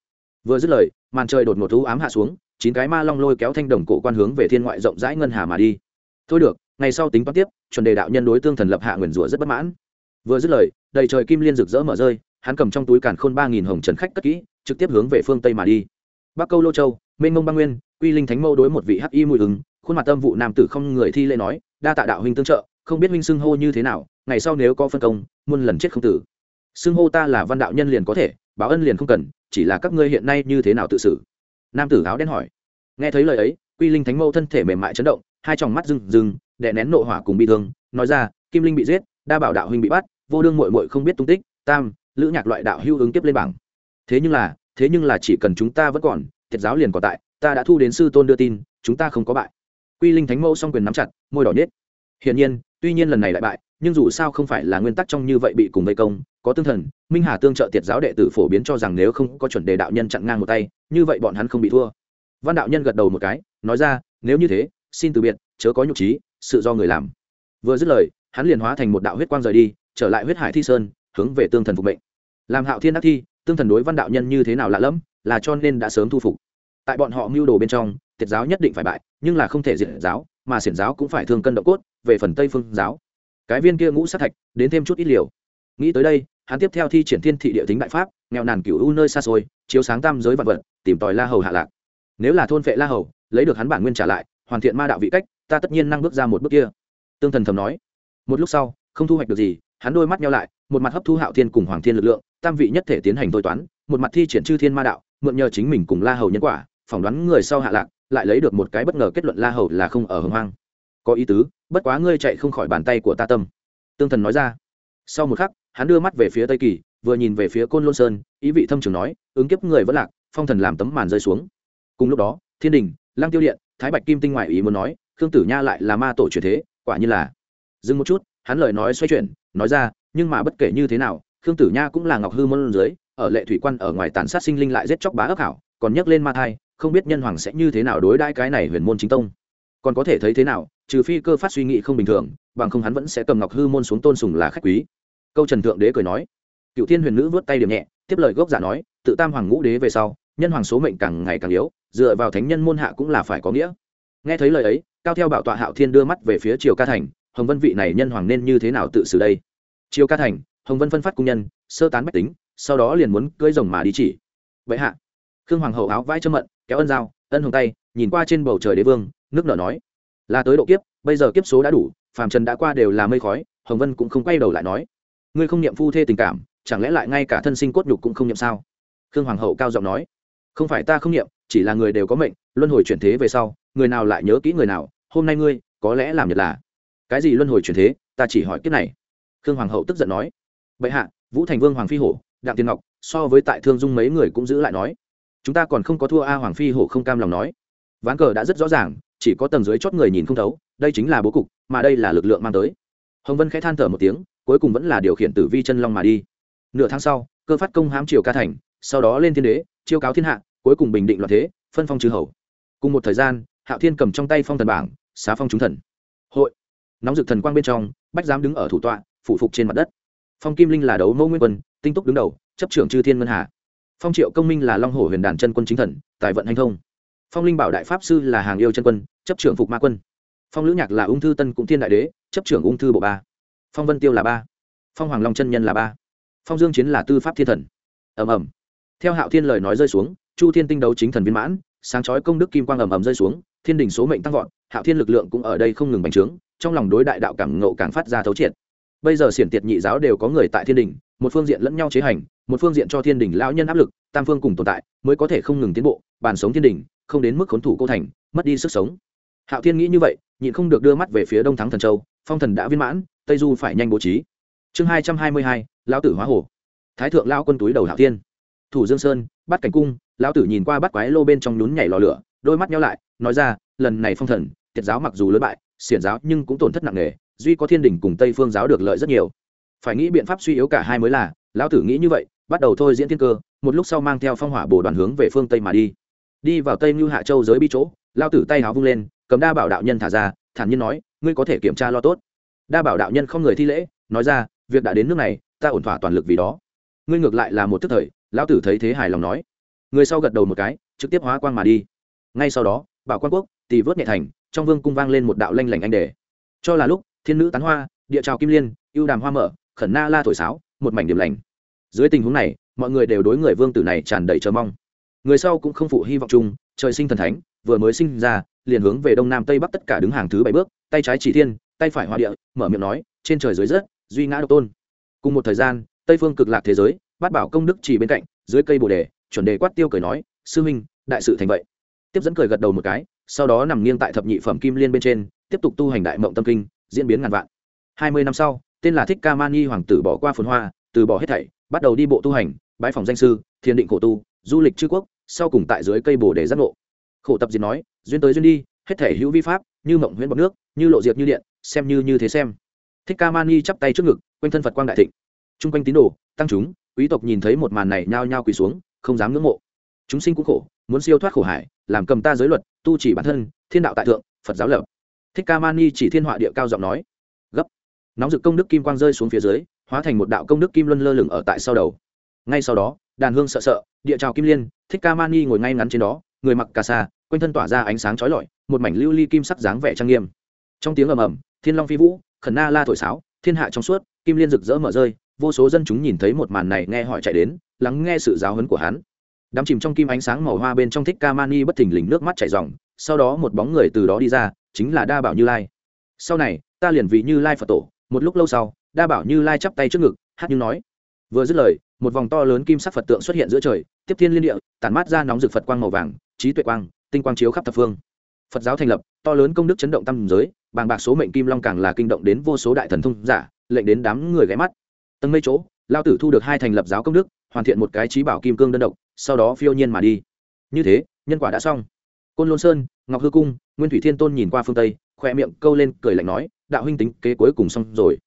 Vừa dứt lời, màn trời đột ngột thú ám hạ xuống, chín cái ma long lôi kéo thanh đồng cổ quan hướng về thiên ngoại rộng rãi ngân hà mà đi. Thôi được, ngày sau tính toán tiếp, chuẩn đề đạo nhân đối tương thần lập hạ nguyền rủa rất bất mãn. Vừa dứt lời, đầy trời kim liên rực rỡ mở rơi, hắn cầm trong túi càn khôn ba nghìn hồng trần khách cất kỹ trực tiếp hướng về phương tây mà đi. Bắc câu lô châu, mênh mông băng nguyên, quy linh thánh mâu đối một vị hắc y mùi ứng, khuôn mặt tâm vụ nam tử không người thi lễ nói, đa tạ đạo huynh tương trợ, không biết huynh xưng hô như thế nào, ngày sau nếu có phân công, muôn lần chết không tử. Xưng hô ta là văn đạo nhân liền có thể, báo ân liền không cần, chỉ là các ngươi hiện nay như thế nào tự xử? Nam tử áo đen hỏi. Nghe thấy lời ấy, quy linh thánh mâu thân thể mềm mại chấn động, hai tròng mắt rừng rừng đè nén nộ hỏa cùng bị thương, nói ra, kim linh bị giết, đa bảo đạo huynh bị bắt, vô đương mội mội không biết tung tích, tam, lữ nhạc loại đạo hưu ứng tiếp lên bảng thế nhưng là, thế nhưng là chỉ cần chúng ta vẫn còn thiệt giáo liền còn tại, ta đã thu đến sư tôn đưa tin, chúng ta không có bại. Quy linh thánh mẫu song quyền nắm chặt, môi đỏ nhết hiển nhiên, tuy nhiên lần này lại bại, nhưng dù sao không phải là nguyên tắc trong như vậy bị cùng vây công, có tương thần, minh hà tương trợ tiệt giáo đệ tử phổ biến cho rằng nếu không có chuẩn đề đạo nhân chặn ngang một tay, như vậy bọn hắn không bị thua. Văn đạo nhân gật đầu một cái, nói ra, nếu như thế, xin từ biệt, chớ có nhục trí, sự do người làm. Vừa dứt lời, hắn liền hóa thành một đạo huyết quang rời đi, trở lại huyết hải thi sơn, hướng về tương thần phục mệnh. Làm hạo thiên đắc thi tương thần đối văn đạo nhân như thế nào lạ lẫm, là cho nên đã sớm thu phục. Tại bọn họ mưu đồ bên trong tiệt giáo nhất định phải bại, nhưng là không thể diệt giáo, mà xiển giáo cũng phải thương cân độ cốt, về phần tây phương giáo. Cái viên kia ngũ sát thạch, đến thêm chút ít liều. Nghĩ tới đây, hắn tiếp theo thi triển thiên thị địa tính đại pháp, nghèo nàn cửu u nơi xa xôi, chiếu sáng tam giới vật vật, tìm tòi la hầu hạ lạc. Nếu là thôn vệ la hầu, lấy được hắn bản nguyên trả lại, hoàn thiện ma đạo vị cách, ta tất nhiên năng bước ra một bước kia. Tương thần thầm nói. Một lúc sau, không thu hoạch được gì, hắn đôi mắt nhau lại một mặt hấp thu hạo thiên cùng hoàng thiên lực lượng, tam vị nhất thể tiến hành thôi toán, một mặt thi triển chư thiên ma đạo, mượn nhờ chính mình cùng la hầu nhân quả, phỏng đoán người sau hạ lạc, lại lấy được một cái bất ngờ kết luận la hầu là không ở hồng hoang. Có ý tứ, bất quá ngươi chạy không khỏi bàn tay của ta tâm. Tương thần nói ra. Sau một khắc, hắn đưa mắt về phía tây kỳ, vừa nhìn về phía côn lôn sơn, ý vị thâm trường nói, ứng kiếp người vẫn lạc, phong thần làm tấm màn rơi xuống. Cùng lúc đó, thiên đình lang tiêu điện, thái bạch kim tinh ngoại ý muốn nói, khương tử nha lại là ma tổ truyền thế, quả như là. Dừng một chút, hắn lời nói xoay chuyển, nói ra nhưng mà bất kể như thế nào, khương tử nha cũng là ngọc hư môn dưới, ở lệ thủy quan ở ngoài tàn sát sinh linh lại giết chóc bá ấp hảo, còn nhắc lên ma thai, không biết nhân hoàng sẽ như thế nào đối đãi cái này huyền môn chính tông. Còn có thể thấy thế nào, trừ phi cơ phát suy nghĩ không bình thường, bằng không hắn vẫn sẽ cầm ngọc hư môn xuống tôn sùng là khách quý. Câu trần thượng đế cười nói, cựu thiên huyền nữ vớt tay điểm nhẹ, tiếp lời gốc giả nói, tự tam hoàng ngũ đế về sau, nhân hoàng số mệnh càng ngày càng yếu, dựa vào thánh nhân môn hạ cũng là phải có nghĩa. Nghe thấy lời ấy, cao theo bảo tọa hạo thiên đưa mắt về phía triều ca thành, hồng vân vị này nhân hoàng nên như thế nào tự xử đây? Triều ca thành, hồng vân phân phát cung nhân, sơ tán bách tính, sau đó liền muốn cưỡi rồng mà đi chỉ. Vậy hạ, khương hoàng hậu áo vai châm mận, kéo ân dao, ân hồng tay, nhìn qua trên bầu trời đế vương, nước nở nói, là tới độ kiếp, bây giờ kiếp số đã đủ, phàm trần đã qua đều là mây khói. Hồng vân cũng không quay đầu lại nói, ngươi không niệm phu thê tình cảm, chẳng lẽ lại ngay cả thân sinh cốt nhục cũng không niệm sao? Khương hoàng hậu cao giọng nói, không phải ta không niệm, chỉ là người đều có mệnh, luân hồi chuyển thế về sau, người nào lại nhớ kỹ người nào, hôm nay ngươi, có lẽ làm nhật là. Cái gì luân hồi chuyển thế, ta chỉ hỏi kiếp này khương hoàng hậu tức giận nói, bệ hạ, vũ thành vương hoàng phi hổ, đặng tiên ngọc, so với tại thương dung mấy người cũng giữ lại nói. Chúng ta còn không có thua a hoàng phi hổ không cam lòng nói. Ván cờ đã rất rõ ràng, chỉ có tầng dưới chót người nhìn không thấu, đây chính là bố cục, mà đây là lực lượng mang tới. Hồng vân khẽ than thở một tiếng, cuối cùng vẫn là điều khiển tử vi chân long mà đi. Nửa tháng sau, cơ phát công hám triều ca thành, sau đó lên thiên đế, chiêu cáo thiên hạ, cuối cùng bình định loạn thế, phân phong chư hầu. Cùng một thời gian, hạo thiên cầm trong tay phong thần bảng, xá phong chúng thần. Hội. Nóng rực thần quang bên trong, bách giám đứng ở thủ tọa phụ phục trên mặt đất. Phong kim linh là đấu mẫu nguyên quân, tinh túc đứng đầu, chấp trưởng chư thiên ngân hà. Phong triệu công minh là long hồ huyền đàn chân quân chính thần, tài vận hành thông. Phong linh bảo đại pháp sư là hàng yêu chân quân, chấp trưởng phục ma quân. Phong lữ nhạc là ung thư tân cũng thiên đại đế, chấp trưởng ung thư bộ ba. Phong vân tiêu là ba. Phong hoàng long chân nhân là ba. Phong dương chiến là tư pháp thiên thần. Ầm ầm. Theo hạo thiên lời nói rơi xuống, chu thiên tinh đấu chính thần viên mãn, sáng chói công đức kim quang ầm ầm rơi xuống, thiên đình số mệnh tăng vọt, hạo thiên lực lượng cũng ở đây không ngừng bành trướng, trong lòng đối đại đạo cảm ngộ càng phát ra thấu triệt bây giờ xiển tiệt nhị giáo đều có người tại thiên đình, một phương diện lẫn nhau chế hành, một phương diện cho thiên đình lão nhân áp lực, tam phương cùng tồn tại, mới có thể không ngừng tiến bộ, bàn sống thiên đình, không đến mức khốn thủ cô thành, mất đi sức sống. Hạo thiên nghĩ như vậy, nhịn không được đưa mắt về phía đông thắng thần châu, phong thần đã viên mãn, tây du phải nhanh bố trí. Chương hai trăm hai mươi hai, lão tử hóa hồ. Thái thượng lao quân túi đầu hạo thiên. Thủ dương sơn, bắt cảnh cung, lão tử nhìn qua bắt quái lô bên trong nhún nhảy lò lửa, đôi mắt nhau lại, nói ra, lần này phong thần, tiệt giáo mặc dù lớn bại, xiển giáo nhưng cũng tổn thất nặng nề duy có thiên đình cùng tây phương giáo được lợi rất nhiều. Phải nghĩ biện pháp suy yếu cả hai mới là, lão tử nghĩ như vậy, bắt đầu thôi diễn thiên cơ, một lúc sau mang theo phong hỏa bồ đoàn hướng về phương tây mà đi. Đi vào tây như hạ châu giới bi chỗ, lão tử tay háo vung lên, cầm đa bảo đạo nhân thả ra, thản nhiên nói, ngươi có thể kiểm tra lo tốt. Đa bảo đạo nhân không người thi lễ, nói ra, việc đã đến nước này, ta ổn thỏa toàn lực vì đó. Ngươi ngược lại là một tức thời, lão tử thấy thế hài lòng nói. Người sau gật đầu một cái, trực tiếp hóa quang mà đi. Ngay sau đó, bảo quan quốc tỷ vớt nhẹ thành, trong vương cung vang lên một đạo lanh lảnh anh đề. Cho là lúc thiên nữ tán hoa, địa trào kim liên, ưu đàm hoa mở, khẩn na la thổi sáo, một mảnh điểm lành. Dưới tình huống này, mọi người đều đối người vương tử này tràn đầy chờ mong. Người sau cũng không phụ hy vọng chung, trời sinh thần thánh, vừa mới sinh ra, liền hướng về đông nam tây bắc tất cả đứng hàng thứ bảy bước, tay trái chỉ thiên, tay phải hoa địa, mở miệng nói, trên trời dưới rớt, duy ngã độc tôn. Cùng một thời gian, tây phương cực lạc thế giới, bát bảo công đức chỉ bên cạnh, dưới cây bồ đề, chuẩn đề quát tiêu cười nói, sư minh, đại sự thành vậy. Tiếp dẫn cười gật đầu một cái, sau đó nằm nghiêng tại thập nhị phẩm kim liên bên trên, tiếp tục tu hành đại mộng tâm kinh diễn biến ngàn vạn. Hai mươi năm sau, tên là thích ca mani hoàng tử bỏ qua phồn hoa, từ bỏ hết thảy, bắt đầu đi bộ tu hành bãi phòng danh sư, thiền định khổ tu, du lịch chư quốc, sau cùng tại dưới cây bồ để giác ngộ. Khổ tập diệt nói, duyên tới duyên đi, hết thể hữu vi pháp, như mộng huyễn bọc nước, như lộ diệt như điện, xem như như thế xem. Thích ca mani chắp tay trước ngực, quanh thân phật quang đại thịnh. Chung quanh tín đồ, tăng chúng, quý tộc nhìn thấy một màn này nhao nhao quỳ xuống, không dám ngưỡng mộ. Chúng sinh cũng khổ, muốn siêu thoát khổ hải, làm cầm ta giới luật, tu chỉ bản thân, thiên đạo tại thượng, phật giáo lập thích ca mani chỉ thiên họa địa cao giọng nói. Gấp. Nóng rực công đức kim quang rơi xuống phía dưới, hóa thành một đạo công đức kim luân lơ lửng ở tại sau đầu. Ngay sau đó, đàn hương sợ sợ, địa trào kim liên, thích ca mani ngồi ngay ngắn trên đó, người mặc cà sa, quanh thân tỏa ra ánh sáng trói lọi, một mảnh lưu ly kim sắc dáng vẻ trang nghiêm. Trong tiếng ầm ầm, thiên long phi vũ, khẩn na la thổi sáo, thiên hạ trong suốt, kim liên rực rỡ mở rơi, vô số dân chúng nhìn thấy một màn này nghe hỏi chạy đến, lắng nghe sự giáo huấn của hắn. Đắm chìm trong kim ánh sáng màu hoa bên trong thích ca mani bất thình lình nước mắt chảy ròng, sau đó một bóng người từ đó đi ra chính là đa bảo như lai. Sau này, ta liền vì như lai phật tổ, một lúc lâu sau, đa bảo như lai chắp tay trước ngực, hát như nói. Vừa dứt lời, một vòng to lớn kim sắc phật tượng xuất hiện giữa trời, tiếp thiên liên địa, tản mát ra nóng rực phật quang màu vàng, trí tuệ quang, tinh quang chiếu khắp thập phương. Phật giáo thành lập, to lớn công đức chấn động tâm giới, bàng bạc số mệnh kim long càng là kinh động đến vô số đại thần thông giả, lệnh đến đám người ghé mắt. Tầng mây chỗ, lao tử thu được hai thành lập giáo công đức, hoàn thiện một cái trí bảo kim cương đơn độc, sau đó phiêu nhiên mà đi. Như thế, nhân quả đã xong côn lôn sơn, ngọc hư cung, nguyên thủy thiên tôn nhìn qua phương tây khoe miệng câu lên, cười lạnh nói, đạo huynh tính kế cuối cùng xong rồi.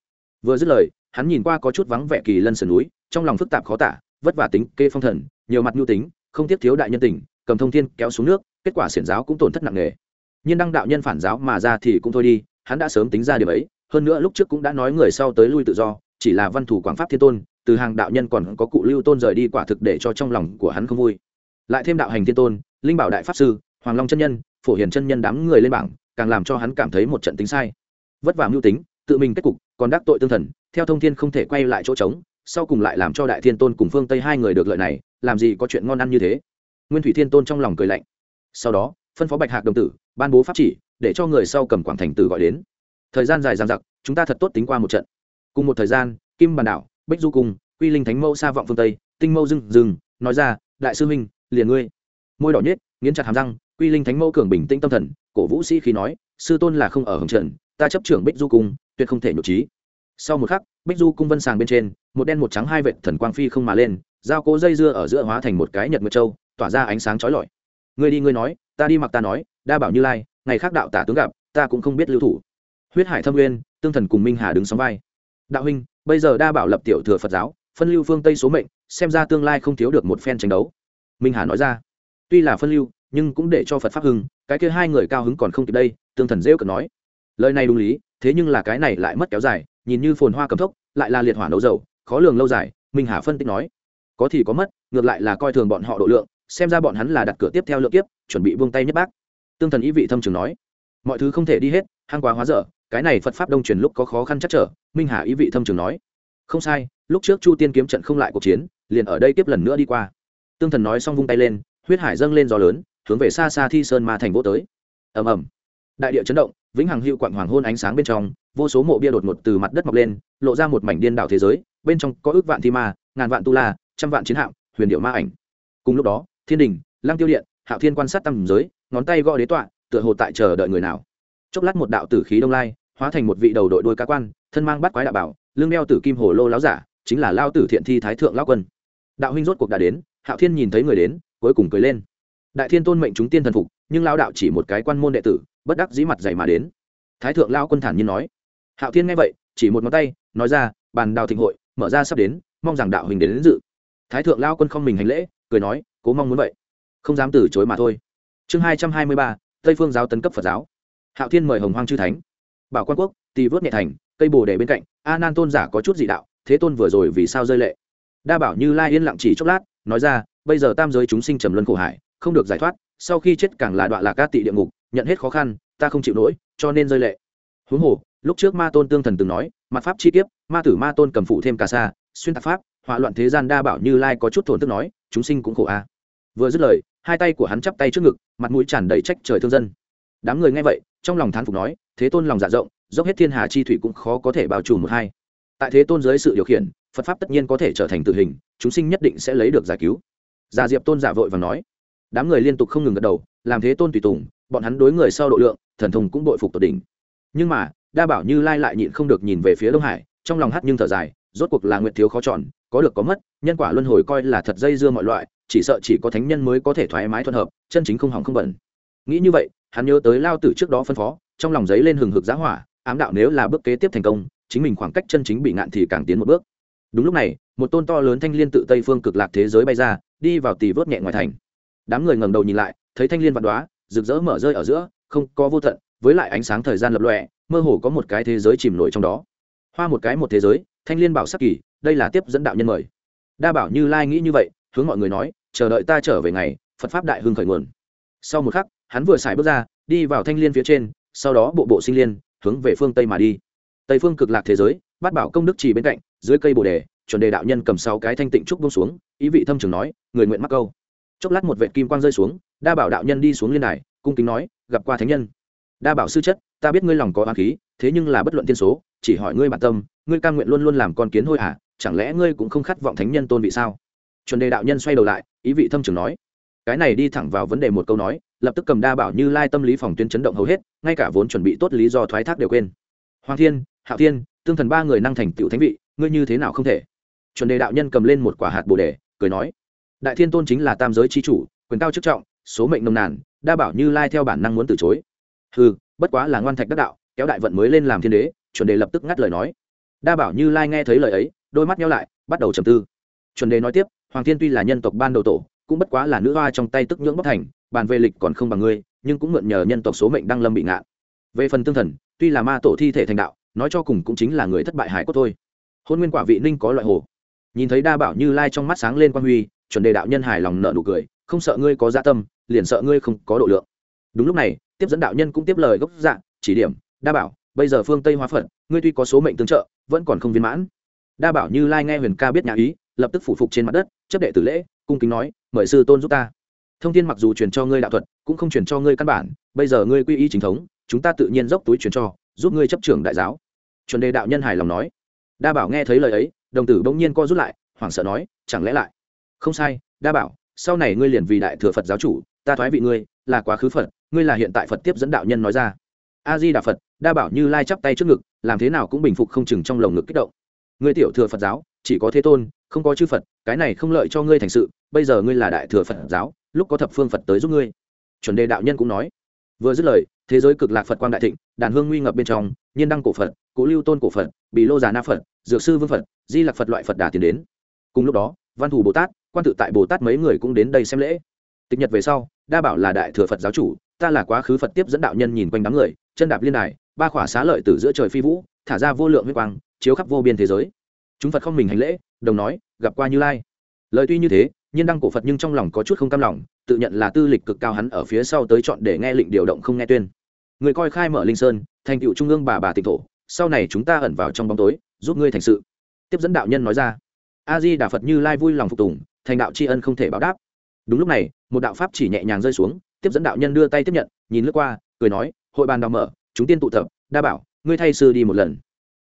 Vừa dứt lời, hắn nhìn qua có chút vắng vẻ kỳ lân sườn núi, trong lòng phức tạp khó tả, vất vả tính kê phong thần, nhiều mặt nhu tính, không tiếp thiếu đại nhân tình, cầm thông thiên kéo xuống nước, kết quả xiển giáo cũng tổn thất nặng nề. Nhưng đăng đạo nhân phản giáo mà ra thì cũng thôi đi, hắn đã sớm tính ra điều ấy, hơn nữa lúc trước cũng đã nói người sau tới lui tự do, chỉ là văn thủ quảng pháp thiên tôn, từ hàng đạo nhân còn có cụ lưu tôn rời đi quả thực để cho trong lòng của hắn không vui. Lại thêm đạo hành thiên tôn, linh bảo đại pháp sư hoàng long chân nhân, phổ hiền chân nhân đám người lên bảng, càng làm cho hắn cảm thấy một trận tính sai. Vất vả mưu tính, tự mình kết cục, còn đắc tội tương thần, theo thông thiên không thể quay lại chỗ trống, sau cùng lại làm cho đại thiên tôn cùng phương tây hai người được lợi này, làm gì có chuyện ngon ăn như thế. Nguyên thủy thiên tôn trong lòng cười lạnh. Sau đó, phân phó bạch hạc đồng tử, ban bố pháp chỉ, để cho người sau cầm quảng thành tử gọi đến. Thời gian dài dằng dặc, chúng ta thật tốt tính qua một trận. Cùng một thời gian, kim bàn đảo, bích du cung, quy linh thánh mâu xa vọng phương tây, tinh mâu dưng dừng nói ra, đại sư minh, liền ngươi. Môi đỏ nhết nghiến chặt hàm răng quy linh thánh Mẫu cường bình tĩnh tâm thần, cổ vũ sĩ khi nói, sư tôn là không ở hồng trần, ta chấp trưởng bích du cung, tuyệt không thể nhục trí. Sau một khắc, bích du cung vân sàng bên trên, một đen một trắng hai vệt thần quang phi không mà lên, giao cố dây dưa ở giữa hóa thành một cái nhật nguyệt châu, tỏa ra ánh sáng chói lọi. Ngươi đi, ngươi nói, ta đi mặc ta nói, đa bảo như lai, ngày khác đạo tả tướng gặp, ta cũng không biết lưu thủ. Huyết hải thâm nguyên, tương thần cùng minh hà đứng sóng vai. Đạo huynh, bây giờ đa bảo lập tiểu thừa phật giáo, phân lưu phương tây số mệnh, xem ra tương lai không thiếu được một phen tranh đấu. Minh hà nói ra. Tuy là phân lưu nhưng cũng để cho phật pháp hưng, cái kia hai người cao hứng còn không kịp đây, tương thần rêu cực nói. Lời này đúng lý, thế nhưng là cái này lại mất kéo dài, nhìn như phồn hoa cầm thốc, lại là liệt hỏa nấu dầu, khó lường lâu dài, minh hà phân tích nói. Có thì có mất, ngược lại là coi thường bọn họ độ lượng, xem ra bọn hắn là đặt cửa tiếp theo lượng kiếp, chuẩn bị buông tay nhất bác. Tương thần ý vị thâm trường nói. Mọi thứ không thể đi hết, hang quá hóa dở, cái này phật pháp đông truyền lúc có khó khăn chắc trở, minh hà ý vị thâm trường nói. Không sai, lúc trước chu tiên kiếm trận không lại cuộc chiến, liền ở đây tiếp lần nữa đi qua. Tương thần nói xong vung tay lên, huyết hải dâng lên gió lớn hướng về xa xa thi sơn ma thành vô tới. Ầm ầm. Đại địa chấn động, vĩnh hằng hữu quạng hoàng hôn ánh sáng bên trong, vô số mộ bia đột ngột từ mặt đất mọc lên, lộ ra một mảnh điên đảo thế giới, bên trong có ước vạn thi ma, ngàn vạn tu la, trăm vạn chiến hạm, huyền điệu ma ảnh. Cùng lúc đó, thiên đình lang tiêu điện, hạo thiên quan sát tầm giới, ngón tay gõ đế tọa, tựa hồ tại chờ đợi người nào. Chốc lát một đạo tử khí đông lai, hóa thành một vị đầu đội đôi cá quan, thân mang bắt quái đạo bảo lương đeo tử kim hồ lô láo giả, chính là lao tử thiện thi thái thượng lao quân. Đạo huynh rốt cuộc đã đến, hạo thiên nhìn thấy người đến, cuối cùng cười lên đại thiên tôn mệnh chúng tiên thần phục nhưng lao đạo chỉ một cái quan môn đệ tử bất đắc dĩ mặt dày mà đến. Thái thượng lao quân thản nhiên nói. Hạo thiên nghe vậy chỉ một ngón tay nói ra bàn đào thịnh hội mở ra sắp đến mong rằng đạo huynh đến, đến dự. Thái thượng lao quân không mình hành lễ cười nói cố mong muốn vậy. Không dám từ chối mà thôi. Chương hai trăm hai mươi ba tây phương giáo tấn cấp phật giáo. Hạo thiên mời hồng hoang chư thánh. Bảo quan quốc tì vớt nhẹ thành cây bồ đề bên cạnh a nan tôn giả có chút dị đạo thế tôn vừa rồi vì sao rơi lệ? Đa bảo như lai yên lặng chỉ chốc lát nói ra bây giờ tam giới chúng sinh trầm luân khổ hải không được giải thoát, sau khi chết càng là đoạn lạc ca tị địa ngục, nhận hết khó khăn, ta không chịu nổi, cho nên rơi lệ. Huống hồ, lúc trước ma tôn tương thần từng nói, mặt pháp chi kiếp, ma tử ma tôn cầm phụ thêm cả xa, xuyên tạc pháp, hỏa loạn thế gian đa bảo như lai có chút thổn thức nói, chúng sinh cũng khổ a. Vừa dứt lời, hai tay của hắn chắp tay trước ngực, mặt mũi tràn đầy trách trời thương dân. Đám người nghe vậy, trong lòng thán phục nói, thế tôn lòng dạ rộng, dốc hết thiên hà chi thủy cũng khó có thể bao trùm một hai. Tại thế tôn dưới sự điều khiển, phật pháp tất nhiên có thể trở thành tử hình, chúng sinh nhất định sẽ lấy được giải cứu. Già diệp tôn giả vội và nói đám người liên tục không ngừng gật đầu, làm thế tôn tùy tùng, bọn hắn đối người sau độ lượng, thần thông cũng bội phục tột đỉnh. Nhưng mà, đa bảo như lai lại nhịn không được nhìn về phía đông hải, trong lòng hắt nhưng thở dài, rốt cuộc là nguyện thiếu khó chọn, có được có mất, nhân quả luân hồi coi là thật dây dưa mọi loại, chỉ sợ chỉ có thánh nhân mới có thể thoải mái thuận hợp, chân chính không hỏng không bẩn nghĩ như vậy, hắn nhớ tới lao tử trước đó phân phó, trong lòng giấy lên hừng hực giá hỏa, ám đạo nếu là bước kế tiếp thành công, chính mình khoảng cách chân chính bị ngạn thì càng tiến một bước. Đúng lúc này, một tôn to lớn thanh liên tự tây phương cực lạc thế giới bay ra, đi vào tì vớt nhẹ ngoài thành đám người ngẩng đầu nhìn lại, thấy thanh liên vạn đoá, rực rỡ mở rơi ở giữa, không có vô tận, với lại ánh sáng thời gian lập lọe mơ hồ có một cái thế giới chìm nổi trong đó. Hoa một cái một thế giới, thanh liên bảo sắc kỳ, đây là tiếp dẫn đạo nhân mời. Đa bảo như lai nghĩ như vậy, hướng mọi người nói, chờ đợi ta trở về ngày, phật pháp đại hưng khởi nguồn. Sau một khắc, hắn vừa xài bước ra, đi vào thanh liên phía trên, sau đó bộ bộ sinh liên, hướng về phương tây mà đi. Tây phương cực lạc thế giới, bát bảo công đức chỉ bên cạnh, dưới cây bồ đề, chuẩn đề đạo nhân cầm sáu cái thanh tịnh trúc bông xuống, ý vị thâm trường nói, người nguyện mắc câu chốc lát một vệ kim quang rơi xuống, đa bảo đạo nhân đi xuống liên đài, cung kính nói, gặp qua thánh nhân. Đa bảo sư chất, ta biết ngươi lòng có oán khí, thế nhưng là bất luận tiên số, chỉ hỏi ngươi bản tâm, ngươi cai nguyện luôn luôn làm con kiến hôi hả? Chẳng lẽ ngươi cũng không khát vọng thánh nhân tôn vị sao? Chuẩn đề đạo nhân xoay đầu lại, ý vị thâm trường nói. Cái này đi thẳng vào vấn đề một câu nói, lập tức cầm đa bảo như lai tâm lý phòng tuyến chấn động hầu hết, ngay cả vốn chuẩn bị tốt lý do thoái thác đều quên. Hoàng thiên, hạo thiên, tương thần ba người năng thành tựu thánh vị, ngươi như thế nào không thể? Chuẩn đề đạo nhân cầm lên một quả hạt bồ đề, cười nói đại thiên tôn chính là tam giới c h i chủ, quyền cao chức trọng, số mệnh nồng nàn, đa bảo như lai theo bản năng muốn từ chối. Ừ bất quá là ngoan thạch đắc đạo, kéo đại vận mới lên làm thiên đế, chuẩn đề lập tức ngắt lời nói. Đa bảo như lai nghe thấy lời ấy, đôi mắt nhau lại, bắt đầu trầm tư. Chuẩn đề nói tiếp, hoàng thiên tuy là nhân tộc ban đầu tổ, cũng bất quá là nữ hoa trong tay tức nhưỡng bất thành, bàn về lịch còn không bằng ngươi, nhưng cũng mượn nhờ nhân tộc số mệnh đang lâm bị ngạn. Về phần tương thần, tuy là ma tổ thi thể thành đạo, nói cho cùng cũng chính là người thất bại hải cốt thôi. Hôn nguyên quả vị ninh có loại hồ. Nhìn thấy đa bảo như lai trong mắt sáng lên quan huy chuẩn đề đạo nhân hài lòng nợ nụ cười, không sợ ngươi có dạ tâm, liền sợ ngươi không có độ lượng. Đúng lúc này, tiếp dẫn đạo nhân cũng tiếp lời gốc dạ chỉ điểm, đa bảo, bây giờ phương tây hóa phận ngươi tuy có số mệnh tương trợ, vẫn còn không viên mãn. Đa bảo như lai nghe huyền ca biết nhà ý, lập tức phủ phục trên mặt đất, chấp đệ tử lễ, cung kính nói, mời sư tôn giúp ta. Thông tin mặc dù truyền cho ngươi đạo thuật, cũng không truyền cho ngươi căn bản, bây giờ ngươi quy y chính thống, chúng ta tự nhiên dốc túi truyền cho, giúp ngươi chấp trưởng đại giáo. Chuẩn đề đạo nhân hài lòng nói. Đa bảo nghe thấy lời ấy, đồng tử bỗng nhiên co rút lại, hoảng sợ nói, chẳng lẽ lại không sai, đa bảo, sau này ngươi liền vì đại thừa phật giáo chủ, ta thoái vị ngươi, là quá khứ phật, ngươi là hiện tại phật tiếp dẫn đạo nhân nói ra. A di đà phật, đa bảo như lai chắp tay trước ngực, làm thế nào cũng bình phục không chừng trong lồng ngực kích động. Ngươi tiểu thừa phật giáo, chỉ có thế tôn, không có chư phật, cái này không lợi cho ngươi thành sự, bây giờ ngươi là đại thừa phật giáo, lúc có thập phương phật tới giúp ngươi. Chuẩn đề đạo nhân cũng nói. Vừa dứt lời, thế giới cực lạc phật quang đại thịnh, đàn hương nguy ngập bên trong, nhiên đăng cổ phật cố lưu tôn cổ phật, bị lô già na phật, dược sư vương phật, di lạc phật loại phật đà tiến đến. Cùng lúc đó, văn thủ bồ tát quan tự tại bồ tát mấy người cũng đến đây xem lễ. Tịch nhật về sau, đa bảo là đại thừa phật giáo chủ, ta là quá khứ phật tiếp dẫn đạo nhân nhìn quanh đám người, chân đạp liên đài, ba khỏa xá lợi từ giữa trời phi vũ, thả ra vô lượng huyết quang, chiếu khắp vô biên thế giới. Chúng phật không mình hành lễ, đồng nói, gặp qua như lai. Lời tuy như thế, nhiên đăng cổ phật nhưng trong lòng có chút không cam lòng, tự nhận là tư lịch cực cao hắn ở phía sau tới chọn để nghe lệnh điều động không nghe tuyên. Người coi khai mở linh sơn, thành cựu trung ương bà bà tịnh thổ, sau này chúng ta ẩn vào trong bóng tối, giúp ngươi thành sự. Tiếp dẫn đạo nhân nói ra. A di đà phật như lai vui lòng phục tùng thành đạo tri ân không thể báo đáp. Đúng lúc này, một đạo pháp chỉ nhẹ nhàng rơi xuống, tiếp dẫn đạo nhân đưa tay tiếp nhận, nhìn lướt qua, cười nói, hội bàn đào mở, chúng tiên tụ tập, đa bảo, ngươi thay sư đi một lần.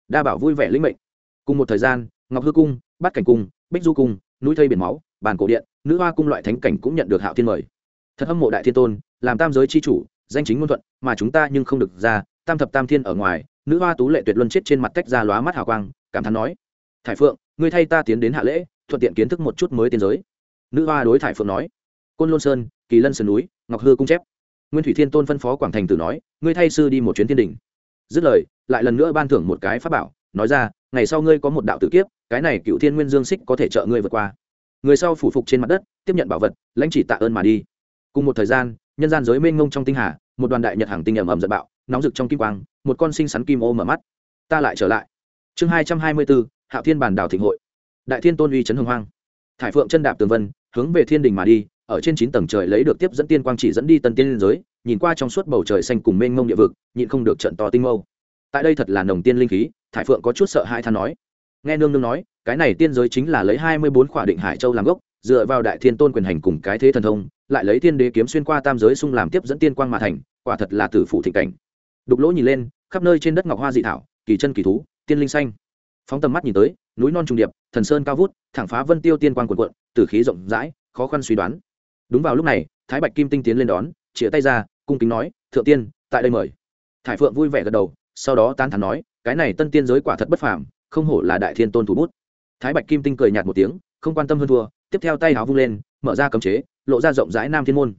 Đa bảo vui vẻ linh mệnh. Cùng một thời gian, ngọc hư cung, bát cảnh cung, bích du cung, núi thây biển máu, bàn cổ điện, nữ hoa cung loại thánh cảnh cũng nhận được hạo thiên mời. Thật hâm mộ đại thiên tôn, làm tam giới c h i chủ, danh chính ngôn thuận, mà chúng ta nhưng không được ra, tam thập tam thiên ở ngoài, nữ hoa tú lệ tuyệt luân chết trên mặt tách ra lóa mắt hào quang, cảm thán nói, thải phượng, ngươi thay ta tiến đến hạ lễ thuận tiện kiến thức một chút mới tiến giới. Nữ hoa đối thải phượng nói, côn lôn sơn, kỳ lân sơn núi, ngọc hư cung chép. Nguyên thủy thiên tôn phân phó quảng thành tử nói, ngươi thay sư đi một chuyến thiên đình. Dứt lời, lại lần nữa ban thưởng một cái pháp bảo, nói ra, ngày sau ngươi có một đạo tử kiếp, cái này cựu thiên nguyên dương xích có thể trợ ngươi vượt qua. Người sau phủ phục trên mặt đất, tiếp nhận bảo vật, lãnh chỉ tạ ơn mà đi. Cùng một thời gian, nhân gian giới mênh ngông trong tinh hà, một đoàn đại nhật hàng tinh ẩm ẩm giật bạo, nóng rực trong kim quang, một con sinh sắn kim ô mở mắt. Ta lại trở lại. Chương hai trăm hai mươi bốn hạo thiên bản đảo thịnh hội đại thiên tôn uy chấn hưng hoang. Thải phượng chân đạp tường vân, hướng về thiên đình mà đi, ở trên chín tầng trời lấy được tiếp dẫn tiên quang chỉ dẫn đi tân tiên liên giới, nhìn qua trong suốt bầu trời xanh cùng mênh mông địa vực, nhịn không được trận to tinh mâu. Tại đây thật là nồng tiên linh khí, thải phượng có chút sợ hai than nói. Nghe nương nương nói, cái này tiên giới chính là lấy hai mươi bốn khỏa định hải châu làm gốc, dựa vào đại thiên tôn quyền hành cùng cái thế thần thông, lại lấy tiên đế kiếm xuyên qua tam giới xung làm tiếp dẫn tiên quang mà thành, quả thật là tử phụ thịnh cảnh. Đục lỗ nhìn lên, khắp nơi trên đất ngọc hoa dị thảo, kỳ chân kỳ thú, tiên linh xanh phóng tầm mắt nhìn tới, núi non trùng điệp, thần sơn cao vút, thẳng phá vân tiêu tiên quang quần quận tử khí rộng rãi, khó khăn suy đoán. Đúng vào lúc này, thái bạch kim tinh tiến lên đón, chĩa tay ra, cung kính nói, thượng tiên, tại đây mời. Thải phượng vui vẻ gật đầu, sau đó tán thắn nói, cái này tân tiên giới quả thật bất phàm, không hổ là đại thiên tôn thủ bút. Thái bạch kim tinh cười nhạt một tiếng, không quan tâm hơn thua, tiếp theo tay háo vung lên, mở ra cấm chế, lộ ra rộng rãi nam thiên môn.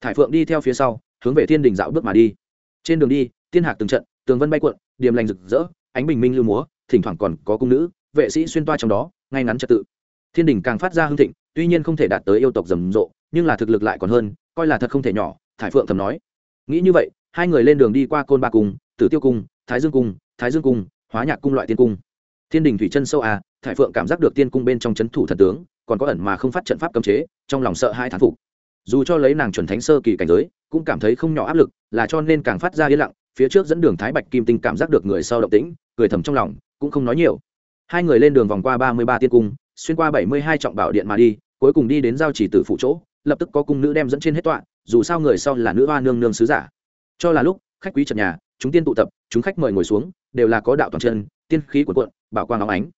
Thải phượng đi theo phía sau, hướng về thiên đình dạo bước mà đi. Trên đường đi, tiên hạc từng trận, tường vân bay cuộn điềm lành rực rỡ, ánh bình minh lưu múa thỉnh thoảng còn có cung nữ, vệ sĩ xuyên toa trong đó, ngay ngắn trật tự. Thiên đình càng phát ra hưng thịnh, tuy nhiên không thể đạt tới yêu tộc rầm rộ, nhưng là thực lực lại còn hơn, coi là thật không thể nhỏ, thải phượng thầm nói. Nghĩ như vậy, hai người lên đường đi qua côn ba cung, tử tiêu cung, thái dương cung, thái dương cung, hóa nhạc cung loại tiên cung. Thiên đình thủy chân sâu à thải phượng cảm giác được tiên cung bên trong c h ấ n thủ thần tướng, còn có ẩn mà không phát trận pháp cấm chế, trong lòng sợ hai thán phục. Dù cho lấy nàng chuẩn thánh sơ kỳ cảnh giới, cũng cảm thấy không nhỏ áp lực, là cho nên càng phát ra yên lặng phía trước dẫn đường thái bạch kim tinh cảm giác được người sau động tĩnh, cười thầm trong lòng, cũng không nói nhiều. Hai người lên đường vòng qua ba mươi ba tiên cung, xuyên qua bảy mươi hai trọng bảo điện mà đi, cuối cùng đi đến giao chỉ tử phụ chỗ, lập tức có cung nữ đem dẫn trên hết tọa, dù sao người sau là nữ hoa nương nương sứ giả. Cho là lúc, khách quý trật nhà, chúng tiên tụ tập, chúng khách mời ngồi xuống, đều là có đạo toàn chân, tiên khí quần quận bảo quang óng ánh.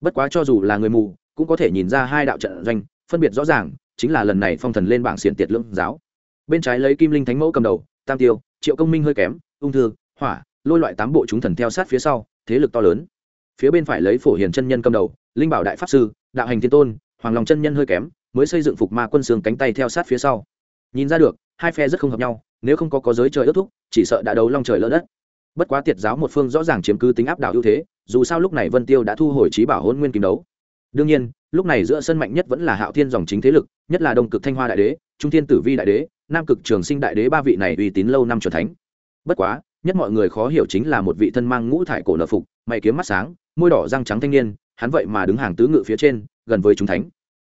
Bất quá cho dù là người mù, cũng có thể nhìn ra hai đạo trận doanh, phân biệt rõ ràng, chính là lần này phong thần lên bảng xiển tiệt lưỡng giáo. Bên trái lấy kim linh thánh mẫu cầm đầu, tam tiêu, triệu công minh hơi kém ung thư, hỏa, lôi loại tám bộ chúng thần theo sát phía sau, thế lực to lớn. Phía bên phải lấy phổ hiền chân nhân cầm đầu, linh bảo đại pháp sư, đạo hành thiên tôn, hoàng lòng chân nhân hơi kém, mới xây dựng phục ma quân xương cánh tay theo sát phía sau. Nhìn ra được, hai phe rất không hợp nhau, nếu không có có giới trời ước thúc, chỉ sợ đã đấu long trời lỡ đất. Bất quá tiệt giáo một phương rõ ràng chiếm cứ tính áp đảo ưu thế, dù sao lúc này vân tiêu đã thu hồi trí bảo hôn nguyên kim đấu. Đương nhiên, lúc này giữa sân mạnh nhất vẫn là hạo thiên dòng chính thế lực, nhất là đông cực thanh hoa đại đế, trung thiên tử vi đại đế, nam cực trường sinh đại đế ba vị này uy tín lâu năm truyền thánh bất quá, nhất mọi người khó hiểu chính là một vị thân mang ngũ thải cổ nợ phục, mày kiếm mắt sáng, môi đỏ răng trắng thanh niên, hắn vậy mà đứng hàng tứ ngự phía trên, gần với chúng thánh.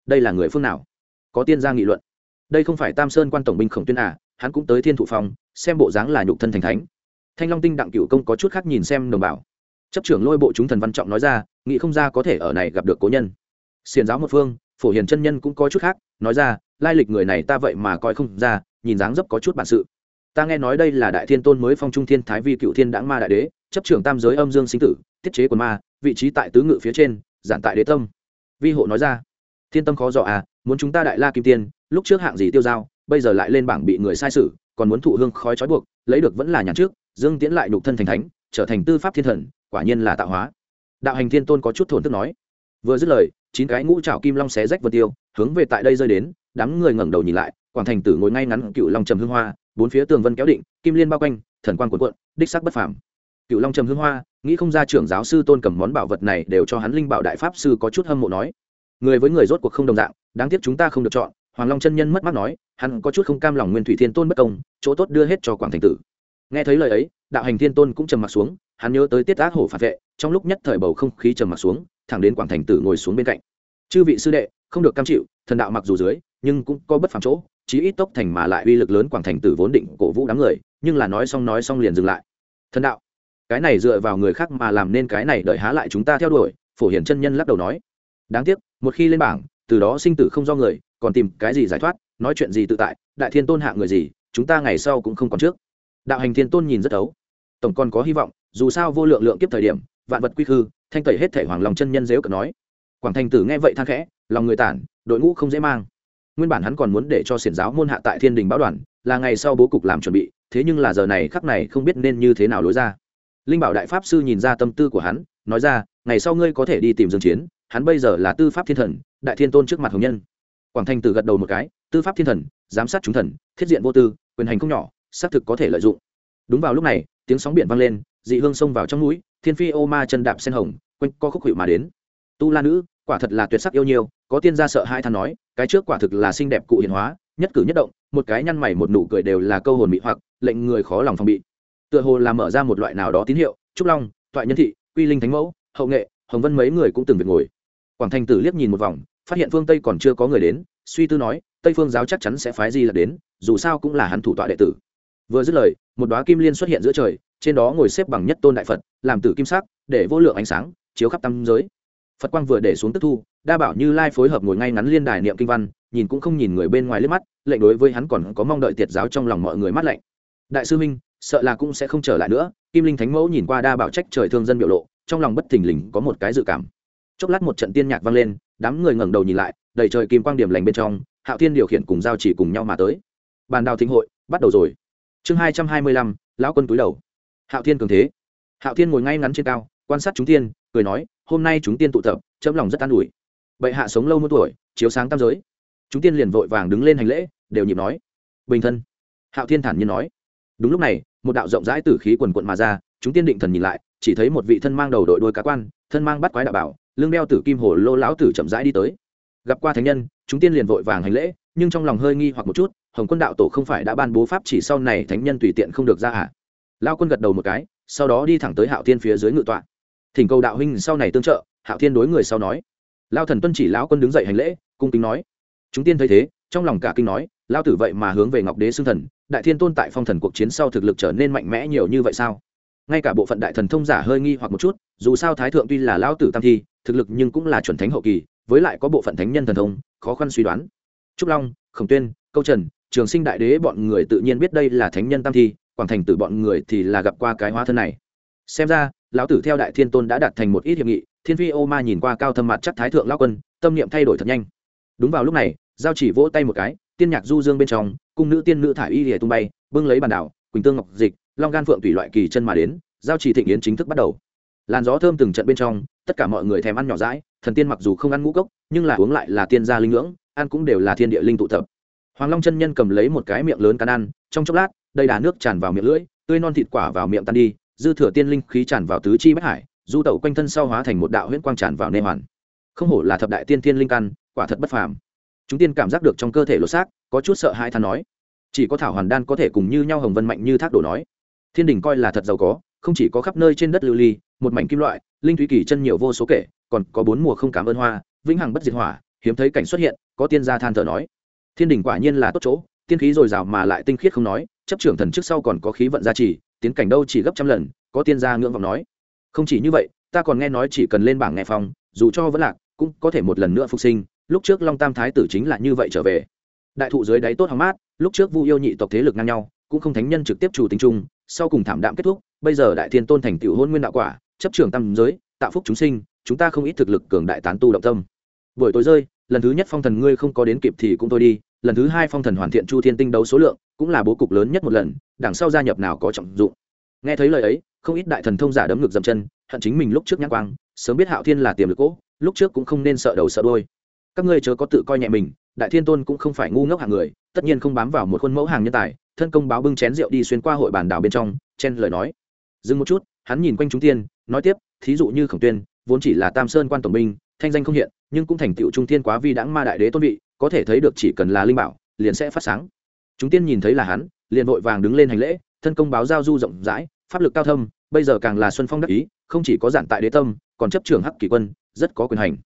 Đây là người phương nào? Có tiên gia nghị luận. Đây không phải tam sơn quan tổng binh khổng tuyên à hắn cũng tới thiên thụ phong, xem bộ dáng là nhục thân thành thánh. Thanh long tinh đặng cựu công có chút khác nhìn xem đồng bào. Chấp trưởng lôi bộ chúng thần văn trọng nói ra, nghĩ không ra có thể ở này gặp được cố nhân. Xiền giáo một phương, phổ hiền chân nhân cũng có chút khác, nói ra, lai lịch người này ta vậy mà coi không ra, nhìn dáng dấp có chút bản sự ta nghe nói đây là đại thiên tôn mới phong trung thiên thái vi cựu thiên đãng ma đại đế, chấp trưởng tam giới âm dương sinh tử, tiết chế quần ma, vị trí tại tứ ngự phía trên, giản tại đế tâm. Vi hộ nói ra. Thiên tâm khó dọ à muốn chúng ta đại la kim tiên, lúc trước hạng gì tiêu giao, bây giờ lại lên bảng bị người sai sử, còn muốn thụ hương khói trói buộc, lấy được vẫn là nhàn trước, dương tiễn lại nhục thân thành thánh, trở thành tư pháp thiên thần, quả nhiên là tạo hóa. Đạo hành thiên tôn có chút thổn thức nói. Vừa dứt lời, chín cái ngũ trảo kim long xé rách vân tiêu, hướng về tại đây rơi đến, đám người ngẩng đầu nhìn lại, quảng thành tử ngồi ngay ngắn cựu long trầm hương hoa bốn phía tường vân kéo định, kim liên bao quanh, thần quan cuộn cuộn, đích sắc bất phàm. Cựu long trầm hương hoa, nghĩ không ra trưởng giáo sư tôn cầm món bảo vật này đều cho hắn linh bảo đại pháp sư có chút hâm mộ nói. Người với người rốt cuộc không đồng dạng, đáng tiếc chúng ta không được chọn, hoàng long chân nhân mất mắt nói, hắn có chút không cam lòng nguyên thủy thiên tôn bất công, chỗ tốt đưa hết cho quảng thành tử. Nghe thấy lời ấy, đạo hành thiên tôn cũng trầm mặt xuống, hắn nhớ tới tiết ác hổ phản vệ, trong lúc nhất thời bầu không khí trầm mặt xuống, thẳng đến quảng thành tử ngồi xuống bên cạnh. Chư vị sư đệ, không được cam chịu, thần đạo mặc dù dưới, nhưng cũng có bất phàm chỗ chí ít tốc thành mà lại uy lực lớn quảng thành tử vốn định cổ vũ đám người, nhưng là nói xong nói xong liền dừng lại. Thần đạo, cái này dựa vào người khác mà làm nên cái này đợi há lại chúng ta theo đuổi, phổ hiển chân nhân lắc đầu nói. Đáng tiếc, một khi lên bảng, từ đó sinh tử không do người, còn tìm cái gì giải thoát, nói chuyện gì tự tại, đại thiên tôn hạ người gì, chúng ta ngày sau cũng không còn trước. Đạo hành thiên tôn nhìn rất ấu tổng còn có hy vọng, dù sao vô lượng lượng kiếp thời điểm, vạn vật quy khư, thanh tẩy hết thể hoàng lòng chân nhân dếu cờ nói. Quảng thành tử nghe vậy than khẽ, lòng người tản, đội ngũ không dễ mang nguyên bản hắn còn muốn để cho xiển giáo môn hạ tại thiên đình báo đoàn, là ngày sau bố cục làm chuẩn bị, thế nhưng là giờ này khắc này không biết nên như thế nào lối ra. Linh bảo đại pháp sư nhìn ra tâm tư của hắn, nói ra, ngày sau ngươi có thể đi tìm dương chiến, hắn bây giờ là tư pháp thiên thần, đại thiên tôn trước mặt hồng nhân. Quảng thanh tử gật đầu một cái, tư pháp thiên thần, giám sát chúng thần, thiết diện vô tư, quyền hành không nhỏ, xác thực có thể lợi dụng. Đúng vào lúc này, tiếng sóng biển vang lên, dị hương xông vào trong núi, thiên phi ô ma chân đạp sen hồng, quanh co khúc hiệu mà đến. Tu la nữ quả thật là tuyệt sắc yêu nhiều, có tiên gia sợ hai than nói, cái trước quả thực là xinh đẹp cụ hiện hóa, nhất cử nhất động, một cái nhăn mày một nụ cười đều là câu hồn mị hoặc, lệnh người khó lòng phòng bị. Tựa hồ là mở ra một loại nào đó tín hiệu, trúc long toại nhân thị, quy linh thánh mẫu, hậu nghệ, hồng vân mấy người cũng từng việc ngồi. Quảng thành tử liếc nhìn một vòng, phát hiện phương tây còn chưa có người đến, suy tư nói, tây phương giáo chắc chắn sẽ phái di là đến, dù sao cũng là hắn thủ tọa đệ tử. Vừa dứt lời, một đoá kim liên xuất hiện giữa trời, trên đó ngồi xếp bằng nhất tôn đại phật, làm tử kim sắc, để vô lượng ánh sáng chiếu khắp tam giới phật quang vừa để xuống tức thu, đa bảo như lai phối hợp ngồi ngay ngắn liên đài niệm kinh văn, nhìn cũng không nhìn người bên ngoài liếc mắt, lệnh đối với hắn còn có mong đợi tiệt giáo trong lòng mọi người mắt lạnh. Đại sư minh, sợ là cũng sẽ không trở lại nữa, kim linh thánh mẫu nhìn qua đa bảo trách trời thương dân biểu lộ, trong lòng bất thình lình có một cái dự cảm. Chốc lát một trận tiên nhạc vang lên, đám người ngẩng đầu nhìn lại, đầy trời kim quang điểm lành bên trong, hạo thiên điều khiển cùng giao chỉ cùng nhau mà tới. Bàn đào thính hội, bắt đầu rồi. Chương hai trăm hai mươi lăm, lão quân túi đầu. Hạo thiên cường thế. Hạo thiên ngồi ngay ngắn trên cao, quan sát chúng tiên, cười nói hôm nay chúng tiên tụ tập, chấm lòng rất an ủi. Bệ hạ sống lâu một tuổi, chiếu sáng tam giới. Chúng tiên liền vội vàng đứng lên hành lễ, đều nhịp nói. Bình thân. Hạo thiên thản nhiên nói. Đúng lúc này, một đạo rộng rãi tử khí quần quận mà ra, chúng tiên định thần nhìn lại, chỉ thấy một vị thân mang đầu đội đôi cá quan, thân mang bắt quái đạo bảo lương đeo tử kim hồ lô lão tử chậm rãi đi tới. Gặp qua thánh nhân, chúng tiên liền vội vàng hành lễ, nhưng trong lòng hơi nghi hoặc một chút, hồng quân đạo tổ không phải đã ban bố pháp chỉ sau này thánh nhân tùy tiện không được ra à? Lao quân gật đầu một cái, sau đó đi thẳng tới hạo thiên phía dưới ngự tọa thỉnh cầu đạo huynh sau này tương trợ, hạo thiên đối người sau nói. Lao thần tuân chỉ lão quân đứng dậy hành lễ, cung kính nói. Chúng tiên thấy thế, trong lòng cả kinh nói lao tử vậy mà hướng về ngọc đế xưng thần, đại thiên tôn tại phong thần cuộc chiến sau thực lực trở nên mạnh mẽ nhiều như vậy sao? Ngay cả bộ phận đại thần thông giả hơi nghi hoặc một chút, dù sao thái thượng tuy là lao tử tam thi, thực lực nhưng cũng là chuẩn thánh hậu kỳ, với lại có bộ phận thánh nhân thần thông, khó khăn suy đoán. Trúc long, khổng tuyên, câu trần, trường sinh đại đế bọn người tự nhiên biết đây là thánh nhân tam thi, quảng thành tử bọn người thì là gặp qua cái hóa thân này. Xem ra lão tử theo đại thiên tôn đã đạt thành một ít hiệp nghị, thiên phi ô ma nhìn qua cao thâm mặt chắc thái thượng lao quân, tâm niệm thay đổi thật nhanh. Đúng vào lúc này, giao chỉ vỗ tay một cái, tiên nhạc du dương bên trong, cung nữ tiên nữ thả y hề tung bay, bưng lấy bàn đảo, quỳnh tương ngọc dịch, long gan phượng tùy loại kỳ chân mà đến, giao chỉ thịnh yến chính thức bắt đầu. Làn gió thơm từng trận bên trong, tất cả mọi người thèm ăn nhỏ rãi thần tiên mặc dù không ăn ngũ cốc, nhưng là uống lại là tiên gia linh ngưỡng, ăn cũng đều là thiên địa linh tụ tập. Hoàng long chân nhân cầm lấy một cái miệng lớn cắn ăn, trong chốc lát, đầy đà nước tràn vào miệng lưỡi, tươi non thịt quả vào miệng tan đi dư thừa tiên linh khí tràn vào tứ chi bách hải, du tẩu quanh thân sau hóa thành một đạo huyễn quang tràn vào nê hoàn. Không hổ là thập đại tiên thiên linh căn, quả thật bất phàm. Chúng tiên cảm giác được trong cơ thể lột xác, có chút sợ hai than nói. Chỉ có thảo hoàn đan có thể cùng như nhau hồng vân mạnh như thác đổ nói. Thiên đình coi là thật giàu có, không chỉ có khắp nơi trên đất lưu ly, một mảnh kim loại, linh thúy kỳ chân nhiều vô số kể, còn có bốn mùa không cảm ơn hoa, vĩnh hằng bất diệt hỏa, hiếm thấy cảnh xuất hiện, có tiên gia than thở nói. Thiên đình quả nhiên là tốt chỗ, tiên khí dồi dào mà lại tinh khiết không nói, chấp trưởng thần trước sau còn có khí vận gia trì tiến cảnh đâu chỉ gấp trăm lần, có tiên gia ngưỡng vọng nói. Không chỉ như vậy, ta còn nghe nói chỉ cần lên bảng nghe phong, dù cho vẫn lạc, cũng có thể một lần nữa phục sinh, lúc trước long tam thái tử chính là như vậy trở về. Đại thụ dưới đáy tốt hóng mát, lúc trước vu yêu nhị tộc thế lực ngang nhau, cũng không thánh nhân trực tiếp chủ tính chung, sau cùng thảm đạm kết thúc, bây giờ đại thiên tôn thành tựu hôn nguyên đạo quả, chấp trường tam giới, tạo phúc chúng sinh, chúng ta không ít thực lực cường đại tán tu động tâm. Buổi tối rơi, lần thứ nhất phong thần ngươi không có đến kịp thì cũng thôi đi lần thứ hai phong thần hoàn thiện chu thiên tinh đấu số lượng cũng là bố cục lớn nhất một lần, đằng sau gia nhập nào có trọng dụng. Nghe thấy lời ấy, không ít đại thần thông giả đấm ngực dậm chân, hận chính mình lúc trước nhãn quang, sớm biết hạo thiên là tiềm lực cỗ lúc trước cũng không nên sợ đầu sợ đôi các ngươi chớ có tự coi nhẹ mình, đại thiên tôn cũng không phải ngu ngốc hạng người, tất nhiên không bám vào một khuôn mẫu hàng nhân tài, thân công báo bưng chén rượu đi xuyên qua hội bản đảo bên trong, chen lời nói. Dừng một chút, hắn nhìn quanh chúng tiên, nói tiếp, thí dụ như khổng tuyên, vốn chỉ là tam sơn quan tổng binh, thanh danh không hiện, nhưng cũng thành tựu trung thiên quá vi đãng ma đại đế tôn vị có thể thấy được chỉ cần là linh bảo, liền sẽ phát sáng. Chúng tiên nhìn thấy là hắn, liền vội vàng đứng lên hành lễ, thân công báo giao du rộng rãi, pháp lực cao thâm, bây giờ càng là xuân phong đắc ý, không chỉ có giản tại đế tâm, còn chấp trưởng hắc kỳ quân, rất có quyền hành.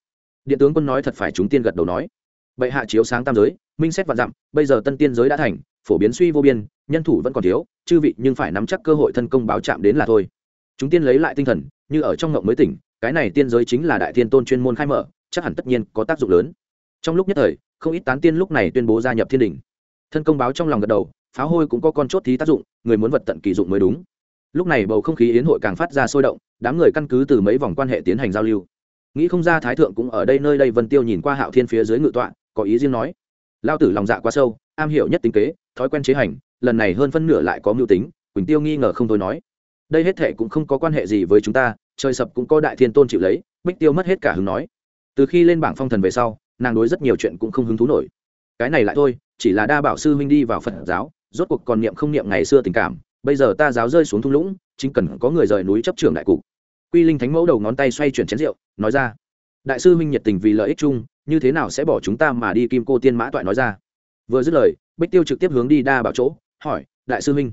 Điện tướng quân nói thật phải chúng tiên gật đầu nói. Bệ hạ chiếu sáng tam giới, minh xét vạn dặm, bây giờ tân tiên giới đã thành, phổ biến suy vô biên, nhân thủ vẫn còn thiếu, chư vị nhưng phải nắm chắc cơ hội thân công báo chạm đến là thôi. Chúng tiên lấy lại tinh thần, như ở trong ngộng mới tỉnh, cái này tiên giới chính là đại thiên tôn chuyên môn khai mở, chắc hẳn tất nhiên có tác dụng lớn trong lúc nhất thời, không ít tán tiên lúc này tuyên bố gia nhập thiên đình. Thân công báo trong lòng gật đầu pháo hôi cũng có con chốt thí tác dụng, người muốn vật tận kỳ dụng mới đúng. Lúc này bầu không khí yến hội càng phát ra sôi động, đám người căn cứ từ mấy vòng quan hệ tiến hành giao lưu. Nghĩ không ra thái thượng cũng ở đây nơi đây vân tiêu nhìn qua hạo thiên phía dưới ngự tọa, có ý riêng nói lao tử lòng dạ quá sâu, am hiểu nhất tính kế, thói quen chế hành, lần này hơn phân nửa lại có mưu tính, quỳnh tiêu nghi ngờ không thôi nói, đây hết thệ cũng không có quan hệ gì với chúng ta, trời sập cũng có đại thiên tôn chịu lấy. Bích tiêu mất hết cả hứng nói. Từ khi lên bảng phong thần về sau nàng đối rất nhiều chuyện cũng không hứng thú nổi. Cái này lại thôi, chỉ là đa bảo sư huynh đi vào phật giáo, rốt cuộc còn niệm không niệm ngày xưa tình cảm, bây giờ ta giáo rơi xuống thung lũng, chính cần có người rời núi chấp trưởng đại cục. Quy linh thánh mẫu đầu ngón tay xoay chuyển chén rượu, nói ra, đại sư huynh nhiệt tình vì lợi ích chung, như thế nào sẽ bỏ chúng ta mà đi kim cô tiên mã toại nói ra? Vừa dứt lời, bích tiêu trực tiếp hướng đi đa bảo chỗ, hỏi, đại sư huynh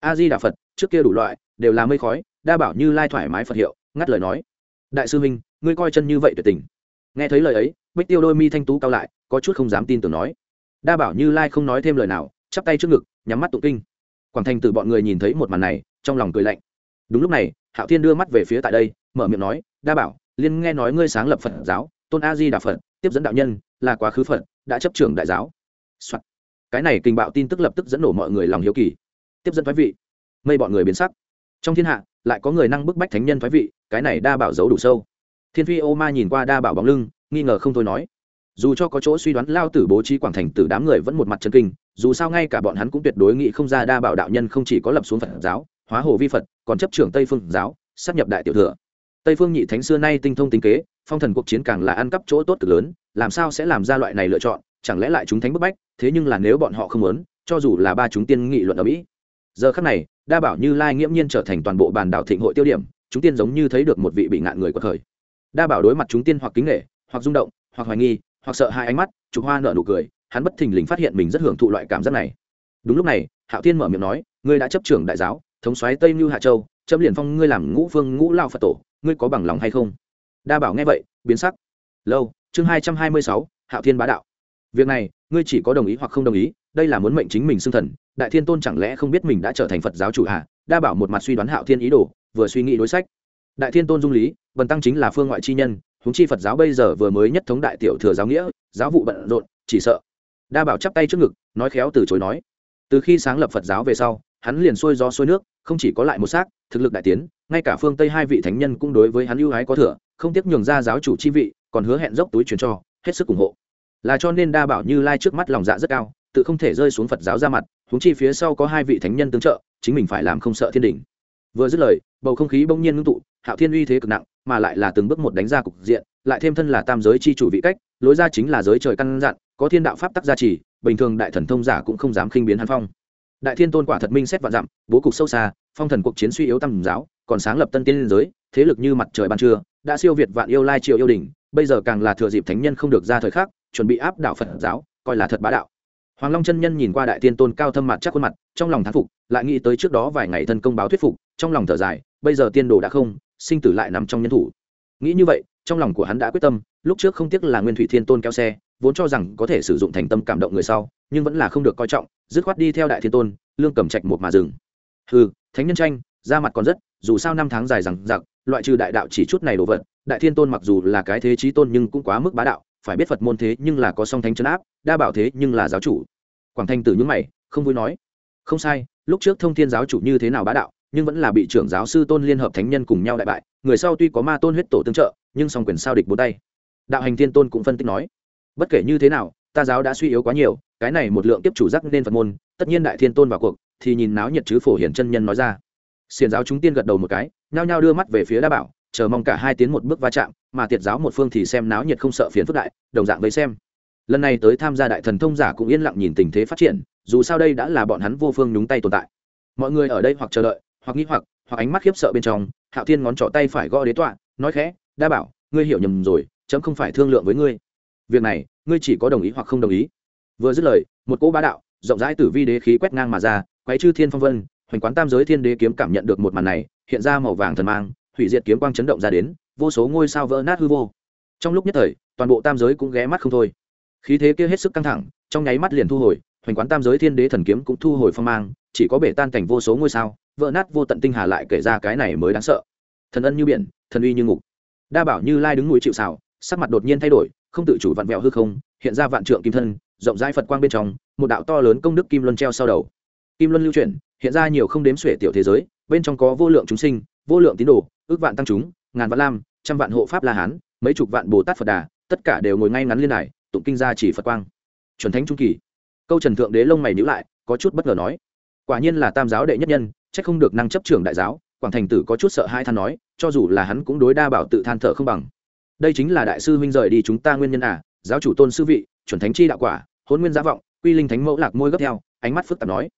a di đà phật, trước kia đủ loại, đều là mây khói, đa bảo như lai thoải mái phật hiệu, ngắt lời nói, đại sư huynh, ngươi coi chân như vậy tuyệt tình. Nghe thấy lời ấy bích tiêu đôi mi thanh tú cao lại, có chút không dám tin tưởng nói. Đa bảo như lai không nói thêm lời nào, chắp tay trước ngực, nhắm mắt tụng kinh. Quảng thành từ bọn người nhìn thấy một màn này, trong lòng cười lạnh. Đúng lúc này, hạo thiên đưa mắt về phía tại đây, mở miệng nói, đa bảo, liên nghe nói ngươi sáng lập phật giáo, tôn a di đà phật, tiếp dẫn đạo nhân, là quá khứ phật, đã chấp trưởng đại giáo、Soạn. cái này kinh bạo tin tức lập tức dẫn nổ mọi người lòng hiếu kỳ. Tiếp dẫn thoái vị. Mây bọn người biến sắc. Trong thiên hạ, lại có người năng bức bách thánh nhân thoái vị, cái này đa bảo giấu đủ sâu. Thiên phi ô ma nhìn qua đa bảo bóng lưng nghi ngờ không thôi nói. Dù cho có chỗ suy đoán, lao tử bố trí quảng thành từ đám người vẫn một mặt chân kinh, dù sao ngay cả bọn hắn cũng tuyệt đối nghĩ không ra đa bảo đạo nhân không chỉ có lập xuống phật giáo, hóa hồ vi phật, còn chấp trưởng tây phương giáo sắp nhập đại tiểu thừa. Tây phương nhị thánh xưa nay tinh thông tính kế, phong thần cuộc chiến càng là ăn cắp chỗ tốt cực lớn, làm sao sẽ làm ra loại này lựa chọn, chẳng lẽ lại chúng thánh bức bách, thế nhưng là nếu bọn họ không muốn, cho dù là ba chúng tiên nghị luận ở mỹ. Giờ khắc này, đa bảo như lai nghiễm nhiên trở thành toàn bộ bàn đảo thịnh hội tiêu điểm, chúng tiên giống như thấy được một vị bị ngạn người của khởi. đa bảo đối mặt chúng tiên hoặc kính nghệ hoặc rung động, hoặc hoài nghi, hoặc sợ hai ánh mắt, chụp hoa nở nụ cười, hắn bất thình lình phát hiện mình rất hưởng thụ loại cảm giác này. Đúng lúc này, hạo thiên mở miệng nói, ngươi đã chấp trưởng đại giáo, thống soái tây mưu hạ châu, chấm liền phong ngươi làm ngũ phương ngũ lao phật tổ, ngươi có bằng lòng hay không? Đa bảo nghe vậy, biến sắc. Lâu, chương hai trăm hai mươi sáu, hạo thiên bá đạo. Việc này, ngươi chỉ có đồng ý hoặc không đồng ý, đây là muốn mệnh chính mình xưng thần, đại thiên tôn chẳng lẽ không biết mình đã trở thành phật giáo chủ hạ? Đa bảo một mặt suy đoán hạo thiên ý đồ, vừa suy nghĩ đối sách. Đại thiên tôn dung lý, bần tăng chính là phương ngoại chi nhân huống chi phật giáo bây giờ vừa mới nhất thống đại tiểu thừa giáo nghĩa, giáo vụ bận rộn, chỉ sợ. Đa bảo chắp tay trước ngực, nói khéo từ chối nói. Từ khi sáng lập phật giáo về sau, hắn liền xuôi gió xuôi nước, không chỉ có lại một xác, thực lực đại tiến, ngay cả phương tây hai vị thánh nhân cũng đối với hắn ưu ái có thừa, không tiếc nhường ra giáo chủ chi vị, còn hứa hẹn dốc túi truyền cho, hết sức ủng hộ. Là cho nên đa bảo như lai trước mắt lòng dạ rất cao, tự không thể rơi xuống phật giáo ra mặt, huống chi phía sau có hai vị thánh nhân tương trợ, chính mình phải làm không sợ thiên đình vừa dứt lời, bầu không khí bỗng nhiên ngưng tụ, hạo thiên uy thế cực nặng, mà lại là từng bước một đánh ra cục diện, lại thêm thân là tam giới chi chủ vị cách, lối ra chính là giới trời căn dặn, có thiên đạo pháp tắc gia trì, bình thường đại thần thông giả cũng không dám khinh biến hắn phong. Đại thiên tôn quả thật minh xét vạn dặm, bố cục sâu xa, phong thần cuộc chiến suy yếu tam giáo, còn sáng lập tân tiên liên giới, thế lực như mặt trời ban trưa, đã siêu việt vạn yêu lai triệu yêu đình bây giờ càng là thừa dịp thánh nhân không được ra thời khắc, chuẩn bị áp đạo phật giáo, coi là thật bá đạo hoàng long chân nhân nhìn qua đại tiên tôn cao thâm mặt chắc khuôn mặt, trong lòng thán phục, lại nghĩ tới trước đó vài ngày thân công báo thuyết phục, trong lòng thở dài, bây giờ tiên đồ đã không, sinh tử lại nằm trong nhân thủ. Nghĩ như vậy, trong lòng của hắn đã quyết tâm, lúc trước không tiếc là nguyên thủy thiên tôn kéo xe, vốn cho rằng có thể sử dụng thành tâm cảm động người sau, nhưng vẫn là không được coi trọng, dứt khoát đi theo đại thiên tôn, lương cầm trạch một mà dừng. Ừ thánh nhân tranh ra mặt còn rất, dù sao năm tháng dài rằng giặc loại trừ đại đạo chỉ chút này đồ vật, đại thiên tôn mặc dù là cái thế trí tôn nhưng cũng quá mức bá đạo, phải biết phật môn thế nhưng là có song thánh chấn áp, đa bảo thế nhưng là giáo chủ quảng thanh tử nhúng mày, không vui nói. Không sai, lúc trước thông thiên giáo chủ như thế nào bá đạo, nhưng vẫn là bị trưởng giáo sư tôn liên hợp thánh nhân cùng nhau đại bại, người sau tuy có ma tôn huyết tổ tương trợ, nhưng song quyền sao địch bốn tay. Đạo hành thiên tôn cũng phân tích nói, bất kể như thế nào, ta giáo đã suy yếu quá nhiều, cái này một lượng tiếp chủ giác nên phật môn, tất nhiên đại thiên tôn vào cuộc, thì nhìn náo nhiệt chứ phổ hiển chân nhân nói ra. Xiền giáo chúng tiên gật đầu một cái, nhao nhao đưa mắt về phía đa bảo, chờ mong cả hai tiến một bước va chạm, mà tiệt giáo một phương thì xem náo nhiệt không sợ phiền phức đại, đồng dạng với xem lần này tới tham gia đại thần thông giả cũng yên lặng nhìn tình thế phát triển, dù sao đây đã là bọn hắn vô phương nhúng tay tồn tại. Mọi người ở đây hoặc chờ đợi, hoặc nghĩ hoặc hoặc ánh mắt khiếp sợ bên trong, hạo thiên ngón trỏ tay phải gõ đế tọa, nói khẽ, đa bảo, ngươi hiểu nhầm rồi, chấm không phải thương lượng với ngươi. Việc này, ngươi chỉ có đồng ý hoặc không đồng ý. Vừa dứt lời, một cỗ bá đạo, rộng rãi tử vi đế khí quét ngang mà ra, quấy chư thiên phong vân, hoành quán tam giới thiên đế kiếm cảm nhận được một màn này, hiện ra màu vàng thần mang, hủy diệt kiếm quang chấn động ra đến, vô số ngôi sao vỡ nát hư vô. Trong lúc nhất thời, toàn bộ tam giới cũng ghé mắt không thôi khí thế kia hết sức căng thẳng, trong nháy mắt liền thu hồi, hoành quán tam giới thiên đế thần kiếm cũng thu hồi phong mang, chỉ có bể tan cảnh vô số ngôi sao, vỡ nát vô tận tinh hà lại kể ra cái này mới đáng sợ. Thần ân như biển, thần uy như ngục. Đa bảo như lai đứng núi chịu xào sắc mặt đột nhiên thay đổi, không tự chủ vặn vẹo hư không, hiện ra vạn trượng kim thân, rộng rãi phật quang bên trong, một đạo to lớn công đức kim luân treo sau đầu. Kim luân lưu chuyển, hiện ra nhiều không đếm xuể tiểu thế giới, bên trong có vô lượng chúng sinh, vô lượng tín đồ, ước vạn tăng chúng, ngàn vạn lam, trăm vạn hộ pháp la hán, mấy chục vạn bồ tát phật đà, tất cả đều ngồi ngay ngắn liên đài tụng kinh gia chỉ phật quang. Chuẩn thánh trung kỳ. Câu trần thượng đế lông mày nhữ lại, có chút bất ngờ nói, quả nhiên là tam giáo đệ nhất nhân trách không được năng chấp trưởng đại giáo. Quảng thành tử có chút sợ hai than nói, cho dù là hắn cũng đối đa bảo tự than thở không bằng. Đây chính là đại sư huynh rời đi chúng ta nguyên nhân à giáo chủ tôn sư vị, chuẩn thánh chi đạo quả, hôn nguyên giá vọng, quy linh thánh mẫu lạc môi gấp theo. Ánh mắt phức tạp nói.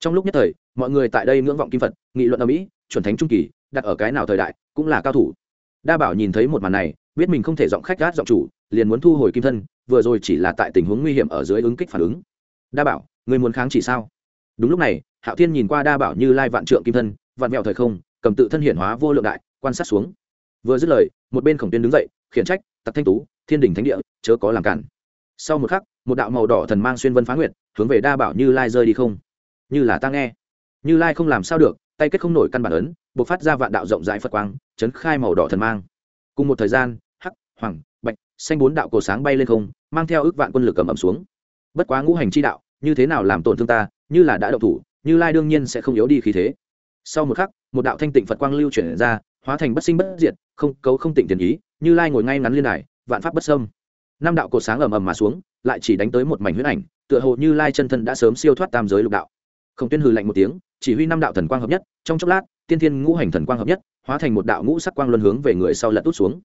Trong lúc nhất thời, mọi người tại đây ngưỡng vọng kim phật, nghị luận ở mỹ, chuẩn thánh trung kỳ, đặt ở cái nào thời đại, cũng là cao thủ. Đa bảo nhìn thấy một màn này, biết mình không thể giọng khách gát giọng chủ, liền muốn thu hồi kim thân vừa rồi chỉ là tại tình huống nguy hiểm ở dưới ứng kích phản ứng. Đa bảo, người muốn kháng chỉ sao? Đúng lúc này, hạo thiên nhìn qua đa bảo như lai vạn trượng kim thân vạn mẹo thời không, cầm tự thân hiển hóa vô lượng đại, quan sát xuống. Vừa dứt lời, một bên khổng tuyên đứng dậy, khiển trách, tặc thanh tú, thiên đình thánh địa, chớ có làm cản. Sau một khắc, một đạo màu đỏ thần mang xuyên vân phá nguyệt, hướng về đa bảo như lai rơi đi không. Như là ta nghe. Như lai không làm sao được, tay kết không nổi căn bản ấn, bộc phát ra vạn đạo rộng rãi phật quang, chấn khai màu đỏ thần mang. Cùng một thời gian, hắc hoàng xanh bốn đạo cổ sáng bay lên không, mang theo ước vạn quân lực cầm ẩm xuống. Bất quá ngũ hành chi đạo, như thế nào làm tổn thương ta, như là đã đậu thủ, như lai đương nhiên sẽ không yếu đi khí thế. Sau một khắc, một đạo thanh tịnh phật quang lưu chuyển ra, hóa thành bất sinh bất diệt, không cấu không tịnh tiền ý, như lai ngồi ngay ngắn liên đài, vạn pháp bất sâm năm đạo cột sáng ầm ầm mà xuống, lại chỉ đánh tới một mảnh huyết ảnh, tựa hồ như lai chân thân đã sớm siêu thoát tam giới lục đạo. Không tuyên hừ lạnh một tiếng, chỉ huy năm đạo thần quang hợp nhất, trong chốc lát, tiên thiên ngũ hành thần quang hợp nhất, hóa thành một đạo ngũ sắc quang luân hướng về người sau lật út xuống.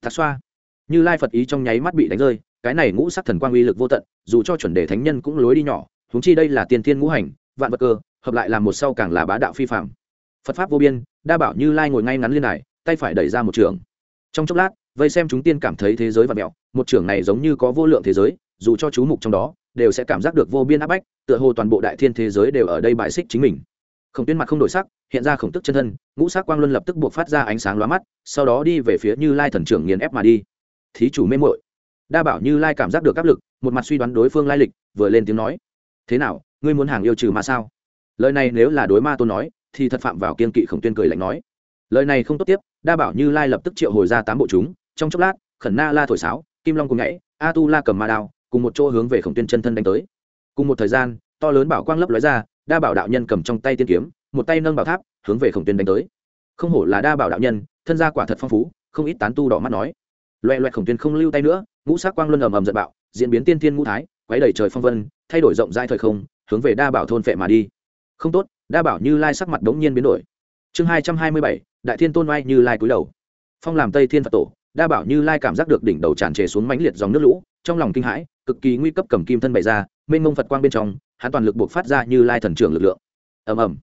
Tạc xoa như lai phật ý trong nháy mắt bị đánh rơi, cái này ngũ sắc thần quang uy lực vô tận, dù cho chuẩn đề thánh nhân cũng lối đi nhỏ, huống chi đây là tiên thiên ngũ hành, vạn vật cơ, hợp lại làm một sau càng là bá đạo phi phạm phật pháp vô biên, đa bảo như lai ngồi ngay ngắn liên này tay phải đẩy ra một trường. Trong chốc lát, vây xem chúng tiên cảm thấy thế giới và mẹo một trường này giống như có vô lượng thế giới, dù cho chú mục trong đó, đều sẽ cảm giác được vô biên áp bách, tựa hồ toàn bộ đại thiên thế giới đều ở đây bại xích chính mình. Khổng tuyên mặt không đổi sắc, hiện ra khổng tức chân thân, ngũ sắc quang luân lập tức buộc phát ra ánh sáng lóa mắt, sau đó đi về phía như lai thần trưởng nghiền ép mà đi thí chủ mê mội đa bảo như lai cảm giác được áp lực, một mặt suy đoán đối phương lai lịch, vừa lên tiếng nói, thế nào, ngươi muốn hàng yêu trừ mà sao? Lời này nếu là đối ma tôn nói, thì thật phạm vào kiên kỵ khổng tuyên cười lạnh nói. Lời này không tốt tiếp, đa bảo như lai lập tức triệu hồi ra tám bộ chúng, trong chốc lát, khẩn na la thổi sáo, kim long cùng nhảy, a tu la cầm ma đao, cùng một chỗ hướng về khổng tuyên chân thân đánh tới. Cùng một thời gian, to lớn bảo quang lấp lóe ra, đa bảo đạo nhân cầm trong tay tiên kiếm, một tay nâng bảo tháp, hướng về khổng tuyên đánh tới. Không hổ là đa bảo đạo nhân, thân gia quả thật phong phú, không ít tán tu đỏ mắt nói loẹ loẹt khổng tuyên không lưu tay nữa, ngũ sắc quang luân ầm ầm giận bạo, diễn biến tiên thiên ngũ thái, quấy đầy trời phong vân, thay đổi rộng rãi thời không, hướng về đa bảo thôn phệ mà đi. Không tốt, đa bảo như lai sắc mặt đống nhiên biến đổi. Chương hai trăm hai mươi bảy, đại thiên tôn oai như lai cúi đầu. Phong làm tây thiên phật tổ, đa bảo như lai cảm giác được đỉnh đầu tràn trề xuống mãnh liệt dòng nước lũ, trong lòng kinh hãi, cực kỳ nguy cấp cầm kim thân bày ra, mênh mông phật quang bên trong, hắn toàn lực buộc phát ra như lai thần trưởng lực lượng. Ầm ầm.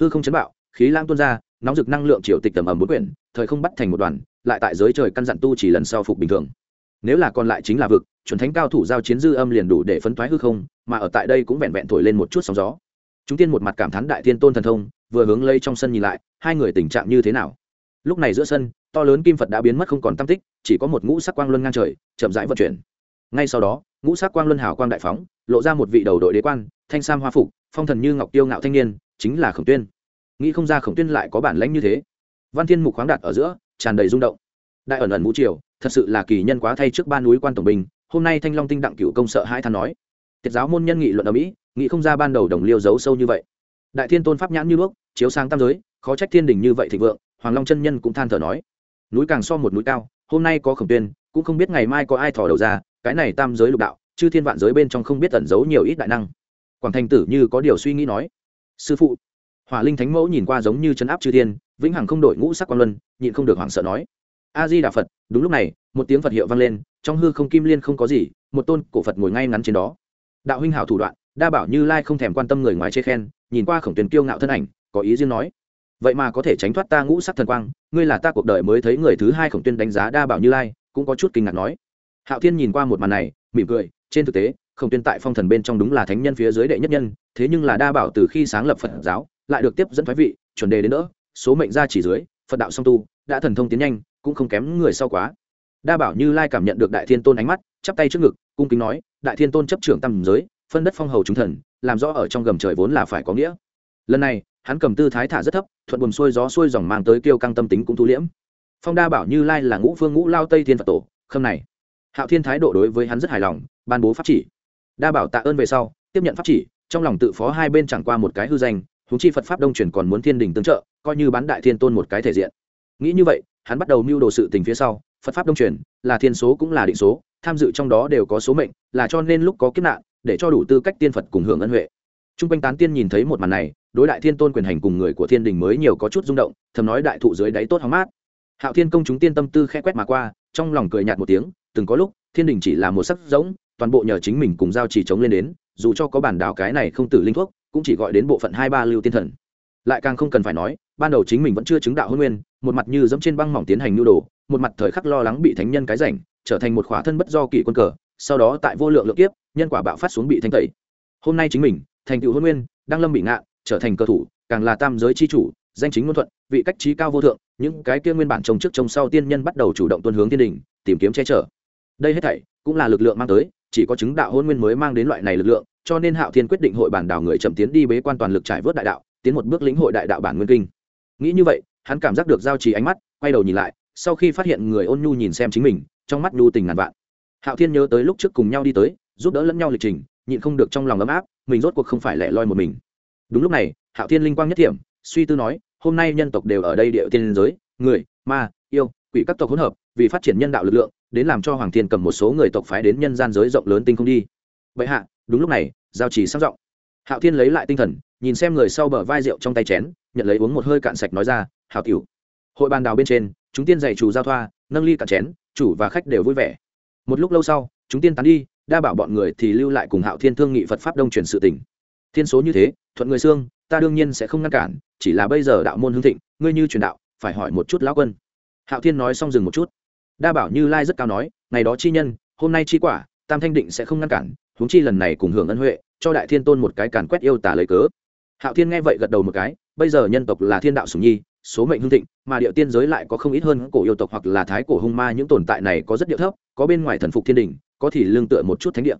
Hư không chấn bạo, khí lang tuôn ra, nóng rực năng lượng triều tịch tầm ầm bốn quyển, thời không bắt thành một đoàn lại tại giới trời căn dặn tu chỉ lần sau phục bình thường. Nếu là còn lại chính là vực, chuẩn thánh cao thủ giao chiến dư âm liền đủ để phấn thoái hư không, mà ở tại đây cũng vẹn vẹn thổi lên một chút sóng gió. Chúng tiên một mặt cảm thán đại thiên tôn thần thông, vừa hướng lây trong sân nhìn lại, hai người tình trạng như thế nào. Lúc này giữa sân, to lớn kim phật đã biến mất không còn tam tích, chỉ có một ngũ sắc quang luân ngang trời, chậm rãi vận chuyển. Ngay sau đó, ngũ sắc quang luân hào quang đại phóng, lộ ra một vị đầu đội đế quan, thanh sam hoa phục, phong thần như ngọc tiêu ngạo thanh niên, chính là khổng tuyên. Nghĩ không ra khổng tuyên lại có bản lãnh như thế. Văn thiên mục khoáng đạt ở giữa tràn đầy rung động. Đại ẩn ẩn vũ triều, thật sự là kỳ nhân quá thay trước ba núi quan tổng binh, hôm nay thanh long tinh đặng cựu công sợ hai than nói. Tiết giáo môn nhân nghị luận ở mỹ, nghĩ không ra ban đầu đồng liêu giấu sâu như vậy. Đại thiên tôn pháp nhãn như đuốc chiếu sáng tam giới, khó trách thiên đình như vậy thịnh vượng, hoàng long chân nhân cũng than thở nói. Núi càng so một núi cao, hôm nay có khổng tuyên, cũng không biết ngày mai có ai thò đầu ra, cái này tam giới lục đạo, chư thiên vạn giới bên trong không biết tẩn giấu nhiều ít đại năng. Quảng thành tử như có điều suy nghĩ nói. Sư phụ, hỏa linh thánh mẫu nhìn qua giống như chấn áp chư thiên vĩnh hằng không đổi ngũ sắc quang luân, nhịn không được hoảng sợ nói. A di đà phật, đúng lúc này, một tiếng phật hiệu vang lên, trong hư không kim liên không có gì, một tôn cổ phật ngồi ngay ngắn trên đó. Đạo huynh hảo thủ đoạn, đa bảo như lai không thèm quan tâm người ngoài chê khen, nhìn qua khổng tuyền kiêu ngạo thân ảnh, có ý riêng nói. Vậy mà có thể tránh thoát ta ngũ sắc thần quang, ngươi là ta cuộc đời mới thấy người thứ hai khổng tuyên đánh giá đa bảo như lai, cũng có chút kinh ngạc nói. Hạo thiên nhìn qua một màn này, mỉm cười, trên thực tế, khổng tuyên tại phong thần bên trong đúng là thánh nhân phía dưới đệ nhất nhân, thế nhưng là đa bảo từ khi sáng lập phật giáo, lại được tiếp dẫn thoái vị, chuẩn đề đến nữa số mệnh ra chỉ dưới, phật đạo song tu, đã thần thông tiến nhanh, cũng không kém người sau quá. Đa bảo như lai cảm nhận được đại thiên tôn ánh mắt, chắp tay trước ngực, cung kính nói, đại thiên tôn chấp trưởng tầm giới, phân đất phong hầu chúng thần, làm rõ ở trong gầm trời vốn là phải có nghĩa. Lần này, hắn cầm tư thái thả rất thấp, thuận buồm xuôi gió xuôi dòng mang tới kêu căng tâm tính cũng thu liễm. Phong đa bảo như lai là ngũ phương ngũ lao tây thiên phật tổ, khâm này. Hạo thiên thái độ đối với hắn rất hài lòng, ban bố pháp chỉ. Đa bảo tạ ơn về sau, tiếp nhận pháp chỉ, trong lòng tự phó hai bên chẳng qua một cái hư danh húng chi phật pháp đông truyền còn muốn thiên đình tương trợ, coi như bán đại thiên tôn một cái thể diện. Nghĩ như vậy, hắn bắt đầu mưu đồ sự tình phía sau, phật pháp đông truyền là thiên số cũng là định số, tham dự trong đó đều có số mệnh, là cho nên lúc có kiếp nạn, để cho đủ tư cách tiên phật cùng hưởng ân huệ. T r u n g quanh tán tiên nhìn thấy một màn này, đối đại thiên tôn quyền hành cùng người của thiên đình mới nhiều có chút rung động, thầm nói đại thụ dưới đáy tốt hóng mát. Hạo thiên công chúng tiên tâm tư khẽ quét mà qua, trong lòng cười nhạt một tiếng, từng có lúc, thiên đình chỉ là một sắc rỗng, toàn bộ nhờ chính mình cùng giao chỉ chống lên đến, dù cho có bản đảo cái này không tử linh thuốc cũng chỉ gọi đến bộ phận hai ba lưu tiên thần. Lại càng không cần phải nói, ban đầu chính mình vẫn chưa chứng đạo hôn nguyên, một mặt như dẫm trên băng mỏng tiến hành nhu đồ, một mặt thời khắc lo lắng bị thánh nhân cái rảnh, trở thành một khỏa thân bất do kỷ quân cờ, sau đó tại vô lượng lượng kiếp, nhân quả bạo phát xuống bị thanh tẩy. Hôm nay chính mình, thành tựu hôn nguyên, đang lâm bị ngạ, trở thành cơ thủ, càng là tam giới chi chủ, danh chính ngôn thuận, vị cách trí cao vô thượng, những cái kia nguyên bản trồng trước trồng sau tiên nhân bắt đầu chủ động tuân hướng tiên đình, tìm kiếm che chở. Đây hết thảy cũng là lực lượng mang tới chỉ có chứng đạo hôn nguyên mới mang đến loại này lực lượng, cho nên hạo thiên quyết định hội bản đảo người chậm tiến đi bế quan toàn lực trải vớt đại đạo, tiến một bước lĩnh hội đại đạo bản nguyên kinh. Nghĩ như vậy, hắn cảm giác được giao trì ánh mắt, quay đầu nhìn lại, sau khi phát hiện người ôn nhu nhìn xem chính mình, trong mắt nhu tình ngàn vạn. Hạo thiên nhớ tới lúc trước cùng nhau đi tới, giúp đỡ lẫn nhau lịch trình, nhịn không được trong lòng ấm áp, mình rốt cuộc không phải lẻ loi một mình. Đúng lúc này, hạo thiên linh quang nhất thiểm, suy tư nói, hôm nay nhân tộc đều ở đây địa tiên giới, người, ma, yêu, quỷ các tộc hỗn hợp, vì phát triển nhân đạo lực lượng đến làm cho hoàng thiên cầm một số người tộc phái đến nhân gian giới rộng lớn tinh không đi. Vậy hạ, đúng lúc này, giao chỉ sang giọng. Hạo thiên lấy lại tinh thần, nhìn xem người sau bờ vai rượu trong tay chén, nhận lấy uống một hơi cạn sạch nói ra hào tiểu hội bàn đào bên trên, chúng tiên dạy chủ giao thoa, nâng ly cạn chén, chủ và khách đều vui vẻ. Một lúc lâu sau, chúng tiên tán đi, đa bảo bọn người thì lưu lại cùng hạo thiên thương nghị phật pháp đông truyền sự tỉnh thiên số như thế, thuận người xương, ta đương nhiên sẽ không ngăn cản, chỉ là bây giờ đạo môn hương thịnh, ngươi như truyền đạo, phải hỏi một chút lão quân. Hạo thiên nói xong dừng một chút đa bảo như lai rất cao nói, ngày đó chi nhân, hôm nay chi quả, tam thanh định sẽ không ngăn cản, huống chi lần này cùng hưởng ân huệ, cho đại thiên tôn một cái càn quét yêu tả lấy cớ. Hạo thiên nghe vậy gật đầu một cái, bây giờ nhân tộc là thiên đạo sùng nhi, số mệnh hưng thịnh, mà địa tiên giới lại có không ít hơn cổ yêu tộc hoặc là thái cổ hung ma, những tồn tại này có rất điệu thấp, có bên ngoài thần phục thiên đình, có thì lương tựa một chút thánh địa.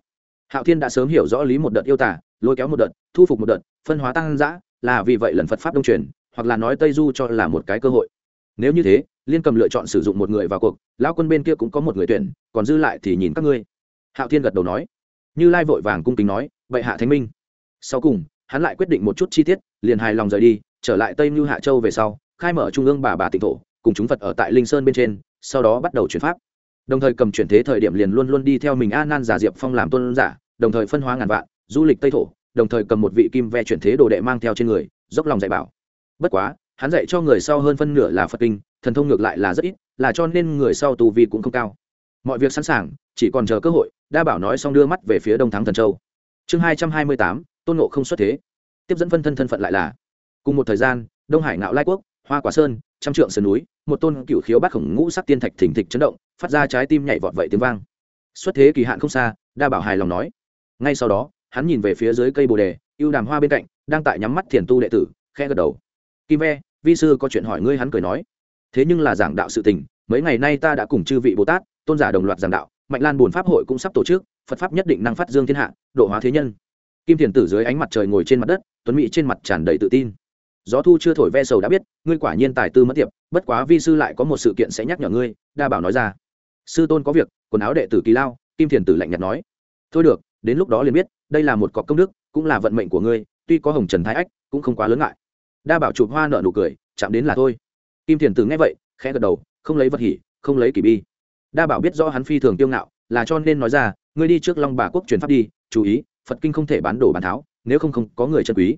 Hạo thiên đã sớm hiểu rõ lý một đợt yêu tả lôi kéo một đợt, thu phục một đợt, phân hóa tăng giã là vì vậy lần phật pháp đông truyền, hoặc là nói tây du cho là một cái cơ hội. Nếu như thế liên cầm lựa chọn sử dụng một người vào cuộc, lão quân bên kia cũng có một người tuyển, còn dư lại thì nhìn các ngươi. Hạo thiên gật đầu nói. Như lai vội vàng cung kính nói vậy hạ thánh minh. Sau cùng, hắn lại quyết định một chút chi tiết, liền hài lòng rời đi, trở lại tây mưu hạ châu về sau, khai mở trung ương bà bà tịnh thổ, cùng chúng phật ở tại linh sơn bên trên, sau đó bắt đầu chuyển pháp. Đồng thời cầm chuyển thế thời điểm liền luôn luôn đi theo mình a nan giả diệp phong làm tôn giả, đồng thời phân hóa ngàn vạn, du lịch tây thổ, đồng thời cầm một vị kim ve chuyển thế đồ đệ mang theo trên người, dốc lòng dạy bảo. Bất quá hắn dạy cho người sau hơn phân nửa là phật kinh, thần thông ngược lại là rất ít, là cho nên người sau tù vi cũng không cao. Mọi việc sẵn sàng, chỉ còn chờ cơ hội, đa bảo nói xong đưa mắt về phía đông thắng thần châu. Chương hai trăm hai mươi tám, tôn nộ không xuất thế. Tiếp dẫn phân thân thân phận lại là, cùng một thời gian, đông hải ngạo lai quốc, hoa quả sơn, trăm trượng sườn núi, một tôn cựu khiếu bát khổng ngũ sắc tiên thạch thỉnh thịch chấn động, phát ra trái tim nhảy vọt vậy tiếng vang. Xuất thế kỳ hạn không xa, đa bảo hài lòng nói. Ngay sau đó, hắn nhìn về phía dưới cây bồ đề, ưu đàm hoa bên cạnh, đang tại nhắm mắt thiền tu đệ tử khe gật đầu kim ve, vi sư có chuyện hỏi ngươi hắn cười nói. Thế nhưng là giảng đạo sự tình, mấy ngày nay ta đã cùng chư vị bồ tát, tôn giả đồng loạt giảng đạo, mạnh lan bồn pháp hội cũng sắp tổ chức, phật pháp nhất định năng phát dương thiên hạ, độ hóa thế nhân. Kim thiền tử dưới ánh mặt trời ngồi trên mặt đất, tuấn mỹ trên mặt tràn đầy tự tin. Gió thu chưa thổi ve sầu đã biết, ngươi quả nhiên tài tư mất tiệp bất quá vi sư lại có một sự kiện sẽ nhắc nhở ngươi, đa bảo nói ra. Sư tôn có việc, quần áo đệ tử kỳ lao, kim thiền tử lạnh nhạt nói. Thôi được, đến lúc đó liền biết, đây là một cọc công đức, cũng là vận mệnh của ngươi, tuy có hồng trần thái ách, cũng không quá lớn ngại đa bảo chụp hoa nợ nụ cười, chạm đến là thôi. Kim thiền tử nghe vậy, khẽ gật đầu, không lấy vật hỉ, không lấy kỷ bi. Đa bảo biết rõ hắn phi thường tiêu ngạo, là cho nên nói ra, ngươi đi trước long bà quốc truyền pháp đi, chú ý, phật kinh không thể bán đổ bán tháo, nếu không không có người chân quý.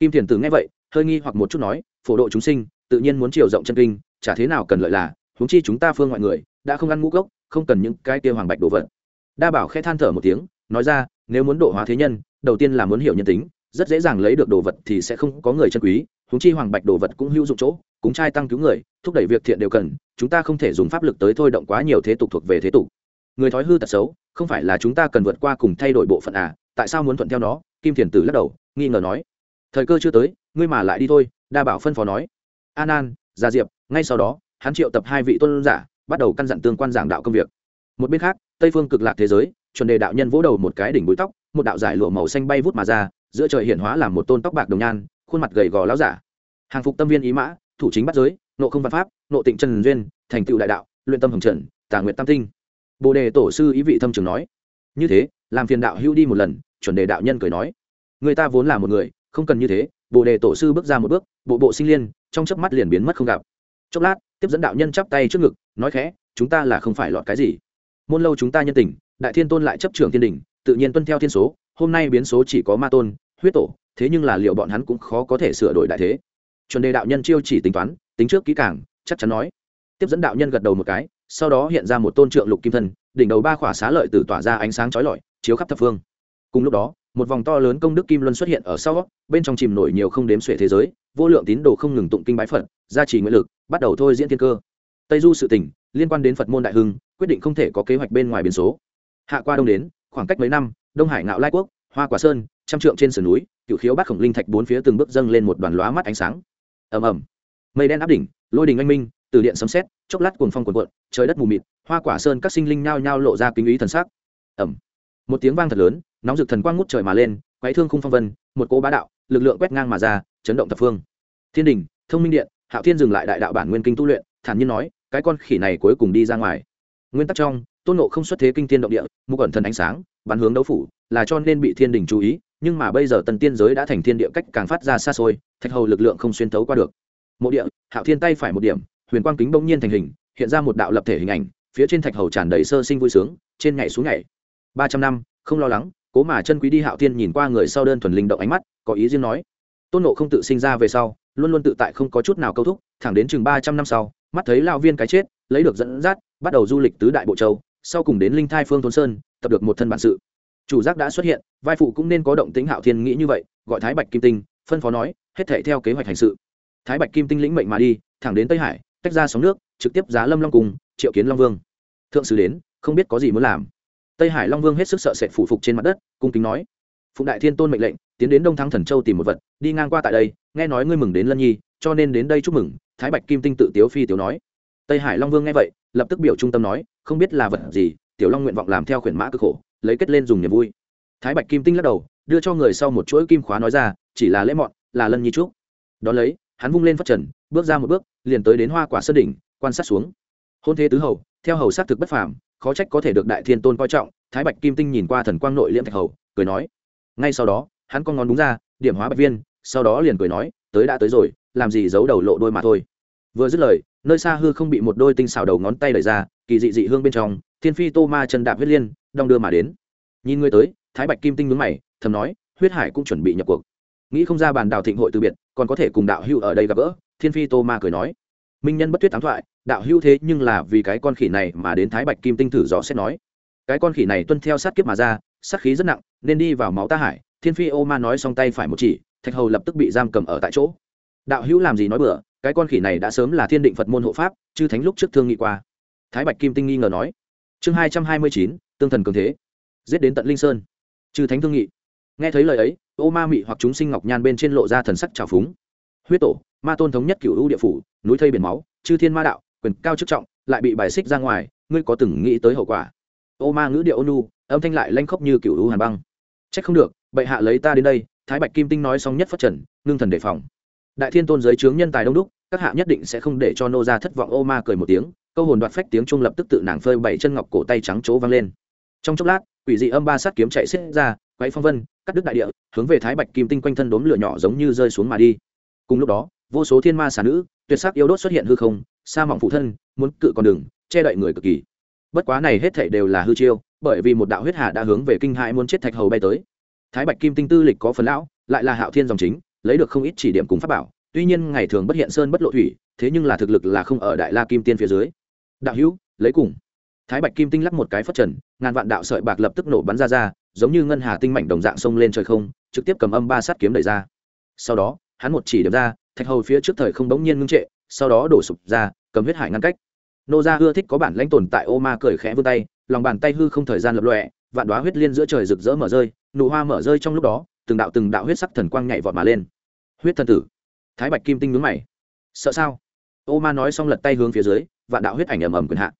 Kim thiền tử nghe vậy, hơi nghi hoặc một chút nói, phổ độ chúng sinh, tự nhiên muốn chiều rộng chân kinh, chả thế nào cần lợi là, huống chi chúng ta phương ngoại người, đã không ăn ngũ gốc, không cần những cái kia hoàng bạch đồ vật. Đa bảo khẽ than thở một tiếng, nói ra, nếu muốn độ hóa thế nhân, đầu tiên là muốn hiểu nhân tính, rất dễ dàng lấy được đồ vật thì sẽ không có người chân quý huống chi hoàng bạch đồ vật cũng hữu dụng chỗ cúng trai tăng cứu người, thúc đẩy việc thiện đều cần, chúng ta không thể dùng pháp lực tới thôi động quá nhiều thế tục thuộc về thế tục. Người thói hư tật xấu, không phải là chúng ta cần vượt qua cùng thay đổi bộ phận à tại sao muốn thuận theo nó? Kim thiền tử lắc đầu, nghi ngờ nói. Thời cơ chưa tới, ngươi mà lại đi thôi, đa bảo phân phó nói. An an gia diệp, ngay sau đó, hắn triệu tập hai vị tôn giả, bắt đầu căn dặn tương quan giảng đạo công việc. Một bên khác, tây phương cực lạc thế giới, chuẩn đề đạo nhân vỗ đầu một cái đỉnh búi tóc, một đạo giải lụa màu xanh bay vút mà ra, giữa trời hiển hóa làm một tôn tóc bạc đồng nhan khuôn mặt gầy gò láo giả. Hàng phục tâm viên ý mã, thủ chính bắt giới, nộ không văn pháp, nộ tịnh trần duyên, thành tựu đại đạo, luyện tâm hồng trần, tà nguyện tam tinh. Bồ đề tổ sư ý vị thâm trường nói. Như thế, làm phiền đạo hữu đi một lần, chuẩn đề đạo nhân cười nói. Người ta vốn là một người, không cần như thế, bồ đề tổ sư bước ra một bước, bộ bộ sinh liên, trong chớp mắt liền biến mất không gặp. Chốc lát, tiếp dẫn đạo nhân chắp tay trước ngực, nói khẽ, chúng ta là không phải lọt cái gì. Môn lâu chúng ta nhân tình, đại thiên tôn lại chấp trưởng thiên đình, tự nhiên tuân theo thiên số, hôm nay biến số chỉ có ma tôn, huyết tổ thế nhưng là liệu bọn hắn cũng khó có thể sửa đổi đại thế. Chuẩn đề đạo nhân chiêu chỉ tính toán, tính trước kỹ càng, chắc chắn nói. Tiếp dẫn đạo nhân gật đầu một cái, sau đó hiện ra một tôn trượng lục kim thân, đỉnh đầu ba khỏa xá lợi từ tỏa ra ánh sáng chói lọi, chiếu khắp thập phương. Cùng lúc đó, một vòng to lớn công đức kim luân xuất hiện ở sau, bên trong chìm nổi nhiều không đếm xuể thế giới, vô lượng tín đồ không ngừng tụng kinh bái phật, gia trì nguyện lực, bắt đầu thôi diễn thiên cơ. Tây du sự tỉnh, liên quan đến phật môn đại hưng, quyết định không thể có kế hoạch bên ngoài biến số. Hạ qua đông đến, khoảng cách mấy năm, đông hải ngạo lai quốc, hoa quả sơn, trăm trượng trên sườn núi cựu khiếu bát khổng linh thạch bốn phía từng bước dâng lên một đoàn lóa mắt ánh sáng. Ầm ầm. Mây đen áp đỉnh, lôi đình anh minh, từ điện sấm xét chốc lát cuồng phong cuồn cuộn, trời đất mù mịt, hoa quả sơn các sinh linh nhao nhao lộ ra kính ý thần sắc. Ầm. Một tiếng vang thật lớn, nóng rực thần quang ngút trời mà lên, quái thương khung phong vân, một cỗ bá đạo, lực lượng quét ngang mà ra, chấn động thập phương. Thiên đình, thông minh điện, hạo thiên dừng lại đại đạo bản nguyên kinh tu luyện, thản nhiên nói, cái con khỉ này cuối cùng đi ra ngoài. Nguyên tắc trong, tôn ngộ không xuất thế kinh thiên động địa mục ẩn thần ánh sáng, bắn hướng đấu phủ, là cho nên bị thiên đình chú ý nhưng mà bây giờ tần tiên giới đã thành thiên địa cách càng phát ra xa xôi, thạch hầu lực lượng không xuyên thấu qua được. Mộ địa, hạo thiên tay phải một điểm, huyền quang kính bỗng nhiên thành hình, hiện ra một đạo lập thể hình ảnh, phía trên thạch hầu tràn đầy sơ sinh vui sướng, trên ngày xuống ngày ba trăm năm, không lo lắng, cố mà chân quý đi hạo thiên nhìn qua người sau đơn thuần linh động ánh mắt, có ý riêng nói. Tôn nộ không tự sinh ra về sau, luôn luôn tự tại không có chút nào câu thúc, thẳng đến chừng ba trăm năm sau, mắt thấy lao viên cái chết, lấy được dẫn dắt, bắt đầu du lịch tứ đại bộ châu, sau cùng đến linh thai phương thôn sơn, tập được một thân bản sự chủ giác đã xuất hiện, vai phụ cũng nên có động tính hạo thiên nghĩ như vậy, gọi thái bạch kim tinh, phân phó nói, hết thể theo kế hoạch hành sự. Thái bạch kim tinh lĩnh mệnh mà đi, thẳng đến tây hải, tách ra sóng nước, trực tiếp giá lâm long cùng triệu kiến long vương. Thượng sứ đến, không biết có gì muốn làm. Tây hải long vương hết sức sợ sệt phủ phục trên mặt đất, cung kính nói, phụng đại thiên tôn mệnh lệnh, tiến đến đông thắng thần châu tìm một vật, đi ngang qua tại đây, nghe nói ngươi mừng đến lân nhi, cho nên đến đây chúc mừng. Thái bạch kim tinh tự tiếu phi tiểu nói. Tây hải long vương nghe vậy, lập tức biểu trung tâm nói, không biết là vật gì, tiểu long nguyện vọng làm theo khuyển mã cực khổ lấy kết lên dùng niềm vui. Thái bạch kim tinh lắc đầu, đưa cho người sau một chuỗi kim khóa nói ra, chỉ là lễ mọn, là lân nhi trúc. Đón lấy, hắn vung lên phát trần, bước ra một bước, liền tới đến hoa quả sơn đỉnh, quan sát xuống. Hôn thế tứ hầu, theo hầu xác thực bất phàm, khó trách có thể được đại thiên tôn coi trọng, thái bạch kim tinh nhìn qua thần quang nội liễm thạch hầu, cười nói. Ngay sau đó, hắn con ngón đúng ra, điểm hóa bạch viên, sau đó liền cười nói, tới đã tới rồi, làm gì giấu đầu lộ đôi mà thôi. Vừa dứt lời nơi xa hư không bị một đôi tinh xảo đầu ngón tay đẩy ra, kỳ dị dị hương bên trong, thiên phi tô ma chân đạp huyết liên, đong đưa mà đến. Nhìn ngươi tới, thái bạch kim tinh mướn mày, thầm nói, huyết hải cũng chuẩn bị nhập cuộc. Nghĩ không ra bàn đào thịnh hội từ biệt, còn có thể cùng đạo hưu ở đây gặp gỡ, thiên phi tô ma cười nói. Minh nhân bất tuyết thắng thoại, đạo hưu thế nhưng là vì cái con khỉ này mà đến thái bạch kim tinh thử gió xét nói. Cái con khỉ này tuân theo sát kiếp mà ra, sát khí rất nặng, nên đi vào máu ta hải. Thiên phi ô ma nói xong tay phải một chỉ, thạch hầu lập tức bị giam cầm ở tại chỗ. Đạo hữu làm gì nói bừa cái con khỉ này đã sớm là thiên định phật môn hộ pháp, chư thánh lúc trước thương nghị qua. Thái bạch kim tinh nghi ngờ nói, chương hai trăm hai mươi chín, tương thần cường thế, giết đến tận linh sơn. Chư thánh thương nghị. Nghe thấy lời ấy, ô ma mị hoặc chúng sinh ngọc nhan bên trên lộ ra thần sắc trào phúng. Huyết tổ, ma tôn thống nhất cựu ưu địa phủ, núi thây biển máu, chư thiên ma đạo, quyền cao chức trọng, lại bị bài xích ra ngoài, ngươi có từng nghĩ tới hậu quả? Ô ma ngữ điệu ônu âm thanh lại lanh khốc như cựu ưu hàn băng. Trách không được, bệ hạ lấy ta đến đây, thái bạch kim tinh nói xong nhất phát trần, ngưng thần đề phòng. Đại thiên tôn giới chướng nhân tài đông đúc các hạ nhất định sẽ không để cho nô ra thất vọng. Ô ma cười một tiếng, câu hồn đoạt phách tiếng trung lập tức tự nàng phơi bảy chân ngọc cổ tay trắng chỗ vang lên. Trong chốc lát, quỷ dị âm ba sát kiếm chạy xiết ra quay phong vân, cắt đứt đại địa, hướng về thái bạch kim tinh quanh thân đốm lửa nhỏ giống như rơi xuống mà đi. Cùng lúc đó, vô số thiên ma xà nữ, tuyệt sắc yêu đốt xuất hiện hư không, sa mỏng phụ thân, muốn cự con đường, che đậy người cực kỳ. Bất quá này hết thảy đều là hư chiêu, bởi vì một đạo huyết hà đã hướng về kinh hãi muốn chết thạch hầu bay tới. Thái bạch kim tinh tư lịch có phần lão, lại là hạo thiên dòng chính, lấy được không ít chỉ điểm cùng pháp bảo tuy nhiên ngày thường bất hiện sơn bất lộ thủy, thế nhưng là thực lực là không ở đại la kim tiên phía dưới. Đạo hữu, lấy cùng. Thái bạch kim tinh lắc một cái phất trần, ngàn vạn đạo sợi bạc lập tức nổ bắn ra ra, giống như ngân hà tinh mảnh đồng dạng sông lên trời không, trực tiếp cầm âm ba sát kiếm đẩy ra. Sau đó, hắn một chỉ điểm ra, thạch hầu phía trước thời không bỗng nhiên ngưng trệ, sau đó đổ sụp ra, cầm huyết hải ngăn cách. Nô gia ưa thích có bản lãnh tồn tại ô ma cười khẽ vươn tay, lòng bàn tay hư không thời gian lập lọe vạn đoá huyết liên giữa trời rực rỡ mở rơi, nụ hoa mở rơi trong lúc đó, từng đạo từng đạo huyết sắc thần quang nhảy vọt mà lên. Huyết thần tử thái bạch kim tinh nhướng mày. Sợ sao? Ô ma nói xong lật tay hướng phía dưới, vạn đạo huyết ảnh ầm ầm quyền hạ.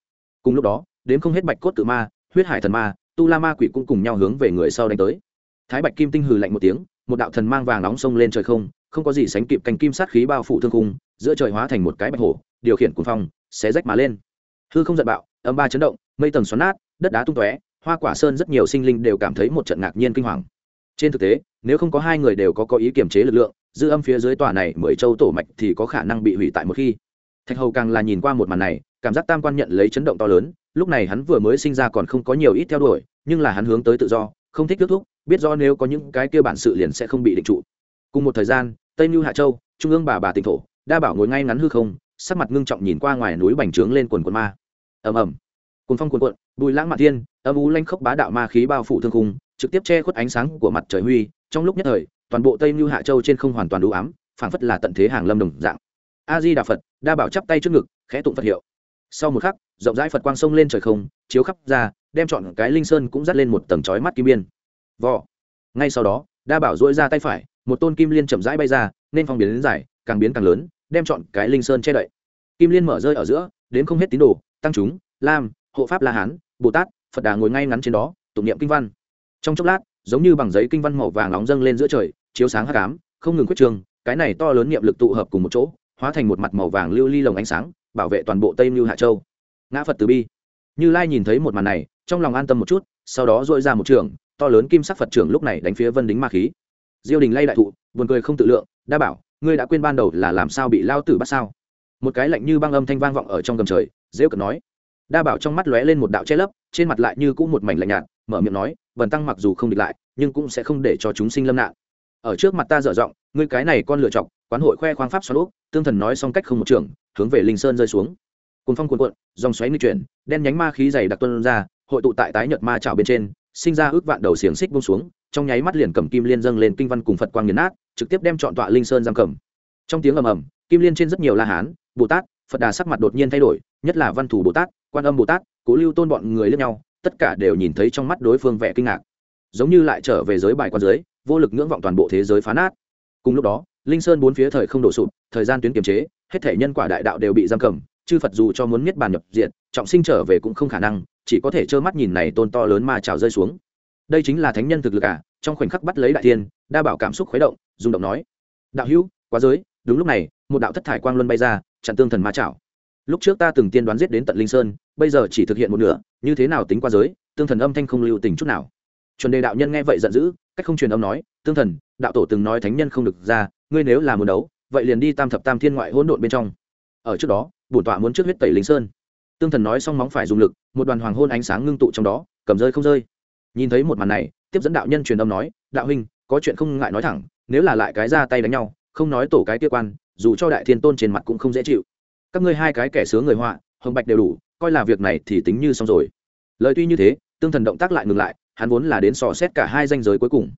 Cùng lúc đó, đến không hết bạch cốt tự ma, huyết hải thần ma, tu la ma quỷ cũng cùng nhau hướng về người sau đánh tới. Thái bạch kim tinh hừ lạnh một tiếng, một đạo thần mang vàng nóng sông lên trời không không có gì sánh kịp cành kim sát khí bao phủ thương khung, giữa trời hóa thành một cái bạch hổ, điều khiển cuồng phong, xé rách mà lên. Hư không giận bạo, âm ba chấn động, mây tầng xoắn nát, đất đá tung tóe, hoa quả sơn rất nhiều sinh linh đều cảm thấy một trận ngạc nhiên kinh hoàng. Trên thực tế, nếu không có hai người đều có có ý kiềm chế lực lượng dư âm phía dưới tòa này mười châu tổ mạch thì có khả năng bị hủy tại một khi. Thạch hầu càng là nhìn qua một màn này, cảm giác tam quan nhận lấy chấn động to lớn, lúc này hắn vừa mới sinh ra còn không có nhiều ít theo đuổi, nhưng là hắn hướng tới tự do, không thích kết thúc, biết do nếu có những cái kia bản sự liền sẽ không bị định trụ. Cùng một thời gian, tây mưu hạ châu, trung ương bà bà tỉnh thổ, đa bảo ngồi ngay ngắn hư không, sắc mặt ngưng trọng nhìn qua ngoài núi bành trướng lên quần quần ma. Ầm ầm. Cuốn phong cuồn cuộn, bùi lãng mạn thiên, âm u lanh khốc bá đạo ma khí bao phủ thương khung, trực tiếp che khuất ánh sáng của mặt trời huy, trong lúc nhất thời toàn bộ tây mưu hạ châu trên không hoàn toàn đủ ám, phảng phất là tận thế hàng lâm đồng dạng. A di đà phật, đa bảo chắp tay trước ngực, khẽ tụng phật hiệu. Sau một khắc, rộng rãi phật quang sông lên trời không, chiếu khắp ra, đem chọn cái linh sơn cũng dắt lên một tầng chói mắt kim biên. Vò. Ngay sau đó, đa bảo dỗi ra tay phải, một tôn kim liên chậm rãi bay ra, nên phong biến đến dài, càng biến càng lớn, đem chọn cái linh sơn che đậy. Kim liên mở rơi ở giữa, đến không hết tín đồ, tăng chúng, lam, hộ pháp la hán, bồ tát, phật đà ngồi ngay ngắn trên đó, tụng niệm kinh văn. Trong chốc lát giống như bằng giấy kinh văn màu vàng nóng dâng lên giữa trời, chiếu sáng hắc ám, không ngừng quyết trường cái này to lớn niệm lực tụ hợp cùng một chỗ, hóa thành một mặt màu vàng lưu ly lồng ánh sáng, bảo vệ toàn bộ tây mưu hạ châu. Ngã phật từ bi. Như lai nhìn thấy một màn này, trong lòng an tâm một chút, sau đó dội ra một trường, to lớn kim sắc phật trưởng lúc này đánh phía vân đính ma khí. Diêu đình lay đại thụ, buồn cười không tự lượng, đa bảo, ngươi đã quên ban đầu là làm sao bị lao tử bắt sao? Một cái lạnh như băng âm thanh vang vọng ở trong gầm trời, dễ cận nói. Đa bảo trong mắt lóe lên một đạo che lấp, trên mặt lại như cũng một mảnh lạnh nhạt mở miệng nói vần tăng mặc dù không địch lại, nhưng cũng sẽ không để cho chúng sinh lâm nạn. Ở trước mặt ta dở giọng, ngươi cái này con lựa chọc, quán hội khoe khoang pháp xoắn úp tương thần nói xong cách không một trường, hướng về linh sơn rơi xuống. Cuốn phong cuộn cuộn, dòng xoáy nguy chuyển, đen nhánh ma khí dày đặc tuân ra, hội tụ tại tái nhật ma trào bên trên, sinh ra ước vạn đầu xiềng xích bông xuống, trong nháy mắt liền cầm kim liên dâng lên kinh văn cùng phật quang nghiền nát, trực tiếp đem chọn tọa linh sơn giam cầm. Trong tiếng ầm ầm, kim liên trên rất nhiều la hán, bồ tát, phật đà sắc mặt đột nhiên thay đổi, nhất là văn thủ bồ tát, quan âm bồ tát, cố lưu tôn bọn người lẫn nhau tất cả đều nhìn thấy trong mắt đối phương vẻ kinh ngạc. Giống như lại trở về giới bài quan giới, vô lực ngưỡng vọng toàn bộ thế giới phá nát. Cùng lúc đó, linh sơn bốn phía thời không đổ sụp, thời gian tuyến kiềm chế, hết thể nhân quả đại đạo đều bị giam cầm, chư phật dù cho muốn miết bàn nhập diện trọng sinh trở về cũng không khả năng, chỉ có thể trơ mắt nhìn này tôn to lớn mà trào rơi xuống. Đây chính là thánh nhân thực lực cả trong khoảnh khắc bắt lấy đại thiên, đa bảo cảm xúc khuấy động, rung động nói, đạo hữu, quá giới. Đúng lúc này, một đạo thất thải quang luân bay ra, chặn tương thần ma chảo lúc trước ta từng tiên đoán giết đến tận linh sơn, bây giờ chỉ thực hiện một nửa, như thế nào tính qua giới, tương thần âm thanh không lưu tình chút nào. Chuẩn đề đạo nhân nghe vậy giận dữ, cách không truyền âm nói, tương thần, đạo tổ từng nói thánh nhân không được ra, ngươi nếu là muốn đấu, vậy liền đi tam thập tam thiên ngoại hỗn độn bên trong. Ở trước đó, bổn tọa muốn trước huyết tẩy linh sơn. Tương thần nói xong móng phải dùng lực, một đoàn hoàng hôn ánh sáng ngưng tụ trong đó, cầm rơi không rơi. Nhìn thấy một màn này, tiếp dẫn đạo nhân truyền âm nói, đạo huynh, có chuyện không ngại nói thẳng, nếu là lại cái ra tay đánh nhau, không nói tổ cái kia quan, dù cho đại thiên tôn trên mặt cũng không dễ chịu các ngươi hai cái kẻ sướng người họa, hồng bạch đều đủ, coi là việc này thì tính như xong rồi. Lời tuy như thế, tương thần động tác lại ngừng lại, hắn vốn là đến sò xét cả hai danh giới cuối cùng.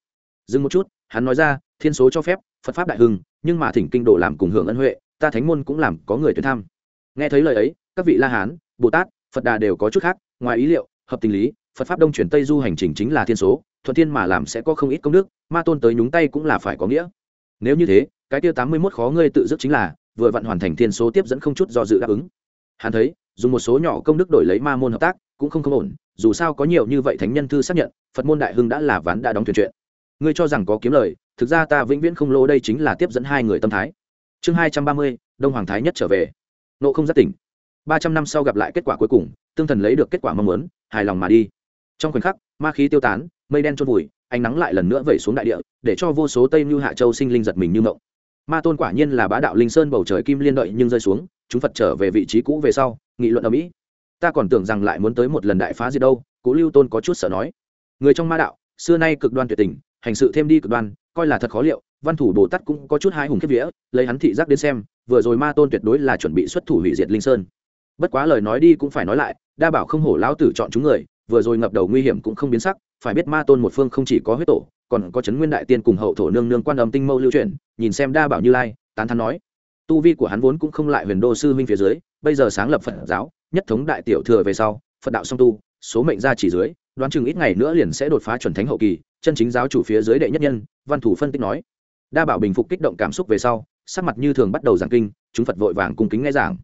Dừng một chút, hắn nói ra, thiên số cho phép, phật pháp đại hưng, nhưng mà thỉnh kinh độ làm cùng hưởng ân huệ, ta thánh môn cũng làm có người tuyến tham. Nghe thấy lời ấy, các vị la hán, bồ tát, phật đà đều có chút khác, ngoài ý liệu, hợp tình lý, phật pháp đông chuyển tây du hành trình chính là thiên số, thuận thiên mà làm sẽ có không ít công đức, ma tôn tới nhúng tay cũng là phải có nghĩa. Nếu như thế, cái tiêu tám mươi mốt khó ngươi tự dứt chính là vừa vặn hoàn thành thiên số tiếp dẫn không chút do dự đáp ứng. Hắn thấy, dùng một số nhỏ công đức đổi lấy ma môn hợp tác, cũng không không ổn, dù sao có nhiều như vậy thánh nhân thư xác nhận, phật môn đại hưng đã là ván đã đóng thuyền chuyện. Ngươi cho rằng có kiếm lời, thực ra ta vĩnh viễn không lỗ đây chính là tiếp dẫn hai người tâm thái. Chương hai trăm ba mươi, đông hoàng thái nhất trở về. Nộ không giác tỉnh. Ba trăm năm sau gặp lại kết quả cuối cùng, tương thần lấy được kết quả mong muốn, hài lòng mà đi. Trong khoảnh khắc, ma khí tiêu tán, mây đen trôn vùi, ánh nắng lại lần nữa vẩy xuống đại địa, để cho vô số tây như hạ châu sinh linh giật mình như mộng ma tôn quả nhiên là bá đạo linh sơn bầu trời kim liên đợi nhưng rơi xuống, chúng phật trở về vị trí cũ về sau, nghị luận ở mỹ. Ta còn tưởng rằng lại muốn tới một lần đại phá diệt đâu, Cố lưu tôn có chút sợ nói. Người trong ma đạo, xưa nay cực đoan tuyệt tình, hành sự thêm đi cực đoan, coi là thật khó liệu, văn thủ bồ tát cũng có chút hai hùng kiếp vía, lấy hắn thị giác đến xem, vừa rồi ma tôn tuyệt đối là chuẩn bị xuất thủ hủy diệt linh sơn. Bất quá lời nói đi cũng phải nói lại, đa bảo không hổ lão tử chọn chúng người, vừa rồi ngập đầu nguy hiểm cũng không biến sắc, phải biết ma tôn một phương không chỉ có huyết tổ còn có chấn nguyên đại tiên cùng hậu thổ nương nương quan âm tinh mâu lưu truyền nhìn xem đa bảo như lai, tán thắn nói, tu vi của hắn vốn cũng không lại huyền đô sư huynh phía dưới, bây giờ sáng lập phật giáo, nhất thống đại tiểu thừa về sau, phật đạo song tu, số mệnh ra chỉ dưới, đoán chừng ít ngày nữa liền sẽ đột phá chuẩn thánh hậu kỳ. Chân chính giáo chủ phía dưới đệ nhất nhân, văn thủ phân tích nói. Đa bảo bình phục kích động cảm xúc về sau, sắc mặt như thường bắt đầu giảng kinh, chúng phật vội vàng cung kính nghe giảng.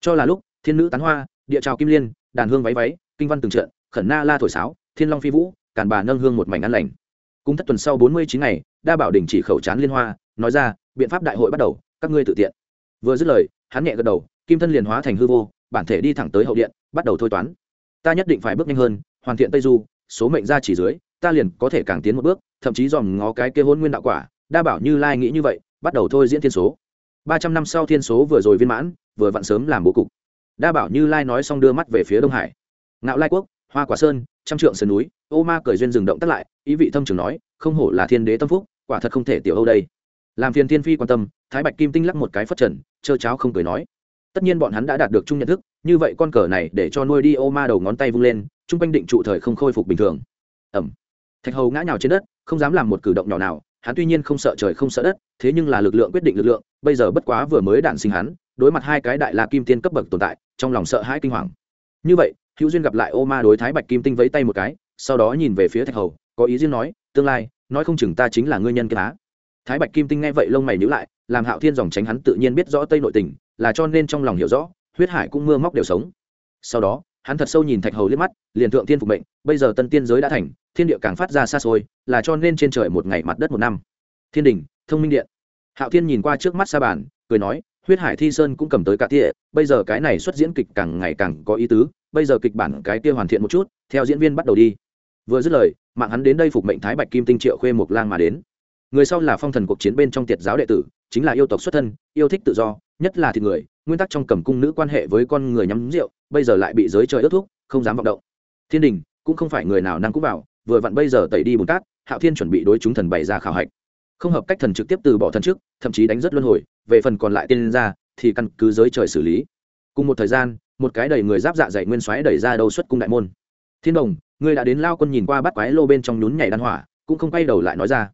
Cho là lúc, thiên nữ tán hoa, địa trào kim liên, đàn hương váy váy, kinh văn từng trận, khẩn na la thổi sáo, thiên long phi vũ, càn bà nâng hương một mảnh ăn lành cung thất tuần sau bốn mươi chín ngày, đa bảo đình chỉ khẩu chán liên hoa, nói ra, biện pháp đại hội bắt đầu, các ngươi tự tiện. Vừa dứt lời, hắn nhẹ gật đầu, kim thân liền hóa thành hư vô, bản thể đi thẳng tới hậu điện, bắt đầu thôi toán. Ta nhất định phải bước nhanh hơn, hoàn thiện tây du, số mệnh ra chỉ dưới, ta liền có thể càng tiến một bước, thậm chí dòm ngó cái kia hôn nguyên đạo quả, đa bảo như lai nghĩ như vậy, bắt đầu thôi diễn thiên số. Ba trăm năm sau thiên số vừa rồi viên mãn, vừa vặn sớm làm bố cục. Đa bảo như lai nói xong đưa mắt về phía đông hải. Ngạo lai quốc hoa quả sơn, trăm trượng sườn núi, ô ma cởi duyên dừng động tắt lại, ý vị thâm trường nói, không hổ là thiên đế tâm phúc, quả thật không thể tiểu âu đây. Làm phiền thiên phi quan tâm, thái bạch kim tinh lắc một cái phất trần, trơ cháo không cười nói. Tất nhiên bọn hắn đã đạt được chung nhận thức, như vậy con cờ này để cho nuôi đi ô ma đầu ngón tay vung lên, chung quanh định trụ thời không khôi phục bình thường. Ẩm. Thạch hầu ngã nhào trên đất, không dám làm một cử động nhỏ nào, hắn tuy nhiên không sợ trời không sợ đất, thế nhưng là lực lượng quyết định lực lượng, bây giờ bất quá vừa mới đạn sinh hắn, đối mặt hai cái đại la kim tiên cấp bậc tồn tại, trong lòng sợ hãi kinh hoàng. Như vậy hữu duyên gặp lại ô ma đối thái bạch kim tinh vẫy tay một cái sau đó nhìn về phía thạch hầu có ý riêng nói tương lai nói không chừng ta chính là ngươi nhân kia á. Thái bạch kim tinh nghe vậy lông mày nhữ lại làm hạo thiên dòng tránh hắn tự nhiên biết rõ tây nội tình là cho nên trong lòng hiểu rõ huyết hải cũng mưa móc đều sống. Sau đó hắn thật sâu nhìn thạch hầu liếc mắt liền thượng thiên phục mệnh bây giờ tân tiên giới đã thành thiên địa càng phát ra xa xôi là cho nên trên trời một ngày mặt đất một năm. Thiên đình thông minh điện. Hạo thiên nhìn qua trước mắt xa bàn cười nói huyết hải thi sơn cũng cầm tới cả tỉa, bây giờ cái này xuất diễn kịch càng ngày càng có ý tứ bây giờ kịch bản cái kia hoàn thiện một chút, theo diễn viên bắt đầu đi. Vừa dứt lời, mạng hắn đến đây phục mệnh thái bạch kim tinh triệu khuê mộc lang mà đến. Người sau là phong thần cuộc chiến bên trong tiệt giáo đệ tử, chính là yêu tộc xuất thân, yêu thích tự do, nhất là thịt người, nguyên tắc trong cầm cung nữ quan hệ với con người nhắm rượu, bây giờ lại bị giới trời ước thúc, không dám vọng động. Thiên đình, cũng không phải người nào năng cũng vào, vừa vặn bây giờ tẩy đi bùn cát, hạo thiên chuẩn bị đối chúng thần bày ra khảo hạch. Không hợp cách thần trực tiếp từ bỏ thần trước, thậm chí đánh rất luân hồi, về phần còn lại tiên ra thì căn cứ giới trời xử lý. Cùng một thời gian một cái đầy người giáp dạ dày nguyên xoáy đẩy ra đầu xuất cung đại môn. Thiên đồng người đã đến lao quân nhìn qua bắt quái lô bên trong nhún nhảy đan hỏa, cũng không quay đầu lại nói ra.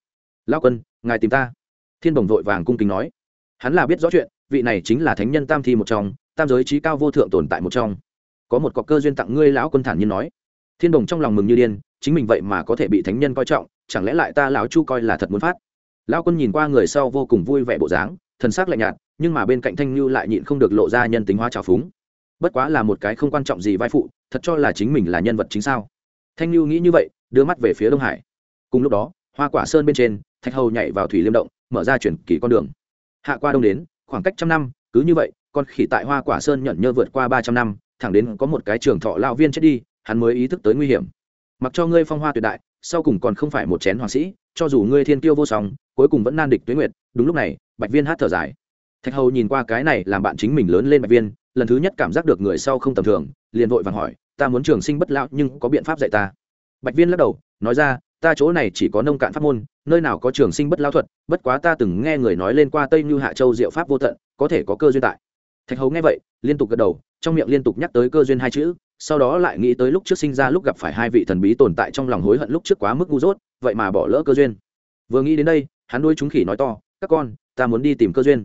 Lao quân, ngài tìm ta. Thiên đồng vội vàng cung kính nói. Hắn là biết rõ chuyện, vị này chính là thánh nhân tam thi một trong, tam giới trí cao vô thượng tồn tại một trong. Có một cọc cơ duyên tặng ngươi, lão quân thản nhiên nói. Thiên đồng trong lòng mừng như điên, chính mình vậy mà có thể bị thánh nhân coi trọng, chẳng lẽ lại ta lão chu coi là thật muốn phát? Lão quân nhìn qua người sau vô cùng vui vẻ bộ dáng, thần sắc lạnh nhạt, nhưng mà bên cạnh thanh như lại nhịn không được lộ ra nhân tính hóa trào phúng bất quá là một cái không quan trọng gì vai phụ, thật cho là chính mình là nhân vật chính sao? Thanh lưu nghĩ như vậy, đưa mắt về phía đông hải. Cùng lúc đó, hoa quả sơn bên trên, thạch hầu nhảy vào thủy liêm động, mở ra chuyển kỳ con đường. Hạ qua đông đến, khoảng cách trăm năm, cứ như vậy, con khỉ tại hoa quả sơn nhận nhơ vượt qua ba trăm năm, thẳng đến có một cái trường thọ lao viên chết đi, hắn mới ý thức tới nguy hiểm. Mặc cho ngươi phong hoa tuyệt đại, sau cùng còn không phải một chén hoàng sĩ, cho dù ngươi thiên tiêu vô song, cuối cùng vẫn nan địch tuyến nguyệt. Đúng lúc này, bạch viên hát thở dài. Thạch hầu nhìn qua cái này làm bạn chính mình lớn lên bạch viên lần thứ nhất cảm giác được người sau không tầm thường, liền vội vàng hỏi, ta muốn trường sinh bất lão, nhưng có biện pháp dạy ta? Bạch viên lắc đầu, nói ra, ta chỗ này chỉ có nông cạn pháp môn, nơi nào có trường sinh bất lao thuật, bất quá ta từng nghe người nói lên qua tây như hạ châu diệu pháp vô tận, có thể có cơ duyên tại. Thạch hầu nghe vậy, liên tục gật đầu, trong miệng liên tục nhắc tới cơ duyên hai chữ, sau đó lại nghĩ tới lúc trước sinh ra lúc gặp phải hai vị thần bí tồn tại trong lòng hối hận lúc trước quá mức ngu dốt, vậy mà bỏ lỡ cơ duyên. Vừa nghĩ đến đây, hắn đuôi chúng khỉ nói to, các con, ta muốn đi tìm cơ duyên.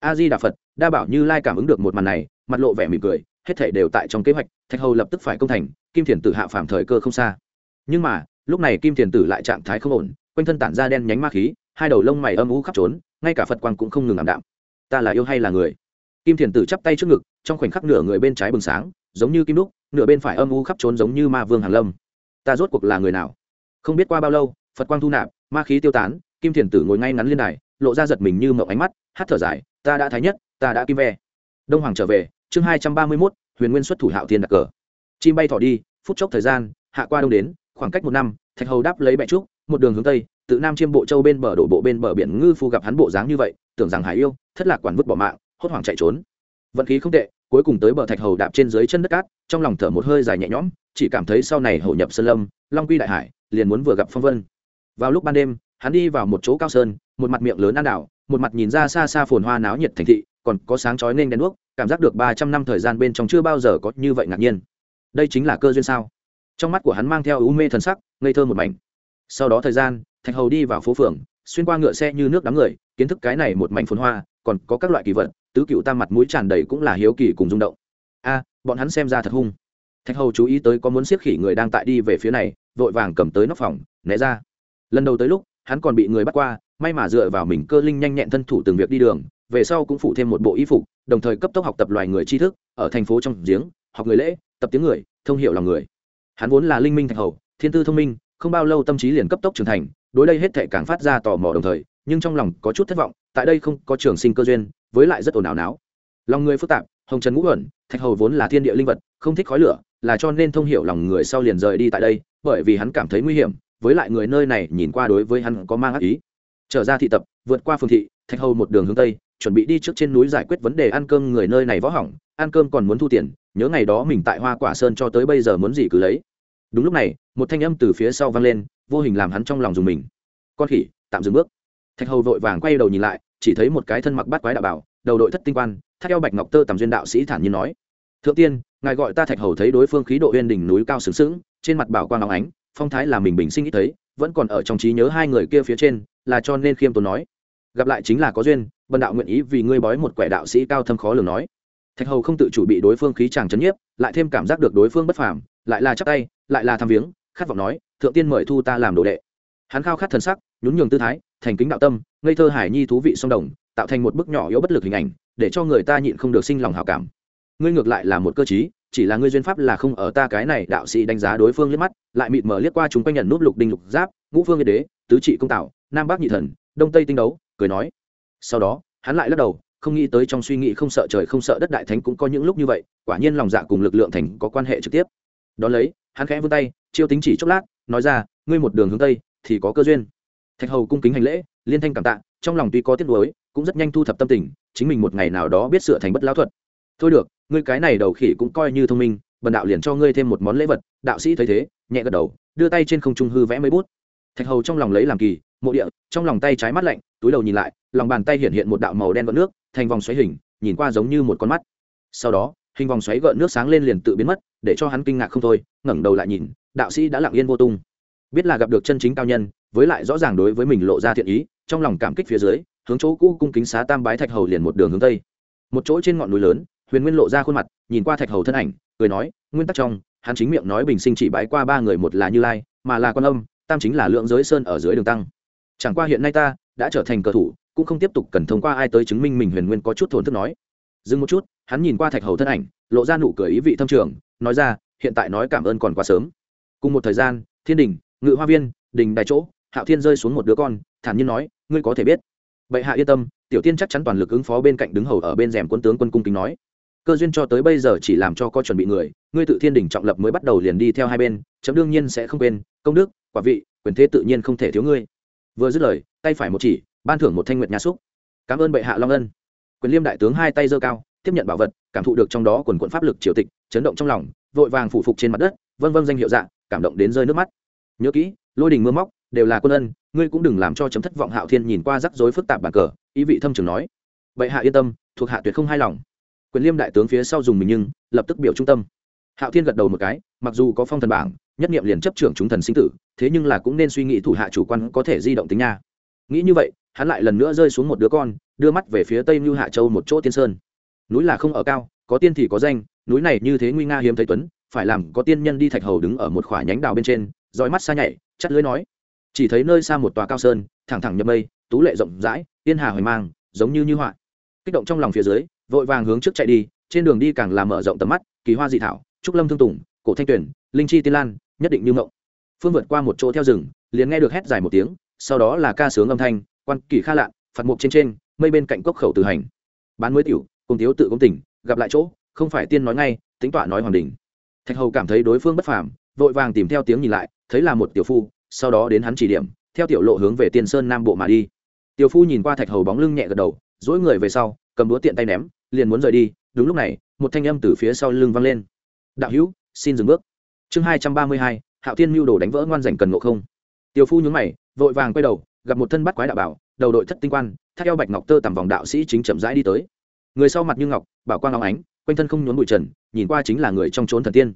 A di đà phật, đa bảo như lai cảm ứng được một màn này mặt lộ vẻ mỉm cười, hết thể đều tại trong kế hoạch, thạch hầu lập tức phải công thành, kim thiền tử hạ phàm thời cơ không xa. Nhưng mà, lúc này kim thiền tử lại trạng thái không ổn, quanh thân tản ra đen nhánh ma khí, hai đầu lông mày âm u khắp trốn, ngay cả phật quang cũng không ngừng ảm đạm. Ta là yêu hay là người? Kim thiền tử chắp tay trước ngực, trong khoảnh khắc nửa người bên trái bừng sáng, giống như kim đúc, nửa bên phải âm u khắp trốn giống như ma vương hàn lâm. Ta rốt cuộc là người nào? Không biết qua bao lâu, phật quang thu nạp, ma khí tiêu tán, kim thiền tử ngồi ngay ngắn liên đài, lộ ra giật mình như mậu ánh mắt hát thở dài, ta đã thái nhất, ta đã kim ve. Đông hoàng trở về chương hai trăm ba mươi mốt, huyền nguyên xuất thủ hạo thiên đặc cờ. Chim bay thỏ đi, phút chốc thời gian, hạ qua đông đến, khoảng cách một năm, thạch hầu đáp lấy bẹ trúc, một đường hướng tây, tự nam chiêm bộ châu bên bờ đổ bộ bên bờ biển ngư phu gặp hắn bộ dáng như vậy, tưởng rằng hải yêu, thất lạc quản vứt bỏ mạng, hốt hoảng chạy trốn. Vận khí không tệ, cuối cùng tới bờ thạch hầu đạp trên dưới chân đất cát, trong lòng thở một hơi dài nhẹ nhõm, chỉ cảm thấy sau này hậu nhập sơn lâm, long quy đại hải, liền muốn vừa gặp phong vân. Vào lúc ban đêm, hắn đi vào một chỗ cao sơn, một mặt miệng lớn ăn đảo, một mặt nhìn ra xa xa phồn hoa náo nhiệt thành thị, còn có sáng chói nên đèn đuốc cảm giác được ba trăm năm thời gian bên trong chưa bao giờ có như vậy ngạc nhiên. Đây chính là cơ duyên sao? Trong mắt của hắn mang theo u mê thần sắc, ngây thơ một mảnh. Sau đó thời gian, thạch hầu đi vào phố phường, xuyên qua ngựa xe như nước đám người, kiến thức cái này một mảnh phồn hoa, còn có các loại kỳ vật, tứ cựu tam mặt mũi tràn đầy cũng là hiếu kỳ cùng rung động. A, bọn hắn xem ra thật hung. Thạch hầu chú ý tới có muốn siết khỉ người đang tại đi về phía này, vội vàng cầm tới nóc phòng, né ra. Lần đầu tới lúc, hắn còn bị người bắt qua, may mà dựa vào mình cơ linh nhanh nhẹn thân thủ từng việc đi đường, về sau cũng phụ thêm một bộ y phục đồng thời cấp tốc học tập loài người tri thức, ở thành phố trong giếng, học người lễ, tập tiếng người, thông hiểu lòng người. Hắn vốn là linh minh thạch hầu, thiên tư thông minh, không bao lâu tâm trí liền cấp tốc trưởng thành, đối đây hết thể càng phát ra tò mò đồng thời, nhưng trong lòng có chút thất vọng, tại đây không có trường sinh cơ duyên, với lại rất ồn ào náo. Lòng người phức tạp, hồng trần ngũ ẩn thạch hầu vốn là thiên địa linh vật, không thích khói lửa, là cho nên thông hiểu lòng người sau liền rời đi tại đây, bởi vì hắn cảm thấy nguy hiểm, với lại người nơi này nhìn qua đối với hắn có mang ác ý. Trở ra thị tập, vượt qua phường thị, thạch hầu một đường hướng tây chuẩn bị đi trước trên núi giải quyết vấn đề ăn cơm người nơi này võ hỏng, ăn cơm còn muốn thu tiền, nhớ ngày đó mình tại hoa quả sơn cho tới bây giờ muốn gì cứ lấy. Đúng lúc này, một thanh âm từ phía sau vang lên, vô hình làm hắn trong lòng dùng mình. Con khỉ, tạm dừng bước. Thạch hầu vội vàng quay đầu nhìn lại, chỉ thấy một cái thân mặc bắt quái đạo bảo, đầu đội thất tinh quan, thắt eo bạch ngọc tơ tầm duyên đạo sĩ thản nhiên nói, thượng tiên, ngài gọi ta thạch hầu thấy đối phương khí độ uyên đỉnh núi cao sướng sướng, trên mặt bảo quang óng ánh, phong thái là mình bình sinh ít thấy, vẫn còn ở trong trí nhớ hai người kia phía trên, là cho nên khiêm tốn nói gặp lại chính là có duyên, bần đạo nguyện ý vì ngươi bói một quẻ đạo sĩ cao thâm khó lường nói. Thạch hầu không tự chủ bị đối phương khí chàng chấn nhiếp, lại thêm cảm giác được đối phương bất phàm, lại là chắc tay, lại là tham viếng, khát vọng nói, thượng tiên mời thu ta làm đồ đệ. Hắn khao khát thần sắc, nhún nhường tư thái, thành kính đạo tâm, ngây thơ hải nhi thú vị song đồng, tạo thành một bức nhỏ yếu bất lực hình ảnh, để cho người ta nhịn không được sinh lòng hảo cảm. Ngươi ngược lại là một cơ chí chỉ là ngươi duyên pháp là không ở ta cái này đạo sĩ đánh giá đối phương liếc mắt, lại mịt mờ liếc qua chúng quanh nhận nút lục đinh lục giáp, ngũ phương yên đế, tứ trị công tạo, nam bắc nhị thần, đông tây tinh đấu cười nói. Sau đó, hắn lại lắc đầu, không nghĩ tới trong suy nghĩ không sợ trời không sợ đất đại thánh cũng có những lúc như vậy, quả nhiên lòng dạ cùng lực lượng thành có quan hệ trực tiếp. Đón lấy, hắn khẽ vươn tay, chiêu tính chỉ chốc lát, nói ra, ngươi một đường hướng tây thì có cơ duyên. Thạch hầu cung kính hành lễ, liên thanh cảm tạ, trong lòng tuy có tiếc nuối, cũng rất nhanh thu thập tâm tình, chính mình một ngày nào đó biết sửa thành bất lão thuật. Thôi được, ngươi cái này đầu khỉ cũng coi như thông minh, bần đạo liền cho ngươi thêm một món lễ vật. Đạo sĩ thấy thế, nhẹ gật đầu, đưa tay trên không trung hư vẽ mấy bút. Thạch hầu trong lòng lấy làm kỳ, mộ địa, trong lòng tay trái mắt lạnh túi đầu nhìn lại, lòng bàn tay hiện hiện một đạo màu đen gợn nước, thành vòng xoáy hình, nhìn qua giống như một con mắt. Sau đó, hình vòng xoáy gợn nước sáng lên liền tự biến mất, để cho hắn kinh ngạc không thôi, ngẩng đầu lại nhìn, đạo sĩ đã lặng yên vô tung. Biết là gặp được chân chính cao nhân, với lại rõ ràng đối với mình lộ ra thiện ý, trong lòng cảm kích phía dưới, hướng chỗ cũ cung kính xá tam bái thạch hầu liền một đường hướng tây. Một chỗ trên ngọn núi lớn, huyền nguyên lộ ra khuôn mặt, nhìn qua thạch hầu thân ảnh, cười nói, nguyên tắc trong, hắn chính miệng nói bình sinh chỉ bái qua ba người, một là như lai, mà là con âm, tam chính là lượng giới sơn ở dưới đường tăng chẳng qua hiện nay ta đã trở thành cờ thủ, cũng không tiếp tục cần thông qua ai tới chứng minh mình huyền nguyên có chút thổn thức nói. Dừng một chút, hắn nhìn qua thạch hầu thân ảnh, lộ ra nụ cười ý vị thâm trường, nói ra, hiện tại nói cảm ơn còn quá sớm. Cùng một thời gian, thiên đình, ngự hoa viên, đình đại chỗ, hạo thiên rơi xuống một đứa con, thản nhiên nói, ngươi có thể biết. Bệ hạ yên tâm, tiểu tiên chắc chắn toàn lực ứng phó bên cạnh đứng hầu ở bên rèm quân tướng quân cung kính nói. Cơ duyên cho tới bây giờ chỉ làm cho có chuẩn bị người, ngươi tự thiên đỉnh trọng lập mới bắt đầu liền đi theo hai bên, chấm đương nhiên sẽ không quên, công đức, quả vị, quyền thế tự nhiên không thể thiếu ngươi vừa dứt lời, tay phải một chỉ, ban thưởng một thanh nguyệt nhà xúc. Cảm ơn bệ hạ long ân. Quyền liêm đại tướng hai tay giơ cao, tiếp nhận bảo vật, cảm thụ được trong đó quần quận pháp lực triều tịch, chấn động trong lòng, vội vàng phủ phục trên mặt đất vân vân danh hiệu dạ cảm động đến rơi nước mắt. Nhớ kỹ, lôi đình mưa móc, đều là quân ân, ngươi cũng đừng làm cho chấm thất vọng hạo thiên nhìn qua rắc rối phức tạp bàn cờ, ý vị thâm trường nói. Bệ hạ yên tâm, thuộc hạ tuyệt không hài lòng. Quyền liêm đại tướng phía sau dùng mình nhưng, lập tức biểu trung tâm. Hạo thiên gật đầu một cái, mặc dù có phong thần bảng nhất nghiệm liền chấp trưởng chúng thần sinh tử, thế nhưng là cũng nên suy nghĩ thủ hạ chủ quan có thể di động tính nha. Nghĩ như vậy, hắn lại lần nữa rơi xuống một đứa con, đưa mắt về phía tây mưu hạ châu một chỗ tiên sơn. Núi là không ở cao, có tiên thì có danh, núi này như thế nguy nga hiếm thấy tuấn, phải làm có tiên nhân đi thạch hầu đứng ở một khoả nhánh đào bên trên, dõi mắt xa nhảy, chắt lưới nói. Chỉ thấy nơi xa một tòa cao sơn, thẳng thẳng nhập mây, tú lệ rộng rãi, tiên hà hoài mang, giống như như họa. Kích động trong lòng phía dưới, vội vàng hướng trước chạy đi, trên đường đi càng làm mở rộng tầm mắt, kỳ hoa dị thảo, trúc lâm thương tùng, cổ thanh tuyển, linh chi tiên lan nhất định như ngộng phương vượt qua một chỗ theo rừng, liền nghe được hét dài một tiếng, sau đó là ca sướng âm thanh, quan kỳ kha lạ phạt mục trên trên, mây bên cạnh cốc khẩu từ hành. Bán mới tiểu, cùng thiếu tự công tỉnh, gặp lại chỗ, không phải tiên nói ngay, tính tọa nói hoàng đình. Thạch hầu cảm thấy đối phương bất phàm, vội vàng tìm theo tiếng nhìn lại, thấy là một tiểu phu, sau đó đến hắn chỉ điểm, theo tiểu lộ hướng về tiên sơn nam bộ mà đi. Tiểu phu nhìn qua thạch hầu bóng lưng nhẹ gật đầu dỗi người về sau, cầm đũa tiện tay ném, liền muốn rời đi, đúng lúc này, một thanh âm từ phía sau lưng vang lên. Đạo hữu, xin dừng bước chương hai trăm ba mươi hai, hạo thiên mưu đồ đánh vỡ ngoan giành cần ngộ không. Tiểu phu nhún mày, vội vàng quay đầu, gặp một thân bắt quái đạo bảo, đầu đội thất tinh quan, thắt eo bạch ngọc tơ tầm vòng đạo sĩ chính chậm rãi đi tới. Người sau mặt như ngọc, bảo quang long ánh, quanh thân không nhốn bụi trần, nhìn qua chính là người trong trốn thần tiên.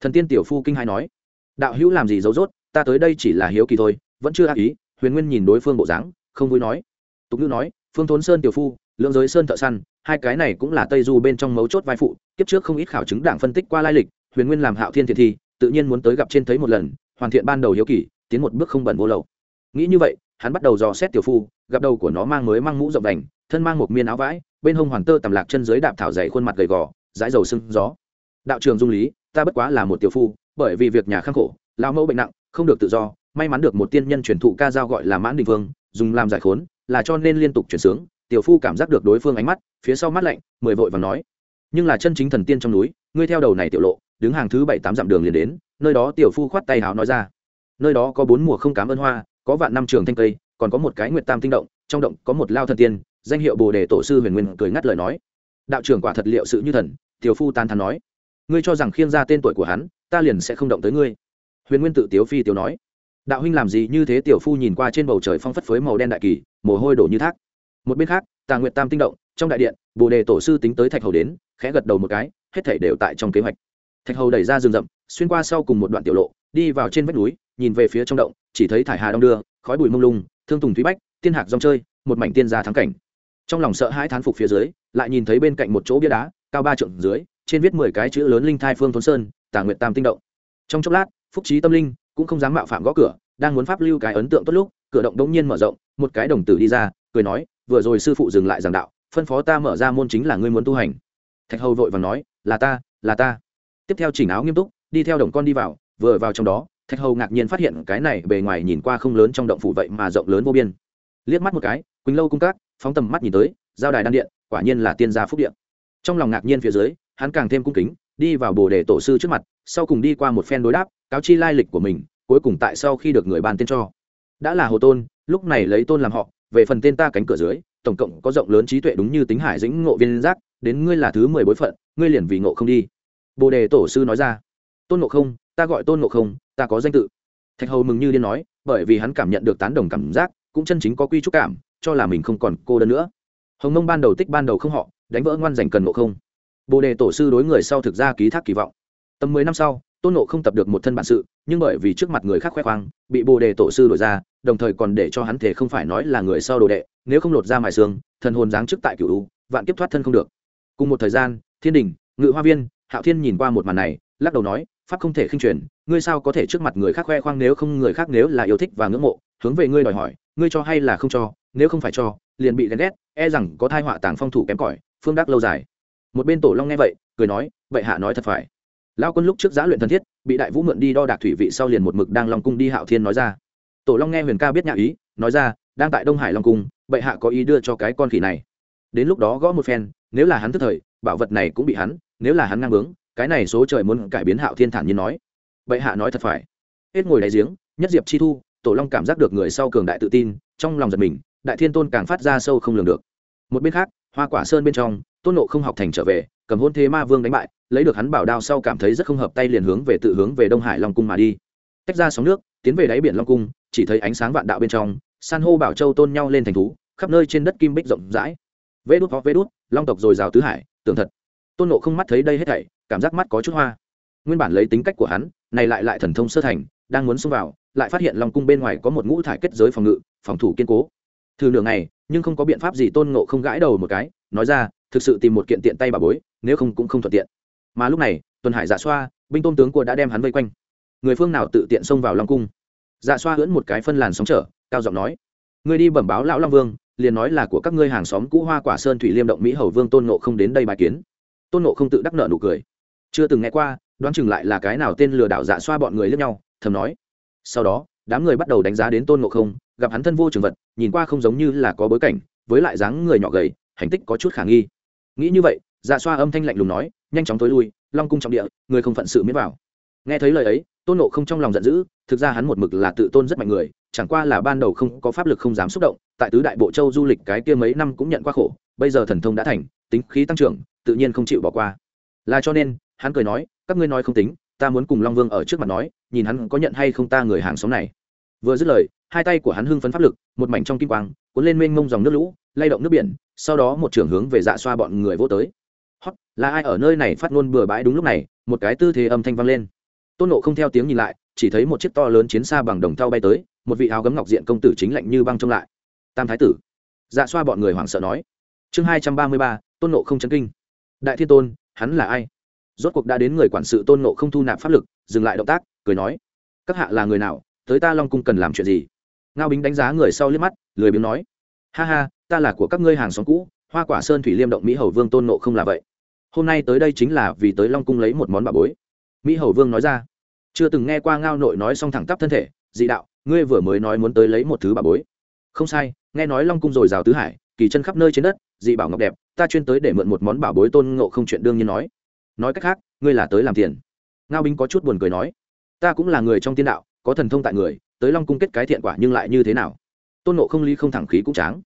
Thần tiên tiểu phu kinh hai nói, đạo hữu làm gì giấu dốt ta tới đây chỉ là hiếu kỳ thôi, vẫn chưa ác ý. Huyền nguyên nhìn đối phương bộ dáng, không vui nói. Tục ngữ nói, phương thốn sơn tiểu phu, lưỡng giới sơn thợ săn, hai cái này cũng là tây du bên trong mấu chốt vai phụ, kiếp trước không ít khảo chứng đảng phân tích qua lai lịch, huyền nguyên làm hạo thiên thiện thi tự nhiên muốn tới gặp trên thấy một lần, hoàn thiện ban đầu hiếu kỳ, tiến một bước không bẩn vô lậu. Nghĩ như vậy, hắn bắt đầu dò xét tiểu phu, gặp đầu của nó mang mới mang mũ rộng đành, thân mang một miên áo vãi bên hông hoàn tơ tầm lạc chân dưới đạp thảo dày khuôn mặt gầy gò, dãi dầu sưng gió. Đạo trường dung lý, ta bất quá là một tiểu phu, bởi vì việc nhà khắc khổ lao mẫu bệnh nặng, không được tự do, may mắn được một tiên nhân truyền thụ ca dao gọi là mãn đình vương, dùng làm giải khốn, là cho nên liên tục chuyển sướng, tiểu phu cảm giác được đối phương ánh mắt, phía sau mắt lạnh, mười vội và nói, nhưng là chân chính thần tiên trong núi, ngươi theo đầu này tiểu lộ đứng hàng thứ bảy tám dặm đường liền đến, nơi đó tiểu phu khoát tay háo nói ra. Nơi đó có bốn mùa không cám ơn hoa, có vạn năm trường thanh cây, còn có một cái nguyệt tam tinh động, trong động có một lao thần tiên, danh hiệu bồ đề tổ sư huyền nguyên cười ngắt lời nói. Đạo trưởng quả thật liệu sự như thần, tiểu phu tan thắn nói. Ngươi cho rằng khiên ra tên tuổi của hắn, ta liền sẽ không động tới ngươi. Huyền nguyên tự tiếu phi tiểu nói. Đạo huynh làm gì như thế tiểu phu nhìn qua trên bầu trời phong phất phới màu đen đại kỳ, mồ hôi đổ như thác. Một bên khác, tà nguyệt tam tinh động, trong đại điện, bồ đề tổ sư tính tới thạch hầu đến, khẽ gật đầu một cái, hết thảy đều tại trong kế hoạch thạch hầu đẩy ra rừng rậm, xuyên qua sau cùng một đoạn tiểu lộ, đi vào trên vách núi, nhìn về phía trong động, chỉ thấy thải hà đông đưa, khói bụi mông lung, thương tùng thúy bách, tiên hạc rong chơi, một mảnh tiên gia thắng cảnh. Trong lòng sợ hãi thán phục phía dưới, lại nhìn thấy bên cạnh một chỗ bia đá, cao ba trượng dưới, trên viết mười cái chữ lớn linh thai phương thôn sơn, tả nguyện tam tinh động. Trong chốc lát, phúc trí tâm linh cũng không dám mạo phạm gõ cửa, đang muốn pháp lưu cái ấn tượng tốt lúc, cửa động đống nhiên mở rộng, một cái đồng tử đi ra, cười nói, vừa rồi sư phụ dừng lại giảng đạo, phân phó ta mở ra môn chính là ngươi muốn tu hành. Thạch hầu vội và nói, là ta là ta tiếp theo chỉnh áo nghiêm túc, đi theo đồng con đi vào, vừa vào trong đó, thạch hầu ngạc nhiên phát hiện cái này bề ngoài nhìn qua không lớn trong động phủ vậy mà rộng lớn vô biên. Liếc mắt một cái, quỳnh lâu cung các phóng tầm mắt nhìn tới, giao đài đan điện, quả nhiên là tiên gia phúc điện trong lòng ngạc nhiên phía dưới, hắn càng thêm cung kính, đi vào bồ đề tổ sư trước mặt, sau cùng đi qua một phen đối đáp, cáo chi lai lịch của mình, cuối cùng tại sau khi được người ban tên cho. Đã là hồ tôn, lúc này lấy tôn làm họ, về phần tên ta cánh cửa dưới, tổng cộng có rộng lớn trí tuệ đúng như tính hải dĩnh ngộ viên giác, đến ngươi là thứ mười bối phận, ngươi liền vì ngộ không đi bồ đề tổ sư nói ra, tôn ngộ không, ta gọi tôn ngộ không, ta có danh tự. Thạch hầu mừng như điên nói, bởi vì hắn cảm nhận được tán đồng cảm giác, cũng chân chính có quy trúc cảm, cho là mình không còn cô đơn nữa. Hồng mông ban đầu tích ban đầu không họ, đánh vỡ ngoan giành cần ngộ không. Bồ đề tổ sư đối người sau thực ra ký thác kỳ vọng. Tầm mười năm sau, tôn ngộ không tập được một thân bản sự, nhưng bởi vì trước mặt người khác khoe khoang, bị bồ đề tổ sư đổi ra, đồng thời còn để cho hắn thể không phải nói là người sau đồ đệ, nếu không lột ra mài xương, thần hồn giáng chức tại cựu u, vạn kiếp thoát thân không được. Cùng một thời gian, thiên đình, ngự hoa viên hạo thiên nhìn qua một màn này, lắc đầu nói, pháp không thể khinh truyền, ngươi sao có thể trước mặt người khác khoe khoang nếu không người khác nếu là yêu thích và ngưỡng mộ, hướng về ngươi đòi hỏi, ngươi cho hay là không cho, nếu không phải cho, liền bị ghen ghét e rằng có thai họa tàng phong thủ kém cỏi, phương đắc lâu dài. Một bên tổ long nghe vậy, cười nói vậy hạ nói thật phải. Lao quân lúc trước giã luyện thân thiết, bị đại vũ mượn đi đo đạc thủy vị sau liền một mực đang long cung đi hạo thiên nói ra. Tổ long nghe huyền ca biết nhã ý, nói ra, đang tại đông hải long cung, bệ hạ có ý đưa cho cái con khỉ này. Đến lúc đó gõ một phen, nếu là hắn tức thời, bảo vật này cũng bị hắn nếu là hắn ngang bướng, cái này số trời muốn cải biến hạo thiên thản nhiên nói. Bệ hạ nói thật phải. Hết ngồi đáy giếng, nhất diệp chi thu, tổ long cảm giác được người sau cường đại tự tin, trong lòng giật mình, đại thiên tôn càng phát ra sâu không lường được. Một bên khác, hoa quả sơn bên trong, tôn nộ không học thành trở về, cầm hôn thế ma vương đánh bại, lấy được hắn bảo đao sau cảm thấy rất không hợp tay liền hướng về tự hướng về đông hải long cung mà đi. Tách ra sóng nước, tiến về đáy biển long cung, chỉ thấy ánh sáng vạn đạo bên trong, san hô bảo châu tôn nhau lên thành thú, khắp nơi trên đất kim bích rộng rãi. Vê đút hoặc vê đút, long tộc dồi dào tứ hải, tưởng thật tôn nộ không mắt thấy đây hết thảy, cảm giác mắt có chút hoa. Nguyên bản lấy tính cách của hắn, này lại lại thần thông sơ thành, đang muốn xông vào, lại phát hiện long cung bên ngoài có một ngũ thải kết giới phòng ngự, phòng thủ kiên cố. Thử nửa ngày, nhưng không có biện pháp gì tôn ngộ không gãi đầu một cái, nói ra, thực sự tìm một kiện tiện tay bà bối, nếu không cũng không thuận tiện. Mà lúc này, tuần hải dạ xoa, binh tôn tướng của đã đem hắn vây quanh. Người phương nào tự tiện xông vào long cung? Dạ xoa hưỡn một cái phân làn sóng trở, cao giọng nói người đi bẩm báo lão long vương, liền nói là của các ngươi hàng xóm cũ hoa quả sơn thủy liêm động mỹ hầu vương tôn nộ không đến đây bài kiến tôn nộ không tự đắc nợ nụ cười. Chưa từng nghe qua, đoán chừng lại là cái nào tên lừa đảo dạ xoa bọn người lẫn nhau, thầm nói. Sau đó, đám người bắt đầu đánh giá đến tôn nộ không, gặp hắn thân vô trường vật, nhìn qua không giống như là có bối cảnh, với lại dáng người nhỏ gầy, hành tích có chút khả nghi. Nghĩ như vậy dạ xoa âm thanh lạnh lùng nói, nhanh chóng tối lui, long cung trọng địa, người không phận sự miễn vào. Nghe thấy lời ấy, tôn nộ không trong lòng giận dữ, thực ra hắn một mực là tự tôn rất mạnh người, chẳng qua là ban đầu không có pháp lực không dám xúc động, tại tứ đại bộ châu du lịch cái kia mấy năm cũng nhận qua khổ, bây giờ thần thông đã thành tính khí tăng trưởng, tự nhiên không chịu bỏ qua. Là cho nên, hắn cười nói, các ngươi nói không tính, ta muốn cùng long vương ở trước mặt nói, nhìn hắn có nhận hay không ta người hàng xóm này. Vừa dứt lời, hai tay của hắn hưng phấn pháp lực, một mảnh trong kim quang, cuốn lên mênh mông dòng nước lũ, lay động nước biển, sau đó một trưởng hướng về dạ xoa bọn người vô tới. Hót, là ai ở nơi này phát ngôn bừa bãi đúng lúc này, một cái tư thế âm thanh vang lên. Tôn nộ không theo tiếng nhìn lại, chỉ thấy một chiếc to lớn chiến xa bằng đồng thau bay tới, một vị áo gấm ngọc diện công tử chính lạnh như băng trông lại. Tam thái tử. Dạ xoa bọn người hoảng sợ nói. Chương hai trăm ba mươi ba tôn nộ không chấn kinh. Đại thiên tôn, hắn là ai? Rốt cuộc đã đến người quản sự tôn nộ không thu nạp pháp lực, dừng lại động tác, cười nói, các hạ là người nào, tới ta long cung cần làm chuyện gì? Ngao bính đánh giá người sau liếc mắt, lười biếng nói, ha ha, ta là của các ngươi hàng xóm cũ, hoa quả sơn thủy liêm động mỹ hầu vương tôn nộ không là vậy. Hôm nay tới đây chính là vì tới long cung lấy một món bà bối. Mỹ hầu vương nói ra, chưa từng nghe qua ngao nội nói xong thẳng tắp thân thể, dị đạo, ngươi vừa mới nói muốn tới lấy một thứ bà bối. Không sai, nghe nói long cung r ồ i r à o tứ hải kỳ chân khắp nơi trên đất, dị bảo ngọc đẹp, ta chuyên tới để mượn một món bảo bối tôn ngộ không chuyện đương nhiên nói. Nói cách khác, ngươi là tới làm tiền ngao binh có chút buồn cười nói, ta cũng là người trong tiên đạo, có thần thông tại người, tới long cung kết cái thiện quả nhưng lại như thế nào? Tôn nộ không ly không thẳng khí cũng tráng.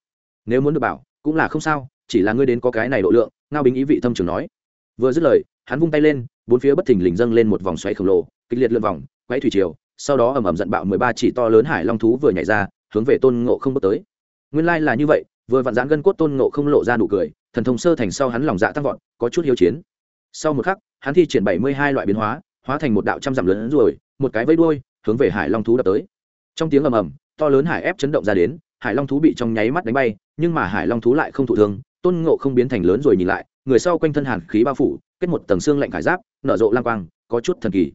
Nếu muốn được bảo, cũng là không sao, chỉ là ngươi đến có cái này độ lượng, ngao bính ý vị thâm trường nói. Vừa dứt lời, hắn vung tay lên, bốn phía bất thình lình dâng lên một vòng xoáy khổng lồ, kịch liệt lượn vòng quay thủy triều, sau đó ầm ầm giận bạo mười ba chỉ to lớn hải long thú vừa nhảy ra, hướng về tôn ngộ không bước tới nguyên lai là như vậy, vừa vặn dãn gân cốt tôn ngộ không lộ ra nụ cười, thần thông sơ thành sau hắn lòng dạ tăng vọt, có chút hiếu chiến. Sau một khắc, hắn thi triển bảy mươi hai loại biến hóa hóa thành một đạo trăm dặm lớn rồi, một cái vây đuôi, hướng về hải long thú đập tới. Trong tiếng ầm ầm, to lớn hải ép chấn động ra đến, hải long thú bị trong nháy mắt đánh bay, nhưng mà hải long thú lại không thụ thương, tôn ngộ không biến thành lớn rồi nhìn lại, người sau quanh thân hàn khí bao phủ, kết một tầng xương lạnh khải giáp, nở rộ lang quang, có chút thần kỳ.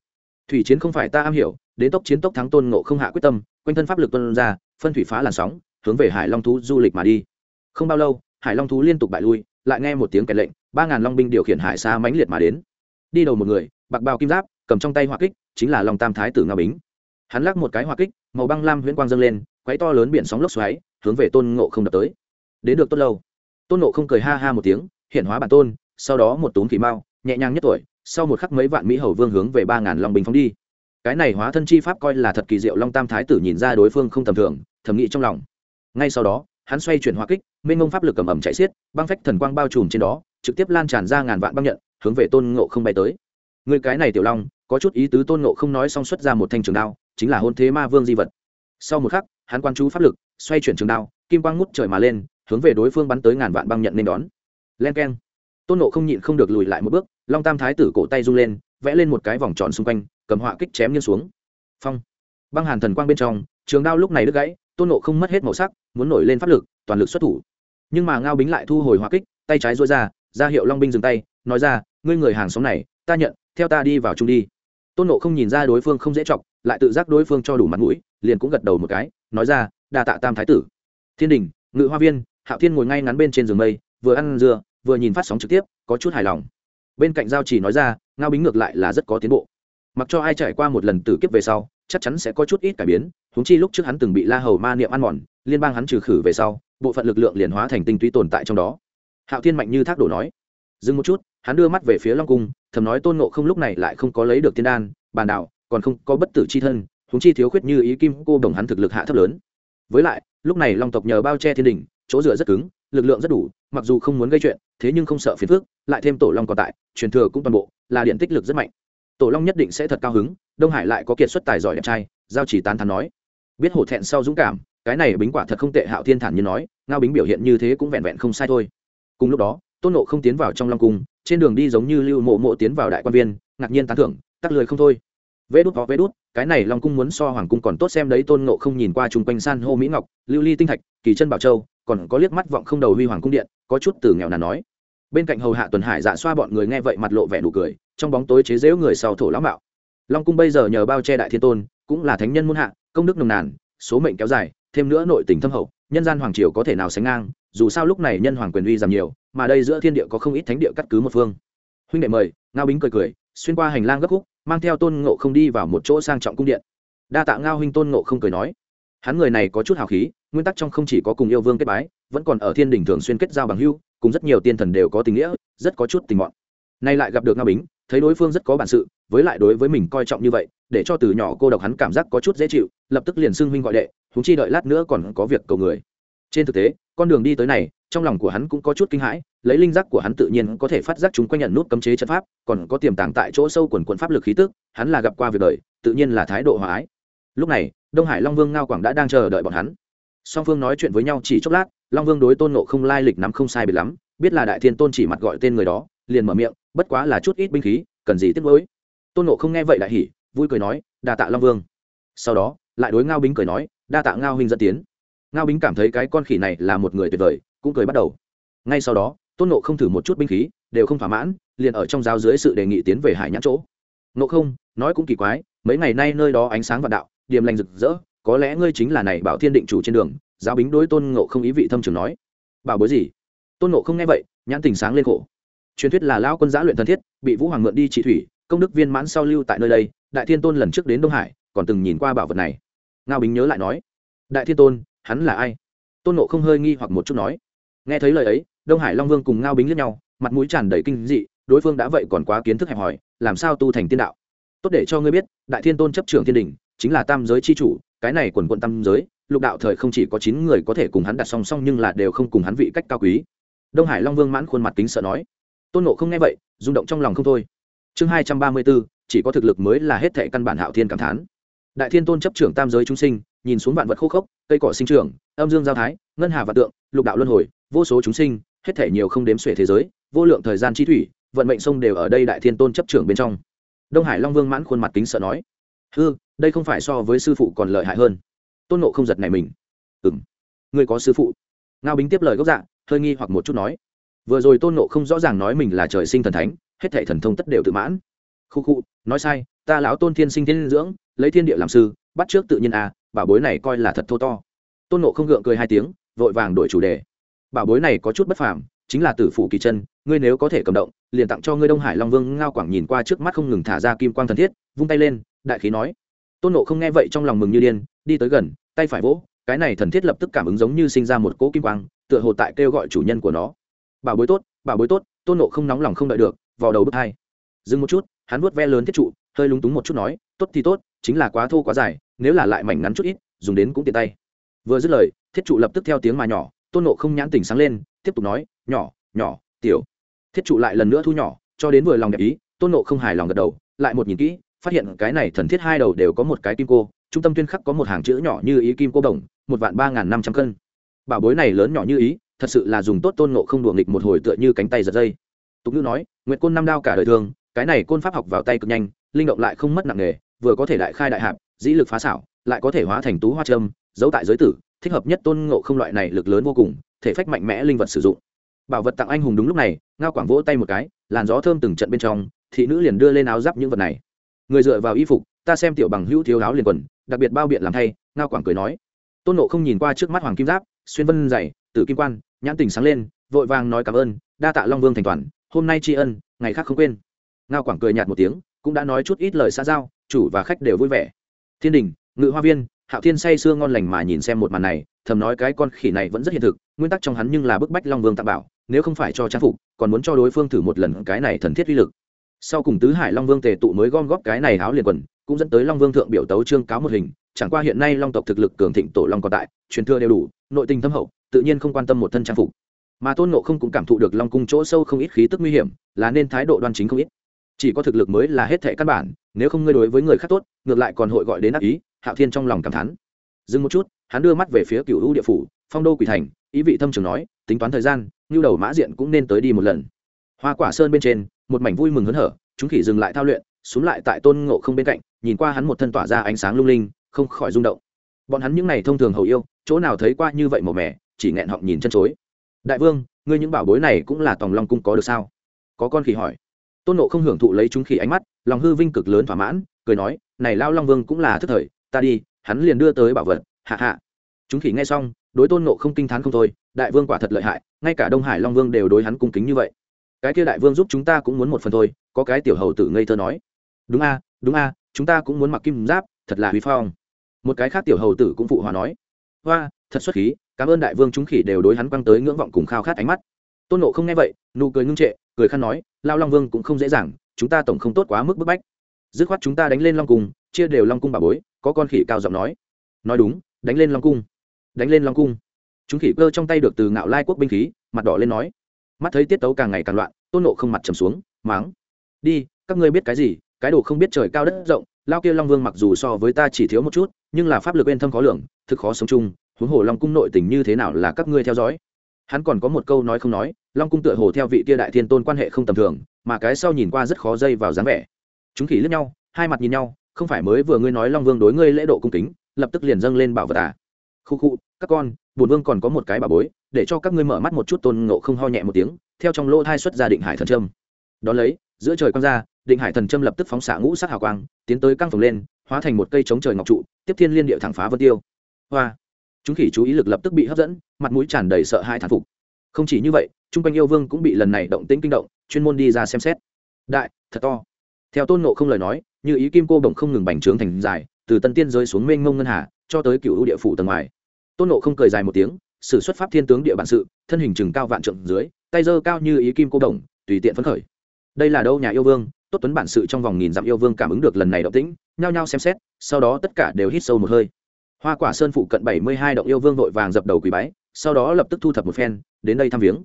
Thủy chiến không phải ta am hiểu, đến tốc chiến tốc thắng tôn ngộ không hạ quyết tâm, quanh thân pháp lực tuân ra, phân thủy phá làn sóng hướng về hải long thú du lịch mà đi. Không bao lâu, hải long thú liên tục bại lui, lại nghe một tiếng kẻ lệnh, ba ngàn long binh điều khiển hải xa mãnh liệt mà đến. Đi đầu một người, bạc bao kim giáp, cầm trong tay hoa kích, chính là long tam thái tử nga bính. Hắn lắc một cái hoa kích, màu băng lam huyễn quang dâng lên, quấy to lớn biển sóng lốc xoáy, hướng về tôn ngộ không đập tới. Đến được tốt lâu, tôn ngộ không cười ha ha một tiếng, hiện hóa bản tôn, sau đó một túm khí mao nhẹ nhàng nhất tuổi, sau một khắc mấy vạn mỹ hầu vương hướng về ba ngàn long binh phóng đi. Cái này hóa thân chi pháp coi là thật kỳ diệu, long tam thái tử nhìn ra đối phương không tầm thường, thầm nghĩ trong lòng ngay sau đó, hắn xoay chuyển hoa kích, mênh ngông pháp lực cầm ẩm chạy xiết, băng phách thần quang bao trùm trên đó, trực tiếp lan tràn ra ngàn vạn băng nhận, hướng về tôn ngộ không bay tới. Người cái này tiểu long, có chút ý tứ tôn ngộ không nói xong xuất ra một thanh trường đao, chính là hôn thế ma vương di vật. Sau một khắc, hắn quan chú pháp lực, xoay chuyển trường đao, kim quang ngút trời mà lên, hướng về đối phương bắn tới ngàn vạn băng nhận nên đón. Len k e n tôn nộ không nhịn không được lùi lại một bước, long tam thái tử cổ tay rung lên, vẽ lên một cái vòng tròn xung quanh, cầm họa kích chém nghiêng xuống. Phong. Băng hàn thần quang bên trong, trường đao lúc này đứt gãy, tôn nộ không mất hết màu sắc muốn nổi lên pháp lực, toàn lực xuất thủ. Nhưng mà ngao bính lại thu hồi họa kích, tay trái dối ra ra hiệu long binh dừng tay, nói ra, ngươi người hàng xóm này, ta nhận, theo ta đi vào chung đi. Tôn nộ không nhìn ra đối phương không dễ chọc, lại tự giác đối phương cho đủ mặt mũi, liền cũng gật đầu một cái, nói ra, đa tạ tam thái tử. Thiên đình, ngự hoa viên, hạo thiên ngồi ngay ngắn bên trên giường mây, vừa ăn dưa, vừa nhìn phát sóng trực tiếp, có chút hài lòng. Bên cạnh giao chỉ nói ra, ngao bính ngược lại là rất có tiến bộ. Mặc cho ai trải qua một lần tử kiếp về sau, chắc chắn sẽ có chút ít cải biến thúng chi lúc trước hắn từng bị la hầu ma niệm ăn mòn liên bang hắn trừ khử về sau, bộ phận lực lượng liền hóa thành tinh túy tồn tại trong đó. Hạo thiên mạnh như thác đổ nói, dừng một chút, hắn đưa mắt về phía long cung, thầm nói tôn nộ không lúc này lại không có lấy được tiên đan, bàn đạo, còn không có bất tử c h i thân húng chi thiếu khuyết như ý kim cô đồng hắn thực lực hạ thấp lớn. Với lại, lúc này long tộc nhờ bao che thiên đình chỗ dựa rất cứng, lực lượng rất đủ, mặc dù không muốn gây chuyện, thế nhưng không sợ phiền phước lại thêm tổ long còn tại, truyền thừa cũng toàn bộ, là điện tích lực rất mạnh. Tổ long nhất định sẽ thật cao hứng, đông hải lại có kiệt xuất tài giỏi đẹp trai, giao chỉ tán thắn nói. Biết hổ thẹn sau dũng cảm cái này bính quả thật không tệ, hạo thiên thản như nói, ngao bính biểu hiện như thế cũng vẹn vẹn không sai thôi. Cùng lúc đó, tôn nộ không tiến vào trong long cung, trên đường đi giống như lưu mộ mộ tiến vào đại quan viên, ngạc nhiên tán thưởng, tắc lười không thôi. Vê đút có vê đút, cái này long cung muốn so hoàng cung còn tốt xem đấy, tôn nộ không nhìn qua chung quanh san hô mỹ ngọc, lưu ly tinh thạch, kỳ chân bảo châu, còn có liếc mắt vọng không đầu huy hoàng cung điện, có chút từ nghèo nàn nói. Bên cạnh hầu hạ tuần hải dạ xoa bọn người nghe vậy mặt lộ vẻ nụ cười, trong bóng tối chế giễu người sau thổ lão mạo. Long cung bây giờ nhờ bao che đại thiên tôn, cũng là thánh nhân muôn hạ, công đức nồng nàn, số mệnh kéo dài thêm nữa nội tình thâm hậu, nhân gian hoàng triều có thể nào sánh ngang, dù sao lúc này nhân hoàng quyền uy giảm nhiều, mà đây giữa thiên địa có không ít thánh địa cắt cứ một phương. Huynh đệ mời, ngao bính cười cười, xuyên qua hành lang gấp khúc, mang theo tôn ngộ không đi vào một chỗ sang trọng cung điện. Đa tạ ngao huynh tôn ngộ không cười nói. Hắn người này có chút hào khí, nguyên tắc trong không chỉ có cùng yêu vương kết bái, vẫn còn ở thiên đình thường xuyên kết giao bằng hưu, cùng rất nhiều tiên thần đều có tình nghĩa, rất có chút tình mọn. Nay lại gặp được ngao bính, thấy đối phương rất có bản sự, với lại đối với mình coi trọng như vậy để cho từ nhỏ cô độc hắn cảm giác có chút dễ chịu, lập tức liền xưng huynh gọi đệ húng chi đợi lát nữa còn có việc cầu người. Trên thực tế, con đường đi tới này, trong lòng của hắn cũng có chút kinh hãi, lấy linh giác của hắn tự nhiên có thể phát giác chúng quanh nhận nút cấm chế chất pháp, còn có tiềm tàng tại chỗ sâu quần quận pháp lực khí tức, hắn là gặp qua việc đời, tự nhiên là thái độ hòa ái. Lúc này, đông hải long vương ngao quảng đã đang chờ đợi bọn hắn. Song phương nói chuyện với nhau chỉ chốc lát, long vương đối tôn nộ không lai lịch nắm không sai biệt lắm, biết là đại thiên tôn chỉ mặt gọi tên người đó, liền mở miệng, bất quá là chút ít binh khí, cần gì tiếc mới tôn nộ không nghe vậy đại hỉ vui cười nói, đa tạ long vương. Sau đó, lại đối ngao bính cười nói, đa tạ ngao huynh dẫn tiến. Ngao bính cảm thấy cái con khỉ này là một người tuyệt vời, cũng cười bắt đầu. Ngay sau đó, tôn nộ không thử một chút binh khí, đều không thỏa mãn, liền ở trong giáo dưới sự đề nghị tiến về hải nhãn chỗ. Nộ không, nói cũng kỳ quái, mấy ngày nay nơi đó ánh sáng vạn đạo, điềm lành rực rỡ, có lẽ ngươi chính là này bảo thiên định chủ trên đường, giáo bính đối tôn ngộ không ý vị thâm trường nói. Bảo bối gì? Tôn ngộ không nghe vậy, nhãn tình sáng lên khổ. Truyền thuyết là lão quân giã luyện thân thiết, bị vũ hoàng mượn đi trị thủy, công đức viên mãn sau lưu tại nơi đây đại thiên tôn lần trước đến đông hải, còn từng nhìn qua bảo vật này. Ngao bính nhớ lại nói, đại thiên tôn, hắn là ai? Tôn nộ không hơi nghi hoặc một chút nói, nghe thấy lời ấy, đông hải long vương cùng ngao bính lẫn nhau, mặt mũi tràn đầy kinh dị, đối phương đã vậy còn quá kiến thức hẹp hòi, làm sao tu thành tiên đạo? Tốt để cho ngươi biết, đại thiên tôn chấp trưởng thiên đình, chính là tam giới c h i chủ, cái này quần quận tam giới, lục đạo thời không chỉ có chín người có thể cùng hắn đặt song song nhưng là đều không cùng hắn vị cách cao quý. Đông hải long vương mãn khuôn mặt kính sợ nói. Tôn nộ không nghe vậy, rung động trong lòng không thôi. Chương hai trăm ba mươi b ố chỉ có thực lực mới là hết thệ căn bản hạo thiên cảm thán. Đại thiên tôn chấp trưởng tam giới chúng sinh, nhìn xuống vạn vật khô khốc, cây cỏ sinh trưởng, âm dương giao thái, ngân hà và tượng, lục đạo luân hồi, vô số chúng sinh, hết thể nhiều không đếm xuể thế giới, vô lượng thời gian chi thủy, vận mệnh sông đều ở đây đại thiên tôn chấp trưởng bên trong. Đông hải long vương mãn khuôn mặt kính sợ nói, hư, đây không phải so với sư phụ còn lợi hại hơn. Tôn nộ không giật này mình. Ừ ngươi có sư phụ? Ngao bính tiếp lời gốc dạ hơi nghi hoặc một chút nói, vừa rồi tôn nộ không rõ ràng nói mình là trời sinh thần thánh, hết thảy thần thông tất đều tự mãn khu khu, nói sai, ta lão tôn thiên sinh thiên dưỡng, lấy thiên địa làm sư, bắt trước tự nhiên à bảo bối này coi là thật thô to. Tôn nộ không gượng cười hai tiếng, vội vàng đổi chủ đề. Bảo bối này có chút bất phàm, chính là tử phủ kỳ chân, ngươi nếu có thể cầm động, liền tặng cho ngươi đông hải long vương ngao quảng nhìn qua trước mắt không ngừng thả ra kim quang thần thiết, vung tay lên, đại khí nói. Tôn nộ không nghe vậy trong lòng mừng như điên, đi tới gần, tay phải vỗ, cái này thần thiết lập tức cảm ứng giống như sinh ra một cỗ kim quang, tựa hồ tại kêu gọi chủ nhân của nó. Bảo bối tốt, bảo bối tốt, tôn nộ không nóng lòng không đợi được vào đầu bước hai. Dừng một chút hắn vuốt ve lớn thiết trụ, hơi lúng túng một chút nói, tốt thì tốt, chính là quá thô quá dài, nếu là lại mảnh ngắn chút ít, dùng đến cũng tiện tay. Vừa dứt lời, thiết trụ lập tức theo tiếng mà nhỏ, tôn nộ không nhãn tỉnh sáng lên, tiếp tục nói, nhỏ nhỏ, tiểu. Thiết trụ lại lần nữa thu nhỏ, cho đến vừa lòng đẹp ý, tôn nộ không hài lòng gật đầu, lại một nhìn kỹ, phát hiện cái này thần thiết hai đầu đều có một cái kim cô, trung tâm tuyên khắc có một hàng chữ nhỏ như ý kim cô đồng, một vạn ba n g h n năm trăm cân. Bảo bối này lớn nhỏ như ý, thật sự là dùng tốt tôn nộ không đùa nghịch một hồi tựa như cánh tay giật dây. Tục ngữ nói, nguyệt côn năm đao cả đời thường cái này côn pháp học vào tay cực nhanh, linh động lại không mất nặng nghề, vừa có thể đại khai đại hạp, dĩ lực phá xảo, lại có thể hóa thành tú hoa trâm, giấu tại giới tử, thích hợp nhất tôn ngộ không loại này lực lớn vô cùng, thể phách mạnh mẽ linh vật sử dụng. Bảo vật tặng anh hùng đúng lúc này, ngao quảng vỗ tay một cái, làn gió thơm từng trận bên trong, thị nữ liền đưa lên áo giáp những vật này. Người dựa vào y phục, ta xem tiểu bằng hữu thiếu áo liền quần, đặc biệt bao biện làm thay, ngao quảng cười nói. Tôn nộ không nhìn qua trước mắt hoàng kim giáp, xuyên vân dày, tử kim quan, nhãn tình sáng lên, vội vàng nói cảm ơn, đa tạ long vương thành toàn, hôm nay tri ân, ngày khác không quên ngao quảng cười nhạt một tiếng, cũng đã nói chút ít lời xa giao, chủ và khách đều vui vẻ. Thiên đình, ngự hoa viên, hạo thiên say sưa ngon lành mà nhìn xem một màn này, thầm nói cái con khỉ này vẫn rất hiện thực, nguyên tắc trong hắn nhưng là bức bách long vương tạm bảo, nếu không phải cho trang phục, còn muốn cho đối phương thử một lần cái này thần thiết uy lực. Sau cùng tứ hải long vương tề tụ mới gom góp cái này háo liền quần, cũng dẫn tới long vương thượng biểu tấu trương cáo một hình, chẳng qua hiện nay long tộc thực lực cường thịnh tổ long còn tại, truyền thừa đều đủ, nội tình thâm hậu, tự nhiên không quan tâm một thân trang phục. Mà tôn nộ không cũng cảm thụ được long cung chỗ sâu không ít khí tức nguy hiểm, là nên thái độ đoan chính không ít chỉ có thực lực mới là hết thệ căn bản, nếu không ngươi đối với người khác tốt, ngược lại còn hội gọi đến ác ý, hạo thiên trong lòng cảm thán. Dừng một chút, hắn đưa mắt về phía cựu hữu địa phủ, phong đô quỷ thành, ý vị thâm trường nói, tính toán thời gian như đầu mã diện cũng nên tới đi một lần. Hoa quả sơn bên trên, một mảnh vui mừng hớn hở, chúng khỉ dừng lại thao luyện, xuống lại tại tôn ngộ không bên cạnh, nhìn qua hắn một thân tỏa ra ánh sáng lung linh, không khỏi rung động. Bọn hắn những n à y thông thường hầu yêu, chỗ nào thấy qua như vậy màu mẻ chỉ nghẹn họng nhìn chân chối. Đại vương, ngươi những bảo bối này cũng là tòng long cung có được sao? Có con khỉ hỏi tôn nộ không hưởng thụ lấy chúng khỉ ánh mắt, lòng hư vinh cực lớn thỏa mãn, cười nói, này lao long vương cũng là thức thời, ta đi, hắn liền đưa tới bảo vật, hạ hạ. Chúng khỉ nghe xong, đối tôn nộ không kinh t h á n không thôi, đại vương quả thật lợi hại, ngay cả đông hải long vương đều đối hắn cung kính như vậy. Cái kia đại vương giúp chúng ta cũng muốn một phần thôi, có cái tiểu hầu tử ngây thơ nói. Đúng a đúng a, chúng ta cũng muốn mặc kim giáp, thật là huy phong. Một cái khác tiểu hầu tử cũng phụ hòa nói, hoa, thật xuất khí, cảm ơn đại vương chúng khỉ đều đối hắn quăng tới ngưỡng vọng cùng khao khát ánh mắt. Tôn nộ không nghe vậy, nụ cười ngưng trệ, cười khăn nói lao long vương cũng không dễ dàng, chúng ta tổng không tốt quá mức bức bách. Dứt khoát chúng ta đánh lên long cung, chia đều long cung bà bối, có con khỉ cao giọng nói. Nói đúng, đánh lên long cung. Đánh lên long cung. Chúng khỉ cơ trong tay được từ ngạo lai quốc binh khí, mặt đỏ lên nói. Mắt thấy tiết tấu càng ngày càng loạn, tôn nộ không mặt trầm xuống, máng. Đi, các ngươi biết cái gì, cái đồ không biết trời cao đất rộng, lao kia long vương mặc dù so với ta chỉ thiếu một chút, nhưng là pháp lực bên thâm khó lường, thực khó sống chung, huống hồ long cung nội tình như thế nào là các ngươi theo dõi. Hắn còn có một câu nói không nói long cung tựa hồ theo vị kia đại thiên tôn quan hệ không tầm thường, mà cái sau nhìn qua rất khó dây vào dáng vẻ. Chúng khỉ lướt nhau, hai mặt nhìn nhau, không phải mới vừa ngươi nói long vương đối ngươi lễ độ cung kính, lập tức liền dâng lên bảo vật à? Khu khu, các con bùn vương còn có một cái bà bối, để cho các ngươi mở mắt một chút tôn ngộ không ho nhẹ một tiếng, theo trong lỗ thai xuất ra định hải thần trâm đón lấy, giữa trời quang ra, định hải thần trâm lập tức phóng xạ ngũ sắc hào quang, tiến tới căng phồng lên, hóa thành một cây chống trời ngọc trụ, tiếp thiên liên địa thẳng phá vân tiêu. Hoa! Chúng khỉ chú ý lực lập tức bị hấp dẫn, mặt mũi tràn đầy sợ hãi thán phục không chỉ như vậy, chung quanh yêu vương cũng bị lần này động tĩnh kinh động, chuyên môn đi ra xem xét. Đại, thật to. Theo tôn nộ không lời nói, như ý kim cô bồng không ngừng bành trướng thành dài, từ tân tiên rơi xuống mênh mông ngân hà, cho tới cựu địa phủ tầng ngoài. Tôn nộ không cười dài một tiếng, sử xuất pháp thiên tướng địa bản sự, thân hình chừng cao vạn trượng dưới, tay dơ cao như ý kim cô đồng tùy tiện phấn khởi. Đây là đâu nhà yêu vương, tốt tuấn bản sự trong vòng nghìn dặm yêu vương cảm ứng được lần này động tĩnh, nhao nhao xem xét, sau đó tất cả đều hít sâu một hơi. Hoa quả sơn phụ cận bảy mươi hai động yêu vương vội vàng dập đầu quỳ bái, sau đó lập tức thu thập một phen đến đây thăm viếng.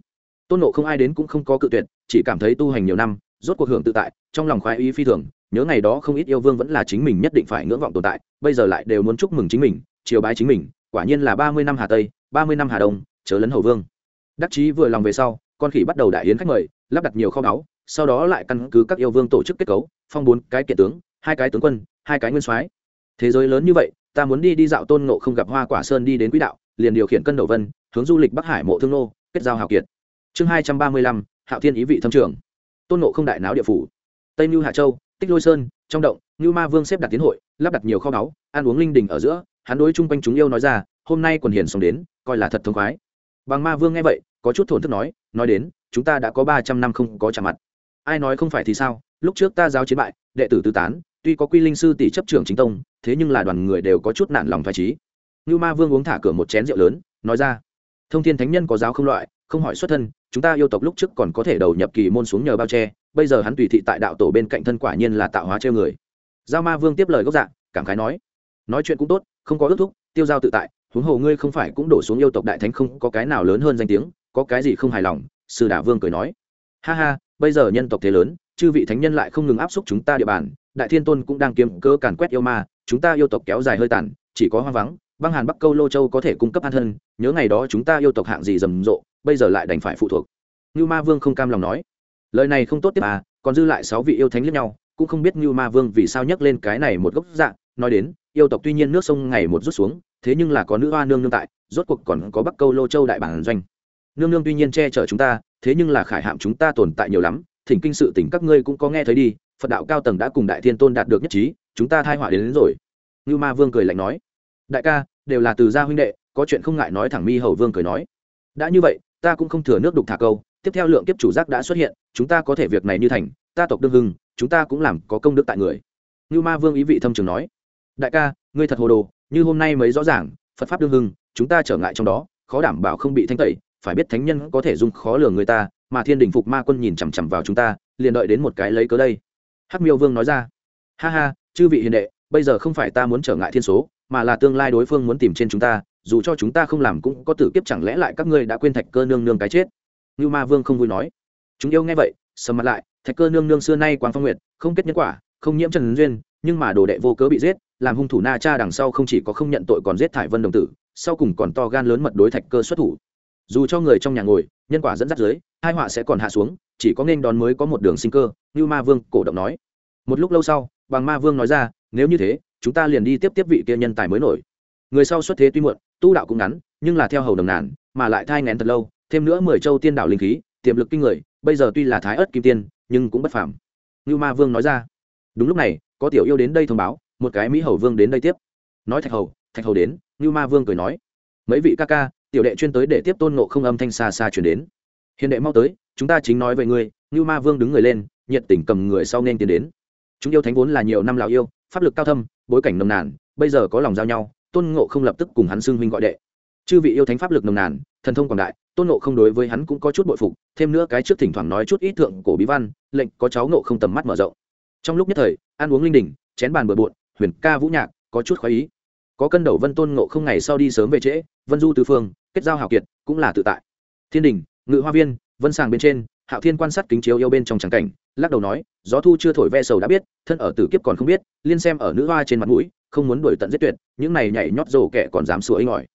Tôn nộ không ai đến cũng không có cự tuyệt, chỉ cảm thấy tu hành nhiều năm, rốt cuộc hưởng tự tại, trong lòng khoái ý phi thường, nhớ ngày đó không ít yêu vương vẫn là chính mình nhất định phải ngưỡng vọng tồn tại, bây giờ lại đều muốn chúc mừng chính mình, chiều bái chính mình, quả nhiên là ba mươi năm hà tây, ba mươi năm hà đông, chớ lấn hầu vương. Đắc chí vừa lòng về sau, con khỉ bắt đầu đại yến khách mời, lắp đặt nhiều kho báu, sau đó lại căn cứ các yêu vương tổ chức kết cấu, phong bốn cái kiện tướng, hai cái tướng quân, hai cái nguyên soái. Thế giới lớn như vậy, ta muốn đi đi dạo tôn ngộ không gặp hoa quả sơn đi đến quỹ đạo, liền điều khiển cân đầu vân, hướng du lịch bắc hải mộ thương nô kết giao hào kiệt. Chương hai trăm ba mươi lăm, hạo thiên ý vị thâm trường. Tôn ngộ không đại náo địa phủ. Tây mưu hạ châu, tích lôi sơn, trong động như ma vương xếp đặt tiến hội, lắp đặt nhiều kho báu, ăn uống linh đình ở giữa, hắn đối chung quanh chúng yêu nói ra, hôm nay quần hiền sống đến, coi là thật thông khoái. Bằng ma vương nghe vậy, có chút thổn thức nói nói đến, chúng ta đã có ba trăm năm không có trả mặt. Ai nói không phải thì sao? Lúc trước ta giáo chiến bại, đệ tử tư tán, tuy có quy linh sư tỷ chấp trưởng chính tông, thế nhưng là đoàn người đều có chút nản lòng thoải trí như ma vương uống thả cửa một chén rượu lớn, nói ra thông thiên thánh nhân có giáo không loại, không hỏi xuất thân, chúng ta yêu tộc lúc trước còn có thể đầu nhập kỳ môn xuống nhờ bao che, bây giờ hắn tùy thị tại đạo tổ bên cạnh thân quả nhiên là tạo hóa treo người. Giao ma vương tiếp lời gốc dạng, cảm khái nói nói chuyện cũng tốt, không có ước thúc, tiêu giao tự tại, huống hồ ngươi không phải cũng đổ xuống yêu tộc đại thánh không có cái nào lớn hơn danh tiếng, có cái gì không hài lòng, sư đả vương cười nói, ha ha, bây giờ nhân tộc thế lớn, chư vị thánh nhân lại không ngừng áp xúc chúng ta địa bàn, đại thiên tôn cũng đang kiếm cơ càn quét yêu ma, chúng ta yêu tộc kéo dài hơi tàn, chỉ có hoang vắng băng hàn bắc câu lô châu có thể cung cấp an thân nhớ ngày đó chúng ta yêu tộc hạng gì rầm rộ bây giờ lại đành phải phụ thuộc. Như ma vương không cam lòng nói. Lời này không tốt tiếp à còn dư lại sáu vị yêu thánh lẫn nhau cũng không biết như ma vương vì sao nhắc lên cái này một gốc dạng nói đến yêu tộc tuy nhiên nước sông ngày một rút xuống thế nhưng là có nữ hoa nương nương tại rốt cuộc còn có bắc câu lô châu đại bản doanh. Nương nương tuy nhiên che chở chúng ta thế nhưng là khải hạm chúng ta tồn tại nhiều lắm thỉnh kinh sự tỉnh các ngươi cũng có nghe thấy đi phật đạo cao tầng đã cùng đại thiên tôn đạt được nhất trí chúng ta thai họa đến, đến rồi. Như ma vương cười lạnh nói đại ca, đều là từ gia huynh đệ, có chuyện không ngại nói thẳng mi hầu vương cười nói. Đã như vậy, ta cũng không thừa nước đục thả câu, tiếp theo lượng kiếp chủ giác đã xuất hiện, chúng ta có thể việc này như thành, ta tộc đương hưng, chúng ta cũng làm có công đức tại người. Như ma vương ý vị thâm trường nói. Đại ca, ngươi thật hồ đồ, như hôm nay mới rõ ràng, phật pháp đương hưng, chúng ta trở ngại trong đó, khó đảm bảo không bị thanh tẩy, phải biết thánh nhân có thể dung khó lường người ta, mà thiên đình phục ma quân nhìn chằm chằm vào chúng ta, liền đợi đến một cái lấy cớ đây. Hắc miêu vương nói ra. Ha ha, chư vị hiền đệ, bây giờ không phải ta muốn trở ngại thiên số mà là tương lai đối phương muốn tìm trên chúng ta, dù cho chúng ta không làm cũng có tử kiếp, chẳng lẽ lại các ngươi đã quên thạch cơ nương nương cái chết? Như ma vương không vui nói. Chúng yêu nghe vậy, sầm mặt lại, thạch cơ nương nương xưa nay quang phong nguyệt, không kết nhân quả, không nhiễm trần duyên, nhưng mà đồ đệ vô cớ bị giết, làm hung thủ na cha đằng sau không chỉ có không nhận tội còn giết thải vân đồng tử, sau cùng còn to gan lớn mật đối thạch cơ xuất thủ. Dù cho người trong nhà ngồi, nhân quả dẫn dắt dưới, hai họa sẽ còn hạ xuống, chỉ có nên đón mới có một đường sinh cơ. Như ma vương cổ động nói. Một lúc lâu sau bằng ma vương nói ra nếu như thế, chúng ta liền đi tiếp tiếp vị kia nhân tài mới nổi. Người sau xuất thế tuy muộn, tu đạo cũng ngắn, nhưng là theo hầu đồng nàn, mà lại thai ngén thật lâu, thêm nữa mười châu tiên đảo linh khí, tiềm lực kinh người, bây giờ tuy là thái ớt kim tiên, nhưng cũng bất phàm. Như ma vương nói ra. Đúng lúc này, có tiểu yêu đến đây thông báo, một cái mỹ hầu vương đến đây tiếp. Nói thạch hầu thạch hầu đến như ma vương cười nói. Mấy vị ca ca, tiểu đệ chuyên tới để tiếp tôn ngộ không âm thanh xa xa chuyển đến. Hiền đệ mau tới, chúng ta chính nói về ngươi. Như ma vương đứng người lên, nhiệt tình cầm người sau nên tiến đến. Chúng yêu thánh vốn là nhiều năm lào yêu pháp lực cao thâm, bối cảnh nồng nàn, bây giờ có lòng giao nhau, tôn ngộ không lập tức cùng hắn xưng huynh gọi đệ. Chư vị yêu thánh pháp lực nồng nàn, thần thông quảng đại, tôn ngộ không đối với hắn cũng có chút bội phục, thêm nữa cái trước thỉnh thoảng nói chút ít thượng cổ bí văn, lệnh có cháu ngộ không tầm mắt mở rộng. Trong lúc nhất thời, ăn uống linh đình, chén bàn bừa bộn, huyền ca vũ nhạc, có chút khoái ý. Có cân đầu vân tôn ngộ không ngày sau đi sớm về trễ, vân du tứ phương, kết giao hào kiệt, cũng là tự tại. Thiên đình, ngự hoa viên, vân sàng bên trên hạo thiên quan sát kính chiếu yêu bên trong tràng cảnh, lắc đầu nói, gió thu chưa thổi ve sầu đã biết, thân ở tử kiếp còn không biết, liên xem ở nữ hoa trên mặt mũi, không muốn đuổi tận giết tuyệt, những này nhảy nhót rổ kẻ còn dám sủa ấy ngỏi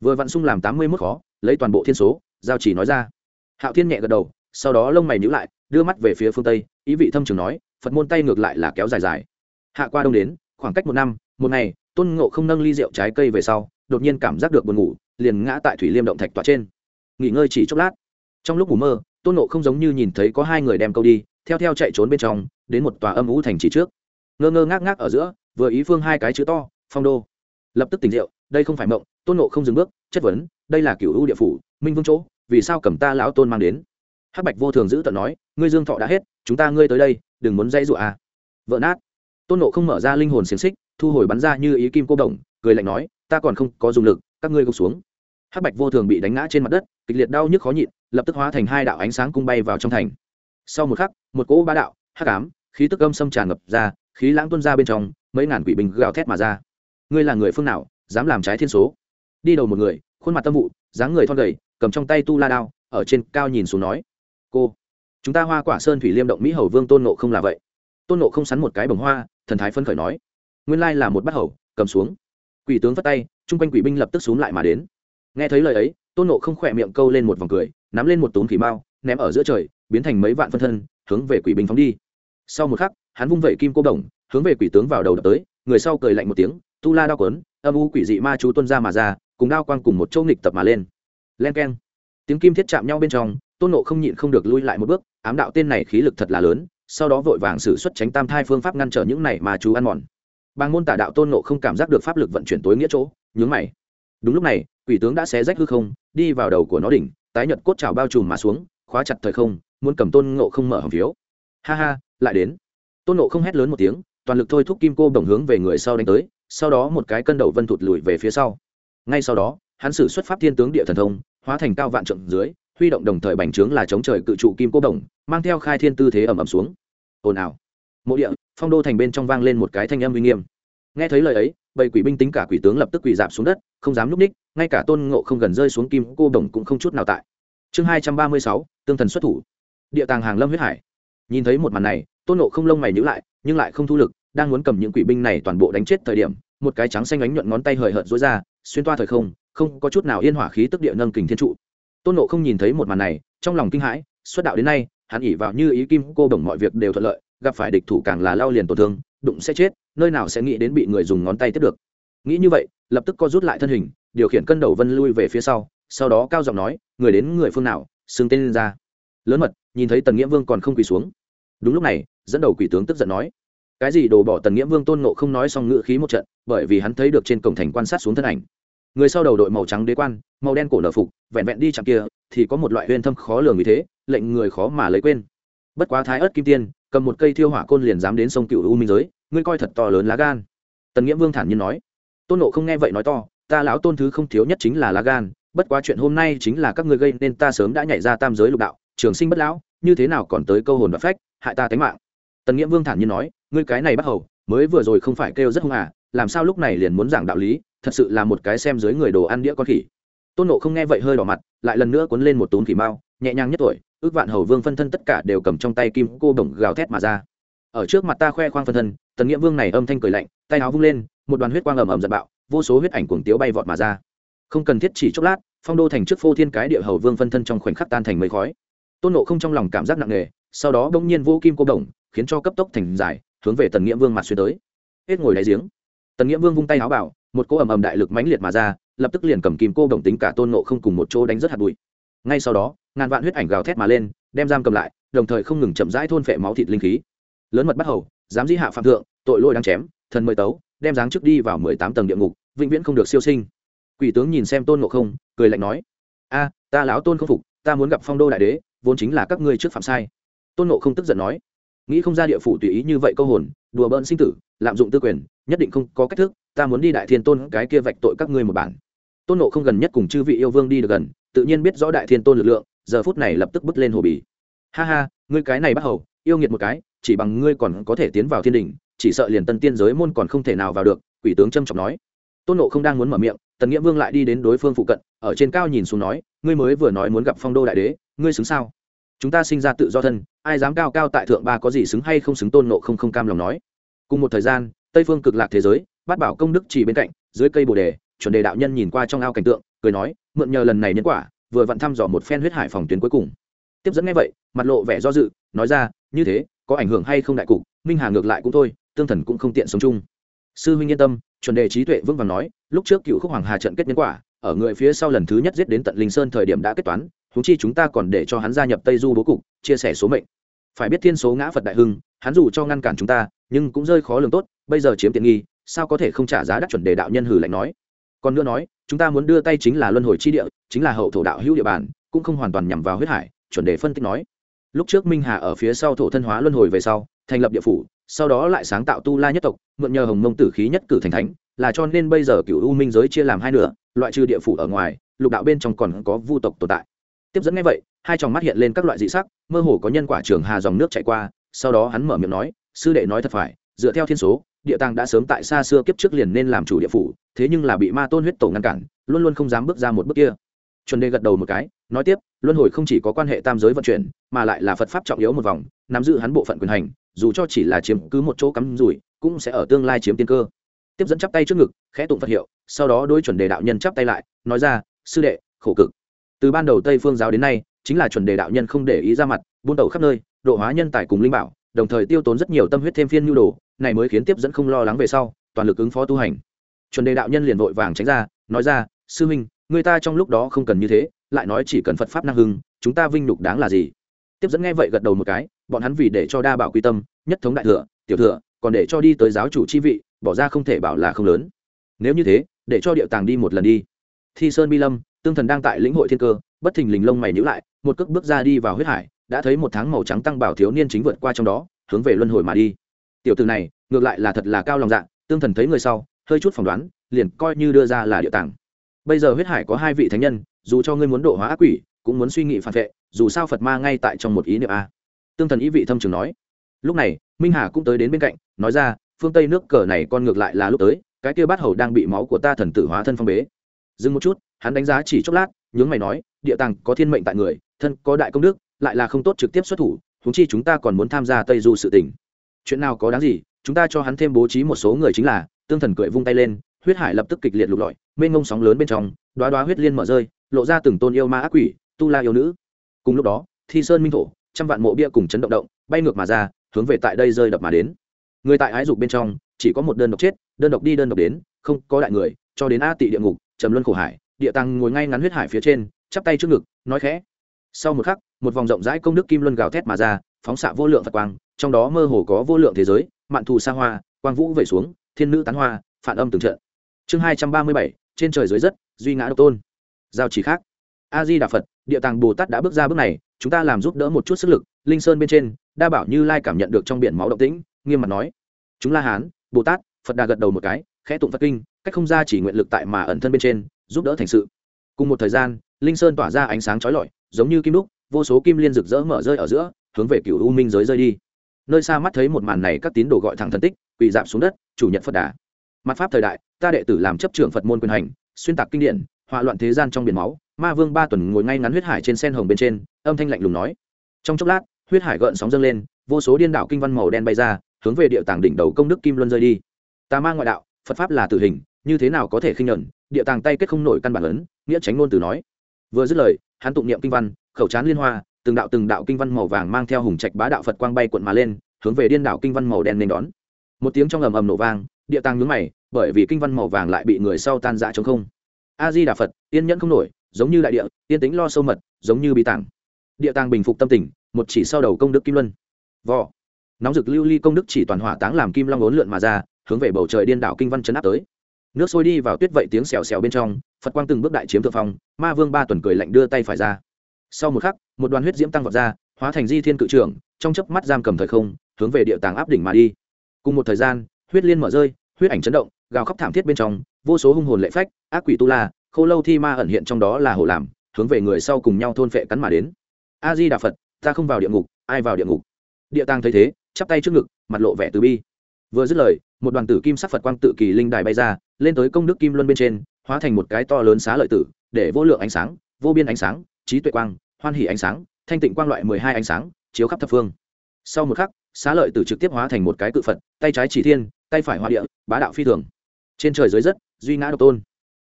vừa vặn sung làm tám mươi mốt khó, lấy toàn bộ thiên số, giao chỉ nói ra. Hạo thiên nhẹ gật đầu, sau đó lông mày nhữ lại, đưa mắt về phía phương tây, ý vị thâm trường nói, phật môn tay ngược lại là kéo dài dài. Hạ qua đông đến, khoảng cách một năm, một ngày, tôn ngộ không nâng ly rượu trái cây về sau, đột nhiên cảm giác được buồn ngủ, liền ngã tại thủy liêm động thạch tọa trên. Nghỉ ngơi chỉ chốc lát. Trong lúc ngủ mơ tôn Nộ không giống như nhìn thấy có hai người đem câu đi, theo theo chạy trốn bên trong, đến một tòa âm ú thành trì trước. Ngơ ngơ ngác ngác ở giữa, vừa ý phương hai cái chữ to, phong đô. Lập tức tỉnh rượu, đây không phải mộng, tôn nộ không dừng bước, chất vấn, đây là cựu ưu địa phủ, minh vương chỗ, vì sao cầm ta lão tôn mang đến? Hắc bạch vô thường giữ tận nói, ngươi dương thọ đã hết, chúng ta ngươi tới đây, đừng muốn dây dụa à. Vợ nát. Tôn nộ không mở ra linh hồn xiềng xích, thu hồi bắn ra như ý kim cô đồng, cười lạnh nói, ta còn không có dùng lực, các ngươi gục xuống. Hắc bạch vô thường bị đánh ngã trên mặt đất, kịch liệt đau nhức khó nhịn lập tức hóa thành hai đạo ánh sáng cung bay vào trong thành. Sau một khắc, một cỗ ba đạo hắc ám, khí tức âm xâm tràn ngập ra, khí lãng tuôn ra bên trong, mấy ngàn quỷ bình gào thét mà ra. Ngươi là người phương nào, dám làm trái thiên số? Đi đầu một người, khuôn mặt tâm vụ, dáng người thon gầy, cầm trong tay tu la đao, ở trên cao nhìn xuống nói, cô, chúng ta hoa quả sơn thủy liêm động mỹ hầu vương tôn nộ không là vậy? Tôn nộ không sắn một cái bồng hoa, thần thái phân khởi nói, nguyên lai là một bát hầu, cầm xuống. Quỷ tướng vất tay, chung quanh quỷ binh lập tức xuống lại mà đến nghe thấy lời ấy, tôn nộ không khỏe miệng câu lên một vòng cười, nắm lên một tốn khỉ mao ném ở giữa trời, biến thành mấy vạn phân thân, hướng về quỷ binh phóng đi. Sau một khắc, hắn vung vẩy kim cô đồng, hướng về quỷ tướng vào đầu đập tới, người sau cười lạnh một tiếng, tu la đao quấn, âm u quỷ dị ma chú tuân ra mà ra, cùng đao quang cùng một châu nghịch tập mà lên. Len keng. Tiếng kim thiết chạm nhau bên trong, tôn nộ không nhịn không được lui lại một bước, ám đạo tên này khí lực thật là lớn, sau đó vội vàng xử xuất tránh tam thai phương pháp ngăn trở những này mà chú ăn mòn. Bàng môn tả đạo tôn nộ không cảm giác được pháp lực vận chuyển tối nghĩa chỗ, nhướng mày đúng lúc này, quỷ tướng đã xé rách hư không, đi vào đầu của nó đỉnh, tái nhật cốt trào bao trùm mà xuống, khóa chặt thời không, muốn cầm tôn ngộ không mở hầm phiếu. Ha ha, lại đến. Tôn ngộ không hét lớn một tiếng, toàn lực thôi thúc kim cô đồng hướng về người sau đánh tới, sau đó một cái cân đầu vân thụt lùi về phía sau. Ngay sau đó, hắn sử xuất pháp thiên tướng địa thần thông, hóa thành cao vạn trượng dưới, huy động đồng thời bành trướng là chống trời cự trụ kim cô đồng, mang theo khai thiên tư thế ẩm ẩm xuống. Ồn ào. Mộ địa, phong đô thành bên trong vang lên một cái thanh âm uy nghiêm. Nghe thấy lời ấy bầy quỷ binh tính cả quỷ tướng lập tức quỷ dạp xuống đất, không dám núp ních, ngay cả tôn ngộ không gần rơi xuống kim cô đồng cũng không chút nào tại. Chương hai trăm ba mươi sáu, tương thần xuất thủ. Địa tàng hàng lâm huyết hải. Nhìn thấy một màn này, tôn ngộ không lông mày nhữ lại, nhưng lại không thu lực, đang muốn cầm những quỷ binh này toàn bộ đánh chết thời điểm, một cái trắng xanh ánh nhuận ngón tay hời hợt dối ra, xuyên toa thời không không có chút nào yên hỏa khí tức địa nâng kình thiên trụ. Tôn nộ không nhìn thấy một màn này, trong lòng kinh hãi, xuất đạo đến nay, hắn ỉ vào như ý kim cô đồng mọi việc đều thuận lợi, gặp phải địch thủ càng là lao liền tổn thương, đụng sẽ chết nơi nào sẽ nghĩ đến bị người dùng ngón tay tiếp được. Nghĩ như vậy, lập tức co rút lại thân hình, điều khiển cân đầu vân lui về phía sau sau đó cao giọng nói, người đến người phương nào, xưng tên lên ra. Lớn mật, nhìn thấy tần nghĩa vương còn không quỳ xuống. Đúng lúc này, dẫn đầu quỷ tướng tức giận nói, cái gì đồ bỏ tần nghĩa vương tôn nộ không nói xong ngữ khí một trận, bởi vì hắn thấy được trên cổng thành quan sát xuống thân ảnh. Người sau đầu đội màu trắng đế quan, màu đen cổ nở phục, vẹn vẹn đi chặng kia, thì có một loại huyên thâm khó lường vì thế, lệnh người khó mà lấy quên. Bất quá thái ớt kim tiên cầm một cây thiêu hỏa côn liền dám đến sông cựu u minh giới, ngươi coi thật to lớn lá gan. Tần nghĩa vương thản nhiên nói. Tôn nộ không nghe vậy nói to, ta lão tôn thứ không thiếu nhất chính là lá gan, bất quá chuyện hôm nay chính là các ngươi gây nên ta sớm đã nhảy ra tam giới lục đạo, trường sinh bất lão, như thế nào còn tới câu hồn và phách, hại ta tánh mạng. Tần nghĩa vương thản nhiên nói, ngươi cái này bắt hầu, mới vừa rồi không phải kêu rất hung à làm sao lúc này liền muốn giảng đạo lý, thật sự là một cái xem dưới người đồ ăn đĩa con khỉ. Tôn nộ không nghe vậy hơi đỏ mặt, lại lần nữa cuốn lên một túm khỉ mao nhẹ nhàng nhất tuổi, ước vạn hầu vương phân thân tất cả đều cầm trong tay kim cô đồng gào thét mà ra. Ở trước mặt ta khoe khoang phân thân, tần nghĩa vương này âm thanh cười lạnh, tay áo vung lên, một đoàn huyết quang ầm ầm giật bạo, vô số huyết ảnh cuồng tiếu bay vọt mà ra. Không cần thiết chỉ chốc lát, phong đô thành trước phô thiên cái địa hầu vương phân thân trong khoảnh khắc tan thành mây khói. Tôn nộ không trong lòng cảm giác nặng nề, sau đó bỗng nhiên vô kim cô đồng, khiến cho cấp tốc thành dài, hướng về tần nghĩa vương mặt xuyên tới. Hết ngồi đáy giếng. Tần nghĩa vương vung tay áo bảo, một cô ầm ầm đại lực mãnh liệt mà ra, lập tức liền cầm kim cô đồng tính cả tôn nộ không cùng một chỗ đánh rất hạt bụi. Ngay sau đó ngàn vạn huyết ảnh gào thét mà lên, đem giam cầm lại, đồng thời không ngừng chậm rãi thôn phệ máu thịt linh khí. Lớn mật bắt hầu dám di hạ phạm thượng, tội lỗi đang chém, thần mời tấu, đem dáng trước đi vào mười tám tầng địa ngục, vĩnh viễn không được siêu sinh. Quỷ tướng nhìn xem tôn ngộ không, cười lạnh nói, a, ta lão tôn không phục, ta muốn gặp phong đô đại đế, vốn chính là các ngươi trước phạm sai. Tôn ngộ không tức giận nói, nghĩ không ra địa phủ tùy ý như vậy câu hồn, đùa bỡn sinh tử, lạm dụng tư quyền, nhất định không có cách thức, ta muốn đi đại thiên tôn cái kia vạch tội các ngươi một bản. Tôn nộ không gần nhất cùng chư vị yêu vương đi được gần, tự nhiên biết rõ đại thiên tôn lực lượng giờ phút này lập tức bước lên hồ bì. Ha ha, ngươi cái này bắt hầu, yêu nghiệt một cái, chỉ bằng ngươi còn có thể tiến vào thiên đình, chỉ sợ liền tân tiên giới môn còn không thể nào vào được, quỷ tướng trâm trọng nói. Tôn nộ không đang muốn mở miệng, tần nghĩa vương lại đi đến đối phương phụ cận, ở trên cao nhìn xuống nói, ngươi mới vừa nói muốn gặp phong đô đại đế, ngươi xứng sao? Chúng ta sinh ra tự do thân, ai dám cao cao tại thượng ba có gì xứng hay không xứng? Tôn nộ không không cam lòng nói. Cùng một thời gian, tây phương cực lạc thế giới, bát bảo công đức chỉ bên cạnh, dưới cây bồ đề, chuẩn đề đạo nhân nhìn qua trong ao cảnh tượng, cười nói, mượn nhờ lần này nhân quả vừa vặn thăm dò một phen huyết hải phòng tuyến cuối cùng. Tiếp dẫn nghe vậy, mặt lộ vẻ do dự, nói ra, như thế, có ảnh hưởng hay không đại cục? Minh hà ngược lại cũng thôi, tương thần cũng không tiện sống chung. Sư huynh yên tâm, chuẩn đề trí tuệ vững vàng nói, lúc trước cựu khúc hoàng hà trận kết nhân quả, ở người phía sau lần thứ nhất giết đến tận linh sơn thời điểm đã kết toán húng chi chúng ta còn để cho hắn gia nhập tây du bố cục, chia sẻ số mệnh. Phải biết thiên số ngã phật đại hưng, hắn dù cho ngăn cản chúng ta, nhưng cũng rơi khó lường tốt, bây giờ chiếm tiện nghi, sao có thể không trả giá đắt chuẩn đề đạo nhân hử lạnh nói. Còn nữa nói chúng ta muốn đưa tay chính là luân hồi chi địa, chính là hậu thổ đạo hữu địa bàn, cũng không hoàn toàn nhằm vào huyết hải, chuẩn đề phân tích nói. Lúc trước minh hà ở phía sau thổ thân hóa luân hồi về sau, thành lập địa phủ, sau đó lại sáng tạo tu la nhất tộc, mượn nhờ hồng mông tử khí nhất cử thành thánh, là cho nên bây giờ cựu u minh giới chia làm hai nửa, loại trừ địa phủ ở ngoài, lục đạo bên trong còn có vu tộc tồn tại. Tiếp dẫn ngay vậy, hai tròng mắt hiện lên các loại dị sắc, mơ hồ có nhân quả trường hà dòng nước chạy qua, sau đó hắn mở miệng nói, sư đệ nói thật phải, dựa theo thiên số địa tàng đã sớm tại xa xưa kiếp trước liền nên làm chủ địa phủ, thế nhưng là bị ma tôn huyết tổ ngăn cản, luôn luôn không dám bước ra một bước kia. Chuẩn đề gật đầu một cái, nói tiếp, luân hồi không chỉ có quan hệ tam giới vận chuyển, mà lại là phật pháp trọng yếu một vòng, nắm giữ hắn bộ phận quyền hành, dù cho chỉ là chiếm cứ một chỗ cắm rủi, cũng sẽ ở tương lai chiếm tiên cơ. Tiếp dẫn chắp tay trước ngực, khẽ tụng phật hiệu, sau đó đôi chuẩn đề đạo nhân chắp tay lại, nói ra, sư đệ, khổ cực. Từ ban đầu tây phương giáo đến nay, chính là chuẩn đề đạo nhân không để ý ra mặt, buôn tẩu khắp nơi, độ hóa nhân tài cùng linh bảo, đồng thời tiêu tốn rất nhiều tâm huyết thêm phiên nhu đồ này mới khiến tiếp dẫn không lo lắng về sau, toàn lực ứng phó tu hành. Chuẩn đề đạo nhân liền vội vàng tránh ra, nói ra, sư minh, người ta trong lúc đó không cần như thế, lại nói chỉ cần phật pháp năng hưng, chúng ta vinh nhục đáng là gì? Tiếp dẫn nghe vậy gật đầu một cái, bọn hắn vì để cho đa bảo quy tâm, nhất thống đại thừa, tiểu thừa, còn để cho đi tới giáo chủ chi vị, bỏ ra không thể bảo là không lớn. Nếu như thế, để cho điệu tàng đi một lần đi. Thi sơn bi lâm, tương thần đang tại lĩnh hội thiên cơ, bất thình lình lông mày nhữ lại, một cước bước ra đi vào huyết hải, đã thấy một tháng màu trắng tăng bảo thiếu niên chính vượt qua trong đó, hướng về luân hồi mà đi tiểu từ này, ngược lại là thật là cao lòng dạ tương thần thấy người sau, hơi chút phỏng đoán, liền coi như đưa ra là địa tàng. Bây giờ huyết hải có hai vị thánh nhân, dù cho ngươi muốn độ hóa ác quỷ, cũng muốn suy nghĩ phản vệ, dù sao phật ma ngay tại trong một ý niệm a. Tương thần ý vị thâm trường nói. Lúc này, minh hà cũng tới đến bên cạnh, nói ra, phương tây nước cờ này con ngược lại là lúc tới, cái kia bát hầu đang bị máu của ta thần tử hóa thân phong bế. Dừng một chút, hắn đánh giá chỉ chốc lát, nhướng mày nói, địa tàng có thiên mệnh tại người, thân có đại công đức, lại là không tốt trực tiếp xuất thủ húng chi chúng ta còn muốn tham gia tây du sự tình chuyện nào có đáng gì, chúng ta cho hắn thêm bố trí một số người chính là, tương thần cười vung tay lên, huyết hải lập tức kịch liệt lục lọi, mênh ngông sóng lớn bên trong đoá đoá huyết liên mở rơi, lộ ra từng tôn yêu ma ác quỷ, tu la yêu nữ. Cùng lúc đó, thi sơn minh thổ, trăm vạn mộ bia cùng chấn động động, bay ngược mà ra, hướng về tại đây rơi đập mà đến. Người tại ái dục bên trong, chỉ có một đơn độc chết, đơn độc đi đơn độc đến, không có đại người, cho đến a tị địa ngục, trầm luân khổ hải, địa tăng ngồi ngay ngắn huyết hải phía trên, chắp tay trước ngực, nói khẽ. Sau một khắc, một vòng rộng rãi công đức kim luân gào thét mà ra phóng xạ vô lượng phật quang, trong đó mơ hồ có vô lượng thế giới, mạn thù xa hoa, quang vũ vẩy xuống, thiên nữ tán hoa, phản âm từng trận. Chương hai trăm ba mươi bảy, trên trời dưới đất, duy ngã độc tôn. Giao chỉ khác. A di đà phật, địa tàng bồ tát đã bước ra bước này, chúng ta làm giúp đỡ một chút sức lực, linh sơn bên trên, đa bảo như lai cảm nhận được trong biển máu động tĩnh, nghiêm mặt nói. Chúng la hán, bồ tát, phật đà gật đầu một cái, khẽ tụng phật kinh, cách không ra chỉ nguyện lực tại mà ẩn thân bên trên, giúp đỡ thành sự. Cùng một thời gian, linh sơn tỏa ra ánh sáng trói lọi, giống như kim đúc, vô số kim liên rực rỡ mở rơi ở giữa hướng về cựu u minh giới rơi đi. Nơi xa mắt thấy một màn này, các tín đồ gọi thẳng thần tích, quỳ dạp xuống đất, chủ nhật phật đà. Mặt pháp thời đại, ta đệ tử làm chấp trưởng phật môn quyền hành, xuyên tạc kinh điển hỏa loạn thế gian trong biển máu. Ma vương ba tuần ngồi ngay ngắn huyết hải trên sen hồng bên trên, âm thanh lạnh lùng nói. Trong chốc lát, huyết hải gợn sóng dâng lên, vô số điên đạo kinh văn màu đen bay ra, hướng về địa tàng đỉnh đầu công đức kim luân rơi đi. Ta ma ngoại đạo, phật pháp là tử hình, như thế nào có thể khinh nhẫn? Địa tàng tay kết không nổi căn bản lớn nghĩa tránh ngôn từ nói. Vừa dứt lời, hắn tụng niệm kinh văn, khẩu chán liên hoa từng đạo từng đạo kinh văn màu vàng mang theo hùng trạch bá đạo phật quang bay cuộn mà lên, hướng về điên đạo kinh văn màu đen nên đón. Một tiếng trong ầm ầm nổ vang, địa tàng nhướng mày, bởi vì kinh văn màu vàng lại bị người sau tan rã chống không. A di đà phật, yên nhẫn không nổi, giống như đại địa, yên tính lo sâu mật, giống như bi tàng. Địa tàng bình phục tâm tình, một chỉ sau đầu công đức kim luân. Vò. Nóng rực lưu ly công đức chỉ toàn hỏa táng làm kim long ốn lượn mà ra, hướng về bầu trời điên đảo kinh văn chấn áp tới. Nước sôi đi vào tuyết vậy tiếng xèo xèo bên trong, phật quang từng bước đại chiếm thượng phong, ma vương ba tuần cười lạnh đưa tay phải ra sau một khắc, một đoàn huyết diễm tăng vọt ra, hóa thành di thiên cự trưởng, trong chớp mắt giam cầm thời không, hướng về địa tàng áp đỉnh mà đi. Cùng một thời gian, huyết liên mở rơi, huyết ảnh chấn động, gào khóc thảm thiết bên trong, vô số hung hồn lệ phách, ác quỷ tu la, khô lâu thi ma ẩn hiện trong đó là hồ làm, hướng về người sau cùng nhau thôn phệ cắn mà đến. A di đà phật, ta không vào địa ngục, ai vào địa ngục? Địa tàng thấy thế, chắp tay trước ngực, mặt lộ vẻ từ bi. Vừa dứt lời, một đoàn tử kim sắc phật quang tự kỳ linh đài bay ra, lên tới công đức kim luân bên trên, hóa thành một cái to lớn xá lợi tử, để vô lượng ánh sáng, vô biên ánh sáng trí tuệ quang, hoan hỷ ánh sáng, thanh tịnh quang loại mười hai ánh sáng, chiếu khắp thập phương. Sau một khắc, xá lợi tử trực tiếp hóa thành một cái cự phật, tay trái chỉ thiên, tay phải hoa địa, bá đạo phi thường. Trên trời dưới đất duy ngã độc tôn.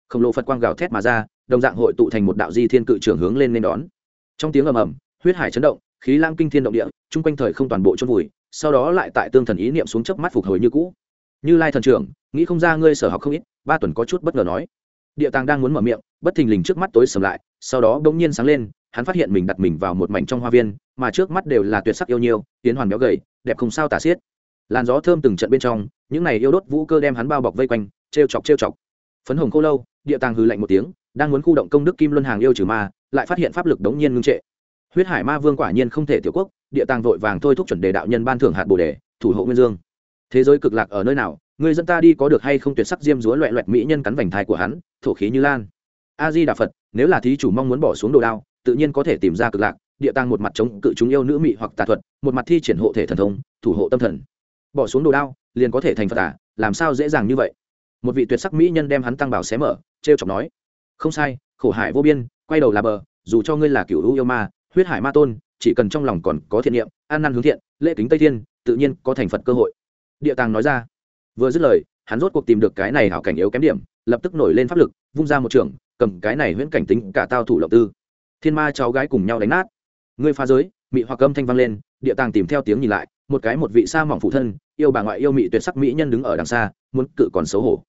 Khổng lồ phật quang gào thét mà ra, đồng dạng hội tụ thành một đạo di thiên cự trưởng hướng lên nên đón. Trong tiếng ầm ầm, huyết hải chấn động, khí lang kinh thiên động địa, chung quanh thời không toàn bộ chôn vùi, sau đó lại tại tương thần ý niệm xuống chớp mắt phục hồi như cũ. Như lai thần trưởng, nghĩ không ra ngươi sở học không ít, ba tuần có chút bất ngờ nói. Địa tàng đang muốn mở miệng, bất thình lình trước mắt tối sầm lại sau đó đ ỗ n g nhiên sáng lên, hắn phát hiện mình đặt mình vào một mảnh trong hoa viên, mà trước mắt đều là tuyệt sắc yêu nhiêu, tiến hoàn béo gầy, đẹp không sao tả xiết. Làn gió thơm từng trận bên trong, những này yêu đốt vũ cơ đem hắn bao bọc vây quanh t r e o chọc t r e o chọc. Phấn hồng khô lâu, địa tàng hư lạnh một tiếng, đang muốn khu động công đức kim luân hàng yêu trừ ma, lại phát hiện pháp lực đống nhiên ngưng trệ. Huyết hải ma vương quả nhiên không thể tiểu quốc, địa tàng vội vàng thôi thúc chuẩn đề đạo nhân ban thưởng hạt bồ đề, thủ hộ nguyên dương. Thế giới cực lạc ở nơi nào người dân ta đi có được hay không tuyệt sắc diêm dúa loẹ loẹt mỹ nhân cắn vành thai của hắn, thổ khí như lan a di đà phật, nếu là thí chủ mong muốn bỏ xuống đồ đao, tự nhiên có thể tìm ra cực lạc, địa tăng một mặt chống cự chúng yêu nữ mị hoặc tà thuật, một mặt thi triển hộ thể thần thông, thủ hộ tâm thần. Bỏ xuống đồ đao, liền có thể thành phật à? Làm sao dễ dàng như vậy? Một vị tuyệt sắc mỹ nhân đem hắn tăng bảo xé mở t r e o chọc nói, không sai, khổ hải vô biên, quay đầu là bờ, dù cho ngươi là cựu hữu yêu ma, huyết hải ma tôn, chỉ cần trong lòng còn có thiện niệm an năn hướng thiện, lễ kính tây thiên, tự nhiên có thành phật cơ hội. Địa tàng nói ra. Vừa dứt lời, hắn rốt cuộc tìm được cái này hảo cảnh yếu kém điểm, lập tức nổi lên pháp lực, vung ra một trường cầm cái này huyễn cảnh tính cả tao thủ lộng tư. Thiên ma cháu gái cùng nhau đánh nát. Ngươi phá giới, mị hoặc âm thanh vang lên, địa tàng tìm theo tiếng nhìn lại, một cái một vị sa mỏng phụ thân, yêu bà ngoại yêu mị tuyệt sắc mỹ nhân đứng ở đằng xa, muốn cự còn xấu hổ.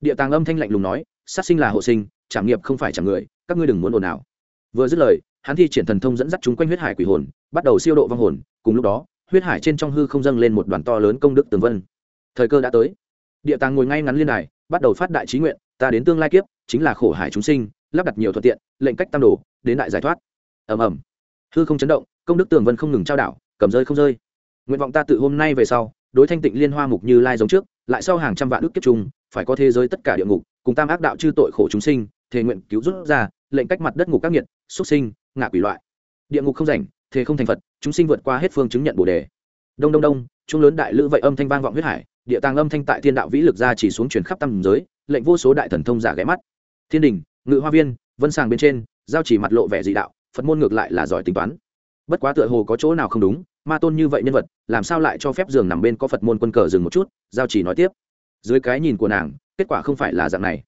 Địa tàng âm thanh lạnh lùng nói, sát sinh là hộ sinh, trảm nghiệp không phải chẳng người, các ngươi đừng muốn ồn ào. Vừa dứt lời, hắn thi triển thần thông dẫn dắt chúng quanh huyết hải quỷ hồn, bắt đầu siêu độ vong hồn, cùng lúc đó, huyết hải trên trong hư không dâng lên một đoàn to lớn công đức tường vân. Thời cơ đã tới. Địa tàng ngồi ngay ngắn liên đài, bắt đầu phát đại trí nguyện ta đến tương lai kiếp, chính là khổ hải chúng sinh, lắp đặt nhiều thuận tiện, lệnh cách tam đồ, đến đại giải thoát. Ầm ầm. Hư không chấn động, công đức tường vân không ngừng trao đảo, cầm rơi không rơi. Nguyện vọng ta tự hôm nay về sau, đối thanh tịnh liên hoa mục như lai giống trước, lại sau hàng trăm vạn ước kiếp chung phải có thế giới tất cả địa ngục, cùng tam ác đạo chư tội khổ chúng sinh, thề nguyện cứu rút ra, lệnh cách mặt đất ngục các nghiệt xuất sinh, ngạ quỷ loại. Địa ngục không rảnh, thề không thành phật, chúng sinh vượt qua hết phương chứng nhận bồ đề. Đông đông đông trung lớn đại lữ vậy âm thanh vang vọng huyết hải, địa tàng âm thanh tại thiên đạo vĩ lực ra chỉ xuống chuyển khắp tam giới lệnh vô số đại thần thông giả ghé mắt. Thiên đình, ngự hoa viên, vân sàng bên trên, giao chỉ mặt lộ vẻ dị đạo, phật môn ngược lại là giỏi tính toán. Bất quá tựa hồ có chỗ nào không đúng, ma tôn như vậy nhân vật, làm sao lại cho phép giường nằm bên có phật môn quân cờ dừng một chút, giao chỉ nói tiếp. Dưới cái nhìn của nàng, kết quả không phải là dạng này.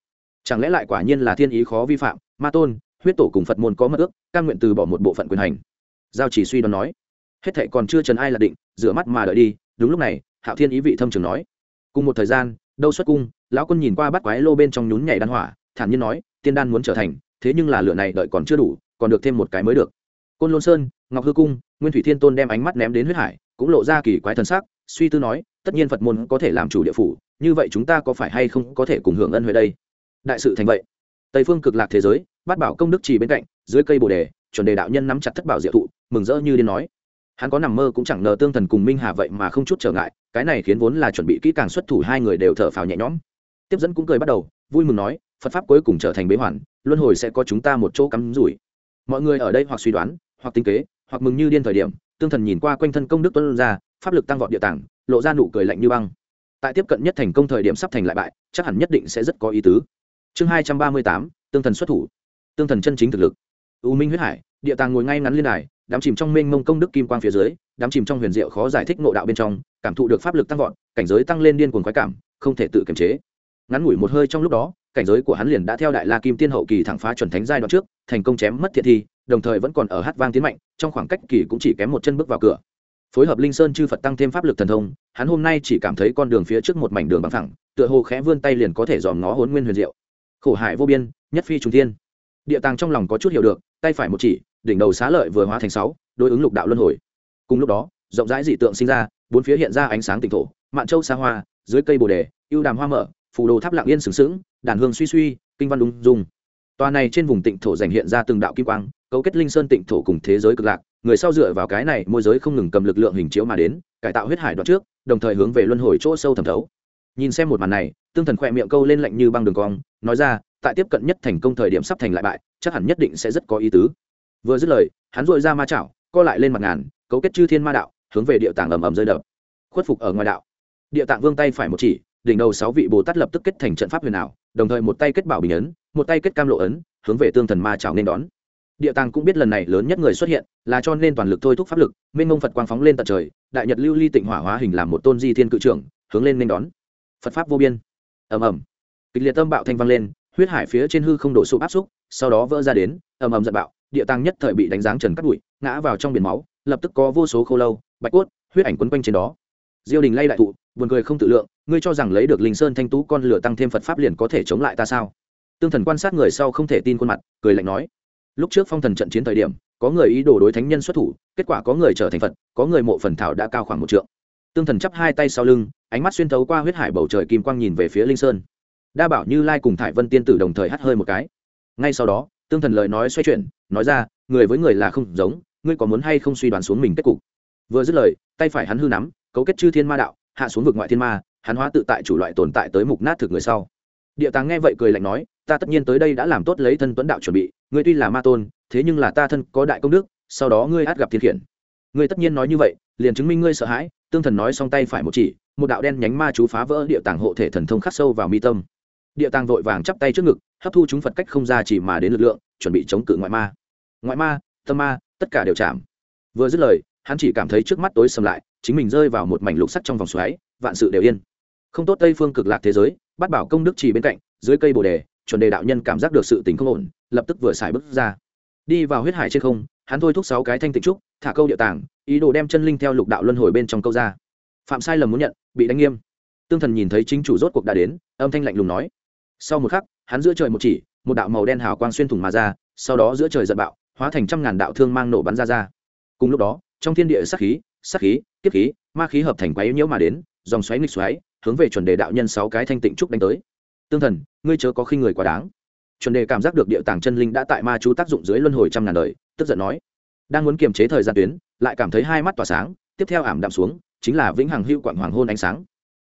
Chẳng lẽ lại quả nhiên là thiên ý khó vi phạm, ma tôn, huyết tổ cùng phật môn có mất ước căn nguyện từ bỏ một bộ phận quyền hành. Giao chỉ suy đoán nói. Hết thệ còn chưa trần ai là định, rửa mắt mà đợi đi, đúng lúc này, hạo thiên ý vị thâm trường nói. Cùng một thời gian đâu xuất cung, lão quân nhìn qua bắt quái lô bên trong nhún nhảy đan hỏa, thản nhiên nói, tiên đan muốn trở thành, thế nhưng là lửa này đợi còn chưa đủ, còn được thêm một cái mới được. Côn lôn sơn, ngọc hư cung, nguyên thủy thiên tôn đem ánh mắt ném đến huyết hải, cũng lộ ra kỳ quái thân sắc, suy tư nói, tất nhiên phật môn có thể làm chủ địa phủ, như vậy chúng ta có phải hay không có thể cùng hưởng ân huệ đây? Đại sự thành vậy. Tây phương cực lạc thế giới, bát bảo công đức trì bên cạnh, dưới cây bồ đề, chuẩn đề đạo nhân nắm chặt thất bảo diệu thụ, mừng rỡ như điên nói hắn có nằm mơ cũng chẳng ngờ tương thần cùng minh hà vậy mà không chút trở ngại, cái này khiến vốn là chuẩn bị kỹ càng xuất thủ hai người đều thở phào nhẹ nhõm. Tiếp dẫn cũng cười bắt đầu, vui mừng nói, phật pháp cuối cùng trở thành bế hoàn, luân hồi sẽ có chúng ta một chỗ cắm rủi. Mọi người ở đây hoặc suy đoán, hoặc tinh kế, hoặc mừng như điên thời điểm, tương thần nhìn qua quanh thân công đức tuân ra, pháp lực tăng vọt địa tảng lộ ra nụ cười lạnh như băng. Tại tiếp cận nhất thành công thời điểm sắp thành lại bại, chắc hẳn nhất định sẽ rất có ý tứ. Chương hai trăm ba mươi tám, tương thần xuất thủ. Tương thần chân chính thực lực. U minh huyết hải địa tàng ngồi ngay ngắn liên đài đám chìm trong mênh mông công đức kim quang phía dưới đám chìm trong huyền diệu khó giải thích ngộ đạo bên trong, cảm thụ được pháp lực tăng vọt, cảnh giới tăng lên điên cuồng khoái cảm, không thể tự kiềm chế. Ngắn ngủi một hơi trong lúc đó, cảnh giới của hắn liền đã theo đại la kim tiên hậu kỳ thẳng phá chuẩn thánh giai đoạn trước, thành công chém mất thiện thi, đồng thời vẫn còn ở hát vang tiến mạnh, trong khoảng cách kỳ cũng chỉ kém một chân bước vào cửa. Phối hợp linh sơn chư phật tăng thêm pháp lực thần thông, hắn hôm nay chỉ cảm thấy con đường phía trước một mảnh đường bằng thẳng tựa hồ khẽ vươn tay liền có thể dòm ngó hốn nguyên huyền diệu. Khổ hải vô biên, nhất phi trùng thiên. Địa tàng trong lòng có chút hiểu được, tay phải một chỉ đỉnh đầu xá lợi vừa hóa thành sáu, đối ứng lục đạo luân hồi. Cùng lúc đó, rộng rãi dị tượng sinh ra, bốn phía hiện ra ánh sáng tỉnh thổ, mạn châu xa hoa, dưới cây bồ đề, ưu đàm hoa mở phù đồ tháp lạng yên sừng sững, đàn hương suy suy, kinh văn đúng dung. Tòa này trên vùng tịnh thổ dành hiện ra từng đạo kim quang, cấu kết linh sơn tịnh thổ cùng thế giới cực lạc, người sau dựa vào cái này, môi giới không ngừng cầm lực lượng hình chiếu mà đến, cải tạo huyết hải đoạn trước, đồng thời hướng về luân hồi chỗ sâu thẩm thấu. Nhìn xem một màn này, tương thần khỏe miệng câu lên lạnh như băng đường cong, nói ra, tại tiếp cận nhất thành công thời điểm sắp thành lại bại, chắc hẳn nhất định sẽ rất có ý tứ vừa dứt lời, hắn dội ra ma chảo, co lại lên mặt ngàn, cấu kết chư thiên ma đạo, hướng về địa tạng ầm ầm rơi đập. Khuất phục ở ngoài đạo. Địa tạng vương tay phải một chỉ, đỉnh đầu sáu vị bồ tát lập tức kết thành trận pháp huyền ảo, đồng thời một tay kết bảo bình ấn, một tay kết cam lộ ấn, hướng về tương thần ma chảo nên đón. Địa tàng cũng biết lần này lớn nhất người xuất hiện, là cho nên toàn lực thôi thúc pháp lực minh mông phật quang phóng lên tận trời, đại nhật lưu ly tịnh hỏa hóa hình làm một tôn di thiên cự trưởng, hướng lên nên đón. Phật pháp vô biên. Ầm ầm. Kịch liệt tâm bạo thanh vang lên, huyết hải phía trên hư không đổ sụp áp xúc, sau đó vỡ ra đến, ầm ầm giận bạo địa tàng nhất thời bị đánh giáng trần cắt bụi, ngã vào trong biển máu, lập tức có vô số khô lâu, bạch cốt, huyết ảnh quấn quanh trên đó. Diêu đình lay đại thụ, buồn cười không tự lượng, ngươi cho rằng lấy được linh sơn thanh tú con lửa tăng thêm phật pháp liền có thể chống lại ta sao? Tương thần quan sát người sau không thể tin khuôn mặt, cười lạnh nói. Lúc trước phong thần trận chiến thời điểm, có người ý đồ đối thánh nhân xuất thủ, kết quả có người trở thành phật, có người mộ phần thảo đã cao khoảng một trượng. Tương thần chắp hai tay sau lưng, ánh mắt xuyên thấu qua huyết hải bầu trời kim quang nhìn về phía linh sơn. Đa bảo như lai cùng thải vân tiên tử đồng thời hắt hơi một cái. Ngay sau đó tương thần lời nói xoay chuyển, nói ra, người với người là không giống, ngươi có muốn hay không suy đoán xuống mình kết cục? Vừa dứt lời, tay phải hắn hư nắm, cấu kết chư thiên ma đạo, hạ xuống vực ngoại thiên ma, hắn hóa tự tại chủ loại tồn tại tới mục nát thực người sau. Địa tàng nghe vậy cười lạnh nói, ta tất nhiên tới đây đã làm tốt lấy thân tuấn đạo chuẩn bị, ngươi tuy là ma tôn, thế nhưng là ta thân có đại công đức, sau đó ngươi át gặp thiên khiển. Ngươi tất nhiên nói như vậy, liền chứng minh ngươi sợ hãi, tương thần nói xong tay phải một chỉ, một đạo đen nhánh ma chú phá vỡ địa tàng hộ thể thần thông khắc sâu vào mi tâm địa tàng vội vàng chắp tay trước ngực, hấp thu chúng phật cách không ra chỉ mà đến lực lượng, chuẩn bị chống cự ngoại ma. Ngoại ma, tâm ma, tất cả đều chạm. Vừa dứt lời, hắn chỉ cảm thấy trước mắt tối sầm lại, chính mình rơi vào một mảnh lục sắt trong vòng xoáy, vạn sự đều yên. Không tốt tây phương cực lạc thế giới, bắt bảo công đức chỉ bên cạnh, dưới cây bồ đề, chuẩn đề đạo nhân cảm giác được sự tình không ổn, lập tức vừa xài bước ra. Đi vào huyết hải trên không, hắn thôi thúc sáu cái thanh tịnh trúc, thả câu địa tàng, ý đồ đem chân linh theo lục đạo luân hồi bên trong câu ra. Phạm sai lầm muốn nhận, bị đánh nghiêm. Tương thần nhìn thấy chính chủ rốt cuộc đã đến, âm thanh lạnh lùng nói sau một khắc, hắn giữa trời một chỉ, một đạo màu đen hào quang xuyên thủng mà ra, sau đó giữa trời giận bạo, hóa thành trăm ngàn đạo thương mang nổ bắn ra ra. Cùng lúc đó, trong thiên địa sắc khí sắc khí, kiếp khí, ma khí hợp thành quái nhiễu mà đến, dòng xoáy nghịch xoáy, hướng về chuẩn đề đạo nhân sáu cái thanh tịnh trúc đánh tới. Tương thần, ngươi chớ có khi người quá đáng. Chuẩn đề cảm giác được địa tàng chân linh đã tại ma chú tác dụng dưới luân hồi trăm ngàn đời, tức giận nói. Đang muốn kiềm chế thời gian tuyến, lại cảm thấy hai mắt tỏa sáng, tiếp theo ảm đạm xuống, chính là vĩnh hằng hưu quặng hoàng hôn ánh sáng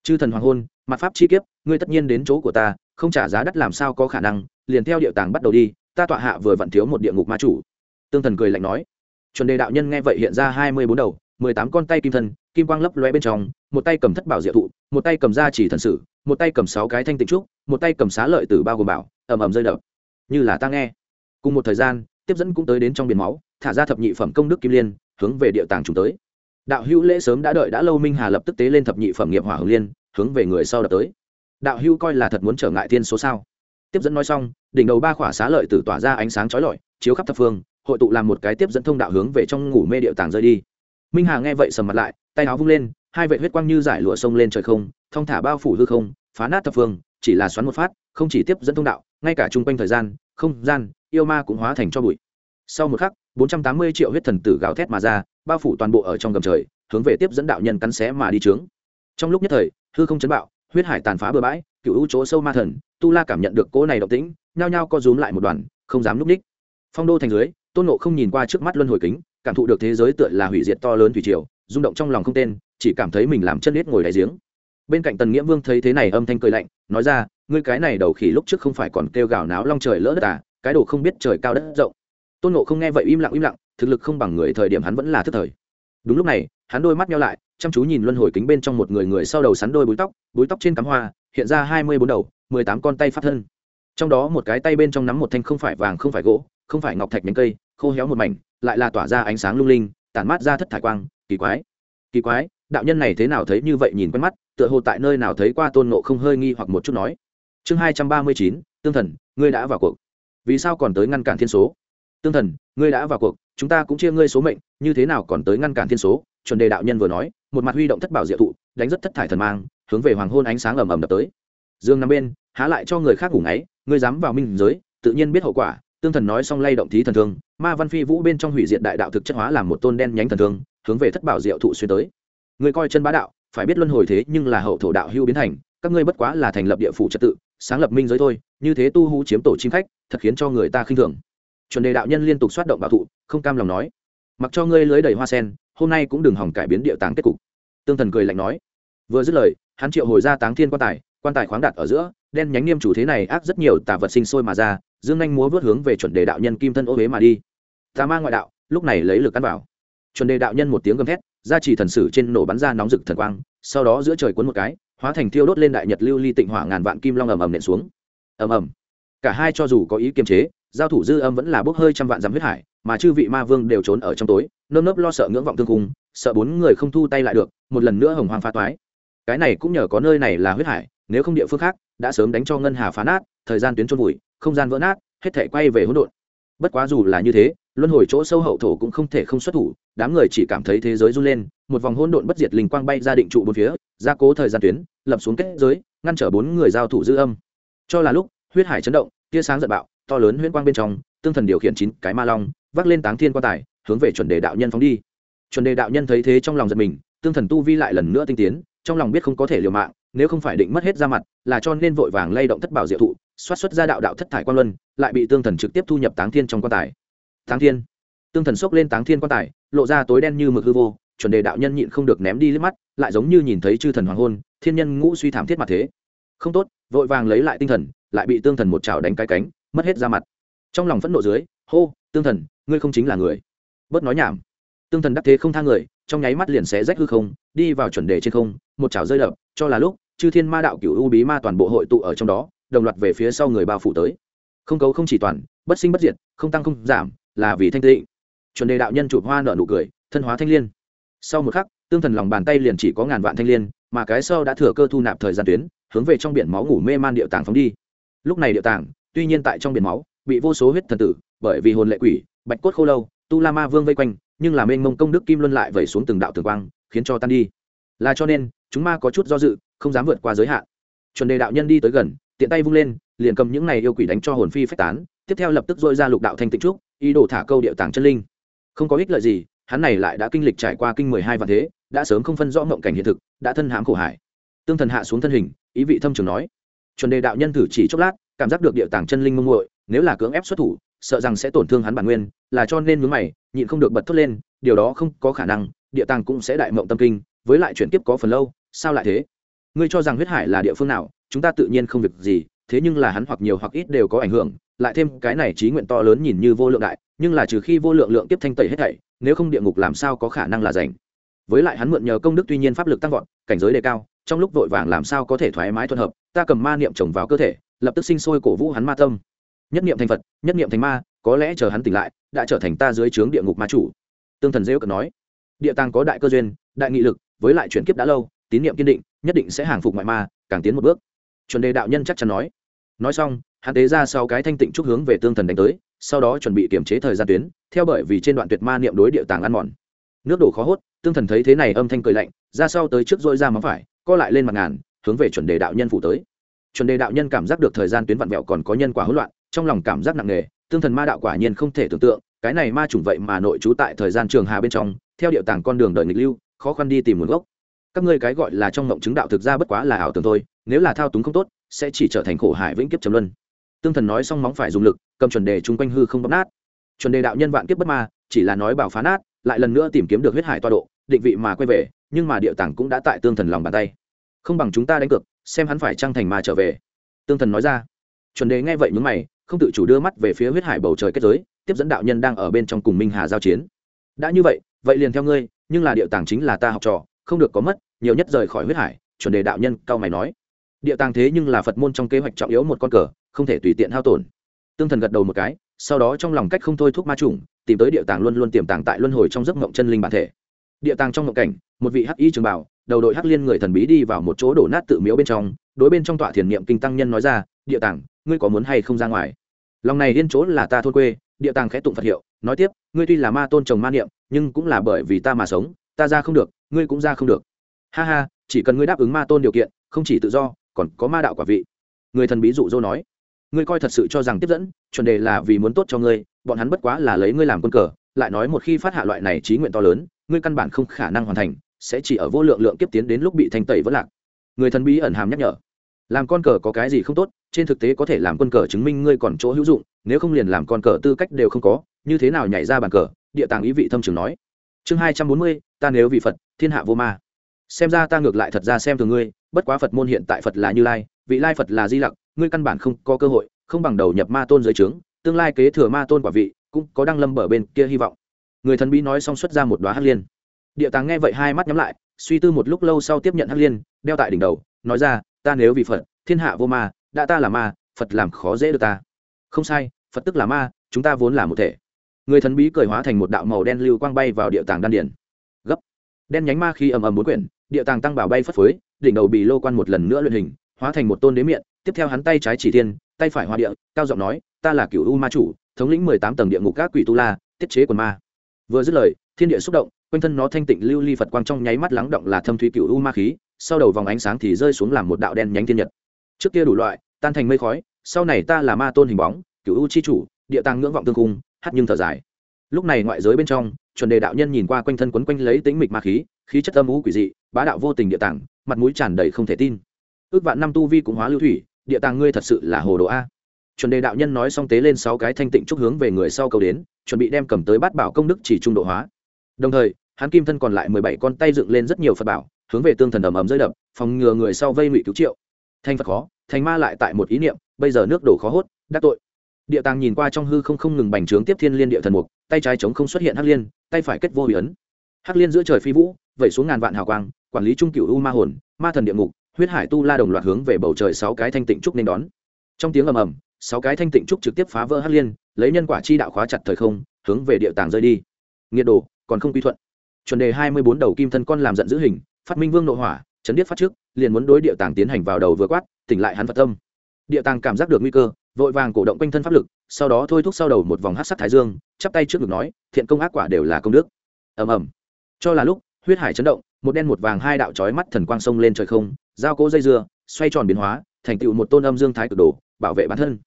chư thần hoàng hôn, mặt pháp chi kiếp, ngươi tất nhiên đến chỗ của ta, không trả giá đắt làm sao có khả năng, liền theo địa tàng bắt đầu đi, ta tọa hạ vừa vặn thiếu một địa ngục ma chủ. Tương thần cười lạnh nói. Chuẩn đề đạo nhân nghe vậy hiện ra hai mươi bốn đầu, mười tám con tay kim thân, kim quang lấp loe bên trong, một tay cầm thất bảo diệu thụ, một tay cầm gia chỉ thần sử, một tay cầm sáu cái thanh tịnh trúc, một tay cầm xá lợi tử bao gồm bảo, ầm ầm rơi đập. Như là ta nghe. Cùng một thời gian, tiếp dẫn cũng tới đến trong biển máu, thả ra thập nhị phẩm công đức kim liên, hướng về địa tàng chúng tới đạo hữu lễ sớm đã đợi đã lâu minh hà lập tức tế lên thập nhị phẩm nghiệp hỏa hồng liên, hướng về người sau đập tới. Đạo hữu coi là thật muốn trở ngại thiên số sao? Tiếp dẫn nói xong, đỉnh đầu ba khỏa xá lợi tử tỏa ra ánh sáng chói lọi, chiếu khắp thập phương, hội tụ làm một cái tiếp dẫn thông đạo hướng về trong ngủ mê điệu tàng rơi đi. Minh hà nghe vậy sầm mặt lại, tay áo vung lên, hai vệ huyết quang như giải lụa sông lên trời không, thong thả bao phủ hư không, phá nát thập phương, chỉ là xoắn một phát, không chỉ tiếp dẫn thông đạo, ngay cả chung quanh thời gian, không gian, yêu ma cũng hóa thành cho bụi. Sau một khắc bốn trăm tám mươi triệu huyết thần tử gào thét mà ra, bao phủ toàn bộ ở trong gầm trời, hướng về tiếp dẫn đạo nhân cắn xé mà đi trướng. Trong lúc nhất thời, hư không chấn bạo, huyết hải tàn phá bừa bãi, cựu u chỗ sâu ma thần, tu la cảm nhận được cỗ này động tĩnh, nhao nhao co rúm lại một đoàn, không dám lúc ních. Phong đô thành dưới, tôn nộ không nhìn qua trước mắt luân hồi kính, cảm thụ được thế giới tựa là hủy diệt to lớn thủy triều, rung động trong lòng không tên, chỉ cảm thấy mình làm chân liệt ngồi đáy giếng. Bên cạnh tần nghĩa vương thấy thế này âm thanh cười lạnh, nói ra, ngươi cái này đầu khỉ lúc trước không phải còn kêu gào náo long trời lỡ đất à cái đồ không biết trời cao đất rộng tôn nộ không nghe vậy im lặng im lặng, thực lực không bằng người thời điểm hắn vẫn là thức thời. Đúng lúc này, hắn đôi mắt nhau lại, chăm chú nhìn luân hồi kính bên trong một người người sau đầu sắn đôi búi tóc búi tóc trên cắm hoa, hiện ra hai mươi bốn đầu, mười tám con tay phát thân. Trong đó một cái tay bên trong nắm một thanh không phải vàng không phải gỗ, không phải ngọc thạch nhánh cây, khô héo một mảnh, lại là tỏa ra ánh sáng lung linh, tản mát ra thất thải quang, kỳ quái. Kỳ quái, đạo nhân này thế nào thấy như vậy nhìn quen mắt, tựa hồ tại nơi nào thấy qua tôn nộ không hơi nghi hoặc một chút nói. Chương hai trăm ba mươi chín, tương thần, ngươi đã vào cuộc. Vì sao còn tới ngăn cản thiên số? Tương thần, ngươi đã vào cuộc, chúng ta cũng chia ngươi số mệnh, như thế nào còn tới ngăn cản thiên số? Chuẩn đề đạo nhân vừa nói, một mặt huy động thất bảo diệu thụ, đánh rất thất thải thần mang, hướng về hoàng hôn ánh sáng ầm ầm đập tới. Dương nằm bên, há lại cho người khác ngủ ngáy, ngươi dám vào minh giới, tự nhiên biết hậu quả. Tương thần nói xong lay động thí thần thương, ma văn phi vũ bên trong hủy diệt đại đạo thực chất hóa làm một tôn đen nhánh thần thương, hướng về thất bảo diệu thụ xuyên tới. Người coi chân bá đạo, phải biết luân hồi thế nhưng là hậu thổ đạo hưu biến thành, các ngươi bất quá là thành lập địa phủ trật tự, sáng lập minh giới thôi, như thế tu hú chiếm tổ chim khách, thật khiến cho người ta khinh thường chuẩn đề đạo nhân liên tục xoát động bảo thụ, không cam lòng nói, mặc cho ngươi lưới đầy hoa sen, hôm nay cũng đừng hỏng cải biến địa táng kết cục. Tương thần cười lạnh nói. Vừa dứt lời, hắn triệu hồi ra táng thiên quan tài quan tài khoáng đạt ở giữa, đen nhánh nghiêm chủ thế này ác rất nhiều tà vật sinh sôi mà ra, dương anh múa vớt hướng về chuẩn đề đạo nhân kim thân ô huế mà đi. Tà ma ngoại đạo, lúc này lấy lực cắn vào. Chuẩn đề đạo nhân một tiếng gầm thét, gia trì thần sử trên nổ bắn ra nóng rực thần quang, sau đó giữa trời cuốn một cái, hóa thành thiêu đốt lên đại nhật lưu ly tịnh hỏa ngàn vạn kim long ầm ầm nện xuống. Ầm ầm. Cả hai cho dù có ý kiềm chế giao thủ dư âm vẫn là bốc hơi trăm vạn dặm huyết hải, mà chư vị ma vương đều trốn ở trong tối, nơm nớp lo sợ ngưỡng vọng thương cùng sợ bốn người không thu tay lại được, một lần nữa hồng hoàng pha toái. Cái này cũng nhờ có nơi này là huyết hải, nếu không địa phương khác, đã sớm đánh cho ngân hà phá nát, thời gian tuyến trôn vùi, không gian vỡ nát, hết thể quay về hỗn độn. Bất quá dù là như thế, luân hồi chỗ sâu hậu thổ cũng không thể không xuất thủ, đám người chỉ cảm thấy thế giới run lên, một vòng hỗn độn bất diệt linh quang bay ra định trụ bốn phía, gia cố thời gian tuyến, lập xuống kết giới, ngăn trở bốn người giao thủ dư âm. Cho là lúc, huyết hải chấn động, tia sáng giận bạo to lớn huyễn quang bên trong, tương thần điều khiển chín cái ma long, vác lên táng thiên quan tài, hướng về chuẩn đề đạo nhân phóng đi. Chuẩn đề đạo nhân thấy thế trong lòng giật mình, tương thần tu vi lại lần nữa tinh tiến, trong lòng biết không có thể liều mạng, nếu không phải định mất hết ra mặt, là cho nên vội vàng lay động thất bảo diệu thụ, xoát xuất ra đạo đạo thất thải quan luân, lại bị tương thần trực tiếp thu nhập táng thiên trong quan tài. Táng thiên. Tương thần xốc lên táng thiên quan tài, lộ ra tối đen như mực hư vô, chuẩn đề đạo nhân nhịn không được ném đi liếc mắt, lại giống như nhìn thấy chư thần hoàng hôn, thiên nhân ngũ suy thảm thiết mặt thế. Không tốt, vội vàng lấy lại tinh thần, lại bị tương thần một chảo đánh cái cánh mất hết ra mặt. Trong lòng phẫn nộ dưới, hô, tương thần, ngươi không chính là người. Bớt nói nhảm. Tương thần đắc thế không tha người, trong nháy mắt liền xé rách hư không, đi vào chuẩn đề trên không, một chảo rơi đập, cho là lúc, chư thiên ma đạo cửu u bí ma toàn bộ hội tụ ở trong đó, đồng loạt về phía sau người bao phủ tới. Không cấu không chỉ toàn, bất sinh bất diệt, không tăng không giảm, là vì thanh tịnh. Chuẩn đề đạo nhân chụp hoa nở nụ cười, thân hóa thanh liên. Sau một khắc, tương thần lòng bàn tay liền chỉ có ngàn vạn thanh liên, mà cái sau đã thừa cơ thu nạp thời gian tuyến, hướng về trong biển máu ngủ mê man điệu tàng phóng đi. Lúc này điệu tàng tuy nhiên tại trong biển máu, bị vô số huyết thần tử, bởi vì hồn lệ quỷ, bạch cốt khô lâu, tu la ma vương vây quanh, nhưng là mênh mông công đức kim luân lại vẩy xuống từng đạo tường quang, khiến cho tan đi. Là cho nên, chúng ma có chút do dự, không dám vượt qua giới hạn. Chuẩn đề đạo nhân đi tới gần, tiện tay vung lên, liền cầm những này yêu quỷ đánh cho hồn phi phách tán, tiếp theo lập tức dội ra lục đạo thanh tịnh trúc, ý đồ thả câu điệu tàng chân linh. Không có ích lợi gì, hắn này lại đã kinh lịch trải qua kinh mười hai vạn thế, đã sớm không phân rõ mộng cảnh hiện thực, đã thân hãm khổ hải. Tương thần hạ xuống thân hình, ý vị thâm trường nói. Chuẩn đề đạo nhân thử chỉ chốc lát cảm giác được địa tàng chân linh mông muội, nếu là cưỡng ép xuất thủ, sợ rằng sẽ tổn thương hắn bản nguyên, là cho nên mướn mày, nhịn không được bật thốt lên, điều đó không có khả năng, địa tàng cũng sẽ đại mộng tâm kinh, với lại chuyển kiếp có phần lâu, sao lại thế? Ngươi cho rằng huyết hải là địa phương nào, chúng ta tự nhiên không việc gì, thế nhưng là hắn hoặc nhiều hoặc ít đều có ảnh hưởng, lại thêm cái này trí nguyện to lớn nhìn như vô lượng đại, nhưng là trừ khi vô lượng lượng tiếp thanh tẩy hết thảy, nếu không địa ngục làm sao có khả năng là rảnh? Với lại hắn mượn nhờ công đức tuy nhiên pháp lực tăng vọt, cảnh giới đề cao, trong lúc vội vàng làm sao có thể thoải mái thuận hợp, ta cầm ma niệm trồng vào cơ thể lập tức sinh sôi cổ vũ hắn ma tâm. Nhất niệm thành phật, nhất niệm thành ma, có lẽ chờ hắn tỉnh lại, đã trở thành ta dưới trướng địa ngục ma chủ. Tương thần dễ cận nói, địa tàng có đại cơ duyên, đại nghị lực, với lại chuyển kiếp đã lâu, tín niệm kiên định, nhất định sẽ hàng phục ngoại ma, càng tiến một bước. Chuẩn đề đạo nhân chắc chắn nói. Nói xong, hắn tế ra sau cái thanh tịnh chúc hướng về tương thần đánh tới, sau đó chuẩn bị kiểm chế thời gian tuyến, theo bởi vì trên đoạn tuyệt ma niệm đối địa tàng ăn mòn. Nước đổ khó hốt, tương thần thấy thế này âm thanh cười lạnh, ra sau tới trước dội ra móng phải, co lại lên mặt ngàn, hướng về chuẩn đề đạo nhân phủ tới chuẩn đề đạo nhân cảm giác được thời gian tuyến vặn vẹo còn có nhân quả hỗn loạn, trong lòng cảm giác nặng nề, tương thần ma đạo quả nhiên không thể tưởng tượng, cái này ma chủng vậy mà nội trú tại thời gian trường hà bên trong, theo điệu tàng con đường đời nghịch lưu, khó khăn đi tìm nguồn gốc. Các ngươi cái gọi là trong mộng chứng đạo thực ra bất quá là ảo tưởng thôi, nếu là thao túng không tốt, sẽ chỉ trở thành khổ hải vĩnh kiếp trầm luân. Tương thần nói xong móng phải dùng lực, cầm chuẩn đề chung quanh hư không bóp nát. Chuẩn đề đạo nhân vạn kiếp bất ma, chỉ là nói bảo phá nát, lại lần nữa tìm kiếm được huyết hải toa độ, định vị mà quay về, nhưng mà địa tàng cũng đã tại tương thần lòng bàn tay không bằng chúng ta đánh cược, xem hắn phải trăng thành mà trở về. Tương thần nói ra. Chuẩn đề nghe vậy nhúng mày, không tự chủ đưa mắt về phía huyết hải bầu trời kết giới, tiếp dẫn đạo nhân đang ở bên trong cùng minh hà giao chiến. Đã như vậy vậy liền theo ngươi, nhưng là địa tàng chính là ta học trò, không được có mất, nhiều nhất rời khỏi huyết hải. Chuẩn đề đạo nhân cao mày nói. Địa tàng thế nhưng là phật môn trong kế hoạch trọng yếu một con cờ, không thể tùy tiện hao tổn. Tương thần gật đầu một cái, sau đó trong lòng cách không thôi thúc ma trùng, tìm tới địa tàng luôn luôn tiềm tàng tại luân hồi trong giấc mộng chân linh bản thể. Địa tàng trong mộng cảnh, một vị hắc y trường bảo đầu đội hắc liên người thần bí đi vào một chỗ đổ nát tự miếu bên trong, đối bên trong tọa thiền niệm kinh tăng nhân nói ra, địa tàng, ngươi có muốn hay không ra ngoài? Lòng này yên chỗ là ta thôn quê, địa tàng khẽ tụng phật hiệu, nói tiếp, ngươi tuy là ma tôn trồng ma niệm, nhưng cũng là bởi vì ta mà sống, ta ra không được, ngươi cũng ra không được. Ha ha, chỉ cần ngươi đáp ứng ma tôn điều kiện, không chỉ tự do, còn có ma đạo quả vị. Người thần bí dụ dỗ nói, ngươi coi thật sự cho rằng tiếp dẫn, chuẩn đề là vì muốn tốt cho ngươi, bọn hắn bất quá là lấy ngươi làm quân cờ, lại nói một khi phát hạ loại này trí nguyện to lớn, ngươi căn bản không khả năng hoàn thành sẽ chỉ ở vô lượng lượng kiếp tiến đến lúc bị thanh tẩy vỡ lạc. Người thần bí ẩn hàm nhắc nhở. Làm con cờ có cái gì không tốt, trên thực tế có thể làm quân cờ chứng minh ngươi còn chỗ hữu dụng, nếu không liền làm con cờ tư cách đều không có, như thế nào nhảy ra bàn cờ, địa tàng ý vị thâm trường nói. Chương hai trăm bốn mươi, ta nếu vị phật, thiên hạ vô ma. Xem ra ta ngược lại thật ra xem thường ngươi, bất quá phật môn hiện tại phật là như lai, vị lai phật là di lặc, ngươi căn bản không có cơ hội, không bằng đầu nhập ma tôn dưới trướng, tương lai kế thừa ma tôn quả vị, cũng có đăng lâm bờ bên kia hy vọng. Người thần bí nói xong xuất ra một đoá hắc liên địa tàng nghe vậy hai mắt nhắm lại, suy tư một lúc lâu sau tiếp nhận hắc liên, đeo tại đỉnh đầu, nói ra, ta nếu vì phật, thiên hạ vô ma, đã ta là ma, phật làm khó dễ được ta. Không sai, phật tức là ma, chúng ta vốn là một thể. Người thần bí cởi hóa thành một đạo màu đen lưu quang bay vào địa tàng đan điển gấp. Đen nhánh ma khi ầm ầm bốn quyển, địa tàng tăng bảo bay phất phới, đỉnh đầu bị lô quan một lần nữa luyện hình, hóa thành một tôn đế miệng tiếp theo hắn tay trái chỉ thiên, tay phải hoa địa, cao giọng nói, ta là cựu u ma chủ, thống lĩnh mười tám tầng địa ngục các quỷ tu la, tiết chế quần ma. Vừa dứt lời, thiên địa xúc động quanh thân nó thanh tịnh lưu ly phật quang trong nháy mắt lắng động là thâm thủy cựu u ma khí, sau đầu vòng ánh sáng thì rơi xuống làm một đạo đen nhánh thiên nhật. Trước kia đủ loại, tan thành mây khói, sau này ta là ma tôn hình bóng cựu u chi chủ, địa tàng ngưỡng vọng tương cung, hát nhưng thở dài. Lúc này ngoại giới bên trong, chuẩn đề đạo nhân nhìn qua quanh thân quấn quanh lấy tính mịch ma khí khí chất âm u quỷ dị, bá đạo vô tình địa tàng, mặt mũi tràn đầy không thể tin. Ước vạn năm tu vi cũng hóa lưu thủy, địa tàng ngươi thật sự là hồ đồ a. Chuẩn đề đạo nhân nói xong tế lên sáu cái thanh tịnh trúc hướng về người sau cầu đến, chuẩn bị đem cầm tới bát bảo công đức chỉ trung độ hóa. Đồng thời hắn kim thân còn lại mười bảy con tay dựng lên rất nhiều phật bảo, hướng về tương thần ầm ầm rơi đập, phòng ngừa người sau vây ngụy cứu triệu. Thanh phật khó thành ma lại tại một ý niệm, bây giờ nước đổ khó hốt, đắc tội. Địa tàng nhìn qua trong hư không không ngừng bành trướng tiếp thiên liên địa thần mục, tay trái chống không xuất hiện hắc liên, tay phải kết vô hủy ấn. Hắc liên giữa trời phi vũ, vẩy xuống ngàn vạn hào quang, quản lý trung cựu u ma hồn, ma thần địa ngục, huyết hải tu la đồng loạt hướng về bầu trời sáu cái thanh tịnh trúc nên đón. Trong tiếng ầm ầm, sáu cái thanh tịnh trúc trực tiếp phá vỡ hắc liên, lấy nhân quả chi đạo khóa chặt thời không, hướng về địa tàng rơi đi. Nghiệt đồ, còn không quy thuận chuẩn đề hai mươi bốn đầu kim thân con làm giận giữ hình, phát minh vương nội hỏa, chấn điếc phát trước, liền muốn đối địa tàng tiến hành vào đầu vừa quát, tỉnh lại hắn phật tâm. Địa tàng cảm giác được nguy cơ, vội vàng cổ động quanh thân pháp lực, sau đó thôi thúc sau đầu một vòng hát sắc thái dương, chắp tay trước ngực nói, thiện công ác quả đều là công đức. Ầm ầm. Cho là lúc, huyết hải chấn động, một đen một vàng hai đạo trói mắt thần quang sông lên trời không, giao cố dây dưa, xoay tròn biến hóa, thành tựu một tôn âm dương thái cực đồ, bảo vệ bản thân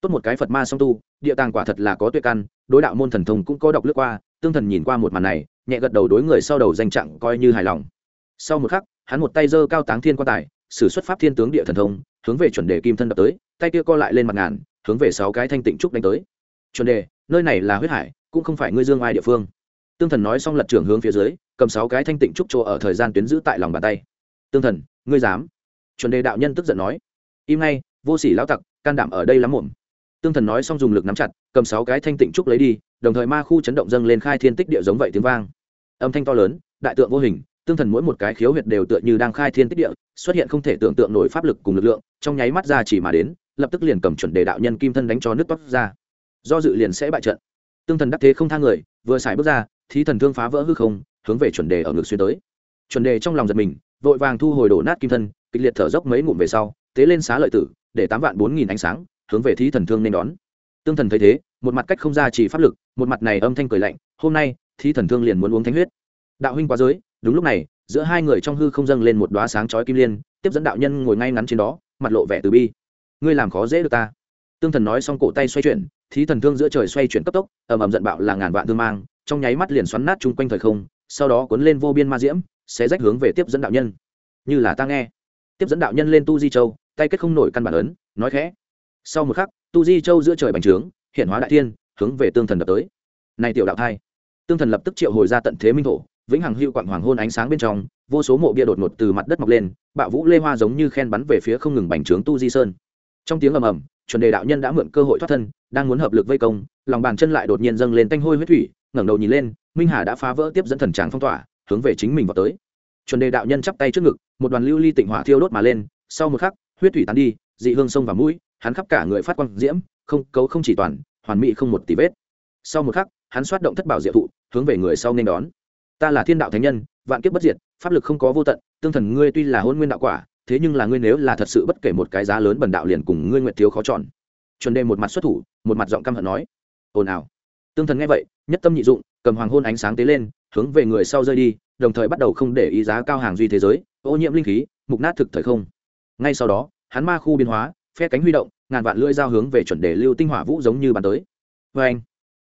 tốt một cái phật ma song tu, địa tàng quả thật là có tuyệt căn, đối đạo môn thần thông cũng có đọc lướt qua, tương thần nhìn qua một màn này, nhẹ gật đầu đối người sau đầu danh trạng coi như hài lòng. Sau một khắc, hắn một tay giơ cao táng thiên quan tài, sử xuất pháp thiên tướng địa thần thông, hướng về chuẩn đề kim thân đập tới, tay kia co lại lên mặt ngàn, hướng về sáu cái thanh tịnh trúc đánh tới. Chuẩn đề, nơi này là huyết hải, cũng không phải ngươi dương ai địa phương. Tương thần nói xong lật trưởng hướng phía dưới, cầm sáu cái thanh tịnh trúc chỗ ở thời gian tuyến giữ tại lòng bàn tay. Tương thần, ngươi dám? Chuẩn đề đạo nhân tức giận nói. Im ngay, vô sỉ lão tặc, can đảm ở đây lắm muộn tương thần nói xong dùng lực nắm chặt, cầm sáu cái thanh tịnh trúc lấy đi, đồng thời ma khu chấn động dâng lên khai thiên tích địa giống vậy tiếng vang. Âm thanh to lớn, đại tượng vô hình, tương thần mỗi một cái khiếu huyệt đều tựa như đang khai thiên tích địa, xuất hiện không thể tưởng tượng nổi pháp lực cùng lực lượng, trong nháy mắt ra chỉ mà đến, lập tức liền cầm chuẩn đề đạo nhân kim thân đánh cho nước toát ra. Do dự liền sẽ bại trận. Tương thần đắc thế không thang người, vừa xài bước ra, thí thần thương phá vỡ hư không, hướng về chuẩn đề ở ngực xuyên tới. Chuẩn đề trong lòng giật mình, vội vàng thu hồi đổ nát kim thân, kịch liệt thở dốc mấy ngụm về sau, tế lên xá lợi tử, để tám vạn bốn nghìn ánh sáng hướng về thí thần thương nên đón. Tương thần thấy thế, một mặt cách không ra chỉ pháp lực, một mặt này âm thanh cười lạnh, hôm nay, thí thần thương liền muốn uống thánh huyết. Đạo huynh quá giới, đúng lúc này, giữa hai người trong hư không dâng lên một đoá sáng chói kim liên, tiếp dẫn đạo nhân ngồi ngay ngắn trên đó, mặt lộ vẻ từ bi. Ngươi làm khó dễ được ta. Tương thần nói xong cổ tay xoay chuyển, thí thần thương giữa trời xoay chuyển cấp tốc, ầm ầm giận bạo là ngàn vạn thương mang, trong nháy mắt liền xoắn nát chung quanh thời không, sau đó cuốn lên vô biên ma diễm sẽ rách hướng về tiếp dẫn đạo nhân. Như là ta nghe. Tiếp dẫn đạo nhân lên tu di châu, tay kết không nổi căn bản ấn, nói khẽ sau một khắc, tu di châu giữa trời bành trướng, hiện hóa đại thiên, hướng về tương thần đập tới. Này tiểu đạo thai, tương thần lập tức triệu hồi ra tận thế minh thổ, vĩnh hằng hữu quạng hoàng hôn ánh sáng bên trong, vô số mộ bia đột ngột từ mặt đất mọc lên bạo vũ lê hoa giống như khen bắn về phía không ngừng bành trướng tu di sơn. Trong tiếng ầm ầm, chuẩn đề đạo nhân đã mượn cơ hội thoát thân, đang muốn hợp lực vây công, lòng bàn chân lại đột nhiên dâng lên tanh hôi huyết thủy, ngẩng đầu nhìn lên, minh hà đã phá vỡ tiếp dẫn thần tràng phong tỏa, hướng về chính mình vào tới. Chuẩn đề đạo nhân chắp tay trước ngực, một đoàn lưu ly tịnh hỏa thiêu đốt mà lên, sau một khắc, huyết thủy tán đi, dị hương sông và mũi hắn khắp cả người phát quang diễm, không, cấu không chỉ toàn, hoàn mỹ không một tí vết. Sau một khắc, hắn xoát động thất bảo diệu thụ, hướng về người sau nên đón. Ta là thiên đạo thánh nhân, vạn kiếp bất diệt, pháp lực không có vô tận, tương thần ngươi tuy là hôn nguyên đạo quả, thế nhưng là ngươi nếu là thật sự bất kể một cái giá lớn bần đạo liền cùng ngươi nguyện thiếu khó chọn. Chuẩn đề một mặt xuất thủ, một mặt giọng căm hận nói, ồn ào. Tương thần nghe vậy, nhất tâm nhị dụng, cầm hoàng hôn ánh sáng tế lên, hướng về người sau rơi đi, đồng thời bắt đầu không để ý giá cao hàng duy thế giới, ô nhiễm linh khí, mục nát thực thời không. Ngay sau đó, hắn ma khu biến hóa phe cánh huy động, ngàn vạn lưỡi dao hướng về chuẩn đề lưu tinh hỏa vũ giống như bàn tới. Vê anh,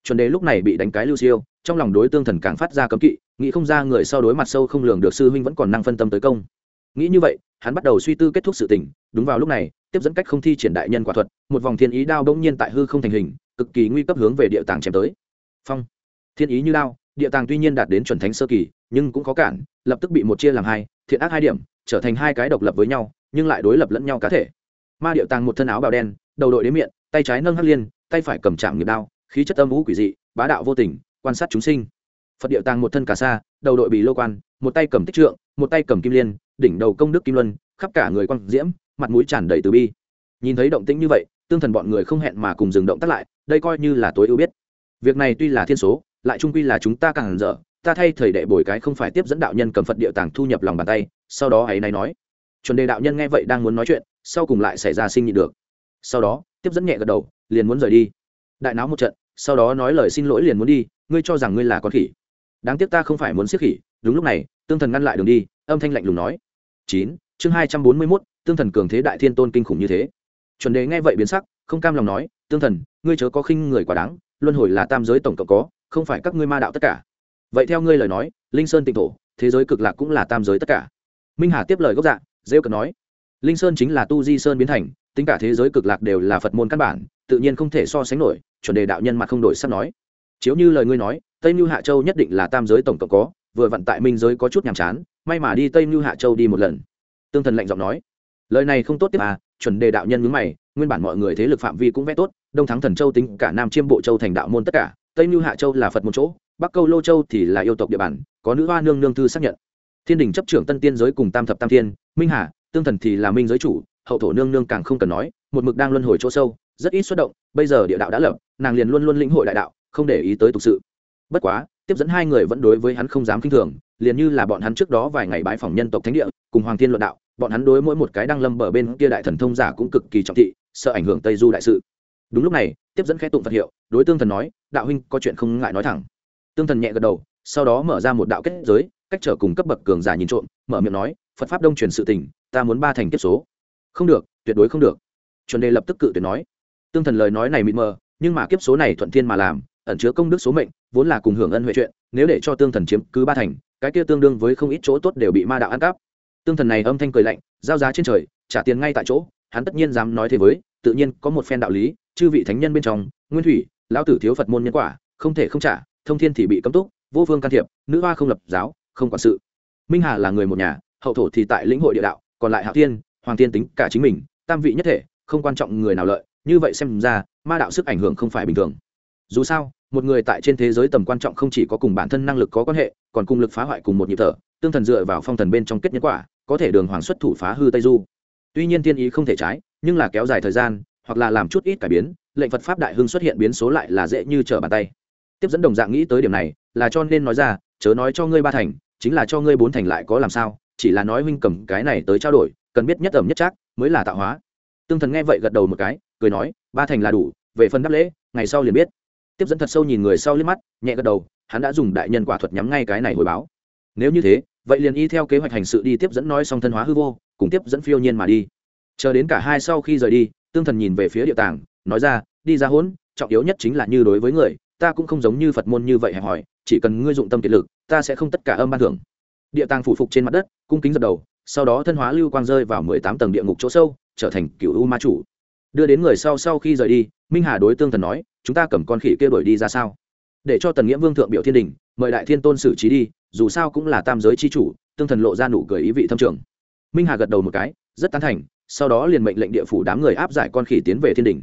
chuẩn đề lúc này bị đánh cái lưu siêu, trong lòng đối tương thần càng phát ra cấm kỵ, nghĩ không ra người sau đối mặt sâu không lường được sư huynh vẫn còn năng phân tâm tới công. Nghĩ như vậy, hắn bắt đầu suy tư kết thúc sự tình, đúng vào lúc này, tiếp dẫn cách không thi triển đại nhân quả thuật, một vòng thiên ý đao đông nhiên tại hư không thành hình, cực kỳ nguy cấp hướng về địa tàng chém tới. Phong. Thiên ý như đao, địa tàng tuy nhiên đạt đến chuẩn thánh sơ kỳ, nhưng cũng có cản, lập tức bị một chia làm hai, thiện ác hai điểm, trở thành hai cái độc lập với nhau, nhưng lại đối lập lẫn nhau cá thể ma điệu tàng một thân áo bào đen, đầu đội đến miệng, tay trái nâng hắc liên, tay phải cầm chạm nghiệp đao, khí chất âm vũ quỷ dị, bá đạo vô tình, quan sát chúng sinh. Phật điệu tàng một thân cà sa, đầu đội bị lô quan, một tay cầm tích trượng, một tay cầm kim liên, đỉnh đầu công đức kim luân, khắp cả người quang diễm, mặt mũi tràn đầy từ bi. Nhìn thấy động tĩnh như vậy, tương thần bọn người không hẹn mà cùng dừng động tác lại, đây coi như là tối ưu biết. Việc này tuy là thiên số, lại trung quy là chúng ta càng dở, ta thay thầy đệ bồi cái không phải tiếp dẫn đạo nhân cầm phật điệu tàng thu nhập lòng bàn tay, sau đó ấy này nói. Chuẩn đề đạo nhân nghe vậy đang muốn nói chuyện sau cùng lại xảy ra sinh nhị được. Sau đó, tiếp dẫn nhẹ gật đầu, liền muốn rời đi. Đại náo một trận, sau đó nói lời xin lỗi liền muốn đi, ngươi cho rằng ngươi là con khỉ. Đáng tiếc ta không phải muốn siết khỉ. Đúng lúc này, tương thần ngăn lại đường đi, âm thanh lạnh lùng nói. Chín, chương hai trăm bốn mươi mốt, tương thần cường thế đại thiên tôn kinh khủng như thế. Chuẩn đề nghe vậy biến sắc, không cam lòng nói, tương thần, ngươi chớ có khinh người quá đáng, luân hồi là tam giới tổng cộng có, không phải các ngươi ma đạo tất cả. Vậy theo ngươi lời nói, linh sơn tịnh thổ, thế giới cực lạc cũng là tam giới tất cả. Minh hà tiếp lời gốc dạ rêu cờ nói linh sơn chính là tu di sơn biến thành, tính cả thế giới cực lạc đều là phật môn căn bản, tự nhiên không thể so sánh nổi, chuẩn đề đạo nhân mặt không đổi sắp nói. Chiếu như lời ngươi nói, tây mưu hạ châu nhất định là tam giới tổng cộng có, vừa vận tại minh giới có chút nhàm chán, may mà đi tây mưu hạ châu đi một lần. Tương thần lạnh giọng nói. Lời này không tốt tiếp à chuẩn đề đạo nhân mướn mày, nguyên bản mọi người thế lực phạm vi cũng vẽ tốt, đông thắng thần châu tính cả nam chiêm bộ châu thành đạo môn tất cả, tây mưu hạ châu là phật một chỗ, bắc câu lô châu thì là yêu tộc địa bàn, có nữ hoa nương nương thư xác nhận. Thiên đình chấp trưởng tân tiên giới cùng tam thập tam thiên, minh hà tương thần thì là minh giới chủ, hậu thổ nương nương càng không cần nói, một mực đang luân hồi chỗ sâu, rất ít xuất động, bây giờ địa đạo đã lập, nàng liền luôn luôn lĩnh hội đại đạo, không để ý tới tục sự. Bất quá, tiếp dẫn hai người vẫn đối với hắn không dám kinh thường, liền như là bọn hắn trước đó vài ngày bái phòng nhân tộc thánh địa, cùng hoàng thiên luận đạo, bọn hắn đối mỗi một cái đang lâm bờ bên kia đại thần thông giả cũng cực kỳ trọng thị, sợ ảnh hưởng tây du đại sự. Đúng lúc này, tiếp dẫn khẽ tụng phật hiệu, đối tương thần nói, đạo huynh, có chuyện không ngại nói thẳng. Tương thần nhẹ gật đầu, sau đó mở ra một đạo kết giới, cách trở cùng cấp bậc cường giả nhìn trộm, mở miệng nói, phật pháp đông truyền sự tình ta muốn ba thành kiếp số. Không được, tuyệt đối không được. Chuẩn đề lập tức cự tuyệt nói. Tương thần lời nói này mịt mờ, nhưng mà kiếp số này thuận thiên mà làm, ẩn chứa công đức số mệnh, vốn là cùng hưởng ân huệ chuyện, nếu để cho tương thần chiếm cứ ba thành, cái kia tương đương với không ít chỗ tốt đều bị ma đạo ăn cắp. Tương thần này âm thanh cười lạnh, giao giá trên trời, trả tiền ngay tại chỗ, hắn tất nhiên dám nói thế với, tự nhiên có một phen đạo lý, chư vị thánh nhân bên trong, nguyên thủy, lão tử thiếu phật môn nhân quả, không thể không trả, thông thiên thì bị cấm túc, vô phương can thiệp, nữ hoa không lập giáo, không quản sự. Minh hà là người một nhà, hậu thổ thì tại lĩnh hội địa đạo còn lại hạo thiên, hoàng thiên tính cả chính mình, tam vị nhất thể, không quan trọng người nào lợi, như vậy xem ra, ma đạo sức ảnh hưởng không phải bình thường. Dù sao, một người tại trên thế giới tầm quan trọng không chỉ có cùng bản thân năng lực có quan hệ, còn cùng lực phá hoại cùng một nhịp thở, tương thần dựa vào phong thần bên trong kết nhân quả, có thể đường hoàng xuất thủ phá hư tây du. Tuy nhiên tiên ý không thể trái, nhưng là kéo dài thời gian, hoặc là làm chút ít cải biến, lệnh phật pháp đại hưng xuất hiện biến số lại là dễ như trở bàn tay. Tiếp dẫn đồng dạng nghĩ tới điểm này, là cho nên nói ra, chớ nói cho ngươi ba thành, chính là cho ngươi bốn thành lại có làm sao chỉ là nói huynh cầm cái này tới trao đổi, cần biết nhất ẩm nhất chắc mới là tạo hóa. Tương thần nghe vậy gật đầu một cái, cười nói, ba thành là đủ, về phần đáp lễ, ngày sau liền biết. Tiếp dẫn thật sâu nhìn người sau liếc mắt, nhẹ gật đầu, hắn đã dùng đại nhân quả thuật nhắm ngay cái này hồi báo. Nếu như thế, vậy liền y theo kế hoạch hành sự đi tiếp dẫn nói xong thân hóa hư vô, cùng tiếp dẫn phiêu nhiên mà đi. Chờ đến cả hai sau khi rời đi, tương thần nhìn về phía địa tàng, nói ra, đi ra hỗn trọng yếu nhất chính là như đối với người, ta cũng không giống như phật môn như vậy hẹp hỏi chỉ cần ngươi dụng tâm kiệt lực, ta sẽ không tất cả âm ban thưởng địa tàng phủ phục trên mặt đất, cung kính dập đầu, sau đó thân hóa lưu quang rơi vào mười tám tầng địa ngục chỗ sâu, trở thành cựu u ma chủ. Đưa đến người sau sau khi rời đi, minh hà đối tương thần nói, chúng ta cầm con khỉ kia đổi đi ra sao? Để cho tần nghĩa vương thượng biểu thiên đình, mời đại thiên tôn xử trí đi, dù sao cũng là tam giới c h i chủ, tương thần lộ ra nụ cười ý vị thâm trường. Minh hà gật đầu một cái, rất tán thành, sau đó liền mệnh lệnh địa phủ đám người áp giải con khỉ tiến về thiên đình.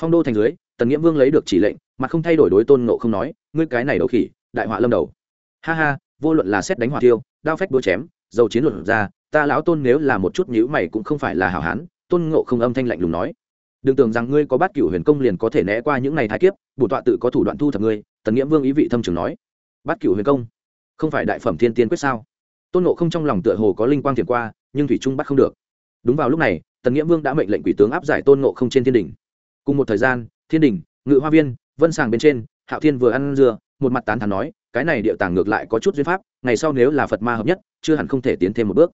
Phong đô thành dưới, tần nghĩa vương lấy được chỉ lệnh, mà không thay đổi đối tôn nộ không nói, ngươi cái này đầu khỉ, đại họa lâm đầu. Ha ha vô luận là xét đánh hỏa tiêu đao phách đua chém, dầu chiến luận ra, ta lão tôn nếu là một chút nhữ mày cũng không phải là hảo hán, tôn ngộ không âm thanh lạnh lùng nói. Đừng tưởng rằng ngươi có bát cửu huyền công liền có thể né qua những ngày thái kiếp bổn tọa tự có thủ đoạn thu thập ngươi, tần nghĩa vương ý vị thâm trường nói. Bát cửu huyền công? Không phải đại phẩm thiên tiên quyết sao? Tôn ngộ không trong lòng tựa hồ có linh quang thiền qua, nhưng thủy trung bắt không được. Đúng vào lúc này, tần nghĩa vương đã mệnh lệnh quỷ tướng áp giải tôn ngộ không trên thiên đình cùng một thời gian, thiên đình ngự hoa viên, vân sàng bên trên, hạo thiên vừa ăn dừa một mặt tán thán nói, cái này điệu tàng ngược lại có chút duyên pháp, ngày sau nếu là phật ma hợp nhất, chưa hẳn không thể tiến thêm một bước.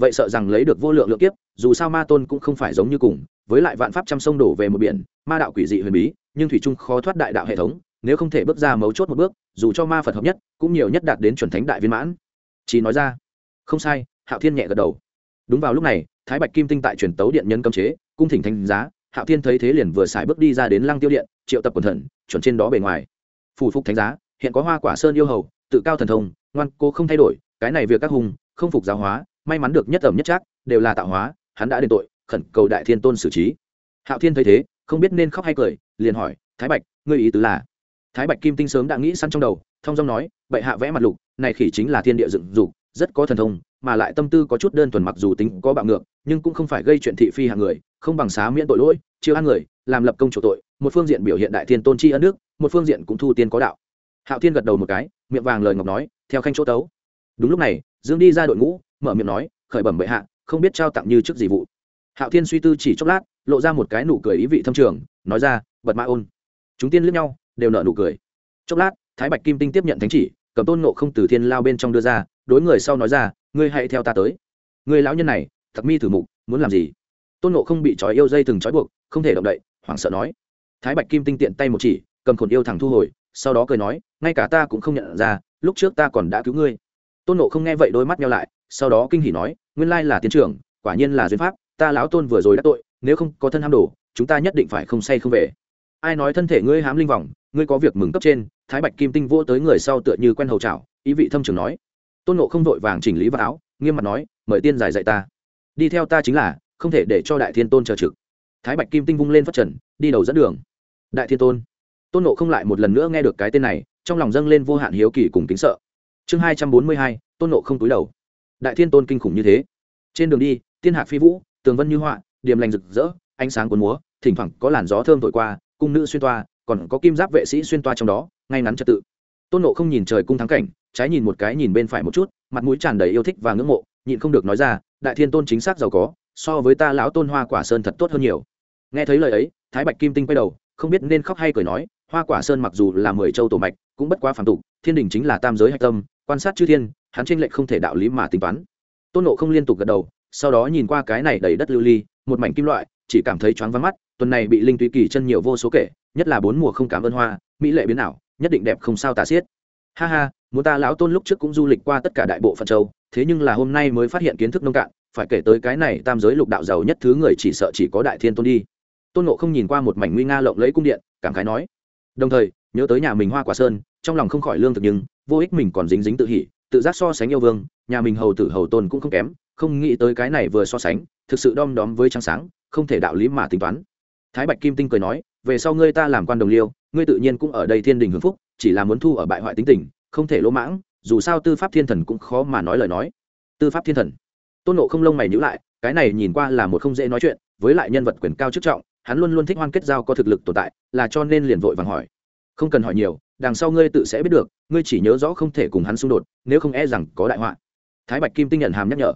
Vậy sợ rằng lấy được vô lượng lượng kiếp, dù sao ma tôn cũng không phải giống như cùng, với lại vạn pháp trăm sông đổ về một biển, ma đạo quỷ dị huyền bí, nhưng thủy trung khó thoát đại đạo hệ thống, nếu không thể bước ra mấu chốt một bước, dù cho ma phật hợp nhất, cũng nhiều nhất đạt đến chuẩn thánh đại viên mãn. Chỉ nói ra, không sai, hạo thiên nhẹ gật đầu. Đúng vào lúc này, thái bạch kim tinh tại truyền tấu điện nhân cấm chế, cung thỉnh thanh giá, hạo thiên thấy thế liền vừa xài bước đi ra đến lăng tiêu điện, triệu tập quần thần, chuẩn trên đó bề ngoài. Phủ phục thánh giá hiện có hoa quả sơn yêu hầu, tự cao thần thông, ngoan cô không thay đổi, cái này việc các hùng, không phục giáo hóa, may mắn được nhất ẩm nhất chắc đều là tạo hóa, hắn đã đền tội, khẩn cầu đại thiên tôn xử trí. Hạo thiên thấy thế, không biết nên khóc hay cười, liền hỏi, thái bạch, ngươi ý tứ là? Thái bạch kim tinh sớm đã nghĩ sẵn trong đầu thông dong nói, bệ hạ vẽ mặt lục, này khỉ chính là thiên địa dựng dục, rất có thần thông, mà lại tâm tư có chút đơn thuần mặc dù tính có bạo ngược, nhưng cũng không phải gây chuyện thị phi hạng người, không bằng xá miễn tội lỗi, chiêu ăn người, làm lập công chủ tội, một phương diện biểu hiện đại thiên tôn chi ân đức, một phương diện cũng thu tiên có đạo hạo thiên gật đầu một cái, miệng vàng lời ngọc nói, theo khanh chỗ tấu. Đúng lúc này, dương đi ra đội ngũ, mở miệng nói, khởi bẩm bệ hạ, không biết trao tặng như trước gì vụ. Hạo thiên suy tư chỉ chốc lát, lộ ra một cái nụ cười ý vị thâm trường, nói ra, bật mã ôn. Chúng tiên lướt nhau, đều nợ nụ cười. Chốc lát, thái bạch kim tinh tiếp nhận thánh chỉ, cầm tôn nộ không từ thiên lao bên trong đưa ra, đối người sau nói ra, ngươi hãy theo ta tới. Người lão nhân này, thật mi thử mục, muốn làm gì? Tôn nộ không bị trói yêu dây từng trói buộc, không thể động đậy, hoảng sợ nói. Thái bạch kim tinh tiện tay một chỉ, cầm khổn yêu thẳng thu hồi sau đó cười nói, ngay cả ta cũng không nhận ra, lúc trước ta còn đã cứu ngươi. Tôn nộ không nghe vậy đôi mắt nhau lại, sau đó kinh hỉ nói, nguyên lai là tiến trưởng, quả nhiên là duyên pháp, ta lão tôn vừa rồi đã tội, nếu không có thân ham đồ, chúng ta nhất định phải không say không về. Ai nói thân thể ngươi hám linh vọng ngươi có việc mừng cấp trên, thái bạch kim tinh vô tới người sau tựa như quen hầu trào ý vị thâm trường nói. Tôn nộ không vội vàng chỉnh lý vào áo, nghiêm mặt nói, mời tiên giải dạy ta. Đi theo ta chính là, không thể để cho đại thiên tôn chờ trực. Thái bạch kim tinh vung lên phát trần, đi đầu dẫn đường. Đại thiên tôn tôn nộ không lại một lần nữa nghe được cái tên này, trong lòng dâng lên vô hạn hiếu kỳ cùng kính sợ. Chương hai trăm bốn mươi hai, tôn nộ không túi đầu. Đại thiên tôn kinh khủng như thế. Trên đường đi, tiên hạc phi vũ, tường vân như họa điểm lành rực rỡ, ánh sáng cuốn múa, thỉnh thoảng có làn gió thơm thổi qua, cung nữ xuyên toa, còn có kim giáp vệ sĩ xuyên toa trong đó, ngay ngắn trật tự. Tôn nộ không nhìn trời cung thắng cảnh, trái nhìn một cái nhìn bên phải một chút, mặt mũi tràn đầy yêu thích và ngưỡng mộ, nhịn không được nói ra, đại thiên tôn chính xác giàu có, so với ta lão tôn hoa quả sơn thật tốt hơn nhiều. Nghe thấy lời ấy, thái bạch kim tinh quay đầu, không biết nên khóc hay cười nói hoa quả sơn mặc dù là mười châu tổ mạch, cũng bất quá phản tục, thiên đình chính là tam giới hạch tâm, quan sát chư thiên, hắn tranh lệch không thể đạo lý mà tính toán. Tôn nộ không liên tục gật đầu, sau đó nhìn qua cái này đầy đất lưu ly, một mảnh kim loại, chỉ cảm thấy choáng vắng mắt, tuần này bị linh tùy kỳ chân nhiều vô số kể, nhất là bốn mùa không cảm ơn hoa, mỹ lệ biến ảo, nhất định đẹp không sao tả xiết. Ha ha, muốn ta lão tôn lúc trước cũng du lịch qua tất cả đại bộ phận châu, thế nhưng là hôm nay mới phát hiện kiến thức nông cạn, phải kể tới cái này tam giới lục đạo giàu nhất thứ người chỉ sợ chỉ có đại thiên tôn đi. Tôn nộ không nhìn qua một mảnh nguy nga lộng lẫy cung điện, cảm khái nói đồng thời, nhớ tới nhà mình hoa quả sơn, trong lòng không khỏi lương thực nhưng vô ích mình còn dính dính tự hỉ, tự giác so sánh yêu vương, nhà mình hầu tử hầu tôn cũng không kém, không nghĩ tới cái này vừa so sánh, thực sự đom đóm với trăng sáng, không thể đạo lý mà tính toán. Thái bạch kim tinh cười nói, về sau ngươi ta làm quan đồng liêu, ngươi tự nhiên cũng ở đây thiên đình hưng phúc, chỉ là muốn thu ở bại hoại tính tình, không thể lỗ mãng, dù sao tư pháp thiên thần cũng khó mà nói lời nói. Tư pháp thiên thần. Tôn nộ không lông mày nhữ lại, cái này nhìn qua là một không dễ nói chuyện, với lại nhân vật quyền cao chức trọng hắn luôn luôn thích hoan kết giao có thực lực tồn tại, là cho nên liền vội vàng hỏi. Không cần hỏi nhiều, đằng sau ngươi tự sẽ biết được, ngươi chỉ nhớ rõ không thể cùng hắn xung đột, nếu không e rằng có đại họa. Thái bạch kim tinh nhận hàm nhắc nhở.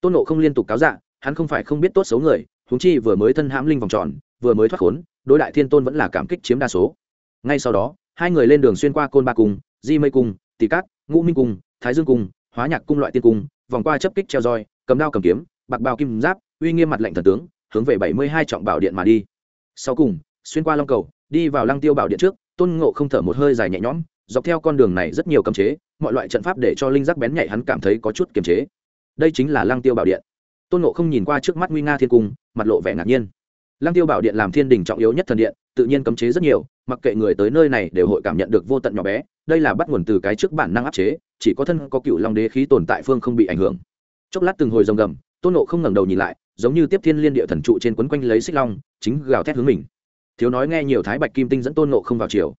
Tôn nộ không liên tục cáo dạ hắn không phải không biết tốt xấu người, huống chi vừa mới thân hãm linh vòng tròn, vừa mới thoát khốn, đối đại thiên tôn vẫn là cảm kích chiếm đa số. Ngay sau đó, hai người lên đường xuyên qua côn ba cung, di mây cung, tỷ cát, ngũ minh cung, thái dương cung, hóa nhạc cung loại tiên cung, vòng qua chấp kích treo roi, cầm đao cầm kiếm, bạc bao kim giáp, uy nghiêm mặt lệnh thần tướng hướng về bảy mươi hai trọng bảo điện mà đi. Sau cùng, xuyên qua long cầu, đi vào lăng tiêu bảo điện trước, tôn ngộ không thở một hơi dài nhẹ nhõm, dọc theo con đường này rất nhiều cấm chế, mọi loại trận pháp để cho linh giác bén nhạy hắn cảm thấy có chút kiềm chế. Đây chính là lăng tiêu bảo điện. Tôn ngộ không nhìn qua trước mắt nguy nga thiên cung, mặt lộ vẻ ngạc nhiên. Lăng tiêu bảo điện làm thiên đình trọng yếu nhất thần điện, tự nhiên cấm chế rất nhiều, mặc kệ người tới nơi này đều hội cảm nhận được vô tận nhỏ bé, đây là bắt nguồn từ cái trước bản năng áp chế, chỉ có thân có cựu long đế khí tồn tại phương không bị ảnh hưởng. Chốc lát từng hồi rồng gầm, tôn nộ không ngẩng đầu nhìn lại giống như tiếp thiên liên địa thần trụ trên quấn quanh lấy xích long, chính gào thét hướng mình. Thiếu nói nghe nhiều thái bạch kim tinh dẫn tôn nộ không vào chiều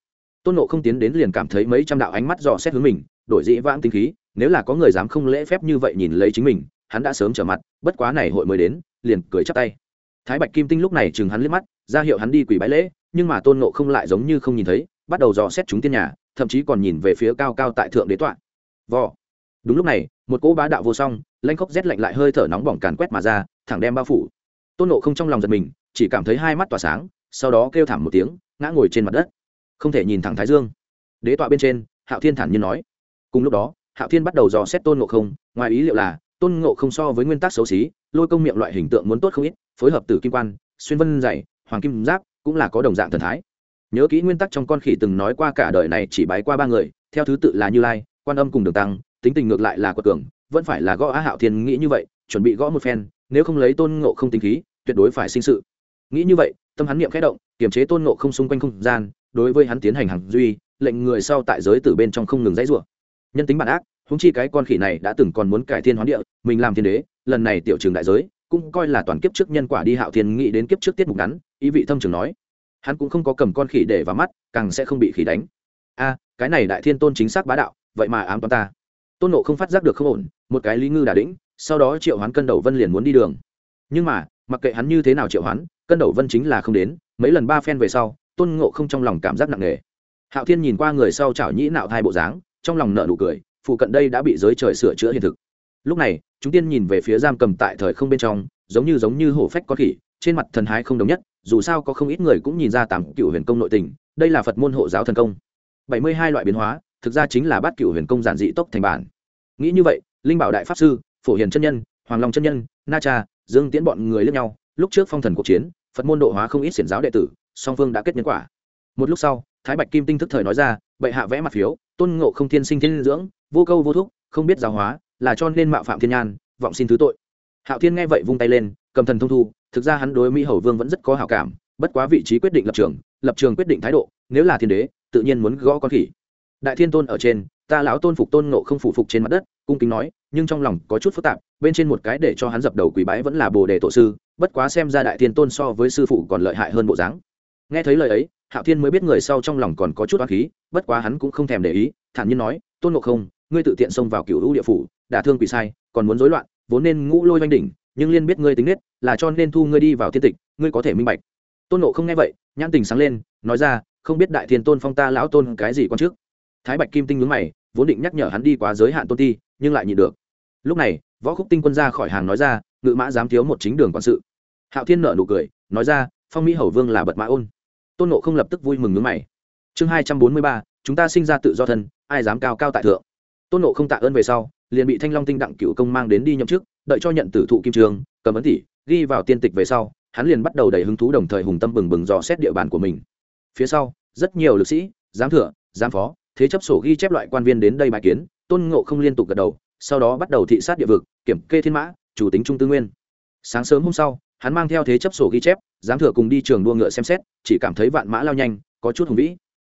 tôn nộ không tiến đến liền cảm thấy mấy trăm đạo ánh mắt dò xét hướng mình, đổi dĩ vãng tinh khí, nếu là có người dám không lễ phép như vậy nhìn lấy chính mình, hắn đã sớm trở mặt, bất quá này hội mới đến, liền cười chắp tay. Thái bạch kim tinh lúc này chừng hắn liếc mắt, ra hiệu hắn đi quỳ bái lễ, nhưng mà tôn nộ không lại giống như không nhìn thấy, bắt đầu dò xét chúng tiên nhà, thậm chí còn nhìn về phía cao cao tại thượng đế tọa. Vò. Đúng lúc này một cỗ bá đạo vô song, lanh khóc rét lạnh lại hơi thở nóng bỏng càn quét mà ra, thẳng đem bao phủ. Tôn nộ không trong lòng giật mình, chỉ cảm thấy hai mắt tỏa sáng, sau đó kêu thảm một tiếng, ngã ngồi trên mặt đất. Không thể nhìn thẳng thái dương. Đế tọa bên trên, hạo thiên thản nhiên nói. Cùng lúc đó, hạo thiên bắt đầu dò xét tôn ngộ không, ngoài ý liệu là, tôn ngộ không so với nguyên tắc xấu xí, lôi công miệng loại hình tượng muốn tốt không ít, phối hợp tử kim quan, xuyên vân dày, hoàng kim giáp, cũng là có đồng dạng thần thái. Nhớ kỹ nguyên tắc trong con khỉ từng nói qua cả đời này chỉ bái qua ba người, theo thứ tự là như lai, quan âm cùng đường tăng tính tình ngược lại là quật cường, vẫn phải là gõ á hạo thiên nghĩ như vậy, chuẩn bị gõ một phen, nếu không lấy tôn ngộ không tính khí, tuyệt đối phải sinh sự. Nghĩ như vậy, tâm hắn niệm khẽ động, kiềm chế tôn ngộ không xung quanh không gian, đối với hắn tiến hành hàng duy, lệnh người sau tại giới từ bên trong không ngừng dãy rủa. Nhân tính bản ác húng chi cái con khỉ này đã từng còn muốn cải thiên hoán địa, mình làm thiên đế, lần này tiểu trường đại giới, cũng coi là toàn kiếp trước nhân quả đi hạo thiên nghĩ đến kiếp trước tiết mục ngắn, ý vị thâm trường nói. Hắn cũng không có cầm con khỉ để vào mắt, càng sẽ không bị khỉ đánh. A, cái này đại thiên tôn chính xác bá đạo, vậy mà ám toán ta tôn nộ không phát giác được không ổn, một cái lý ngư đà đĩnh, sau đó triệu hoán cân đầu vân liền muốn đi đường. Nhưng mà, mặc kệ hắn như thế nào triệu hoán, cân đầu vân chính là không đến, mấy lần ba phen về sau, tôn ngộ không trong lòng cảm giác nặng nề. Hạo thiên nhìn qua người sau chảo nhĩ nạo thai bộ dáng, trong lòng nợ nụ cười, phụ cận đây đã bị giới trời sửa chữa hiện thực. Lúc này, chúng tiên nhìn về phía giam cầm tại thời không bên trong, giống như giống như hổ phách có khỉ, trên mặt thần hái không đồng nhất, dù sao có không ít người cũng nhìn ra tám cựu huyền công nội tình, đây là phật môn hộ giáo thần công. Bảy mươi hai loại biến hóa thực ra chính là bát cửu huyền công giản dị tốc thành bản. Nghĩ như vậy, linh bảo đại pháp sư, phổ hiền chân nhân, hoàng long chân nhân, na cha, dương tiễn bọn người lẫn nhau, lúc trước phong thần cuộc chiến, phật môn độ hóa không ít xiển giáo đệ tử, song phương đã kết nhân quả. Một lúc sau, thái bạch kim tinh thức thời nói ra, bệ hạ vẽ mặt phiếu, tôn ngộ không thiên sinh thiên dưỡng, vô câu vô thúc, không biết giáo hóa, là cho nên mạo phạm thiên nhan, vọng xin thứ tội. Hạo thiên nghe vậy vung tay lên, cầm thần thông thu, thực ra hắn đối mỹ hầu vương vẫn rất có hảo cảm, bất quá vị trí quyết định lập trường lập trường quyết định thái độ, nếu là thiên đế, tự nhiên muốn gõ con khỉ đại thiên tôn ở trên, ta lão tôn phục tôn nộ không phụ phục trên mặt đất, cung kính nói, nhưng trong lòng có chút phức tạp, bên trên một cái để cho hắn dập đầu quỳ bái vẫn là bồ đề tổ sư, bất quá xem ra đại thiên tôn so với sư phụ còn lợi hại hơn bộ dáng. Nghe thấy lời ấy, hạo thiên mới biết người sau trong lòng còn có chút oán khí, bất quá hắn cũng không thèm để ý, thản nhiên nói, tôn nộ không, ngươi tự tiện xông vào cựu hữu địa phủ, đả thương quỷ sai, còn muốn rối loạn, vốn nên ngũ lôi oanh đỉnh, nhưng liên biết ngươi tính nết, là cho nên thu ngươi đi vào thiên tịch, ngươi có thể minh bạch. Tôn nộ không nghe vậy, nhãn tình sáng lên, nói ra, không biết đại thiên tôn phong ta lão tôn cái gì quan trước? Thái bạch kim tinh nhướng mày, vốn định nhắc nhở hắn đi quá giới hạn tôn ti, nhưng lại nhịn được. Lúc này, võ khúc tinh quân ra khỏi hàng nói ra, ngự mã dám thiếu một chính đường quản sự. Hạo thiên nợ nụ cười, nói ra, phong mỹ hầu vương là bật mã ôn. Tôn nộ không lập tức vui mừng nhướng mày. Chương hai trăm bốn mươi ba, chúng ta sinh ra tự do thân, ai dám cao cao tại thượng? Tôn nộ không tạ ơn về sau, liền bị thanh long tinh đặng cựu công mang đến đi nhậm chức, đợi cho nhận tử thụ kim trường, cầm ấn tỷ, ghi vào tiên tịch về sau, hắn liền bắt đầu đầy hứng thú đồng thời hùng tâm bừng bừng dò xét địa bàn của mình. Phía sau, rất nhiều lực sĩ, giám thừa giám phó thế chấp sổ ghi chép loại quan viên đến đây bài kiến, tôn ngộ không liên tục gật đầu, sau đó bắt đầu thị sát địa vực, kiểm kê thiên mã, chủ tính trung tư nguyên. Sáng sớm hôm sau, hắn mang theo thế chấp sổ ghi chép dám thừa cùng đi trường đua ngựa xem xét, chỉ cảm thấy vạn mã lao nhanh, có chút hùng vĩ.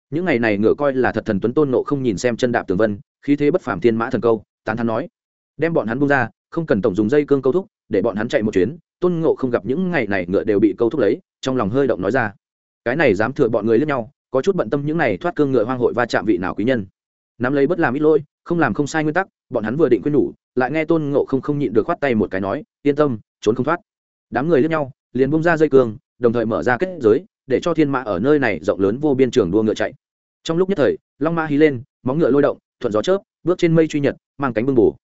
Những ngày này ngựa coi là thật thần tuấn tôn nộ không nhìn xem chân đạp tường vân, khí thế bất phàm thiên mã thần câu, tán thắn nói. Đem bọn hắn bung ra, không cần tổng dùng dây cương câu thúc, để bọn hắn chạy một chuyến. Tôn ngộ không gặp những ngày này ngựa đều bị câu thúc lấy, trong lòng hơi động nói ra. Cái này dám thừa bọn người lẫn nhau có chút bận tâm những này thoát cương ngựa hoang hội va chạm vị nào quý nhân. Nắm lấy bất làm ít lỗi, không làm không sai nguyên tắc, bọn hắn vừa định quyết nhủ, lại nghe tôn ngộ không không nhịn được khoát tay một cái nói, yên tâm, trốn không thoát. Đám người lướt nhau, liền bung ra dây cương, đồng thời mở ra kết giới, để cho thiên mã ở nơi này rộng lớn vô biên trường đua ngựa chạy. Trong lúc nhất thời, long ma hí lên, móng ngựa lôi động, thuận gió chớp, bước trên mây truy nhật, mang cánh bưng bù.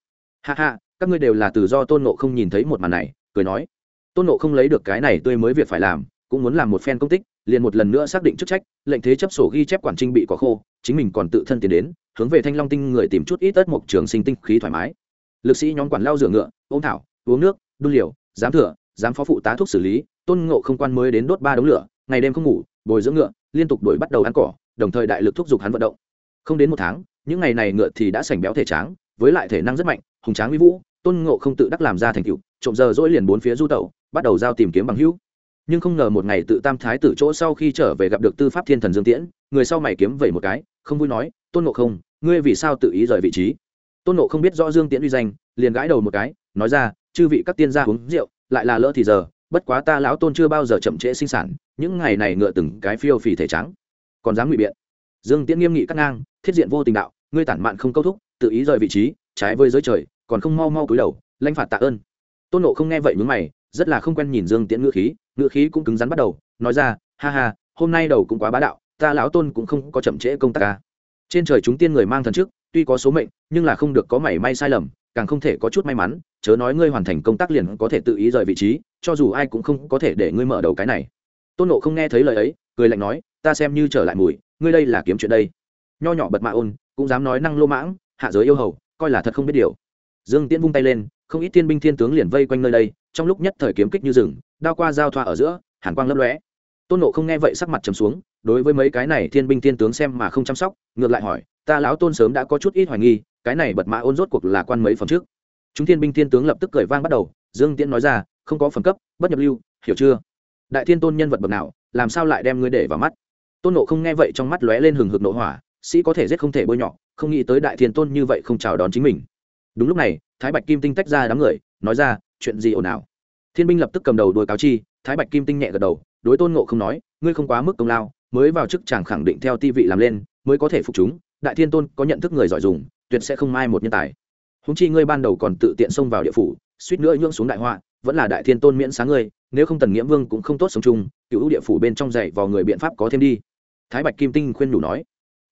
Ha ha, các ngươi đều là từ do tôn nộ không nhìn thấy một màn này, cười nói. Tôn nộ không lấy được cái này tươi mới việc phải làm, cũng muốn làm một phen công tích liền một lần nữa xác định chức trách, lệnh thế chấp sổ ghi chép quản trinh bị có khô, chính mình còn tự thân tiến đến, hướng về thanh long tinh người tìm chút ít tất mục trường sinh tinh khí thoải mái. Lực sĩ nhóm quản lao rửa ngựa, ôm thảo, uống nước, đun liều, giám thừa, giám phó phụ tá thuốc xử lý, tôn ngộ không quan mới đến đốt ba đống lửa, ngày đêm không ngủ, bồi dưỡng ngựa, liên tục đổi bắt đầu ăn cỏ, đồng thời đại lực thúc giục hắn vận động. Không đến một tháng, những ngày này ngựa thì đã sành béo thể tráng, với lại thể năng rất mạnh, hùng tráng uy vũ, tôn ngộ không tự đắc làm ra thành tựu, trộm giờ dỗi liền bốn phía du tẩu, bắt đầu giao tìm kiếm bằng hữu nhưng không ngờ một ngày tự tam thái tử chỗ sau khi trở về gặp được tư pháp thiên thần dương tiễn, người sau mày kiếm vẩy một cái, không vui nói, tôn ngộ không, ngươi vì sao tự ý rời vị trí? Tôn ngộ không biết rõ dương tiễn uy danh, liền gãi đầu một cái, nói ra, chư vị các tiên gia uống rượu, lại là lỡ thì giờ, bất quá ta lão tôn chưa bao giờ chậm trễ sinh sản, những ngày này ngựa từng cái phiêu phì thể trắng, còn dám ngụy biện. Dương tiễn nghiêm nghị cắt ngang, thiết diện vô tình đạo, ngươi tản mạn không câu thúc, tự ý rời vị trí, trái với giới trời, còn không mau mau cúi đầu, lãnh phạt tạ ơn. Tôn nộ không nghe vậy mướn mày rất là không quen nhìn dương tiễn ngữ khí ngữ khí cũng cứng rắn bắt đầu, nói ra, ha ha, hôm nay đầu cũng quá bá đạo, ta lão tôn cũng không có chậm trễ công tác ca trên trời chúng tiên người mang thần trước, tuy có số mệnh, nhưng là không được có mảy may sai lầm, càng không thể có chút may mắn, chớ nói ngươi hoàn thành công tác liền có thể tự ý rời vị trí, cho dù ai cũng không có thể để ngươi mở đầu cái này. Tôn nộ không nghe thấy lời ấy, cười lạnh nói, ta xem như trở lại mùi, ngươi đây là kiếm chuyện đây. Nho nhỏ bật mạ ôn, cũng dám nói năng lô mãng, hạ giới yêu hầu, coi là thật không biết điều. Dương tiễn vung tay lên không ít thiên binh thiên tướng liền vây quanh nơi đây, trong lúc nhất thời kiếm kích như rừng, đao qua giao thoa ở giữa, hàn quang lấp lóe. Tôn nộ không nghe vậy sắc mặt trầm xuống, đối với mấy cái này thiên binh thiên tướng xem mà không chăm sóc, ngược lại hỏi, ta lão tôn sớm đã có chút ít hoài nghi, cái này bật mã ôn rốt cuộc là quan mấy phẩm trước? Chúng thiên binh thiên tướng lập tức cười vang bắt đầu, dương tiễn nói ra, không có phẩm cấp, bất nhập lưu, hiểu chưa? Đại thiên tôn nhân vật bậc nào, làm sao lại đem ngươi để vào mắt? Tôn nộ không nghe vậy trong mắt lóe lên hừng hực nộ hỏa, sĩ có thể giết không thể bôi nhọ, không nghĩ tới đại thiên tôn như vậy không chào đón chính mình đúng lúc này, thái bạch kim tinh tách ra đám người, nói ra, chuyện gì ồn ào? Thiên binh lập tức cầm đầu đuôi cáo chi, thái bạch kim tinh nhẹ gật đầu, đối tôn ngộ không nói, ngươi không quá mức công lao, mới vào chức chàng khẳng định theo ti vị làm lên, mới có thể phục chúng, đại thiên tôn có nhận thức người giỏi dùng, tuyệt sẽ không mai một nhân tài. Húng chi ngươi ban đầu còn tự tiện xông vào địa phủ, suýt nữa nhưỡng xuống đại họa, vẫn là đại thiên tôn miễn sáng ngươi, nếu không tần nghiễm vương cũng không tốt sống chung, cựu địa phủ bên trong dạy vào người biện pháp có thêm đi. Thái bạch kim tinh khuyên nhủ nói.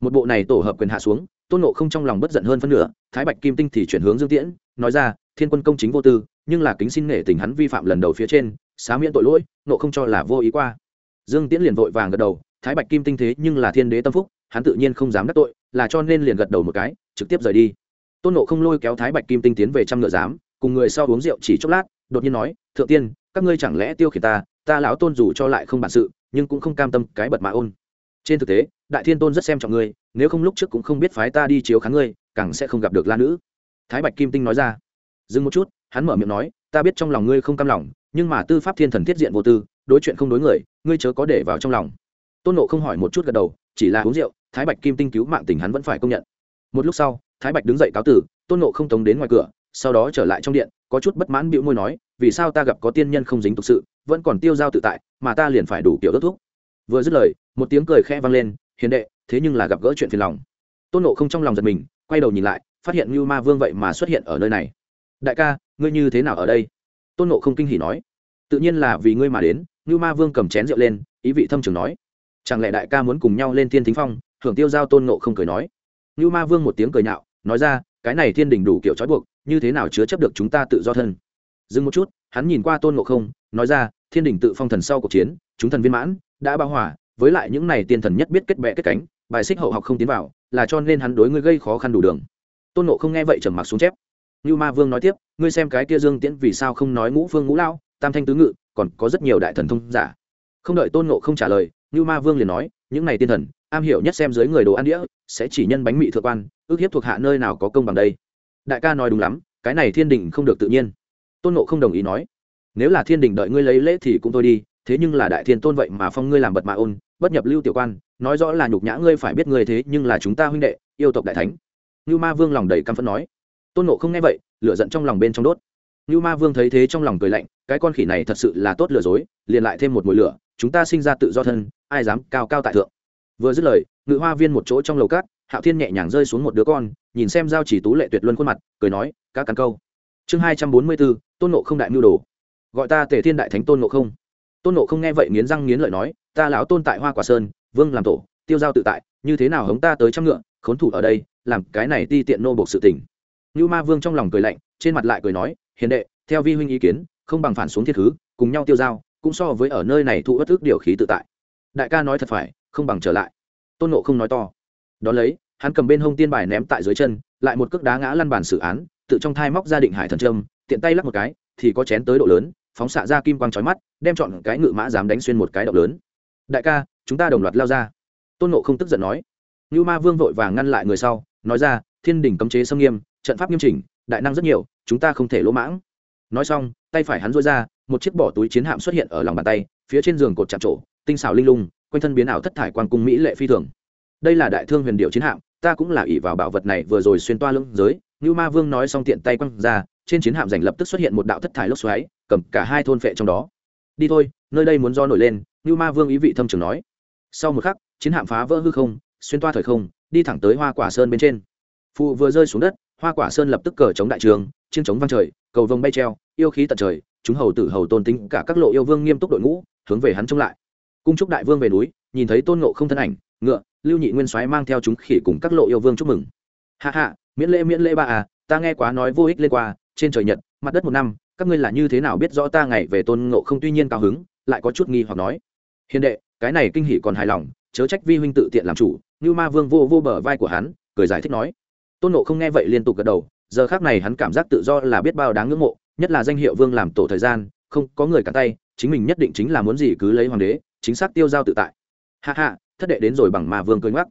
Một bộ này tổ hợp quyền hạ xuống tôn nộ không trong lòng bất giận hơn phân nửa, thái bạch kim tinh thì chuyển hướng dương tiễn, nói ra, thiên quân công chính vô tư, nhưng là kính xin nể tình hắn vi phạm lần đầu phía trên, xá miễn tội lỗi nộ không cho là vô ý qua. Dương tiễn liền vội vàng gật đầu, thái bạch kim tinh thế nhưng là thiên đế tâm phúc, hắn tự nhiên không dám đắc tội, là cho nên liền gật đầu một cái, trực tiếp rời đi. Tôn nộ không lôi kéo thái bạch kim tinh tiến về trăm ngựa giám, cùng người sau uống rượu chỉ chốc lát, đột nhiên nói, thượng tiên, các ngươi chẳng lẽ tiêu khiển ta ta lão tôn dù cho lại không bản sự, nhưng cũng không cam tâm cái bật mạ ôn trên thực tế, đại thiên tôn rất xem trọng ngươi, nếu không lúc trước cũng không biết phái ta đi chiếu kháng ngươi, càng sẽ không gặp được la nữ. Thái bạch kim tinh nói ra. Dừng một chút, hắn mở miệng nói, ta biết trong lòng ngươi không cam lòng, nhưng mà tư pháp thiên thần thiết diện vô tư, đối chuyện không đối người, ngươi chớ có để vào trong lòng. Tôn nộ không hỏi một chút gật đầu, chỉ là uống rượu, thái bạch kim tinh cứu mạng tình hắn vẫn phải công nhận. Một lúc sau, thái bạch đứng dậy cáo tử, tôn nộ không tống đến ngoài cửa, sau đó trở lại trong điện, có chút bất mãn bĩu môi nói, vì sao ta gặp có tiên nhân không dính thực sự, vẫn còn tiêu giao tự tại, mà ta liền phải đủ kiểu đất thuốc vừa dứt lời, một tiếng cười khẽ vang lên, hiền đệ, thế nhưng là gặp gỡ chuyện phiền lòng. Tôn nộ không trong lòng giật mình, quay đầu nhìn lại, phát hiện như ma vương vậy mà xuất hiện ở nơi này. Đại ca, ngươi như thế nào ở đây? Tôn nộ không kinh hỉ nói. Tự nhiên là vì ngươi mà đến. Như ma vương cầm chén rượu lên, ý vị thâm trường nói. Chẳng lẽ đại ca muốn cùng nhau lên thiên thính phong? Hưởng tiêu giao tôn nộ không cười nói. Như ma vương một tiếng cười nhạo, nói ra, cái này thiên đình đủ kiểu trói buộc, như thế nào chứa chấp được chúng ta tự do thân? Dừng một chút, hắn nhìn qua tôn ngộ không, nói ra, thiên đình tự phong thần sau cuộc chiến chúng thần viên mãn, đã bao hỏa với lại những này tiên thần nhất biết kết bệ kết cánh, bài xích hậu học không tiến vào, là cho nên hắn đối ngươi gây khó khăn đủ đường. Tôn Nộ không nghe vậy trầm mặc xuống chép. Như ma vương nói tiếp, ngươi xem cái kia dương tiễn vì sao không nói ngũ phương ngũ lao, tam thanh tứ ngự, còn có rất nhiều đại thần thông giả. Không đợi tôn Nộ không trả lời như ma vương liền nói, những này tiên thần, am hiểu nhất xem dưới người đồ ăn đĩa, sẽ chỉ nhân bánh mị thượng quan, ước hiếp thuộc hạ nơi nào có công bằng đây. Đại ca nói đúng lắm, cái này thiên đình không được tự nhiên. Tôn nộ không đồng ý nói, nếu là thiên đình đợi ngươi lấy lễ thì cũng thôi đi thế nhưng là đại thiên tôn vậy mà phong ngươi làm bật mạ ôn, bất nhập lưu tiểu quan, nói rõ là nhục nhã ngươi phải biết ngươi thế nhưng là chúng ta huynh đệ, yêu tộc đại thánh. Như ma vương lòng đầy căm phẫn nói. Tôn nộ không nghe vậy, lửa giận trong lòng bên trong đốt. Như ma vương thấy thế trong lòng cười lạnh, cái con khỉ này thật sự là tốt lừa dối, liền lại thêm một mùi lửa, chúng ta sinh ra tự do thân, ai dám cao cao tại thượng. Vừa dứt lời, ngự hoa viên một chỗ trong lầu cát, hạo thiên nhẹ nhàng rơi xuống một đứa con, nhìn xem giao chỉ tú lệ tuyệt luân khuôn mặt, cười nói, các cắn câu. Chương hai trăm bốn mươi bốn, tôn nộ không đại mưu đồ. Gọi ta tề thiên đại thánh tôn nộ không tôn nộ không nghe vậy nghiến răng nghiến lợi nói, ta lão tôn tại hoa quả sơn, vương làm tổ, tiêu giao tự tại, như thế nào hống ta tới trăm ngựa, khốn thủ ở đây, làm cái này ti tiện nô bộc sự tình. Như ma vương trong lòng cười lạnh, trên mặt lại cười nói, hiền đệ, theo vi huynh ý kiến, không bằng phản xuống thiết thứ, cùng nhau tiêu giao, cũng so với ở nơi này thụ bất ức điều khí tự tại. Đại ca nói thật phải, không bằng trở lại. Tôn nộ không nói to. Đón lấy, hắn cầm bên hông tiên bài ném tại dưới chân, lại một cước đá ngã lăn bàn xử án, tự trong thai móc ra định hải thần trâm tiện tay lắc một cái, thì có chén tới độ lớn phóng xạ ra kim quang trói mắt, đem chọn cái ngự mã dám đánh xuyên một cái động lớn. Đại ca, chúng ta đồng loạt lao ra. Tôn nộ không tức giận nói. Như ma vương vội vàng ngăn lại người sau, nói ra, thiên đình cấm chế xâm nghiêm, trận pháp nghiêm chỉnh, đại năng rất nhiều, chúng ta không thể lỗ mãng. Nói xong, tay phải hắn rối ra, một chiếc bỏ túi chiến hạm xuất hiện ở lòng bàn tay, phía trên giường cột chạm trổ, tinh xảo linh lung, quanh thân biến ảo thất thải quan cung mỹ lệ phi thường. Đây là đại thương huyền điệu chiến hạm, ta cũng là ỷ vào bảo vật này vừa rồi xuyên toa lưng giới. Như ma vương nói xong tiện tay quăng ra, trên chiến hạm giành lập tức xuất hiện một đạo thất thải lốc xoáy cầm cả hai thôn phệ trong đó. Đi thôi, nơi đây muốn do nổi lên như ma vương ý vị thâm trường nói. Sau một khắc, chiến hạm phá vỡ hư không, xuyên toa thời không, đi thẳng tới hoa quả sơn bên trên. Phụ vừa rơi xuống đất, hoa quả sơn lập tức cờ chống đại trường, chiến chống vang trời, cầu vồng bay treo, yêu khí tận trời, chúng hầu tử hầu tôn tính cả các lộ yêu vương nghiêm túc đội ngũ, hướng về hắn trông lại. Cung trúc đại vương về núi, nhìn thấy tôn ngộ không thân ảnh, ngựa, lưu nhị nguyên soái mang theo chúng khỉ cùng các lộ yêu vương chúc mừng. Hạ hạ miễn lễ miễn lễ ba à ta nghe quá nói vô ích lên qua, trên trời nhật, mặt đất một năm các ngươi là như thế nào biết rõ ta ngày về tôn ngộ không tuy nhiên cao hứng, lại có chút nghi hoặc nói. Hiền đệ, cái này kinh hỉ còn hài lòng, chớ trách vi huynh tự tiện làm chủ như ma vương vô vô bờ vai của hắn, cười giải thích nói. Tôn ngộ không nghe vậy liên tục gật đầu, giờ khác này hắn cảm giác tự do là biết bao đáng ngưỡng mộ, nhất là danh hiệu vương làm tổ thời gian, không có người cả tay, chính mình nhất định chính là muốn gì cứ lấy hoàng đế, chính xác tiêu giao tự tại. Hạ hạ thất đệ đến rồi bằng ma vương cười ngoắc.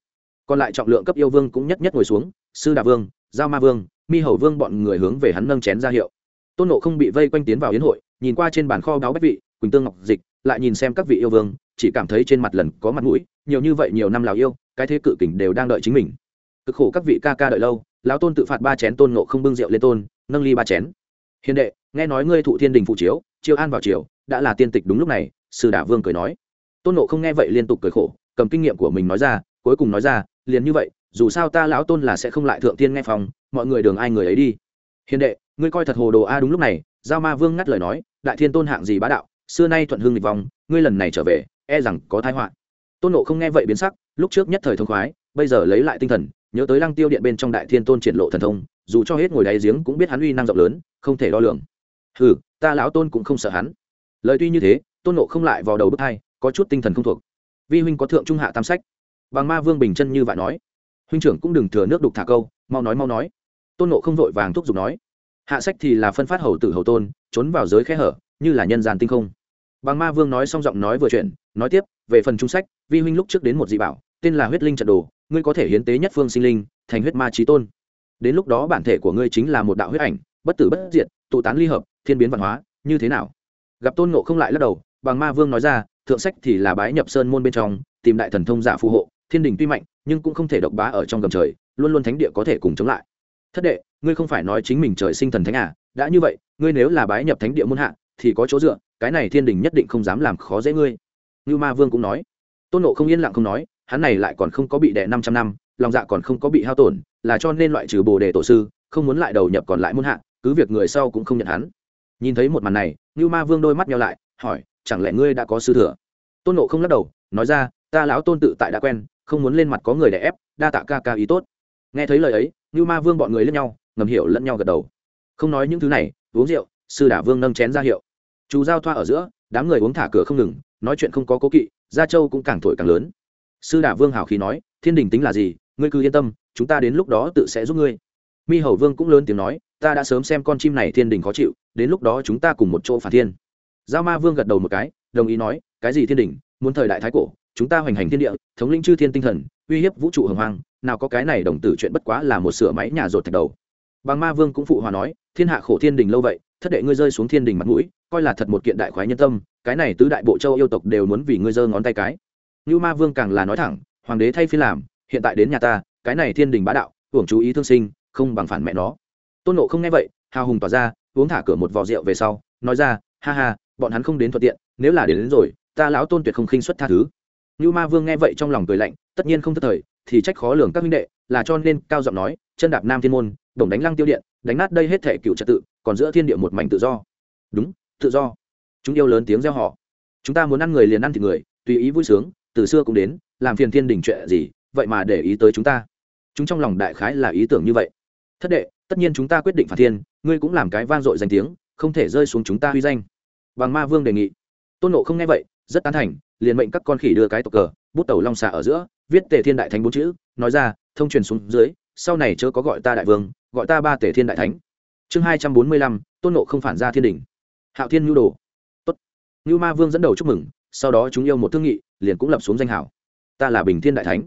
Còn lại trọng lượng cấp yêu vương cũng nhất nhất ngồi xuống, sư đà vương, giao ma vương, mi hầu vương bọn người hướng về hắn nâng chén ra hiệu tôn nộ không bị vây quanh tiến vào yến hội, nhìn qua trên bàn kho đáo bách vị, quỳnh tương ngọc dịch, lại nhìn xem các vị yêu vương, chỉ cảm thấy trên mặt lần có mặt mũi, nhiều như vậy nhiều năm lào yêu, cái thế cự kình đều đang đợi chính mình. Cực khổ các vị ca ca đợi lâu, lão tôn tự phạt ba chén tôn nộ không bưng rượu lên tôn, nâng ly ba chén. Hiền đệ, nghe nói ngươi thụ thiên đình phụ chiếu, chiêu an vào chiều đã là tiên tịch đúng lúc này sư đả vương cười nói. Tôn nộ không nghe vậy liên tục cười khổ, cầm kinh nghiệm của mình nói ra, cuối cùng nói ra, liền như vậy, dù sao ta lão tôn là sẽ không lại thượng tiên nghe phòng, mọi người đường ai người ấy đi. Hiền đệ ngươi coi thật hồ đồ a đúng lúc này, giao ma vương ngắt lời nói, đại thiên tôn hạng gì bá đạo, xưa nay thuận hương nghịch vòng, ngươi lần này trở về e rằng có thái họa. Tôn nộ không nghe vậy biến sắc, lúc trước nhất thời thông khoái, bây giờ lấy lại tinh thần, nhớ tới lăng tiêu điện bên trong đại thiên tôn triển lộ thần thông, dù cho hết ngồi đáy giếng cũng biết hắn uy năng rộng lớn, không thể đo lường. Hừ, ta lão tôn cũng không sợ hắn. Lời tuy như thế, tôn nộ không lại vào đầu bước hai, có chút tinh thần không thuộc. Vi huynh có thượng trung hạ tam sách. Bằng ma vương bình chân như vậy nói. Huynh trưởng cũng đừng thừa nước đục thả câu, mau nói mau nói. Tôn nộ không vội vàng thúc giục nói hạ sách thì là phân phát hầu tử hầu tôn, trốn vào giới khe hở, như là nhân gian tinh không. Bằng ma vương nói xong giọng nói vừa chuyện nói tiếp, về phần trung sách, vi huynh lúc trước đến một dị bảo, tên là huyết linh trận đồ, ngươi có thể hiến tế nhất phương sinh linh, thành huyết ma trí tôn. Đến lúc đó bản thể của ngươi chính là một đạo huyết ảnh, bất tử bất diệt, tụ tán ly hợp, thiên biến văn hóa, như thế nào? Gặp tôn ngộ không lại lắc đầu bằng ma vương nói ra, thượng sách thì là bái nhập sơn môn bên trong, tìm đại thần thông giả phù hộ, thiên đình tuy mạnh, nhưng cũng không thể độc bá ở trong gầm trời, luôn luôn thánh địa có thể cùng chống lại thất đệ, ngươi không phải nói chính mình trời sinh thần thánh à? Đã như vậy, ngươi nếu là bái nhập thánh địa muôn hạ, thì có chỗ dựa, cái này thiên đình nhất định không dám làm khó dễ ngươi. Như ma vương cũng nói. Tôn nộ không yên lặng không nói, hắn này lại còn không có bị đẻ năm trăm năm, lòng dạ còn không có bị hao tổn, là cho nên loại trừ bồ đề tổ sư, không muốn lại đầu nhập còn lại muôn hạ, cứ việc người sau cũng không nhận hắn. Nhìn thấy một màn này như ma vương đôi mắt nhau lại, hỏi, chẳng lẽ ngươi đã có sư thừa? Tôn nộ không lắc đầu, nói ra, ta lão tôn tự tại đã quen, không muốn lên mặt có người để ép, đa tạ ca ca ý tốt nghe thấy lời ấy như ma vương bọn người lẫn nhau, ngầm hiểu lẫn nhau gật đầu. Không nói những thứ này, uống rượu, sư đả vương nâng chén ra hiệu. Chú giao thoa ở giữa, đám người uống thả cửa không ngừng, nói chuyện không có cố kỵ, gia châu cũng càng thổi càng lớn. Sư đả vương hào khí nói, thiên đình tính là gì? Ngươi cứ yên tâm, chúng ta đến lúc đó tự sẽ giúp ngươi. Mi hầu vương cũng lớn tiếng nói, ta đã sớm xem con chim này thiên đình khó chịu, đến lúc đó chúng ta cùng một chỗ phản thiên. Giao ma vương gật đầu một cái, đồng ý nói, cái gì thiên đình? Muốn thời đại thái cổ, chúng ta hoành hành thiên địa, thống lĩnh chư thiên tinh thần, uy hiếp vũ trụ hồng hoang nào có cái này đồng tử chuyện bất quá là một sửa máy nhà rột thạch đầu. Bằng ma vương cũng phụ hòa nói thiên hạ khổ thiên đình lâu vậy thất đệ ngươi rơi xuống thiên đình mặt mũi coi là thật một kiện đại khoái nhân tâm cái này tứ đại bộ châu yêu tộc đều muốn vì ngươi giơ ngón tay cái. Như ma vương càng là nói thẳng hoàng đế thay phi làm hiện tại đến nhà ta cái này thiên đình bá đạo hưởng chú ý thương sinh không bằng phản mẹ nó. Tôn nộ không nghe vậy hào hùng tỏ ra uống thả cửa một vò rượu về sau nói ra ha ha bọn hắn không đến thuận tiện nếu là đến, đến rồi ta lão tôn tuyệt không khinh xuất tha thứ. Như ma vương nghe vậy trong lòng cười lạnh tất nhiên không thất thời thì trách khó lường các minh đệ, là cho nên cao giọng nói, chân đạp nam thiên môn, đồng đánh lăng tiêu điện, đánh nát đây hết thể cựu trật tự, còn giữa thiên địa một mảnh tự do. Đúng, tự do. Chúng yêu lớn tiếng reo họ chúng ta muốn ăn người liền ăn thịt người, tùy ý vui sướng, từ xưa cũng đến, làm phiền thiên đình chuyện gì, vậy mà để ý tới chúng ta. Chúng trong lòng đại khái là ý tưởng như vậy. Thất đệ, tất nhiên chúng ta quyết định phản thiên, ngươi cũng làm cái vang dội danh tiếng, không thể rơi xuống chúng ta huy danh. Bằng ma vương đề nghị. Tôn nộ không nghe vậy, rất tán thành liền mệnh các con khỉ đưa cái tộc cờ, bút tàu long xà ở giữa, viết tề thiên đại thánh bốn chữ, nói ra, thông truyền xuống dưới, sau này chớ có gọi ta đại vương, gọi ta ba tề thiên đại thánh. Chương hai trăm bốn mươi lăm, tôn nộ không phản ra thiên đình. Hạo thiên nhu đồ. Tốt. Nhu ma vương dẫn đầu chúc mừng, sau đó chúng yêu một thương nghị, liền cũng lập xuống danh hảo ta là bình thiên đại thánh.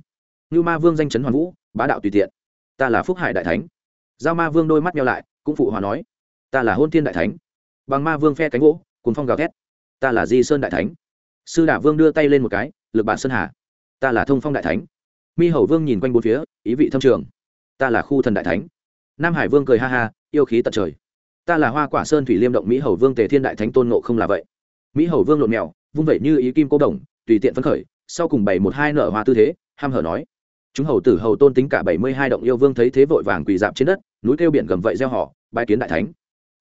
Nhu ma vương danh chấn hoàn vũ, bá đạo tùy tiện. Ta là phúc hải đại thánh. Giao ma vương đôi mắt nhau lại, cũng phụ hòa nói. Ta là hôn thiên đại thánh. Bằng ma vương phe cánh gỗ cùng phong gào thét. Ta là di sơn đại thánh sư đả vương đưa tay lên một cái, lực bản sơn hà, ta là thông phong đại thánh. Mi hầu vương nhìn quanh bốn phía, ý vị thâm trường. Ta là khu thần đại thánh. Nam hải vương cười ha ha, yêu khí tận trời. Ta là hoa quả sơn thủy liêm động mỹ hầu vương tề thiên đại thánh tôn nộ không là vậy. Mỹ hầu vương lộn mèo, vung vẩy như ý kim cô đồng, tùy tiện phấn khởi, sau cùng bảy một hai nở hoa tư thế, ham hở nói, chúng hầu tử hầu tôn tính cả bảy mươi hai động yêu vương thấy thế vội vàng quỳ dạp trên đất, núi kêu biển gầm vậy gieo họ bãi kiến đại thánh.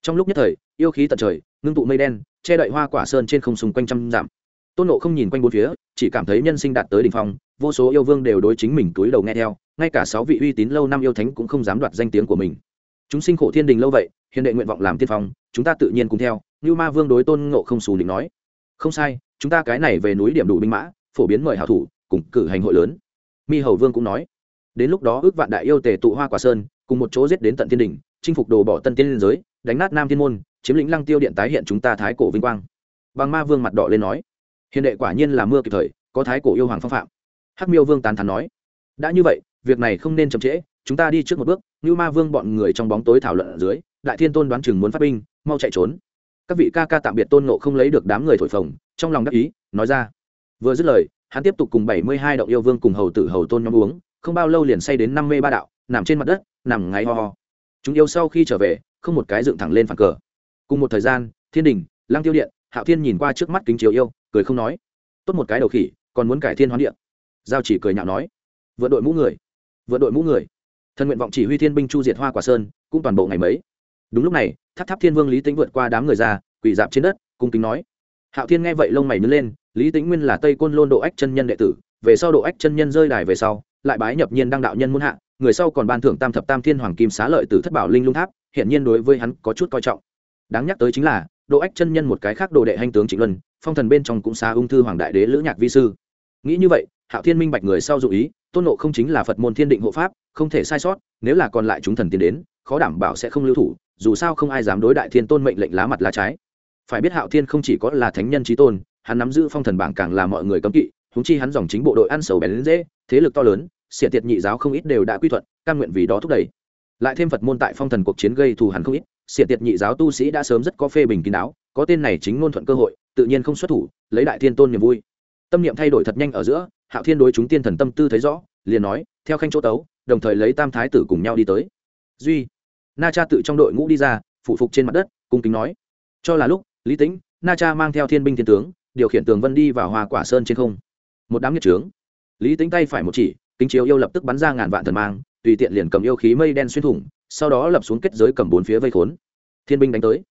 Trong lúc nhất thời, yêu khí tận trời, ngưng tụ mây đen, che đậy hoa quả sơn trên không xung quanh trăm dặm tôn nộ không nhìn quanh bốn phía, chỉ cảm thấy nhân sinh đạt tới đ ỉ n h phong, vô số yêu vương đều đối chính mình túi đầu nghe theo, ngay cả sáu vị uy tín lâu năm yêu thánh cũng không dám đoạt danh tiếng của mình. Chúng sinh khổ thiên đình lâu vậy hiện đệ nguyện vọng làm tiên phong, chúng ta tự nhiên cùng theo, như ma vương đối tôn ngộ không xù định nói. Không sai, chúng ta cái này về núi điểm đủ binh mã, phổ biến mời hảo thủ, cùng cử hành hội lớn. Mi hầu vương cũng nói. Đến lúc đó ước vạn đại yêu tề tụ hoa quả sơn, cùng một chỗ giết đến tận thiên đình, chinh phục đồ bỏ tân tiên liên giới, đánh nát nam thiên môn, chiếm lĩnh lăng tiêu điện tái hiện chúng ta thái cổ vinh quang. Bằng ma vương mặt đỏ lên nói hiền đệ quả nhiên là mưa kịp thời, có thái cổ yêu hoàng phong phạm. Hắc miêu vương tán thắn nói, đã như vậy, việc này không nên chậm trễ, chúng ta đi trước một bước. Như ma vương bọn người trong bóng tối thảo luận ở dưới, đại thiên tôn đoán chừng muốn phát binh, mau chạy trốn. Các vị ca ca tạm biệt tôn nộ không lấy được đám người thổi phồng, trong lòng đắc ý, nói ra, vừa dứt lời, hắn tiếp tục cùng bảy mươi hai động yêu vương cùng hầu tử hầu tôn nhóm uống, không bao lâu liền say đến năm mươi ba đạo, nằm trên mặt đất, nằm ngáy ho ho. Chúng yêu sau khi trở về, không một cái dựng thẳng lên phản cờ. Cùng một thời gian, thiên đình, lăng tiêu điện, hạo thiên nhìn qua trước mắt kính chiếu yêu cười không nói. Tốt một cái đầu khỉ, còn muốn cải thiên hoán điện giao chỉ cười nhạo nói. Vượt đội mũ người. Vượt đội mũ người. Thân nguyện vọng chỉ huy thiên binh chu diệt hoa quả sơn, cũng toàn bộ ngày mấy. Đúng lúc này, tháp tháp thiên vương lý tính vượt qua đám người ra, quỳ dạp trên đất, cung kính nói. Hạo thiên nghe vậy lông mày nứt lên, lý tính nguyên là tây côn lôn độ ách chân nhân đệ tử, về sau độ ách chân nhân rơi đài về sau, lại bái nhập nhiên đăng đạo nhân muôn hạ, người sau còn ban thưởng tam thập tam thiên hoàng kim xá lợi từ thất bảo linh lung tháp hiện nhiên đối với hắn có chút coi trọng. Đáng nhắc tới chính là độ ách chân nhân một cái khác đồ đệ hành tướng trịnh luân, phong thần bên trong cũng xa ung thư hoàng đại đế lữ nhạc vi sư. Nghĩ như vậy, hạo thiên minh bạch người sau dụ ý, tôn nộ không chính là phật môn thiên định hộ pháp, không thể sai sót, nếu là còn lại chúng thần tiến đến, khó đảm bảo sẽ không lưu thủ, dù sao không ai dám đối đại thiên tôn mệnh lệnh lá mặt lá trái. Phải biết hạo thiên không chỉ có là thánh nhân trí tôn, hắn nắm giữ phong thần bảng càng là mọi người cấm kỵ húng chi hắn dòng chính bộ đội ăn sầu bén dễ, thế lực to lớn xỉa tiệt nhị giáo không ít đều đã quy thuận căn nguyện vì đó thúc đẩy. Lại thêm phật môn tại phong thần cuộc chiến gây thù hắn không ít xiển tiệt nhị giáo tu sĩ đã sớm rất có phê bình kín đáo, có tên này chính ngôn thuận cơ hội, tự nhiên không xuất thủ, lấy đại thiên tôn niềm vui. Tâm niệm thay đổi thật nhanh ở giữa, hạo thiên đối chúng tiên thần tâm tư thấy rõ, liền nói, theo khanh chỗ tấu, đồng thời lấy tam thái tử cùng nhau đi tới. Duy, na cha tự trong đội ngũ đi ra phụ phục trên mặt đất, cung kính nói, cho là lúc, lý tĩnh, na cha mang theo thiên binh thiên tướng, điều khiển tường vân đi vào hoa quả sơn trên không. Một đám nghiệt trướng. Lý tính tay phải một chỉ, kính chiếu yêu lập tức bắn ra ngàn vạn thần mang, tùy tiện liền cầm yêu khí mây đen xuyên thủng sau đó lập xuống kết giới cầm bốn phía vây khốn. Thiên binh đánh tới.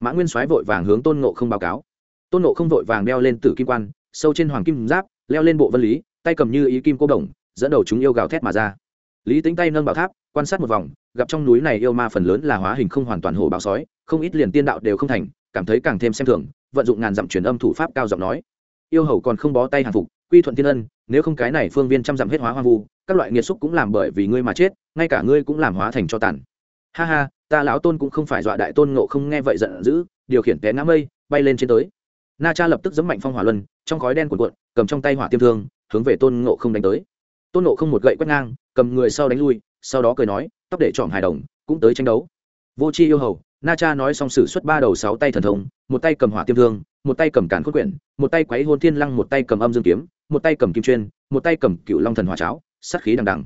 Mã nguyên soái vội vàng hướng tôn nộ không báo cáo. Tôn nộ không vội vàng đeo lên tử kim quan, sâu trên hoàng kim giáp, leo lên bộ vân lý, tay cầm như ý kim cô đồng, dẫn đầu chúng yêu gào thét mà ra. Lý tính tay nâng bảo tháp, quan sát một vòng, gặp trong núi này yêu ma phần lớn là hóa hình không hoàn toàn hổ báo sói, không ít liền tiên đạo đều không thành, cảm thấy càng thêm xem thường, vận dụng ngàn dặm truyền âm thủ pháp cao giọng nói. Yêu hầu còn không bó tay hàng phục quy thuận tiên ân, nếu không cái này phương viên trăm dặm hết hóa hoang vu, các loại nghiệt xúc cũng làm bởi vì ngươi mà chết, ngay cả ngươi cũng làm hóa thành cho tàn. Ha ha, ta lão tôn cũng không phải dọa đại tôn ngộ không nghe vậy giận dữ, điều khiển té ngã mây, bay lên trên tới. Na cha lập tức giẫm mạnh phong hỏa luân, trong khói đen cuộn cuộn, cầm trong tay hỏa tiêm thương, hướng về tôn ngộ không đánh tới. Tôn ngộ không một gậy quét ngang, cầm người sau đánh lui, sau đó cười nói, tóc để trọm hài đồng, cũng tới tranh đấu. Vô c h i yêu hầu na cha nói xong sử xuất ba đầu sáu tay thần thông, một tay cầm hỏa tiêm thương, một tay cầm cản khốt quyển, một tay quấy hôn thiên lăng, một tay cầm âm dương kiếm, một tay cầm kim chuyên, một tay cầm cựu long thần hỏa cháo sắt khí đằng đằng.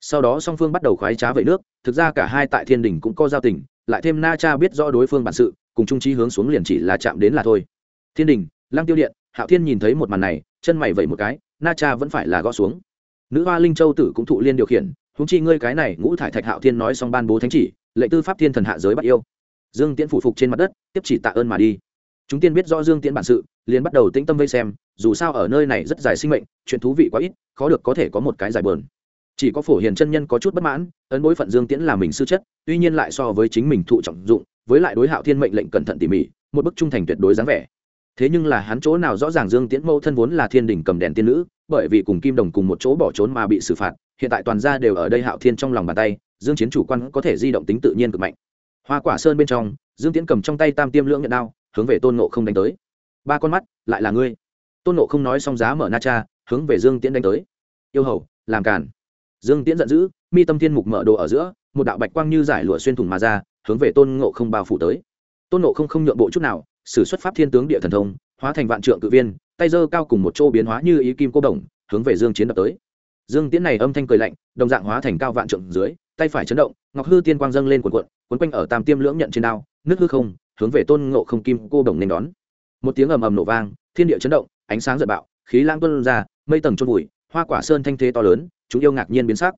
Sau đó song phương bắt đầu khoái trá vậy nước, thực ra cả hai tại thiên đình cũng có giao tình, lại thêm na cha biết rõ đối phương bản sự, cùng trung trí hướng xuống liền chỉ là chạm đến là thôi. Thiên đình, lăng tiêu điện, hạo thiên nhìn thấy một màn này, chân mày vẩy một cái, na cha vẫn phải là gõ xuống. Nữ hoa linh châu tử cũng thụ liên điều khiển húng chi ngươi cái này ngũ thải thạch hạo thiên nói xong ban bố thánh chỉ, lệnh tư pháp thiên thần hạ giới bắt yêu dương tiễn phủ phục trên mặt đất, tiếp chỉ tạ ơn mà đi. Chúng tiên biết rõ dương tiễn bản sự, liền bắt đầu tĩnh tâm vây xem, dù sao ở nơi này rất dài sinh mệnh, chuyện thú vị quá ít, khó được có thể có một cái giải bờn. Chỉ có phổ hiền chân nhân có chút bất mãn, ấn bối phận dương tiễn là mình sư chất, tuy nhiên lại so với chính mình thụ trọng dụng, với lại đối hạo thiên mệnh lệnh cẩn thận tỉ mỉ, một bức trung thành tuyệt đối dáng vẻ. Thế nhưng là hắn chỗ nào rõ ràng dương tiễn mẫu thân vốn là thiên đình cầm đèn tiên nữ, bởi vì cùng kim đồng cùng một chỗ bỏ trốn mà bị xử phạt, hiện tại toàn gia đều ở đây hạo thiên trong lòng bàn tay, dương chiến chủ quan có thể di động tính tự nhiên cực mạnh hoa quả sơn bên trong, dương tiễn cầm trong tay tam tiêm lưỡng nhận đao, hướng về tôn nộ không đánh tới. Ba con mắt, lại là ngươi. Tôn nộ không nói xong giá mở na cha, hướng về dương tiễn đánh tới. Yêu hầu, làm càn. Dương tiễn giận dữ, mi tâm thiên mục mở đồ ở giữa, một đạo bạch quang như giải lụa xuyên thủng mà ra, hướng về tôn ngộ không bao phủ tới. Tôn ngộ không không nhượng bộ chút nào, sử xuất pháp thiên tướng địa thần thông, hóa thành vạn trượng cự viên, tay giơ cao cùng một chỗ biến hóa như ý kim cô đồng, hướng về dương chiến đập tới. Dương tiễn này âm thanh cười lạnh, đồng dạng hóa thành cao vạn trượng dưới tay phải chấn động, ngọc hư tiên quang dâng lên cuộn cuộn quấn quanh ở tam tiêm lưỡng nhận trên đao, nước hư không, hướng về tôn ngộ không kim cô đồng nên đón. Một tiếng ầm ầm nổ vang, thiên địa chấn động, ánh sáng giật bạo, khí lãng tuôn ra, mây tầng trôn vùi, hoa quả sơn thanh thế to lớn, chúng yêu ngạc nhiên biến sắc.